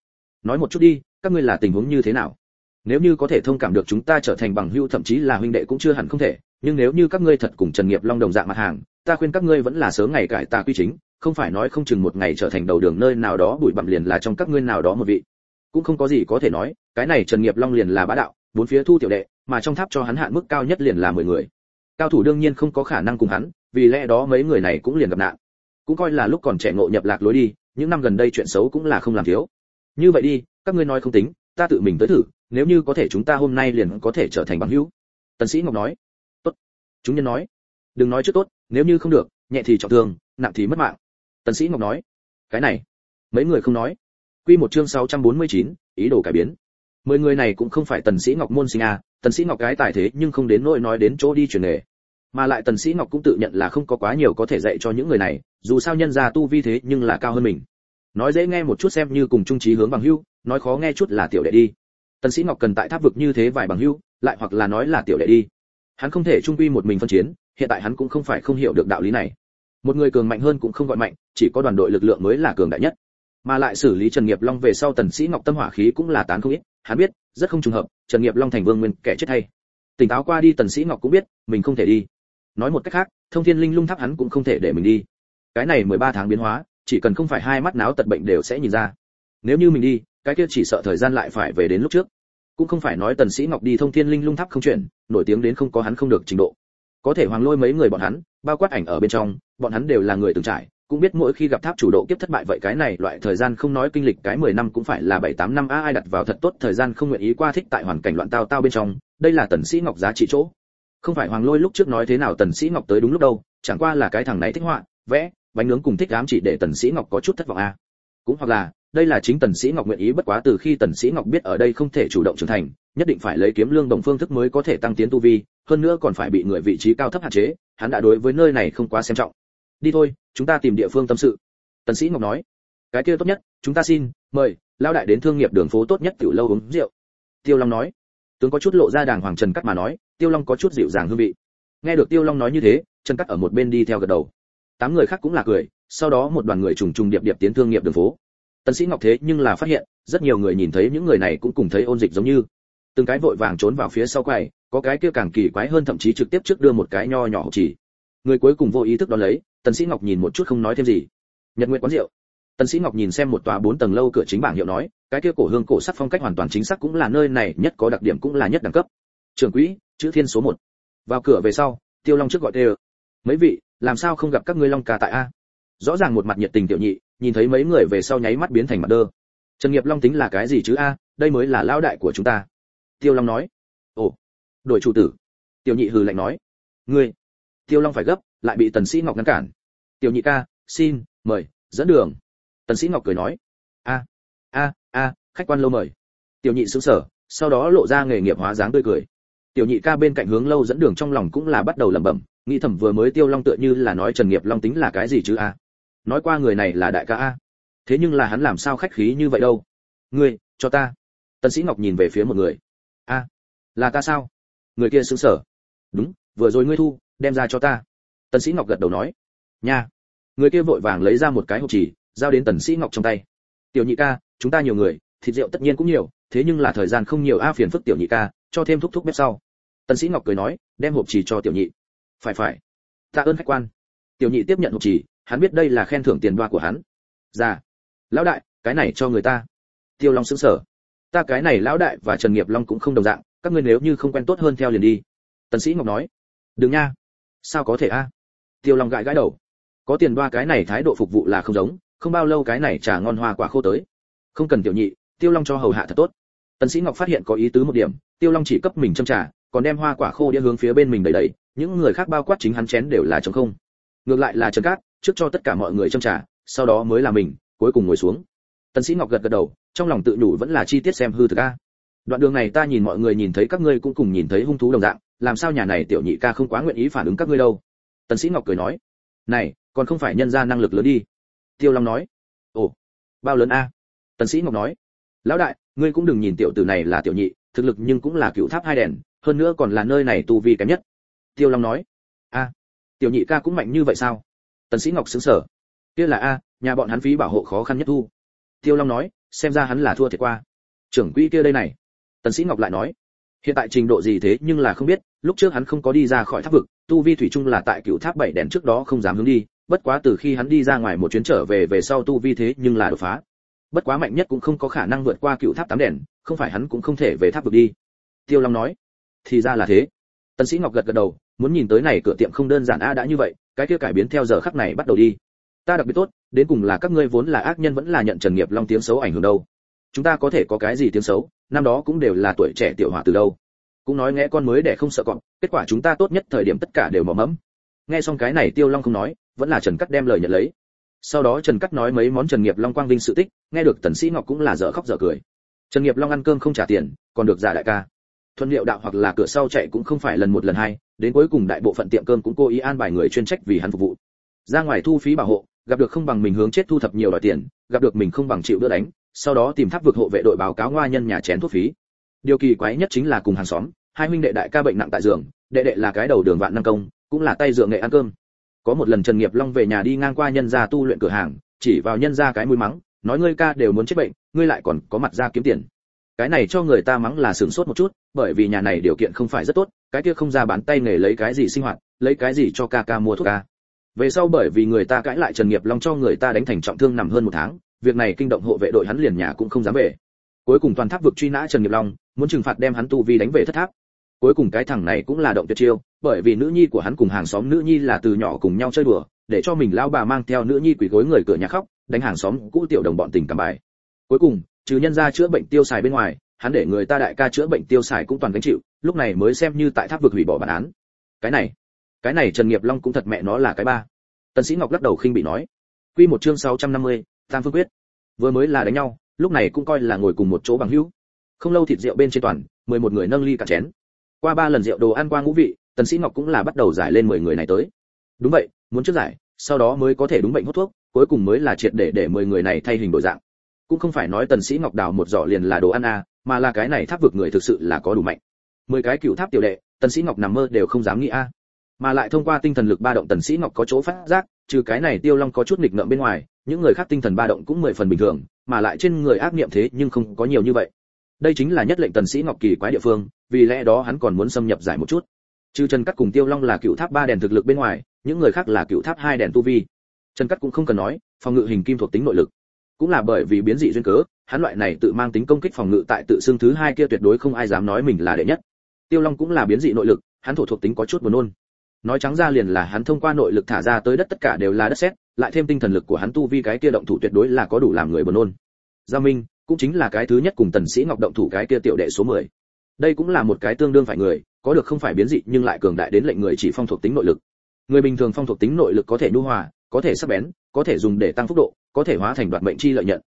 Nói một chút đi, các ngươi là tình huống như thế nào? Nếu như có thể thông cảm được chúng ta trở thành bằng hữu thậm chí là huynh đệ cũng chưa hẳn không thể, nhưng nếu như các ngươi thật cùng trần nghiệp long đồng dạng mặt hàng ta khuyên các ngươi vẫn là sớm ngày cải tà quy chính, không phải nói không chừng một ngày trở thành đầu đường nơi nào đó bụi bặm liền là trong các ngươi nào đó một vị. Cũng không có gì có thể nói, cái này trần nghiệp long liền là bá đạo, bốn phía thu tiểu đệ, mà trong tháp cho hắn hạn mức cao nhất liền là mười người. Cao thủ đương nhiên không có khả năng cùng hắn, vì lẽ đó mấy người này cũng liền gặp nạn. Cũng coi là lúc còn trẻ ngộ nhập lạc lối đi, những năm gần đây chuyện xấu cũng là không làm thiếu. Như vậy đi, các ngươi nói không tính, ta tự mình tới thử, nếu như có thể chúng ta hôm nay liền có thể trở thành bằng hữu. Tần sĩ ngọc nói, tốt. Chúng nhân nói, đừng nói trước tốt nếu như không được nhẹ thì trọng thương nặng thì mất mạng. Tần sĩ ngọc nói cái này mấy người không nói. Quy một chương 649, ý đồ cải biến. Mười người này cũng không phải tần sĩ ngọc môn sinh à tần sĩ ngọc cái tài thế nhưng không đến nỗi nói đến chỗ đi truyền nghề. Mà lại tần sĩ ngọc cũng tự nhận là không có quá nhiều có thể dạy cho những người này dù sao nhân gia tu vi thế nhưng là cao hơn mình. Nói dễ nghe một chút xem như cùng trung trí hướng bằng hữu nói khó nghe chút là tiểu đệ đi. Tần sĩ ngọc cần tại tháp vực như thế vài bằng hữu lại hoặc là nói là tiểu đệ đi. Hắn không thể trung quy một mình phân chiến hiện tại hắn cũng không phải không hiểu được đạo lý này. Một người cường mạnh hơn cũng không gọi mạnh, chỉ có đoàn đội lực lượng mới là cường đại nhất. Mà lại xử lý trần nghiệp long về sau tần sĩ ngọc tâm hỏa khí cũng là tán không ít, hắn biết, rất không trùng hợp, trần nghiệp long thành vương nguyên kẻ chết hay. Tỉnh táo qua đi tần sĩ ngọc cũng biết, mình không thể đi. Nói một cách khác, thông thiên linh lung tháp hắn cũng không thể để mình đi. Cái này 13 tháng biến hóa, chỉ cần không phải hai mắt náo tật bệnh đều sẽ nhìn ra. Nếu như mình đi, cái kia chỉ sợ thời gian lại phải về đến lúc trước. Cũng không phải nói tần sĩ ngọc đi thông thiên linh lung tháp không chuyển, nổi tiếng đến không có hắn không được trình độ có thể hoàng lôi mấy người bọn hắn bao quát ảnh ở bên trong bọn hắn đều là người từng trải cũng biết mỗi khi gặp tháp chủ độ kiếp thất bại vậy cái này loại thời gian không nói kinh lịch cái 10 năm cũng phải là 7 8 năm a ai đặt vào thật tốt thời gian không nguyện ý qua thích tại hoàn cảnh loạn tao tao bên trong, đây là Tần Sĩ Ngọc giá trị chỗ. Không phải Hoàng Lôi lúc trước nói thế nào Tần Sĩ Ngọc tới đúng lúc đâu, chẳng qua là cái thằng này thích họa, vẽ, bánh nướng cùng thích ám chỉ để Tần Sĩ Ngọc có chút thất vọng a. Cũng hoặc là, đây là chính Tần Sĩ Ngọc nguyện ý bất quá từ khi Tần Sĩ Ngọc biết ở đây không thể chủ động trưởng thành, nhất định phải lấy kiếm lương đồng phương thức mới có thể tăng tiến tu vi, hơn nữa còn phải bị người vị trí cao thấp hạn chế, hắn đã đối với nơi này không quá xem trọng. Đi thôi, chúng ta tìm địa phương tâm sự. Tần sĩ ngọc nói. Cái kia tốt nhất chúng ta xin mời lao đại đến thương nghiệp đường phố tốt nhất tiểu lâu uống rượu. Tiêu long nói. Tướng có chút lộ ra đàng hoàng trần cắt mà nói tiêu long có chút dịu dàng hương vị. Nghe được tiêu long nói như thế trần cắt ở một bên đi theo gật đầu. Tám người khác cũng là cười sau đó một đoàn người trùng trùng điệp điệp tiến thương nghiệp đường phố. Tần sĩ ngọc thế nhưng là phát hiện rất nhiều người nhìn thấy những người này cũng cùng thấy ôn dịch giống như từng cái vội vàng trốn vào phía sau quầy, có cái kia càng kỳ quái hơn thậm chí trực tiếp trước đưa một cái nho nhỏ chỉ. Người cuối cùng vô ý thức đón lấy, tần sĩ ngọc nhìn một chút không nói thêm gì. Nhật nguyện quán rượu. Tần sĩ ngọc nhìn xem một tòa bốn tầng lâu cửa chính bảng hiệu nói, cái kia cổ hương cổ sắc phong cách hoàn toàn chính xác cũng là nơi này nhất có đặc điểm cũng là nhất đẳng cấp. Trưởng quỹ, chữ thiên số một. Vào cửa về sau, tiêu long trước gọi tê mấy vị, làm sao không gặp các ngươi long ca tại a? Rõ ràng một mặt nhiệt tình tiểu nhị, nhìn thấy mấy người về sau nháy mắt biến thành mặt đơ. Trần nghiệp long tính là cái gì chứ a? Đây mới là lão đại của chúng ta tiêu long nói. Ồ, đổi chủ tử. Tiểu nhị hừ lạnh nói. Ngươi, tiêu long phải gấp, lại bị tần sĩ ngọc ngăn cản. Tiểu nhị ca, xin, mời, dẫn đường. Tần sĩ ngọc cười nói. A a a, khách quan lâu mời. Tiểu nhị sững sờ, sau đó lộ ra nghề nghiệp hóa dáng tươi cười. Tiểu nhị ca bên cạnh hướng lâu dẫn đường trong lòng cũng là bắt đầu lẩm bẩm, nghĩ thầm vừa mới tiêu long tựa như là nói trần nghiệp long tính là cái gì chứ a? Nói qua người này là đại ca a. Thế nhưng là hắn làm sao khách khí như vậy đâu? Ngươi, cho ta. Tần sĩ ngọc nhìn về phía một người là ta sao? Người kia sững sờ. Đúng, vừa rồi ngươi thu, đem ra cho ta. Tần sĩ ngọc gật đầu nói. Nha. Người kia vội vàng lấy ra một cái hộp chỉ, giao đến tần sĩ ngọc trong tay. Tiểu nhị ca, chúng ta nhiều người, thịt rượu tất nhiên cũng nhiều, thế nhưng là thời gian không nhiều a, phiền phức tiểu nhị ca, cho thêm thúc thúc bếp sau. Tần sĩ ngọc cười nói, đem hộp chỉ cho tiểu nhị. Phải phải. Tạ ơn khách quan. Tiểu nhị tiếp nhận hộp chỉ, hắn biết đây là khen thưởng tiền đoa của hắn. Ra lão đại, cái này cho người ta. Tiêu long sững sờ. Ta cái này lão đại và trần nghiệp long cũng không đồng dạng các ngươi nếu như không quen tốt hơn theo liền đi. Tần sĩ ngọc nói, đừng nha, sao có thể a? Tiêu long gãi gãi đầu, có tiền đoa cái này thái độ phục vụ là không giống, không bao lâu cái này trà ngon hoa quả khô tới. Không cần tiểu nhị, tiêu long cho hầu hạ thật tốt. Tần sĩ ngọc phát hiện có ý tứ một điểm, tiêu long chỉ cấp mình châm trà, còn đem hoa quả khô đĩa hướng phía bên mình đầy đầy những người khác bao quát chính hắn chén đều là trống không. Ngược lại là trần cát, trước cho tất cả mọi người châm trà, sau đó mới là mình, cuối cùng ngồi xuống. Tần sĩ ngọc gật gật đầu, trong lòng tự nhủ vẫn là chi tiết xem hư thực a đoạn đường này ta nhìn mọi người nhìn thấy các ngươi cũng cùng nhìn thấy hung thú đồng dạng, làm sao nhà này tiểu nhị ca không quá nguyện ý phản ứng các ngươi đâu? Tần sĩ ngọc cười nói, này, còn không phải nhân ra năng lực lớn đi. Tiêu long nói, ồ, bao lớn a? Tần sĩ ngọc nói, lão đại, ngươi cũng đừng nhìn tiểu tử này là tiểu nhị, thực lực nhưng cũng là cựu tháp hai đèn, hơn nữa còn là nơi này tu vi kém nhất. Tiêu long nói, a, tiểu nhị ca cũng mạnh như vậy sao? Tần sĩ ngọc sững sờ, kia là a, nhà bọn hắn phí bảo hộ khó khăn nhất thu. Tiêu long nói, xem ra hắn là thua thiệt qua. Trưởng quỹ kia đây này tần sĩ ngọc lại nói, hiện tại trình độ gì thế nhưng là không biết, lúc trước hắn không có đi ra khỏi tháp vực, tu vi thủy chung là tại cựu tháp bảy đèn trước đó không dám hướng đi, bất quá từ khi hắn đi ra ngoài một chuyến trở về về sau tu vi thế nhưng là đột phá. Bất quá mạnh nhất cũng không có khả năng vượt qua cựu tháp tám đèn, không phải hắn cũng không thể về tháp vực đi. Tiêu long nói, thì ra là thế. Tần sĩ ngọc gật gật đầu, muốn nhìn tới này cửa tiệm không đơn giản a đã như vậy, cái kia cải biến theo giờ khắc này bắt đầu đi. Ta đặc biệt tốt, đến cùng là các ngươi vốn là ác nhân vẫn là nhận trần nghiệp long tiếng xấu ảnh hưởng đâu. Chúng ta có thể có cái gì tiếng xấu? Năm đó cũng đều là tuổi trẻ tiểu hòa từ đâu. Cũng nói nghe con mới để không sợ cọp, kết quả chúng ta tốt nhất thời điểm tất cả đều mỏ mẫm. Nghe xong cái này tiêu long không nói, vẫn là trần cắt đem lời nhận lấy. Sau đó trần cắt nói mấy món trần nghiệp long quang vinh sự tích, nghe được tần sĩ ngọc cũng là dở khóc dở cười. Trần nghiệp long ăn cơm không trả tiền, còn được giả đại ca. Thuận liệu đạo hoặc là cửa sau chạy cũng không phải lần một lần hai, đến cuối cùng đại bộ phận tiệm cơm cũng cố ý an bài người chuyên trách vì hắn phục vụ. Ra ngoài thu phí bảo hộ, gặp được không bằng mình hướng chết thu thập nhiều đòi tiền, gặp được mình không bằng chịu đỡ đánh sau đó tìm tháp vực hộ vệ đội báo cáo ngoa nhân nhà chén thuốc phí. Điều kỳ quái nhất chính là cùng hàng xóm, hai huynh đệ đại ca bệnh nặng tại giường, đệ đệ là cái đầu đường vạn năng công, cũng là tay dựa nghệ ăn cơm. Có một lần trần nghiệp long về nhà đi ngang qua nhân gia tu luyện cửa hàng, chỉ vào nhân gia cái mũi mắng, nói ngươi ca đều muốn chết bệnh, ngươi lại còn có mặt ra kiếm tiền. Cái này cho người ta mắng là sướng sốt một chút, bởi vì nhà này điều kiện không phải rất tốt, cái kia không ra bán tay nghề lấy cái gì sinh hoạt, lấy cái gì cho ca ca mua thuốc ca. Về sau bởi vì người ta cãi lại trần nghiệp long cho người ta đánh thành trọng thương nằm hơn một tháng việc này kinh động hộ vệ đội hắn liền nhà cũng không dám về. Cuối cùng toàn tháp vực truy nã trần nghiệp long muốn trừng phạt đem hắn tu vi đánh về thất tháp. Cuối cùng cái thằng này cũng là động tuyệt chiêu bởi vì nữ nhi của hắn cùng hàng xóm nữ nhi là từ nhỏ cùng nhau chơi đùa để cho mình lao bà mang theo nữ nhi quỳ gối người cửa nhà khóc đánh hàng xóm cũ tiểu đồng bọn tình cảm bài. Cuối cùng trừ nhân ra chữa bệnh tiêu xài bên ngoài hắn để người ta đại ca chữa bệnh tiêu xài cũng toàn gánh chịu lúc này mới xem như tại tháp vực hủy bỏ bản án. Cái này cái này trần nghiệp long cũng thật mẹ nó là cái ba. Tần sĩ ngọc lắc đầu khinh bị nói. Quy một chương 650, tam phương quyết. Vừa mới là đánh nhau, lúc này cũng coi là ngồi cùng một chỗ bằng hữu. Không lâu thịt rượu bên trên toàn, mười một người nâng ly cả chén. Qua ba lần rượu đồ ăn qua ngũ vị, tần sĩ ngọc cũng là bắt đầu giải lên mười người này tới. Đúng vậy, muốn trước giải, sau đó mới có thể đúng bệnh hút thuốc, cuối cùng mới là triệt để để mười người này thay hình đổi dạng. Cũng không phải nói tần sĩ ngọc đào một giỏ liền là đồ ăn a mà là cái này tháp vực người thực sự là có đủ mạnh. Mười cái cựu tháp tiểu đệ, tần sĩ ngọc nằm mơ đều không dám nghĩ a. Mà lại thông qua tinh thần lực ba động tần sĩ ngọc có chỗ phát giác, trừ cái này tiêu long có chút nghịch ngợm bên ngoài những người khác tinh thần ba động cũng mười phần bình thường, mà lại trên người ác niệm thế nhưng không có nhiều như vậy. Đây chính là nhất lệnh tần sĩ ngọc kỳ quái địa phương, vì lẽ đó hắn còn muốn xâm nhập giải một chút. Trừ trần cắt cùng tiêu long là cựu tháp ba đèn thực lực bên ngoài, những người khác là cựu tháp hai đèn tu vi. Trần cắt cũng không cần nói, phòng ngự hình kim thuộc tính nội lực. Cũng là bởi vì biến dị duyên cớ, hắn loại này tự mang tính công kích phòng ngự tại tự xương thứ hai kia tuyệt đối không ai dám nói mình là đệ nhất. Tiêu long cũng là biến dị nội lực, hắn thổ thuộc tính có chút buồn nôn. Nói trắng ra liền là hắn thông qua nội lực thả ra tới đất tất cả đều là đất sét lại thêm tinh thần lực của hắn tu vi cái kia động thủ tuyệt đối là có đủ làm người buồn nôn. Gia minh, cũng chính là cái thứ nhất cùng tần sĩ ngọc động thủ cái kia tiểu đệ số 10. đây cũng là một cái tương đương phải người, có được không phải biến dị, nhưng lại cường đại đến lệnh người chỉ phong thuộc tính nội lực. Người bình thường phong thuộc tính nội lực có thể nhu hòa, có thể sắc bén, có thể dùng để tăng phúc độ, có thể hóa thành đoạt mệnh chi lợi nhận.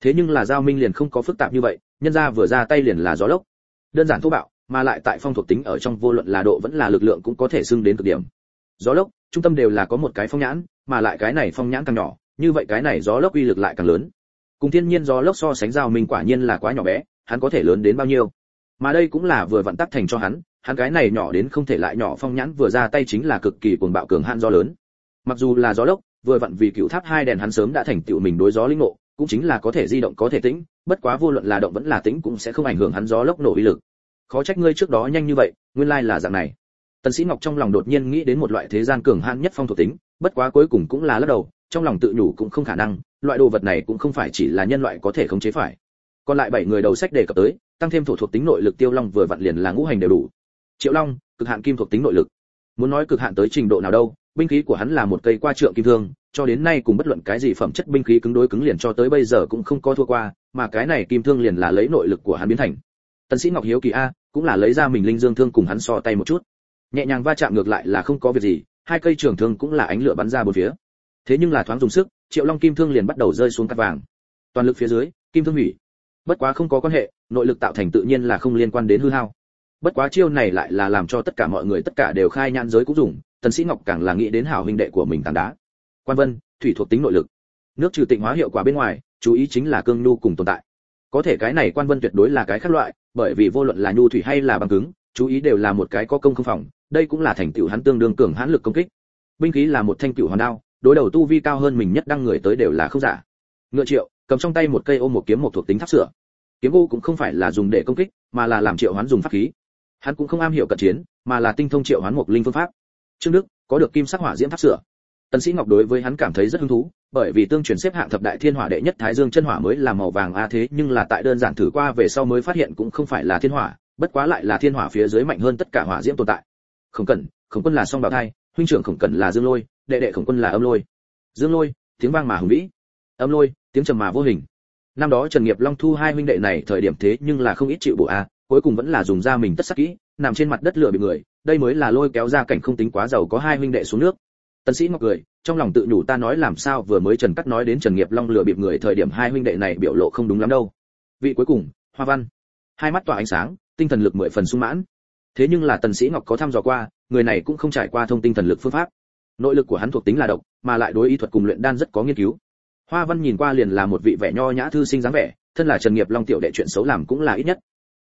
Thế nhưng là giao minh liền không có phức tạp như vậy, nhân ra vừa ra tay liền là gió lốc. Đơn giản thô bạo, mà lại tại phong thuộc tính ở trong vô luận là độ vẫn là lực lượng cũng có thể xưng đến cực điểm. Gió lốc trung tâm đều là có một cái phong nhãn, mà lại cái này phong nhãn càng nhỏ, như vậy cái này gió lốc uy lực lại càng lớn. Cùng thiên nhiên gió lốc so sánh giao mình quả nhiên là quá nhỏ bé, hắn có thể lớn đến bao nhiêu. Mà đây cũng là vừa vận tắc thành cho hắn hắn cái này nhỏ đến không thể lại nhỏ phong nhãn vừa ra tay chính là cực kỳ cuồng bạo cường hạn gió lớn. Mặc dù là gió lốc, vừa vặn vì cựu tháp hai đèn hắn sớm đã thành tựu mình đối gió linh ngộ, cũng chính là có thể di động có thể tĩnh, bất quá vô luận là động vẫn là tĩnh cũng sẽ không ảnh hưởng hắn gió lốc nổ uy lực. Khó trách ngươi trước đó nhanh như vậy, nguyên lai là dạng này tần sĩ ngọc trong lòng đột nhiên nghĩ đến một loại thế gian cường hãn nhất phong thuộc tính, bất quá cuối cùng cũng là lắc đầu, trong lòng tự nhủ cũng không khả năng, loại đồ vật này cũng không phải chỉ là nhân loại có thể khống chế phải. Còn lại bảy người đầu sách đề cập tới, tăng thêm thổ thuộc tính nội lực tiêu long vừa vặn liền là ngũ hành đều đủ. Triệu long, cực hạn kim thuộc tính nội lực. Muốn nói cực hạn tới trình độ nào đâu, binh khí của hắn là một cây qua trượng kim thương, cho đến nay cùng bất luận cái gì phẩm chất binh khí cứng đối cứng liền cho tới bây giờ cũng không có thua qua, mà cái này kim thương liền là lấy nội lực của hắn biến thành. Tần sĩ ngọc hiếu kỳ a, cũng là lấy ra mình linh dương thương cùng hắn so tay một chút nhẹ nhàng va chạm ngược lại là không có việc gì, hai cây trường thương cũng là ánh lửa bắn ra bốn phía. Thế nhưng là thoáng dùng sức, triệu long kim thương liền bắt đầu rơi xuống cắt vàng. Toàn lực phía dưới, kim thương hủy. Bất quá không có quan hệ, nội lực tạo thành tự nhiên là không liên quan đến hư hao. Bất quá chiêu này lại là làm cho tất cả mọi người tất cả đều khai nhãn giới cũng dùng, tần sĩ ngọc càng là nghĩ đến hảo huynh đệ của mình tảng đá. Quan vân, thủy thuộc tính nội lực. Nước trừ tịnh hóa hiệu quả bên ngoài, chú ý chính là cương nhu cùng tồn tại. Có thể cái này quan vân tuyệt đối là cái khác loại, bởi vì vô luận là nhu thủy hay là băng cứng, chú ý đều là một cái có công không phòng đây cũng là thành tựu hắn tương đương cường hãn lực công kích. Binh khí là một thanh cựu hoàn đao, đối đầu tu vi cao hơn mình nhất đăng người tới đều là không giả. Ngựa triệu, cầm trong tay một cây ôm một kiếm một thuộc tính tháp sửa. Kiếm vô cũng không phải là dùng để công kích, mà là làm triệu hoán dùng pháp khí. Hắn cũng không am hiểu cận chiến, mà là tinh thông triệu hoán một linh phương pháp. Trương đức, có được kim sắc hỏa diễm tháp sửa. Tần sĩ ngọc đối với hắn cảm thấy rất hứng thú, bởi vì tương truyền xếp hạng thập đại thiên hỏa đệ nhất thái dương chân hỏa mới là màu vàng a thế, nhưng là tại đơn giản thử qua về sau mới phát hiện cũng không phải là thiên hỏa, bất quá lại là thiên hỏa phía dưới mạnh hơn tất cả hỏa diễm tồn tại khổng cẩn, khổng quân là song bào thai, huynh trưởng khổng cẩn là dương lôi, đệ đệ khổng quân là âm lôi. Dương lôi, tiếng vang mà hùng vĩ. Âm lôi, tiếng trầm mà vô hình. Năm đó trần nghiệp long thu hai huynh đệ này, thời điểm thế nhưng là không ít chịu bộ a, cuối cùng vẫn là dùng ra mình tất sắc kỹ, nằm trên mặt đất lửa bị người, đây mới là lôi kéo ra cảnh không tính quá giàu có hai huynh đệ xuống nước. Tần sĩ ngọc cười, trong lòng tự nhủ ta nói làm sao vừa mới trần cắt nói đến trần nghiệp long lừa bịp người thời điểm hai huynh đệ này biểu lộ không đúng lắm đâu. Vị cuối cùng, hoa văn. Hai mắt tỏa ánh sáng, tinh thần lực mười phần sung mãn thế nhưng là tần sĩ ngọc có thăm dò qua, người này cũng không trải qua thông tin thần lực phương pháp. Nội lực của hắn thuộc tính là độc, mà lại đối y thuật cùng luyện đan rất có nghiên cứu. Hoa văn nhìn qua liền là một vị vẻ nho nhã thư sinh dáng vẻ, thân là trần nghiệp long tiểu đệ chuyện xấu làm cũng là ít nhất.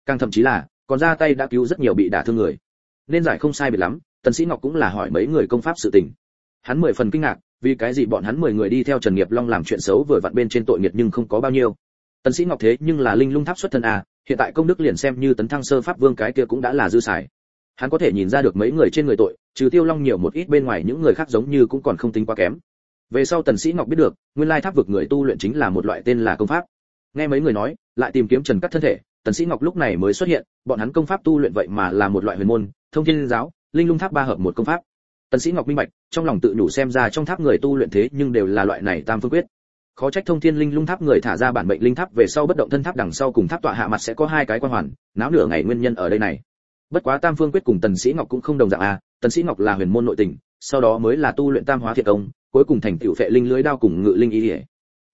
Càng thậm chí là, còn ra tay đã cứu rất nhiều bị đả thương người. Nên giải không sai biệt lắm, tần sĩ ngọc cũng là hỏi mấy người công pháp sự tình. Hắn mười phần kinh ngạc, vì cái gì bọn hắn mười người đi theo trần nghiệp long làm chuyện xấu vừa vặn bên trên tội nghiệp nhưng không có bao nhiêu tần sĩ ngọc thế nhưng là linh lung tháp xuất thân à hiện tại công đức liền xem như tấn thăng sơ pháp vương cái kia cũng đã là dư xài. Hắn có thể nhìn ra được mấy người trên người tội, trừ tiêu long nhiều một ít bên ngoài những người khác giống như cũng còn không tính quá kém. Về sau tần sĩ ngọc biết được, nguyên lai tháp vực người tu luyện chính là một loại tên là công pháp. Nghe mấy người nói, lại tìm kiếm trần cắt thân thể, tần sĩ ngọc lúc này mới xuất hiện, bọn hắn công pháp tu luyện vậy mà là một loại huyền môn, thông thiên giáo, linh lung tháp ba hợp một công pháp. Tần sĩ ngọc minh bạch, trong lòng tự nhủ xem ra trong tháp người tu luyện thế nhưng đều là loại này tam phương quyết khó trách thông thiên linh lung tháp người thả ra bản mệnh linh tháp về sau bất động thân tháp đằng sau cùng tháp tọa hạ mặt sẽ có hai cái quan hoàn, náo nửa ngày nguyên nhân ở đây này. Bất quá tam phương quyết cùng tần sĩ ngọc cũng không đồng dạng a tần sĩ ngọc là huyền môn nội tình, sau đó mới là tu luyện tam hóa thiệt công, cuối cùng thành tiểu phệ linh lưới đao cùng ngự linh ý ỉa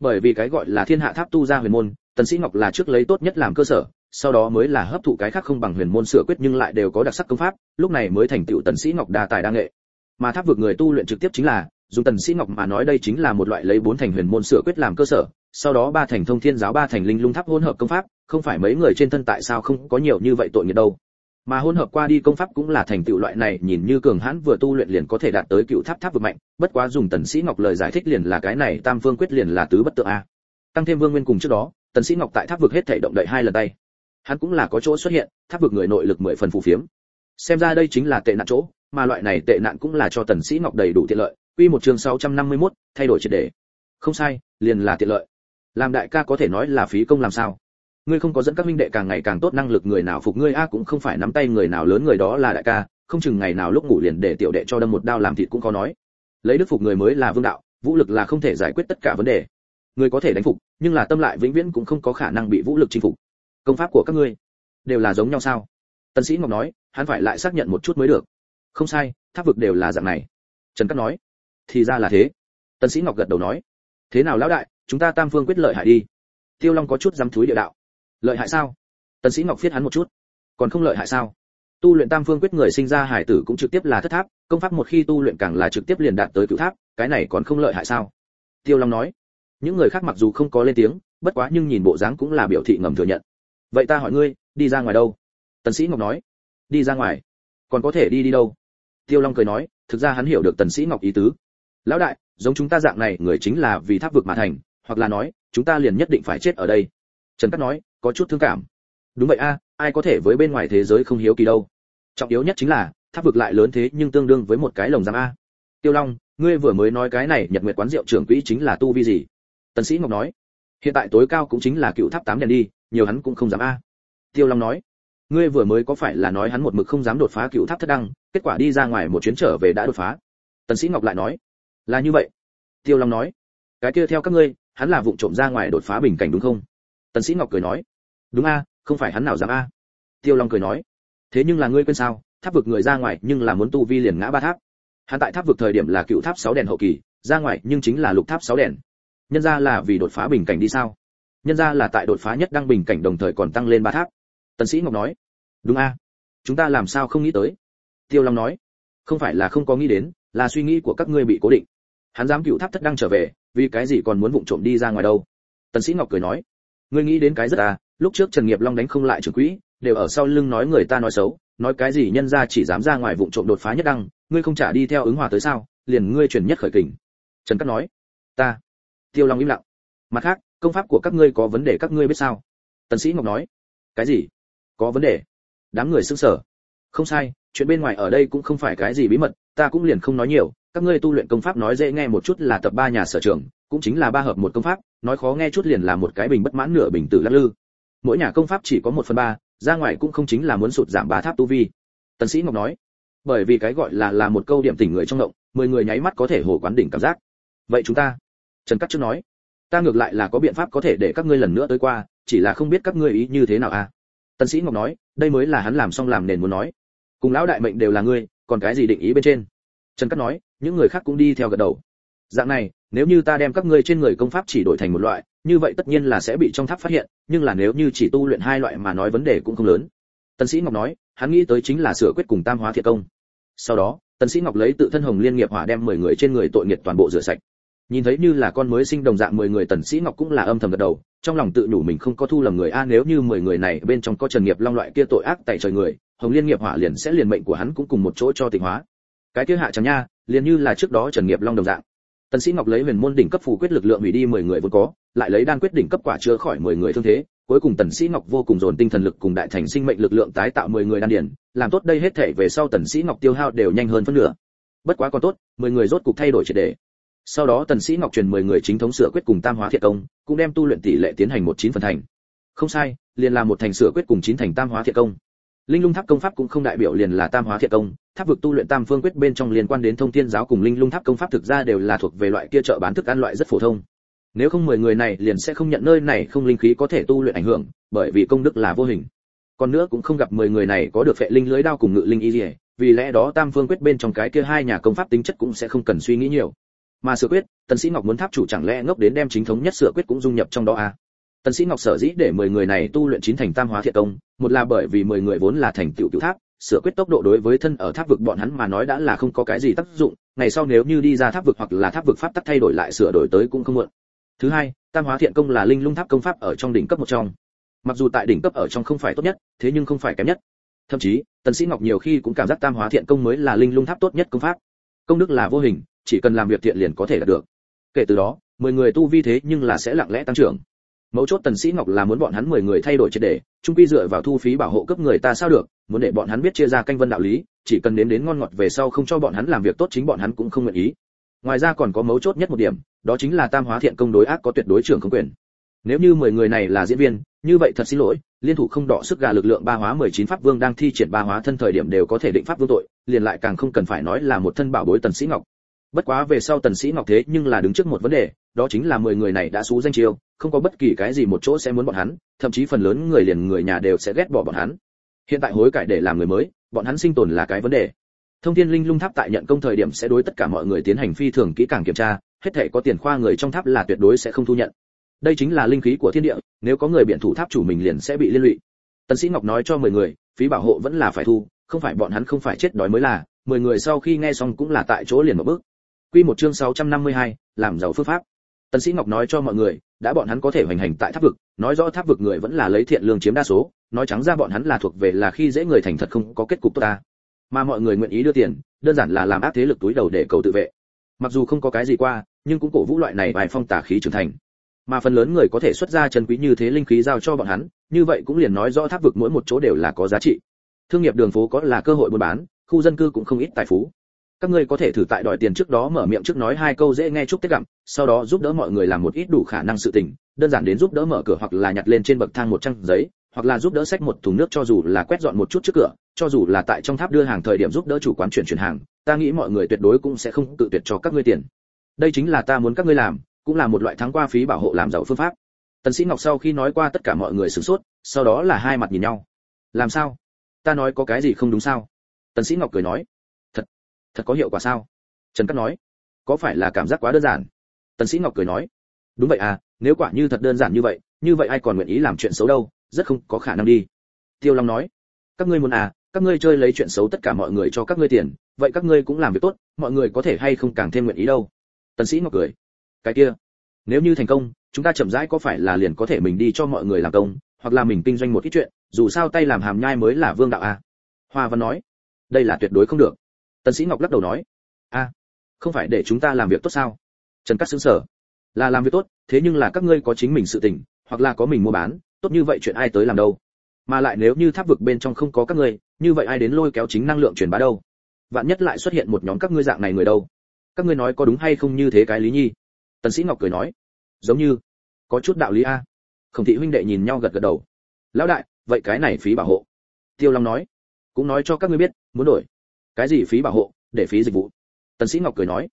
bởi vì cái gọi là thiên hạ tháp tu ra huyền môn, tần sĩ ngọc là trước lấy tốt nhất làm cơ sở, sau đó mới là hấp thụ cái khác không bằng huyền môn sửa quyết nhưng lại đều có đặc sắc công pháp, lúc này mới thành tiểu tần sĩ ngọc đa tài đa nghệ. Mà tháp vực người tu luyện trực tiếp chính là dùng tần sĩ ngọc mà nói đây chính là một loại lấy bốn thành huyền môn sửa quyết làm cơ sở, sau đó ba thành thông thiên giáo, ba thành linh lung tháp hỗn hợp công pháp, không phải mấy người trên thân tại sao không có nhiều như vậy tội nghiệp đâu. Mà hỗn hợp qua đi công pháp cũng là thành tựu loại này, nhìn như cường hãn vừa tu luyện liền có thể đạt tới cựu tháp tháp vực mạnh, bất quá dùng tần sĩ ngọc lời giải thích liền là cái này, tam phương quyết liền là tứ bất tượng a. Tăng thêm vương nguyên cùng trước đó, tần sĩ ngọc tại tháp vực hết thảy động đậy hai lần tay. Hắn cũng là có chỗ xuất hiện, tháp vực người nội lực mười phần phù phiếm. Xem ra đây chính là tệ nạn chỗ, mà loại này tệ nạn cũng là cho tần sĩ ngọc đầy đủ tiện lợi quy một chương 651, thay đổi triệt để không sai liền là tiện lợi. Làm đại ca có thể nói là phí công làm sao? Ngươi không có dẫn các minh đệ càng ngày càng tốt năng lực người nào phục ngươi a cũng không phải nắm tay người nào lớn người đó là đại ca không chừng ngày nào lúc ngủ liền để tiểu đệ cho đâm một đao làm thịt cũng có nói. Lấy đức phục người mới là vương đạo vũ lực là không thể giải quyết tất cả vấn đề. Người có thể đánh phục nhưng là tâm lại vĩnh viễn cũng không có khả năng bị vũ lực chinh phục. Công pháp của các ngươi đều là giống nhau sao? Tần sĩ ngọc nói hắn phải lại xác nhận một chút mới được. Không sai tháp vực đều là dạng này. Trần cát nói thì ra là thế. Tần sĩ ngọc gật đầu nói, thế nào lão đại, chúng ta tam phương quyết lợi hại đi. Tiêu long có chút dám thúi địa đạo. Lợi hại sao? Tần sĩ ngọc phiết hắn một chút. Còn không lợi hại sao? Tu luyện tam phương quyết người sinh ra hải tử cũng trực tiếp là thất tháp, công pháp một khi tu luyện càng là trực tiếp liền đạt tới cửu tháp, cái này còn không lợi hại sao? Tiêu long nói. Những người khác mặc dù không có lên tiếng, bất quá nhưng nhìn bộ dáng cũng là biểu thị ngầm thừa nhận. Vậy ta hỏi ngươi, đi ra ngoài đâu? Tần sĩ ngọc nói. Đi ra ngoài? Còn có thể đi đi đâu? Tiêu long cười nói, thực ra hắn hiểu được tần sĩ ngọc ý tứ lão đại, giống chúng ta dạng này, người chính là vì tháp vực mà thành, hoặc là nói, chúng ta liền nhất định phải chết ở đây. Trần cát nói, có chút thương cảm. Đúng vậy a, ai có thể với bên ngoài thế giới không hiếu kỳ đâu. Trọng yếu nhất chính là, tháp vực lại lớn thế nhưng tương đương với một cái lồng giam a. Tiêu long, ngươi vừa mới nói cái này, nhật nguyệt quán rượu trưởng quỹ chính là tu vi gì? Tần sĩ ngọc nói, hiện tại tối cao cũng chính là cựu tháp tám đèn đi, nhiều hắn cũng không dám a. Tiêu long nói, ngươi vừa mới có phải là nói hắn một mực không dám đột phá cựu tháp thất đăng, kết quả đi ra ngoài một chuyến trở về đã đột phá. Tần sĩ ngọc lại nói là như vậy. Tiêu long nói, cái kia theo các ngươi, hắn là vụng trộm ra ngoài đột phá bình cảnh đúng không? Tần sĩ ngọc cười nói, đúng a, không phải hắn nào dám a. Tiêu long cười nói, thế nhưng là ngươi quên sao, tháp vực người ra ngoài nhưng là muốn tu vi liền ngã ba tháp. Hắn tại tháp vực thời điểm là cựu tháp sáu đèn hậu kỳ, ra ngoài nhưng chính là lục tháp sáu đèn. Nhân ra là vì đột phá bình cảnh đi sao? Nhân ra là tại đột phá nhất đăng bình cảnh đồng thời còn tăng lên ba tháp. Tần sĩ ngọc nói, đúng a, chúng ta làm sao không nghĩ tới? Tiêu long nói, không phải là không có nghĩ đến, là suy nghĩ của các ngươi bị cố định hắn dám cựu tháp thất đang trở về, vì cái gì còn muốn vụng trộm đi ra ngoài đâu? Tần sĩ ngọc cười nói, ngươi nghĩ đến cái rất à lúc trước trần nghiệp long đánh không lại trưởng quỹ, đều ở sau lưng nói người ta nói xấu, nói cái gì nhân gia chỉ dám ra ngoài vụng trộm đột phá nhất đăng, ngươi không trả đi theo ứng hòa tới sao, liền ngươi chuyển nhất khởi kình. Trần cát nói, ta. Tiêu long im lặng. Mặt khác, công pháp của các ngươi có vấn đề các ngươi biết sao? Tần sĩ ngọc nói, cái gì? Có vấn đề? Đám người sững sờ. Không sai, chuyện bên ngoài ở đây cũng không phải cái gì bí mật, ta cũng liền không nói nhiều các ngươi tu luyện công pháp nói dễ nghe một chút là tập ba nhà sở trường, cũng chính là ba hợp một công pháp, nói khó nghe chút liền là một cái bình bất mãn nửa bình tử lắc lư. Mỗi nhà công pháp chỉ có một phần ba, ra ngoài cũng không chính là muốn sụt giảm ba tháp tu vi. Tần sĩ ngọc nói, bởi vì cái gọi là là một câu điểm tỉnh người trong động, mười người nháy mắt có thể hồ quán đỉnh cảm giác. Vậy chúng ta, trần cát trước nói, ta ngược lại là có biện pháp có thể để các ngươi lần nữa tới qua, chỉ là không biết các ngươi ý như thế nào à? Tần sĩ ngọc nói, đây mới là hắn làm xong làm nền muốn nói. Cùng lão đại mệnh đều là ngươi, còn cái gì định ý bên trên? Trần cát nói những người khác cũng đi theo gật đầu. Dạng này, nếu như ta đem các ngươi trên người công pháp chỉ đổi thành một loại, như vậy tất nhiên là sẽ bị trong tháp phát hiện, nhưng là nếu như chỉ tu luyện hai loại mà nói vấn đề cũng không lớn. Tần sĩ ngọc nói, hắn nghĩ tới chính là sửa quyết cùng tam hóa thiệt công. Sau đó, tần sĩ ngọc lấy tự thân hồng liên nghiệp hỏa đem 10 người trên người tội nghiệp toàn bộ rửa sạch. Nhìn thấy như là con mới sinh đồng dạng 10 người, tần sĩ ngọc cũng là âm thầm gật đầu, trong lòng tự nhủ mình không có thu lầm người a, nếu như 10 người này bên trong có trần nghiệp long loại kia tội ác tại trời người, hồng liên nghiệp hỏa liền sẽ liền mệnh của hắn cũng cùng một chỗ cho tịnh hóa. Cái kia hạ chẳng nha liền như là trước đó trần nghiệp long đồng dạng. Tần sĩ ngọc lấy huyền môn đỉnh cấp phù quyết lực lượng hủy đi 10 người vốn có, lại lấy đan quyết đỉnh cấp quả chữa khỏi 10 người thương thế, cuối cùng tần sĩ ngọc vô cùng dồn tinh thần lực cùng đại thành sinh mệnh lực lượng tái tạo 10 người đan điển làm tốt đây hết thể về sau tần sĩ ngọc tiêu hao đều nhanh hơn phân nửa. Bất quá còn tốt 10 người rốt cục thay đổi triệt đề. Sau đó tần sĩ ngọc truyền 10 người chính thống sửa quyết cùng tam hóa thiệt công, cũng đem tu luyện tỷ lệ tiến hành một chín phần thành. Không sai, liền là một thành sửa quyết cùng chín thành tam hóa thiệt công linh lung tháp công pháp cũng không đại biểu liền là tam hóa thiệt công, tháp vực tu luyện tam phương quyết bên trong liên quan đến thông thiên giáo cùng linh lung tháp công pháp thực ra đều là thuộc về loại kia chợ bán thức ăn loại rất phổ thông. Nếu không mười người này liền sẽ không nhận nơi này không linh khí có thể tu luyện ảnh hưởng, bởi vì công đức là vô hình. Còn nữa cũng không gặp mười người này có được phệ linh lưới đao cùng ngự linh y dỉa vì lẽ đó tam phương quyết bên trong cái kia hai nhà công pháp tính chất cũng sẽ không cần suy nghĩ nhiều. Mà sửa quyết, tần sĩ ngọc muốn tháp chủ chẳng lẽ ngốc đến đem chính thống nhất sửa quyết cũng dung nhập trong đó à? Tần sĩ ngọc sở dĩ để mười người này tu luyện chín thành tam hóa thiện công, một là bởi vì mười người vốn là thành tựu tiểu tháp, sửa quyết tốc độ đối với thân ở tháp vực bọn hắn mà nói đã là không có cái gì tác dụng, ngày sau nếu như đi ra tháp vực hoặc là tháp vực pháp tắc thay đổi lại sửa đổi tới cũng không muộn. Thứ hai, tam hóa thiện công là linh lung tháp công pháp ở trong đỉnh cấp một trong. Mặc dù tại đỉnh cấp ở trong không phải tốt nhất, thế nhưng không phải kém nhất. Thậm chí, tần sĩ ngọc nhiều khi cũng cảm giác tam hóa thiện công mới là linh lung tháp tốt nhất công pháp. Công đức là vô hình, chỉ cần làm việc thiện liền có thể đạt được. Kể từ đó, mười người tu vi thế nhưng là sẽ lặng lẽ tăng trưởng mấu chốt tần sĩ ngọc là muốn bọn hắn mười người thay đổi triệt để, trung quy dựa vào thu phí bảo hộ cấp người ta sao được, muốn để bọn hắn biết chia ra canh vân đạo lý, chỉ cần đến đến ngon ngọt về sau không cho bọn hắn làm việc tốt chính bọn hắn cũng không nguyện ý. Ngoài ra còn có mấu chốt nhất một điểm, đó chính là tam hóa thiện công đối ác có tuyệt đối trưởng không quyền. Nếu như mười người này là diễn viên, như vậy thật xin lỗi, liên thủ không đọ sức gà lực lượng ba hóa mười chín pháp vương đang thi triển ba hóa thân thời điểm đều có thể định pháp vương tội, liền lại càng không cần phải nói là một thân bảo bối tần sĩ ngọc bất quá về sau tần sĩ ngọc thế nhưng là đứng trước một vấn đề, đó chính là mười người này đã xú danh chiêu, không có bất kỳ cái gì một chỗ sẽ muốn bọn hắn, thậm chí phần lớn người liền người nhà đều sẽ ghét bỏ bọn hắn. Hiện tại hối cải để làm người mới, bọn hắn sinh tồn là cái vấn đề. Thông thiên linh lung tháp tại nhận công thời điểm sẽ đối tất cả mọi người tiến hành phi thường kỹ càng kiểm tra, hết thảy có tiền khoa người trong tháp là tuyệt đối sẽ không thu nhận. Đây chính là linh khí của thiên địa, nếu có người biện thủ tháp chủ mình liền sẽ bị liên lụy. Tần sĩ ngọc nói cho mười người, phí bảo hộ vẫn là phải thu, không phải bọn hắn không phải chết đói mới là, mười người sau khi nghe xong cũng là tại chỗ liền một bước quy một chương 652, làm giàu phương pháp. Tần sĩ ngọc nói cho mọi người đã bọn hắn có thể hoành hành tại tháp vực nói rõ tháp vực người vẫn là lấy thiện lương chiếm đa số nói trắng ra bọn hắn là thuộc về là khi dễ người thành thật không có kết cục tốt ta. Mà mọi người nguyện ý đưa tiền đơn giản là làm áp thế lực túi đầu để cầu tự vệ. Mặc dù không có cái gì qua nhưng cũng cổ vũ loại này bài phong tà khí trưởng thành. Mà phần lớn người có thể xuất ra chân quý như thế linh khí giao cho bọn hắn như vậy cũng liền nói rõ tháp vực mỗi một chỗ đều là có giá trị. Thương nghiệp đường phố có là cơ hội buôn bán khu dân cư cũng không ít tài phú các ngươi có thể thử tại đòi tiền trước đó mở miệng trước nói hai câu dễ nghe chút tiết gặm, sau đó giúp đỡ mọi người làm một ít đủ khả năng sự tình, đơn giản đến giúp đỡ mở cửa hoặc là nhặt lên trên bậc thang một trang giấy, hoặc là giúp đỡ xách một thùng nước cho dù là quét dọn một chút trước cửa, cho dù là tại trong tháp đưa hàng thời điểm giúp đỡ chủ quán chuyển chuyển hàng, ta nghĩ mọi người tuyệt đối cũng sẽ không tự tuyệt cho các ngươi tiền. Đây chính là ta muốn các ngươi làm, cũng là một loại thắng qua phí bảo hộ làm giàu phương pháp. Tần sĩ ngọc sau khi nói qua tất cả mọi người sửng sốt, sau đó là hai mặt nhìn nhau. Làm sao? Ta nói có cái gì không đúng sao? Tần sĩ ngọc cười nói thật có hiệu quả sao? Trần cát nói, có phải là cảm giác quá đơn giản? Tần sĩ ngọc cười nói, đúng vậy à nếu quả như thật đơn giản như vậy như vậy ai còn nguyện ý làm chuyện xấu đâu, rất không có khả năng đi. Tiêu long nói, các ngươi muốn à các ngươi chơi lấy chuyện xấu tất cả mọi người cho các ngươi tiền, vậy các ngươi cũng làm việc tốt, mọi người có thể hay không càng thêm nguyện ý đâu? Tần sĩ ngọc cười, cái kia, nếu như thành công, chúng ta chậm rãi có phải là liền có thể mình đi cho mọi người làm công, hoặc là mình kinh doanh một ít chuyện, dù sao tay làm hàm nhai mới là vương đạo à? Hoa văn nói, đây là tuyệt đối không được tần sĩ ngọc lắc đầu nói, a, không phải để chúng ta làm việc tốt sao? Trần cát sững sờ, là làm việc tốt, thế nhưng là các ngươi có chính mình sự tình, hoặc là có mình mua bán, tốt như vậy chuyện ai tới làm đâu? Mà lại nếu như tháp vực bên trong không có các ngươi, như vậy ai đến lôi kéo chính năng lượng truyền bá đâu? Vạn nhất lại xuất hiện một nhóm các ngươi dạng này người đâu? Các ngươi nói có đúng hay không như thế cái lý nhi? Tần sĩ ngọc cười nói, giống như, có chút đạo lý a. Khổng thị huynh đệ nhìn nhau gật gật đầu, lão đại, vậy cái này phí bảo hộ. Tiêu long nói, cũng nói cho các ngươi biết, muốn đổi cái gì phí bảo hộ, để phí dịch vụ? Tần sĩ ngọc cười nói.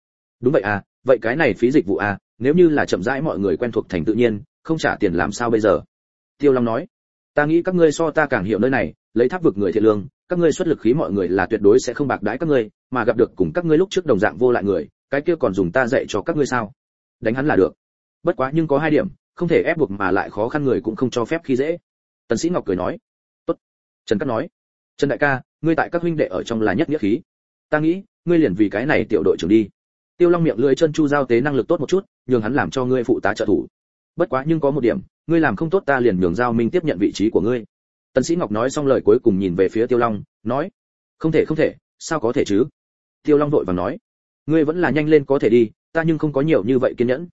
Đúng vậy à vậy cái này phí dịch vụ à nếu như là chậm rãi mọi người quen thuộc thành tự nhiên, không trả tiền làm sao bây giờ? Tiêu long nói. Ta nghĩ các ngươi so ta càng hiểu nơi này, lấy tháp vực người thiện lương, các ngươi xuất lực khí mọi người là tuyệt đối sẽ không bạc đãi các ngươi, mà gặp được cùng các ngươi lúc trước đồng dạng vô lại người, cái kia còn dùng ta dạy cho các ngươi sao? Đánh hắn là được. Bất quá nhưng có hai điểm, không thể ép buộc mà lại khó khăn người cũng không cho phép khi dễ. Tần sĩ ngọc cười nói. Tốt. Trần cát nói. Trần đại ca ngươi tại các huynh đệ ở trong là nhất nghĩa khí. Ta nghĩ, ngươi liền vì cái này tiểu đội trưởng đi. Tiêu long miệng lưỡi chân chu giao tế năng lực tốt một chút, nhường hắn làm cho ngươi phụ tá trợ thủ. Bất quá nhưng có một điểm, ngươi làm không tốt ta liền nhường giao minh tiếp nhận vị trí của ngươi. Tần sĩ ngọc nói xong lời cuối cùng nhìn về phía tiêu long, nói, không thể không thể, sao có thể chứ? Tiêu long vội vàng nói, ngươi vẫn là nhanh lên có thể đi, ta nhưng không có nhiều như vậy kiên nhẫn.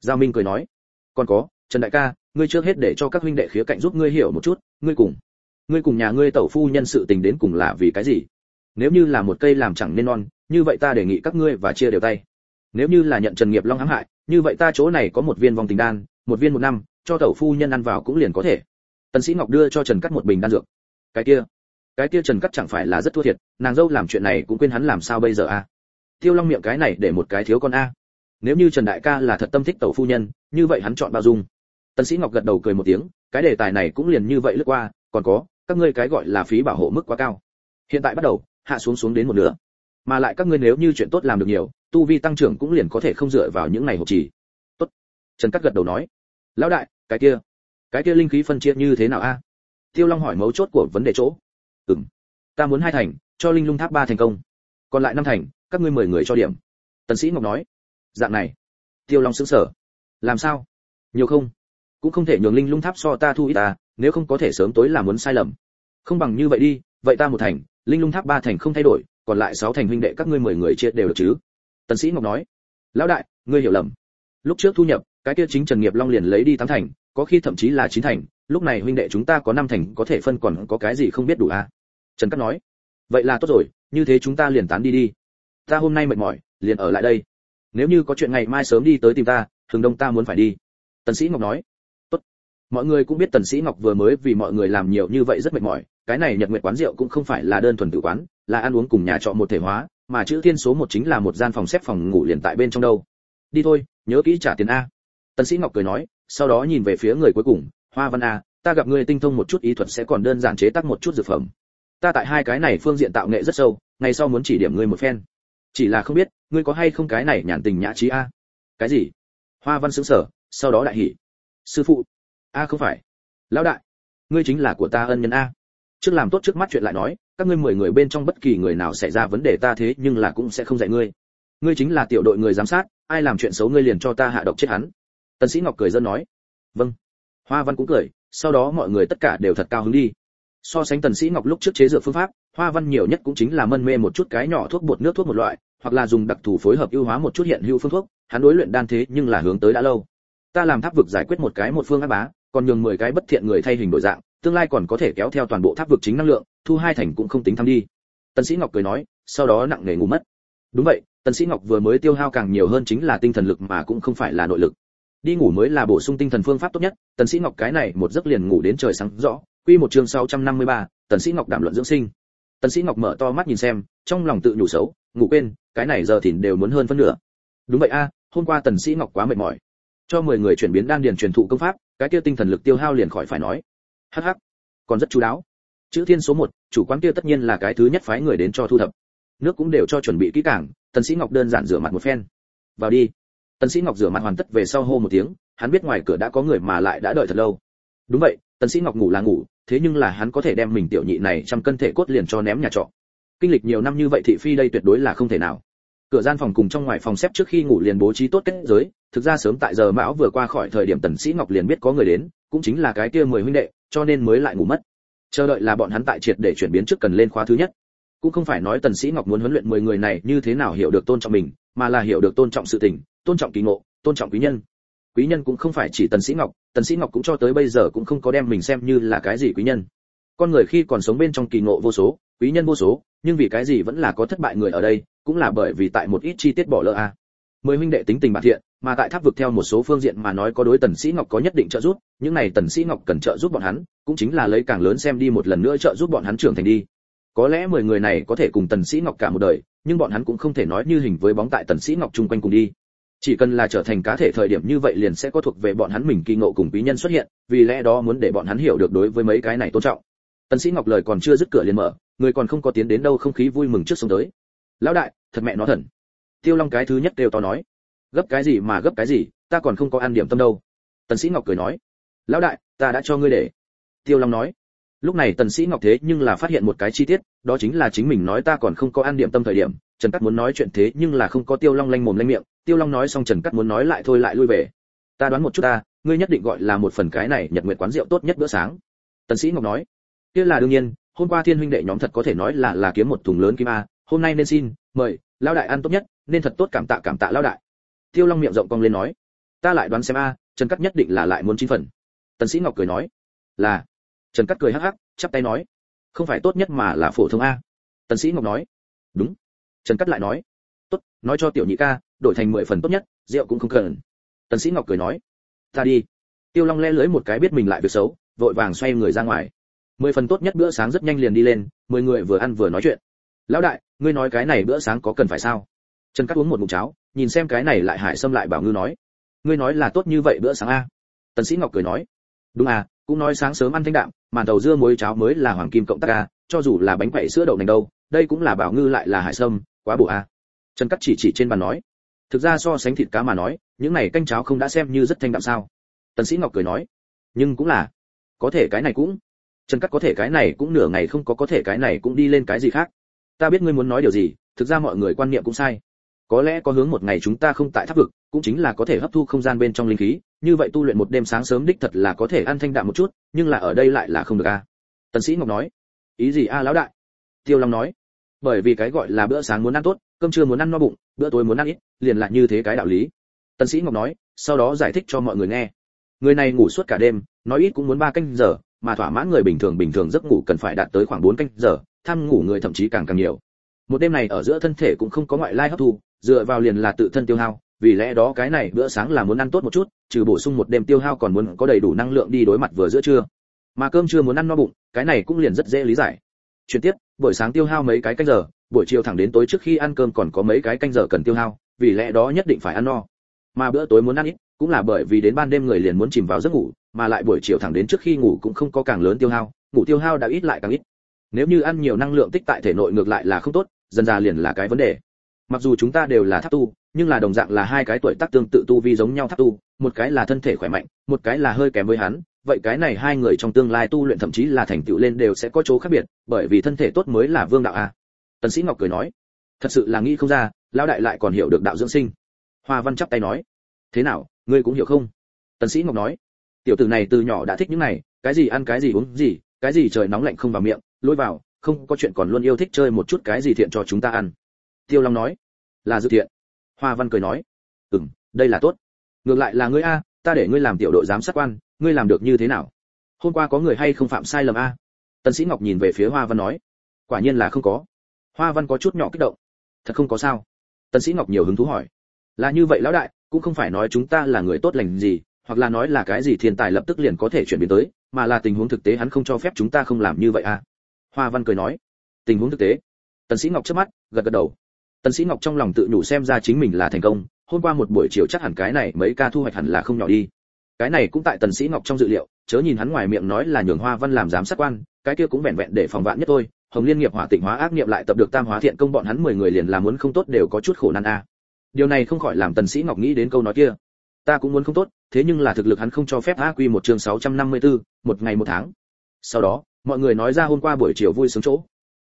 Giao minh cười nói, còn có, trần đại ca, ngươi trước hết để cho các huynh đệ khía cạnh giúp ngươi hiểu một chút, ngươi cùng ngươi cùng nhà ngươi tẩu phu nhân sự tình đến cùng là vì cái gì? Nếu như là một cây làm chẳng nên non, như vậy ta đề nghị các ngươi và chia đều tay. Nếu như là nhận trần nghiệp long hãm hại, như vậy ta chỗ này có một viên vòng tình đan, một viên một năm, cho tẩu phu nhân ăn vào cũng liền có thể. Tần sĩ ngọc đưa cho trần cắt một bình đan dược. Cái kia cái kia trần cắt chẳng phải là rất thua thiệt, nàng dâu làm chuyện này cũng quên hắn làm sao bây giờ a tiêu long miệng cái này để một cái thiếu con a. Nếu như trần đại ca là thật tâm thích tẩu phu nhân, như vậy hắn chọn bao dung. Tần sĩ ngọc gật đầu cười một tiếng, cái đề tài này cũng liền như vậy lướt qua, còn có các ngươi cái gọi là phí bảo hộ mức quá cao. Hiện tại bắt đầu, hạ xuống xuống đến một nửa. Mà lại các ngươi nếu như chuyện tốt làm được nhiều, tu vi tăng trưởng cũng liền có thể không dựa vào những ngày hộp trì tốt. Trần cắt gật đầu nói. Lão đại, cái kia. Cái kia linh khí phân chia như thế nào a? Tiêu long hỏi mấu chốt của vấn đề chỗ. Ừm. Ta muốn hai thành, cho linh lung tháp ba thành công. Còn lại năm thành, các ngươi mười người cho điểm. Tần sĩ ngọc nói. Dạng này. Tiêu long sững sờ. Làm sao? Nhiều không? Cũng không thể nhường linh lung tháp so ta thu ít ta, nếu không có thể sớm tối là muốn sai lầm. Không bằng như vậy đi, vậy ta một thành, linh lung tháp ba thành không thay đổi, còn lại sáu thành huynh đệ các ngươi mười người chia đều được chứ? Tần sĩ ngọc nói. Lão đại, ngươi hiểu lầm. Lúc trước thu nhập, cái kia chính trần nghiệp long liền lấy đi tám thành, có khi thậm chí là chín thành, lúc này huynh đệ chúng ta có năm thành, có thể phân còn có cái gì không biết đủ à? Trần cát nói. Vậy là tốt rồi, như thế chúng ta liền tán đi đi. Ta hôm nay mệt mỏi, liền ở lại đây. Nếu như có chuyện ngày mai sớm đi tới tìm ta, thường đông ta muốn phải đi. Tần sĩ ngọc nói mọi người cũng biết tần sĩ ngọc vừa mới vì mọi người làm nhiều như vậy rất mệt mỏi, cái này nhật nguyệt quán rượu cũng không phải là đơn thuần tự quán, là ăn uống cùng nhà trọ một thể hóa, mà chữ thiên số một chính là một gian phòng xếp phòng ngủ liền tại bên trong đâu. Đi thôi, nhớ kỹ trả tiền a. Tần sĩ ngọc cười nói, sau đó nhìn về phía người cuối cùng, hoa văn a, ta gặp ngươi tinh thông một chút ý thuật sẽ còn đơn giản chế tác một chút dược phẩm. Ta tại hai cái này phương diện tạo nghệ rất sâu, ngày sau muốn chỉ điểm ngươi một phen. Chỉ là không biết, ngươi có hay không cái này nhàn tình nhã trí a. Cái gì? Hoa văn sững sờ, sau đó đại hỉ. Sư phụ a không phải. Lão đại, ngươi chính là của ta ân nhân a. Trước làm tốt trước mắt chuyện lại nói, các ngươi mười người bên trong bất kỳ người nào xảy ra vấn đề ta thế nhưng là cũng sẽ không dạy ngươi. Ngươi chính là tiểu đội người giám sát, ai làm chuyện xấu ngươi liền cho ta hạ độc chết hắn. Tần sĩ ngọc cười dân nói. Vâng. Hoa văn cũng cười, sau đó mọi người tất cả đều thật cao hứng đi. So sánh tần sĩ ngọc lúc trước chế dược phương pháp, hoa văn nhiều nhất cũng chính là mân mê một chút cái nhỏ thuốc bột nước thuốc một loại, hoặc là dùng đặc thù phối hợp ưu hóa một chút hiện hữu phương thuốc, hắn đối luyện đan thế nhưng là hướng tới đã lâu. Ta làm tháp vực giải quyết một cái một phương ác bá còn nhường 10 cái bất thiện người thay hình đổi dạng tương lai còn có thể kéo theo toàn bộ tháp vực chính năng lượng thu hai thành cũng không tính thăng đi. Tần sĩ ngọc cười nói sau đó nặng nề ngủ mất. Đúng vậy tần sĩ ngọc vừa mới tiêu hao càng nhiều hơn chính là tinh thần lực mà cũng không phải là nội lực. Đi ngủ mới là bổ sung tinh thần phương pháp tốt nhất tần sĩ ngọc cái này một giấc liền ngủ đến trời sáng rõ. Quy một chương 653, tần sĩ ngọc đàm luận dưỡng sinh. Tần sĩ ngọc mở to mắt nhìn xem trong lòng tự nhủ xấu ngủ quên cái này giờ thì đều muốn hơn phân nửa. Đúng vậy a hôm qua tần sĩ ngọc quá mệt mỏi. Cho 10 người chuyển biến đan điền truyền thụ công pháp cái kia tinh thần lực tiêu hao liền khỏi phải nói. Hắc hắc còn rất chú đáo. Chữ thiên số một, chủ quán kia tất nhiên là cái thứ nhất phái người đến cho thu thập. Nước cũng đều cho chuẩn bị kỹ càng tần sĩ ngọc đơn giản rửa mặt một phen. Vào đi. Tần sĩ ngọc rửa mặt hoàn tất về sau hô một tiếng hắn biết ngoài cửa đã có người mà lại đã đợi thật lâu. Đúng vậy tần sĩ ngọc ngủ là ngủ thế nhưng là hắn có thể đem mình tiểu nhị này trăm cân thể cốt liền cho ném nhà trọ. Kinh lịch nhiều năm như vậy thị phi đây tuyệt đối là không thể nào cửa gian phòng cùng trong ngoài phòng xếp trước khi ngủ liền bố trí tốt kết giới, thực ra sớm tại giờ mão vừa qua khỏi thời điểm tần sĩ ngọc liền biết có người đến, cũng chính là cái kia mười huynh đệ, cho nên mới lại ngủ mất. Chờ đợi là bọn hắn tại triệt để chuyển biến trước cần lên khóa thứ nhất. Cũng không phải nói tần sĩ ngọc muốn huấn luyện mười người này như thế nào hiểu được tôn trọng mình, mà là hiểu được tôn trọng sự tình, tôn trọng kỳ ngộ, tôn trọng quý nhân. Quý nhân cũng không phải chỉ tần sĩ ngọc, tần sĩ ngọc cũng cho tới bây giờ cũng không có đem mình xem như là cái gì quý nhân con người khi còn sống bên trong kỳ ngộ vô số, quý nhân vô số, nhưng vì cái gì vẫn là có thất bại người ở đây, cũng là bởi vì tại một ít chi tiết bỏ lỡ a. Mười huynh đệ tính tình bản thiện, mà tại tháp vực theo một số phương diện mà nói có đối tần sĩ ngọc có nhất định trợ giúp, những này tần sĩ ngọc cần trợ giúp bọn hắn, cũng chính là lấy càng lớn xem đi một lần nữa trợ giúp bọn hắn trưởng thành đi. Có lẽ mười người này có thể cùng tần sĩ ngọc cả một đời, nhưng bọn hắn cũng không thể nói như hình với bóng tại tần sĩ ngọc chung quanh cùng đi. Chỉ cần là trở thành cá thể thời điểm như vậy liền sẽ có thuộc về bọn hắn mình kỳ ngộ cùng quý nhân xuất hiện, vì lẽ đó muốn để bọn hắn hiểu được đối với mấy cái này tôn trọng tần sĩ ngọc lời còn chưa dứt cửa liền mở, người còn không có tiến đến đâu không khí vui mừng trước sông tới. Lão đại, thật mẹ nó thần. Tiêu long cái thứ nhất đều to nói. Gấp cái gì mà gấp cái gì, ta còn không có ăn điểm tâm đâu. Tần sĩ ngọc cười nói. Lão đại, ta đã cho ngươi để. Tiêu long nói. Lúc này tần sĩ ngọc thế nhưng là phát hiện một cái chi tiết, đó chính là chính mình nói ta còn không có ăn điểm tâm thời điểm, trần cát muốn nói chuyện thế nhưng là không có tiêu long lanh mồm lanh miệng, tiêu long nói xong trần cát muốn nói lại thôi lại lui về. Ta đoán một chút ta, ngươi nhất định gọi là một phần cái này nhật nguyện quán rượu tốt nhất bữa sáng. Tần sĩ ngọc nói kia là đương nhiên, hôm qua thiên huynh đệ nhóm thật có thể nói là là kiếm một thùng lớn kim a, hôm nay nên xin, mời, lão đại ăn tốt nhất, nên thật tốt cảm tạ cảm tạ lão đại. Tiêu long miệng rộng cong lên nói, ta lại đoán xem a, trần cát nhất định là lại muốn chín phần. Tần sĩ ngọc cười nói, là. Trần cát cười hắc hắc, chắp tay nói, không phải tốt nhất mà là phổ thông a. Tần sĩ ngọc nói, đúng. Trần cát lại nói, tốt, nói cho tiểu nhị ca, đổi thành mười phần tốt nhất, rượu cũng không cần. Tần sĩ ngọc cười nói, ta đi. Tiêu long le lưới một cái biết mình lại việc xấu, vội vàng xoay người ra ngoài mười phần tốt nhất bữa sáng rất nhanh liền đi lên, mười người vừa ăn vừa nói chuyện. Lão đại, ngươi nói cái này bữa sáng có cần phải sao? Trần cắt uống một ngụm cháo, nhìn xem cái này lại hải xâm lại bảo ngư nói. Ngươi nói là tốt như vậy bữa sáng a? Tần sĩ ngọc cười nói. Đúng à cũng nói sáng sớm ăn thanh đạm màn đầu dưa muối cháo mới là hoàng kim cộng tác a, cho dù là bánh quậy sữa đậu nành đâu, đây cũng là bảo ngư lại là hải sâm, quá bổ a. Trần cắt chỉ chỉ trên bàn nói. Thực ra so sánh thịt cá mà nói, những này canh cháo không đã xem như rất thanh đạm sao? Tần sĩ ngọc cười nói. Nhưng cũng là. Có thể cái này cũng trần cắt có thể cái này cũng nửa ngày không có có thể cái này cũng đi lên cái gì khác? Ta biết ngươi muốn nói điều gì, thực ra mọi người quan niệm cũng sai. Có lẽ có hướng một ngày chúng ta không tại tháp vực, cũng chính là có thể hấp thu không gian bên trong linh khí, như vậy tu luyện một đêm sáng sớm đích thật là có thể ăn thanh đạm một chút, nhưng là ở đây lại là không được a. À? Tần sĩ ngọc nói. Ý gì a, lão đại? Tiêu long nói. Bởi vì cái gọi là bữa sáng muốn ăn tốt, cơm trưa muốn ăn no bụng, bữa tối muốn ăn ít, liền lại như thế cái đạo lý. Tần sĩ ngọc nói, sau đó giải thích cho mọi người nghe. Người này ngủ suốt cả đêm, nói ít cũng muốn ba canh giờ mà thỏa mãn người bình thường bình thường giấc ngủ cần phải đạt tới khoảng 4 canh giờ, tham ngủ người thậm chí càng càng nhiều. Một đêm này ở giữa thân thể cũng không có ngoại lai hấp thu, dựa vào liền là tự thân tiêu hao, vì lẽ đó cái này bữa sáng là muốn ăn tốt một chút, trừ bổ sung một đêm tiêu hao còn muốn có đầy đủ năng lượng đi đối mặt vừa giữa trưa. Mà cơm trưa muốn ăn no bụng, cái này cũng liền rất dễ lý giải. Chuyển tiếp, buổi sáng tiêu hao mấy cái canh giờ, buổi chiều thẳng đến tối trước khi ăn cơm còn có mấy cái canh giờ cần tiêu hao, vì lẽ đó nhất định phải ăn no. Mà bữa tối muốn ăn ít, cũng là bởi vì đến ban đêm người liền muốn chìm vào giấc ngủ mà lại buổi chiều thẳng đến trước khi ngủ cũng không có càng lớn tiêu hao, ngủ tiêu hao đã ít lại càng ít. Nếu như ăn nhiều năng lượng tích tại thể nội ngược lại là không tốt, dần ra liền là cái vấn đề. Mặc dù chúng ta đều là tháp tu, nhưng là đồng dạng là hai cái tuổi tác tương tự tu vi giống nhau tháp tu, một cái là thân thể khỏe mạnh, một cái là hơi kém với hắn, vậy cái này hai người trong tương lai tu luyện thậm chí là thành tựu lên đều sẽ có chỗ khác biệt, bởi vì thân thể tốt mới là vương đạo a. Tần sĩ ngọc cười nói, thật sự là nghĩ không ra, lão đại lại còn hiểu được đạo dưỡng sinh. Hoa văn chắp tay nói, thế nào, ngươi cũng hiểu không? Tần sĩ ngọc nói tiểu tử này từ nhỏ đã thích những này, cái gì ăn cái gì uống gì, cái gì trời nóng lạnh không vào miệng, lôi vào, không có chuyện còn luôn yêu thích chơi một chút cái gì thiện cho chúng ta ăn. Tiêu long nói. Là dự thiện. Hoa văn cười nói. Ừm, đây là tốt. Ngược lại là ngươi a, ta để ngươi làm tiểu đội giám sát quan, ngươi làm được như thế nào? Hôm qua có người hay không phạm sai lầm a? Tân sĩ ngọc nhìn về phía hoa văn nói. Quả nhiên là không có. Hoa văn có chút nhỏ kích động. Thật không có sao. Tân sĩ ngọc nhiều hứng thú hỏi. Là như vậy lão đại, cũng không phải nói chúng ta là người tốt lành gì hoặc là nói là cái gì thiên tài lập tức liền có thể chuyển biến tới, mà là tình huống thực tế hắn không cho phép chúng ta không làm như vậy a hoa văn cười nói. Tình huống thực tế. Tần sĩ ngọc chớp mắt, gật gật đầu. Tần sĩ ngọc trong lòng tự nhủ xem ra chính mình là thành công, hôm qua một buổi chiều chắc hẳn cái này mấy ca thu hoạch hẳn là không nhỏ đi. Cái này cũng tại tần sĩ ngọc trong dự liệu, chớ nhìn hắn ngoài miệng nói là nhường hoa văn làm giám sát quan, cái kia cũng vẹn vẹn để phòng vạn nhất thôi. Hồng liên nghiệp hỏa tịnh hóa ác niệm lại tập được tam hóa thiện công bọn hắn mười người liền làm muốn không tốt đều có chút khổ nan a. Điều này không khỏi làm tần sĩ ngọc nghĩ đến câu nói kia ta cũng muốn không tốt thế nhưng là thực lực hắn không cho phép a quy một chương 654, một ngày một tháng. Sau đó mọi người nói ra hôm qua buổi chiều vui sướng chỗ.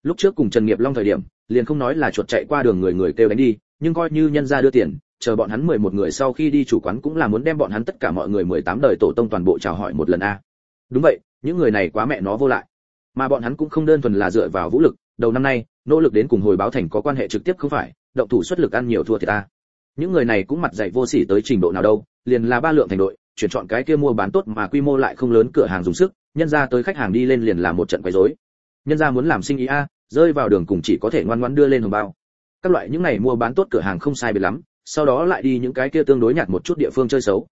Lúc trước cùng trần nghiệp long thời điểm liền không nói là chuột chạy qua đường người người kêu đánh đi nhưng coi như nhân ra đưa tiền chờ bọn hắn 11 người sau khi đi chủ quán cũng là muốn đem bọn hắn tất cả mọi người 18 đời tổ tông toàn bộ chào hỏi một lần a. Đúng vậy những người này quá mẹ nó vô lại. Mà bọn hắn cũng không đơn thuần là dựa vào vũ lực đầu năm nay nỗ lực đến cùng hồi báo thành có quan hệ trực tiếp không phải động thủ xuất lực ăn nhiều thua thì ta những người này cũng mặt dạy vô sỉ tới trình độ nào đâu, liền là ba lượng thành đội, chuyển chọn cái kia mua bán tốt mà quy mô lại không lớn cửa hàng dùng sức, nhân ra tới khách hàng đi lên liền là một trận quấy rối. Nhân ra muốn làm sinh ý a, rơi vào đường cùng chỉ có thể ngoan ngoãn đưa lên hồng bao. Các loại những này mua bán tốt cửa hàng không sai biệt lắm, sau đó lại đi những cái kia tương đối nhạt một chút địa phương chơi xấu.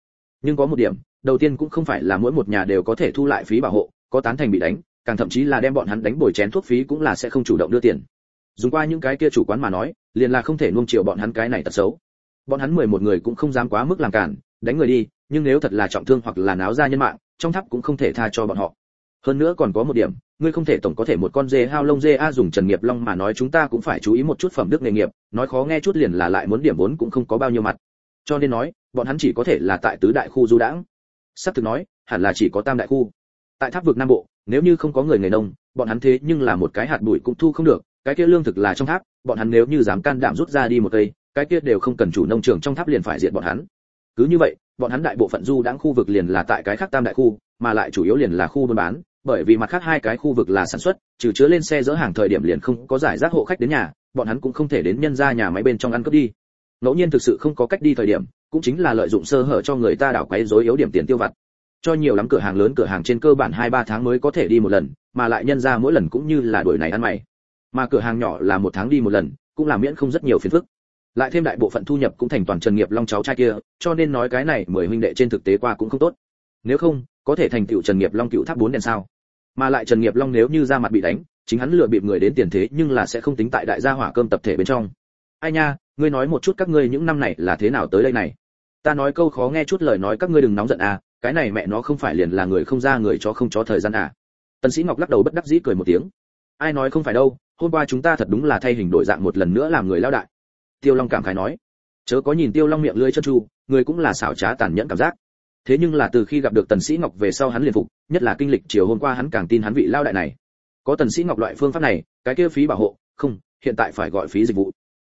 Nhưng có một điểm, đầu tiên cũng không phải là mỗi một nhà đều có thể thu lại phí bảo hộ, có tán thành bị đánh, càng thậm chí là đem bọn hắn đánh bồi chén thuốc phí cũng là sẽ không chủ động đưa tiền. Dùng qua những cái kia chủ quán mà nói, liền là không thể nuông chiều bọn hắn cái này tật xấu bọn hắn mười một người cũng không dám quá mức làm cản, đánh người đi, nhưng nếu thật là trọng thương hoặc là náo ra nhân mạng, trong tháp cũng không thể tha cho bọn họ. Hơn nữa còn có một điểm, ngươi không thể tổng có thể một con dê hao lông dê a dùng trần nghiệp long mà nói chúng ta cũng phải chú ý một chút phẩm đức nghề nghiệp, nói khó nghe chút liền là lại muốn điểm vốn cũng không có bao nhiêu mặt. Cho nên nói, bọn hắn chỉ có thể là tại tứ đại khu du đãng. Sắp thực nói, hẳn là chỉ có tam đại khu. Tại tháp vực nam bộ, nếu như không có người nghề nông, bọn hắn thế nhưng là một cái hạt bụi cũng thu không được, cái kia lương thực là trong tháp, bọn hắn nếu như dám can đảm rút ra đi một cây cái kia đều không cần chủ nông trường trong tháp liền phải diệt bọn hắn. Cứ như vậy, bọn hắn đại bộ phận du đãng khu vực liền là tại cái khác tam đại khu, mà lại chủ yếu liền là khu buôn bán, bởi vì mặt khác hai cái khu vực là sản xuất, trừ chứa lên xe dỡ hàng thời điểm liền không có giải rác hộ khách đến nhà, bọn hắn cũng không thể đến nhân ra nhà máy bên trong ăn cướp đi. Ngẫu nhiên thực sự không có cách đi thời điểm, cũng chính là lợi dụng sơ hở cho người ta đảo quấy rối yếu điểm tiền tiêu vặt. Cho nhiều lắm cửa hàng lớn cửa hàng trên cơ bản hai ba tháng mới có thể đi một lần, mà lại nhân ra mỗi lần cũng như là đuổi này ăn mày. Mà cửa hàng nhỏ là một tháng đi một lần, cũng là miễn không rất nhiều phiền phức lại thêm đại bộ phận thu nhập cũng thành toàn trần nghiệp long cháu trai kia, cho nên nói cái này mười huynh đệ trên thực tế qua cũng không tốt. Nếu không, có thể thành tựu trần nghiệp long cựu tháp bốn đèn sao? Mà lại trần nghiệp long nếu như ra mặt bị đánh, chính hắn lừa bịp người đến tiền thế nhưng là sẽ không tính tại đại gia hỏa cơm tập thể bên trong. Ai nha, ngươi nói một chút các ngươi những năm này là thế nào tới đây này? Ta nói câu khó nghe chút lời nói các ngươi đừng nóng giận à cái này mẹ nó không phải liền là người không ra người cho không cho thời gian à. Tần sĩ ngọc lắc đầu bất đắc dĩ cười một tiếng. Ai nói không phải đâu, hôm qua chúng ta thật đúng là thay hình đổi dạng một lần nữa làm người lao đại tiêu long cảm khái nói, chớ có nhìn tiêu long miệng lưỡi chân chu người cũng là xảo trá tàn nhẫn cảm giác. Thế nhưng là từ khi gặp được tần sĩ ngọc về sau hắn liền phục, nhất là kinh lịch chiều hôm qua hắn càng tin hắn vị lao đại này. Có tần sĩ ngọc loại phương pháp này, cái kia phí bảo hộ, không, hiện tại phải gọi phí dịch vụ.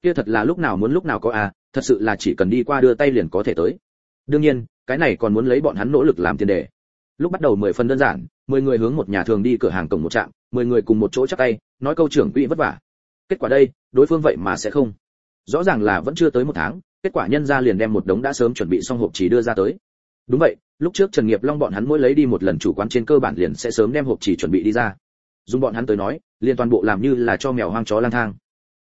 Kia thật là lúc nào muốn lúc nào có à thật sự là chỉ cần đi qua đưa tay liền có thể tới. Đương nhiên, cái này còn muốn lấy bọn hắn nỗ lực làm tiền đề. Lúc bắt đầu mười phần đơn giản, mười người hướng một nhà thường đi cửa hàng cổng một trạm, mười người cùng một chỗ chắc tay, nói câu trưởng quỹ vất vả. Kết quả đây, đối phương vậy mà sẽ không rõ ràng là vẫn chưa tới một tháng, kết quả nhân ra liền đem một đống đã sớm chuẩn bị xong hộp chỉ đưa ra tới. Đúng vậy, lúc trước trần nghiệp long bọn hắn mỗi lấy đi một lần chủ quán trên cơ bản liền sẽ sớm đem hộp chỉ chuẩn bị đi ra. Dùng bọn hắn tới nói, liền toàn bộ làm như là cho mèo hoang chó lang thang.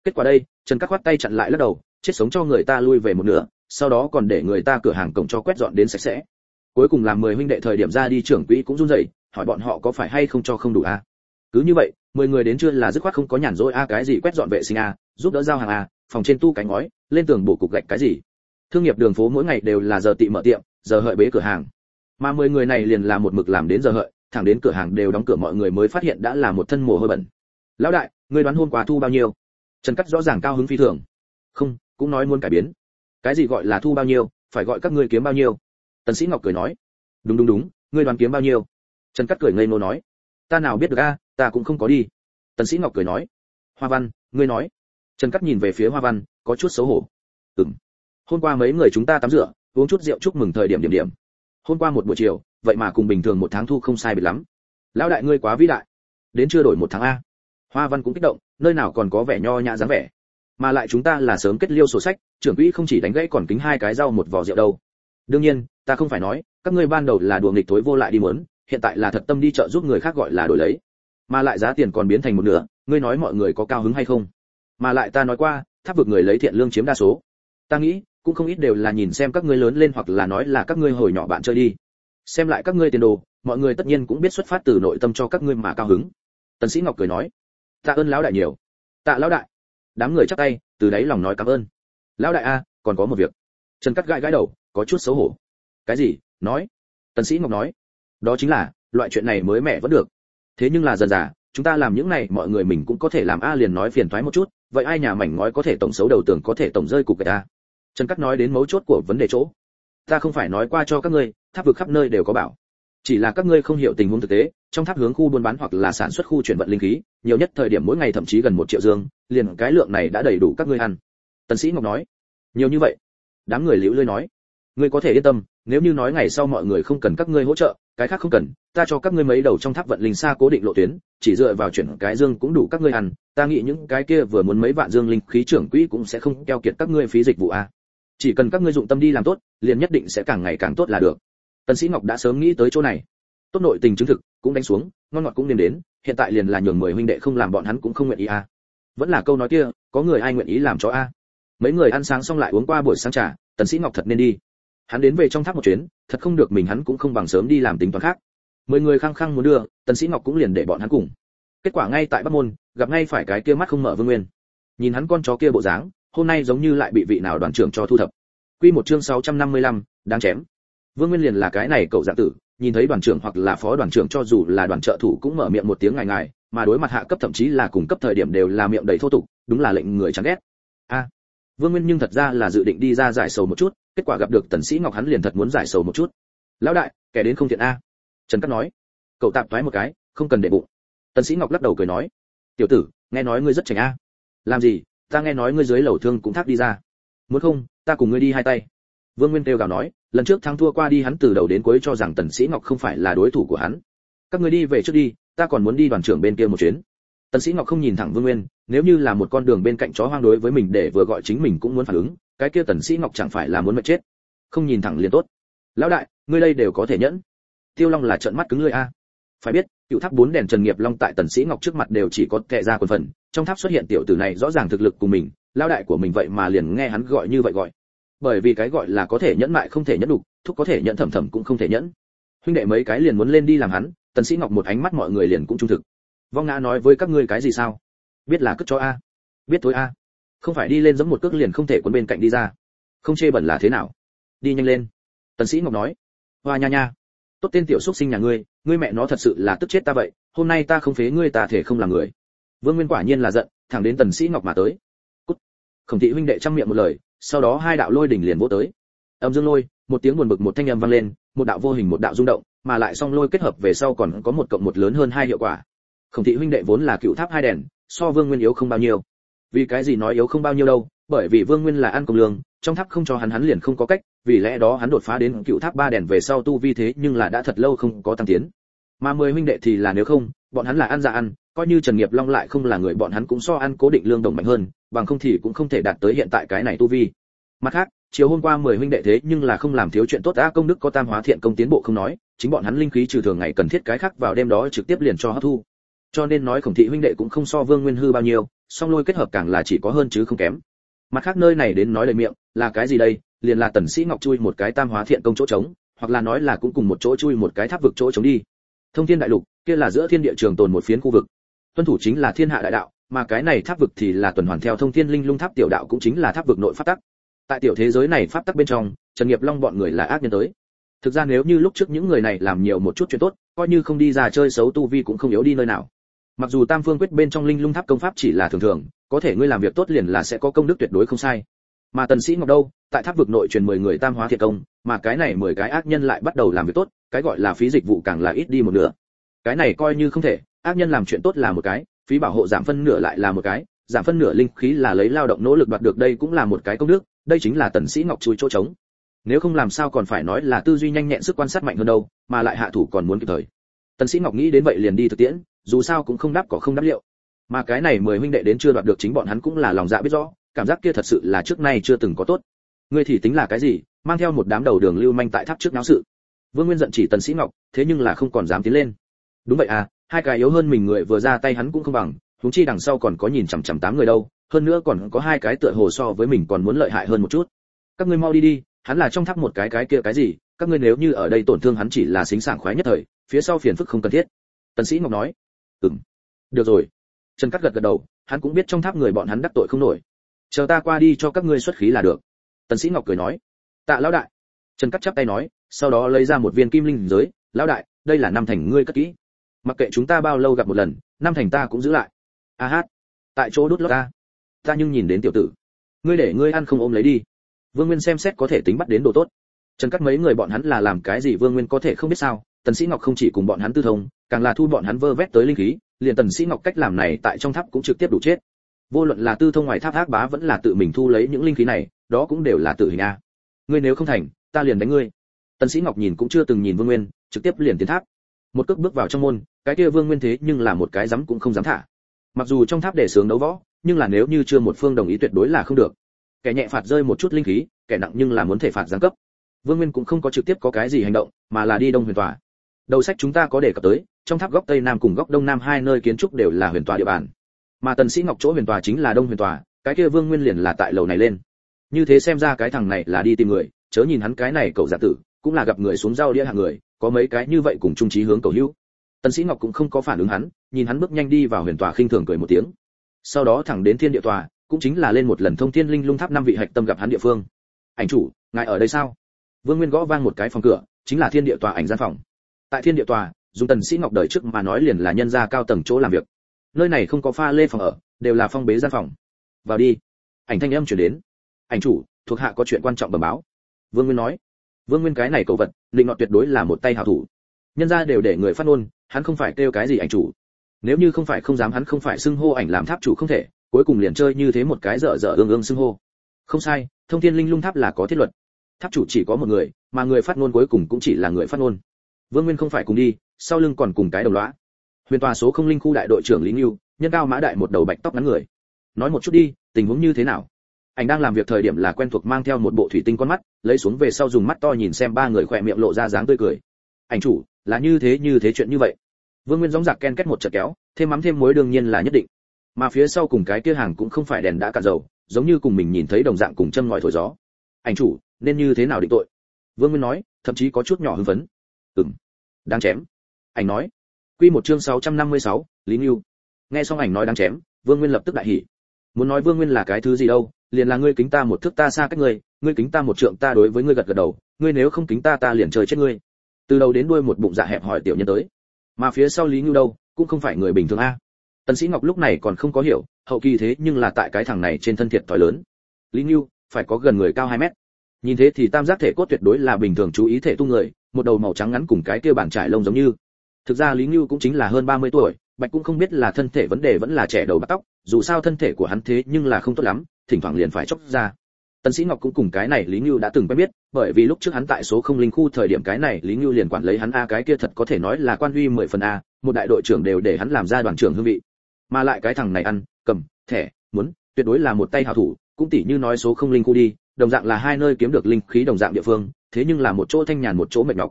Kết quả đây, trần các khoát tay chặn lại lắc đầu, chết sống cho người ta lui về một nửa, sau đó còn để người ta cửa hàng cổng cho quét dọn đến sạch sẽ. Cuối cùng làm mười huynh đệ thời điểm ra đi trưởng quỹ cũng run rẩy, hỏi bọn họ có phải hay không cho không đủ a cứ như vậy, mười người đến chưa là dứt khoát không có nhàn rỗi, a, cái gì quét dọn vệ sinh a giúp đỡ giao hàng a phòng trên tu cánh ngói, lên tường bổ cục gạch cái gì. Thương nghiệp đường phố mỗi ngày đều là giờ tị mở tiệm, giờ hợi bế cửa hàng. Mà mười người này liền là một mực làm đến giờ hợi, thẳng đến cửa hàng đều đóng cửa mọi người mới phát hiện đã là một thân mồ hôi bẩn. Lão đại, ngươi đoán hôm qua thu bao nhiêu? Trần cắt rõ ràng cao hứng phi thường. Không, cũng nói muốn cải biến. Cái gì gọi là thu bao nhiêu, phải gọi các ngươi kiếm bao nhiêu? Tần sĩ ngọc cười nói. Đúng đúng đúng, ngươi đoán kiếm bao nhiêu? Trần cắt cười ngây ngô nói. Ta nào biết được a, ta cũng không có đi. Tần sĩ ngọc cười nói. Hoa văn, ngươi nói trần cắt nhìn về phía hoa văn, có chút xấu hổ. Ừm, hôm qua mấy người chúng ta tắm rửa, uống chút rượu chúc mừng thời điểm điểm điểm. Hôm qua một buổi chiều, vậy mà cùng bình thường một tháng thu không sai biệt lắm. Lão đại ngươi quá vĩ đại. Đến chưa đổi một tháng a. Hoa văn cũng kích động, nơi nào còn có vẻ nho nhã dáng vẻ. Mà lại chúng ta là sớm kết liêu sổ sách, trưởng quỹ không chỉ đánh gãy còn kính hai cái rau một vò rượu đâu. Đương nhiên, ta không phải nói, các ngươi ban đầu là đùa nghịch thối vô lại đi muốn, hiện tại là thật tâm đi chợ giúp người khác gọi là đổi lấy. Mà lại giá tiền còn biến thành một nửa, ngươi nói mọi người có cao hứng hay không? Mà lại ta nói qua, tháp vực người lấy thiện lương chiếm đa số. Ta nghĩ, cũng không ít đều là nhìn xem các ngươi lớn lên hoặc là nói là các ngươi hồi nhỏ bạn chơi đi. Xem lại các ngươi tiền đồ, mọi người tất nhiên cũng biết xuất phát từ nội tâm cho các ngươi mà cao hứng. Tần sĩ ngọc cười nói, tạ ơn lão đại nhiều. Tạ lão đại. Đám người chắp tay, từ đấy lòng nói cảm ơn. Lão đại a, còn có một việc. Trần cắt gãi gãi đầu, có chút xấu hổ. Cái gì? Nói. Tần sĩ ngọc nói. Đó chính là, loại chuyện này mới mẹ vẫn được. Thế nhưng là dần dà chúng ta làm những này, mọi người mình cũng có thể làm a liền nói phiền toái một chút, vậy ai nhà mảnh ngói có thể tổng xấu đầu tường, có thể tổng rơi cục gạch a? Trần cắt nói đến mấu chốt của vấn đề chỗ. Ta không phải nói qua cho các ngươi, tháp vực khắp nơi đều có bảo. Chỉ là các ngươi không hiểu tình huống thực tế, trong tháp hướng khu buôn bán hoặc là sản xuất khu chuyển vận linh khí, nhiều nhất thời điểm mỗi ngày thậm chí gần một triệu dương, liền cái lượng này đã đầy đủ các ngươi ăn. Tần sĩ ngọc nói. Nhiều như vậy. Đám người liễu lơi nói. Ngươi có thể yên tâm, nếu như nói ngày sau mọi người không cần các ngươi hỗ trợ cái khác không cần, ta cho các ngươi mấy đầu trong tháp vận linh xa cố định lộ tuyến, chỉ dựa vào chuyển cái dương cũng đủ các ngươi ăn, ta nghĩ những cái kia vừa muốn mấy vạn dương linh khí trưởng quỹ cũng sẽ không keo kiệt các ngươi phí dịch vụ a. Chỉ cần các ngươi dụng tâm đi làm tốt, liền nhất định sẽ càng ngày càng tốt là được. Tần sĩ ngọc đã sớm nghĩ tới chỗ này. Tốt nội tình chứng thực, cũng đánh xuống, ngon ngọt cũng nên đến, hiện tại liền là nhường mười huynh đệ không làm bọn hắn cũng không nguyện ý a. Vẫn là câu nói kia, có người ai nguyện ý làm cho a? Mấy người ăn sáng xong lại uống qua buổi sáng trà, tần sĩ ngọc thật nên đi hắn đến về trong tháp một chuyến thật không được mình hắn cũng không bằng sớm đi làm tính toán khác. Mười người khăng khăng muốn đưa tần sĩ ngọc cũng liền để bọn hắn cùng. Kết quả ngay tại bắc môn gặp ngay phải cái kia mắt không mở vương nguyên. Nhìn hắn con chó kia bộ dáng hôm nay giống như lại bị vị nào đoàn trưởng cho thu thập. Quy một chương 655, đáng chém. Vương nguyên liền là cái này cậu dạng tử nhìn thấy đoàn trưởng hoặc là phó đoàn trưởng cho dù là đoàn trợ thủ cũng mở miệng một tiếng ngài ngài mà đối mặt hạ cấp thậm chí là cùng cấp thời điểm đều là miệng đầy thô tục đúng là lệnh người chán ghét. A. Vương nguyên nhưng thật ra là dự định đi ra giải sầu một chút kết quả gặp được tần sĩ ngọc hắn liền thật muốn giải sầu một chút. Lão đại, kẻ đến không thiện a. Trần cát nói. Cậu tạm thoái một cái, không cần để bụng. Tần sĩ ngọc lắc đầu cười nói. Tiểu tử, nghe nói ngươi rất chảnh a. Làm gì, ta nghe nói ngươi dưới lầu thương cũng thác đi ra. Muốn không, ta cùng ngươi đi hai tay. Vương nguyên kêu gào nói, lần trước thắng thua qua đi hắn từ đầu đến cuối cho rằng tần sĩ ngọc không phải là đối thủ của hắn. Các ngươi đi về trước đi, ta còn muốn đi đoàn trưởng bên kia một chuyến. Tần sĩ ngọc không nhìn thẳng vương nguyên, nếu như là một con đường bên cạnh chó hoang đối với mình để vừa gọi chính mình cũng muốn phản ứng cái kia tần sĩ ngọc chẳng phải là muốn mệt chết? Không nhìn thẳng liền tốt. Lão đại, ngươi đây đều có thể nhẫn. Tiêu long là trợn mắt cứng lưỡi a. Phải biết, cựu tháp bốn đèn trần nghiệp long tại tần sĩ ngọc trước mặt đều chỉ có kệ ra quần phần, trong tháp xuất hiện tiểu tử này rõ ràng thực lực của mình, lão đại của mình vậy mà liền nghe hắn gọi như vậy gọi. Bởi vì cái gọi là có thể nhẫn mại không thể nhẫn đủ thúc có thể nhẫn thầm thầm cũng không thể nhẫn. Huynh đệ mấy cái liền muốn lên đi làm hắn, tần sĩ ngọc một ánh mắt mọi người liền cũng trung thực. Vong ngã nói với các ngươi cái gì sao? Biết là cất cho a. Biết thôi a không phải đi lên giống một cước liền không thể quấn bên cạnh đi ra. Không chê bẩn là thế nào? Đi nhanh lên. Tần sĩ ngọc nói. Hoa nha nha. Tốt tên tiểu xuất sinh nhà ngươi ngươi mẹ nó thật sự là tức chết ta vậy, hôm nay ta không phế ngươi ta thể không làm người. Vương nguyên quả nhiên là giận, thẳng đến tần sĩ ngọc mà tới. Cút. Khổng thị huynh đệ trăm miệng một lời, sau đó hai đạo lôi đỉnh liền vỗ tới. Âm dương lôi, một tiếng buồn bực một thanh âm vang lên, một đạo vô hình một đạo rung động, mà lại song lôi kết hợp về sau còn có một cộng một lớn hơn hai hiệu quả. Khổng thị huynh đệ vốn là cựu tháp hai đèn, so vương nguyên yếu không bao nhiêu vì cái gì nói yếu không bao nhiêu đâu, bởi vì vương nguyên là ăn công lương, trong tháp không cho hắn hắn liền không có cách, vì lẽ đó hắn đột phá đến cựu tháp ba đèn về sau tu vi thế nhưng là đã thật lâu không có tăng tiến. Mà mười huynh đệ thì là nếu không, bọn hắn là ăn ra ăn, coi như trần nghiệp long lại không là người, bọn hắn cũng so ăn cố định lương đồng mạnh hơn, bằng không thì cũng không thể đạt tới hiện tại cái này tu vi. Mặt khác, chiều hôm qua mười huynh đệ thế nhưng là không làm thiếu chuyện tốt đã công đức có tam hóa thiện công tiến bộ không nói, chính bọn hắn linh khí trừ thường ngày cần thiết cái khác vào đêm đó trực tiếp liền cho hấp thu cho nên nói khổng thị huynh đệ cũng không so vương nguyên hư bao nhiêu, song lôi kết hợp càng là chỉ có hơn chứ không kém. Mặt khác nơi này đến nói lời miệng, là cái gì đây? Liền là tần sĩ ngọc chui một cái tam hóa thiện công chỗ trống, hoặc là nói là cũng cùng một chỗ chui một cái tháp vực chỗ trống đi. Thông thiên đại lục, kia là giữa thiên địa trường tồn một phiến khu vực. Tuân thủ chính là thiên hạ đại đạo, mà cái này tháp vực thì là tuần hoàn theo thông thiên linh lung tháp tiểu đạo cũng chính là tháp vực nội pháp tắc. Tại tiểu thế giới này pháp tắc bên trong, trần nghiệp long bọn người là ác nhân tới. Thực ra nếu như lúc trước những người này làm nhiều một chút chuyện tốt, coi như không đi ra chơi xấu tu vi cũng không yếu đi nơi nào mặc dù tam phương quyết bên trong linh lung tháp công pháp chỉ là thường thường, có thể ngươi làm việc tốt liền là sẽ có công đức tuyệt đối không sai. Mà tần sĩ ngọc đâu? Tại tháp vực nội truyền 10 người tam hóa thiệt công, mà cái này 10 cái ác nhân lại bắt đầu làm việc tốt, cái gọi là phí dịch vụ càng là ít đi một nửa. Cái này coi như không thể, ác nhân làm chuyện tốt là một cái, phí bảo hộ giảm phân nửa lại là một cái, giảm phân nửa linh khí là lấy lao động nỗ lực đoạt được đây cũng là một cái công đức, đây chính là tần sĩ ngọc chui chỗ trống. Nếu không làm sao còn phải nói là tư duy nhanh nhẹn sức quan sát mạnh hơn đâu, mà lại hạ thủ còn muốn kịp thời. Tần sĩ ngọc nghĩ đến vậy liền đi thực tiễn dù sao cũng không đáp có không đáp liệu. Mà cái này mười huynh đệ đến chưa đoạt được chính bọn hắn cũng là lòng dạ biết rõ, cảm giác kia thật sự là trước nay chưa từng có tốt. Ngươi thì tính là cái gì, mang theo một đám đầu đường lưu manh tại tháp trước náo sự. Vương nguyên giận chỉ tần sĩ ngọc, thế nhưng là không còn dám tiến lên. Đúng vậy à hai cái yếu hơn mình người vừa ra tay hắn cũng không bằng, huống chi đằng sau còn có nhìn chằm chằm tám người đâu, hơn nữa còn có hai cái tựa hồ so với mình còn muốn lợi hại hơn một chút. Các ngươi mau đi đi, hắn là trong tháp một cái cái kia cái gì, các ngươi nếu như ở đây tổn thương hắn chỉ là xính sảng khoái nhất thời, phía sau phiền phức không cần thiết. Tần sĩ ngọc nói ừm. Được rồi. Trần cắt gật gật đầu, hắn cũng biết trong tháp người bọn hắn đắc tội không nổi. Chờ ta qua đi cho các ngươi xuất khí là được. Tần sĩ ngọc cười nói, tạ lão đại. Trần cắt chắp tay nói, sau đó lấy ra một viên kim linh giới, lão đại, đây là năm thành ngươi cất kỹ. Mặc kệ chúng ta bao lâu gặp một lần, năm thành ta cũng giữ lại. A hát, tại chỗ đốt lót ta. Ta nhưng nhìn đến tiểu tử. Ngươi để ngươi ăn không ôm lấy đi. Vương nguyên xem xét có thể tính bắt đến đồ tốt. Trần cắt mấy người bọn hắn là làm cái gì vương nguyên có thể không biết sao? Tần sĩ ngọc không chỉ cùng bọn hắn tư thông, càng là thu bọn hắn vơ vét tới linh khí, liền tần sĩ ngọc cách làm này tại trong tháp cũng trực tiếp đủ chết. Vô luận là tư thông ngoài tháp ác bá vẫn là tự mình thu lấy những linh khí này, đó cũng đều là tự hình a. Ngươi nếu không thành, ta liền đánh ngươi. Tần sĩ ngọc nhìn cũng chưa từng nhìn vương nguyên, trực tiếp liền tiến tháp. Một cước bước vào trong môn, cái kia vương nguyên thế nhưng là một cái dám cũng không dám thả. Mặc dù trong tháp để sướng đấu võ, nhưng là nếu như chưa một phương đồng ý tuyệt đối là không được. Kẻ nhẹ phạt rơi một chút linh khí, kẻ nặng nhưng là muốn thể phạt giáng cấp. Vương nguyên cũng không có trực tiếp có cái gì hành động, mà là đi đông huyền tòa đầu sách chúng ta có đề cập tới, trong tháp góc tây nam cùng góc đông nam hai nơi kiến trúc đều là huyền tòa địa bàn. Mà tần sĩ ngọc chỗ huyền tòa chính là đông huyền tòa, cái kia vương nguyên liền là tại lầu này lên. Như thế xem ra cái thằng này là đi tìm người, chớ nhìn hắn cái này cậu giả tử, cũng là gặp người xuống giao đĩa hạng người, có mấy cái như vậy cùng trung trí hướng cầu hữu. Tần sĩ ngọc cũng không có phản ứng hắn, nhìn hắn bước nhanh đi vào huyền tòa khinh thường cười một tiếng. Sau đó thẳng đến thiên địa tòa, cũng chính là lên một lần thông thiên linh lung tháp năm vị hạch tâm gặp hắn địa phương. Ảnh chủ, ngài ở đây sao? Vương nguyên gõ vang một cái phòng cửa, chính là thiên địa tòa ảnh gian phòng tại thiên địa tòa, dùng tần sĩ ngọc đời trước mà nói liền là nhân gia cao tầng chỗ làm việc. Nơi này không có pha lê phòng ở, đều là phong bế gian phòng. Vào đi. Ảnh thanh âm truyền đến. Ảnh chủ, thuộc hạ có chuyện quan trọng bẩm báo. Vương nguyên nói. Vương nguyên cái này cầu vật định ngọt tuyệt đối là một tay hảo thủ. Nhân gia đều để người phát ngôn, hắn không phải kêu cái gì ảnh chủ. Nếu như không phải không dám hắn không phải xưng hô ảnh làm tháp chủ không thể, cuối cùng liền chơi như thế một cái dở dở ương ương xưng hô. Không sai, thông thiên linh lung tháp là có thiết luật. Tháp chủ chỉ có một người, mà người phát ngôn cuối cùng cũng chỉ là người phát ngôn vương nguyên không phải cùng đi, sau lưng còn cùng cái đồng lõa. Huyền tòa số không linh khu đại đội trưởng lý nghiêu nhân cao mã đại một đầu bạch tóc ngắn người. Nói một chút đi, tình huống như thế nào? Anh đang làm việc thời điểm là quen thuộc mang theo một bộ thủy tinh con mắt, lấy xuống về sau dùng mắt to nhìn xem ba người khỏe miệng lộ ra dáng tươi cười. Anh chủ, là như thế như thế chuyện như vậy. Vương nguyên gióng giặc ken kết một chợt kéo, thêm mắm thêm muối đương nhiên là nhất định. Mà phía sau cùng cái kia hàng cũng không phải đèn đã cạn dầu, giống như cùng mình nhìn thấy đồng dạng cùng chân ngòi thổi gió. Anh chủ, nên như thế nào định tội? Vương nguyên nói, thậm chí có chút nhỏ hưng phấn ừm. Đang chém. Ảnh nói. Quy một chương 656, lý nhu nghe xong ảnh nói đang chém vương nguyên lập tức đại hỉ. Muốn nói vương nguyên là cái thứ gì đâu liền là ngươi kính ta một thước ta xa cách ngươi ngươi kính ta một trượng ta đối với ngươi gật gật đầu ngươi nếu không kính ta ta liền trời chết ngươi. Từ đầu đến đuôi một bụng dạ hẹp hỏi tiểu nhân tới. Mà phía sau lý nhu đâu cũng không phải người bình thường a. Tần sĩ ngọc lúc này còn không có hiểu hậu kỳ thế nhưng là tại cái thằng này trên thân thiệt thòi lớn. Lý nhu phải có gần người cao 2 mét. Nhìn thế thì tam giác thể cốt tuyệt đối là bình thường chú ý thể tu người một đầu màu trắng ngắn cùng cái kia bản trải lông giống như. Thực ra lý ngưu cũng chính là hơn 30 tuổi, bạch cũng không biết là thân thể vấn đề vẫn là trẻ đầu bạc tóc, dù sao thân thể của hắn thế nhưng là không tốt lắm, thỉnh thoảng liền phải chốc ra. Tần sĩ ngọc cũng cùng cái này lý ngưu đã từng quen biết, bởi vì lúc trước hắn tại số không linh khu thời điểm cái này lý ngưu liền quản lấy hắn a, cái kia thật có thể nói là quan uy mười phần a, một đại đội trưởng đều để hắn làm ra đoàn trưởng hương vị. Mà lại cái thằng này ăn, cầm, thẻ, muốn, tuyệt đối là một tay hảo thủ, cũng tỷ như nói số không linh khu đi, đồng dạng là hai nơi kiếm được linh khí đồng dạng địa phương thế nhưng là một chỗ thanh nhàn một chỗ mệt nhọc.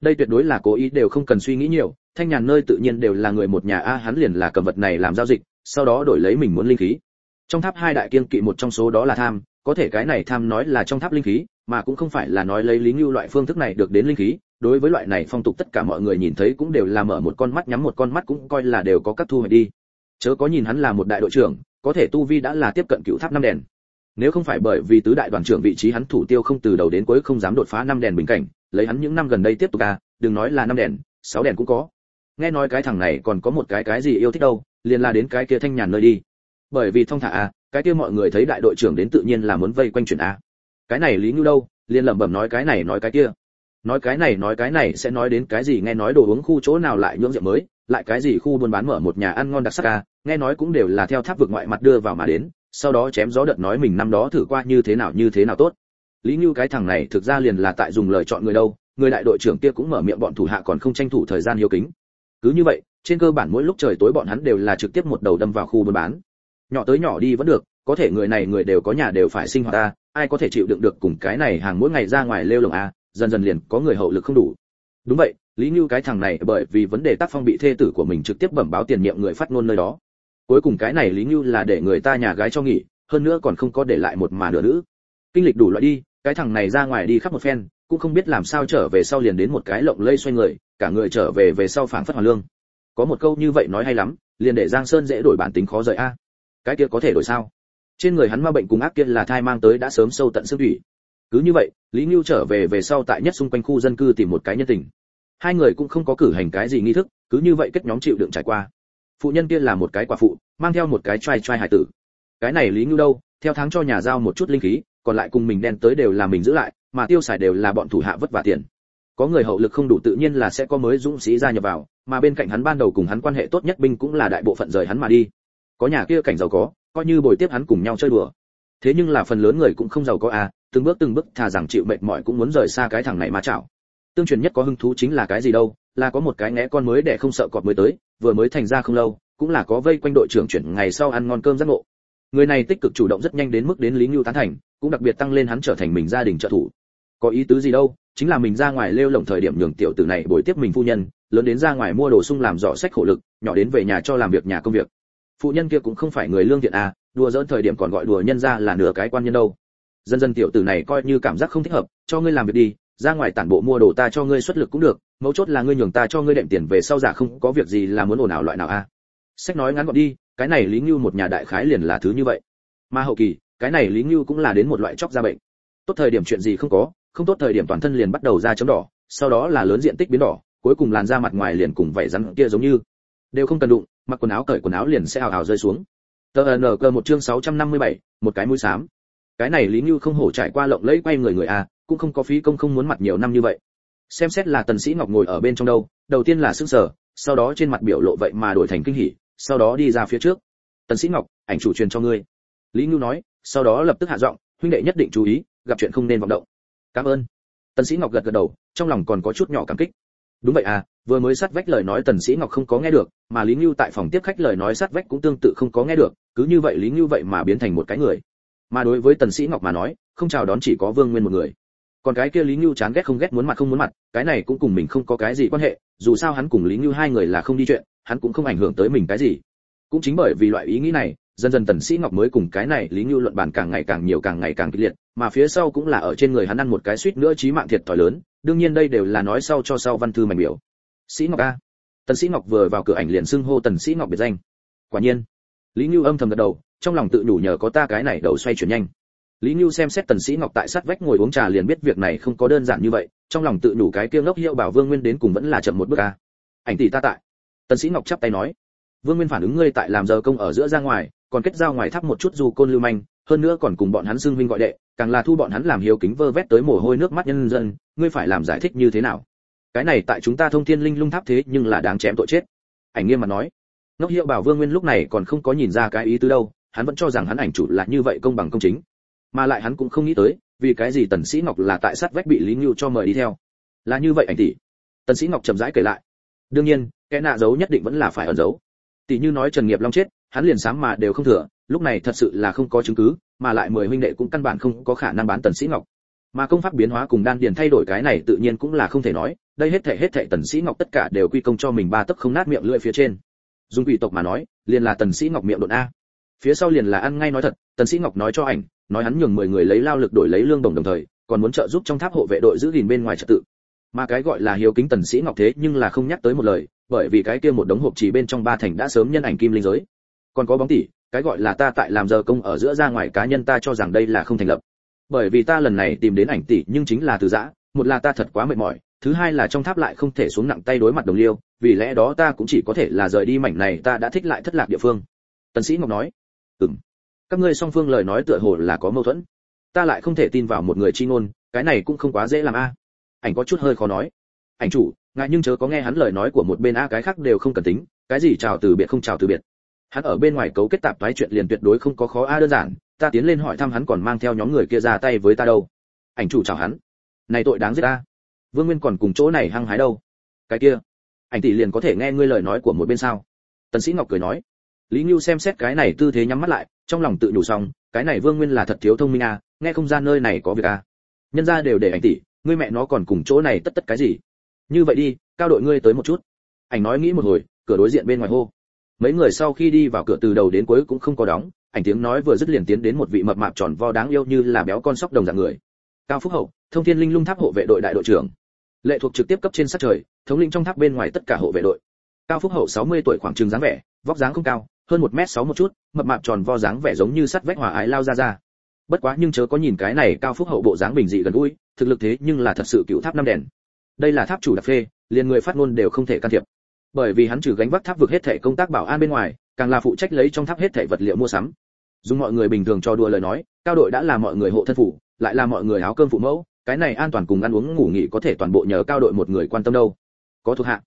Đây tuyệt đối là cố ý, đều không cần suy nghĩ nhiều, thanh nhàn nơi tự nhiên đều là người một nhà a, hắn liền là cầm vật này làm giao dịch, sau đó đổi lấy mình muốn linh khí. Trong tháp hai đại kiên kỵ một trong số đó là tham, có thể cái này tham nói là trong tháp linh khí, mà cũng không phải là nói lấy lý ngưu loại phương thức này được đến linh khí, đối với loại này phong tục tất cả mọi người nhìn thấy cũng đều là mở một con mắt, nhắm một con mắt cũng coi là đều có các thu hoạch đi. Chớ có nhìn hắn là một đại đội trưởng, có thể tu vi đã là tiếp cận cựu tháp năm đèn nếu không phải bởi vì tứ đại đoàn trưởng vị trí hắn thủ tiêu không từ đầu đến cuối không dám đột phá năm đèn bình cảnh, lấy hắn những năm gần đây tiếp tục à đừng nói là năm đèn, sáu đèn cũng có. Nghe nói cái thằng này còn có một cái cái gì yêu thích đâu, liền là đến cái kia thanh nhàn nơi đi. Bởi vì thông thả à cái kia mọi người thấy đại đội trưởng đến tự nhiên là muốn vây quanh chuyện a cái này lý ngưu đâu, liền lẩm bẩm nói cái này nói cái kia. Nói cái này nói cái này sẽ nói đến cái gì, nghe nói đồ uống khu chỗ nào lại nhưỡng rượu mới, lại cái gì khu buôn bán mở một nhà ăn ngon đặc sắc à nghe nói cũng đều là theo tháp vực ngoại mặt đưa vào mà đến sau đó chém gió đợt nói mình năm đó thử qua như thế nào như thế nào tốt. Lý như cái thằng này thực ra liền là tại dùng lời chọn người đâu, người đại đội trưởng kia cũng mở miệng bọn thủ hạ còn không tranh thủ thời gian hiếu kính. Cứ như vậy, trên cơ bản mỗi lúc trời tối bọn hắn đều là trực tiếp một đầu đâm vào khu buôn bán. Nhỏ tới nhỏ đi vẫn được, có thể người này người đều có nhà đều phải sinh hoạt ta, ai có thể chịu đựng được cùng cái này hàng mỗi ngày ra ngoài lêu lồng a, dần dần liền có người hậu lực không đủ. Đúng vậy, lý như cái thằng này bởi vì vấn đề tác phong bị thê tử của mình trực tiếp bẩm báo tiền nhiệm người phát ngôn nơi đó cuối cùng cái này lý như là để người ta nhà gái cho nghỉ, hơn nữa còn không có để lại một mà nửa nữ. Kinh lịch đủ loại đi, cái thằng này ra ngoài đi khắp một phen, cũng không biết làm sao trở về sau liền đến một cái lộng lây xoay người, cả người trở về về sau phảng phất hoàn lương. Có một câu như vậy nói hay lắm, liền để giang sơn dễ đổi bản tính khó rời a. Cái kia có thể đổi sao? Trên người hắn ma bệnh cùng ác kia là thai mang tới đã sớm sâu tận xương thủy. Cứ như vậy, lý ngưu trở về về sau tại nhất xung quanh khu dân cư tìm một cái nhân tình. Hai người cũng không có cử hành cái gì nghi thức, cứ như vậy kết nhóm chịu đựng trải qua phụ nhân kia là một cái quả phụ, mang theo một cái trai trai hải tử. Cái này lý ngưu đâu, theo tháng cho nhà giao một chút linh khí, còn lại cùng mình đen tới đều là mình giữ lại, mà tiêu xài đều là bọn thủ hạ vất vả tiền. Có người hậu lực không đủ tự nhiên là sẽ có mới dũng sĩ gia nhập vào, mà bên cạnh hắn ban đầu cùng hắn quan hệ tốt nhất binh cũng là đại bộ phận rời hắn mà đi. Có nhà kia cảnh giàu có, coi như bồi tiếp hắn cùng nhau chơi đùa. Thế nhưng là phần lớn người cũng không giàu có à từng bước từng bước thà rằng chịu mệt mỏi cũng muốn rời xa cái thằng này mà chảo. Tương truyền nhất có hứng thú chính là cái gì đâu, là có một cái ngẽ con mới để không sợ cọp mới tới vừa mới thành ra không lâu, cũng là có vây quanh đội trưởng chuyển ngày sau ăn ngon cơm giác ngộ. Người này tích cực chủ động rất nhanh đến mức đến lý Nưu tán thành, cũng đặc biệt tăng lên hắn trở thành mình gia đình trợ thủ. Có ý tứ gì đâu, chính là mình ra ngoài lêu lổng thời điểm nhường tiểu tử này bồi tiếp mình phu nhân, lớn đến ra ngoài mua đồ sung làm dọ sách khổ lực, nhỏ đến về nhà cho làm việc nhà công việc. Phụ nhân kia cũng không phải người lương thiện à đùa giỡn thời điểm còn gọi đùa nhân ra là nửa cái quan nhân đâu. Dần dần tiểu tử này coi như cảm giác không thích hợp, cho ngươi làm việc đi, ra ngoài tản bộ mua đồ ta cho ngươi xuất lực cũng được mấu chốt là ngươi nhường ta cho ngươi đệm tiền về sau giả không có việc gì là muốn ồn ào loại nào a? À. sách nói ngắn gọn đi cái này lý ngưu một nhà đại khái liền là thứ như vậy. Mà hậu kỳ cái này lý ngưu cũng là đến một loại chóc ra bệnh. Tốt thời điểm chuyện gì không có không tốt thời điểm toàn thân liền bắt đầu ra chấm đỏ sau đó là lớn diện tích biến đỏ cuối cùng làn da mặt ngoài liền cùng vảy rắn kia giống như. Đều không cần đụng mặc quần áo cởi quần áo liền sẽ ào ào rơi xuống. Tờ nờ cơ một chương 657, một cái mũi xám. Cái này lý như không hổ trải qua lộng lẫy quay người người a cũng không có phí công không muốn mặt nhiều năm như vậy xem xét là tần sĩ ngọc ngồi ở bên trong đâu, đầu tiên là sững sờ, sau đó trên mặt biểu lộ vậy mà đổi thành kinh hỉ, sau đó đi ra phía trước. Tần sĩ ngọc, ảnh chủ truyền cho ngươi. Lý ngưu nói, sau đó lập tức hạ giọng, huynh đệ nhất định chú ý, gặp chuyện không nên vọng động. Cảm ơn. Tần sĩ ngọc gật gật đầu, trong lòng còn có chút nhỏ cảm kích. Đúng vậy à vừa mới sát vách lời nói tần sĩ ngọc không có nghe được, mà lý ngưu tại phòng tiếp khách lời nói sát vách cũng tương tự không có nghe được, cứ như vậy lý ngưu vậy mà biến thành một cái người. Mà đối với tần sĩ ngọc mà nói, không chào đón chỉ có vương nguyên một người còn cái kia lý ngưu chán ghét không ghét muốn mặt không muốn mặt, cái này cũng cùng mình không có cái gì quan hệ, dù sao hắn cùng lý ngưu hai người là không đi chuyện, hắn cũng không ảnh hưởng tới mình cái gì. Cũng chính bởi vì loại ý nghĩ này, dần dần tần sĩ ngọc mới cùng cái này lý ngưu luận bàn càng ngày càng nhiều càng ngày càng kịch liệt, mà phía sau cũng là ở trên người hắn ăn một cái suýt nữa chí mạng thiệt thòi lớn, đương nhiên đây đều là nói sau cho sau văn thư mảnh biểu. Sĩ ngọc a. Tần sĩ ngọc vừa vào cửa ảnh liền xưng hô tần sĩ ngọc biệt danh. Quả nhiên, lý ngưu âm thầm gật đầu, trong lòng tự nhủ nhờ có ta cái này đầu xoay chuyển nhanh lý ngưu xem xét tần sĩ ngọc tại sát vách ngồi uống trà liền biết việc này không có đơn giản như vậy, trong lòng tự nhủ cái kia ngốc hiệu bảo vương nguyên đến cùng vẫn là chậm một bước a ảnh tỷ ta tại. Tần sĩ ngọc chắp tay nói. Vương nguyên phản ứng ngươi tại làm giờ công ở giữa ra ngoài, còn kết giao ngoài tháp một chút dù côn lưu manh, hơn nữa còn cùng bọn hắn xưng huynh gọi đệ, càng là thu bọn hắn làm hiếu kính vơ vét tới mồ hôi nước mắt nhân dân, ngươi phải làm giải thích như thế nào? Cái này tại chúng ta thông thiên linh lung tháp thế nhưng là đáng chém tội chết. Ảnh nghiêm mà nói. Ngốc hiệu bảo vương nguyên lúc này còn không có nhìn ra cái ý tứ đâu, hắn vẫn cho rằng hắn ảnh chủ là như vậy công bằng công chính mà lại hắn cũng không nghĩ tới, vì cái gì tần sĩ ngọc là tại sát vách bị lý nhu cho mời đi theo. Là như vậy ảnh tỷ. Tần sĩ ngọc chậm rãi kể lại. Đương nhiên cái nạ giấu nhất định vẫn là phải ẩn giấu. Tỷ như nói trần nghiệp long chết, hắn liền sám mà đều không thừa, lúc này thật sự là không có chứng cứ, mà lại mười huynh đệ cũng căn bản không có khả năng bán tần sĩ ngọc. Mà công pháp biến hóa cùng đan điền thay đổi cái này tự nhiên cũng là không thể nói, đây hết thảy hết thảy tần sĩ ngọc tất cả đều quy công cho mình ba tấc không nát miệng lưỡi phía trên. Dùng quỷ tộc mà nói, liền là tần sĩ ngọc miệng đột a. Phía sau liền là ăn ngay nói thật, tần sĩ ngọc nói cho ảnh nói hắn nhường mười người lấy lao lực đổi lấy lương đồng đồng thời, còn muốn trợ giúp trong tháp hộ vệ đội giữ gìn bên ngoài trật tự. Mà cái gọi là hiếu kính tần sĩ ngọc thế nhưng là không nhắc tới một lời, bởi vì cái kia một đống hộp chỉ bên trong ba thành đã sớm nhân ảnh kim linh giới. Còn có bóng tỷ cái gọi là ta tại làm giờ công ở giữa ra ngoài cá nhân ta cho rằng đây là không thành lập. Bởi vì ta lần này tìm đến ảnh tỷ nhưng chính là từ giã, một là ta thật quá mệt mỏi, thứ hai là trong tháp lại không thể xuống nặng tay đối mặt đồng liêu, vì lẽ đó ta cũng chỉ có thể là rời đi mảnh này ta đã thích lại thất lạc địa phương. Tần sĩ ngọc nói, ừm các ngươi song phương lời nói tựa hồ là có mâu thuẫn. Ta lại không thể tin vào một người chi ngôn, cái này cũng không quá dễ làm a. Ảnh có chút hơi khó nói. Ảnh chủ ngại nhưng chớ có nghe hắn lời nói của một bên a, cái khác đều không cần tính. Cái gì chào từ biệt không chào từ biệt. Hắn ở bên ngoài cấu kết tạp toái chuyện liền tuyệt đối không có khó a, đơn giản. Ta tiến lên hỏi thăm hắn còn mang theo nhóm người kia ra tay với ta đâu. Ảnh chủ chào hắn. Này tội đáng giết ta vương nguyên còn cùng chỗ này hăng hái đâu. Cái kia. Ảnh tỷ liền có thể nghe ngươi lời nói của một bên sao? Tần sĩ ngọc cười nói. Lý nhu xem xét cái này tư thế nhắm mắt lại trong lòng tự nhủ xong, cái này vương nguyên là thật thiếu thông minh à nghe không ra nơi này có việc à. Nhân gia đều để ảnh tỷ, ngươi mẹ nó còn cùng chỗ này tất tất cái gì? Như vậy đi, cao đội ngươi tới một chút. Ảnh nói nghĩ một hồi, cửa đối diện bên ngoài hô. Mấy người sau khi đi vào cửa từ đầu đến cuối cũng không có đóng, ảnh tiếng nói vừa dứt liền tiến đến một vị mập mạp tròn vo đáng yêu như là béo con sóc đồng dạng người. Cao phúc hậu, thông thiên linh lung tháp hộ vệ đội đại đội trưởng. Lệ thuộc trực tiếp cấp trên sát trời, thống lĩnh trong tháp bên ngoài tất cả hộ vệ đội. Cao phúc hậu 60 tuổi, khoảng trường dáng vẻ, vóc dáng không cao hơn một mét sáu một chút, mập mạp tròn vo dáng vẻ giống như sắt vách hòa ái lao ra ra. Bất quá nhưng chớ có nhìn cái này cao phúc hậu bộ dáng bình dị gần gũi, thực lực thế nhưng là thật sự cựu tháp năm đèn. Đây là tháp chủ đặc phê, liền người phát ngôn đều không thể can thiệp. Bởi vì hắn trừ gánh vác tháp vực hết thể công tác bảo an bên ngoài, càng là phụ trách lấy trong tháp hết thể vật liệu mua sắm. Dùng mọi người bình thường cho đùa lời nói, cao đội đã là mọi người hộ thân phủ, lại là mọi người áo cơm phụ mẫu, cái này an toàn cùng ăn uống ngủ nghỉ có thể toàn bộ nhờ cao đội một người quan tâm đâu. Có thuộc hạ.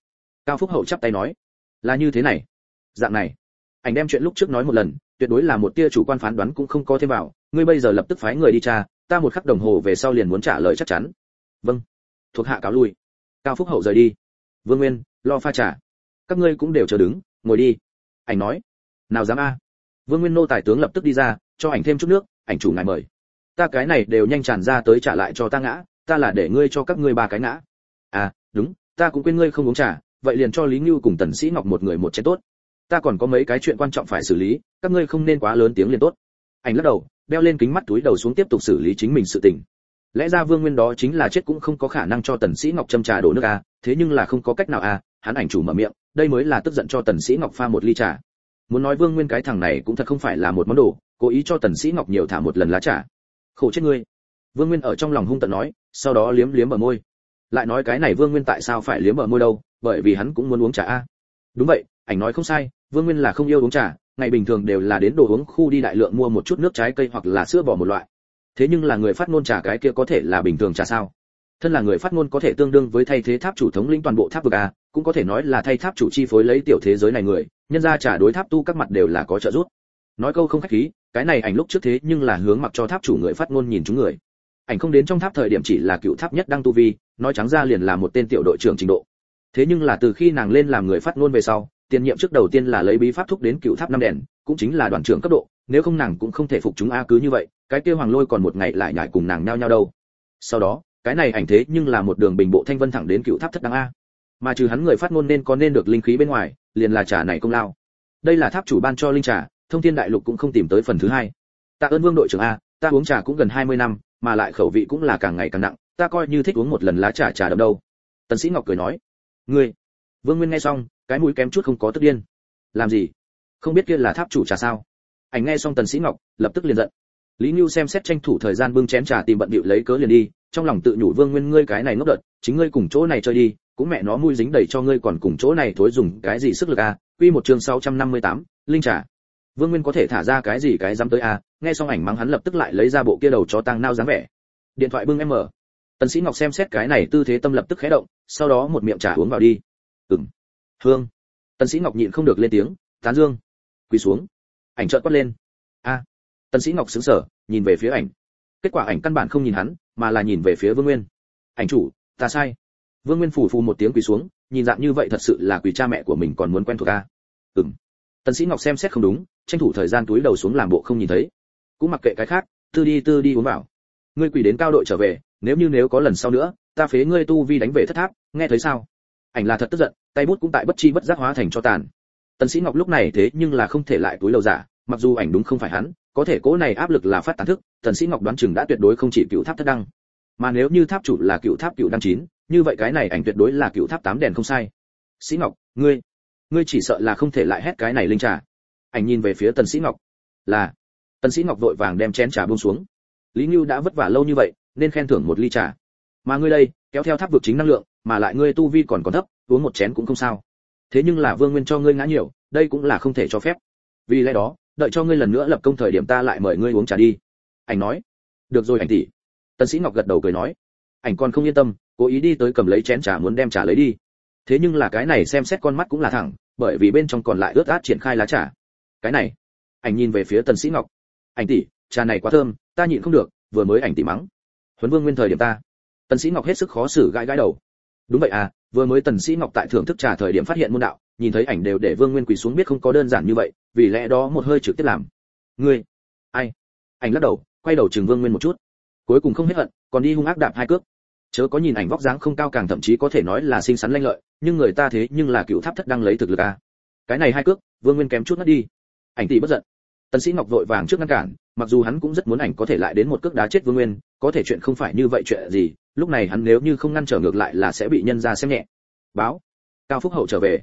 Cao phúc hậu chắp tay nói, là như thế này, dạng này anh đem chuyện lúc trước nói một lần, tuyệt đối là một tia chủ quan phán đoán cũng không có thêm vào, ngươi bây giờ lập tức phái người đi tra, ta một khắc đồng hồ về sau liền muốn trả lời chắc chắn. Vâng. Thuộc hạ cáo lui. Cao phúc hậu rời đi. Vương nguyên, lo pha trà. Các ngươi cũng đều chờ đứng, ngồi đi. Ảnh nói. Nào dám a? Vương nguyên nô tài tướng lập tức đi ra, cho ảnh thêm chút nước, ảnh chủ ngài mời. Ta cái này đều nhanh tràn ra tới trả lại cho ta ngã, ta là để ngươi cho các ngươi ba cái ngã. À đúng, ta cũng quên ngươi không uống trà, vậy liền cho lý ngưu cùng tần sĩ ngọc một người một chén tốt ta còn có mấy cái chuyện quan trọng phải xử lý, các ngươi không nên quá lớn tiếng liền tốt. Ảnh lắc đầu, đeo lên kính mắt túi đầu xuống tiếp tục xử lý chính mình sự tình. Lẽ ra vương nguyên đó chính là chết cũng không có khả năng cho tần sĩ ngọc châm trà đổ nước a thế nhưng là không có cách nào a hắn ảnh chủ mở miệng, đây mới là tức giận cho tần sĩ ngọc pha một ly trà. Muốn nói vương nguyên cái thằng này cũng thật không phải là một món đồ, cố ý cho tần sĩ ngọc nhiều thả một lần lá trà. Khổ chết ngươi. Vương nguyên ở trong lòng hung tỵ nói, sau đó liếm liếm ở môi. Lại nói cái này vương nguyên tại sao phải liếm ở môi đâu, bởi vì hắn cũng muốn uống trà a đúng vậy ảnh nói không sai, vương nguyên là không yêu uống trà, ngày bình thường đều là đến đồ uống khu đi đại lượng mua một chút nước trái cây hoặc là sữa bò một loại. Thế nhưng là người phát ngôn trà cái kia có thể là bình thường trà sao? Thân là người phát ngôn có thể tương đương với thay thế tháp chủ thống lĩnh toàn bộ tháp vực a, cũng có thể nói là thay tháp chủ chi phối lấy tiểu thế giới này người, nhân ra trà đối tháp tu các mặt đều là có trợ giúp. Nói câu không khách khí, cái này ảnh lúc trước thế nhưng là hướng mặc cho tháp chủ người phát ngôn nhìn chúng người. Ảnh không đến trong tháp thời điểm chỉ là cựu tháp nhất đăng tu vi, nói trắng ra liền là một tên tiểu đội trưởng trình độ. Thế nhưng là từ khi nàng lên làm người phát ngôn về sau tiền nhiệm trước đầu tiên là lấy bí pháp thúc đến cựu tháp năm đèn, cũng chính là đoàn trưởng cấp độ, nếu không nàng cũng không thể phục chúng a cứ như vậy, cái kia hoàng lôi còn một ngày lại nhảy cùng nàng nhao nhao đâu. Sau đó, cái này ảnh thế nhưng là một đường bình bộ thanh vân thẳng đến cựu tháp thất đăng a. Mà trừ hắn người phát ngôn nên có nên được linh khí bên ngoài, liền là trà này công lao. Đây là tháp chủ ban cho linh trà, thông thiên đại lục cũng không tìm tới phần thứ hai. Tạ ơn vương đội trưởng a, ta uống trà cũng gần 20 năm, mà lại khẩu vị cũng là càng ngày càng nặng, ta coi như thích uống một lần lá trà trà đậm đâu. Tần sĩ ngọc cười nói, ngươi vương nguyên nghe xong cái mũi kém chút không có tức điên. Làm gì? Không biết kia là tháp chủ trà sao? Ảnh nghe xong tần sĩ ngọc lập tức liền giận. Lý nhu xem xét tranh thủ thời gian bưng chén trà tìm bận bịu lấy cớ liền đi trong lòng tự nhủ vương nguyên ngươi cái này ngốc đợt chính ngươi cùng chỗ này chơi đi cũng mẹ nó mui dính đầy cho ngươi còn cùng chỗ này thối dùng cái gì sức lực à? Quy một chương 658, linh trà. Vương nguyên có thể thả ra cái gì cái dám tới à? Nghe xong ảnh mắng hắn lập tức lại lấy ra bộ kia đầu chó tăng nao dáng vẻ. Điện thoại bưng em mở. Tần sĩ ngọc xem xét cái này tư thế tâm lập tức khẽ động sau đó một miệng trà uống vào đi ừm. Hương. Tần sĩ ngọc nhịn không được lên tiếng, tán dương. Quỳ xuống. Ảnh trợn quát lên. A. Tần sĩ ngọc sững sờ, nhìn về phía ảnh. Kết quả ảnh căn bản không nhìn hắn, mà là nhìn về phía vương nguyên. Ảnh chủ, ta sai. Vương nguyên phủ phù một tiếng quỳ xuống, nhìn dạng như vậy thật sự là quỳ cha mẹ của mình còn muốn quen thuộc a ừm. Tần sĩ ngọc xem xét không đúng, tranh thủ thời gian túi đầu xuống làm bộ không nhìn thấy. Cũng mặc kệ cái khác, tư đi tư đi uống vào. Ngươi quỳ đến cao đội trở về, nếu như nếu có lần sau nữa, ta phế ngươi tu vi đánh về thất tháp, nghe thấy sao? Ảnh là thật tức giận, tay bút cũng tại bất chi bất giác hóa thành cho tàn. Tần sĩ ngọc lúc này thế nhưng là không thể lại túi lầu giả, mặc dù ảnh đúng không phải hắn, có thể cố này áp lực là phát tán thức, tần sĩ ngọc đoán chừng đã tuyệt đối không chỉ cựu tháp thất đăng. Mà nếu như tháp chủ là cựu tháp cựu đăng chín, như vậy cái này ảnh tuyệt đối là cựu tháp tám đèn không sai. Sĩ ngọc, ngươi ngươi chỉ sợ là không thể lại hét cái này linh trà. Ảnh nhìn về phía tần sĩ ngọc, là. Tần sĩ ngọc vội vàng đem chén trà buông xuống. Lý nhu đã vất vả lâu như vậy, nên khen thưởng một ly trà. Mà ngươi đây, kéo theo tháp vực chính năng lượng mà lại ngươi tu vi còn còn thấp, uống một chén cũng không sao. Thế nhưng là vương nguyên cho ngươi ngã nhiều, đây cũng là không thể cho phép. Vì lẽ đó, đợi cho ngươi lần nữa lập công thời điểm ta lại mời ngươi uống trà đi. Ảnh nói. Được rồi, ảnh tỷ. Tần sĩ ngọc gật đầu cười nói. Ảnh còn không yên tâm, cố ý đi tới cầm lấy chén trà muốn đem trà lấy đi. Thế nhưng là cái này xem xét con mắt cũng là thẳng, bởi vì bên trong còn lại ướt át triển khai lá trà. Cái này. Ảnh nhìn về phía tần sĩ ngọc. Ảnh tỷ, trà này quá thơm, ta nhịn không được, vừa mới ảnh tỷ mắng. Huấn vương nguyên thời điểm ta. Tần sĩ ngọc hết sức khó xử gãi gãi đầu đúng vậy à vừa mới tần sĩ ngọc tại thưởng thức trà thời điểm phát hiện môn đạo, nhìn thấy ảnh đều để vương nguyên quỳ xuống biết không có đơn giản như vậy, vì lẽ đó một hơi trực tiếp làm. Ngươi, ai? Ảnh lắc đầu, quay đầu chừng vương nguyên một chút. Cuối cùng không hết hận, còn đi hung ác đạp hai cước. Chớ có nhìn ảnh vóc dáng không cao càng thậm chí có thể nói là xinh xắn lanh lợi, nhưng người ta thế nhưng là cựu tháp thất đang lấy thực lực à. Cái này hai cước, vương nguyên kém chút mất đi. Ảnh tỷ bất giận. Tần sĩ ngọc vội vàng trước ngăn cản, mặc dù hắn cũng rất muốn ảnh có thể lại đến một cước đá chết vương nguyên, có thể chuyện không phải như vậy chuyện gì lúc này hắn nếu như không ngăn trở ngược lại là sẽ bị nhân ra xem nhẹ. Báo. Cao phúc hậu trở về.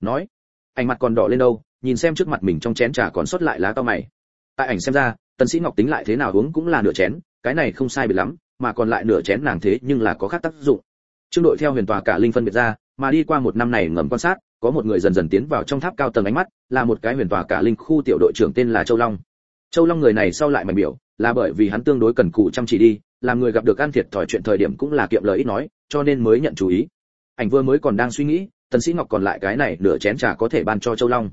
Nói. Ảnh mặt còn đỏ lên đâu, nhìn xem trước mặt mình trong chén trà còn sót lại lá cao mày. Tại ảnh xem ra, tần sĩ ngọc tính lại thế nào uống cũng là nửa chén, cái này không sai biệt lắm, mà còn lại nửa chén nàng thế nhưng là có khác tác dụng. Trương đội theo huyền tòa cả linh phân biệt ra, mà đi qua một năm này ngầm quan sát, có một người dần dần tiến vào trong tháp cao tầng ánh mắt, là một cái huyền tòa cả linh khu tiểu đội trưởng tên là châu long. Châu long người này sau lại mạnh biểu là bởi vì hắn tương đối cần cù chăm chỉ đi, làm người gặp được ăn thiệt thòi chuyện thời điểm cũng là kiệm lời ít nói, cho nên mới nhận chú ý. Ảnh vừa mới còn đang suy nghĩ, tần sĩ ngọc còn lại cái này nửa chén trà có thể ban cho châu long.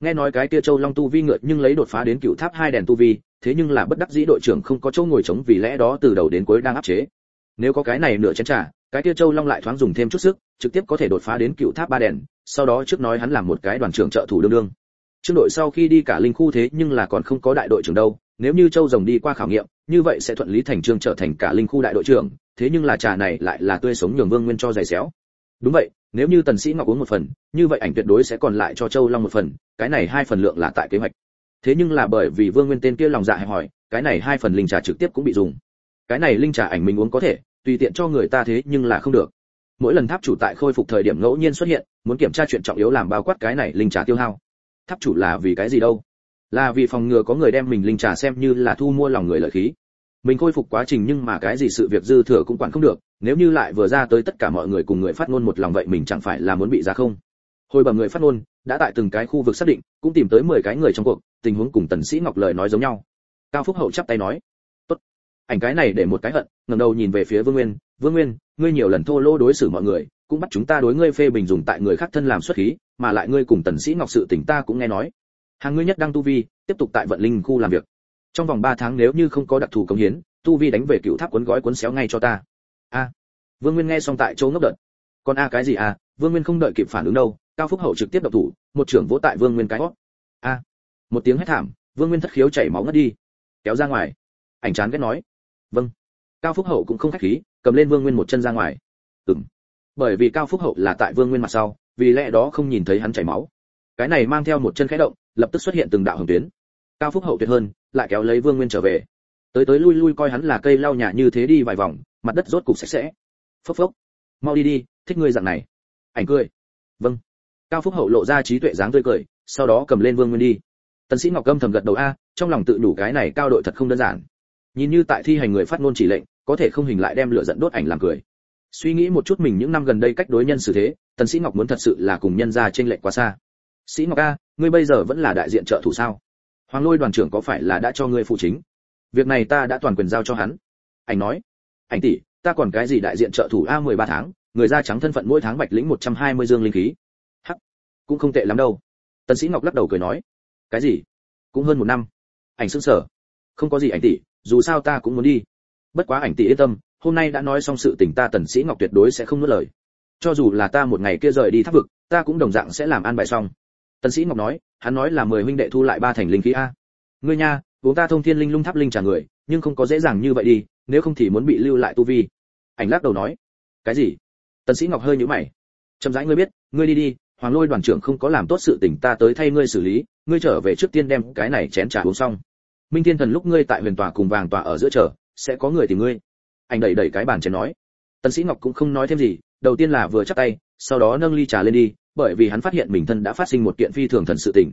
Nghe nói cái kia châu long tu vi ngựa nhưng lấy đột phá đến cựu tháp hai đèn tu vi, thế nhưng là bất đắc dĩ đội trưởng không có chỗ ngồi chống vì lẽ đó từ đầu đến cuối đang áp chế. Nếu có cái này nửa chén trà, cái kia châu long lại thoáng dùng thêm chút sức, trực tiếp có thể đột phá đến cựu tháp ba đèn, sau đó trước nói hắn làm một cái đoàn trưởng trợ thủ đương đương. Trương đội sau khi đi cả linh khu thế nhưng là còn không có đại đội trưởng đâu nếu như châu rồng đi qua khảo nghiệm, như vậy sẽ thuận lý thành trương trở thành cả linh khu đại đội trưởng, thế nhưng là trà này lại là tươi sống nhường vương nguyên cho dày xéo. Đúng vậy, nếu như tần sĩ ngọc uống một phần, như vậy ảnh tuyệt đối sẽ còn lại cho châu long một phần, cái này hai phần lượng là tại kế hoạch. Thế nhưng là bởi vì vương nguyên tên kia lòng dạ hỏi cái này hai phần linh trà trực tiếp cũng bị dùng. Cái này linh trà ảnh mình uống có thể, tùy tiện cho người ta thế nhưng là không được. Mỗi lần tháp chủ tại khôi phục thời điểm ngẫu nhiên xuất hiện, muốn kiểm tra chuyện trọng yếu làm bao quát cái này linh trà tiêu hao. Tháp chủ là vì cái gì đâu? Là vì phòng ngừa có người đem mình linh trà xem như là thu mua lòng người lợi khí. Mình khôi phục quá trình nhưng mà cái gì sự việc dư thừa cũng quản không được, nếu như lại vừa ra tới tất cả mọi người cùng người phát ngôn một lòng vậy mình chẳng phải là muốn bị ra không? Hồi bẩm người phát ngôn, đã tại từng cái khu vực xác định, cũng tìm tới 10 cái người trong cuộc, tình huống cùng tần sĩ ngọc lời nói giống nhau. Cao phúc hậu chắp tay nói, tốt. Ảnh cái này để một cái hận, ngẩng đầu nhìn về phía vương nguyên vương nguyên, ngươi nhiều lần thô lỗ đối xử mọi người, cũng bắt chúng ta đối ngươi phê bình dùng tại người khác thân làm xuất khí, mà lại ngươi cùng tần sĩ ngọc sự tình ta cũng nghe nói hàng ngươi nhất đăng tu vi, tiếp tục tại vận linh khu làm việc. Trong vòng 3 tháng nếu như không có đặc thù công hiến, tu vi đánh về cựu tháp cuốn gói cuốn xéo ngay cho ta. A. Vương nguyên nghe xong tại chỗ ngốc đợt còn a cái gì a? Vương nguyên không đợi kịp phản ứng đâu, cao phúc hậu trực tiếp độc thủ, một trưởng vỗ tại vương nguyên cái hót. A. Một tiếng hét thảm, vương nguyên thất khiếu chảy máu ngất đi. Kéo ra ngoài. Ảnh chán ghét nói. Vâng. Cao phúc hậu cũng không khách khí, cầm lên vương nguyên một chân ra ngoài. Ừm. Bởi vì cao phúc hậu là tại vương nguyên mặt sau, vì lẽ đó không nhìn thấy hắn chảy máu. Cái này mang theo một chân khẽ động lập tức xuất hiện từng đạo hồng tuyến. Cao phúc hậu tuyệt hơn, lại kéo lấy vương nguyên trở về. Tới tới lui lui coi hắn là cây lau nhà như thế đi vài vòng, mặt đất rốt cục sạch sẽ. Phốc phốc. Mau đi đi, thích ngươi dạng này. Ảnh cười. Vâng. Cao phúc hậu lộ ra trí tuệ dáng tươi cười, sau đó cầm lên vương nguyên đi. Tần sĩ ngọc gâm thầm gật đầu, a, trong lòng tự đủ cái này cao đội thật không đơn giản. Nhìn như tại thi hành người phát ngôn chỉ lệnh, có thể không hình lại đem lửa giận đốt ảnh làm cười. Suy nghĩ một chút mình những năm gần đây cách đối nhân xử thế, tần sĩ ngọc muốn thật sự là cùng nhân gia trên lệnh quá xa sĩ ngọc a, ngươi bây giờ vẫn là đại diện trợ thủ sao? Hoàng lôi đoàn trưởng có phải là đã cho ngươi phụ chính? Việc này ta đã toàn quyền giao cho hắn. Ảnh nói, ảnh tỷ, ta còn cái gì đại diện trợ thủ a 13 tháng? Người da trắng thân phận mỗi tháng bạch lĩnh 120 dương linh khí. Hắc, cũng không tệ lắm đâu. Tần sĩ ngọc lắc đầu cười nói, cái gì? Cũng hơn một năm. Ảnh sững sờ. Không có gì ảnh tỷ, dù sao ta cũng muốn đi. Bất quá ảnh tỷ yên tâm, hôm nay đã nói xong sự tình ta tần sĩ ngọc tuyệt đối sẽ không nuốt lời. Cho dù là ta một ngày kia rời đi tháp vực, ta cũng đồng dạng sẽ làm an bài xong tần sĩ ngọc nói, hắn nói là mười huynh đệ thu lại ba thành linh khí a. Ngươi nha, uống ta thông thiên linh lung tháp linh trả người, nhưng không có dễ dàng như vậy đi, nếu không thì muốn bị lưu lại tu vi. Ảnh lắc đầu nói. Cái gì? Tần sĩ ngọc hơi nhíu mày. Chậm rãi ngươi biết, ngươi đi đi, hoàng lôi đoàn trưởng không có làm tốt sự tình ta tới thay ngươi xử lý, ngươi trở về trước tiên đem cái này chén trà uống xong. Minh thiên thần lúc ngươi tại huyền tòa cùng vàng tòa ở giữa chờ, sẽ có người tìm ngươi. Anh đẩy đẩy cái bàn chén nói. Tần sĩ ngọc cũng không nói thêm gì, đầu tiên là vừa chắp tay, sau đó nâng ly trà lên đi bởi vì hắn phát hiện mình thân đã phát sinh một kiện phi thường thần sự tình.